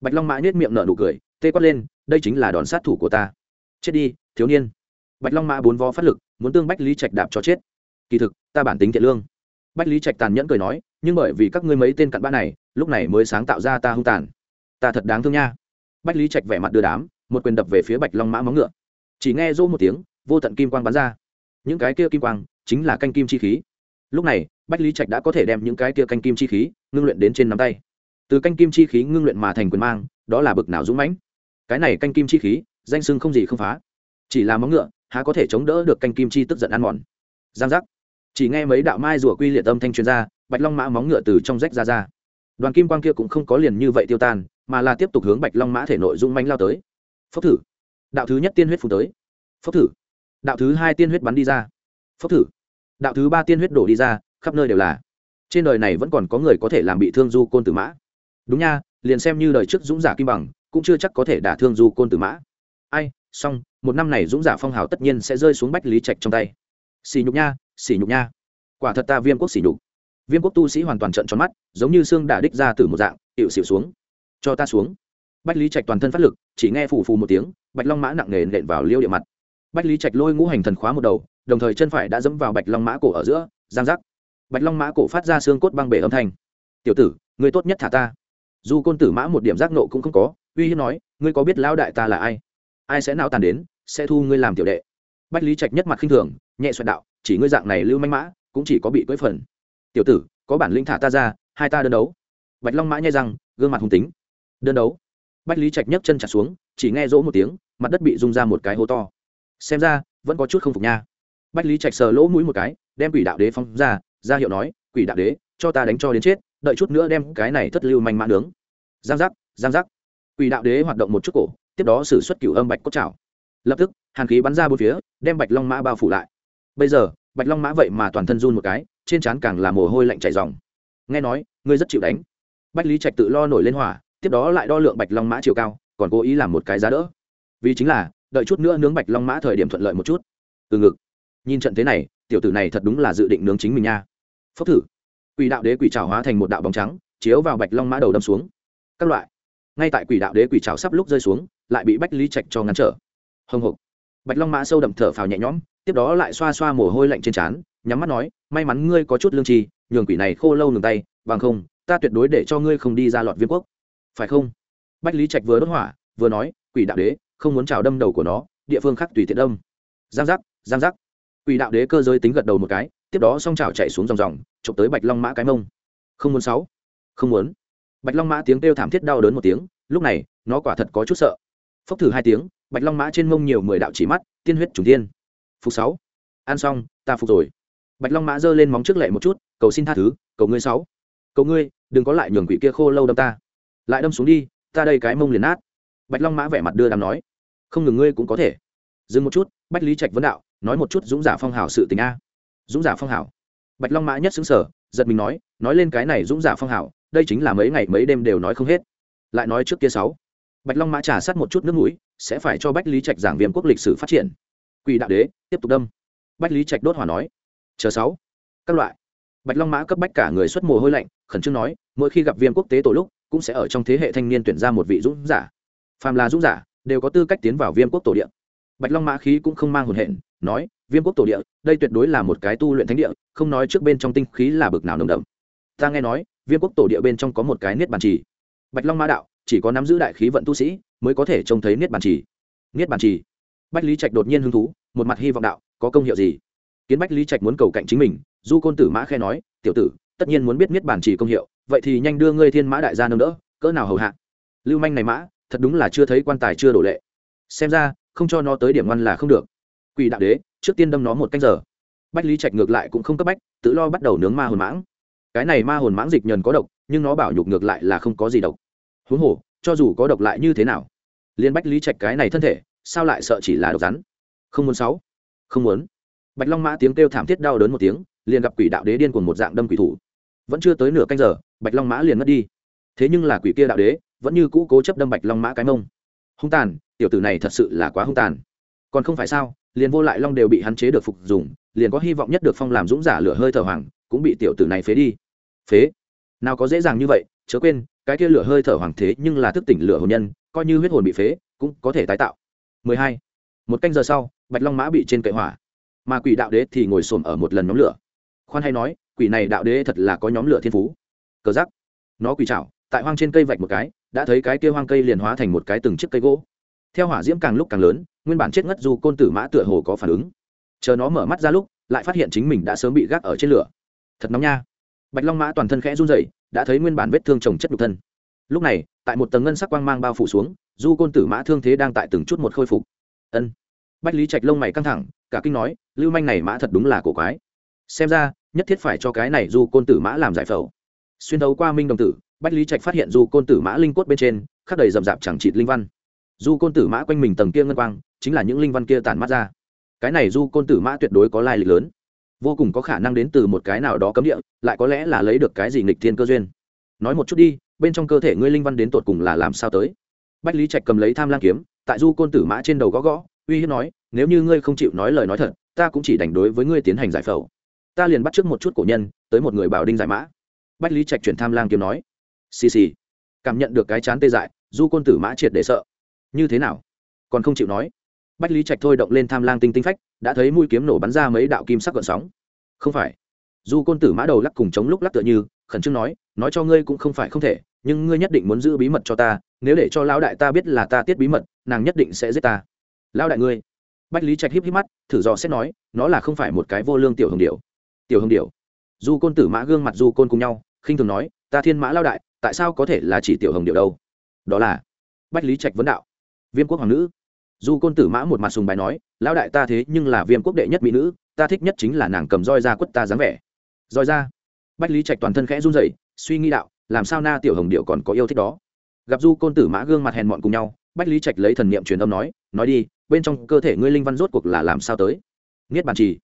Speaker 1: Bạch long mã nhét miệng nở nụ cười, tê quát lên, đây chính là đòn sát thủ của ta. Chết đi, thiếu niên bạch long mã bốn vó phát lực, muốn tương bách lý trạch đạp cho chết. Kỳ thực, ta bản tính thiện lương. Bách lý trạch tàn nhẫn cười nói, nhưng bởi vì các ngươi mấy tên cặn bã này, lúc này mới sáng tạo ra ta hung tàn. Ta thật đáng thương nha. Bách lý trạch vẻ mặt đưa đám, một quyền đập về phía bạch long mã móng ngựa. Chỉ nghe rỗ một tiếng, vô tận kim quang bắn ra. Những cái kia kim quang, chính là canh kim chi khí. Lúc này, bách lý trạch đã có thể đem những cái kia canh kim chi khí, ngưng luyện đến trên nắm tay. Từ canh kim chi khí ngưng luyện mà thành quyền mang, đó là bực nào dũng mãnh. Cái này canh kim chi khí, danh sưng không gì không phá. Chỉ là móng ngựa há có thể chống đỡ được canh kim chi tức giận ăn mòn. Giang giác. Chỉ nghe mấy đạo mai rùa quy liệt âm thanh chuyên gia bạch long mã móng ngựa từ trong rách ra ra. Đoàn kim quang kia cũng không có liền như vậy tiêu tan, mà là tiếp tục hướng bạch long mã thể nội dung manh lao tới. Phốc thử. Đạo thứ nhất tiên huyết phù tới. Phốc thử. Đạo thứ hai tiên huyết bắn đi ra. Phốc thử. Đạo thứ ba tiên huyết đổ đi ra, khắp nơi đều là. Trên đời này vẫn còn có người có thể làm bị thương du côn tử mã. Đúng nha, liền xem như đời trước dũng giả kim bằng, cũng chưa chắc có thể đả thương du côn tử mã. Ai xong, một năm này dũng giả phong hào tất nhiên sẽ rơi xuống bách lý trạch trong tay. Xì nhục nha xì nhục nha. Quả thật ta viêm quốc xì nhục. Viêm quốc tu sĩ hoàn toàn trận tròn mắt, giống như xương đả đích ra từ một dạng hiệu xịu xuống. Cho ta xuống. Bách lý trạch toàn thân phát lực, chỉ nghe phù phù một tiếng, bạch long mã nặng nề nện vào liêu địa mặt. Bách lý trạch lôi ngũ hành thần khóa một đầu, đồng thời chân phải đã dẫm vào bạch long mã cổ ở giữa, giang giác. Bạch long mã cổ phát ra xương cốt băng bể âm thanh. Tiểu tử người tốt nhất thả ta. Dù côn tử mã một điểm giác nộ cũng không có, uy hiếp nói, ngươi có biết lão đại ta là ai? Ai sẽ nào tàn đến, sẽ thu ngươi làm tiểu đệ. Bách lý trạch nhất mặt khinh thường, nhẹ xoẹt đạo, chỉ ngươi dạng này lưu manh mã, cũng chỉ có bị cưỡi phần. Tiểu tử, có bản lĩnh thả ta ra, hai ta đơn đấu. Bạch long mã nhai răng, gương mặt hùng tính. Đơn đấu. Bách lý trạch nhấc chân chặt xuống, chỉ nghe rỗ một tiếng, mặt đất bị rung ra một cái hố to. Xem ra, vẫn có chút không phục nha. Bách lý trạch sờ lỗ mũi một cái, đem quỷ đạo đế phong ra ra hiệu nói, quỷ đạo đế, cho ta đánh cho đến chết, đợi chút nữa đem cái này thất lưu manh mã nướng. Giang giác giang giác. Quỷ đạo đế hoạt động một chút cổ tiếp đó xử xuất cựu âm bạch cốt trào lập tức, hàn khí bắn ra bốn phía, đem bạch long mã bao phủ lại. Bây giờ, bạch long mã vậy mà toàn thân run một cái, trên trán càng là mồ hôi lạnh chảy dòng nghe nói, ngươi rất chịu đánh. Bách lý trạch tự lo nổi lên hỏa, tiếp đó lại đo lượng bạch long mã chiều cao, còn cố ý làm một cái giá đỡ. Vì chính là, đợi chút nữa nướng bạch long mã thời điểm thuận lợi một chút. Từ ngực. Nhìn trận thế này, tiểu tử này thật đúng là dự định nướng chính mình nha. Phốc thử. Quỷ đạo đế quỷ trào hóa thành một đạo bóng trắng, chiếu vào bạch long mã đầu đâm xuống. Các loại. Ngay tại quỷ đạo đế quỷ trào sắp lúc rơi xuống lại bị bách lý trạch cho ngăn trở. Hồng hộc. Bạch long mã sâu đậm thở phào nhẹ nhõm, tiếp đó lại xoa xoa mồ hôi lạnh trên trán, nhắm mắt nói, may mắn ngươi có chút lương trì nhường quỷ này khô lâu ngừng tay, bằng không, ta tuyệt đối để cho ngươi không đi ra lọt viêm quốc. Phải không? Bách lý trạch vừa đốt hỏa, vừa nói, quỷ đạo đế, không muốn trào đâm đầu của nó, địa phương khác tùy tiện đâm. Giang giác giang giác. Quỷ đạo đế cơ giới tính gật đầu một cái, tiếp đó s o n g trào chạy xuống dòng dòng, chụp tới bạch long mã cái mông. Không muốn sáu. Không muốn. Bạch long mã tiếng kêu thảm thiết đau đớn một tiếng, lúc này, nó quả thật có chút sợ phốc thử hai tiếng, bạch long mã trên mông nhiều mười đạo chỉ mắt, tiên huyết trùng tiên phục sáu. Ăn xong, ta phục rồi. Bạch long mã giơ lên móng trước lệ một chút, cầu xin tha thứ, cầu ngươi sáu. Cầu ngươi, đừng có lại nhường quỷ kia khô lâu đâm ta. Lại đâm xuống đi, ta đây cái mông liền nát. Bạch long mã vẻ mặt đưa đàm nói. Không ngừng ngươi cũng có thể. Dừng một chút, bách lý trạch vấn đạo, nói một chút dũng giả phong hào sự tình a. Dũng giả phong hào bạch long mã nhất xứng sở giật mình nói nói lên cái này dũng giả phong hào đây chính là mấy ngày mấy đêm đều nói không hết. Lại nói trước kia sáu bạch long mã trà sát một chút nước mũi, sẽ phải cho bách lý trạch giảng viêm quốc lịch sử phát triển. Quỷ đạo đế, tiếp tục đâm. Bách lý trạch đốt hỏa nói, chờ sáu. Các loại. Bạch long mã cấp bách cả người xuất mồ hôi lạnh, khẩn trương nói, mỗi khi gặp viêm quốc tế tổ lúc, cũng sẽ ở trong thế hệ thanh niên tuyển ra một vị dũng giả. Phàm là dũng giả, đều có tư cách tiến vào viêm quốc tổ địa. Bạch long mã khí cũng không mang hồn hện, nói, viêm quốc tổ địa, đây tuyệt đối là một cái tu luyện thánh địa, không nói trước bên trong tinh khí là bực nào nồng đậm. Ta nghe nói, viêm quốc tổ địa bên trong có một cái niết bàn trì. Bạch long mã đạo chỉ có nắm giữ đại khí vận tu sĩ mới có thể trông thấy niết bàn trì. Niết bàn trì. Bách lý trạch đột nhiên hứng thú, một mặt hy vọng đạo, có công hiệu gì? Kiến bách lý trạch muốn cầu cạnh chính mình, du côn tử mã khe nói, tiểu tử, tất nhiên muốn biết niết bàn trì công hiệu, vậy thì nhanh đưa ngươi thiên mã đại gia nâng đỡ, cỡ nào hầu hạ? Lưu manh này mã, thật đúng là chưa thấy quan tài chưa đổ lệ. Xem ra, không cho nó tới điểm ngoan là không được. Quỷ đạo đế, trước tiên đâm nó một canh giờ. Bách lý trạch ngược lại cũng không cấp bách, tự lo bắt đầu nướng ma hồn mãng. Cái này ma hồn mãng dịch nhờn có độc, nhưng nó bảo nhục ngược lại là không có gì độc huống hồ, cho dù có độc lại như thế nào liên bách lý trạch cái này thân thể, sao lại sợ chỉ là độc rắn? Không muốn sáu. Không muốn. Bạch long mã tiếng kêu thảm thiết đau đớn một tiếng, liền gặp quỷ đạo đế điên cuồng một dạng đâm quỷ thủ. Vẫn chưa tới nửa canh giờ, bạch long mã liền mất đi. Thế nhưng là quỷ kia đạo đế, vẫn như cũ cố chấp đâm bạch long mã cái mông. Hung tàn, tiểu tử này thật sự là quá hung tàn. Còn không phải sao, liền vô lại long đều bị hắn chế được phục dùng, liền có hy vọng nhất được phong làm dũng giả lửa hơi thở hoàng, cũng bị tiểu tử này phế đi. Phế? Nào có dễ dàng như vậy chớ quên, cái kia lửa hơi thở hoàng thế nhưng là thức tỉnh lửa hồn nhân, coi như huyết hồn bị phế, cũng có thể tái tạo. 12. một canh giờ sau, bạch long mã bị trên cậy hỏa. Mà quỷ đạo đế thì ngồi xổm ở một lần nhóm lửa. Khoan hay nói, quỷ này đạo đế thật là có nhóm lửa thiên phú. Cờ giắc nó quỷ chảo tại hoang trên cây vạch một cái, đã thấy cái kia hoang cây liền hóa thành một cái từng chiếc cây gỗ. Theo hỏa diễm càng lúc càng lớn, nguyên bản chết ngất dù côn tử mã tựa hồ có phản ứng. Chờ nó mở mắt ra lúc, lại phát hiện chính mình đã sớm bị gác ở trên lửa. Thật nóng nha bạch long mã toàn thân khẽ run rẩy, đã thấy nguyên bản vết thương trồng chất nhục thân. Lúc này, tại một tầng ngân sắc quang mang bao phủ xuống, du côn tử mã thương thế đang tại từng chút một khôi phục. Ân. Bách lý trạch lông mày căng thẳng, cả kinh nói, lưu manh này mã thật đúng là cổ quái. Xem ra, nhất thiết phải cho cái này du côn tử mã làm giải phẫu. Xuyên đấu qua minh đồng tử, bách lý trạch phát hiện du côn tử mã linh cốt bên trên, khắc đầy rậm rạp chẳng trịt linh văn. Du côn tử mã quanh mình tầng kia ngân quang, chính là những linh văn kia tản mắt ra. Cái này du côn tử mã tuyệt đối có lai lịch lớn vô cùng có khả năng đến từ một cái nào đó cấm địa, lại có lẽ là lấy được cái gì nghịch thiên cơ duyên. Nói một chút đi, bên trong cơ thể ngươi linh văn đến tột cùng là làm sao tới? Bách lý trạch cầm lấy tham lang kiếm, tại du côn tử mã trên đầu gõ gõ, uy hiếp nói, nếu như ngươi không chịu nói lời nói thật, ta cũng chỉ đành đối với ngươi tiến hành giải phẫu. Ta liền bắt trước một chút cổ nhân, tới một người bảo đinh giải mã. Bách lý trạch chuyển tham lang kiếm nói, xì xì, cảm nhận được cái chán tê dại, du côn tử mã triệt để sợ. Như thế nào? Còn không chịu nói? Bách lý trạch thôi động lên tham lang tinh tinh phách, đã thấy mũi kiếm nổ bắn ra mấy đạo kim sắc gợn sóng. Không phải. Du côn tử mã đầu lắc cùng chống lúc lắc tựa như, khẩn trương nói nói cho ngươi cũng không phải không thể, nhưng ngươi nhất định muốn giữ bí mật cho ta, nếu để cho lão đại ta biết là ta tiết bí mật, nàng nhất định sẽ giết ta. Lão đại ngươi. Bách lý trạch híp híp mắt, thử dò xét nói, nó là không phải một cái vô lương tiểu hồng điệu tiểu hồng điệu du côn tử mã gương mặt du côn cùng nhau, khinh thường nói, ta thiên mã lao đại, tại sao có thể là chỉ tiểu hồng điệu đâu? Đó là bách lý trạch vấn đạo. Viêm quốc hoàng nữ du côn tử mã một mặt sùng bài nói, lão đại ta thế nhưng là viêm quốc đệ nhất mỹ nữ, ta thích nhất chính là nàng cầm roi ra quất ta dáng vẻ. Roi ra. Bách lý trạch toàn thân khẽ run rẩy, suy nghĩ đạo, làm sao na tiểu hồng điệu còn có yêu thích đó? Gặp du côn tử mã gương mặt hèn mọn cùng nhau, bách lý trạch lấy thần niệm truyền âm nói nói đi, bên trong cơ thể ngươi linh văn rốt cuộc là làm sao tới? Niết bàn trì.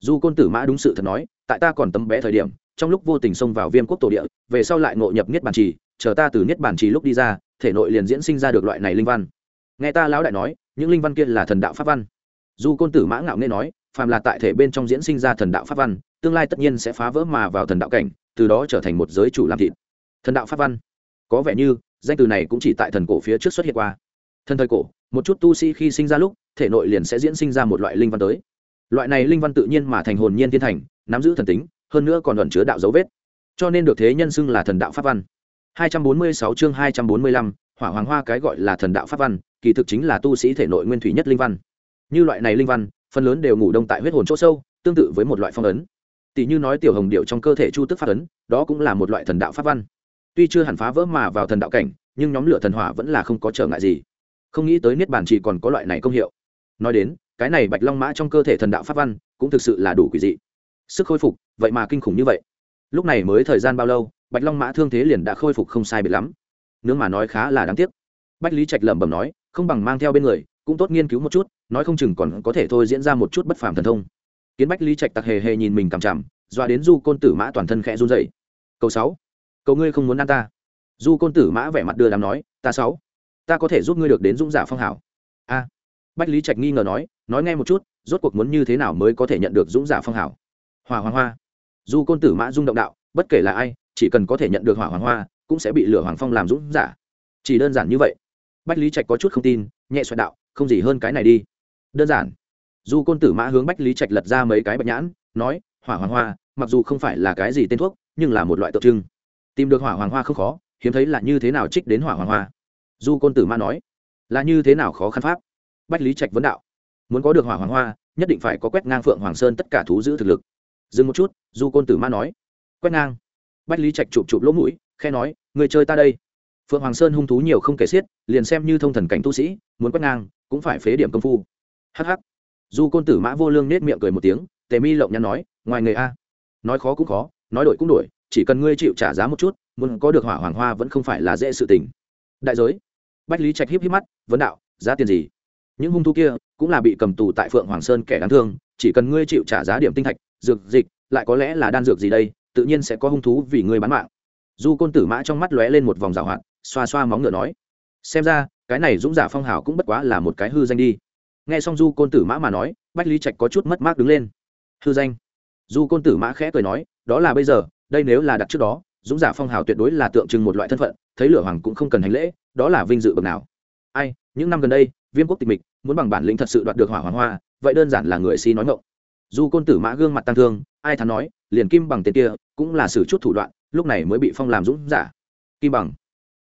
Speaker 1: Du côn tử mã đúng sự thật nói, tại ta còn tấm bé thời điểm, trong lúc vô tình xông vào viêm quốc tổ địa, về sau lại ngộ nhập niết bàn trì, chờ ta từ niết bàn trì lúc đi ra, thể nội liền diễn sinh ra được loại này linh văn. Nghe ta lão đại nói những linh văn kia là thần đạo pháp văn. Du côn tử mã ngạo nghe nói phàm là tại thể bên trong diễn sinh ra thần đạo pháp văn tương lai tất nhiên sẽ phá vỡ mà vào thần đạo cảnh từ đó trở thành một giới chủ làm thịt. Thần đạo pháp văn. Có vẻ như danh từ này cũng chỉ tại thần cổ phía trước xuất hiện qua. Thần thời cổ một chút tu sĩ khi sinh ra lúc thể nội liền sẽ diễn sinh ra một loại linh văn tới. Loại này linh văn tự nhiên mà thành hồn nhiên thiên thành nắm giữ thần tính hơn nữa còn ẩn chứa đạo dấu vết. Cho nên được thế nhân xưng là thần đạo pháp văn. 246 chương 245, hỏa hoàng hoa cái gọi là thần đạo pháp văn kỳ thực chính là tu sĩ thể nội nguyên thủy nhất linh văn. Như loại này linh văn, phần lớn đều ngủ đông tại huyết hồn chỗ sâu, tương tự với một loại phong ấn. Tỷ như nói tiểu hồng điệu trong cơ thể chu tức pháp ấn, đó cũng là một loại thần đạo pháp văn. Tuy chưa hẳn phá vỡ mà vào thần đạo cảnh, nhưng nhóm lửa thần hỏa vẫn là không có trở ngại gì. Không nghĩ tới niết bàn chỉ còn có loại này công hiệu. Nói đến, cái này bạch long mã trong cơ thể thần đạo pháp văn cũng thực sự là đủ quỷ dị. Sức khôi phục, vậy mà kinh khủng như vậy. Lúc này mới thời gian bao lâu, bạch long mã thương thế liền đã khôi phục không sai biệt lắm. Nướng mà nói khá là đáng tiếc. Bách lý trạch lẩm bẩm nói không bằng mang theo bên người, cũng tốt nghiên cứu một chút, nói không chừng còn có thể thôi diễn ra một chút bất phàm thần thông. Kiến bách lý trạch tặc hề hề nhìn mình cằm chằm, doa đến du côn tử mã toàn thân khẽ run dậy câu sáu, cầu ngươi không muốn ăn ta. Du côn tử mã vẻ mặt đưa đám nói, ta sáu, ta có thể giúp ngươi được đến dũng giả phong hảo. A. Bách lý trạch nghi ngờ nói nói nghe một chút, rốt cuộc muốn như thế nào mới có thể nhận được dũng giả phong hảo? Hỏa hoàng hoa. Du côn tử mã dung động đạo, bất kể là ai, chỉ cần có thể nhận được hỏa hoàng hoa, cũng sẽ bị lửa hoàng phong làm dũng giả. Chỉ đơn giản như vậy bách lý trạch có chút không tin, nhẹ xoẹt đạo, không gì hơn cái này đi. Đơn giản. Du côn tử mã hướng bách lý trạch lật ra mấy cái bạch nhãn, nói, hỏa hoàng hoa, mặc dù không phải là cái gì tên thuốc, nhưng là một loại tượng trưng. Tìm được hỏa hoàng hoa không khó, hiếm thấy là như thế nào trích đến hỏa hoàng hoa. Du côn tử mã nói, là như thế nào khó khăn pháp? Bách lý trạch vấn đạo, muốn có được hỏa hoàng hoa, nhất định phải có quét ngang phượng hoàng sơn tất cả thú giữ thực lực. Dừng một chút du côn tử mã nói, quét ngang. Bách lý trạch chụp chụp lỗ mũi khe nói, người chơi ta đây phượng hoàng sơn hung thú nhiều không kể xiết, liền xem như thông thần cảnh tu sĩ, muốn quét ngang, cũng phải phế điểm công phu. Hh du côn tử mã vô lương nết miệng cười một tiếng, tề mi lộng nhắn nói, ngoài người a. Nói khó cũng khó, nói đổi cũng đổi, chỉ cần ngươi chịu trả giá một chút, muốn có được hỏa hoàng hoa vẫn không phải là dễ sự tình. Đại giới. Bách lý trạch híp híp mắt, vấn đạo, giá tiền gì? Những hung thú kia cũng là bị cầm tù tại phượng hoàng sơn kẻ đáng thương, chỉ cần ngươi chịu trả giá điểm tinh thạch, dược, dịch, lại có lẽ là đan dược gì đây, tự nhiên sẽ có hung thú vì ngươi bán mạng. Du côn tử mã trong mắt lóe lên một vòng rào hoạt xoa xoa móng ngựa nói, xem ra, cái này dũng giả phong hào cũng bất quá là một cái hư danh đi. Nghe xong du côn tử mã mà nói, bách lý trạch có chút mất mát đứng lên. Hư danh? Du côn tử mã khẽ cười nói, đó là bây giờ, đây nếu là đặt trước đó, dũng giả phong hào tuyệt đối là tượng trưng một loại thân phận, thấy lửa hoàng cũng không cần hành lễ, đó là vinh dự bậc nào. Ai, những năm gần đây, viêm quốc tịch mịch, muốn bằng bản lĩnh thật sự đoạt được hỏa hoàng hoa, vậy đơn giản là người si nói ngộng du côn tử mã gương mặt tăng thương, ai thắn nói, liền kim bằng tên kia, cũng là xử chút thủ đoạn, lúc này mới bị phong làm dũng giả. Kim bằng?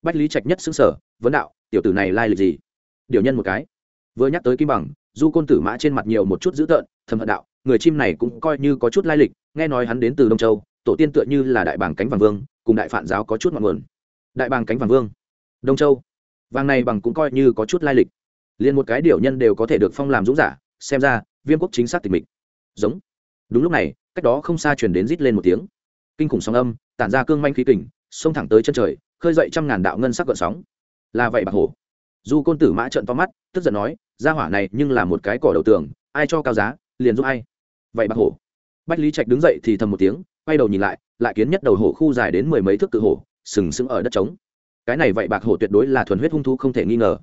Speaker 1: Bách lý trạch nhất xứng sở vấn đạo tiểu tử này lai lịch gì? Điều nhân một cái. Vừa nhắc tới kim bằng du côn tử mã trên mặt nhiều một chút dữ tợn thầm hận đạo người chim này cũng coi như có chút lai lịch nghe nói hắn đến từ đông châu tổ tiên tựa như là đại bàng cánh vàng vương cùng đại phản giáo có chút ngọn nguồn. Đại bàng cánh vàng vương đông châu. Vàng này bằng cũng coi như có chút lai lịch. Liền một cái điều nhân đều có thể được phong làm dũng giả xem ra viêm quốc chính xác tình mình, giống. Đúng lúc này cách đó không xa chuyển đến rít lên một tiếng. Kinh khủng sóng âm tản ra cương manh khí kình xông thẳng tới chân trời khơi dậy trăm ngàn đạo ngân sắc gợn sóng. Là vậy bạc hổ. Du côn tử mã trợn to mắt, tức giận nói ra hỏa này nhưng là một cái cỏ đầu tường, ai cho cao giá, liền giúp ai. Vậy bạc hổ. Bách lý trạch đứng dậy thì thầm một tiếng, quay đầu nhìn lại lại kiến nhất đầu hổ khu dài đến mười mấy thước cự hổ, sừng sững ở đất trống. Cái này vậy bạc hổ tuyệt đối là thuần huyết hung thú không thể nghi ngờ.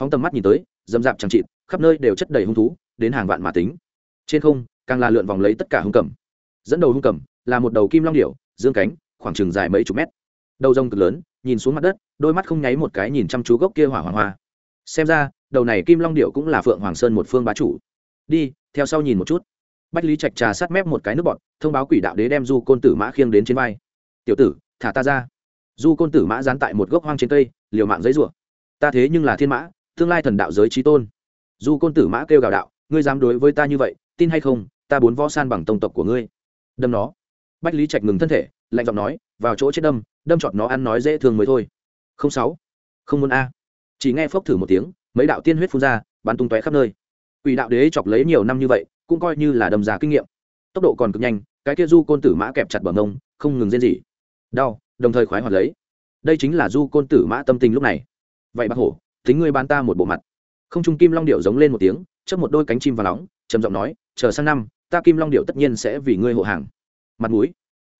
Speaker 1: Phóng tầm mắt nhìn tới dầm dạp chẳng chịt, khắp nơi đều chất đầy hung thú, đến hàng vạn mà tính. Trên không, càng là lượn vòng lấy tất cả hung cầm. Dẫn đầu hung cầm là một đầu kim long điểu, dương cánh, khoảng chừng dài mấy chục mét. Đầu rông cực lớn nhìn xuống mặt đất, đôi mắt không nháy một cái nhìn chăm chú gốc kia hỏa hoàng hoa. Xem ra, đầu này kim long điệu cũng là phượng hoàng sơn một phương bá chủ. Đi, theo sau nhìn một chút. Bách lý trạch trà sát mép một cái nước bọt, thông báo quỷ đạo đế đem du côn tử mã khiêng đến trên vai. Tiểu tử, thả ta ra. Du côn tử mã dán tại một gốc hoang trên cây, liều mạng giấy rủa ta thế nhưng là thiên mã, tương lai thần đạo giới trí tôn. Du côn tử mã kêu gào đạo, ngươi dám đối với ta như vậy, tin hay không, ta bốn võ san bằng tông tộc của ngươi. Đâm nó. Bách lý trạch ngừng thân thể, lạnh giọng nói vào chỗ chết đâm đâm chọt nó ăn nói dễ thương mới thôi. Không sáu, không muốn a. Chỉ nghe phốc thử một tiếng, mấy đạo tiên huyết phun ra, bắn tung tóe khắp nơi. Quỷ đạo đế chọc lấy nhiều năm như vậy, cũng coi như là đâm già kinh nghiệm. Tốc độ còn cực nhanh, cái kia du côn tử mã kẹp chặt bờ mông, không ngừng rên gì đau, đồng thời khoái hoạt lấy. Đây chính là du côn tử mã tâm tình lúc này. Vậy bác hổ, tính ngươi ban ta một bộ mặt. Không trung kim long điệu giống lên một tiếng chấp một đôi cánh chim và nóng, trầm giọng nói, chờ sang năm, ta kim long điệu tất nhiên sẽ vì ngươi hộ hàng. Mặt mũi.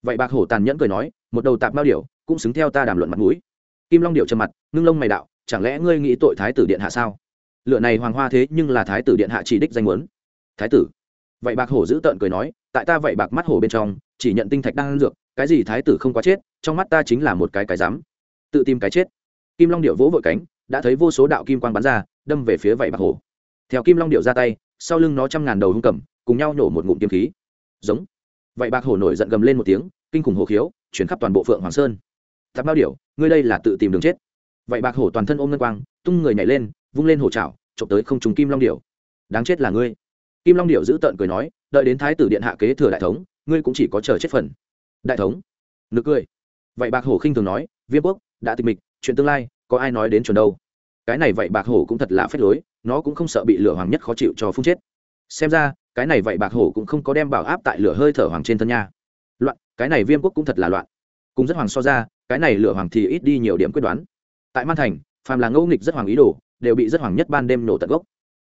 Speaker 1: Vậy bạc hổ tàn nhẫn cười nói một đầu tạp bao điểu cũng xứng theo ta đàm luận mặt mũi. Kim long điệu trầm mặt, ngưng lông mày đạo, chẳng lẽ ngươi nghĩ tội thái tử điện hạ sao? Lựa này hoàng hoa thế nhưng là thái tử điện hạ chỉ đích danh muốn. Thái tử. Vậy bạc hổ giữ tợn cười nói, tại ta vậy bạc mắt hổ bên trong, chỉ nhận tinh thạch đang dược, cái gì thái tử không quá chết, trong mắt ta chính là một cái cái dám tự tìm cái chết. Kim long điệu vỗ vội cánh, đã thấy vô số đạo kim quang bắn ra, đâm về phía vậy bạc hổ. Theo kim long điệu ra tay, sau lưng nó trăm ngàn đầu hung cầm, cùng nhau nổ một ngụm kiếm khí. Giống. Vậy bạc hổ nổi giận gầm lên một tiếng, kinh khủng hồ khiếu chuyển khắp toàn bộ phượng hoàng sơn. Tạp bao điểu, ngươi đây là tự tìm đường chết. Vậy bạc hổ toàn thân ôm ngân quang, tung người nhảy lên, vung lên hổ trào trộm tới không trùng kim long điểu. Đáng chết là ngươi. Kim long điểu giữ tợn cười nói, đợi đến thái tử điện hạ kế thừa đại thống, ngươi cũng chỉ có chờ chết phần. Đại thống. Nực cười. Vậy bạc hổ khinh thường nói, viêm quốc, đã tịch mịch, chuyện tương lai, có ai nói đến chuẩn đâu? Cái này vậy bạc hổ cũng thật là phép lối, nó cũng không sợ bị lửa hoàng nhất khó chịu cho phun chết. Xem ra, cái này vậy bạc hổ cũng không có đem bảo áp tại lửa hơi thở hoàng trên thân nha loạn, cái này viêm quốc cũng thật là loạn. Cùng rất hoàng so ra, cái này lửa hoàng thì ít đi nhiều điểm quyết đoán. Tại man thành, phàm là ngẫu nghịch rất hoàng ý đồ, đều bị rất hoàng nhất ban đêm nổ tận gốc.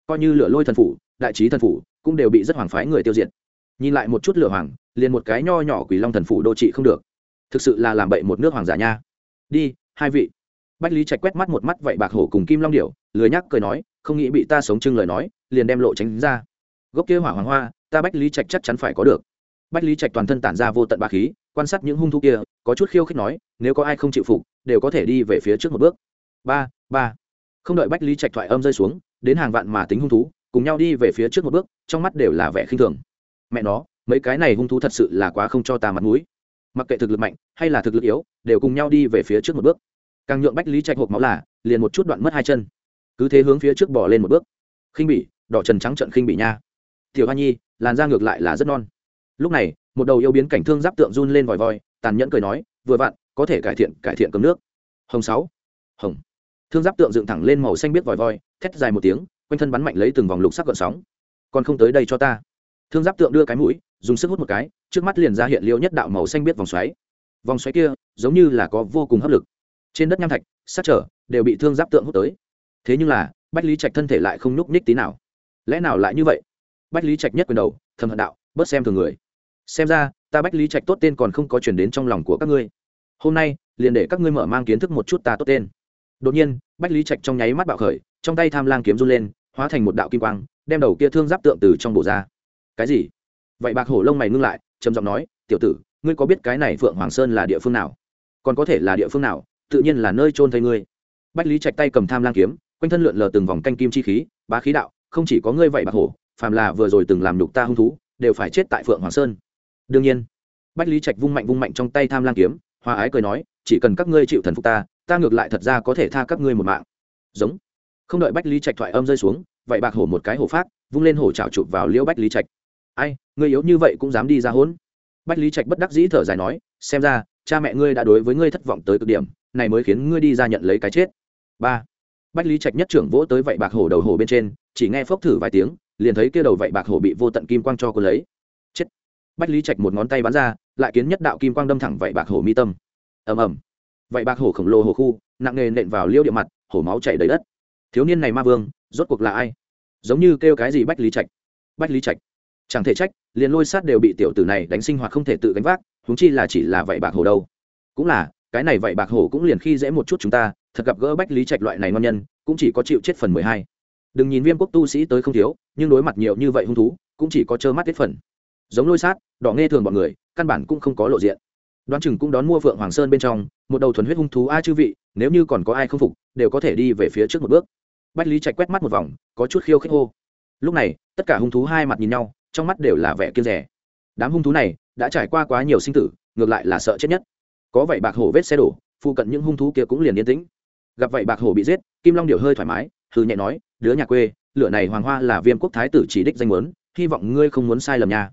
Speaker 1: Coi như lửa lôi thần phủ, đại trí thần phủ, cũng đều bị rất hoàng phái người tiêu diệt. Nhìn lại một chút lửa hoàng, liền một cái nho nhỏ quỷ long thần phủ đô trị không được. Thực sự là làm bậy một nước hoàng giả nha. Đi, hai vị. Bách lý trạch quét mắt một mắt vậy bạc hổ cùng kim long điểu, lười nhắc cười nói, không nghĩ bị ta sống chưng lời nói, liền đem lộ tránh ra. Gốc kia hỏa hoàng hoa, ta bách lý trạch chắc chắn phải có được bách lý trạch toàn thân tản ra vô tận ba khí, quan sát những hung thú kia, có chút khiêu khích nói, nếu có ai không chịu phục, đều có thể đi về phía trước một bước. Ba ba. Không đợi bách lý trạch thoại âm rơi xuống, đến hàng vạn mà tính hung thú, cùng nhau đi về phía trước một bước, trong mắt đều là vẻ khinh thường. Mẹ nó, mấy cái này hung thú thật sự là quá không cho ta mặt mũi. Mặc kệ thực lực mạnh hay là thực lực yếu, đều cùng nhau đi về phía trước một bước. Càng nhượng bách lý trạch hộp máu là, liền một chút đoạn mất hai chân. Cứ thế hướng phía trước bỏ lên một bước. Khinh bỉ, đỏ trần trắng trận khinh bỉ nha. Tiểu hoa nhi, làn da ngược lại là rất non lúc này, một đầu yêu biến cảnh thương giáp tượng run lên vòi voi, tàn nhẫn cười nói, vừa vặn, có thể cải thiện cải thiện cấm nước. Hồng sáu. Hồng. Thương giáp tượng dựng thẳng lên màu xanh biết vòi voi, thét dài một tiếng, quanh thân bắn mạnh lấy từng vòng lục sắc gợn sóng. Còn không tới đây cho ta. Thương giáp tượng đưa cái mũi, dùng sức hút một cái, trước mắt liền ra hiện liêu nhất đạo màu xanh biết vòng xoáy. Vòng xoáy kia, giống như là có vô cùng hấp lực. Trên đất nham thạch, sát trở, đều bị thương giáp tượng hút tới. Thế nhưng là, bách lý trạch thân thể lại không nhúc nhích tí nào. Lẽ nào lại như vậy? Bách lý trạch nhất quyền đầu, thầm hận đạo bớt xem thường người. Xem ra, ta bách lý trạch tốt tên còn không có chuyển đến trong lòng của các ngươi. Hôm nay, liền để các ngươi mở mang kiến thức một chút ta tốt tên. Đột nhiên, bách lý trạch trong nháy mắt bạo khởi, trong tay tham lang kiếm run lên, hóa thành một đạo kim quang, đem đầu kia thương giáp tượng từ trong bộ ra. Cái gì? Vậy bạc hổ lông mày ngưng lại, trầm giọng nói, tiểu tử, ngươi có biết cái này phượng hoàng sơn là địa phương nào? Còn có thể là địa phương nào? Tự nhiên là nơi trôn thây ngươi. Bách lý trạch tay cầm tham lang kiếm, quanh thân lượn lờ từng vòng canh kim chi khí, bá khí đạo, không chỉ có ngươi vậy bạc hổ, phàm là vừa rồi từng làm nhục ta hung thú đều phải chết tại phượng hoàng sơn. Đương nhiên, bách lý trạch vung mạnh vung mạnh trong tay tham lang kiếm hoa ái cười nói, chỉ cần các ngươi chịu thần phục ta ta ngược lại thật ra có thể tha các ngươi một mạng. Giống. Không đợi bách lý trạch thoại âm rơi xuống, vậy bạc hổ một cái hổ phát, vung lên hổ trào chụp vào liễu bách lý trạch. Ai, ngươi yếu như vậy cũng dám đi ra hôn? bách lý trạch bất đắc dĩ thở dài nói, xem ra, cha mẹ ngươi đã đối với ngươi thất vọng tới cực điểm, này mới khiến ngươi đi ra nhận lấy cái chết. Ba. Bách lý trạch nhất trưởng vỗ tới vậy bạc hổ đầu hổ bên trên, chỉ nghe phốc thử vài tiếng liền thấy kia đầu vậy bạc hổ bị vô tận kim quang cho cô lấy. Chết. Bách lý trạch một ngón tay bắn ra, lại kiến nhất đạo kim quang đâm thẳng vậy bạc hổ mi tâm. Ầm ầm. Vậy bạc hổ khổng lồ hổ khu, nặng nề nện vào liêu địa mặt, hổ máu chảy đầy đất. Thiếu niên này ma vương, rốt cuộc là ai? Giống như kêu cái gì bách lý trạch? Bách lý trạch. Chẳng thể trách, liền lôi sát đều bị tiểu tử này đánh sinh hoạt không thể tự gánh vác, huống chi là chỉ là vậy bạc hổ đâu. Cũng là, cái này vậy bạc hổ cũng liền khi dễ một chút chúng ta, thật gặp gỡ bách lý trạch loại này ngon nhân, cũng chỉ có chịu chết phần mười hai đừng nhìn viêm quốc tu sĩ tới không thiếu, nhưng đối mặt nhiều như vậy hung thú, cũng chỉ có trơ mắt hết phần. Giống lôi sát, đỏ nghe thường bọn người, căn bản cũng không có lộ diện. Đoán chừng cũng đón mua phượng hoàng sơn bên trong, một đầu thuần huyết hung thú a chư vị, nếu như còn có ai không phục, đều có thể đi về phía trước một bước. Bách lý chạy quét mắt một vòng, có chút khiêu khích hô. Lúc này, tất cả hung thú hai mặt nhìn nhau, trong mắt đều là vẻ kiên rẻ. Đám hung thú này đã trải qua quá nhiều sinh tử, ngược lại là sợ chết nhất. Có vậy bạc hổ vết xe đổ, phụ cận những hung thú kia cũng liền yên tĩnh. Gặp vậy bạc hổ bị giết, kim long điệu hơi thoải mái hư nhẹ nói, đứa nhà quê, lửa này hoàng hoa là viêm quốc thái tử chỉ đích danh muốn, hy vọng ngươi không muốn sai lầm nha.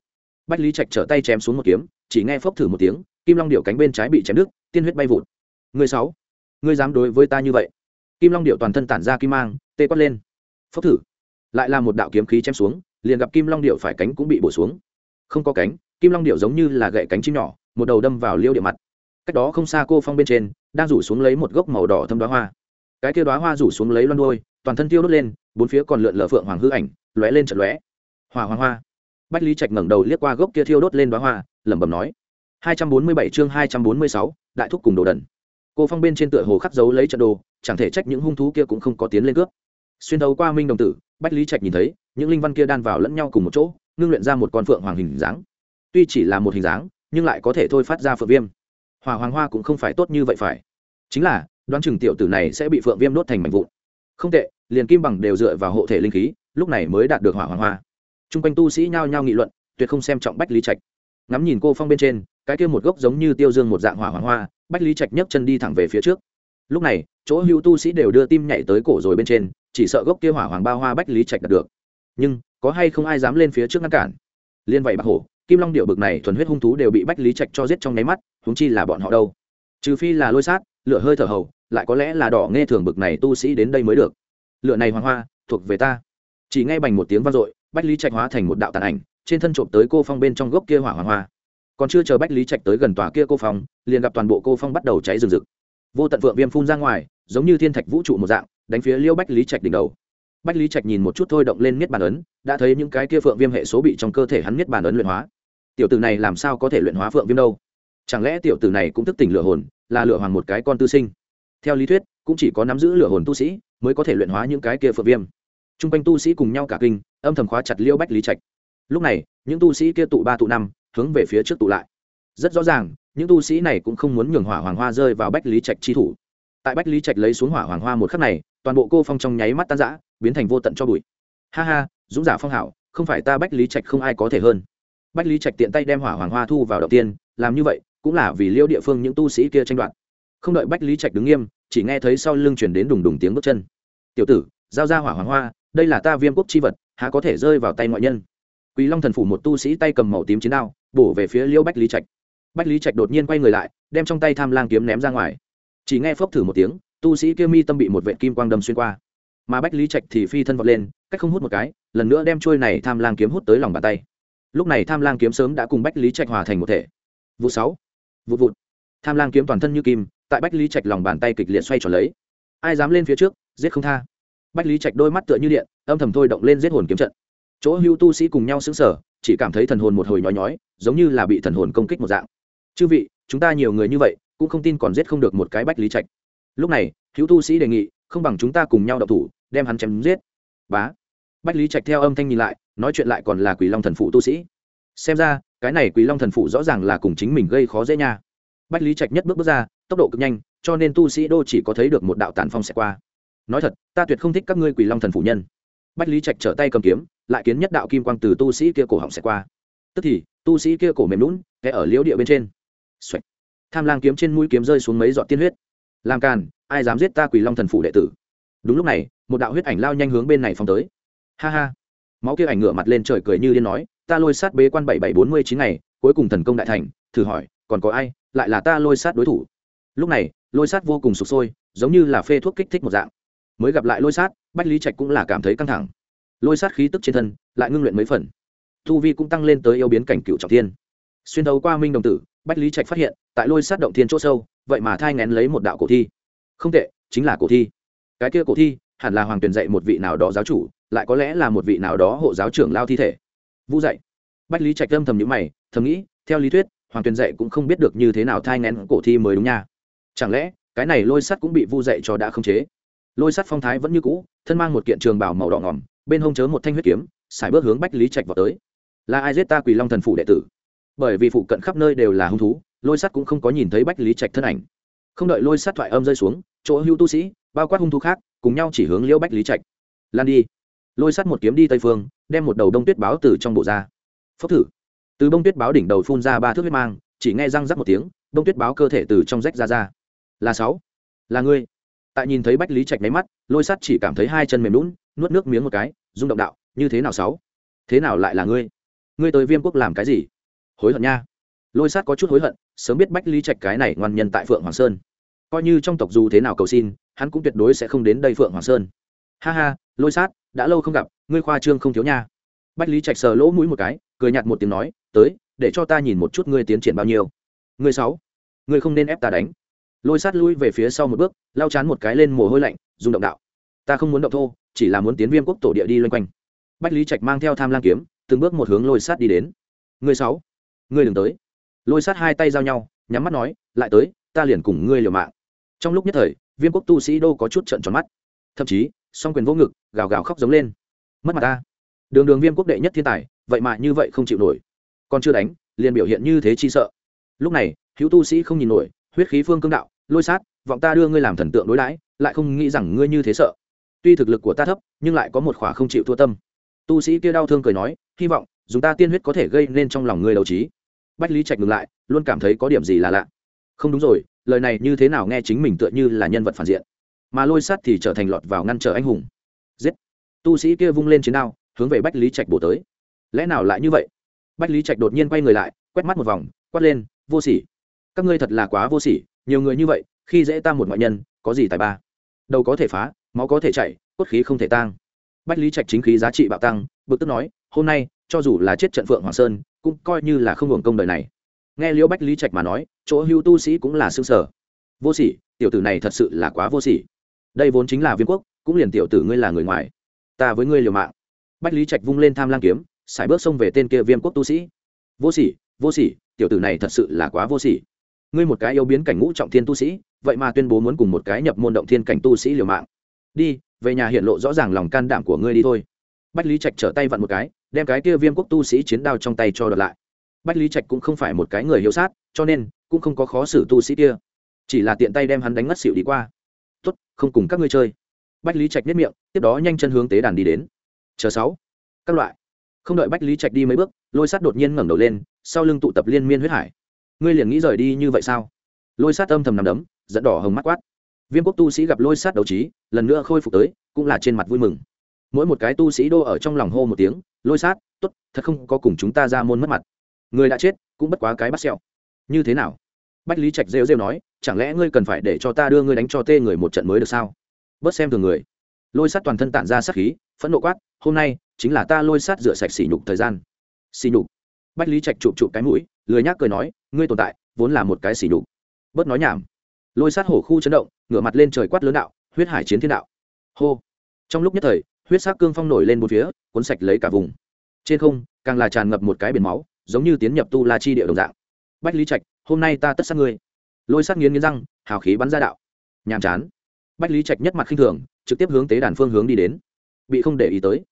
Speaker 1: Bách lý trạch trở tay chém xuống một kiếm, chỉ nghe phốc thử một tiếng, kim long điệu cánh bên trái bị chém đứt, tiên huyết bay vụt. Ngươi sáu, ngươi dám đối với ta như vậy? Kim long điệu toàn thân tản ra kim mang, tê quát lên. Phốc thử. Lại là một đạo kiếm khí chém xuống, liền gặp kim long điệu phải cánh cũng bị bổ xuống. Không có cánh, kim long điệu giống như là gậy cánh chim nhỏ, một đầu đâm vào liêu địa mặt. Cách đó không xa cô phong bên trên, đang rủ xuống lấy một gốc màu đỏ thâm đoá hoa. Cái kia đoá hoa rủ xuống lấy loan đôi toàn thân tiêu đốt lên bốn phía còn lượn lờ phượng hoàng hư ảnh lóe lên trận lóe. Hòa hoàng hoa. Bách lý trạch ngẩng đầu liếc qua gốc kia thiêu đốt lên đoá hoa lẩm bẩm nói 247 chương 246, đại thúc cùng đồ đần. Cô phong bên trên tựa hồ khắc dấu lấy trận đồ chẳng thể trách những hung thú kia cũng không có tiến lên cướp. Xuyên thấu qua minh đồng tử bách lý trạch nhìn thấy những linh văn kia đan vào lẫn nhau cùng một chỗ ngưng luyện ra một con phượng hoàng hình dáng. Tuy chỉ là một hình dáng nhưng lại có thể thôi phát ra phượng viêm. Hỏa hoàng hoa cũng không phải tốt như vậy phải. Chính là đoán chừng tiểu tử này sẽ bị phượng viêm đốt thành mảnh vụn không tệ, liền kim bằng đều dựa vào hộ thể linh khí, lúc này mới đạt được hỏa hoàng hoa. T r u n g quanh tu sĩ nhao nhao nghị luận, tuyệt không xem trọng bách lý trạch. Ngắm nhìn cô phong bên trên, cái kia một gốc giống như tiêu dương một dạng hỏa hoàng hoa, bách lý trạch nhấc chân đi thẳng về phía trước. Lúc này, chỗ hữu tu sĩ đều đưa tim nhảy tới cổ rồi bên trên, chỉ sợ gốc kia hỏa hoàng ba hoa bách lý trạch đạt được. Nhưng, có hay không ai dám lên phía trước ngăn cản? Liên vậy bạc hổ, kim long điệu bực này thuần huyết hung thú đều bị bách lý trạch cho giết trong nháy mắt húng chi là bọn họ đâu? Trừ phi là lôi sát, lửa hơi thở hầu lại có lẽ là đỏ nghe thường bực này tu sĩ đến đây mới được. Lựa này hoàng hoa, thuộc về ta. Chỉ nghe bành một tiếng vang dội, bách lý trạch hóa thành một đạo tàn ảnh, trên thân trộm tới cô phong bên trong gốc kia hỏa hoàng hoa. Còn chưa chờ bách lý trạch tới gần tòa kia cô phong, liền gặp toàn bộ cô phong bắt đầu cháy rừng rực. Vô tận vượng viêm phun ra ngoài, giống như thiên thạch vũ trụ một dạng, đánh phía liêu bách lý trạch đỉnh đầu. Bách lý trạch nhìn một chút thôi động lên miết bàn ấn, đã thấy những cái kia phượng viêm hệ số bị trong cơ thể hắn miết bàn ấn luyện hóa. Tiểu tử này làm sao có thể luyện hóa phượng viêm đâu? Chẳng lẽ tiểu tử này cũng thức tỉnh lửa hồn, là lửa hoàng một cái con tư sinh? Theo lý thuyết, cũng chỉ có nắm giữ lửa hồn tu sĩ mới có thể luyện hóa những cái kia phượng viêm. T r u n g quanh tu sĩ cùng nhau cả kinh, âm thầm khóa chặt liêu bách lý trạch. Lúc này, những tu sĩ kia tụ ba tụ năm, hướng về phía trước tụ lại. Rất rõ ràng, những tu sĩ này cũng không muốn nhường hỏa hoàng hoa rơi vào bách lý trạch chi thủ. Tại bách lý trạch lấy xuống hỏa hoàng hoa một khắc này, toàn bộ cô phong trong nháy mắt tan giã biến thành vô tận cho bụi. Ha ha, dũng giả phong hảo, không phải ta bách lý trạch không ai có thể hơn. Bách lý trạch tiện tay đem hỏa hoàng hoa thu vào đầu tiên, làm như vậy, cũng là vì liêu địa phương những tu sĩ kia tranh đoạt không đợi bách lý trạch đứng nghiêm, chỉ nghe thấy sau lưng chuyển đến đùng đùng tiếng bước chân. Tiểu tử, giao ra hỏa hoàng hoa, đây là ta viêm quốc chi vật, há có thể rơi vào tay ngoại nhân? Quý long thần phủ một tu sĩ tay cầm màu tím chiến đao, bổ về phía liêu bách lý trạch. Bách lý trạch đột nhiên quay người lại, đem trong tay tham lang kiếm ném ra ngoài. Chỉ nghe phốc thử một tiếng, tu sĩ kia mi tâm bị một vệ kim quang đâm xuyên qua. Mà bách lý trạch thì phi thân vọt lên, cách không hút một cái, lần nữa đem trôi này tham lang kiếm hút tới lòng bàn tay. Lúc này tham lang kiếm sớm đã cùng bách lý trạch hòa thành một thể. Vụ sáu. Vụ vụt. Tham lang kiếm toàn thân như kim tại bách lý trạch lòng bàn tay kịch liệt xoay tròn lấy ai dám lên phía trước giết không tha bách lý trạch đôi mắt tựa như điện âm thầm thôi động lên giết hồn kiếm trận chỗ hưu tu sĩ cùng nhau xứng sở chỉ cảm thấy thần hồn một hồi nhói nhói, giống như là bị thần hồn công kích một dạng. Chư vị, chúng ta nhiều người như vậy, cũng không tin còn giết không được một cái bách lý trạch. Lúc này hữu tu sĩ đề nghị, không bằng chúng ta cùng nhau đậu thủ, đem hắn chém giết. Bá. Bách lý trạch theo âm thanh nhìn lại, nói chuyện lại còn là quỷ long thần phụ tu sĩ. Xem ra, cái này quỷ long thần phụ rõ ràng là cùng chính mình gây khó dễ nha. Bách lý trạch nhất bước bước ra tốc độ cực nhanh, cho nên tu sĩ đô chỉ có thấy được một đạo tàn phong xẹt qua. Nói thật, ta tuyệt không thích các ngươi quỷ long thần phụ nhân. Bách lý trạch trở tay cầm kiếm, lại kiến nhất đạo kim quang từ tu sĩ kia cổ họng xẹt qua. Tức thì, tu sĩ kia cổ mềm lún kẽ ở liễu địa bên trên、Xoạch. tham lang kiếm trên mũi kiếm rơi xuống mấy giọt tiên huyết. Làm càn, ai dám giết ta quỷ long thần phủ đệ tử? Đúng lúc này, một đạo huyết ảnh lao nhanh hướng bên này phong tới. Ha ha. Máu kia ảnh ngửa mặt lên trời cười như điên nói, ta lôi sát bế quan bảy bảy bốn mươi chín ngày, cuối cùng thần công đại thành. Thử hỏi, còn có ai? Lại là ta lôi sát đối thủ lúc này, lôi sát vô cùng sụp sôi, giống như là phê thuốc kích thích một dạng. Mới gặp lại lôi sát, bách lý trạch cũng là cảm thấy căng thẳng. Lôi sát khí tức trên thân, lại ngưng luyện mấy phần. Thu vi cũng tăng lên tới yêu biến cảnh cựu trọng thiên. Xuyên thấu qua minh đồng tử, bách lý trạch phát hiện, tại lôi sát động thiên c h ỗ sâu, vậy mà thai ngén lấy một đạo cổ thi. Không tệ, chính là cổ thi. Cái kia cổ thi, hẳn là hoàng tuyền dạy một vị nào đó giáo chủ, lại có lẽ là một vị nào đó hộ giáo trưởng lao thi thể. Vu dạy. Bách lý trạch âm thầm nhữ mày, thầm nghĩ, theo lý thuyết, hoàng tuyền dạy cũng không biết được như thế nào thai ngén cổ thi mới đúng nha chẳng lẽ, cái này lôi sắt cũng bị vu dậy cho đã không chế? Lôi sắt phong thái vẫn như cũ, thân mang một kiện trường bảo màu đỏ ngỏm, bên hông chớ một thanh huyết kiếm xài bước hướng bách lý trạch vào tới. Là ai giết ta quỳ long thần phủ đệ tử? Bởi vì phụ cận khắp nơi đều là hung thú, lôi sắt cũng không có nhìn thấy bách lý trạch thân ảnh. Không đợi lôi sắt thoại âm rơi xuống, chỗ hưu tu sĩ, bao quát hung thú khác, cùng nhau chỉ hướng liễu bách lý trạch. Lan đi. Lôi sắt một kiếm đi tây phương, đem một đầu đông tuyết báo từ trong bộ ra. Phốc thử. Từ bông tuyết báo đỉnh đầu phun ra ba thước huyết mang, chỉ nghe răng rắc một tiếng bông tuyết báo cơ thể từ trong rách ra ra là sáu. Là ngươi. Tại nhìn thấy bách lý trạch máy mắt, lôi sắt chỉ cảm thấy hai chân mềm lún, nuốt nước miếng một cái, rung động đạo, như thế nào sáu? Thế nào lại là ngươi? Ngươi tới viêm quốc làm cái gì? Hối hận nha. Lôi sắt có chút hối hận, sớm biết bách lý trạch cái này ngoan nhân tại phượng hoàng sơn. Coi như trong tộc dù thế nào cầu xin, hắn cũng tuyệt đối sẽ không đến đây phượng hoàng sơn. Ha ha, lôi sát đã lâu không gặp, ngươi khoa trương không thiếu nha. Bách lý trạch sờ lỗ mũi một cái, cười nhạt một tiếng nói, tới, để cho ta nhìn một chút ngươi tiến triển bao nhiêu. Ngươi sáu? Ngươi không nên ép ta đánh lôi sát lui về phía sau một bước, lao chán một cái lên mồ hôi lạnh dùng động đạo. Ta không muốn động thô, chỉ là muốn tiến viêm quốc tổ địa đi loanh quanh. Bách lý trạch mang theo tham lang kiếm, từng bước một hướng lôi sát đi đến. Ngươi sáu ngươi đừng tới. Lôi sát hai tay giao nhau, nhắm mắt nói, lại tới, ta liền cùng ngươi liều mạng. Trong lúc nhất thời, viêm quốc tu sĩ đô có chút trận tròn mắt. Thậm chí, song quyền vô ngực, gào gào khóc giống lên. Mất mặt ta. Đường đường viêm quốc đệ nhất thiên tài, vậy mà như vậy không chịu nổi. Còn chưa đánh, liền biểu hiện như thế chi sợ. Lúc này, hữu tu sĩ không nhìn nổi huyết khí phương cương đạo, lôi sát, vọng ta đưa ngươi làm thần tượng đối đãi, lại không nghĩ rằng ngươi như thế sợ. Tuy thực lực của ta thấp, nhưng lại có một khỏa không chịu thua tâm. Tu sĩ kia đau thương cười nói, hy vọng, dùng ta tiên huyết có thể gây nên trong lòng ngươi đầu trí. Bách lý trạch ngừng lại, luôn cảm thấy có điểm gì là lạ. Không đúng rồi, lời này như thế nào nghe chính mình tựa như là nhân vật phản diện. Mà lôi sát thì trở thành lọt vào ngăn trở anh hùng. Giết. Tu sĩ kia vung lên chiến đao, hướng về bách lý trạch bổ tới. Lẽ nào lại như vậy? Bách lý trạch đột nhiên quay người lại, quét mắt một vòng, quát lên, vô sỉ các ngươi thật là quá vô sỉ, nhiều người như vậy, khi dễ ta một ngoại nhân, có gì tài ba? Đầu có thể phá, máu có thể chạy cốt khí không thể tang. Bách lý trạch chính khí giá trị bạo tăng, bực tức nói, hôm nay, cho dù là chết trận phượng hoàng sơn, cũng coi như là không hưởng công đời này. Nghe liễu bách lý trạch mà nói, chỗ hưu tu sĩ cũng là xương sở vô sỉ, tiểu tử này thật sự là quá vô sỉ. Đây vốn chính là viên quốc, cũng liền tiểu tử ngươi là người ngoài. Ta với ngươi liều mạng. Bách lý trạch vung lên tham lang kiếm, sải bước xông về tên kia viêm quốc tu sĩ. Vô sỉ vô sỉ, tiểu tử này thật sự là quá vô sỉ ngươi một cái yêu biến cảnh ngũ trọng thiên tu sĩ, vậy mà tuyên bố muốn cùng một cái nhập môn động thiên cảnh tu sĩ liều mạng. Đi, về nhà hiện lộ rõ ràng lòng can đảm của ngươi đi thôi. Bách lý trạch trở tay vặn một cái, đem cái kia viêm quốc tu sĩ chiến đao trong tay cho đợt lại. Bách lý trạch cũng không phải một cái người hiếu sát, cho nên cũng không có khó xử tu sĩ kia. Chỉ là tiện tay đem hắn đánh ngất xỉu đi qua. Tốt, không cùng các ngươi chơi. Bách lý trạch nếp miệng, tiếp đó nhanh chân hướng tế đàn đi đến. Chờ sáu, các loại. Không đợi bách lý trạch đi mấy bước, lôi sát đột nhiên ngẩng đầu lên, sau lưng tụ tập liên miên huyết hải ngươi liền nghĩ rời đi như vậy sao? Lôi sát âm thầm nằm đấm dẫn đỏ hồng mắt quát. Viêm quốc tu sĩ gặp lôi sát đấu trí, lần nữa khôi phục tới, cũng là trên mặt vui mừng. Mỗi một cái tu sĩ đô ở trong lòng hô một tiếng, lôi sát t ố t thật không có cùng chúng ta ra môn mất mặt. Người đã chết, cũng bất quá cái bắt sẹo. Như thế nào? Bách lý trạch rêu rêu nói, chẳng lẽ ngươi cần phải để cho ta đưa ngươi đánh cho tê người một trận mới được sao? Bớt xem thường người. Lôi sát toàn thân tản ra sát khí, phẫn nộ quát, hôm nay, chính là ta lôi sát rửa sạch sỉ nhục thời gian. Xỉ nhục? Bách lý trạch chụp chụp cái mũi, lười nhác cười nói, ngươi tồn tại, vốn là một cái xỉ nhục. Bớt nói nhảm. Lôi sát hổ khu chấn động, ngửa mặt lên trời quát lớn đạo, huyết hải chiến thiên đạo. Hô. Trong lúc nhất thời, huyết sắc cương phong nổi lên một phía, cuốn sạch lấy cả vùng. Trên không, càng là tràn ngập một cái biển máu, giống như tiến nhập tu la chi địa đồng dạng. Bách lý trạch, hôm nay ta tất sát ngươi. Lôi sát nghiến nghiến răng, hào khí bắn ra đạo. Nhàm chán. Bách lý trạch nhất mặt khinh thường, trực tiếp hướng tế đàn phương hướng đi đến. Bị không để ý tới.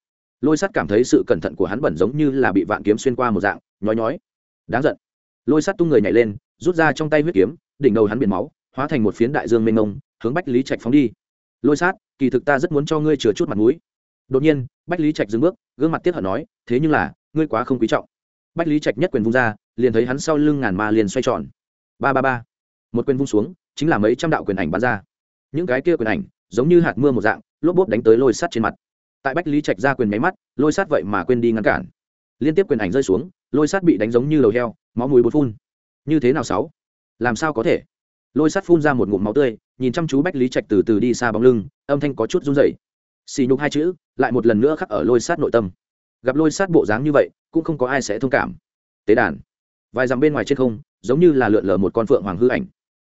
Speaker 1: Lôi sắt cảm thấy sự cẩn thận của hắn bẩn giống như là bị vạn kiếm xuyên qua một dạng nhói nhói. Đáng giận. Lôi sắt tung người nhảy lên, rút ra trong tay huyết kiếm, đỉnh đầu hắn biển máu, hóa thành một phiến đại dương mênh mông, hướng bách lý trạch phóng đi. Lôi sát, kỳ thực ta rất muốn cho ngươi chừa chút mặt mũi. Đột nhiên, bách lý trạch dừng bước, gương mặt tiếp hận nói, thế nhưng là, ngươi quá không quý trọng. Bách lý trạch nhất quyền vung ra, liền thấy hắn sau lưng ngàn ma liền xoay tròn. Ba ba ba. Một quyền vung xuống, chính là mấy trăm đạo quyền ảnh bắn ra. Những cái kia quyền ảnh, giống như hạt mưa một dạng, lốp bốp đánh tới lôi sắt trên mặt. Tại bách lý trạch ra quyền máy mắt, lôi sắt vậy mà quên đi ngăn cản liên tiếp quyền ảnh rơi xuống, lôi sát bị đánh giống như đầu heo, máu mùi bột phun. Như thế nào sáu? Làm sao có thể? Lôi sát phun ra một ngụm máu tươi, nhìn chăm chú bách lý trạch từ từ đi xa bóng lưng, âm thanh có chút run rẩy. Xì nhục hai chữ, lại một lần nữa khắc ở lôi sát nội tâm. Gặp lôi sát bộ dáng như vậy, cũng không có ai sẽ thông cảm. Tế đàn. Vài dặm bên ngoài trên không, giống như là lượn lờ một con phượng hoàng hư ảnh.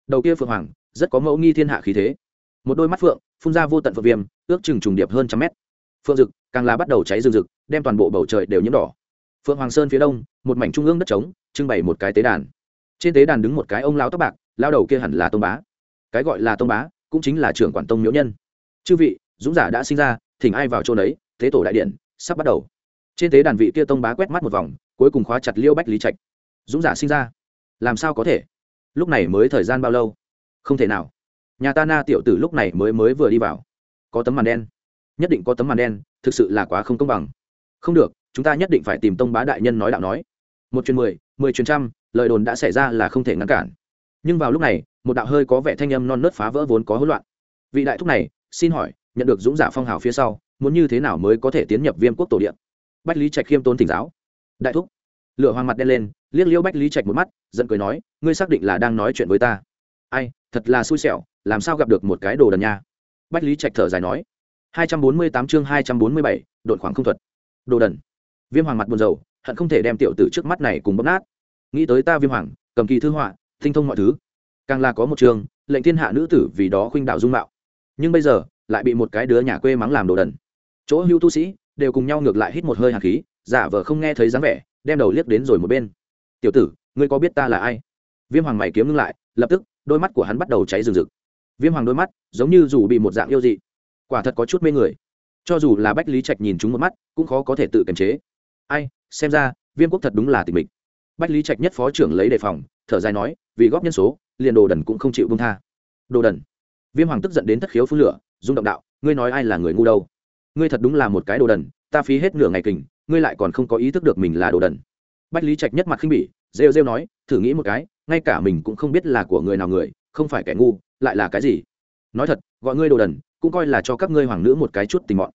Speaker 1: Đầu kia phượng hoàng, rất có mẫu nghi thiên hạ khí thế. Một đôi mắt phượng, phun ra vô tận phượng viêm, ước chừng trùng điệp hơn trăm mét. Phượng rực, càng là bắt đầu cháy rừng rực, đem toàn bộ bầu trời đều nhiễm đỏ phượng hoàng sơn phía đông, một mảnh trung ương đất trống, trưng bày một cái tế đàn. Trên tế đàn đứng một cái ông lao tóc bạc, lao đầu kia hẳn là tông bá. Cái gọi là tông bá, cũng chính là trưởng quản tông miễu nhân. Chư vị, dũng giả đã sinh ra, thỉnh ai vào chỗ đấy thế tổ đại điện sắp bắt đầu. Trên tế đàn vị kia tông bá quét mắt một vòng, cuối cùng khóa chặt liêu bách lý trạch. Dũng giả sinh ra, làm sao có thể? Lúc này mới thời gian bao lâu? Không thể nào. Nhà ta na tiểu tử lúc này mới mới vừa đi vào. Có tấm màn đen. Nhất định có tấm màn đen, thực sự là quá không công bằng. Không được chúng ta nhất định phải tìm tông bá đại nhân nói đạo nói. Một chuyến mười mười chuyến trăm lời đồn đã xảy ra là không thể ngăn cản. Nhưng vào lúc này một đạo hơi có vẻ thanh âm non nớt phá vỡ vốn có hỗn loạn. Vị đại thúc này xin hỏi nhận được dũng giả phong hào phía sau muốn như thế nào mới có thể tiến nhập viêm quốc tổ điện bách lý trạch khiêm tôn thỉnh giáo. Đại thúc lửa hoàng mặt đen lên liếc liêu bách lý trạch một mắt giận cười nói ngươi xác định là đang nói chuyện với ta. Ai thật là xui xẻo làm sao gặp được một cái đồ đần nha? Bách lý trạch thở dài nói. 248 chương 247, độn khoảng không thuật. Đồ đần. Viêm Hoàng mặt buồn rầu, hận không thể đem tiểu tử trước mắt này cùng bóp nát. Nghĩ tới ta Viêm Hoàng, cầm kỳ thư họa, tinh thông mọi thứ. Càng là có một trường, lệnh thiên hạ nữ tử vì đó khuynh đạo dung mạo. Nhưng bây giờ, lại bị một cái đứa nhà quê mắng làm đồ đần. Chỗ hưu tu sĩ đều cùng nhau ngược lại hít một hơi hàn khí, giả vờ không nghe thấy dáng vẻ, đem đầu liếc đến rồi một bên. "Tiểu tử, ngươi có biết ta là ai?" Viêm Hoàng mày kiếm ngưng lại, lập tức, đôi mắt của hắn bắt đầu cháy rừng rực. Viêm Hoàng đôi mắt, giống như dù bị một dạng yêu dị quả thật có chút mê người cho dù là bách lý trạch nhìn chúng một mắt cũng khó có thể tự kiềm chế ai, xem ra, viêm quốc thật đúng là tình mình bách lý trạch nhất phó trưởng lấy đề phòng, thở dài nói, vì góp nhân số, liền đồ đần cũng không chịu bông tha. Đồ đần. Viêm hoàng tức giận đến thất khiếu phun lửa, rung động đạo, ngươi nói ai là người ngu đâu? Ngươi thật đúng là một cái đồ đần, ta phí hết nửa ngày kình, ngươi lại còn không có ý thức được mình là đồ đần. Bách lý trạch nhất mặt khinh bỉ, rêu rêu nói, thử nghĩ một cái, ngay cả mình cũng không biết là của người nào người, không phải kẻ ngu, lại là cái gì? Nói thật, gọi ngươi đồ đần, cũng coi là cho các ngươi hoàng nữ một cái chút tình mọn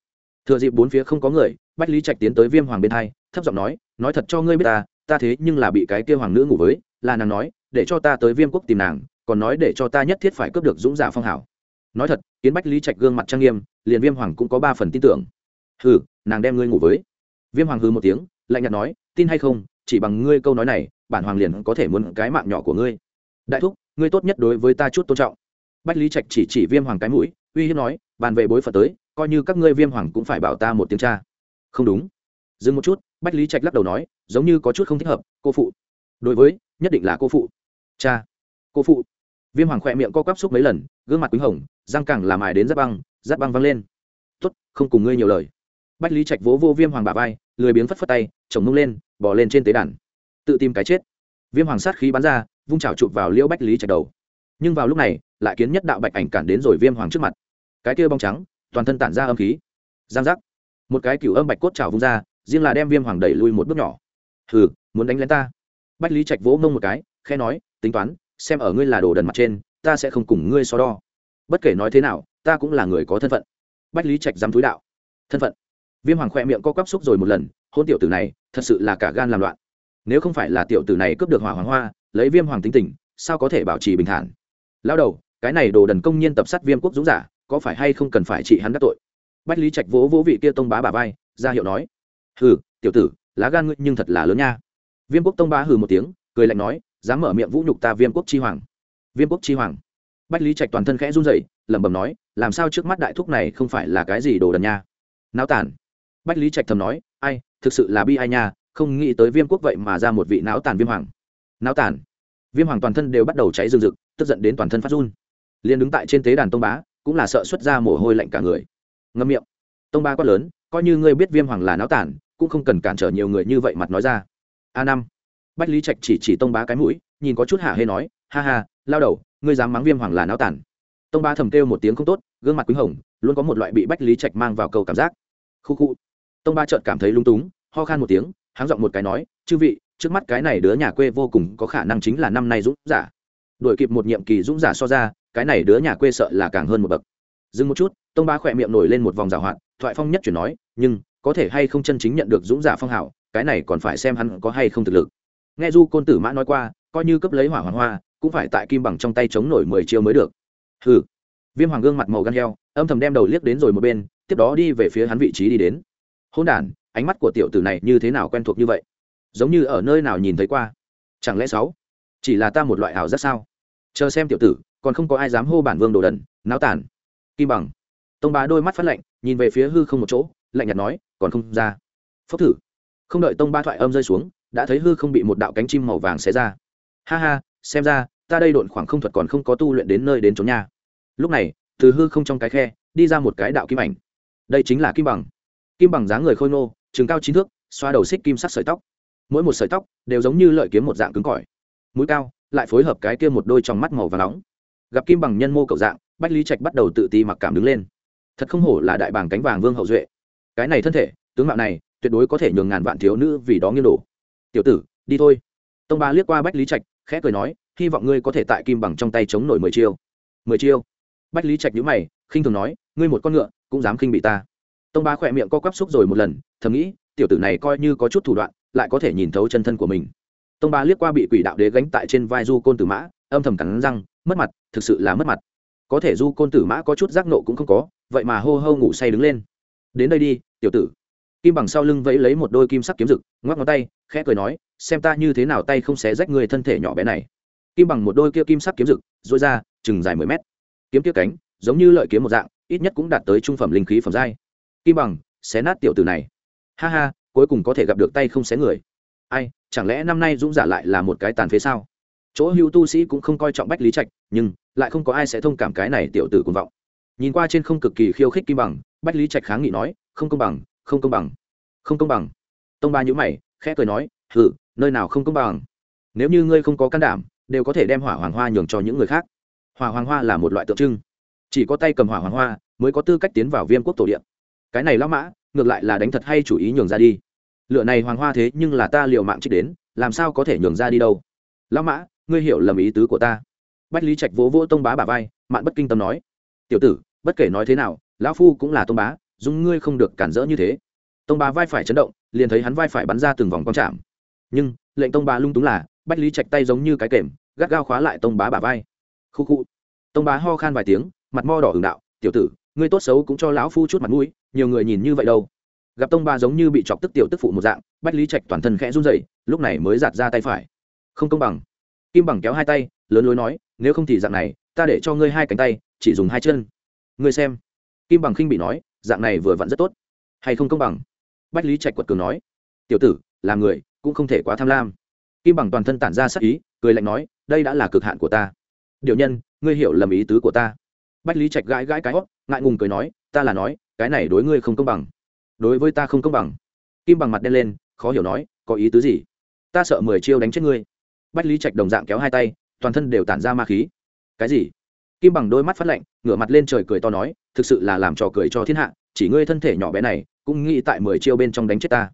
Speaker 1: thừa dịp bốn phía không có người, bách lý trạch tiến tới viêm hoàng bên hai, thấp giọng nói nói thật cho ngươi biết ta ta thế nhưng là bị cái kia hoàng nữ ngủ với, là nàng nói, để cho ta tới viêm quốc tìm nàng, còn nói để cho ta nhất thiết phải cướp được dũng giả phong hảo. Nói thật, kiến bách lý trạch gương mặt trang nghiêm, liền viêm hoàng cũng có ba phần tin tưởng. Hừ, nàng đem ngươi ngủ với. Viêm hoàng hư một tiếng, lạnh nhạt nói, tin hay không, chỉ bằng ngươi câu nói này, bản hoàng liền có thể muốn cái mạng nhỏ của ngươi. Đại thúc, ngươi tốt nhất đối với ta chút tôn trọng. Bách lý trạch chỉ chỉ viêm hoàng cái mũi, uy hiếp nói, bàn về bối phật tới coi như các ngươi viêm hoàng cũng phải bảo ta một tiếng cha. Không đúng. Dừng một chút, bách lý trạch lắc đầu nói, giống như có chút không thích hợp, cô phụ. Đối với, nhất định là cô phụ. Cha. Cô phụ. Viêm hoàng khỏe miệng co quắp xúc mấy lần, gương mặt quýnh hồng, răng cẳng làm ải đến giáp băng giáp băng văng lên. Tuất không cùng ngươi nhiều lời. Bách lý trạch vỗ vô viêm hoàng bà vai, lười biếng phất phất tay, chồng mông lên bỏ lên trên tế đàn. Tự tìm cái chết. Viêm hoàng sát khí bắn ra, vung trào chụp vào liễu bách lý trạch đầu. Nhưng vào lúc này, lại kiến nhất đạo bạch ảnh cản đến rồi viêm hoàng trước mặt. Cái kia bong trắng toàn thân tản ra âm khí. Giang giác. Một cái cửu âm bạch cốt trào vung ra, riêng là đem viêm hoàng đẩy lui một bước nhỏ. Hừ, muốn đánh lén ta? Bách lý trạch vỗ mông một cái khe nói, tính toán, xem ở ngươi là đồ đần mặt trên, ta sẽ không cùng ngươi so đo. Bất kể nói thế nào, ta cũng là người có thân phận. Bách lý trạch dám túi đạo. Thân phận. Viêm hoàng khoe miệng co quắp xúc rồi một lần, hôn tiểu tử này, thật sự là cả gan làm loạn. Nếu không phải là tiểu tử này cướp được hỏa hoàng hoa, lấy viêm hoàng tính tình, sao có thể bảo trì bình thản? Lao đầu, cái này đồ đần công nhiên tập sát viêm quốc dũng giả có phải hay không cần phải trị hắn đắc tội? Bách lý trạch vỗ vỗ vị kia tông bá bà vai, ra hiệu nói, hừ, tiểu tử, lá gan ngươi nhưng thật là lớn nha. Viêm quốc tông bá hừ một tiếng, cười lạnh nói, dám mở miệng vũ nhục ta viêm quốc chi hoàng. Viêm quốc chi hoàng. Bách lý trạch toàn thân khẽ run rẩy, lẩm bẩm nói, làm sao trước mắt đại thúc này không phải là cái gì đồ đần nha? Náo tản bách lý trạch thầm nói, ai, thực sự là bi ai nha, không nghĩ tới viêm quốc vậy mà ra một vị náo tàn viêm hoàng. Náo tàn? Viêm hoàng toàn thân đều bắt đầu cháy rừng rực, tức giận đến toàn thân phát run. Liền đứng tại trên tế đàn tông bá cũng là sợ xuất ra mồ hôi lạnh cả người. Ngâm miệng. Tông ba quát lớn, coi như ngươi biết viêm hoàng là náo tản, cũng không cần cản trở nhiều người như vậy mặt nói ra. A năm. Bách lý trạch chỉ chỉ tông bá cái mũi, nhìn có chút hạ hê nói, ha ha, lao đầu, ngươi dám mắng viêm hoàng là náo tản. Tông ba thầm kêu một tiếng không tốt, gương mặt quý hồng, luôn có một loại bị bách lý trạch mang vào cầu cảm giác. Khu khu. Tông ba trợt cảm thấy lung túng, ho khan một tiếng, háng giọng một cái nói, chư vị, trước mắt cái này đứa nhà quê vô cùng có khả năng chính là năm nay dũng giả. Đuổi kịp một nhiệm kỳ dũng giả so ra cái này đứa nhà quê sợ là càng hơn một bậc. Dừng một chút, tông ba khỏe miệng nổi lên một vòng rào hoạt, thoại phong nhất chuyển nói, nhưng, có thể hay không chân chính nhận được dũng giả phong hảo cái này còn phải xem hắn có hay không thực lực. Nghe du côn tử mã nói qua, coi như cấp lấy hỏa hoàng hoa, cũng phải tại kim bằng trong tay chống nổi mười chiêu mới được. Hừ. Viêm hoàng gương mặt màu gan heo, âm thầm đem đầu liếc đến rồi một bên, tiếp đó đi về phía hắn vị trí đi đến. Hôn đ ánh mắt của tiểu tử này như thế nào quen thuộc như vậy? Giống như ở nơi nào nhìn thấy qua? Chẳng lẽ sáu chỉ là ta một loại ảo giác sao? Chờ xem tiểu tử còn không có ai dám hô bản vương đồ đần, náo tản kim bằng. Tông bá đôi mắt phát lạnh, nhìn về phía hư không một chỗ, lạnh nhạt nói, còn không ra. Phốc thử. Không đợi tông ba thoại âm rơi xuống, đã thấy hư không bị một đạo cánh chim màu vàng xé ra. Ha ha, xem ra, ta đây độn khoảng không thuật còn không có tu luyện đến nơi đến chỗ nhà lúc này, từ hư không trong cái khe, đi ra một cái đạo kim ảnh. Đây chính là kim bằng. Kim bằng dáng người khôi ngô chừng cao chín thước, xoa đầu xích kim sắc sợi tóc. Mỗi một sợi tóc đều giống như lợi kiếm một dạng cứng cỏi. Mũi cao, lại phối hợp cái kia một đôi trong mắt màu và nóng gặp kim bằng nhân mô cậu dạng, bách lý trạch bắt đầu tự ti mặc cảm đứng lên. Thật không hổ là đại bàng cánh vàng vương hậu duệ. Cái này thân thể, tướng mạo này, tuyệt đối có thể nhường ngàn vạn thiếu nữ vì đó nghiêng đổ. Tiểu tử, đi thôi. Tông ba liếc qua bách lý trạch, khẽ cười nói, hy vọng ngươi có thể tại kim bằng trong tay chống nổi mười chiêu. Mười chiêu? Bách lý trạch nhữ mày, khinh thường nói, ngươi một con ngựa, cũng dám khinh bị ta. Tông ba khỏe miệng co quắp xúc rồi một lần, thầm nghĩ, tiểu tử này coi như có chút thủ đoạn, lại có thể nhìn thấu chân thân của mình. Tông ba liếc qua bị quỷ đạo đế gánh tại trên vai du côn tử mã, âm thầm cắn răng mất mặt, thực sự là mất mặt. Có thể du côn tử mã có chút giác nộ cũng không có, vậy mà hô hô ngủ say đứng lên. Đến đây đi, tiểu tử. Kim bằng sau lưng vẫy lấy một đôi kim sắc kiếm rực, ngoắc ngón tay, khẽ cười nói, xem ta như thế nào tay không xé rách người thân thể nhỏ bé này. Kim bằng một đôi kia kim sắc kiếm rực dội ra, chừng dài mười mét. Kiếm kia cánh, giống như lợi kiếm một dạng, ít nhất cũng đạt tới trung phẩm linh khí phẩm giai. Kim bằng, xé nát tiểu tử này. Ha ha, cuối cùng có thể gặp được tay không xé người. Ai, chẳng lẽ năm nay dũng giả lại là một cái tàn phế sao? Chỗ hưu tu sĩ cũng không coi trọng bách lý trạch, nhưng lại không có ai sẽ thông cảm cái này tiểu tử cuồng vọng. Nhìn qua trên không cực kỳ khiêu khích kim bằng, bách lý trạch kháng nghị nói, không công bằng, không công bằng, không công bằng. Tông ba nhữ mày, khẽ cười nói hử nơi nào không công bằng? Nếu như ngươi không có can đảm, đều có thể đem hỏa hoàng hoa nhường cho những người khác. Hỏa hoàng hoa là một loại tượng trưng. Chỉ có tay cầm hỏa hoàng hoa mới có tư cách tiến vào viêm quốc tổ điện cái này lão mã, ngược lại là đánh thật hay chủ ý nhường ra đi. Lựa này hoàng hoa thế nhưng là ta liều mạng trích đến, làm sao có thể nhường ra đi đâu? Lão mã ngươi hiểu lầm ý tứ của ta. Bách lý trạch vỗ vỗ tông bá bà vai, mạn bất kinh tâm nói, tiểu tử, bất kể nói thế nào, lão phu cũng là tông bá dung ngươi không được cản rỡ như thế. Tông bá vai phải chấn động, liền thấy hắn vai phải bắn ra từng vòng quang chạm. Nhưng, lệnh tông bá lung túng là, bách lý trạch tay giống như cái kềm, gắt gao khóa lại tông bá bà vai. Khu khu. Tông bá ho khan vài tiếng, mặt mo đỏ hừng đạo, tiểu tử, ngươi tốt xấu cũng cho lão phu chút mặt mũi, nhiều người nhìn như vậy đâu. Gặp tông bá giống như bị chọc tức tiểu tức phụ một dạng, bách lý trạch toàn thân khẽ run rẩy, lúc này mới giạt ra tay phải. Không công bằng kim bằng kéo hai tay, lớn lối nói, nếu không thì dạng này, ta để cho ngươi hai cánh tay, chỉ dùng hai chân. Ngươi xem. Kim bằng khinh bị nói, dạng này vừa vặn rất tốt. Hay không công bằng? Bách lý trạch quật cường nói, tiểu tử là người cũng không thể quá tham lam. Kim bằng toàn thân tản ra sắc ý, cười lạnh nói, đây đã là cực hạn của ta. Điều nhân, ngươi hiểu lầm ý tứ của ta. Bách lý trạch gãi gãi cái hót, ngại ngùng cười nói, ta là nói, cái này đối ngươi không công bằng. Đối với ta không công bằng. Kim bằng mặt đen lên, khó hiểu nói, có ý tứ gì? Ta sợ mười chiêu đánh chết ngươi bách lý trạch đồng dạng kéo hai tay, toàn thân đều tản ra ma khí. Cái gì? Kim bằng đôi mắt phát lạnh, ngửa mặt lên trời cười to nói, thực sự là làm trò cười cho thiên hạ, chỉ ngươi thân thể nhỏ bé này, cũng nghĩ tại mười chiêu bên trong đánh chết ta.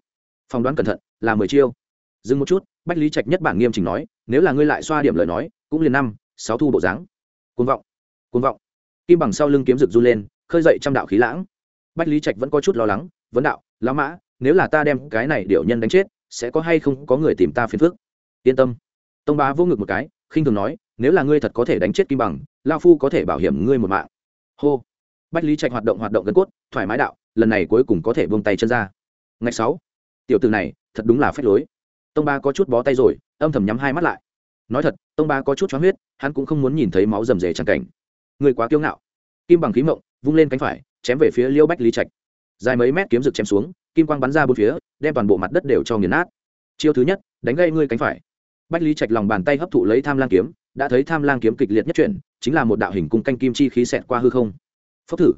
Speaker 1: Phỏng đoán cẩn thận, là mười chiêu. Dừng một chút, bách lý trạch nhất bản nghiêm chỉnh nói, nếu là ngươi lại xoa điểm lời nói, cũng liền năm, sáu thu bộ dáng. Côn vọng côn vọng. Kim bằng sau lưng kiếm rực run lên, khơi dậy trăm đạo khí lãng. Bách lý trạch vẫn có chút lo lắng, vấn đạo, lão mã, nếu là ta đem cái này điệu nhân đánh chết, sẽ có hay không có người tìm ta phiền phức? Yên tâm tông bá vô ngực một cái, khinh thường nói, nếu là ngươi thật có thể đánh chết kim bằng lao phu có thể bảo hiểm ngươi một mạng. Hô. Bách lý trạch hoạt động hoạt động gần cốt, thoải mái đạo, lần này cuối cùng có thể buông tay chân ra. Ngày sáu. Tiểu từ này, thật đúng là phép lối. Tông ba có chút bó tay rồi, âm thầm nhắm hai mắt lại. Nói thật, tông ba có chút cho huyết, hắn cũng không muốn nhìn thấy máu rầm rề tràn cảnh. Người quá kiêu ngạo. Kim bằng khí mộng, vung lên cánh phải, chém về phía liêu bách lý trạch. Dài mấy mét kiếm rực chém xuống, kim quang bắn ra bốn phía, đem toàn bộ mặt đất đều cho nghiền nát. Chiêu thứ nhất, đánh gây ngươi cánh phải bách lý trạch lòng bàn tay hấp thụ lấy tham lang kiếm, đã thấy tham lang kiếm kịch liệt nhất chuyển, chính là một đạo hình cung canh kim chi khí xẹt qua hư không. Phốc thử.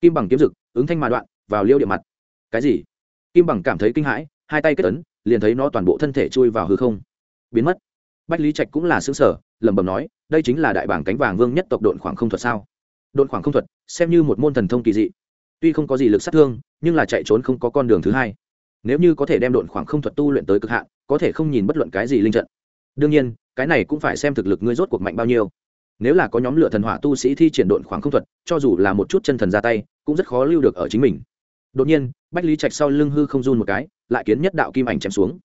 Speaker 1: Kim bằng kiếm rực, ứng thanh mà đoạn, vào liêu địa mặt. Cái gì? Kim bằng cảm thấy kinh hãi, hai tay kết ấn, liền thấy nó toàn bộ thân thể chui vào hư không. Biến mất. Bách lý trạch cũng là xứng sở lẩm bẩm nói, đây chính là đại bảng cánh vàng vương nhất tộc độn khoảng không thuật sao? Độn khoảng không thuật, xem như một môn thần thông kỳ dị. Tuy không có gì lực sát thương, nhưng là chạy trốn không có con đường thứ hai. Nếu như có thể đem độn khoảng không thuật tu luyện tới cực hạn, có thể không nhìn bất luận cái gì linh trận đương nhiên, cái này cũng phải xem thực lực ngươi rốt cuộc mạnh bao nhiêu. Nếu là có nhóm lửa thần hỏa tu sĩ thi triển độn khoảng không thuật, cho dù là một chút chân thần ra tay, cũng rất khó lưu được ở chính mình. Đột nhiên, bách lý trạch sau lưng hư không run một cái, lại kiến nhất đạo kim ảnh chém xuống.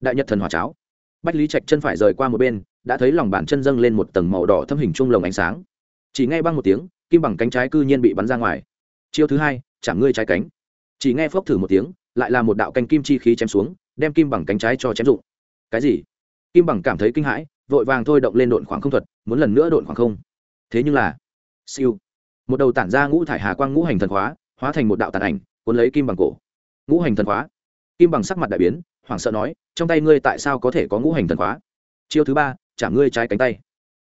Speaker 1: Đại nhật thần hỏa cháo. Bách lý trạch chân phải rời qua một bên, đã thấy lòng bàn chân dâng lên một tầng màu đỏ thâm hình trung lồng ánh sáng. Chỉ nghe băng một tiếng, kim bằng cánh trái cư nhiên bị bắn ra ngoài. Chiêu thứ hai, chạm ngươi trái cánh. Chỉ nghe phốc thử một tiếng, lại là một đạo canh kim chi khí chém xuống, đem kim bằng cánh trái cho chém dụng. Cái gì? Kim bằng cảm thấy kinh hãi, vội vàng thôi động lên độn khoảng không thuật, muốn lần nữa độn khoảng không. Thế nhưng là, siêu. Một đầu tản ra ngũ thải hà quang ngũ hành thần hóa hóa thành một đạo tàn ảnh, cuốn lấy kim bằng cổ. Ngũ hành thần hóa kim bằng sắc mặt đại biến, hoảng sợ nói, trong tay ngươi tại sao có thể có ngũ hành thần hóa chiêu thứ ba chả ngươi trái cánh tay.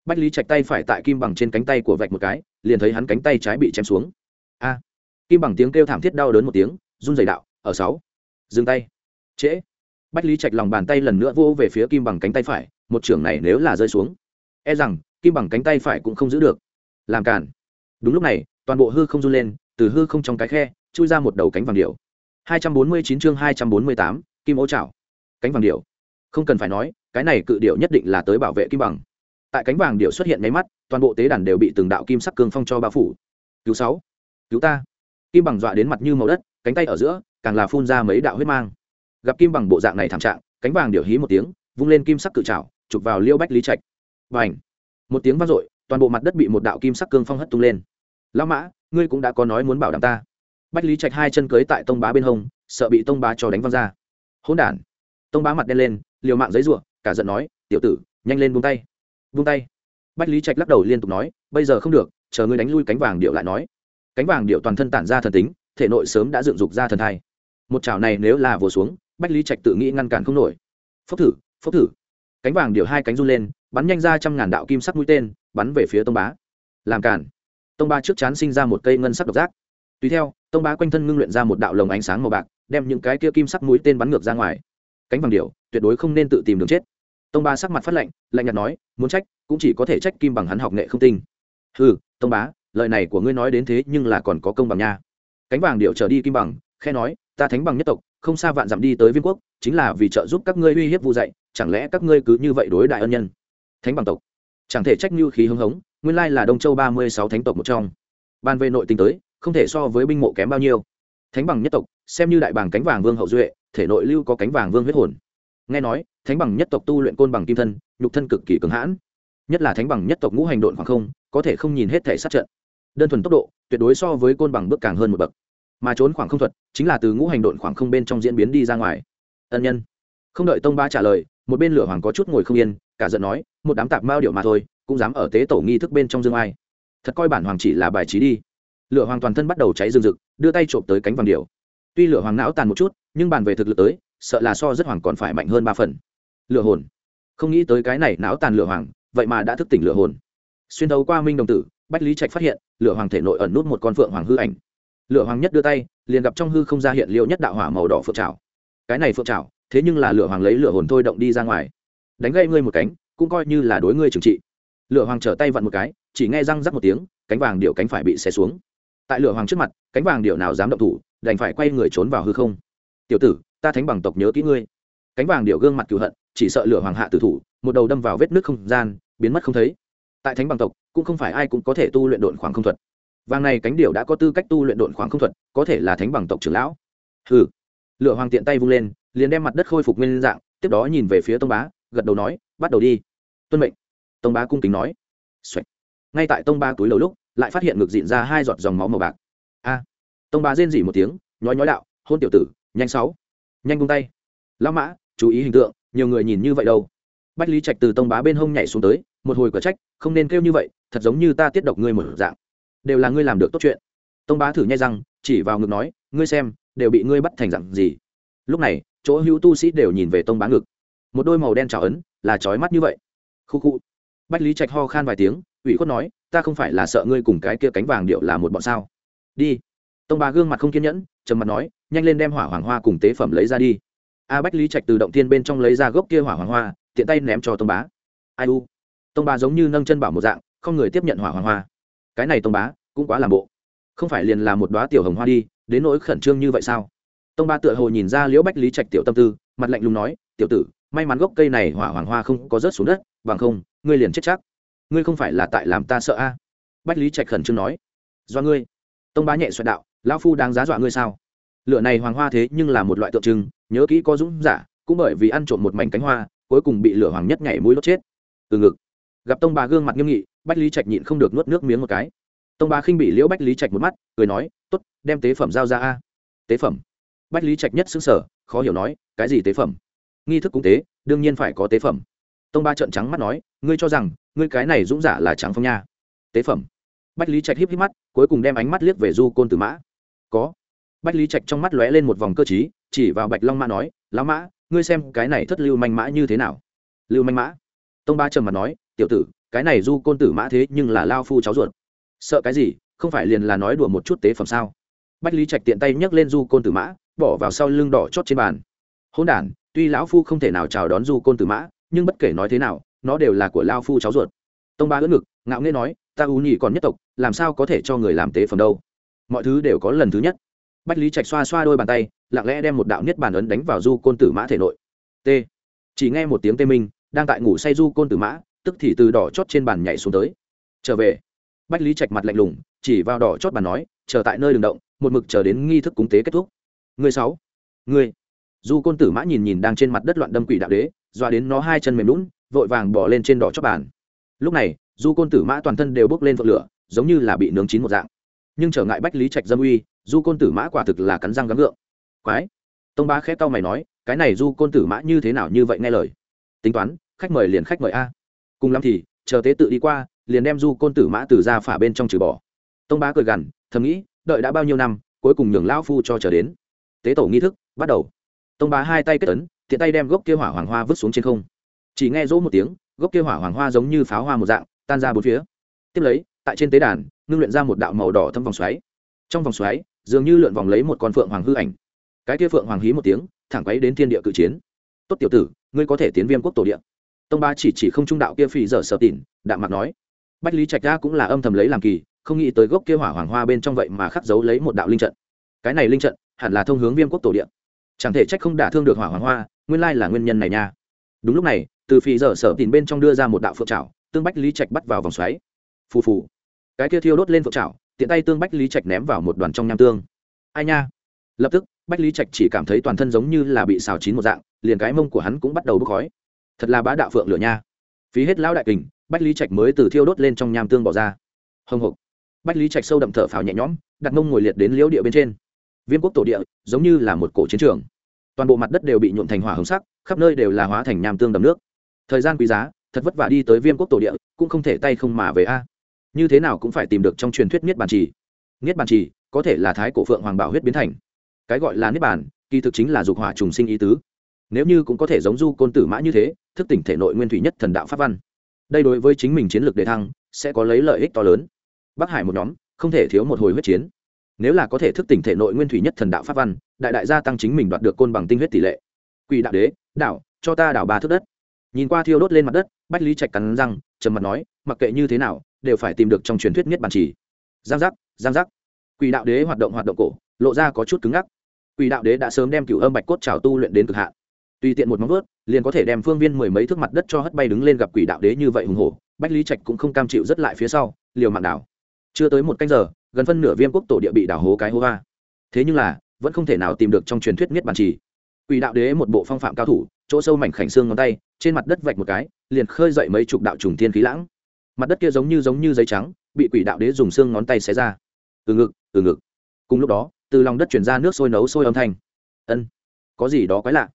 Speaker 1: Bách lý chạch tay phải tại kim bằng trên cánh tay của vạch một cái, liền thấy hắn cánh tay trái bị chém xuống. A. Kim bằng tiếng kêu thảm thiết đau đớn một tiếng, run dày đạo, ở sáu. Dừng tay. Trễ bách lý trạch lòng bàn tay lần nữa vô về phía kim bằng cánh tay phải một trưởng này nếu là rơi xuống e rằng kim bằng cánh tay phải cũng không giữ được. Làm cản đúng lúc này toàn bộ hư không run lên từ hư không trong cái khe chui ra một đầu cánh vàng điệu 249 chương 248, kim ô chảo cánh vàng điệu không cần phải nói cái này cự điệu nhất định là tới bảo vệ kim bằng. Tại cánh vàng điệu xuất hiện nháy mắt toàn bộ tế đàn đều bị từng đạo kim sắc cương phong cho bao phủ. Cứu sáu. Cứu ta. Kim bằng dọa đến mặt như màu đất cánh tay ở giữa càng là phun ra mấy đạo huyết mang gặp kim bằng bộ dạng này thảm trạng, cánh vàng điệu hí một tiếng, vung lên kim sắc cự trào chụp vào liêu bách lý trạch. Và ảnh một tiếng vang dội, toàn bộ mặt đất bị một đạo kim sắc cương phong hất tung lên. Lão mã, ngươi cũng đã có nói muốn bảo đảm ta. Bách lý trạch hai chân cưới tại tông bá bên hông, sợ bị tông bá cho đánh văng ra. Hỗn đản! Tông bá mặt đen lên, liều mạng giấy ruộng cả giận nói, tiểu tử, nhanh lên buông tay. Buông tay? Bách lý trạch lắc đầu liên tục nói, bây giờ không được, chờ ngươi đánh lui cánh vàng điệu lại nói. Cánh vàng điệu toàn thân tản ra thần tính, thể nội sớm đã dựng dục ra thần thai. Một chảo này nếu là vồ xuống bách lý trạch tự nghĩ ngăn cản không nổi. Phốc thử phốc thử. Cánh vàng điều hai cánh run lên, bắn nhanh ra trăm ngàn đạo kim sắc mũi tên, bắn về phía tông bá. Làm cản. Tông ba trước chán sinh ra một cây ngân sắc độc giác. Tùy theo, tông bá quanh thân ngưng luyện ra một đạo lồng ánh sáng màu bạc, đem những cái kia kim sắc mũi tên bắn ngược ra ngoài. Cánh vàng điều, tuyệt đối không nên tự tìm đường chết. Tông ba sắc mặt phát lạnh lạnh nhạt nói, muốn trách, cũng chỉ có thể trách kim bằng hắn học nghệ không tinh. Ừ tông bá, lời này của ngươi nói đến thế nhưng là còn có công bằng nha. Cánh vàng điệu trở đi kim bằng khe nói, ta thánh bằng nhất tộc không xa vạn dặm đi tới viên quốc, chính là vì trợ giúp các ngươi uy hiếp vu dạy, chẳng lẽ các ngươi cứ như vậy đối đại ân nhân? Thánh bằng tộc. Chẳng thể trách như khí hưng hống, nguyên lai là đông châu ba mươi sáu thánh tộc một trong. Ban về nội tình tới, không thể so với binh mộ kém bao nhiêu. Thánh bằng nhất tộc, xem như đại bàng cánh vàng vương hậu duệ, thể nội lưu có cánh vàng vương huyết hồn. Nghe nói, thánh bằng nhất tộc tu luyện côn bằng kim thân, nhục thân cực kỳ cường hãn. Nhất là thánh bằng nhất tộc ngũ hành độn khoảng không, có thể không nhìn hết thể sát trận. Đơn thuần tốc độ, tuyệt đối so với côn bằng bước càng hơn một bậc mà trốn khoảng không thuật, chính là từ ngũ hành độn khoảng không bên trong diễn biến đi ra ngoài. Ân nhân. Không đợi tông ba trả lời, một bên lửa hoàng có chút ngồi không yên, cả giận nói, một đám tạp mao điệu mà thôi, cũng dám ở tế tổ nghi thức bên trong dương ai. Thật coi bản hoàng chỉ là bài trí đi. Lửa hoàng toàn thân bắt đầu cháy rừng rực, đưa tay trộm tới cánh vàng điệu tuy lửa hoàng não tàn một chút, nhưng bàn về thực lực tới, sợ là so rất hoàng còn phải mạnh hơn ba phần. Lửa hồn. Không nghĩ tới cái này não tàn lửa hoàng, vậy mà đã thức tỉnh lửa hồn. Xuyên thấu qua minh đồng tử, bách lý trạch phát hiện, lửa hoàng thể nội ẩn nút một con phượng hoàng hư ảnh lửa hoàng nhất đưa tay, liền gặp trong hư không ra hiện liệu nhất đạo hỏa màu đỏ phượng trào cái này phượng trào thế nhưng là lửa hoàng lấy lửa hồn thôi động đi ra ngoài. Đánh gây ngươi một cánh, cũng coi như là đối ngươi trừng trị. Lửa hoàng trở tay vặn một cái, chỉ nghe răng rắc một tiếng, cánh vàng điệu cánh phải bị xé xuống. Tại lửa hoàng trước mặt, cánh vàng điệu nào dám động thủ, đành phải quay người trốn vào hư không. Tiểu tử, ta thánh bằng tộc nhớ kỹ ngươi. Cánh vàng điệu gương mặt cựu hận, chỉ sợ lửa hoàng hạ tử thủ, một đầu đâm vào vết nước không gian, biến mất không thấy. Tại thánh bằng tộc, cũng không phải ai cũng có thể tu luyện độn khoảng không thuật vàng này cánh điệu đã có tư cách tu luyện độn khoáng không thuật, có thể là thánh bằng tộc trưởng lão. Hừ. Lựa hoàng tiện tay vung lên, liền đem mặt đất khôi phục nguyên dạng, tiếp đó nhìn về phía tông bá, gật đầu nói, bắt đầu đi. Tuân mệnh. Tông bá cung kính nói. Ngay tại tông ba túi lầu lúc, lại phát hiện ngực dịn ra hai giọt dòng máu màu bạc. A. Tông bá rên dỉ một tiếng, nhói nhói đạo, hôn tiểu tử, nhanh sáu. Nhanh tung tay. Lão mã, chú ý hình tượng, nhiều người nhìn như vậy đâu. Bách lý trạch từ tông bá bên hông nhảy xuống tới, một hồi cửa trách, không nên kêu như vậy, thật giống như ta tiết độc ngươi một dạng đều là ngươi làm được tốt chuyện. Tông bá thử nhai răng, chỉ vào ngực nói, ngươi xem, đều bị ngươi bắt thành dạng gì? Lúc này, chỗ hữu tu sĩ đều nhìn về tông bá ngực. Một đôi màu đen trào ấn, là trói mắt như vậy. Khu khu. Bách lý trạch ho khan vài tiếng, ủy khuất nói, ta không phải là sợ ngươi cùng cái kia cánh vàng điệu là một bọn sao? Đi. Tông bá gương mặt không kiên nhẫn, trầm mặt nói, nhanh lên đem hỏa hoàng hoa cùng tế phẩm lấy ra đi. A bách lý trạch từ động thiên bên trong lấy ra gốc kia hỏa hoàng hoa, tiện tay ném cho tông bá. Ai u. Tông bá giống như nâng chân bảo một dạng, không người tiếp nhận hỏa hoàng hoa cái này tông bá cũng quá làm bộ. Không phải liền là một đoá tiểu hồng hoa đi, đến nỗi khẩn trương như vậy sao? Tông ba tựa hồ nhìn ra liễu bách lý trạch tiểu tâm tư, mặt lạnh lùng nói, tiểu tử, may mắn gốc cây này hỏa hoàng hoa không có rớt xuống đất, bằng không, ngươi liền chết chắc. Ngươi không phải là tại làm ta sợ a? Bách lý trạch khẩn trương nói, do ngươi. Tông bá nhẹ xoẹt đạo, lão phu đang giá dọa ngươi sao? Lựa này hoàng hoa thế nhưng là một loại tượng trưng, nhớ kỹ có dũng giả, cũng bởi vì ăn trộm một mảnh cánh hoa, cuối cùng bị lửa hoàng nhất nhảy mũi đốt chết. Từ ngực, gặp tông bà gương mặt nghiêm nghị bách lý trạch nhịn không được nuốt nước miếng một cái. Tông Ba khinh bị liễu bách lý trạch một mắt, cười nói t ố t đem tế phẩm giao ra a. Tế phẩm? Bách lý trạch nhất xứng sở khó hiểu nói, cái gì tế phẩm? Nghi thức cung tế, đương nhiên phải có tế phẩm. Tông ba trợn trắng mắt nói, ngươi cho rằng, ngươi cái này dũng giả là trắng phong nha. Tế phẩm? Bách lý trạch híp híp mắt, cuối cùng đem ánh mắt liếc về du côn tử mã. Có. Bách lý trạch trong mắt lóe lên một vòng cơ t chỉ vào bạch long mã nói, lão mã, ngươi xem cái này thất lưu manh mã như thế nào? Lưu manh mã? Tông ba trầm mặt nói, tiểu tử cái này du côn tử mã thế nhưng là lao phu cháu ruột. Sợ cái gì, không phải liền là nói đùa một chút tế phẩm sao? Bách lý trạch tiện tay nhấc lên du côn tử mã, bỏ vào sau lưng đỏ chót trên bàn. Hôn đ tuy lão phu không thể nào chào đón du côn tử mã, nhưng bất kể nói thế nào, nó đều là của lao phu cháu ruột. Tông ba ưỡn ngực, ngạo nghê nói, ta ưu nhị còn nhất tộc, làm sao có thể cho người làm tế phẩm đâu? Mọi thứ đều có lần thứ nhất. Bách lý trạch xoa xoa đôi bàn tay, lặng lẽ đem một đạo niết bàn ấn đánh vào du côn tử mã thể nội. T chỉ nghe một tiếng tê minh, đang tại ngủ say du côn tử mã tức thì từ đỏ chót trên bàn nhảy xuống tới. Trở về. Bách lý trạch mặt lạnh lùng, chỉ vào đỏ chót bàn nói, chờ tại nơi đường động, một mực chờ đến nghi thức cúng tế kết thúc. Người sáu người du côn tử mã nhìn nhìn đang trên mặt đất loạn đâm quỷ đạo đế, doa đến nó hai chân mềm lún vội vàng bỏ lên trên đỏ chót bàn. Lúc này du côn tử mã toàn thân đều bốc lên vợ lửa, giống như là bị nướng chín một dạng. Nhưng trở ngại bách lý trạch dâm uy du côn tử mã quả thực là cắn răng gắng gượng. Quái! Tông ba khẽ tao mày nói, cái này du côn tử mã như thế nào như vậy nghe lời? Tính toán, khách mời liền khách mời a cùng lắm thì, chờ tế tự đi qua, liền đem du côn tử mã từ ra phả bên trong trừ bỏ. Tông bá cười gằn, thầm nghĩ, đợi đã bao nhiêu năm, cuối cùng nhường lão phu cho chờ đến. Tế tổ nghi thức, bắt đầu. Tông bá hai tay kết ấn, tiện tay đem gốc kia hỏa hoàng hoa vứt xuống trên không. Chỉ nghe rỗ một tiếng, gốc kia hỏa hoàng hoa giống như pháo hoa một dạng, tan ra bốn phía. Tiếp lấy, tại trên tế đàn, ngưng luyện ra một đạo màu đỏ thâm vòng xoáy. Trong vòng xoáy, dường như lượn vòng lấy một con phượng hoàng hư ảnh. Cái kia phượng hoàng hí một tiếng, thẳng quấy đến thiên địa cự chiến. Tốt tiểu tử, ngươi có thể tiến viêm quốc tổ địa tông ba chỉ chỉ không trung đạo kia phì dở sợ tỉn, đạm mặt nói, bách lý trạch ra cũng là âm thầm lấy làm kỳ, không nghĩ tới gốc kia hỏa hoàng hoa bên trong vậy mà khắc giấu lấy một đạo linh trận. Cái này linh trận, hẳn là thông hướng viêm quốc tổ điện chẳng thể trách không đả thương được hỏa hoàng hoa, nguyên lai là nguyên nhân này nha. Đúng lúc này, từ phì dở sở tỉn bên trong đưa ra một đạo phượng trào tương bách lý trạch bắt vào vòng xoáy. Phù phù. Cái kia thiêu đốt lên phượng trào tiện tay tương bách lý trạch ném vào một đoàn trong nham tương. Ai nha? Lập tức, bách lý trạch chỉ cảm thấy toàn thân giống như là bị xào chín một dạng, liền cái mông của hắn cũng bắt đầu bốc khói thật là bá đạo phượng lửa nha. Phí hết lão đại kình, bách lý trạch mới từ thiêu đốt lên trong nham tương bỏ ra. Hồng hộc. Bách lý trạch sâu đậm thở phào nhẹ nhõm, đặt mông ngồi liệt đến liễu địa bên trên. Viêm quốc tổ địa, giống như là một cổ chiến trường. Toàn bộ mặt đất đều bị nhuộm thành hỏa hồng sắc, khắp nơi đều là hóa thành nham tương đầm nước. Thời gian quý giá, thật vất vả đi tới viêm quốc tổ địa, cũng không thể tay không mà về a. Như thế nào cũng phải tìm được trong truyền thuyết niết bàn trì. Niết bàn trì có thể là thái cổ phượng hoàng bảo huyết biến thành. Cái gọi là niết bàn, kỳ thực chính là dục hỏa trùng sinh ý tứ nếu như cũng có thể giống du côn tử mã như thế, thức tỉnh thể nội nguyên thủy nhất thần đạo pháp văn, đây đối với chính mình chiến lược đề thăng, sẽ có lấy lợi ích to lớn. Bắc hải một nhóm, không thể thiếu một hồi huyết chiến. Nếu là có thể thức tỉnh thể nội nguyên thủy nhất thần đạo pháp văn, đại đại gia tăng chính mình đoạt được côn bằng tinh huyết tỷ lệ. Quỷ đạo đế đạo cho ta đảo ba thước đất. Nhìn qua thiêu đốt lên mặt đất, bách lý trạch cắn răng, trầm mặt nói, mặc kệ như thế nào, đều phải tìm được trong truyền thuyết nhất bản chỉ giang giác giang giác. Quỷ đạo đế hoạt động hoạt động cổ, lộ ra có chút cứng ngắc. Quỷ đạo đế đã sớm đem cửu âm bạch cốt trào tu luyện đến cực hạn tùy tiện một móng vớt liền có thể đem phương viên mười mấy thước mặt đất cho hất bay đứng lên gặp quỷ đạo đế như vậy hùng hổ, bách lý trạch cũng không cam chịu rất lại phía sau, liều mạng đảo. Chưa tới một canh giờ, gần phân nửa viêm quốc tổ địa bị đảo hố cái hố ga thế nhưng là, vẫn không thể nào tìm được trong truyền thuyết miết bản trì. Quỷ đạo đế một bộ phong phạm cao thủ, chỗ sâu mảnh khảnh xương ngón tay, trên mặt đất vạch một cái, liền khơi dậy mấy chục đạo trùng thiên khí lãng. Mặt đất kia giống như giống như giấy trắng, bị quỷ đạo đế dùng xương ngón tay xé ra. Từ ngực từ ngực. Cùng lúc đó, từ lòng đất chuyển ra nước sôi nấu sôi âm thanh. Ân, có gì đó quái lạ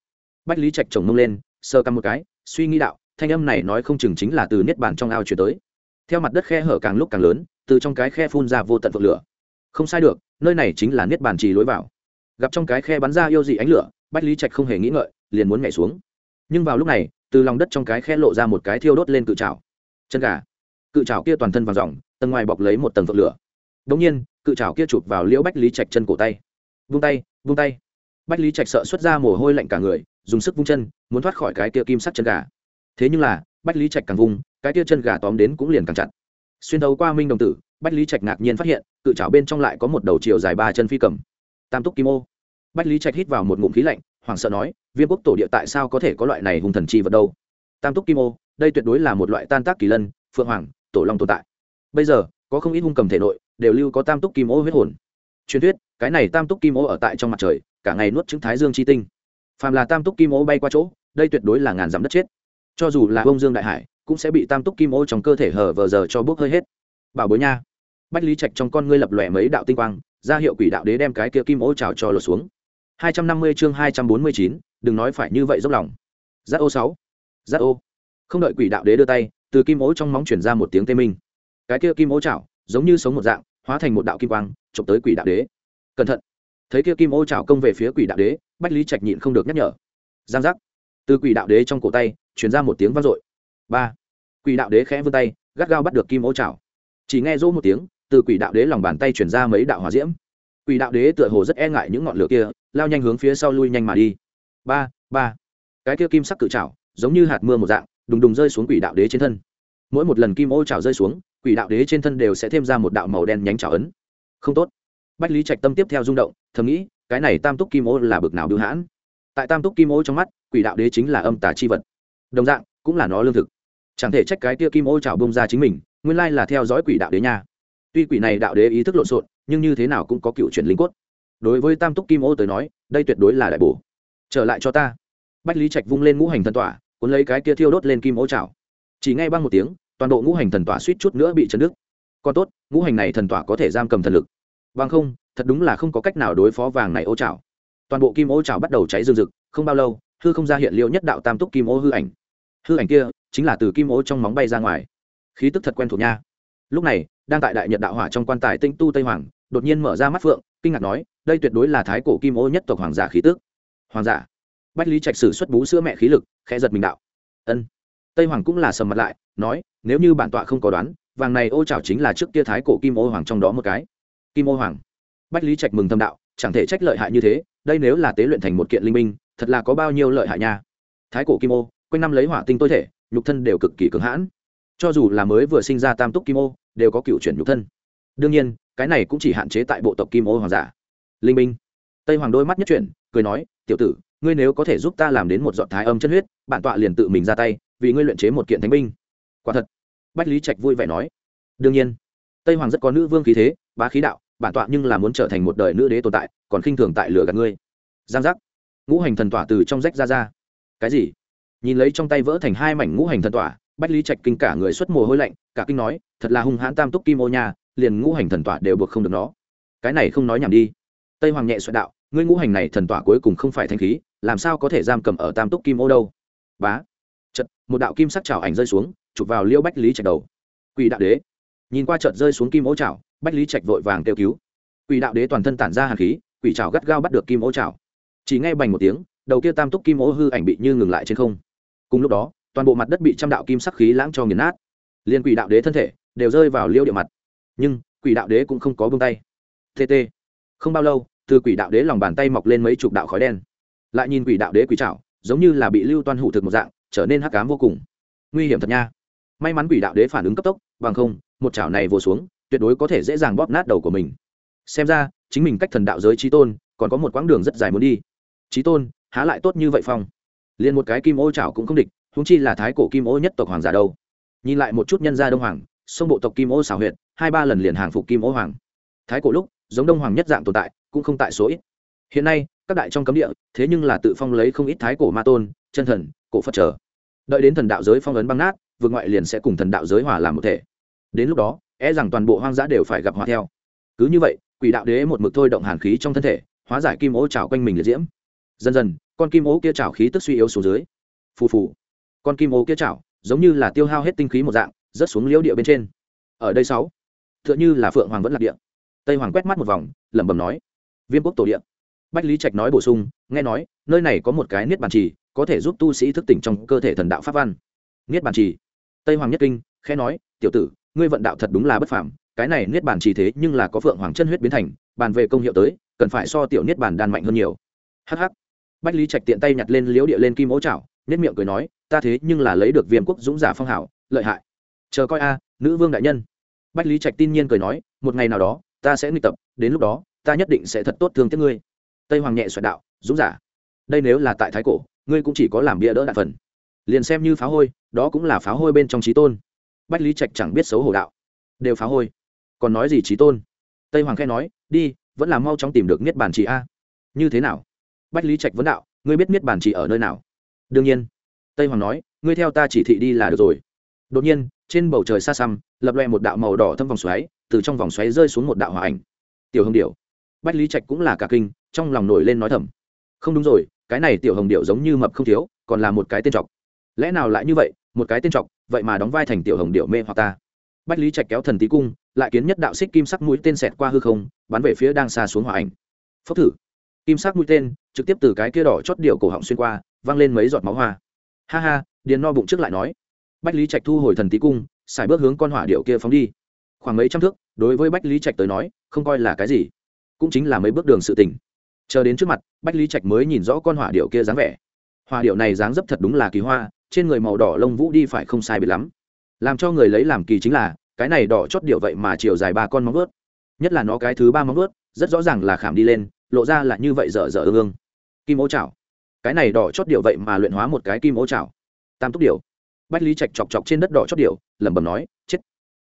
Speaker 1: bách lý trạch chồng mông lên sơ căm một cái, suy nghĩ đạo, thanh âm này nói không chừng chính là từ niết bàn trong ao chuyển tới. Theo mặt đất khe hở càng lúc càng lớn, từ trong cái khe phun ra vô tận phượng lửa. Không sai được, nơi này chính là niết bàn trì lối vào. Gặp trong cái khe bắn ra yêu dị ánh lửa, bách lý trạch không hề nghĩ ngợi, liền muốn nhảy xuống. Nhưng vào lúc này, từ lòng đất trong cái khe lộ ra một cái thiêu đốt lên cự trào chân gà. Cự trào kia toàn thân vàng ròng tầng ngoài bọc lấy một tầng phượng lửa. Đ nhiên, cự trào kia chụp vào liễu bách lý trạch chân cổ tay. Vung tay vung tay. Bách lý trạch sợ xuất ra mồ hôi lạnh cả người dùng sức vung chân, muốn thoát khỏi cái kia kim sắt chân gà. Thế nhưng là, bách lý trạch càng vung, cái kia chân gà tóm đến cũng liền càng chặt. Xuyên thấu qua minh đồng tử, bách lý trạch ngạc nhiên phát hiện, cự trào bên trong lại có một đầu chiều dài ba chân phi cầm. Tam túc kim ô. Bách lý trạch hít vào một ngụm khí lạnh, hoảng sợ nói, viêm quốc tổ địa tại sao có thể có loại này hung thần chi vật đâu? Tam túc kim ô, đây tuyệt đối là một loại tan tác kỳ lân, phượng hoàng, tổ long tồn tại. Bây giờ, có không ít hung cầm thể nội, đều lưu có tam túc kim ô huyết hồn. Truyền thuyết, cái này tam túc kim ô ở tại trong mặt trời, cả ngày nuốt trứng thái dương chi tinh phàm là tam túc kim ô bay qua chỗ, đây tuyệt đối là ngàn dặm đất chết. Cho dù là bông dương đại hải, cũng sẽ bị tam túc kim ô trong cơ thể hở vờ giờ cho bốc hơi hết. Bảo bối nha, bách lý trạch trong con ngươi lập lòe mấy đạo tinh quang, ra hiệu quỷ đạo đế đem cái kia kim ô trào cho lột xuống. Hai trăm năm mươi chương hai trăm bốn mươi chín, đừng nói phải như vậy dốc lòng. Giác ô sáu giác ô. Không đợi quỷ đạo đế đưa tay, từ kim ô trong móng chuyển ra một tiếng tê minh. Cái kia kim ô chảo giống như sống một dạng, hóa thành một đạo kim quang, chụp tới quỷ đạo đế. Cẩn thận. Thấy kia kim ô chảo công về phía quỷ đạo đế bách lý trạch nhịn không được nhắc nhở. Giang giác. Từ quỷ đạo đế trong cổ tay chuyển ra một tiếng vang dội. Ba. Quỷ đạo đế khẽ vươn tay, gắt gao bắt được kim ô chảo chỉ nghe rỗ một tiếng, từ quỷ đạo đế lòng bàn tay chuyển ra mấy đạo hỏa diễm. Quỷ đạo đế tựa hồ rất e ngại những ngọn lửa kia, lao nhanh hướng phía sau lui nhanh mà đi. Ba ba. Cái kia kim sắc cự chảo giống như hạt mưa một dạng, đùng đùng rơi xuống quỷ đạo đế trên thân. Mỗi một lần kim ô chảo rơi xuống, quỷ đạo đế trên thân đều sẽ thêm ra một đạo màu đen nhánh chảo ấn. Không tốt. Bách lý trạch tâm tiếp theo rung động, thầm nghĩ cái này tam túc kim ô là bực nào bưu hãn. Tại tam túc kim ô trong mắt, quỷ đạo đế chính là âm tà chi vật. Đồng dạng, cũng là nó lương thực. Chẳng thể trách cái kia kim ô trào bông ra chính mình, nguyên lai là theo dõi quỷ đạo đế nha. Tuy quỷ này đạo đế ý thức lộn xộn, nhưng như thế nào cũng có cựu chuyển linh cốt. Đối với tam túc kim ô tới nói, đây tuyệt đối là đại bổ. Trở lại cho ta. Bách lý trạch vung lên ngũ hành thần tỏa, cuốn lấy cái kia thiêu đốt lên kim ô chảo. Chỉ ngay băng một tiếng, toàn bộ ngũ hành thần tỏa suýt chút nữa bị chấn đứt. Còn tốt, ngũ hành này thần tỏa có thể giam cầm thần lực. Bằng không thật đúng là không có cách nào đối phó vàng này ô chảo. Toàn bộ kim ô chảo bắt đầu cháy rừng rực không bao lâu hư không ra hiện liệu nhất đạo tam túc kim ô hư ảnh. Hư ảnh kia chính là từ kim ô trong móng bay ra ngoài. Khí tức thật quen thuộc nha. Lúc này đang tại đại nhật đạo hỏa trong quan tài tinh tu tây hoàng đột nhiên mở ra mắt phượng kinh ngạc nói đây tuyệt đối là thái cổ kim ô nhất tộc hoàng giả khí tức, hoàng giả. Bách lý trạch sử xuất bú sữa mẹ khí lực khẽ giật mình đạo. Ân. Tây hoàng cũng là sầm mặt lại nói nếu như bản tọa không có đoán vàng này ô trào chính là trước kia thái cổ kim ô hoàng trong đó một cái. Kim ô hoàng bách lý trạch mừng thâm đạo, chẳng thể trách lợi hại như thế, đây nếu là tế luyện thành một kiện linh minh thật là có bao nhiêu lợi hại nha. Thái cổ kim ô, quanh năm lấy hỏa tinh tối thể, nhục thân đều cực kỳ cứng hãn. Cho dù là mới vừa sinh ra tam túc kim ô, đều có cựu chuyển nhục thân. Đương nhiên, cái này cũng chỉ hạn chế tại bộ tộc kim ô hoàng giả. Linh minh tây hoàng đôi mắt nhất chuyển, cười nói, tiểu tử, ngươi nếu có thể giúp ta làm đến một giọt thái âm chân huyết, bản tọa liền tự mình ra tay, vì ngươi luyện chế một kiện thánh binh. Quả thật. Bách lý trạch vui vẻ nói. Đương nhiên, tây hoàng rất có nữ vương khí thế, bá khí đạo bản tọa nhưng là muốn trở thành một đời nữ đế tồn tại, còn khinh thường tại lửa gạt ngươi. Giang giác. Ngũ hành thần tỏa từ trong rách ra ra. Cái gì? Nhìn lấy trong tay vỡ thành hai mảnh ngũ hành thần tỏa, bách lý trạch kinh cả người xuất mồ hôi lạnh, cả kinh nói, thật là hung hãn tam túc kim ô nha, liền ngũ hành thần tỏa đều buộc không được nó. Cái này không nói nhảm đi. Tây hoàng nhẹ soạn đạo, ngươi ngũ hành này thần tỏa cuối cùng không phải thanh khí, làm sao có thể giam cầm ở tam túc kim ô đâu? Bá. Chật một đạo kim sắc trào ảnh rơi xuống, chụp vào liêu bách lý trạch đầu. Quỷ đạo đế. Nhìn qua chợt rơi xuống kim ô trào bách lý trạch vội vàng kêu cứu. Quỷ đạo đế toàn thân tản ra hàn khí, quỷ trào gắt gao bắt được kim ô trào chỉ nghe bành một tiếng, đầu kia tam túc kim ô hư ảnh bị như ngừng lại trên không. Cùng lúc đó, toàn bộ mặt đất bị trăm đạo kim sắc khí lãng cho nghiền nát. Liên quỷ đạo đế thân thể đều rơi vào liêu địa mặt. Nhưng, quỷ đạo đế cũng không có vương tay. Tt không bao lâu, từ quỷ đạo đế lòng bàn tay mọc lên mấy chục đạo khói đen. Lại nhìn quỷ đạo đế quỷ trảo, giống như là bị lưu toan hủ thực một dạng, trở nên hắc cám vô cùng. Nguy hiểm thật nha. May mắn quỷ đạo đế phản ứng cấp tốc, bằng không, một chảo này vồ xuống tuyệt đối có thể dễ dàng bóp nát đầu của mình. Xem ra, chính mình cách thần đạo giới trí tôn, còn có một quãng đường rất dài muốn đi. Trí tôn, há lại tốt như vậy phong? Liền một cái kim ô chảo cũng không địch húng chi là thái cổ kim ô nhất tộc hoàng giả đâu. Nhìn lại một chút nhân gia đông hoàng, sông bộ tộc kim ô xảo huyệt, hai ba lần liền hàng phục kim ô hoàng. Thái cổ lúc, giống đông hoàng nhất dạng tồn tại, cũng không tại số ít. Hiện nay, các đại trong cấm địa, thế nhưng là tự phong lấy không ít thái cổ ma tôn, chân thần, cổ phật trở. Đợi đến thần đạo giới phong ấn băng nát vượt ngoại liền sẽ cùng thần đạo giới hòa làm một thể. Đến lúc đó e rằng toàn bộ hoang dã đều phải gặp hòa theo. Cứ như vậy, quỷ đạo đế một mực thôi động hàn khí trong thân thể, hóa giải kim ố trào quanh mình liệt diễm. Dần dần, con kim ố kia trào khí tức suy yếu xuống dưới. Phù phù, con kim ố kia trào giống như là tiêu hao hết tinh khí một dạng, rớt xuống liễu địa bên trên. Ở đây sáu t h ư ợ n h ư là phượng hoàng vẫn lạc địa. Tây hoàng quét mắt một vòng, lẩm bẩm nói, viêm quốc tổ địa. Bách lý trạch nói bổ sung, nghe nói, nơi này có một cái niết bàn trì, có thể giúp tu sĩ thức tỉnh trong cơ thể thần đạo pháp văn. Niết bàn trì. Tây hoàng nhất kinh, khẽ nói, tiểu tử ngươi vận đạo thật đúng là bất phàm, cái này niết bàn chỉ thế nhưng là có phượng hoàng chân huyết biến thành, bàn về công hiệu tới, cần phải so tiểu niết bàn đan mạnh hơn nhiều. Hh bách lý trạch tiện tay nhặt lên liếu địa lên kim ố chảo nhất miệng cười nói, ta thế nhưng là lấy được viêm quốc dũng giả phong hảo, lợi hại. Chờ coi a, nữ vương đại nhân. Bách lý trạch tin nhiên cười nói, một ngày nào đó, ta sẽ nghịch tập, đến lúc đó, ta nhất định sẽ thật tốt thương tiếc ngươi. Tây hoàng nhẹ xoẹt đạo, dũng giả. Đây nếu là tại thái cổ, ngươi cũng chỉ có làm bia đỡ đạn phần. Liền xem như phá hôi, đó cũng là phá hôi bên trong trí tôn bách lý trạch chẳng biết xấu hổ đạo. Đều phá hôi. Còn nói gì trí tôn? Tây hoàng khe nói, đi, vẫn là mau chóng tìm được niết bàn chỉ a. Như thế nào? Bách lý trạch vấn đạo, ngươi biết niết bàn chỉ ở nơi nào? Đương nhiên. Tây hoàng nói, ngươi theo ta chỉ thị đi là được rồi. Đột nhiên, trên bầu trời xa xăm, lập loe một đạo màu đỏ thâm vòng xoáy, từ trong vòng xoáy rơi xuống một đạo hòa ảnh. Tiểu hồng điệu bách lý trạch cũng là cả kinh, trong lòng nổi lên nói thầm. Không đúng rồi, cái này tiểu hồng điệu giống như mập không thiếu, còn là một cái tên trọc. Lẽ nào lại như vậy, một cái tên trọc vậy mà đóng vai thành tiểu hồng điệu mê hoặc ta. Bách lý trạch kéo thần tí cung, lại kiến nhất đạo xích kim sắc mũi tên xẹt qua hư không, bắn về phía đang xa xuống hòa ảnh. Phốc thử. Kim sắc mũi tên, trực tiếp từ cái kia đỏ chót điệu cổ họng xuyên qua văng lên mấy giọt máu hoa. Ha ha, điền no bụng trước lại nói. Bách lý trạch thu hồi thần tí cung, xài bước hướng con hỏa điệu kia phóng đi. Khoảng mấy trăm thước, đối với bách lý trạch tới nói, không coi là cái gì. Cũng chính là mấy bước đường sự tình. Chờ đến trước mặt, bách lý trạch mới nhìn rõ con hỏa điệu kia dáng vẻ. Hỏa điệu này dáng dấp thật đúng là kỳ hoa trên người màu đỏ lông vũ đi phải không sai biệt lắm. Làm cho người lấy làm kỳ chính là, cái này đỏ chót điệu vậy mà chiều dài ba con móng ướt nhất là nó cái thứ ba móng ướt rất rõ ràng là khảm đi lên, lộ ra là như vậy dở dở ương ương. Kim ô chảo. Cái này đỏ chót điệu vậy mà luyện hóa một cái kim ô chảo. Tam túc điệu bách lý trạch chọc chọc trên đất đỏ chót điệu lẩm bẩm nói, chết.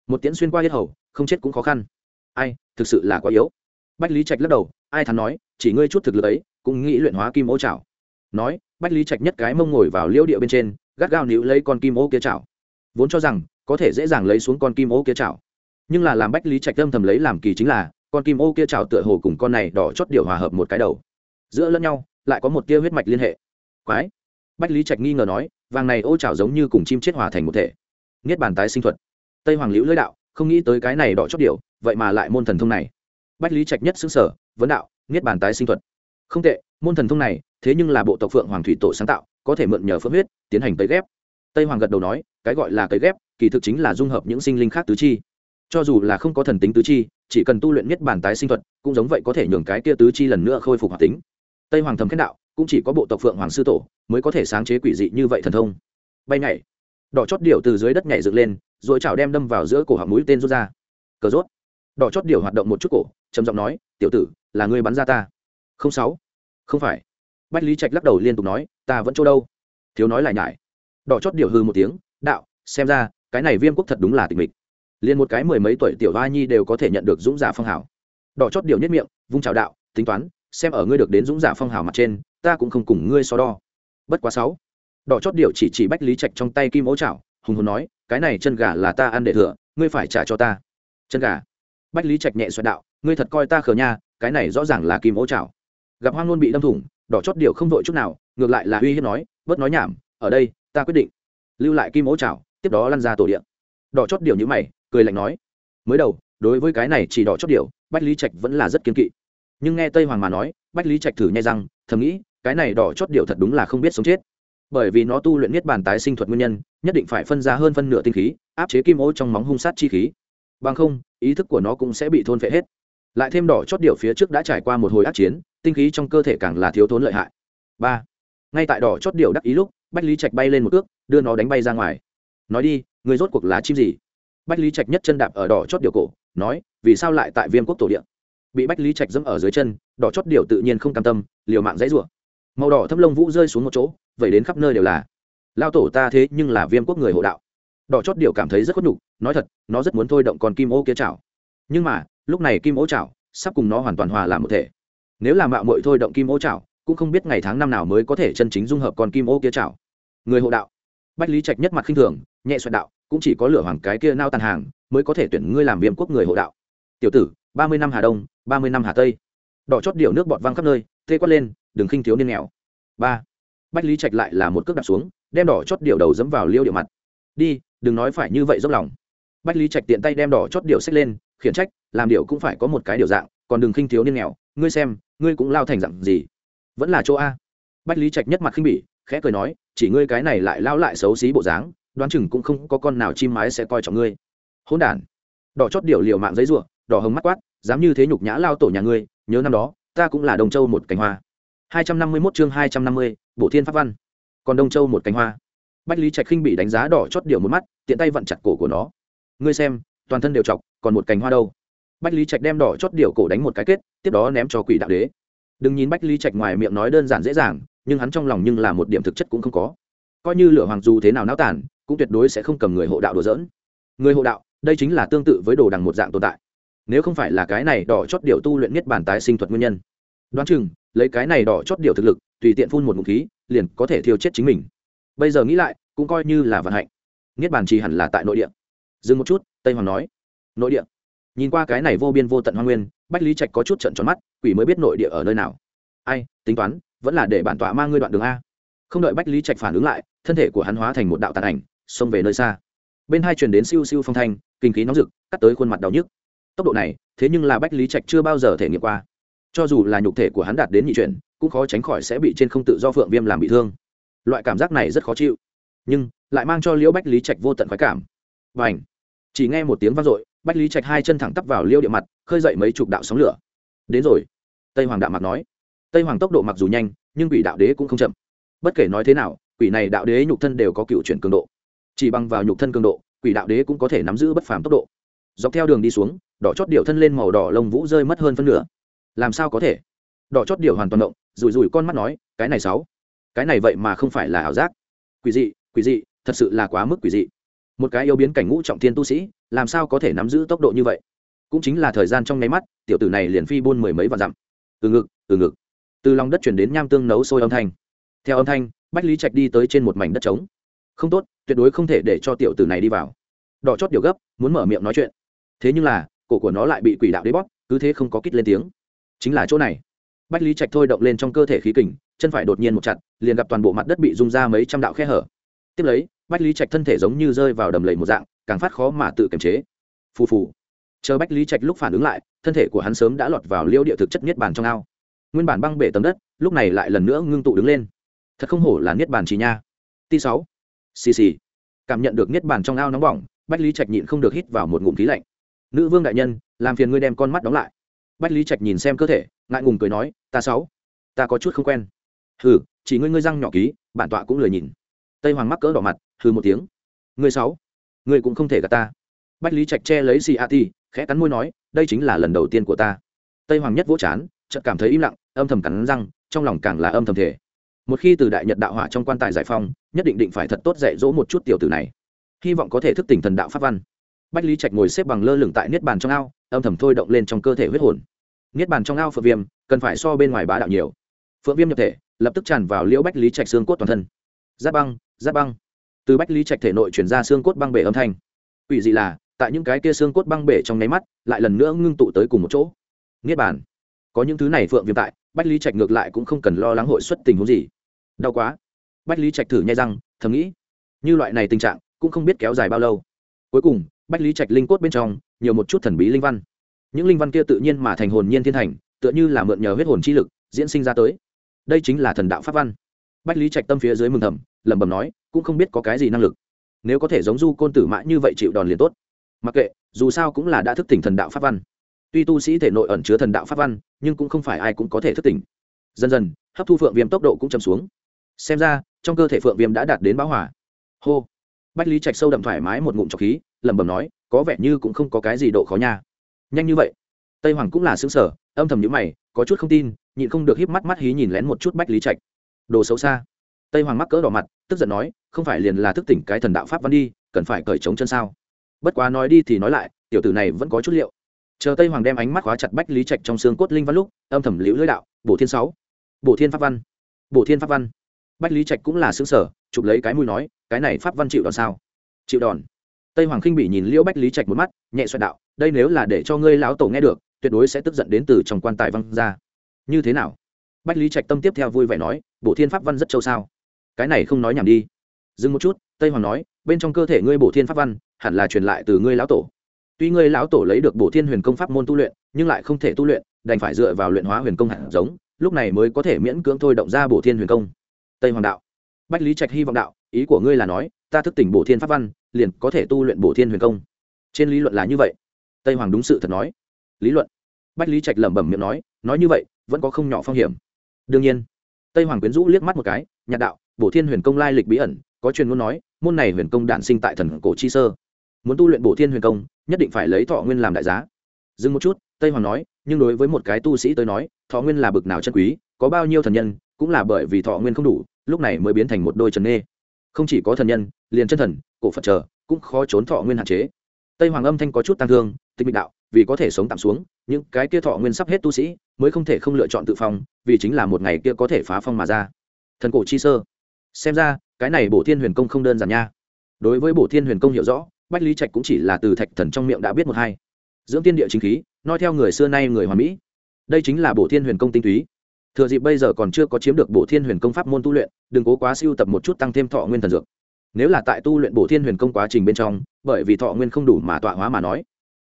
Speaker 1: Một tiễn xuyên qua hết hầu, không chết cũng khó khăn. Ai, thực sự là quá yếu. Bách lý trạch lắc đầu, ai thắn nói, chỉ ngươi chút thực lực ấy, cũng nghĩ luyện hóa kim ô chảo. Nói, bách lý trạch nhất cái mông ngồi vào liễu địa bên trên gắt gao níu lấy con kim ô kia chảo. Vốn cho rằng, có thể dễ dàng lấy xuống con kim ô kia chảo. Nhưng là làm bách lý trạch âm thầm lấy làm kỳ chính là, con kim ô kia chảo tựa hồ cùng con này đỏ chót điều hòa hợp một cái đầu. Giữa lẫn nhau, lại có một tia huyết mạch liên hệ. Quái! Bách lý trạch nghi ngờ nói, vàng này ô chảo giống như cùng chim chết hòa thành một thể. Niết bàn tái sinh thuật. Tây hoàng liễu lưỡi đạo, không nghĩ tới cái này đỏ chót điều vậy mà lại môn thần thông này. Bách lý trạch nhất xứng sở vấn đạo, niết bàn tái sinh thuật. Không tệ, môn thần thông này, thế nhưng là bộ tộc phượng hoàng thủy tổ sáng tạo có thể mượn nhờ phượng huyết tiến hành cấy ghép. Tây hoàng gật đầu nói, cái gọi là cấy ghép, kỳ thực chính là dung hợp những sinh linh khác tứ chi. Cho dù là không có thần tính tứ chi, chỉ cần tu luyện nhất bản tái sinh thuật, cũng giống vậy có thể nhường cái kia tứ chi lần nữa khôi phục hoạt tính. Tây hoàng thầm khen đạo, cũng chỉ có bộ tộc phượng hoàng sư tổ mới có thể sáng chế quỷ dị như vậy thần thông. Bay nhảy, đỏ chót điểu từ dưới đất nhảy dựng lên, rồi chảo đem đâm vào giữa cổ họng mũi tên rút ra. Cờ rốt. Đỏ chót điều hoạt động một chút cổ, trầm giọng nói, tiểu tử, là ngươi bắn ra ta. Không sáu. Không phải bách lý trạch lắc đầu liên tục nói, ta vẫn chỗ đâu? Thiếu nói lại nhải. Đỏ chót điều hư một tiếng, đạo, xem ra, cái này viêm quốc thật đúng là tịch mịch. Liền một cái mười mấy tuổi tiểu va nhi đều có thể nhận được dũng giả phong hào. Đỏ chót điều nhất miệng, vung trào đạo, tính toán, xem ở ngươi được đến dũng giả phong hào mặt trên, ta cũng không cùng ngươi so đo. Bất quá sáu. Đỏ chót điều chỉ chỉ bách lý trạch trong tay kim ố chảo, hùng hồn nói, cái này chân gà là ta ăn để thừa, ngươi phải trả cho ta. Chân gà. Bách lý trạch nhẹ xoẹt đạo, ngươi thật coi ta khờ nha, cái này rõ ràng là kim ố chảo. Gặp hoang luôn bị đâm thủng đỏ chót điều không vội chút nào, ngược lại là uy hiếp nói, bớt nói nhảm, ở đây, ta quyết định. Lưu lại kim ố chảo tiếp đó lăn ra tổ điện. Đỏ chót điều như mày, cười lạnh nói, mới đầu, đối với cái này chỉ đỏ chót điều, bách lý trạch vẫn là rất kiên kỵ. Nhưng nghe tây hoàng mà nói, bách lý trạch thử nhai răng, thầm nghĩ, cái này đỏ chót điều thật đúng là không biết sống chết. Bởi vì nó tu luyện niết bàn tái sinh thuật nguyên nhân, nhất định phải phân ra hơn phân nửa tinh khí, áp chế kim ô trong móng hung sát chi khí. Bằng không, ý thức của nó cũng sẽ bị thôn phệ hết lại thêm đỏ chót điệu phía trước đã trải qua một hồi ác chiến, tinh khí trong cơ thể càng là thiếu thốn lợi hại. Ba, ngay tại đỏ chót điệu đắc ý lúc, bách lý trạch bay lên một ước đưa nó đánh bay ra ngoài. Nói đi, người rốt cuộc là chim gì? Bách lý trạch nhất chân đạp ở đỏ chót điệu cổ, nói, vì sao lại tại viêm quốc tổ điện bị bách lý trạch dẫm ở dưới chân, đỏ chót điệu tự nhiên không cam tâm, liều mạng dãy rủa. Màu đỏ thâm lông vũ rơi xuống một chỗ vậy đến khắp nơi đều là. Lao tổ ta thế nhưng là viêm quốc người hộ đạo. Đỏ chót điệu cảm thấy rất khuất nhục, nói thật, nó rất muốn thôi động con kim ô kia chảo. Nhưng mà lúc này kim ô chảo sắp cùng nó hoàn toàn hòa làm một thể. Nếu làm mạo mội thôi động kim ô chảo, cũng không biết ngày tháng năm nào mới có thể chân chính dung hợp con kim ô kia chảo. Người hộ đạo. Bách lý trạch nhất mặt khinh thường, nhẹ xoẹt đạo, cũng chỉ có lửa hoàng cái kia nao tàn hàng mới có thể tuyển ngươi làm viêm quốc người hộ đạo. Tiểu tử, ba mươi năm hà đông, ba mươi năm hà tây. Đỏ chót điệu nước bọt văng khắp nơi tê quát lên, đừng khinh thiếu niên nghèo. Ba. Bách lý trạch lại là một cước đạp xuống, đem đỏ chót điệu đầu dẫm vào liêu điệu mặt. Đi, đừng nói phải như vậy dốc lòng. Bách lý trạch tiện tay đem đỏ chót điệu xách lên khiển trách làm điều cũng phải có một cái điều dạng còn đừng khinh thiếu niên nghèo ngươi xem ngươi cũng lao thành dặn gì vẫn là chỗ a bách lý trạch nhất mặt khinh bỉ khẽ cười nói chỉ ngươi cái này lại lao lại xấu xí bộ dáng đoán chừng cũng không có con nào chim mái sẽ coi trọng ngươi hỗn đản đỏ chót điều liều mạng giấy ruộng đỏ hồng mắt quát dám như thế nhục nhã lao tổ nhà ngươi nhớ năm đó ta cũng là đồng châu một cánh hoa 251 chương 250, Bộ Thiên Pháp Văn. Còn Đông Châu một cánh hoa. Bách Lý Trạch khinh bị đánh giá đỏ chót điều một mắt, tiện tay vặn chặt cổ của nó. Ngươi xem, toàn thân đều chọc, còn một cành hoa đâu? Bách Lý Trạch đem đỏ chót điều cổ đánh một cái kết, tiếp đó ném cho Quỷ Đạo Đế. Đừng nhìn Bách Lý Trạch ngoài miệng nói đơn giản dễ dàng, nhưng hắn trong lòng nhưng là một điểm thực chất cũng không có. Coi như lửa hoàng dù thế nào náo tàn, cũng tuyệt đối sẽ không cầm người hộ đạo đùa dỡn Người hộ đạo, đây chính là tương tự với đồ đằng một dạng tồn tại. Nếu không phải là cái này đỏ chót điều tu luyện nhất bản tái sinh thuật nguyên nhân, đoán chừng lấy cái này đỏ chót điều thực lực tùy tiện phun một ngụm khí liền có thể thiêu chết chính mình bây giờ nghĩ lại cũng coi như là vận hạnh niết bàn trì hẳn là tại nội địa dừng một chút tây hoàng nói nội địa. Nhìn qua cái này vô biên vô tận hoa nguyên, bách lý trạch có chút trận tròn mắt, quỷ mới biết nội địa ở nơi nào. Ai, tính toán, vẫn là để bản tọa mang ngươi đoạn đường a. Không đợi bách lý trạch phản ứng lại, thân thể của hắn hóa thành một đạo tàn ảnh, xông về nơi xa. Bên hai truyền đến siêu siêu phong thanh, kinh khí nóng rực, cắt tới khuôn mặt đau nhức. Tốc độ này, thế nhưng là bách lý trạch chưa bao giờ thể nghiệm qua. Cho dù là nhục thể của hắn đạt đến nhị chuyển, cũng khó tránh khỏi sẽ bị trên không tự do phượng viêm làm bị thương. Loại cảm giác này rất khó chịu, nhưng lại mang cho liễu bách lý trạch vô tận khoái cảm. Và ảnh chỉ nghe một tiếng vang dội bách lý trạch hai chân thẳng tắp vào liêu địa mặt, khơi dậy mấy chục đạo sóng lửa. Đến rồi. Tây hoàng đạo mặt nói. Tây hoàng tốc độ mặc dù nhanh, nhưng quỷ đạo đế cũng không chậm. Bất kể nói thế nào, quỷ này đạo đế nhục thân đều có cựu chuyển cường độ. Chỉ bằng vào nhục thân cường độ, quỷ đạo đế cũng có thể nắm giữ bất phàm tốc độ. Dọc theo đường đi xuống, đỏ chót điệu thân lên màu đỏ lông vũ rơi mất hơn phân nửa. Làm sao có thể? Đỏ chót điều hoàn toàn động, rủi rủi con mắt nói, cái này sáu, cái này vậy mà không phải là ảo giác. Quỷ dị quỷ dị, thật sự là quá mức quỷ dị. Một cái yêu biến cảnh ngũ trọng thiên tu sĩ làm sao có thể nắm giữ tốc độ như vậy? Cũng chính là thời gian trong nháy mắt, tiểu tử này liền phi buôn mười mấy vạn dặm. Từ ngực từ ngực. Từ lòng đất chuyển đến nham tương nấu sôi âm thanh. Theo âm thanh, bách lý trạch đi tới trên một mảnh đất trống. Không tốt, tuyệt đối không thể để cho tiểu tử này đi vào. Đỏ chót điều gấp, muốn mở miệng nói chuyện. Thế nhưng là, cổ của nó lại bị quỷ đạo đế bóp, cứ thế không có kít lên tiếng. Chính là chỗ này. Bách lý trạch thôi động lên trong cơ thể khí kình, chân phải đột nhiên một chặt, liền gặp toàn bộ mặt đất bị rung ra mấy trăm đạo khe hở. Tiếp lấy, bách lý trạch thân thể giống như rơi vào đầm lầy một dạng càng phát khó mà tự kiềm chế. Phù phù. Chờ bách lý trạch lúc phản ứng lại, thân thể của hắn sớm đã lọt vào liêu địa thực chất niết bàn trong ao. Nguyên bản băng bể tấm đất, lúc này lại lần nữa ngưng tụ đứng lên. Thật không hổ là niết bàn chỉ nha. T sáu. Xì xì. Cảm nhận được niết bàn trong ao nóng bỏng, bách lý trạch nhịn không được hít vào một ngụm khí lạnh. Nữ vương đại nhân, làm phiền ngươi đem con mắt đóng lại. Bách lý trạch nhìn xem cơ thể, ngại ngùng cười nói, ta sáu. Ta có chút không quen. Hừ, chỉ ngươi ngươi răng nhỏ ký, bản tọa cũng lười nhìn. Tây hoàng mắc cỡ đỏ mặt, hừ một tiếng. Ngươi sáu ngươi cũng không thể gạt ta. Bách lý trạch che lấy xì a ti, khẽ cắn môi nói, đây chính là lần đầu tiên của ta. Tây hoàng nhất vỗ chán, chợt cảm thấy im lặng, âm thầm cắn răng, trong lòng càng là âm thầm thể một khi từ đại nhật đạo hỏa trong quan tài giải phong nhất định định phải thật tốt dạy dỗ một chút tiểu tử này. Hy vọng có thể thức tỉnh thần đạo pháp văn. Bách lý trạch ngồi xếp bằng lơ lửng tại niết bàn trong ao, âm thầm thôi động lên trong cơ thể huyết hồn. Niết bàn trong ao phượng viêm, cần phải so bên ngoài bá đạo nhiều. Phượng viêm nhập thể, lập tức tràn vào liễu bách lý trạch xương cốt toàn thân. Giáp băng giáp băng từ bách lý trạch thể nội chuyển ra xương cốt băng bể âm thanh. Ủy dị là, tại những cái kia xương cốt băng bể trong nháy mắt, lại lần nữa ngưng tụ tới cùng một chỗ. Niết bàn. Có những thứ này phượng viêm tại, bách lý trạch ngược lại cũng không cần lo lắng hội xuất tình huống gì. Đau quá. Bách lý trạch thử nhai răng, thầm nghĩ, như loại này tình trạng cũng không biết kéo dài bao lâu. Cuối cùng, bách lý trạch linh cốt bên trong, nhiều một chút thần bí linh văn. Những linh văn kia tự nhiên mà thành hồn nhiên thiên thành, tựa như là mượn nhờ huyết hồn chi lực, diễn sinh ra tới. Đây chính là thần đạo pháp văn. Bách lý trạch tâm phía dưới mừng thầm lẩm bẩm nói, cũng không biết có cái gì năng lực. Nếu có thể giống du côn tử mã như vậy chịu đòn liền tốt. Mặc kệ, dù sao cũng là đã thức tỉnh thần đạo pháp văn. Tuy tu sĩ thể nội ẩn chứa thần đạo pháp văn, nhưng cũng không phải ai cũng có thể thức tỉnh. Dần dần, hấp thu phượng viêm tốc độ cũng chậm xuống. Xem ra, trong cơ thể phượng viêm đã đạt đến bão hỏa hô. Bách lý trạch sâu đậm thoải mái một ngụm trọc khí, lẩm bẩm nói, có vẻ như cũng không có cái gì độ khó nha. Nhanh như vậy. Tây hoàng cũng là xứng sở âm thầm nhữ mày, có chút không tin, nhịn không được híp mắt mắt hí nhìn lén một chút bách lý trạch. Đồ xấu xa tây hoàng mắc cỡ đỏ mặt, tức giận nói, không phải liền là thức tỉnh cái thần đạo pháp văn đi, cần phải cởi trống chân sao? Bất quá nói đi thì nói lại, tiểu tử này vẫn có chút liệu. Chờ tây hoàng đem ánh mắt khóa chặt bách lý trạch trong xương cốt linh văn lúc, âm thầm liễu lưỡi đạo, bổ thiên sáu, bổ thiên pháp văn, bổ thiên pháp văn. Bách lý trạch cũng là xứng sở chụp lấy cái mũi nói, cái này pháp văn chịu đòn sao? Chịu đòn. Tây hoàng khinh bị nhìn liễu bách lý trạch một mắt, nhẹ xoẹt đạo, đây nếu là để cho ngươi lão tổ nghe được, tuyệt đối sẽ tức giận đến từ trong quan tài văn ra. Như thế nào? Bách lý trạch tâm tiếp theo vui vẻ nói, bổ thiên pháp văn rất châu sao? Cái này không nói nhảm đi. Dừng một chút, tây hoàng nói, bên trong cơ thể ngươi bổ thiên pháp văn, hẳn là truyền lại từ ngươi lão tổ. Tuy ngươi lão tổ lấy được bổ thiên huyền công pháp môn tu luyện, nhưng lại không thể tu luyện, đành phải dựa vào luyện hóa huyền công hạt giống, lúc này mới có thể miễn cưỡng thôi động ra bổ thiên huyền công. Tây hoàng đạo. Bách lý trạch hy vọng đạo, ý của ngươi là nói, ta thức tỉnh bổ thiên pháp văn, liền có thể tu luyện bổ thiên huyền công. Trên lý luận là như vậy. Tây hoàng đúng sự thật nói. Lý luận. Bách lý trạch lẩm bẩm miệng nói nói như vậy, vẫn có không nhỏ phong hiểm. Đương nhiên, tây hoàng quyến rũ liếc mắt một cái, nhạt đạo bổ thiên huyền công lai lịch bí ẩn, có truyền ngôn nói, môn này huyền công đản sinh tại thần cổ chi sơ. Muốn tu luyện bổ thiên huyền công, nhất định phải lấy thọ nguyên làm đại giá. Dừng một chút, tây hoàng nói, nhưng đối với một cái tu sĩ tới nói, thọ nguyên là bực nào chân quý, có bao nhiêu thần nhân, cũng là bởi vì thọ nguyên không đủ, lúc này mới biến thành một đôi trần nê. không chỉ có thần nhân, liền chân thần, cổ phật chờ cũng khó trốn thọ nguyên hạn chế. Tây hoàng âm thanh có chút tăng thương, tịch mịch đạo, vì có thể sống tạm xuống, những cái kia thọ nguyên sắp hết tu sĩ, mới không thể không lựa chọn tự phong, vì chính là một ngày kia có thể phá phong mà ra. Thần cổ chi sơ xem ra, cái này bổ thiên huyền công không đơn giản nha. Đối với bổ thiên huyền công hiểu rõ, bách lý trạch cũng chỉ là từ thạch thần trong miệng đã biết một hai. Dưỡng tiên địa chính khí, nói theo người xưa nay người hoàn mỹ. Đây chính là bổ thiên huyền công tinh túy. Thừa dịp bây giờ còn chưa có chiếm được bổ thiên huyền công pháp môn tu luyện, đừng cố quá siêu tập một chút tăng thêm thọ nguyên thần dược. Nếu là tại tu luyện bổ thiên huyền công quá trình bên trong, bởi vì thọ nguyên không đủ mà tọa hóa mà nói,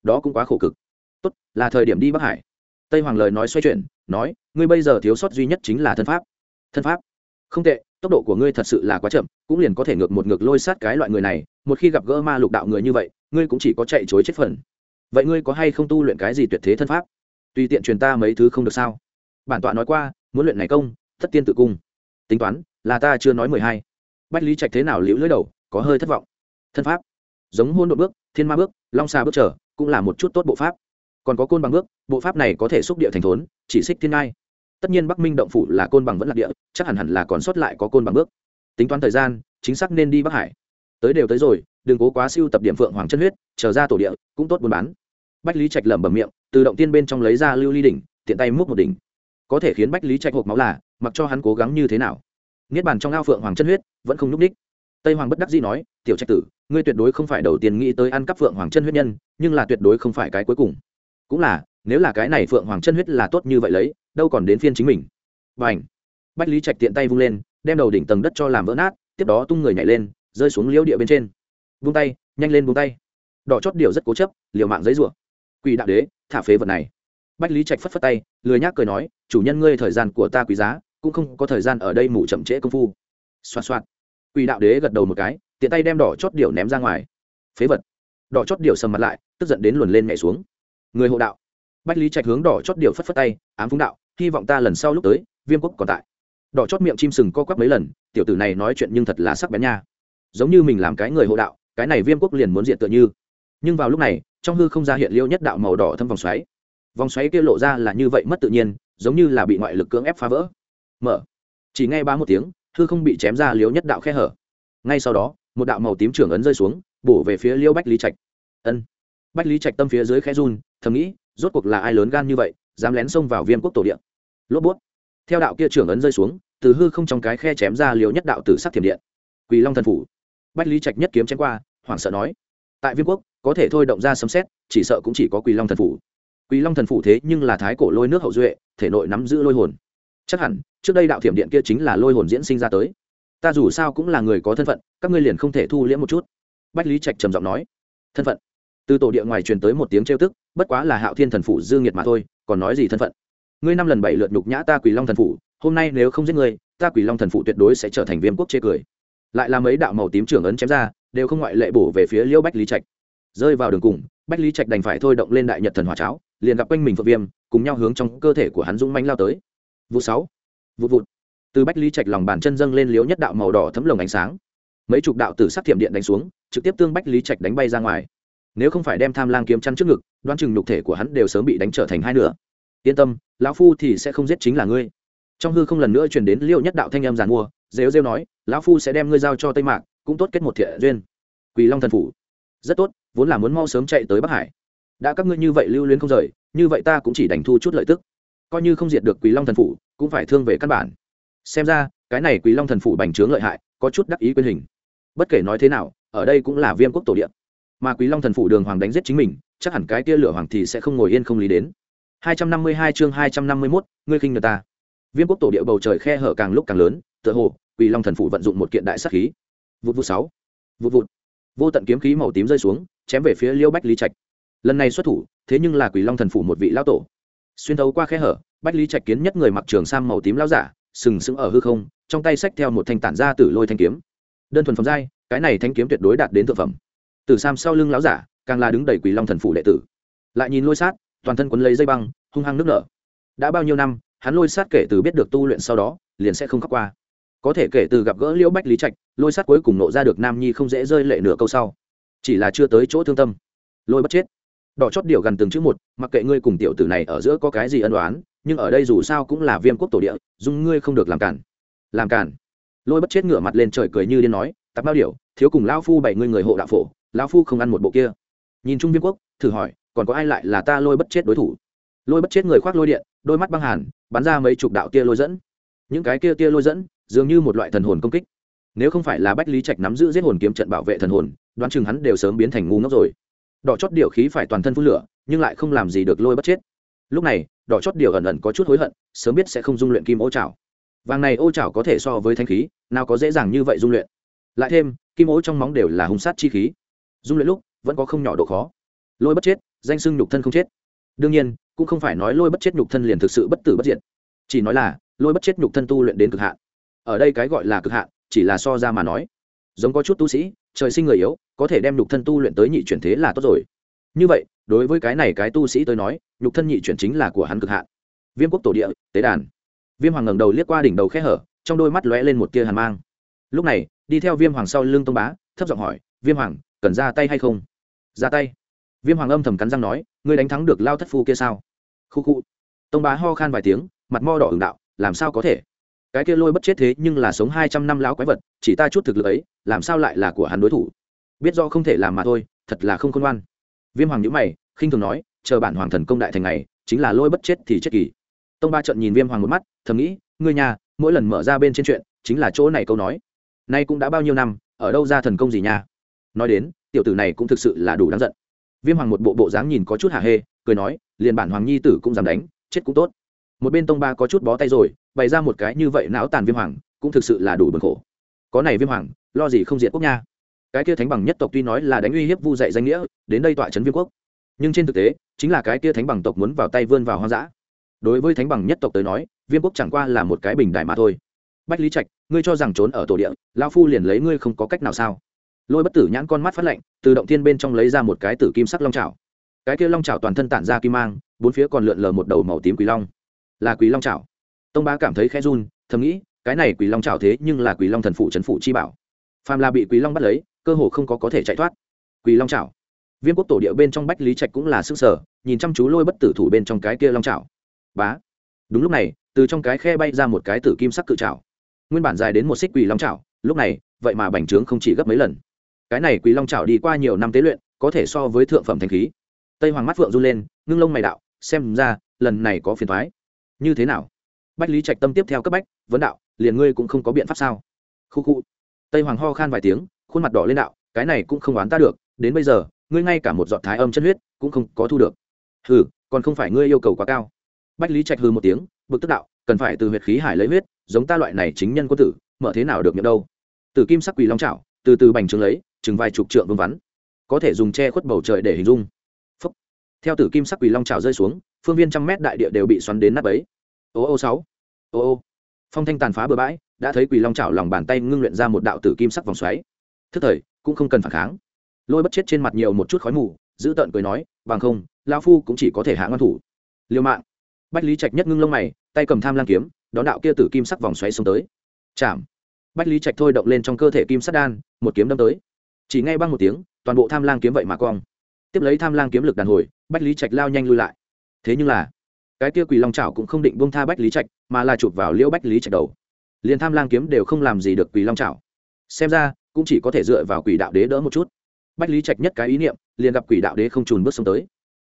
Speaker 1: đó cũng quá khổ cực. Tốt, là thời điểm đi bắc hải. Tây hoàng lời nói xoay chuyển, nói, ngươi bây giờ thiếu sót duy nhất chính là thân pháp. Thân pháp? Không tệ tốc độ của ngươi thật sự là quá chậm, cũng liền có thể ngược một ngược lôi sát cái loại người này, một khi gặp gỡ ma lục đạo người như vậy, ngươi cũng chỉ có chạy chối chết phần. Vậy ngươi có hay không tu luyện cái gì tuyệt thế thân pháp? Tùy tiện truyền ta mấy thứ không được sao? Bản tọa nói qua, muốn luyện này công, thất tiên tự cung. Tính toán, là ta chưa nói mười hai. Bách lý trạch thế nào liễu lưỡi đầu, có hơi thất vọng. Thân pháp, giống hôn đ bước, thiên ma bước, long xa bước trở, cũng là một chút tốt bộ pháp. Còn có côn bằng bước, bộ pháp này có thể xúc địa thành thốn, chỉ xích thiên ngai tất nhiên bắc minh động phủ là côn bằng vẫn là địa chắc hẳn hẳn là còn sót lại có côn bằng bước tính toán thời gian chính xác nên đi bắc hải tới đều tới rồi đừng cố quá siêu tập điểm phượng hoàng chân huyết chờ ra tổ địa cũng tốt buôn bán bách lý trạch lẩm bẩm miệng từ động tiên bên trong lấy ra lưu ly đỉnh tiện tay múc một đỉnh có thể khiến bách lý trạch hộp máu là mặc cho hắn cố gắng như thế nào niết bàn trong ao phượng hoàng chân huyết vẫn không n ú c đích tây hoàng bất đắc dĩ nói tiểu trạch tử ngươi tuyệt đối không phải đầu tiên nghĩ tới ăn cắp phượng hoàng chân huyết nhân nhưng là tuyệt đối không phải cái cuối cùng cũng là nếu là cái này phượng hoàng chân huyết là tốt như vậy lấy đâu còn đến phiên chính mình. Và ảnh bách lý trạch tiện tay vung lên, đem đầu đỉnh tầng đất cho làm vỡ nát, tiếp đó tung người nhảy lên, rơi xuống liễu địa bên trên. Vung tay, nhanh lên vung tay. Đỏ chót điều rất cố chấp, liều mạng giấy rủa quỷ đạo đế, thả phế vật này. Bách lý trạch phất phất tay, lười nhác cười nói, chủ nhân ngươi thời gian của ta quý giá, cũng không có thời gian ở đây mủ chậm trễ công phu. Xoa xoa quỷ đạo đế gật đầu một cái, tiện tay đem đỏ chót điều ném ra ngoài. Phế vật. Đỏ chót điều sầm mặt lại, tức giận đến luồn lên nhảy xuống. Người hộ đạo. Bách lý trạch hướng đỏ chót điều phất phất tay, ám phúng đạo hy vọng ta lần sau lúc tới, viêm quốc còn tại. Đỏ chót miệng chim sừng co quắp mấy lần, tiểu tử này nói chuyện nhưng thật là sắc bén nha. Giống như mình làm cái người hộ đạo, cái này viêm quốc liền muốn diện tựa như. Nhưng vào lúc này, trong hư không ra hiện liêu nhất đạo màu đỏ thâm vòng xoáy. Vòng xoáy kia lộ ra là như vậy mất tự nhiên, giống như là bị ngoại lực cưỡng ép phá vỡ. Mở. Chỉ nghe ba một tiếng, hư không bị chém ra liêu nhất đạo khe hở. Ngay sau đó, một đạo màu tím trưởng ấn rơi xuống, bổ về phía liêu bách lý trạch. Ân. Bách lý trạch tâm phía dưới khe run, thầm nghĩ, rốt cuộc là ai lớn gan như vậy dám lén xông vào viêm quốc tổ điện lốp bút. Theo đạo kia trưởng ấn rơi xuống, từ hư không trong cái khe chém ra liều nhất đạo tử sắc thiểm điện. Quỳ long thần phủ. Bách lý trạch nhất kiếm chém qua, hoảng sợ nói, tại viêm quốc, có thể thôi động ra sấm xét chỉ sợ cũng chỉ có quỳ long thần phủ. Quỳ long thần phủ thế nhưng là thái cổ lôi nước hậu duệ, thể nội nắm giữ lôi hồn. Chắc hẳn, trước đây đạo thiểm điện kia chính là lôi hồn diễn sinh ra tới. Ta dù sao cũng là người có thân phận, các ngươi liền không thể thu liễm một chút. Bách lý trạch trầm giọng nói, thân phận. Từ tổ địa ngoài truyền tới một tiếng trêu tức, bất quá là hạo thiên thần phủ dương nhiệt mà thôi còn nói gì thân phận? Ngươi năm lần bảy lượt nhục nhã ta quỷ long thần phủ, hôm nay nếu không giết ngươi, ta quỷ long thần phụ tuyệt đối sẽ trở thành viêm quốc chê cười. Lại là mấy đạo màu tím trưởng ấn chém ra, đều không ngoại lệ bổ về phía liễu bách lý trạch. Rơi vào đường cùng, bách lý trạch đành phải thôi động lên đại nhật thần hỏa cháo, liền gặp quanh mình phượng viêm, cùng nhau hướng trong cơ thể của hắn dũng manh lao tới. Vụ sáu, vụ vụt. Từ bách lý trạch lòng bàn chân dâng lên liễu nhất đạo màu đỏ thấm lồng ánh sáng. Mấy chục đạo tử sắc thiểm điện đánh xuống, trực tiếp tương bách lý trạch đánh bay ra ngoài nếu không phải đem tham lang kiếm chăn trước ngực, đoán chừng nhục thể của hắn đều sớm bị đánh trở thành hai nửa. Yên tâm, lão phu thì sẽ không giết chính là ngươi. Trong hư không lần nữa chuyển đến liêu nhất đạo thanh em giàn mua, rêu rêu nói, lão phu sẽ đem ngươi giao cho tây mạc, cũng tốt kết một thiện duyên. Quỳ long thần phủ. Rất tốt, vốn là muốn mau sớm chạy tới bắc hải. Đã các ngươi như vậy lưu luyến không rời, như vậy ta cũng chỉ đành thu chút lợi tức. Coi như không diệt được quỳ long thần phủ, cũng phải thương về căn bản. Xem ra, cái này quỳ long thần phủ bành trướng lợi hại, có chút đắc ý quyền hình. Bất kể nói thế nào, ở đây cũng là viêm quốc tổ điện mà quý long thần phụ đường hoàng đánh giết chính mình chắc hẳn cái tia lửa hoàng thì sẽ không ngồi yên không lý đến. 252 chương 251, ngươi khinh người ta. Viêm quốc tổ địa bầu trời khe hở càng lúc càng lớn tựa hồ quý long thần phụ vận dụng một kiện đại sát khí. Vụt vụt sáu. Vụt vụt. Vô tận kiếm khí màu tím rơi xuống chém về phía liêu bách lý trạch. Lần này xuất thủ thế nhưng là quỷ long thần phủ một vị lão tổ. Xuyên thấu qua khe hở bách lý trạch kiến nhất người mặc trường sam màu tím lão giả sừng sững ở hư không trong tay xách theo một thanh tản ra tử lôi thanh kiếm. Đơn thuần phẩm giai cái này thanh kiếm tuyệt đối đạt đến thượng phẩm từ sam sau lưng lão giả càng là đứng đầy quỷ long thần phủ đệ tử. Lại nhìn lôi sát toàn thân quấn lấy dây băng hung hăng nước nở. Đã bao nhiêu năm hắn lôi sát kể từ biết được tu luyện sau đó liền sẽ không khóc qua. Có thể kể từ gặp gỡ liễu bách lý trạch lôi sát cuối cùng nộ ra được nam nhi không dễ rơi lệ nửa câu sau. Chỉ là chưa tới chỗ thương tâm. Lôi bất chết. Đỏ chót điều gần từng chữ một mặc kệ ngươi cùng tiểu tử này ở giữa có cái gì ân đoán nhưng ở đây dù sao cũng là viêm quốc tổ địa dung ngươi không được làm cản. Làm cản. Lôi bất chết ngửa mặt lên trời cười như điên nói tạp bao điều, thiếu cùng lao phu bảy ngươi người hộ đạo phổ lão phu không ăn một bộ kia. Nhìn trung viêm quốc, thử hỏi, còn có ai lại là ta lôi bất chết đối thủ? Lôi bất chết người khoác lôi điện, đôi mắt băng hàn, bắn ra mấy chục đạo tia lôi dẫn. Những cái kia tia lôi dẫn, dường như một loại thần hồn công kích. Nếu không phải là bách lý trạch nắm giữ giết hồn kiếm trận bảo vệ thần hồn, đoán chừng hắn đều sớm biến thành ngu ngốc rồi. Đỏ chót điều khí phải toàn thân phun lửa, nhưng lại không làm gì được lôi bất chết. Lúc này, đỏ chót điều ẩn ẩn có chút hối hận, sớm biết sẽ không dung luyện kim ô trào vàng này ô trào có thể so với thanh khí, nào có dễ dàng như vậy dung luyện. Lại thêm, kim ô trong móng đều là hung sát chi khí dung luyện lúc, vẫn có không nhỏ độ khó. Lôi bất chết, danh sưng nhục thân không chết. Đương nhiên, cũng không phải nói lôi bất chết nhục thân liền thực sự bất tử bất diệt. Chỉ nói là, lôi bất chết nhục thân tu luyện đến cực hạn. Ở đây cái gọi là cực hạn, chỉ là so ra mà nói. Giống có chút tu sĩ, trời sinh người yếu, có thể đem nhục thân tu luyện tới nhị chuyển thế là tốt rồi. Như vậy, đối với cái này cái tu sĩ tôi nói, nhục thân nhị chuyển chính là của hắn cực hạn. Viêm quốc tổ địa, tế đàn. Viêm hoàng ngẩng đầu liếc qua đỉnh đầu khe hở, trong đôi mắt lóe lên một tia hàn mang. Lúc này, đi theo viêm hoàng sau lưng tông bá, thấp giọng hỏi, viêm hoàng cần ra tay hay không? Ra tay. Viêm hoàng âm thầm cắn răng nói, ngươi đánh thắng được lao thất phu kia sao? Khu khu. Tông bá ho khan vài tiếng, mặt mo đỏ ửng đạo, làm sao có thể? Cái kia lôi bất chết thế nhưng là sống hai trăm năm lão quái vật, chỉ ta chút thực lực ấy, làm sao lại là của hắn đối thủ? Biết do không thể làm mà thôi, thật là không khôn ngoan. Viêm hoàng nhữ mày, khinh thường nói, chờ bản hoàng thần công đại thành này, chính là lôi bất chết thì chết kỳ. Tông ba trận nhìn viêm hoàng một mắt, thầm nghĩ, ngươi nhà, mỗi lần mở ra bên trên chuyện, chính là chỗ này câu nói. Nay cũng đã bao nhiêu năm, ở đâu ra thần công gì nha nói đến, tiểu tử này cũng thực sự là đủ đáng giận. Viêm hoàng một bộ bộ dáng nhìn có chút hả hê, cười nói, liền bản hoàng nhi tử cũng dám đánh, chết cũng tốt. Một bên tông ba có chút bó tay rồi, bày ra một cái như vậy não tàn viêm hoàng, cũng thực sự là đủ bực khổ. Có này viêm hoàng, lo gì không diệt quốc nha. Cái kia thánh bằng nhất tộc tuy nói là đánh uy hiếp vu dạy danh nghĩa, đến đây tọa trấn viêm quốc. Nhưng trên thực tế, chính là cái kia thánh bằng tộc muốn vào tay vươn vào hoang dã. Đối với thánh bằng nhất tộc tới nói, viêm quốc chẳng qua là một cái bình đại mà thôi. Bách lý trạch, ngươi cho rằng trốn ở tổ địa lao phu liền lấy ngươi không có cách nào sao? Lôi bất tử nhãn con mắt phát lạnh, từ động thiên bên trong lấy ra một cái tử kim sắc long trào cái kia long trào toàn thân tản ra kim mang, bốn phía còn lượn lờ một đầu màu tím quỷ long. Là quỷ long trào tông bá cảm thấy khẽ run, thầm nghĩ, cái này quỷ long trào thế nhưng là quỷ long thần phụ trấn phụ chi bảo. Phàm là bị quỷ long bắt lấy, cơ hồ không có có thể chạy thoát. Quỷ long trào viêm quốc tổ địa bên trong bách lý trạch cũng là sức sở, nhìn chăm chú lôi bất tử thủ bên trong cái kia long trào bá. Đúng lúc này, từ trong cái khe bay ra một cái tử kim sắc cự trào nguyên bản dài đến một xích quỷ long trào lúc này, vậy mà bành trướng không chỉ gấp mấy lần cái này quý long chảo đi qua nhiều năm tế luyện, có thể so với thượng phẩm thanh khí. Tây hoàng mắt phượng run lên, ngưng lông mày đạo, xem ra, lần này có phiền thoái như thế nào? Bách lý trạch tâm tiếp theo cấp bách, vấn đạo, liền ngươi cũng không có biện pháp sao? Khu khu. Tây hoàng ho khan vài tiếng, khuôn mặt đỏ lên đạo, cái này cũng không oán ta được, đến bây giờ, ngươi ngay cả một giọt thái âm chân huyết, cũng không có thu được. Hừ, còn không phải ngươi yêu cầu quá cao. Bách lý trạch hừ một tiếng, bực tức đạo, cần phải từ huyệt khí hải lấy huyết, giống ta loại này chính nhân quân tử, mở thế nào được miệng đâu? Từ kim sắc quỳ long trảo từ từ bành trướng lấy chừng vài chục trượng vương vắn, có thể dùng che khuất bầu trời để hình dung. Phúc. theo tử kim sắc quỳ long trào rơi xuống, phương viên trăm mét đại địa đều bị xoắn đến nắp ấy ô ô sáu. Ô ô. Phong thanh tàn phá bừa bãi, đã thấy quỳ long trào lòng bàn tay ngưng luyện ra một đạo tử kim sắc vòng xoáy. Thức thời, cũng không cần phản kháng. Lôi bất chết trên mặt nhiều một chút khói mù, giữ tợn cười nói, bằng không lao phu cũng chỉ có thể hạ ngon thủ. Liêu mạng. Bách lý trạch nhất ngưng lông mày, tay cầm tham lang kiếm, đón đạo kia tử kim sắc vòng xoáy xuống tới. Chạm. Bách lý trạch thôi động lên trong cơ thể kim sắt đan, một kiếm đâm tới chỉ ngay băng một tiếng, toàn bộ tham lang kiếm vậy mà cong. Tiếp lấy tham lang kiếm lực đàn hồi, bách lý trạch lao nhanh lui lại. Thế nhưng là, cái kia quỳ long chảo cũng không định bông tha bách lý trạch, mà là chụp vào liễu bách lý trạch đầu. Liền tham lang kiếm đều không làm gì được quỳ long chảo. xem ra, cũng chỉ có thể dựa vào quỷ đạo đế đỡ một chút. Bách lý trạch nhất cái ý niệm, liền gặp quỷ đạo đế không trùn bước xuống tới.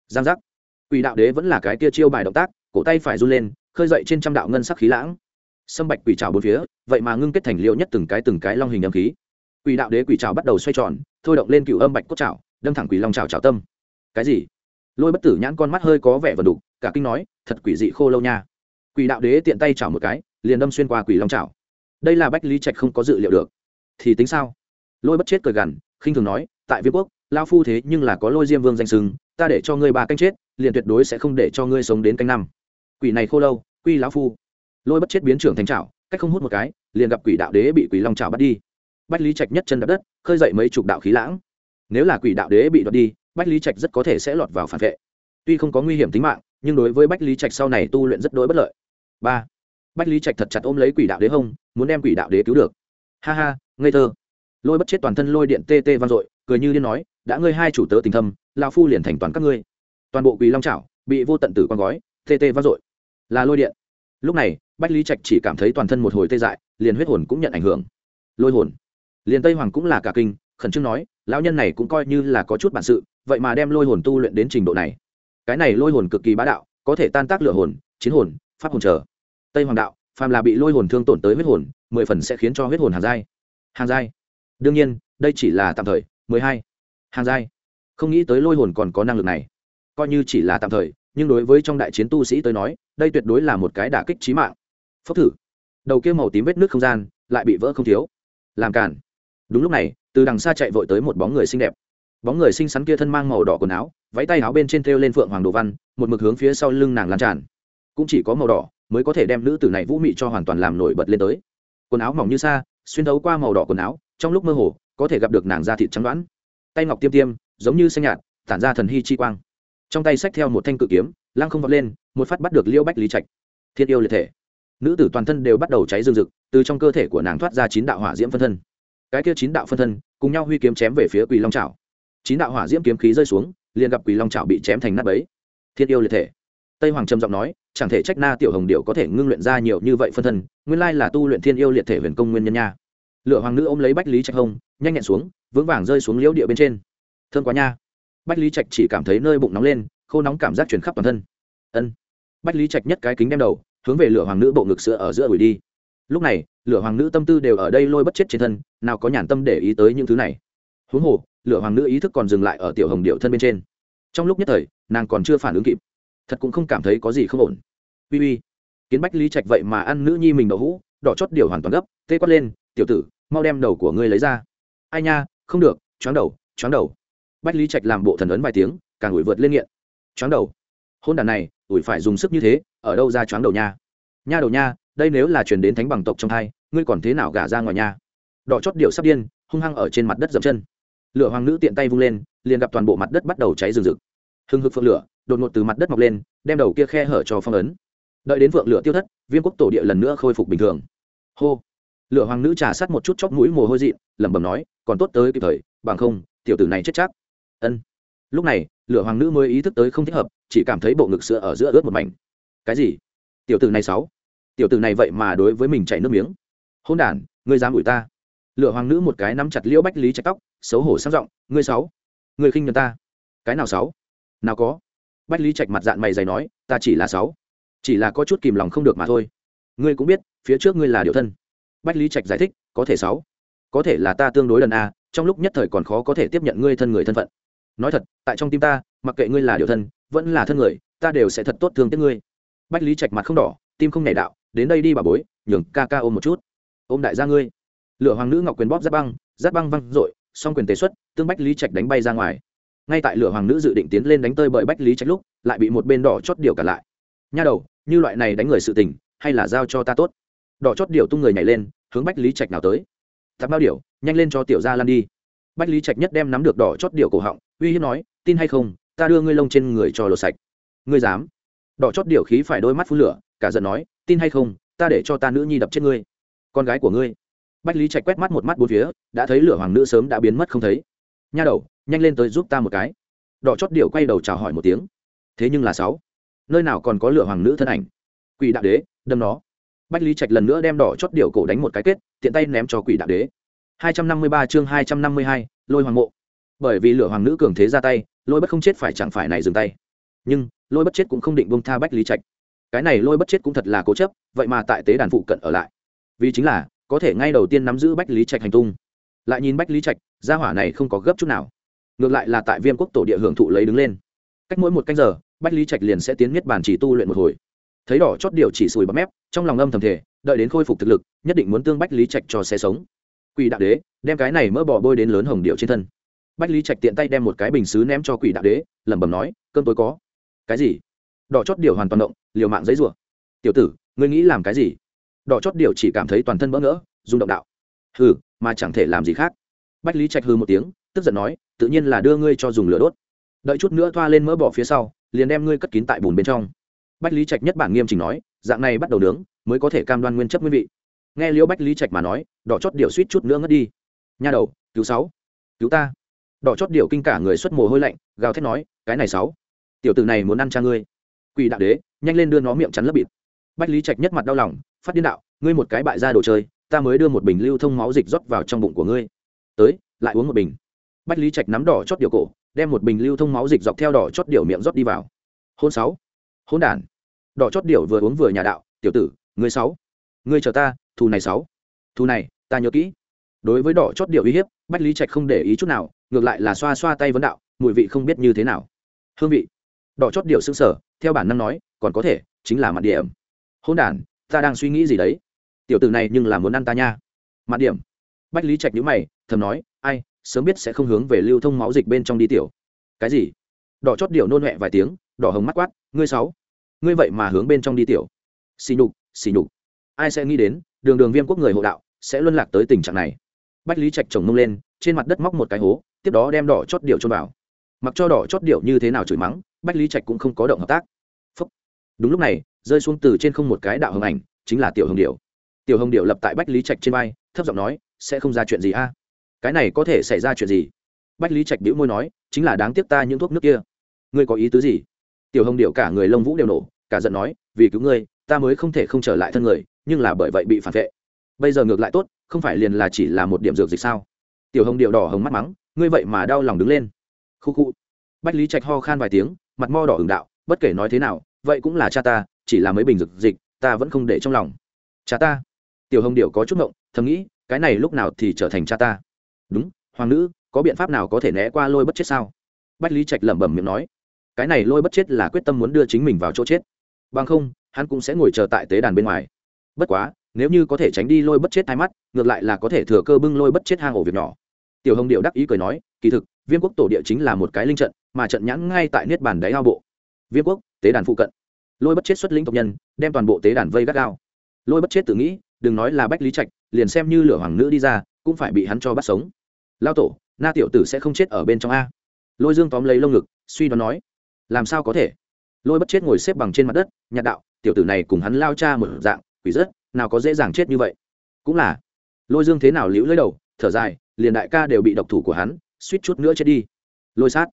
Speaker 1: Giang giác. Quỷ đạo đế vẫn là cái kia chiêu bài động tác, cổ tay phải run lên, khơi dậy trên trăm đạo ngân sắc khí lãng. Sâm bạch quỷ trào bốn phía, vậy mà ngưng kết thành liêu nhất từng cái từng cái long hình âm khí quỷ đạo đế quỷ trào bắt đầu xoay tròn, thôi động lên cựu âm bạch cốt trào đâm thẳng quỷ long trào trào tâm. Cái gì? Lôi bất tử nhãn con mắt hơi có vẻ vần đục, cả kinh nói, thật quỷ dị khô lâu nha. Quỷ đạo đế tiện tay chảo một cái, liền đâm xuyên qua quỷ long trào đây là bách lý trạch không có dự liệu được. Thì tính sao? Lôi bất chết cười gằn, khinh thường nói, tại việt quốc lao phu thế nhưng là có lôi diêm vương danh sừng ta để cho ngươi ba canh chết, liền tuyệt đối sẽ không để cho ngươi sống đến canh năm. Quỷ này khô lâu, quy lão phu. Lôi bất chết biến trưởng thành trào cách không hút một cái, liền gặp quỷ đạo đế bị quỷ long trào bắt đi bách lý trạch nhất chân đập đất, khơi dậy mấy chục đạo khí lãng. Nếu là quỷ đạo đế bị đoạt đi, bách lý trạch rất có thể sẽ lọt vào phản vệ. Tuy không có nguy hiểm tính mạng, nhưng đối với bách lý trạch sau này tu luyện rất đối bất lợi. Ba, bách lý trạch thật chặt ôm lấy quỷ đạo đế hông, muốn đem quỷ đạo đế cứu được. Ha ha, ngây thơ. Lôi bất chết toàn thân lôi điện tê tê vang dội, cười như điên nói, đã ngươi hai chủ tớ tình thâm lao phu liền thành toàn các ngươi. Toàn bộ quỳ long trảo bị vô tận tử con gói, tê tê vang dội. Là lôi điện. Lúc này, bách lý trạch chỉ cảm thấy toàn thân một hồi tê dại, liền huyết hồn cũng nhận ảnh hưởng. Lôi hồn liền tây hoàng cũng là cả kinh, khẩn trương nói, lão nhân này cũng coi như là có chút bản sự, vậy mà đem lôi hồn tu luyện đến trình độ này. Cái này lôi hồn cực kỳ bá đạo, có thể tan tác lửa hồn, chiến hồn, pháp hồn chờ tây hoàng đạo, phàm là bị lôi hồn thương tổn tới huyết hồn, mười phần sẽ khiến cho huyết hồn hàng giai hàng giai đương nhiên, đây chỉ là tạm thời, mười hai. Hàng giai không nghĩ tới lôi hồn còn có năng lực này. Coi như chỉ là tạm thời, nhưng đối với trong đại chiến tu sĩ tới nói, đây tuyệt đối là một cái đả kích trí mạng. Phốc thử. Đầu kia màu tím vết nước không gian, lại bị vỡ không thiếu. Làm cản đúng lúc này, từ đằng xa chạy vội tới một bóng người xinh đẹp. Bóng người xinh xắn kia thân mang màu đỏ quần áo, váy tay áo bên trên thêu lên phượng hoàng đồ văn, một mực hướng phía sau lưng nàng lan tràn. Cũng chỉ có màu đỏ mới có thể đem nữ tử này vũ mị cho hoàn toàn làm nổi bật lên tới. Quần áo mỏng như xa xuyên thấu qua màu đỏ quần áo, trong lúc mơ hồ, có thể gặp được nàng da thịt trắng đoán tay ngọc tiêm tiêm, giống như xanh nhạt, tản ra thần hy chi quang. Trong tay xách theo một thanh cự kiếm, lăng không vọt lên, một phát bắt được liêu bách lý trạch. Thiên yêu liệt thể. Nữ tử toàn thân đều bắt đầu cháy rừng rực, từ trong cơ thể của nàng thoát ra chín đạo hỏa diễm phân thân cái kia chín đạo phân thân cùng nhau huy kiếm chém về phía quỳ long trào chín đạo hỏa diễm kiếm khí rơi xuống, liền gặp quỳ long trào bị chém thành nắp ấy thiên yêu liệt thể. Tây hoàng trầm giọng nói, chẳng thể trách na tiểu hồng điệu có thể ngưng luyện ra nhiều như vậy phân thân, nguyên lai là tu luyện thiên yêu liệt thể huyền công nguyên nhân nha. Lựa hoàng nữ ôm lấy bách lý trạch hông nhanh nhẹn xuống, vững vàng rơi xuống liễu địa bên trên. Thương quá nha. Bách lý trạch chỉ cảm thấy nơi bụng nóng lên, khô nóng cảm giác chuyển khắp toàn thân. Ân. Bách lý trạch nhất cái kính đem đầu, hướng về lửa hoàng nữ bộ ngực sữa ở giữa ủi đi lúc này, lửa hoàng nữ tâm tư đều ở đây lôi bất chết trên thân, nào có nhàn tâm để ý tới những thứ này. Huống hồ, lửa hoàng nữ ý thức còn dừng lại ở tiểu hồng điệu thân bên trên. Trong lúc nhất thời, nàng còn chưa phản ứng kịp. Thật cũng không cảm thấy có gì không ổn. Uy uy. Kiến bách lý trạch vậy mà ăn nữ nhi mình đậu hũ, đỏ chót điều hoàn toàn gấp, tê quát lên, tiểu tử, mau đem đầu của ngươi lấy ra. Ai nha, không được, choáng đầu choáng đầu. Bách lý trạch làm bộ thần ấn vài tiếng, càng ủi vượt lên nghiện. Choáng đầu. Hôn đàn này, ủi phải dùng sức như thế, ở đâu ra choáng đầu nha? Nha đầu nha đây nếu là chuyển đến thánh bằng tộc trong thai, ngươi còn thế nào gả ra ngoài nhà? đỏ chót điệu sắp điên, hung hăng ở trên mặt đất dậm chân. Lửa hoàng nữ tiện tay vung lên, liền gặp toàn bộ mặt đất bắt đầu cháy rừng rực. Hưng hực phượng lửa, đột ngột từ mặt đất mọc lên, đem đầu kia khe hở cho phong ấn. Đợi đến phượng lửa tiêu thất, viêm quốc tổ địa lần nữa khôi phục bình thường. Hô! Lửa hoàng nữ trà sát một chút chóc mũi mồ hôi dị, lẩm bẩm nói, còn tốt tới kịp thời, bằng không, tiểu tử này chết chắc. Ân. Lúc này, lửa hoàng nữ mới ý thức tới không thích hợp, chỉ cảm thấy bộ ngực sữa ở giữa ướt một mảnh. Cái gì? Tiểu tử này sáu tiểu tử này vậy mà đối với mình chảy nước miếng. Hôn đản, ngươi dám ủi ta? Lựa hoàng nữ một cái nắm chặt liễu bách lý chạy tóc, xấu hổ sang giọng, ngươi sáu, ngươi khinh nhật ta. Cái nào sáu? Nào có? Bách lý trạch mặt dạng mày dày nói, ta chỉ là sáu. Chỉ là có chút kìm lòng không được mà thôi. Ngươi cũng biết, phía trước ngươi là điều thân. Bách lý trạch giải thích, có thể sáu. Có thể là ta tương đối lần a, trong lúc nhất thời còn khó có thể tiếp nhận ngươi thân người thân phận. Nói thật, tại trong tim ta, mặc kệ ngươi là điều thân, vẫn là thân người, ta đều sẽ thật tốt thương tiếc ngươi. Bách lý trạch mặt không đỏ, tim không nảy đạo đến đây đi bà bối, nhường ca ca ôm một chút. Ôm đại gia ngươi. Lửa hoàng nữ ngọc quyền bóp giáp băng giáp băng văng r ộ i song quyền tế xuất, tương bách lý trạch đánh bay ra ngoài. Ngay tại lửa hoàng nữ dự định tiến lên đánh tơi bởi bách lý trạch lúc, lại bị một bên đỏ chót điều cả lại. Nha đầu, như loại này đánh người sự tình, hay là giao cho ta tốt. Đỏ chót điều tung người nhảy lên, hướng bách lý trạch nào tới. Tháp bao điều nhanh lên cho tiểu gia lan đi. Bách lý trạch nhất đem nắm được đỏ chót điều cổ họng, uy hiếp nói, tin hay không, ta đưa ngươi lông trên người cho lột sạch. Ngươi dám? Đỏ chót điều khí phải đôi mắt phun lửa, cả giận nói tin hay không ta để cho ta nữ nhi đập chết ngươi. Con gái của ngươi. Bách lý trạch quét mắt một mắt bốn phía đã thấy lửa hoàng nữ sớm đã biến mất không thấy. Nha đầu nhanh lên tới giúp ta một cái. Đỏ chót điệu quay đầu chào hỏi một tiếng. Thế nhưng là sáu. Nơi nào còn có lửa hoàng nữ thân ảnh? Quỷ đạo đế đâm nó. Bách lý trạch lần nữa đem đỏ chót điệu cổ đánh một cái kết tiện tay ném cho quỷ đạo đế. 253 chương 252, lôi hoàng mộ. Bởi vì lửa hoàng nữ cường thế ra tay lôi bất không chết phải chẳng phải này dừng tay. Nhưng lôi bất chết cũng không định bông tha bách lý trạch cái này lôi bất chết cũng thật là cố chấp, vậy mà tại tế đàn phụ cận ở lại. Vì chính là, có thể ngay đầu tiên nắm giữ bách lý trạch hành tung. Lại nhìn bách lý trạch, gia hỏa này không có gấp chút nào. Ngược lại là tại viêm quốc tổ địa hưởng thụ lấy đứng lên. Cách mỗi một canh giờ, bách lý trạch liền sẽ tiến miết bàn chỉ tu luyện một hồi. Thấy đỏ chót điều chỉ sùi bấm mép, trong lòng âm thầm thể đợi đến khôi phục thực lực, nhất định muốn tương bách lý trạch cho xe sống. Quỷ đạo đế, đem cái này mỡ bỏ bôi đến lớn hồng điệu trên thân. Bách lý trạch tiện tay đem một cái bình xứ ném cho quỷ đạo đế, lẩm bẩm nói, cơm tối có. Cái gì? Đỏ chót điều hoàn toàn động, liều mạng giấy rủa. Tiểu tử, ngươi nghĩ làm cái gì? Đỏ chót điều chỉ cảm thấy toàn thân bỡ ngỡ, rung động đạo. Hừ, mà chẳng thể làm gì khác. Bách lý trạch hư một tiếng, tức giận nói, tự nhiên là đưa ngươi cho dùng lửa đốt. Đợi chút nữa thoa lên mỡ bỏ phía sau, liền đem ngươi cất kín tại bùn bên trong. Bách lý trạch nhất bản nghiêm chỉnh nói, dạng này bắt đầu nướng, mới có thể cam đoan nguyên chất nguyên vị. Nghe liễu bách lý trạch mà nói, đỏ chót điều suýt chút nữa ngất đi. Nha đầu, cứu sáu, cứu ta. Đỏ chót điều kinh cả người xuất mồ hôi lạnh, gào thét nói, cái này sáu, tiểu tử này muốn ăn cha ngươi quỷ đạo đế, nhanh lên đưa nó miệng chắn lấp bịt. Bách lý trạch nhất mặt đau lòng, phát điên đạo, ngươi một cái bại ra đồ chơi, ta mới đưa một bình lưu thông máu dịch rót vào trong bụng của ngươi. Tới, lại uống một bình. Bách lý trạch nắm đỏ chót điều cổ, đem một bình lưu thông máu dịch dọc theo đỏ chót điều miệng rót đi vào. Hôn sáu. Hôn đản đỏ chót điều vừa uống vừa nhà đạo, tiểu tử, ngươi sáu. Ngươi chờ ta, thù này sáu. Thù này, ta nhớ kỹ. Đối với đỏ chót điều uy hiếp, bách lý trạch không để ý chút nào, ngược lại là xoa xoa tay vấn đạo, mùi vị không biết như thế nào. Hương vị. Đỏ chót điều xương sở theo bản năng nói, còn có thể, chính là mặt điểm. Hôn đản, ta đang suy nghĩ gì đấy? Tiểu tử này nhưng là muốn ăn ta nha. Mặt điểm. Bách lý trạch nhữ mày, thầm nói, ai, sớm biết sẽ không hướng về lưu thông máu dịch bên trong đi tiểu. Cái gì? Đỏ chót điệu nôn huệ vài tiếng, đỏ hồng mắt quát, ngươi sáu. Ngươi vậy mà hướng bên trong đi tiểu. Xì nhục xì nhục. Ai sẽ nghĩ đến, đường đường viêm quốc người hộ đạo, sẽ luân lạc tới tình trạng này. Bách lý trạch chồng mông lên, trên mặt đất móc một cái hố, tiếp đó đem đỏ chót điệu trôn vào. Mặc cho đỏ chót điệu như thế nào chửi mắng, bách lý trạch cũng không có động hợp tác đúng lúc này, rơi xuống từ trên không một cái đạo hồng ảnh, chính là tiểu hồng điệu tiểu hồng điệu lập tại bách lý trạch trên vai, thấp giọng nói, sẽ không ra chuyện gì a? Cái này có thể xảy ra chuyện gì? Bách lý trạch bĩu môi nói, chính là đáng tiếc ta những thuốc nước kia. Ngươi có ý tứ gì? Tiểu hồng điệu cả người lông vũ đều nổ, cả giận nói, vì cứu ngươi, ta mới không thể không trở lại thân người, nhưng là bởi vậy bị phản vệ. Bây giờ ngược lại tốt, không phải liền là chỉ là một điểm dược dịch sao? Tiểu hồng điệu đỏ hồng mắt mắng, ngươi vậy mà đau lòng đứng lên. Khu khu. Bách lý trạch ho khan vài tiếng, mặt mo đỏ ửng đạo, bất kể nói thế nào vậy cũng là cha ta, chỉ là mấy bình dược dịch, ta vẫn không để trong lòng. Cha ta? Tiểu hồng điệu có chút ngộng, thầm nghĩ, cái này lúc nào thì trở thành cha ta? Đúng, hoàng nữ, có biện pháp nào có thể né qua lôi bất chết sao? Bách lý trạch lẩm bẩm miệng nói, cái này lôi bất chết là quyết tâm muốn đưa chính mình vào chỗ chết. Bằng không, hắn cũng sẽ ngồi chờ tại tế đàn bên ngoài. Bất quá, nếu như có thể tránh đi lôi bất chết hai mắt, ngược lại là có thể thừa cơ bưng lôi bất chết hang ổ việc nhỏ. Tiểu hồng điệu đắc ý cười nói, kỳ thực, viêm quốc tổ địa chính là một cái linh trận, mà trận nhãn ngay tại niết bàn đáy ao bộ. Viêm quốc tế đàn phụ cận. Lôi bất chết xuất lĩnh tộc nhân, đem toàn bộ tế đàn vây gắt gao. Lôi bất chết tự nghĩ, đừng nói là bách lý trạch, liền xem như lửa hoàng nữ đi ra, cũng phải bị hắn cho bắt sống. Lao tổ, na tiểu tử sẽ không chết ở bên trong a. Lôi dương tóm lấy lông ngực, suy đoán nói, làm sao có thể? Lôi bất chết ngồi xếp bằng trên mặt đất, nhạt đạo, tiểu tử này cùng hắn lao cha một dạng, quỷ rất, nào có dễ dàng chết như vậy. Cũng là. Lôi dương thế nào liễu lấy đầu, thở dài, liền đại ca đều bị độc thủ của hắn, suýt chút nữa chết đi. Lôi sát.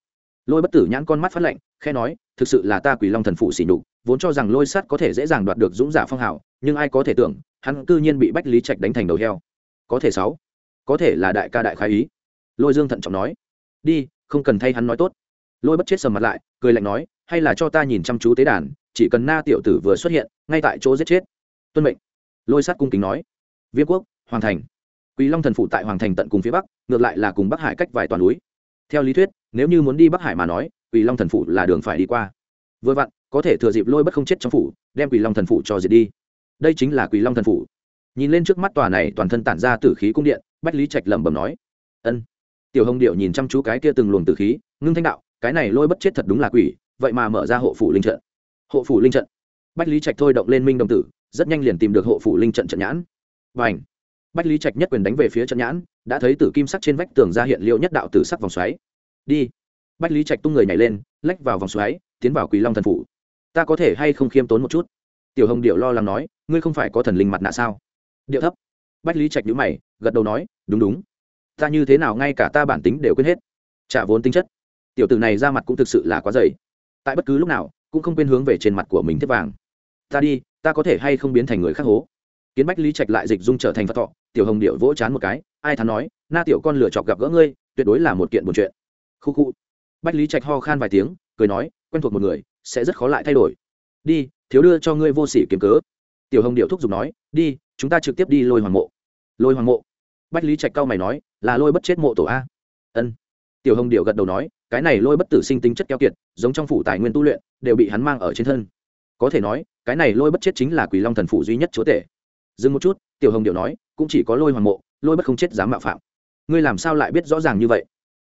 Speaker 1: Lôi bất tử nhãn con mắt phát lạnh khe nói, thực sự là ta quỷ long thần phụ xỉ nhục, vốn cho rằng lôi sắt có thể dễ dàng đoạt được dũng giả phong hào, nhưng ai có thể tưởng, hắn cư nhiên bị bách lý trạch đánh thành đầu heo. Có thể sáu, có thể là đại ca đại khai ý. Lôi dương thận trọng nói, đi, không cần thay hắn nói tốt. Lôi bất chết sầm mặt lại, cười lạnh nói, hay là cho ta nhìn chăm chú tế đàn, chỉ cần na tiểu tử vừa xuất hiện, ngay tại chỗ giết chết. Tuân mệnh. Lôi Sắt cung kính nói, viêm quốc, hoàng thành. Quý long thần phụ tại hoàng thành tận cùng phía bắc, ngược lại là cùng bắc hải cách vài toàn núi. Theo lý thuyết, nếu như muốn đi bắc hải mà nói quỷ long thần Phủ là đường phải đi qua. Vừa vặn, có thể thừa dịp lôi bất không chết trong phủ, đem quỷ long thần Phủ cho diệt đi. Đây chính là quỷ long thần Phủ. nhìn lên trước mắt tòa này, toàn thân tản ra tử khí cung điện, bách lý trạch lẩm bẩm nói, ân. Tiểu hồng điệu nhìn chăm chú cái kia từng luồng tử khí, ngưng thanh đạo, cái này lôi bất chết thật đúng là quỷ, vậy mà mở ra hộ phủ linh trận. Hộ phủ linh trận. Bách lý trạch thôi động lên minh đồng tử, rất nhanh liền tìm được hộ phủ linh trận trận nhãn. Và ảnh bách lý trạch nhất quyền đánh về phía trận nhãn, đã thấy tử kim sắc trên vách tường ra hiện liệu nhất đạo tử sắc vòng xoáy. Đi! Bách lý trạch tung người nhảy lên, lách vào vòng xoáy, tiến vào quỳ long thần phủ. Ta có thể hay không khiêm tốn một chút? Tiểu hồng điệu lo lắng nói, ngươi không phải có thần linh mặt nạ sao? Điệu thấp. Bách lý trạch nhữ mày, gật đầu nói, đúng đúng. Ta như thế nào ngay cả ta bản tính đều quên hết. Trả vốn tính chất. Tiểu tử này ra mặt cũng thực sự là quá dày. Tại bất cứ lúc nào, cũng không quên hướng về trên mặt của mình thiết vàng. Ta đi, ta có thể hay không biến thành người khác hố? Kiến bách lý trạch lại dịch dung trở thành phật thọ. Tiểu hồng điệu vỗ chán một cái, ai thắn nói, na tiểu con lửa chọc gặp gỡ ngươi, tuyệt đối là một kiện buồn chuyện. Khu khu bách lý trạch ho khan vài tiếng, cười nói, quen thuộc một người, sẽ rất khó lại thay đổi. Đi, thiếu đưa cho ngươi vô sỉ kiếm cớ. Tiểu hồng điệu thúc giục nói, đi, chúng ta trực tiếp đi lôi hoàng mộ. Lôi hoàng mộ? Bách lý trạch cao mày nói, là lôi bất chết mộ tổ a. Ân. Tiểu hồng điệu gật đầu nói, cái này lôi bất tử sinh tính chất keo kiệt, giống trong phủ tài nguyên tu luyện, đều bị hắn mang ở trên thân. Có thể nói, cái này lôi bất chết chính là quỷ long thần phủ duy nhất chúa tể. Dừng một chút, tiểu hồng điệu nói, cũng chỉ có lôi hoàng mộ, lôi bất không chết dám mạo phạm. Ngươi làm sao lại biết rõ ràng như vậy?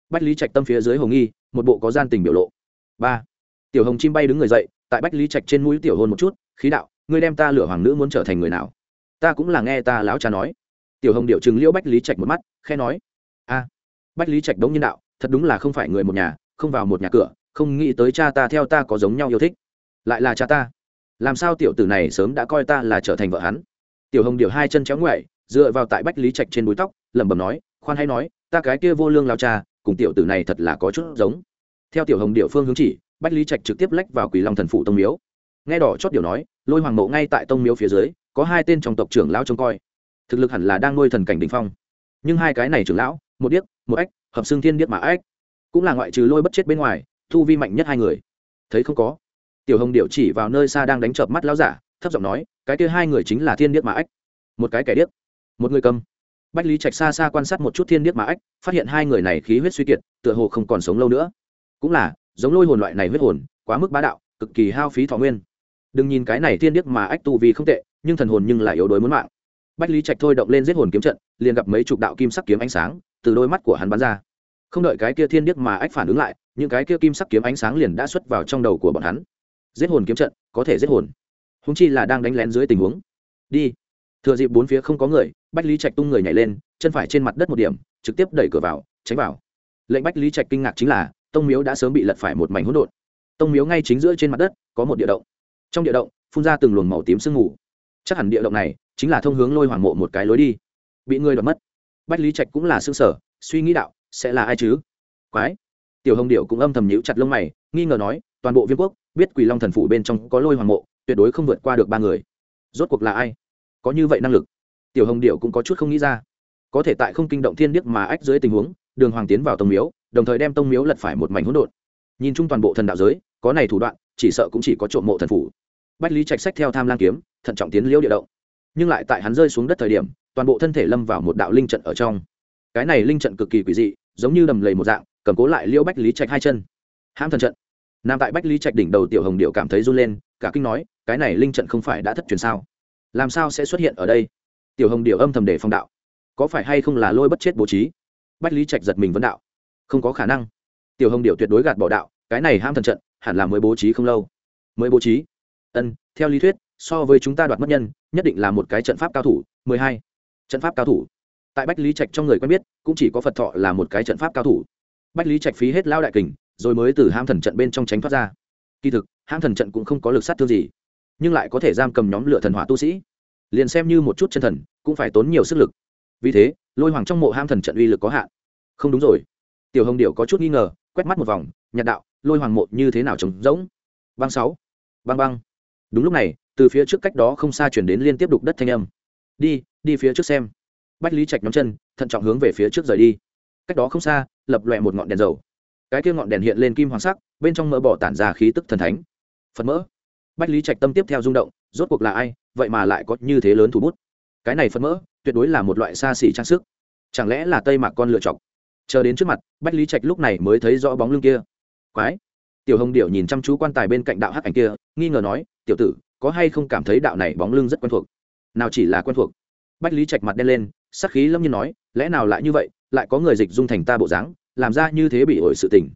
Speaker 1: Bách lý trạch tâm phía dưới hồng nghi, một bộ có gian tình biểu lộ. Ba. Tiểu hồng chim bay đứng người dậy, tại bách lý trạch trên mũi tiểu hôn một chút, khí đạo, ngươi đem ta lửa hoàng nữ muốn trở thành người nào? Ta cũng là nghe ta lão cha nói. Tiểu hồng điệu chừng liễu bách lý trạch một mắt khe nói, a, bách lý trạch đống nhân đạo, thật đúng là không phải người một nhà, không vào một nhà cửa, không nghĩ tới cha ta theo ta có giống nhau yêu thích. Lại là cha ta. Làm sao tiểu tử này sớm đã coi ta là trở thành vợ hắn? Tiểu hồng điệu hai chân chéo ngoại dựa vào tại bách lý trạch trên búi tóc, lẩm bẩm nói, khoan hay nói, ta cái kia vô lương lao cha cùng tiểu tử này thật là có chút giống. Theo tiểu hồng điệu phương hướng chỉ, bách lý trạch trực tiếp lách vào quỷ long thần phụ tông miếu. Nghe đỏ chót điều nói, lôi hoàng mộ ngay tại tông miếu phía dưới, có hai tên trong tộc trưởng lão trông coi. Thực lực hẳn là đang nuôi thần cảnh đình phong. Nhưng hai cái này trưởng lão, một điếc, một ếch, hợp xương thiên điếc mà ếch. Cũng là ngoại trừ lôi bất chết bên ngoài, thu vi mạnh nhất hai người. Thấy không có? Tiểu hồng điệu chỉ vào nơi xa đang đánh chợp mắt lão giả, thấp giọng nói, cái kia hai người chính là thiên điếc mà ếch. Một cái kẻ điếc, một người cầm bách lý trạch xa xa quan sát một chút thiên Niết mà Ách, phát hiện hai người này khí huyết suy kiệt tựa hồ không còn sống lâu nữa. Cũng là giống lôi hồn loại này huyết hồn quá mức bá đạo cực kỳ hao phí thọ nguyên. Đừng nhìn cái này thiên Niết mà Ách tu vi không tệ nhưng thần hồn nhưng lại yếu đuối muốn mạng. Bách lý trạch thôi động lên giết hồn kiếm trận liền gặp mấy chục đạo kim sắc kiếm ánh sáng từ đôi mắt của hắn bắn ra. Không đợi cái kia thiên Niết mà Ách phản ứng lại những cái kia kim sắc kiếm ánh sáng liền đã xuất vào trong đầu của bọn hắn. Giết hồn kiếm trận có thể giết hồn. Húng chi là đang đánh lén dưới tình huống. Đi thừa dịp bốn phía không có người, bách lý trạch tung người nhảy lên, chân phải trên mặt đất một điểm, trực tiếp đẩy cửa vào, tránh vào. Lệnh bách lý trạch kinh ngạc chính là, tông miếu đã sớm bị lật phải một mảnh hỗn độn. Tông miếu ngay chính giữa trên mặt đất, có một địa động. Trong địa động, phun ra từng luồng màu tím sương mù. Chắc hẳn địa động này chính là thông hướng lôi hoàng mộ một cái lối đi. Bị người đoạt mất. Bách lý trạch cũng là xương sở suy nghĩ đạo, sẽ là ai chứ? Quái. Tiểu hồng điệu cũng âm thầm nhíu chặt lông mày, nghi ngờ nói, toàn bộ viên quốc, biết quỳ long thần phủ bên trong có lôi hoàng mộ, tuyệt đối không vượt qua được ba người. Rốt cuộc là ai? Có như vậy năng lực. Tiểu hồng điệu cũng có chút không nghĩ ra. Có thể tại không kinh động thiên điếc mà ách dưới tình huống, đường hoàng tiến vào tông miếu, đồng thời đem tông miếu lật phải một mảnh hỗn độn. Nhìn chung toàn bộ thần đạo giới, có này thủ đoạn, chỉ sợ cũng chỉ có trộm mộ thần phủ. Bách lý trạch sách theo tham lang kiếm, thận trọng tiến liễu địa động. Nhưng lại tại hắn rơi xuống đất thời điểm, toàn bộ thân thể lâm vào một đạo linh trận ở trong. Cái này linh trận cực kỳ quỷ dị, giống như đầm lầy một dạng, cầm cố lại liễu bách lý trạch hai chân. Hãm thần trận. Nằm tại bách lý trạch đỉnh đầu tiểu hồng điệu cảm thấy run lên, cả kinh nói, cái này linh trận không phải đã thất truyền sao? Làm sao sẽ xuất hiện ở đây? Tiểu hồng điệu âm thầm để phong đạo. Có phải hay không là lôi bất chết bố trí? Bách lý trạch giật mình vấn đạo. Không có khả năng. Tiểu hồng điệu tuyệt đối gạt bỏ đạo, cái này ham thần trận, hẳn là mới bố trí không lâu. Mới bố trí? Ân, theo lý thuyết, so với chúng ta đoạt mất nhân, nhất định là một cái trận pháp cao thủ, mười hai. Trận pháp cao thủ. Tại bách lý trạch trong người quen biết, cũng chỉ có phật thọ là một cái trận pháp cao thủ. Bách lý trạch phí hết lao đại kình, rồi mới từ ham thần trận bên trong tránh thoát ra. Kỳ thực, ham thần trận cũng không có lực sát thương gì nhưng lại có thể giam cầm nhóm lửa thần hỏa tu sĩ. Liền xem như một chút chân thần, cũng phải tốn nhiều sức lực. Vì thế, lôi hoàng trong mộ ham thần trận uy lực có hạn. Không đúng rồi. Tiểu hồng điệu có chút nghi ngờ, quét mắt một vòng, nhạt đạo, lôi hoàng mộ như thế nào trống rỗng? Băng sáu. Băng băng. Đúng lúc này, từ phía trước cách đó không xa chuyển đến liên tiếp đục đất thanh âm. Đi đi phía trước xem. Bách lý trạch nhóm chân, thận trọng hướng về phía trước rời đi. Cách đó không xa, lập loẹ một ngọn đèn dầu. Cái kia ngọn đèn hiện lên kim hoàng sắc, bên trong mỡ bỏ tản ra khí tức thần thánh. Phật mỡ bách lý trạch tâm tiếp theo rung động, rốt cuộc là ai, vậy mà lại có như thế lớn thủ bút. Cái này phân mỡ, tuyệt đối là một loại xa xỉ trang sức. Chẳng lẽ là tây mạc con lựa chọc chờ đến trước mặt, bách lý trạch lúc này mới thấy rõ bóng lưng kia. Quái! Tiểu hồng điệu nhìn chăm chú quan tài bên cạnh đạo hắc ảnh kia, nghi ngờ nói, tiểu tử, có hay không cảm thấy đạo này bóng lưng rất quen thuộc? Nào chỉ là quen thuộc. Bách lý trạch mặt đen lên, sắc khí lâm nhiên nói, lẽ nào lại như vậy, lại có người dịch dung thành ta bộ dáng, làm ra như thế bị ổi sự tình?